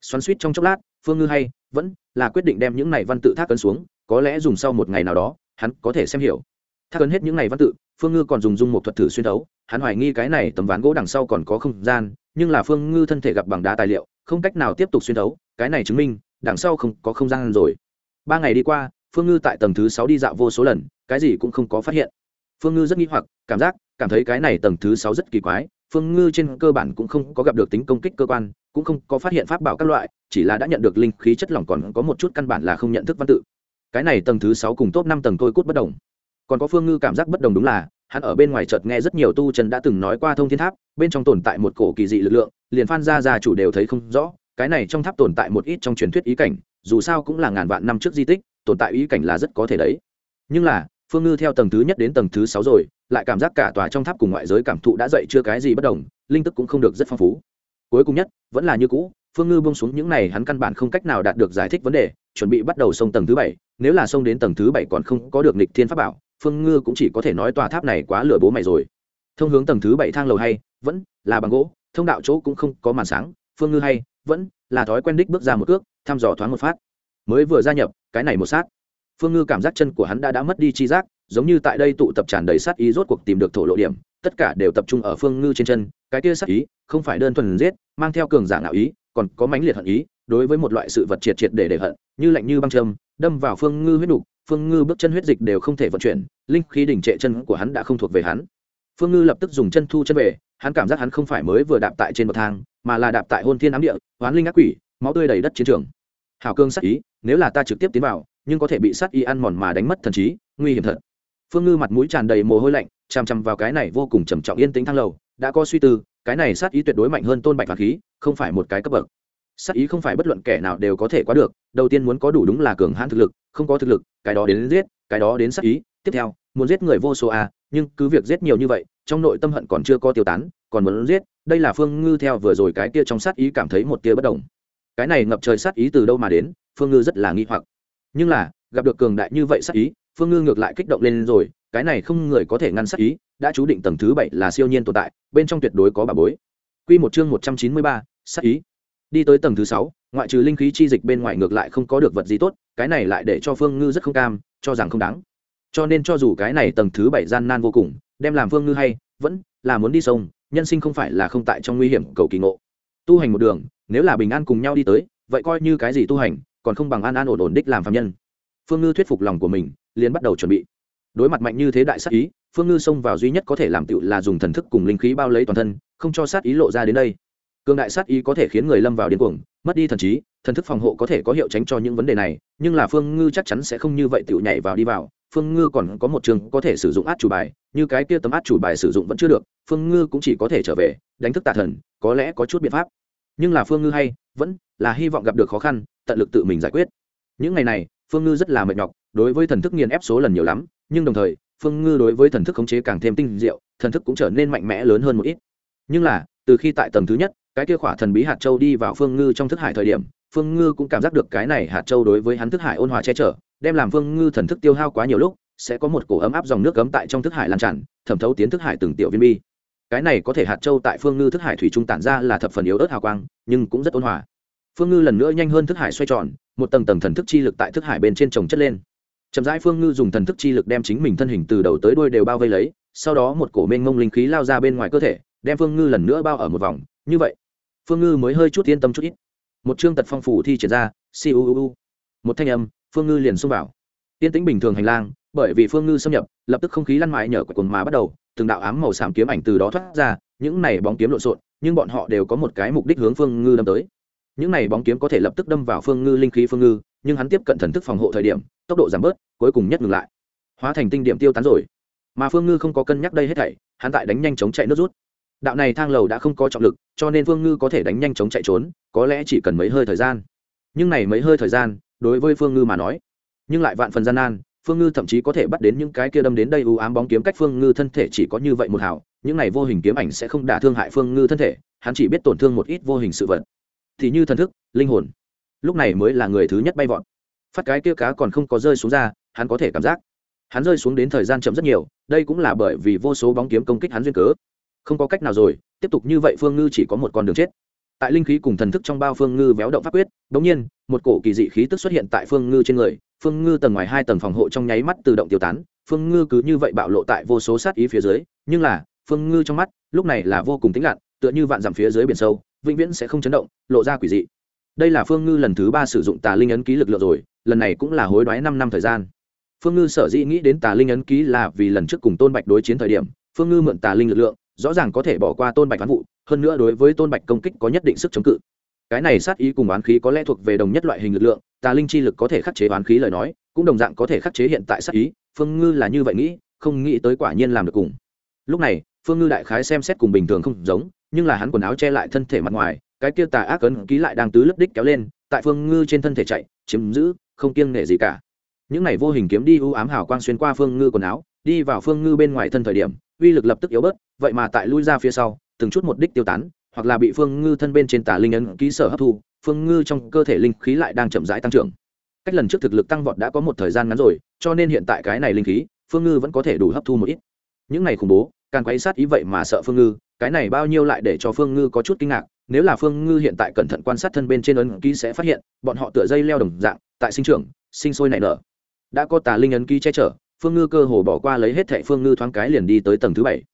Xoắn suýt trong chốc lát, phương ngư hay, vẫn là quyết định đem những này văn tự thác cấn xuống, có lẽ dùng sau một ngày nào đó, hắn có thể xem hiểu. Thác cấn hết những này văn tự, phương ngư còn dùng dung một thuật thử xuyên thấu, hắn hoài nghi cái này tấm ván gỗ đằng sau còn có không gian, nhưng là phương ngư thân thể gặp bằng đá tài liệu, không cách nào tiếp tục xuyên thấu, cái này chứng minh đằng sau không có không gian rồi. Ba ngày đi qua, phương ngư tại tầng thứ sáu đi dạo vô số lần, cái gì cũng không có phát hiện. Phương ngư rất nghi hoặc, cảm giác, cảm thấy cái này tầng thứ sáu rất kỳ quái, phương ngư trên cơ bản cũng không có gặp được tính công kích cơ quan, cũng không có phát hiện pháp bảo các loại, chỉ là đã nhận được linh khí chất lỏng còn có một chút căn bản là không nhận thức văn tự. Cái này tầng thứ sáu cùng top năm tầng tôi cút bất đồng. Còn có phương ngư cảm giác bất đồng đúng là, hắn ở bên ngoài chợt nghe rất nhiều tu chân đã từng nói qua thông thiên tháp, bên trong tồn tại một cổ kỳ dị lực lượng, liền phan ra ra chủ đều thấy không rõ cái này trong tháp tồn tại một ít trong truyền thuyết ý cảnh, dù sao cũng là ngàn vạn năm trước di tích, tồn tại ý cảnh là rất có thể đấy. Nhưng là, phương ngư theo tầng thứ nhất đến tầng thứ sáu rồi, lại cảm giác cả tòa trong tháp cùng ngoại giới cảm thụ đã dậy chưa cái gì bất đồng, linh tức cũng không được rất phong phú. Cuối cùng nhất, vẫn là như cũ, phương ngư bông xuống những này hắn căn bản không cách nào đạt được giải thích vấn đề, chuẩn bị bắt đầu sông tầng thứ bảy, nếu là sông đến tầng thứ bảy còn không có được nịch thiên pháp bảo, phương ngư cũng chỉ có thể nói tòa tháp này quá lửa bố mày rồi. Thông hướng tầng thứ bảy thang lầu hay, vẫn là bằng gỗ, thông đạo chỗ cũng không có màn sáng phương ngư hay, vẫn là thói quen đích bước ra một cước, thăm dò thoáng một phát. Mới vừa gia nhập, cái này một sát. Phương ngư cảm giác chân của hắn đã đã mất đi chi giác, giống như tại đây tụ tập tràn đầy sát ý rốt cuộc tìm được thổ lộ điểm, tất cả đều tập trung ở phương ngư trên chân, cái kia sát ý không phải đơn thuần giết, mang theo cường giả ngạo ý, còn có mãnh liệt hận ý, đối với một loại sự vật triệt triệt để để hận, như lạnh như băng châm, đâm vào phương ngư huyết đục phương ngư bước chân huyết dịch đều không thể vận chuyển, linh khí đỉnh trệ chân của hắn đã không thuộc về hắn. Phương ngư lập tức dùng chân thu chân về, hắn cảm giác hắn không phải mới vừa đạp tại trên bậc thang mà là đạp tại hôn thiên ám địa hoán linh ác quỷ, máu tươi đầy đất chiến trường. Hào cương sát ý, nếu là ta trực tiếp tiến vào, nhưng có thể bị sát ý ăn mòn mà đánh mất thần trí, nguy hiểm thật. Phương ngư mặt mũi tràn đầy mồ hôi lạnh, chằm chằm vào cái này vô cùng trầm trọng yên tĩnh thang lầu, đã có suy tư, cái này sát ý tuyệt đối mạnh hơn tôn bạch và khí, không phải một cái cấp bậc. Sát ý không phải bất luận kẻ nào đều có thể quá được, đầu tiên muốn có đủ đúng là cường hãn thực lực, không có thực lực, cái đó đến giết, cái đó đến sát ý, tiếp theo muốn giết người vô số a à, nhưng cứ việc giết nhiều như vậy trong nội tâm hận còn chưa có tiêu tán còn muốn giết đây là phương ngư theo vừa rồi cái kia trong sát ý cảm thấy một tia bất đồng cái này ngập trời sát ý từ đâu mà đến phương ngư rất là nghi hoặc nhưng là gặp được cường đại như vậy sát ý phương ngư ngược lại kích động lên rồi cái này không người có thể ngăn sát ý đã chú định tầng thứ bảy là siêu nhiên tồn tại bên trong tuyệt đối có bà bối Quy một chương một trăm chín mươi ba, sát ý. Đi tới tầng thứ sáu, ngoại trừ linh khí chi dịch bên ngoài ngược lại không có được vật gì tốt, cái này lại để cho Phương Ngư rất không cam, cho rằng không đáng. Cho nên cho dù cái này tầng thứ bảy gian nan vô cùng, đem làm Phương Ngư hay, vẫn là muốn đi sông, nhân sinh không phải là không tại trong nguy hiểm cầu kỳ ngộ. Tu hành một đường, nếu là bình an cùng nhau đi tới, vậy coi như cái gì tu hành, còn không bằng an an ổn ổn đích làm phàm nhân. Phương Ngư thuyết phục lòng của mình, liền bắt đầu chuẩn bị đối mặt mạnh như thế đại sát ý phương ngư xông vào duy nhất có thể làm tựu là dùng thần thức cùng linh khí bao lấy toàn thân không cho sát ý lộ ra đến đây cường đại sát ý có thể khiến người lâm vào điên cuồng mất đi thần trí thần thức phòng hộ có thể có hiệu tránh cho những vấn đề này, nhưng là phương ngư chắc chắn sẽ không như vậy tự nhảy vào đi vào. Phương ngư còn có một trường có thể sử dụng át chủ bài, như cái kia tấm át chủ bài sử dụng vẫn chưa được, phương ngư cũng chỉ có thể trở về, đánh thức tà thần, có lẽ có chút biện pháp. Nhưng là phương ngư hay, vẫn là hy vọng gặp được khó khăn, tận lực tự mình giải quyết. Những ngày này, phương ngư rất là mệt nhọc, đối với thần thức nghiền ép số lần nhiều lắm, nhưng đồng thời, phương ngư đối với thần thức khống chế càng thêm tinh diệu, thần thức cũng trở nên mạnh mẽ lớn hơn một ít. Nhưng là, từ khi tại tầng thứ nhất, cái kia khỏa thần bí hạt châu đi vào phương ngư trong thức hải thời điểm phương ngư cũng cảm giác được cái này hạt châu đối với hắn thức hải ôn hòa che chở, đem làm phương ngư thần thức tiêu hao quá nhiều lúc, sẽ có một cổ ấm áp dòng nước cấm tại trong thức hải lan tràn, thẩm thấu tiến thức hải từng tiểu viên bi. Cái này có thể hạt châu tại phương ngư thức hải thủy trung tản ra là thập phần yếu ớt hào quang, nhưng cũng rất ôn hòa. Phương ngư lần nữa nhanh hơn thức hải xoay tròn, một tầng tầng thần thức chi lực tại thức hải bên trên trồng chất lên. Chậm rãi phương ngư dùng thần thức chi lực đem chính mình thân hình từ đầu tới đuôi đều bao vây lấy, sau đó một cổ mênh mông linh khí lao ra bên ngoài cơ thể, đem phương ngư lần nữa bao ở một vòng. Như vậy, phương ngư mới hơi chút yên tâm chút ít một chương tật phong phủ thi triển ra siêu một thanh âm, phương ngư liền xông vào. Tiên tĩnh bình thường hành lang, bởi vì phương ngư xâm nhập, lập tức không khí lăn mãi nhở quậy mà bắt đầu, từng đạo ám màu xám kiếm ảnh từ đó thoát ra, những này bóng kiếm lộn xộn, nhưng bọn họ đều có một cái mục đích hướng phương ngư đâm tới. Những này bóng kiếm có thể lập tức đâm vào phương ngư linh khí phương ngư, nhưng hắn tiếp cận thần thức phòng hộ thời điểm, tốc độ giảm bớt, cuối cùng nhất ngừng lại. Hóa thành tinh điểm tiêu tán rồi. Mà phương ngư không có cân nhắc đây hết thảy, hắn tại đánh nhanh chống chạy nước rút đạo này thang lầu đã không có trọng lực, cho nên phương ngư có thể đánh nhanh chóng chạy trốn, có lẽ chỉ cần mấy hơi thời gian. Nhưng này mấy hơi thời gian, đối với phương ngư mà nói, nhưng lại vạn phần gian nan phương ngư thậm chí có thể bắt đến những cái kia đâm đến đây u ám bóng kiếm cách phương ngư thân thể chỉ có như vậy một hảo những này vô hình kiếm ảnh sẽ không đả thương hại phương ngư thân thể, hắn chỉ biết tổn thương một ít vô hình sự vật. Thì như thần thức, linh hồn. Lúc này mới là người thứ nhất bay vọt. Phát cái kia cá còn không có rơi xuống ra, hắn có thể cảm giác. Hắn rơi xuống đến thời gian chậm rất nhiều, đây cũng là bởi vì vô số bóng kiếm công kích hắn duyên cớ không có cách nào rồi, tiếp tục như vậy phương ngư chỉ có một con đường chết. Tại linh khí cùng thần thức trong bao phương ngư véo động pháp quyết đ ỗ n g nhiên, một cổ kỳ dị khí tức xuất hiện tại phương ngư trên người, phương ngư tầng ngoài hai tầng phòng hộ trong nháy mắt tự động tiêu tán, phương ngư cứ như vậy bạo lộ tại vô số sát ý phía dưới, nhưng là, phương ngư trong mắt, lúc này là vô cùng tĩnh lặng, tựa như vạn dặm phía dưới biển sâu, vĩnh viễn sẽ không chấn động, lộ ra quỷ dị. Đây là phương ngư lần thứ ba sử dụng tà linh ấn ký lực lượng rồi, lần này cũng là hối đoái năm năm thời gian. Phương ngư sở dĩ nghĩ đến tà linh ấn ký là vì lần trước cùng tôn bạch đối chiến thời điểm, phương ngư mượn tà linh lực lượng rõ ràng có thể bỏ qua tôn bạch ván vụ, hơn nữa đối với tôn bạch công kích có nhất định sức chống cự. Cái này sát ý cùng oán khí có lẽ thuộc về đồng nhất loại hình lực lượng, tà linh chi lực có thể khắc chế oán khí lời nói, cũng đồng dạng có thể khắc chế hiện tại sát ý, phương ngư là như vậy nghĩ, không nghĩ tới quả nhiên làm được cùng. Lúc này, phương ngư đại khái xem xét cùng bình thường không giống, nhưng là hắn quần áo che lại thân thể mặt ngoài, cái kia tà ác ấn ký lại đang tứ lớp đích kéo lên, tại phương ngư trên thân thể chạy, chiếm giữ, không kiêng nể gì cả. Những này vô hình kiếm đi u ám hào quang xuyên qua phương ngư quần áo đi vào phương ngư bên ngoài thân thời điểm, uy lực lập tức yếu bớt, vậy mà tại lui ra phía sau, từng chút một đích tiêu tán, hoặc là bị phương ngư thân bên trên tà linh ấn ký sở hấp thu, phương ngư trong cơ thể linh khí lại đang chậm rãi tăng trưởng. Cách lần trước thực lực tăng vọt đã có một thời gian ngắn rồi, cho nên hiện tại cái này linh khí, phương ngư vẫn có thể đủ hấp thu một ít. Những này khủng bố, càng quấy sát ý vậy mà sợ phương ngư, cái này bao nhiêu lại để cho phương ngư có chút kinh ngạc, nếu là phương ngư hiện tại cẩn thận quan sát thân bên trên ấn ký sẽ phát hiện, bọn họ tựa dây leo đồng dạng, tại sinh trưởng, sinh sôi nảy nở. Đã có tà linh ấn ký che chở phương ngư cơ hồ bỏ qua lấy hết thệ phương ngư thoáng cái liền đi tới tầng thứ bảy.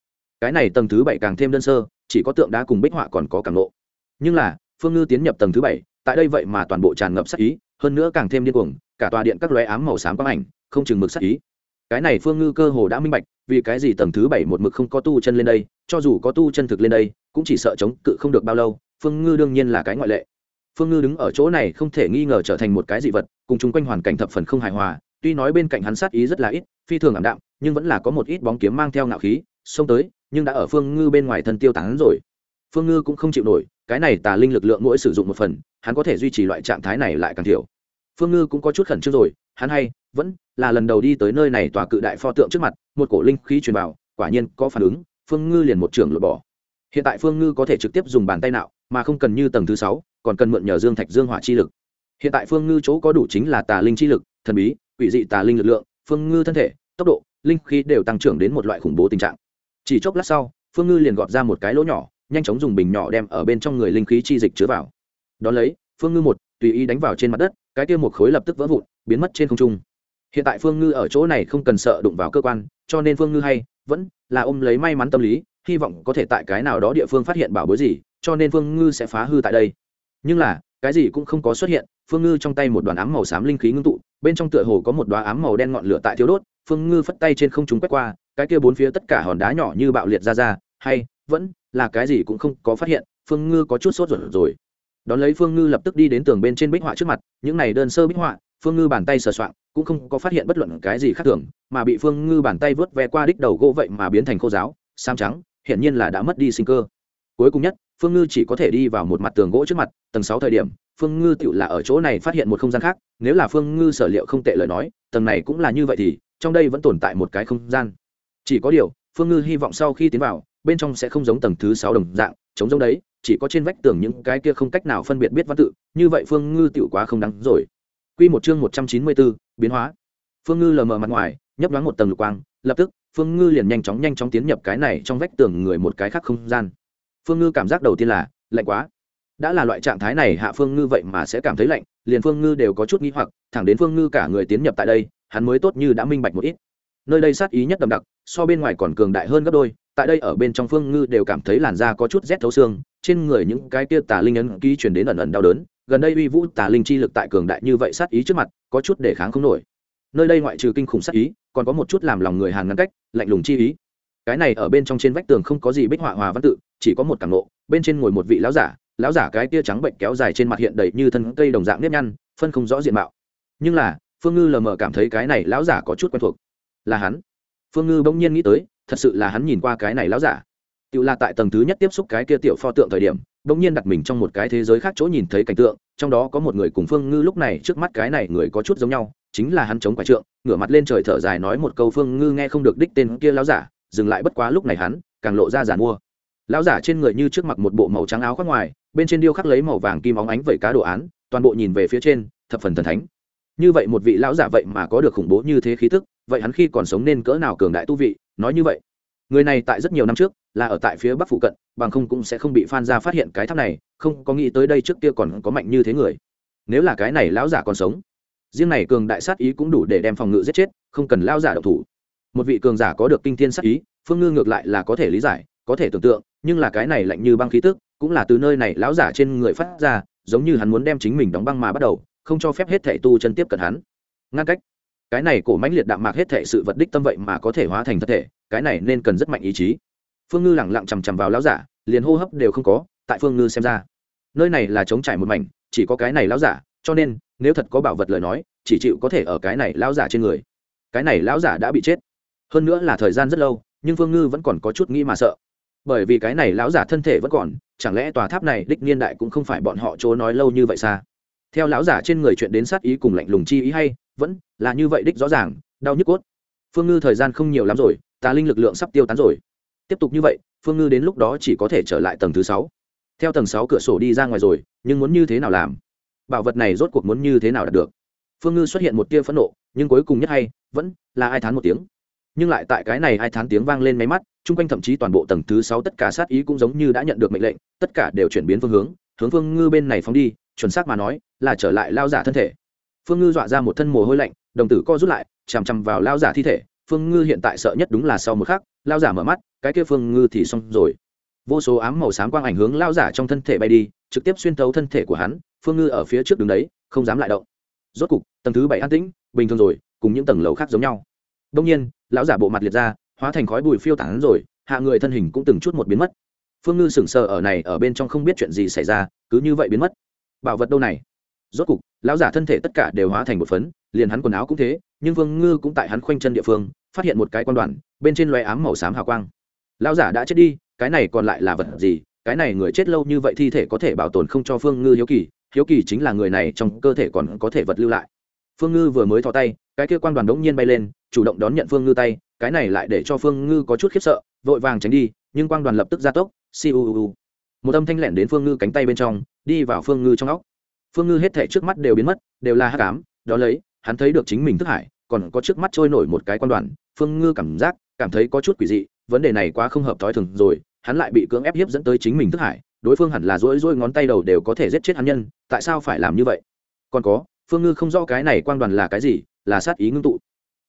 Cái này tầng thứ bảy càng thêm đơn sơ, chỉ có tượng đá cùng bích họa còn có càng lộ. Nhưng là, phương ngư tiến nhập tầng thứ bảy, tại đây vậy mà toàn bộ tràn ngập sắc ý, hơn nữa càng thêm điên cuồng, cả tòa điện các lóe ám màu xám quang ảnh, không chừng mực sắc ý. Cái này phương ngư cơ hồ đã minh bạch, vì cái gì tầng thứ bảy một mực không có tu chân lên đây, cho dù có tu chân thực lên đây, cũng chỉ sợ chống cự không được bao lâu, phương ngư đương nhiên là cái ngoại lệ. Phương ngư đứng ở chỗ này không thể nghi ngờ trở thành một cái dị vật, cùng chung quanh hoàn cảnh thập phần không hài hòa tuy nói bên cạnh hắn sát ý rất là ít, phi thường ảm đạm, nhưng vẫn là có một ít bóng kiếm mang theo ngạo khí, xông tới, nhưng đã ở phương ngư bên ngoài thân tiêu tán rồi. Phương ngư cũng không chịu nổi, cái này tà linh lực lượng mỗi sử dụng một phần, hắn có thể duy trì loại trạng thái này lại càng thiểu. Phương ngư cũng có chút khẩn trương rồi, hắn hay, vẫn là lần đầu đi tới nơi này tòa cự đại pho tượng trước mặt, một cổ linh khí truyền vào, quả nhiên có phản ứng, phương ngư liền một trường lột bỏ. Hiện tại phương ngư có thể trực tiếp dùng bàn tay nạo, mà không cần như tầng thứ sáu, còn cần mượn nhờ dương thạch dương hỏa chi lực. Hiện tại phương ngư chỗ có đủ chính là tà linh chi lực, thần bí quỷ dị tà linh lực lượng, phương ngư thân thể, tốc độ, linh khí đều tăng trưởng đến một loại khủng bố tình trạng. Chỉ chốc lát sau, phương ngư liền gọt ra một cái lỗ nhỏ, nhanh chóng dùng bình nhỏ đem ở bên trong người linh khí chi dịch chứa vào. Đón lấy, phương ngư một, tùy ý đánh vào trên mặt đất, cái tiêu một khối lập tức vỡ vụn, biến mất trên không trung. Hiện tại phương ngư ở chỗ này không cần sợ đụng vào cơ quan, cho nên phương ngư hay, vẫn là ôm lấy may mắn tâm lý, hy vọng có thể tại cái nào đó địa phương phát hiện bảo bối gì, cho nên phương ngư sẽ phá hư tại đây. Nhưng là, cái gì cũng không có xuất hiện phương ngư trong tay một đoàn ám màu xám linh khí ngưng tụ, bên trong tựa hồ có một đoá ám màu đen ngọn lửa tại thiếu đốt. Phương ngư phất tay trên không chúng quét qua, cái kia bốn phía tất cả hòn đá nhỏ như bạo liệt ra ra, hay, vẫn là cái gì cũng không có phát hiện, phương ngư có chút sốt ruột rồi. Đón lấy phương ngư lập tức đi đến tường bên trên bích họa trước mặt, những này đơn sơ bích họa, phương ngư bàn tay sờ soạng, cũng không có phát hiện bất luận cái gì khác thường, mà bị phương ngư bàn tay vớt ve qua đích đầu gỗ vậy mà biến thành khô giáo sam trắng, hiển nhiên là đã mất đi sinh cơ. Cuối cùng nhất, phương ngư chỉ có thể đi vào một mặt tường gỗ trước mặt, tầng sáu thời điểm phương ngư tựu là ở chỗ này phát hiện một không gian khác, nếu là phương ngư sở liệu không tệ lời nói, tầng này cũng là như vậy thì, trong đây vẫn tồn tại một cái không gian. Chỉ có điều, phương ngư hy vọng sau khi tiến vào, bên trong sẽ không giống tầng thứ sáu đồng dạng chống giống đấy, chỉ có trên vách tường những cái kia không cách nào phân biệt biết văn tự, như vậy phương ngư tựu quá không đáng rồi. Q một chương một trăm chín mươi bốn, biến hóa. Phương ngư lờ mờ mặt ngoài, nhấp đoán một tầng lục quang, lập tức, phương ngư liền nhanh chóng nhanh chóng tiến nhập cái này trong vách tường người một cái khác không gian. Phương ngư cảm giác đầu tiên là, lạnh quá đã là loại trạng thái này, hạ phương ngư vậy mà sẽ cảm thấy lạnh, liền phương ngư đều có chút nghĩ hoặc, thẳng đến phương ngư cả người tiến nhập tại đây, hắn mới tốt như đã minh bạch một ít. Nơi đây sát ý nhất đậm đặc, so bên ngoài còn cường đại hơn gấp đôi, tại đây ở bên trong phương ngư đều cảm thấy làn da có chút rét thấu xương, trên người những cái kia tà linh ấn ký chuyển đến ẩn ẩn đau đớn, gần đây uy vũ tà linh chi lực tại cường đại như vậy sát ý trước mặt, có chút để kháng không nổi. Nơi đây ngoại trừ kinh khủng sát ý, còn có một chút làm lòng người hàn ngăn cách, lạnh lùng chi ý. Cái này ở bên trong trên vách tường không có gì bích họa hòa văn tự, chỉ có một cảm nộ bên trên ngồi một vị lão giả lão giả cái tia trắng bệnh kéo dài trên mặt hiện đầy như thân cây đồng dạng nếp nhăn, phân không rõ diện mạo. Nhưng là, phương ngư lờ mờ cảm thấy cái này lão giả có chút quen thuộc. Là hắn. Phương ngư bỗng nhiên nghĩ tới, thật sự là hắn nhìn qua cái này lão giả. Tự là tại tầng thứ nhất tiếp xúc cái kia tiểu pho tượng thời điểm, bỗng nhiên đặt mình trong một cái thế giới khác chỗ nhìn thấy cảnh tượng, trong đó có một người cùng phương ngư lúc này trước mắt cái này người có chút giống nhau, chính là hắn chống quái trượng, ngửa mặt lên trời thở dài nói một câu phương ngư nghe không được đích tên kia lão giả, dừng lại bất quá lúc này hắn, càng lộ ra giàn mua. Lão giả trên người như trước mặt một bộ màu trắng áo khoác ngoài bên trên điêu khắc lấy màu vàng kim óng ánh vẩy cá đồ án, toàn bộ nhìn về phía trên, thập phần thần thánh. Như vậy một vị lão giả vậy mà có được khủng bố như thế khí tức, vậy hắn khi còn sống nên cỡ nào cường đại tu vị, nói như vậy. Người này tại rất nhiều năm trước, là ở tại phía bắc phụ cận, bằng không cũng sẽ không bị phan ra phát hiện cái tháp này, không có nghĩ tới đây trước kia còn có mạnh như thế người. Nếu là cái này lão giả còn sống, riêng này cường đại sát ý cũng đủ để đem phòng ngự giết chết, không cần lão giả độc thủ. Một vị cường giả có được kinh thiên sát ý, phương ngư ngược lại là có thể lý giải có thể tưởng tượng, nhưng là cái này lạnh như băng khí tức, cũng là từ nơi này lão giả trên người phát ra, giống như hắn muốn đem chính mình đóng băng mà bắt đầu, không cho phép hết thể tu chân tiếp cận hắn. Ngăn cách. Cái này cổ mãnh liệt đạm mạc hết thể sự vật đích tâm vậy mà có thể hóa thành thân thể, cái này nên cần rất mạnh ý chí. Phương ngư lẳng lặng chằm chằm vào lão giả, liền hô hấp đều không có, tại phương ngư xem ra, nơi này là chống trải một mảnh, chỉ có cái này lão giả, cho nên, nếu thật có bảo vật lời nói, chỉ chịu có thể ở cái này lão giả trên người. Cái này lão giả đã bị chết. Hơn nữa là thời gian rất lâu, nhưng phương ngư vẫn còn có chút nghĩ mà sợ bởi vì cái này lão giả thân thể vẫn còn, chẳng lẽ tòa tháp này đích niên đại cũng không phải bọn họ chỗ nói lâu như vậy xa? Theo lão giả trên người chuyện đến sát ý cùng lạnh lùng chi ý hay, vẫn là như vậy đích rõ ràng, đau nhức cốt. Phương ngư thời gian không nhiều lắm rồi, tà linh lực lượng sắp tiêu tán rồi. Tiếp tục như vậy, phương ngư đến lúc đó chỉ có thể trở lại tầng thứ sáu. Theo tầng sáu cửa sổ đi ra ngoài rồi, nhưng muốn như thế nào làm? Bảo vật này rốt cuộc muốn như thế nào đạt được? Phương ngư xuất hiện một tia phẫn nộ, nhưng cuối cùng nhất hay, vẫn là ai thán một tiếng nhưng lại tại cái này hai thán tiếng vang lên máy mắt, chung quanh thậm chí toàn bộ tầng thứ sáu tất cả sát ý cũng giống như đã nhận được mệnh lệnh, tất cả đều chuyển biến phương hướng hướng phương ngư bên này phóng đi, chuẩn xác mà nói, là trở lại lao giả thân thể. Phương ngư dọa ra một thân mồ hôi lạnh, đồng tử co rút lại, chằm chằm vào lao giả thi thể. Phương ngư hiện tại sợ nhất đúng là sau một khắc, lao giả mở mắt, cái kia phương ngư thì xong rồi. Vô số ám màu xám quang ảnh hướng lao giả trong thân thể bay đi, trực tiếp xuyên thấu thân thể của hắn, phương ngư ở phía trước đứng đấy, không dám lại động. Rốt cục, tầng thứ bảy an tĩnh, bình thường rồi, cùng những tầng lầu khác giống nhau. Đông nhiên lão giả bộ mặt liệt ra, hóa thành khói bụi phiêu tán rồi, hạ người thân hình cũng từng chút một biến mất. Phương ngư sững sờ ở này, ở bên trong không biết chuyện gì xảy ra, cứ như vậy biến mất. Bảo vật đâu này? Rốt cục, lão giả thân thể tất cả đều hóa thành một phấn, liền hắn quần áo cũng thế, nhưng phương ngư cũng tại hắn khoanh chân địa phương, phát hiện một cái quan đoàn, bên trên loe ám màu xám hào quang. Lão giả đã chết đi, cái này còn lại là vật gì? Cái này người chết lâu như vậy thi thể có thể bảo tồn không cho phương ngư hiếu kỳ hiếu kỳ chính là người này trong cơ thể còn có thể vật lưu lại phương ngư vừa mới thò tay, cái kia quan đoàn đống nhiên bay lên, chủ động đón nhận phương ngư tay, cái này lại để cho phương ngư có chút khiếp sợ, vội vàng tránh đi, nhưng quang đoàn lập tức ra tốc siêu một âm thanh lẹn đến phương ngư cánh tay bên trong, đi vào phương ngư trong óc. Phương ngư hết thể trước mắt đều biến mất, đều là hát cám đó lấy, hắn thấy được chính mình thức hải, còn có trước mắt trôi nổi một cái quan đoàn, phương ngư cảm giác, cảm thấy có chút quỷ dị, vấn đề này quá không hợp thói thường rồi, hắn lại bị cưỡng ép hiếp dẫn tới chính mình thức hải, đối phương hẳn là rỗi rỗi ngón tay đầu đều có thể giết chết hắn nhân, tại sao phải làm như vậy? Còn có phương ngư không rõ cái này quan đoàn là cái gì, là sát ý ngưng tụ.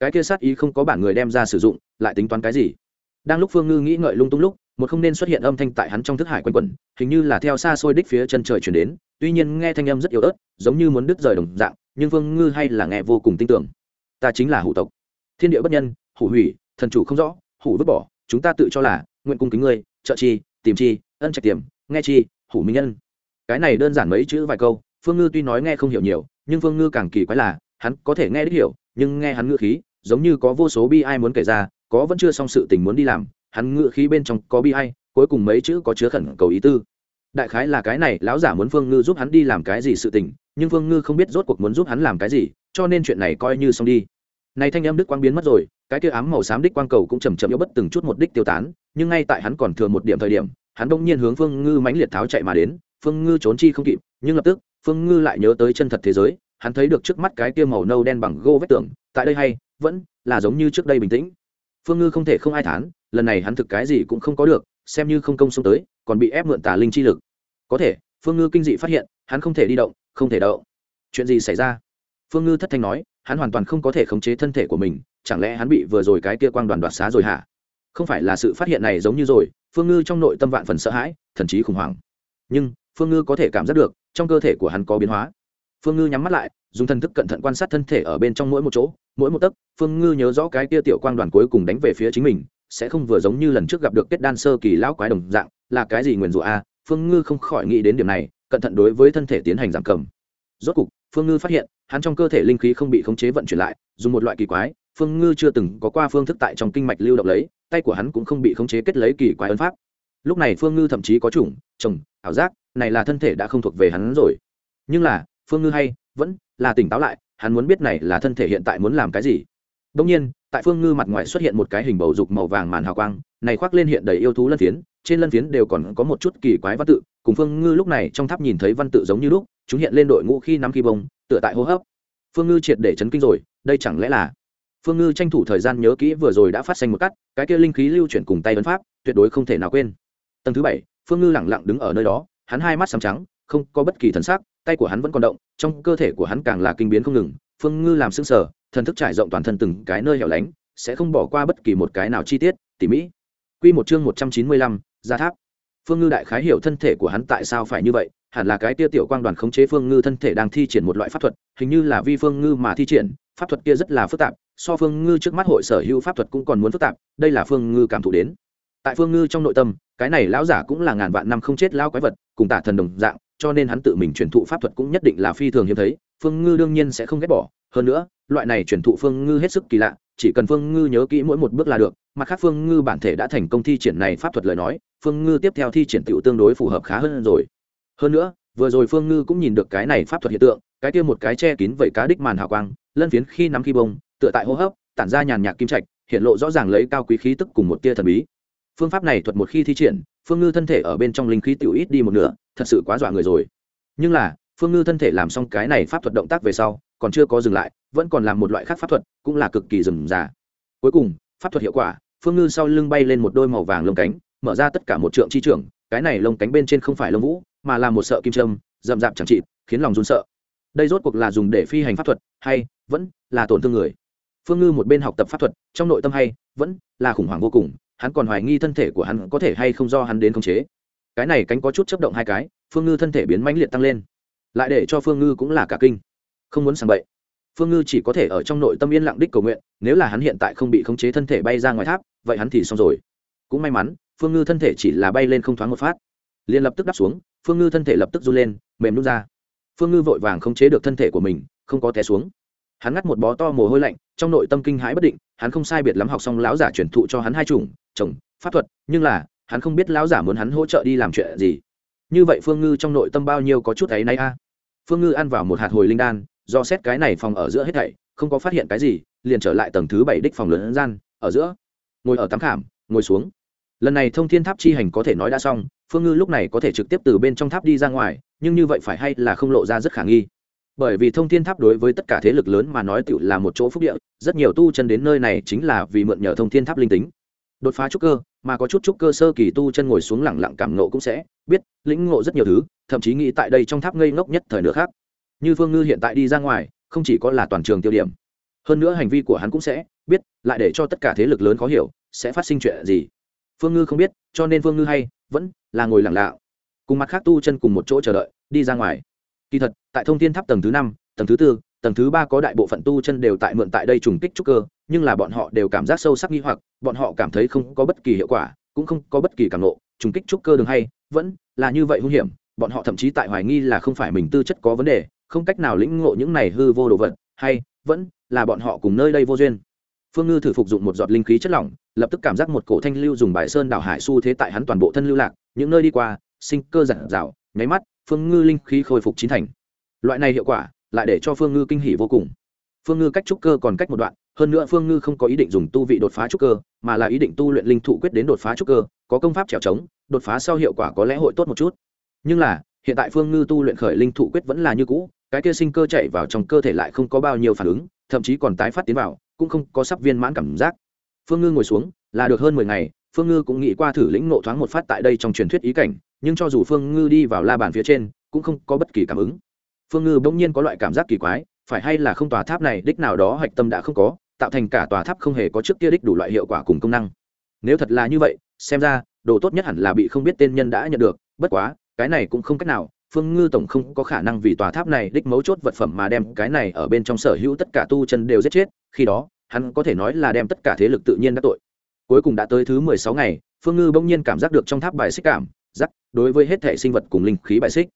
Cái kia sát ý không có bản người đem ra sử dụng, lại tính toán cái gì? Đang lúc phương ngư nghĩ ngợi lung tung lúc, một không nên xuất hiện âm thanh tại hắn trong thức hải quanh quẩn, hình như là theo xa xôi đích phía chân trời chuyển đến, tuy nhiên nghe thanh âm rất yếu ớt, giống như muốn đứt rời đồng dạng, nhưng phương ngư hay là nghe vô cùng tin tưởng. Ta chính là hủ tộc. Thiên địa bất nhân, hủ hủy, thần chủ không rõ, hủ vứt bỏ, chúng ta tự cho là, nguyện cung kính ngươi, trợ chi, tìm chi, ân trạch tiềm, nghe chi, hủ minh nhân. Cái này đơn giản mấy chữ vài câu, phương ngư tuy nói nghe không hiểu nhiều nhưng phương ngư càng kỳ quái là, hắn có thể nghe đích hiểu, nhưng nghe hắn ngữ khí, giống như có vô số bi ai muốn kể ra, có vẫn chưa xong sự tình muốn đi làm, hắn ngữ khí bên trong có bi ai, cuối cùng mấy chữ có chứa khẩn cầu ý tư. Đại khái là cái này, lão giả muốn phương ngư giúp hắn đi làm cái gì sự tình, nhưng phương ngư không biết rốt cuộc muốn giúp hắn làm cái gì, cho nên chuyện này coi như xong đi. Này thanh âm đức quang biến mất rồi, cái kia ám màu xám đích quang cầu cũng chậm chậm yếu bất từng chút một đích tiêu tán, nhưng ngay tại hắn còn thừa một điểm thời điểm, hắn đột nhiên hướng phương ngư mãnh liệt tháo chạy mà đến phương ngư trốn chi không kịp, nhưng lập tức phương ngư lại nhớ tới chân thật thế giới, hắn thấy được trước mắt cái kia màu nâu đen bằng gô vết tường, tại đây hay, vẫn là giống như trước đây bình tĩnh. Phương ngư không thể không ai thán, lần này hắn thực cái gì cũng không có được, xem như không công xông tới, còn bị ép mượn tà linh chi lực. Có thể, phương ngư kinh dị phát hiện, hắn không thể đi động, không thể đậu chuyện gì xảy ra? Phương ngư thất thanh nói, hắn hoàn toàn không có thể khống chế thân thể của mình, chẳng lẽ hắn bị vừa rồi cái kia quang đoàn đoạt xá rồi hả? Không phải là sự phát hiện này giống như rồi, phương ngư trong nội tâm vạn phần sợ hãi thần chí khủng hoảng. Nhưng, phương ngư có thể cảm giác được trong cơ thể của hắn có biến hóa. Phương ngư nhắm mắt lại, dùng thần thức cẩn thận quan sát thân thể ở bên trong mỗi một chỗ, mỗi một tấc, phương ngư nhớ rõ cái kia tiểu quang đoàn cuối cùng đánh về phía chính mình, sẽ không vừa giống như lần trước gặp được kết đan sơ kỳ lão quái đồng dạng, là cái gì nguyền rủa a? Phương ngư không khỏi nghĩ đến điểm này, cẩn thận đối với thân thể tiến hành giảm cầm. Rốt cục, phương ngư phát hiện, hắn trong cơ thể linh khí không bị khống chế vận chuyển lại, dùng một loại kỳ quái, phương ngư chưa từng có qua phương thức tại trong kinh mạch lưu động lấy, tay của hắn cũng không bị khống chế kết lấy kỳ quái ấn pháp. Lúc này phương ngư thậm chí có chủng, chồng, ảo giác này là thân thể đã không thuộc về hắn rồi. Nhưng là, phương ngư hay, vẫn là tỉnh táo lại, hắn muốn biết này là thân thể hiện tại muốn làm cái gì. Đông nhiên, tại phương ngư mặt ngoài xuất hiện một cái hình bầu dục màu vàng màn hào quang, này khoác lên hiện đầy yêu thú lân phiến, trên lân phiến đều còn có một chút kỳ quái văn tự, cùng phương ngư lúc này trong tháp nhìn thấy văn tự giống như lúc, chúng hiện lên đội ngũ khi năm khi bông, tựa tại hô hấp. Phương ngư triệt để chấn kinh rồi, đây chẳng lẽ là phương ngư tranh thủ thời gian nhớ kỹ vừa rồi đã phát sinh một cắt, cái kia linh khí lưu chuyển cùng tay ấn pháp, tuyệt đối không thể nào quên. Tầng thứ bảy, phương ngư lẳng lặng đứng ở nơi đó hắn hai mắt sắm trắng không có bất kỳ thần sắc tay của hắn vẫn còn động trong cơ thể của hắn càng là kinh biến không ngừng phương ngư làm sưng sờ thần thức trải rộng toàn thân từng cái nơi hẻo lánh sẽ không bỏ qua bất kỳ một cái nào chi tiết tỉ mỹ Quy một chương một trăm chín mươi lăm, gia tháp. Phương ngư đại khái hiểu thân thể của hắn tại sao phải như vậy hẳn là cái tia tiểu quang đoàn khống chế phương ngư thân thể đang thi triển một loại pháp thuật hình như là vi phương ngư mà thi triển pháp thuật kia rất là phức tạp so phương ngư trước mắt hội sở hữu pháp thuật cũng còn muốn phức tạp đây là phương ngư cảm thụ đến. Tại phương ngư trong nội tâm cái này lão giả cũng là ngàn vạn năm không chết lao quái vật cùng tả thần đồng dạng, cho nên hắn tự mình truyền thụ pháp thuật cũng nhất định là phi thường hiếm thấy, phương ngư đương nhiên sẽ không ghét bỏ. Hơn nữa, loại này truyền thụ phương ngư hết sức kỳ lạ, chỉ cần phương ngư nhớ kỹ mỗi một bước là được mặt khác phương ngư bản thể đã thành công thi triển này pháp thuật lời nói, phương ngư tiếp theo thi triển tựu tương đối phù hợp khá hơn rồi. Hơn nữa, vừa rồi phương ngư cũng nhìn được cái này pháp thuật hiện tượng, cái kia một cái che kín vẩy cá đích màn hào quang, lân phiến khi nắm khi bông, tựa tại hô hấp, tản ra nhàn nhạc kim trạch, hiện lộ rõ ràng lấy cao quý khí tức cùng một tia thần bí phương pháp này thuật một khi thi triển, phương ngư thân thể ở bên trong linh khí tiểu ít đi một nửa, thật sự quá dọa người rồi. Nhưng là, phương ngư thân thể làm xong cái này pháp thuật động tác về sau, còn chưa có dừng lại, vẫn còn làm một loại khác pháp thuật, cũng là cực kỳ rườm rà cuối cùng, pháp thuật hiệu quả, phương ngư sau lưng bay lên một đôi màu vàng lông cánh, mở ra tất cả một trượng chi trưởng, cái này lông cánh bên trên không phải lông vũ, mà là một sợ kim trâm rậm rạp chẳng trị khiến lòng run sợ. Đây rốt cuộc là dùng để phi hành pháp thuật, hay vẫn là tổn thương người? Phương ngư một bên học tập pháp thuật, trong nội tâm hay, vẫn là khủng hoảng vô cùng hắn còn hoài nghi thân thể của hắn có thể hay không do hắn đến khống chế. Cái này cánh có chút chấp động hai cái, phương ngư thân thể biến mãnh liệt tăng lên. Lại để cho phương ngư cũng là cả kinh. Không muốn sàng bậy. Phương ngư chỉ có thể ở trong nội tâm yên lặng đích cầu nguyện, nếu là hắn hiện tại không bị khống chế thân thể bay ra ngoài tháp, vậy hắn thì xong rồi. Cũng may mắn, phương ngư thân thể chỉ là bay lên không thoáng một phát. Liền lập tức đáp xuống, phương ngư thân thể lập tức run lên, mềm nút ra. Phương ngư vội vàng khống chế được thân thể của mình, không có té xuống hắn ngắt một bó to mồ hôi lạnh, trong nội tâm kinh hãi bất định, hắn không sai biệt lắm học xong lão giả truyền thụ cho hắn hai chủng, chồng, pháp thuật, nhưng là, hắn không biết lão giả muốn hắn hỗ trợ đi làm chuyện gì. Như vậy phương ngư trong nội tâm bao nhiêu có chút ấy nay a. Phương ngư ăn vào một hạt hồi linh đan, do xét cái này phòng ở giữa hết thảy, không có phát hiện cái gì, liền trở lại tầng thứ bảy đích phòng lớn gian, ở giữa. Ngồi ở tắm khảm, ngồi xuống. Lần này thông thiên tháp chi hành có thể nói đã xong, phương ngư lúc này có thể trực tiếp từ bên trong tháp đi ra ngoài, nhưng như vậy phải hay là không lộ ra rất khả nghi bởi vì thông thiên tháp đối với tất cả thế lực lớn mà nói tựu là một chỗ phúc địa rất nhiều tu chân đến nơi này chính là vì mượn nhờ thông thiên tháp linh tính. Đột phá trúc cơ mà có chút trúc cơ sơ kỳ tu chân ngồi xuống lẳng lặng cảm nộ cũng sẽ biết lĩnh ngộ rất nhiều thứ thậm chí nghĩ tại đây trong tháp ngây ngốc nhất thời nữa khác. Như phương ngư hiện tại đi ra ngoài không chỉ có là toàn trường tiêu điểm hơn nữa hành vi của hắn cũng sẽ biết lại để cho tất cả thế lực lớn khó hiểu sẽ phát sinh chuyện gì. Phương ngư không biết cho nên phương ngư hay vẫn là ngồi lặng lạo, cùng mặt khác tu chân cùng một chỗ chờ đợi đi ra ngoài kỳ thật, tại thông thiên tháp tầng thứ năm, tầng thứ tư, tầng thứ ba có đại bộ phận tu chân đều tại mượn tại đây trùng kích trúc cơ, nhưng là bọn họ đều cảm giác sâu sắc nghi hoặc, bọn họ cảm thấy không có bất kỳ hiệu quả, cũng không có bất kỳ cảm nộ trùng kích trúc cơ đường hay, vẫn là như vậy hung hiểm, bọn họ thậm chí tại hoài nghi là không phải mình tư chất có vấn đề, không cách nào lĩnh ngộ những này hư vô đồ vật, hay, vẫn là bọn họ cùng nơi đây vô duyên. Phương ngư thử phục dụng một giọt linh khí chất lỏng, lập tức cảm giác một cổ thanh lưu dùng bài sơn đảo hải xu thế tại hắn toàn bộ thân lưu lạc, những nơi đi qua, sinh cơ giản dạo nháy mắt phương ngư linh khí khôi phục chín thành. Loại này hiệu quả lại để cho phương ngư kinh hỉ vô cùng. Phương ngư cách trúc cơ còn cách một đoạn, hơn nữa phương ngư không có ý định dùng tu vị đột phá trúc cơ, mà là ý định tu luyện linh thụ quyết đến đột phá trúc cơ, có công pháp trèo trống, đột phá sau hiệu quả có lẽ hội tốt một chút. Nhưng là, hiện tại phương ngư tu luyện khởi linh thụ quyết vẫn là như cũ, cái kia sinh cơ chạy vào trong cơ thể lại không có bao nhiêu phản ứng, thậm chí còn tái phát tiến vào, cũng không có sắp viên mãn cảm giác. Phương ngư ngồi xuống, là được hơn mười ngày, phương ngư cũng nghĩ qua thử lĩnh nộ thoáng một phát tại đây trong truyền thuyết ý cảnh nhưng cho dù phương ngư đi vào la bàn phía trên, cũng không có bất kỳ cảm ứng. Phương ngư bỗng nhiên có loại cảm giác kỳ quái, phải hay là không tòa tháp này đích nào đó hạch tâm đã không có, tạo thành cả tòa tháp không hề có trước kia đích đủ loại hiệu quả cùng công năng. Nếu thật là như vậy, xem ra, đồ tốt nhất hẳn là bị không biết tên nhân đã nhận được, bất quá, cái này cũng không cách nào, phương ngư tổng không có khả năng vì tòa tháp này đích mấu chốt vật phẩm mà đem cái này ở bên trong sở hữu tất cả tu chân đều giết chết, khi đó, hắn có thể nói là đem tất cả thế lực tự nhiên đã tội. Cuối cùng đã tới thứ mười sáu ngày, phương ngư bỗng nhiên cảm giác được trong tháp bài xích cảm giác đối với hết thể sinh vật cùng linh khí bài xích.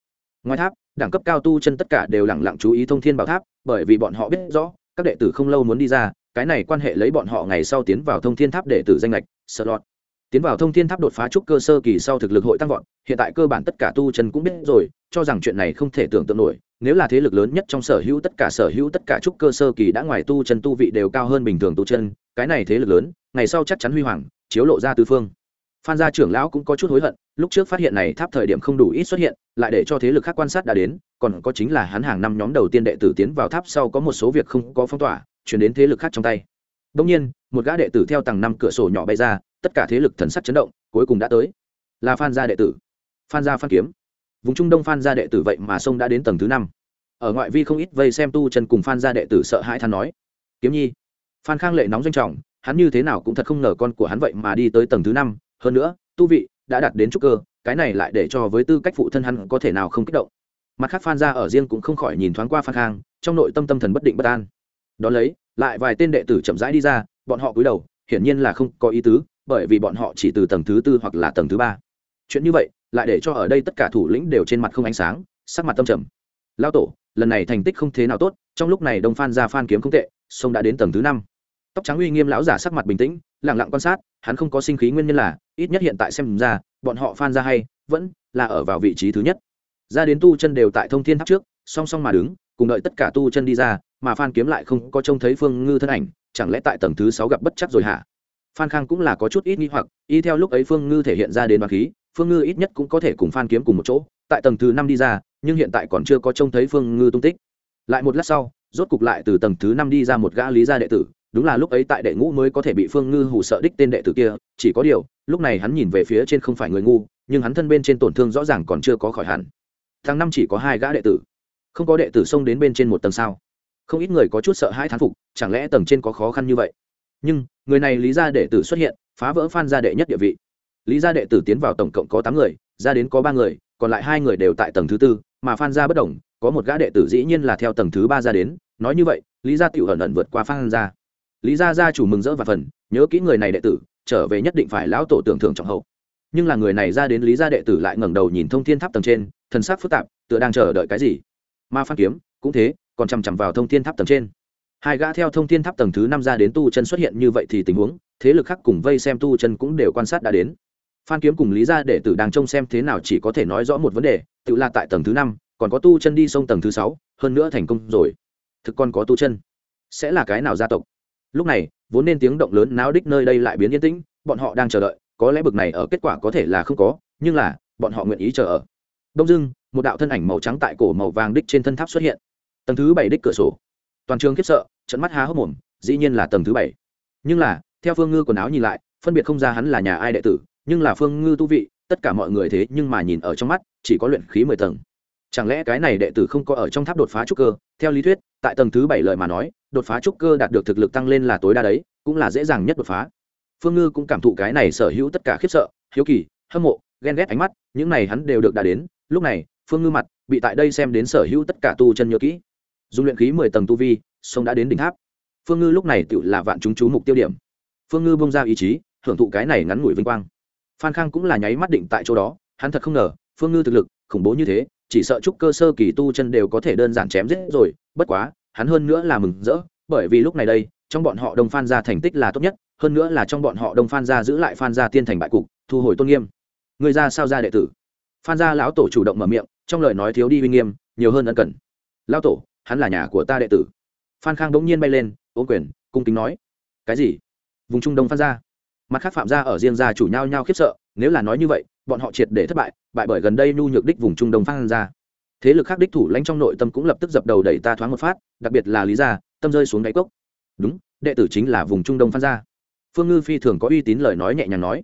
Ngoài tháp, đẳng cấp cao tu chân tất cả đều lẳng lặng chú ý thông thiên bảo tháp, bởi vì bọn họ biết rõ, các đệ tử không lâu muốn đi ra, cái này quan hệ lấy bọn họ ngày sau tiến vào thông thiên tháp đệ tử danh lệch, sợ lọt. Tiến vào thông thiên tháp đột phá trúc cơ sơ kỳ sau thực lực hội tăng vọt, hiện tại cơ bản tất cả tu chân cũng biết rồi, cho rằng chuyện này không thể tưởng tượng nổi, nếu là thế lực lớn nhất trong sở hữu tất cả sở hữu tất cả trúc cơ sơ kỳ đã ngoài tu chân tu vị đều cao hơn bình thường tu chân, cái này thế lực lớn, ngày sau chắc chắn huy hoàng, chiếu lộ ra tư phương. Phan gia trưởng lão cũng có chút hối hận lúc trước phát hiện này tháp thời điểm không đủ ít xuất hiện, lại để cho thế lực khác quan sát đã đến, còn có chính là hắn hàng năm nhóm đầu tiên đệ tử tiến vào tháp sau có một số việc không có phong tỏa, chuyển đến thế lực khác trong tay. Đông nhiên, một gã đệ tử theo tầng năm cửa sổ nhỏ bay ra, tất cả thế lực thần sắc chấn động, cuối cùng đã tới. Là phan gia đệ tử. Phan gia phan kiếm. Vùng trung đông phan gia đệ tử vậy mà sông đã đến tầng thứ năm. Ở ngoại vi không ít vây xem tu chân cùng phan gia đệ tử sợ hãi than nói, kiếm nhi. Phan khang lệ nóng danh trọng, hắn như thế nào cũng thật không ngờ con của hắn vậy mà đi tới tầng thứ năm. Hơn nữa, tu vị đã đạt đến trúc cơ, cái này lại để cho với tư cách phụ thân hắn có thể nào không kích động. Mặt khác phan gia ở riêng cũng không khỏi nhìn thoáng qua phan khang, trong nội tâm tâm thần bất định bất an. Đón lấy, lại vài tên đệ tử chậm rãi đi ra, bọn họ cúi đầu, hiển nhiên là không có ý tứ, bởi vì bọn họ chỉ từ tầng thứ tư hoặc là tầng thứ ba. Chuyện như vậy, lại để cho ở đây tất cả thủ lĩnh đều trên mặt không ánh sáng, sắc mặt tâm trầm. Lao tổ, lần này thành tích không thế nào tốt, trong lúc này đông phan ra phan kiếm không tệ sông đã đến tầng thứ năm tóc trắng uy nghiêm lão giả sắc mặt bình tĩnh lẳng lặng quan sát, hắn không có sinh khí nguyên nhân là, ít nhất hiện tại xem ra, bọn họ phan ra hay, vẫn là ở vào vị trí thứ nhất. Ra đến tu chân đều tại thông thiên tháp trước, song song mà đứng, cùng đợi tất cả tu chân đi ra, mà phan kiếm lại không có trông thấy phương ngư thân ảnh, chẳng lẽ tại tầng thứ sáu gặp bất chắc rồi hả? Phan khang cũng là có chút ít nghi hoặc, y theo lúc ấy phương ngư thể hiện ra đến đoàn khí, phương ngư ít nhất cũng có thể cùng phan kiếm cùng một chỗ, tại tầng thứ năm đi ra, nhưng hiện tại còn chưa có trông thấy phương ngư tung tích. Lại một lát sau, rốt cục lại từ tầng thứ năm đi ra một gã lý gia đệ tử đúng là lúc ấy tại đệ ngũ mới có thể bị phương ngư hù sợ đích tên đệ tử kia, chỉ có điều, lúc này hắn nhìn về phía trên không phải người ngu, nhưng hắn thân bên trên tổn thương rõ ràng còn chưa có khỏi hẳn. Tháng năm chỉ có hai gã đệ tử. Không có đệ tử xông đến bên trên một tầng sao? Không ít người có chút sợ hai thán phục, chẳng lẽ tầng trên có khó khăn như vậy? Nhưng, người này lý gia đệ tử xuất hiện, phá vỡ phan gia đệ nhất địa vị. Lý gia đệ tử tiến vào tổng cộng có tám người, ra đến có ba người, còn lại hai người đều tại tầng thứ tư, mà phan gia bất đồng, có một gã đệ tử dĩ nhiên là theo tầng thứ ba ra đến. Nói như vậy, lý gia tiểu ẩn ẩn vượt qua phan gia lý gia gia chủ mừng rỡ và phần, nhớ kỹ người này đệ tử, trở về nhất định phải lão tổ tưởng thưởng trọng hậu. Nhưng là người này ra đến lý gia đệ tử lại ngẩng đầu nhìn thông thiên tháp tầng trên, thần sắc phức tạp, tựa đang chờ đợi cái gì? Ma phan kiếm, cũng thế, còn chằm chằm vào thông thiên tháp tầng trên. Hai gã theo thông thiên tháp tầng thứ năm ra đến tu chân xuất hiện như vậy thì tình huống, thế lực khác cùng vây xem tu chân cũng đều quan sát đã đến. Phan kiếm cùng lý gia đệ tử đang trông xem thế nào chỉ có thể nói rõ một vấn đề, tự là tại tầng thứ năm, còn có tu chân đi sông tầng thứ sáu, hơn nữa thành công rồi. Thực còn có tu chân, sẽ là cái nào gia tộc? Lúc này, vốn nên tiếng động lớn náo đích nơi đây lại biến yên tĩnh, bọn họ đang chờ đợi, có lẽ bực này ở kết quả có thể là không có, nhưng là, bọn họ nguyện ý chờ ở. Đông dưng một đạo thân ảnh màu trắng tại cổ màu vàng đích trên thân tháp xuất hiện. Tầng thứ bảy đích cửa sổ. Toàn trường khiếp sợ, trận mắt há hốc mồm, dĩ nhiên là tầng thứ bảy. Nhưng là, theo phương ngư quần áo nhìn lại, phân biệt không ra hắn là nhà ai đệ tử, nhưng là phương ngư tu vị, tất cả mọi người thế nhưng mà nhìn ở trong mắt, chỉ có luyện khí mười tầng chẳng lẽ cái này đệ tử không có ở trong tháp đột phá trúc cơ? Theo lý thuyết, tại tầng thứ bảy lời mà nói, đột phá trúc cơ đạt được thực lực tăng lên là tối đa đấy, cũng là dễ dàng nhất đột phá. Phương ngư cũng cảm thụ cái này sở hữu tất cả khiếp sợ, hiếu kỳ, hâm mộ, ghen ghét ánh mắt, những này hắn đều được đã đến. Lúc này, phương ngư mặt bị tại đây xem đến sở hữu tất cả tu chân nhớ kỹ. Dùng luyện khí mười tầng tu vi sông đã đến đỉnh tháp. Phương ngư lúc này tự là vạn chúng chú mục tiêu điểm. Phương ngư bông ra ý chí, hưởng thụ cái này ngắn ngủi vinh quang. Phan khang cũng là nháy mắt định tại chỗ đó, hắn thật không ngờ, phương ngư thực lực khủng bố như thế chỉ sợ chúc cơ sơ kỳ tu chân đều có thể đơn giản chém giết rồi, bất quá, hắn hơn nữa là mừng rỡ, bởi vì lúc này đây, trong bọn họ đông phan gia thành tích là tốt nhất, hơn nữa là trong bọn họ đông phan gia giữ lại phan gia tiên thành bại cục, thu hồi tôn nghiêm. Người ra sao ra đệ tử? Phan gia lão tổ chủ động mở miệng, trong lời nói thiếu đi uy nghiêm, nhiều hơn ân cần. Lão tổ, hắn là nhà của ta đệ tử. Phan khang bỗng nhiên bay lên ôm quyền, cung kính nói. Cái gì? Vùng trung đông phan gia. Mặt khác phạm gia ở riêng gia chủ nhau nhau khiếp sợ nếu là nói như vậy, bọn họ triệt để thất bại bại bởi gần đây nhu nhược đích vùng trung đông phan gia thế lực khác đích thủ lãnh trong nội tâm cũng lập tức dập đầu đẩy ta thoáng một phát, đặc biệt là lý gia, tâm rơi xuống đáy cốc. Đúng, đệ tử chính là vùng trung đông phan gia phương ngư phi thường có uy tín lời nói nhẹ nhàng nói.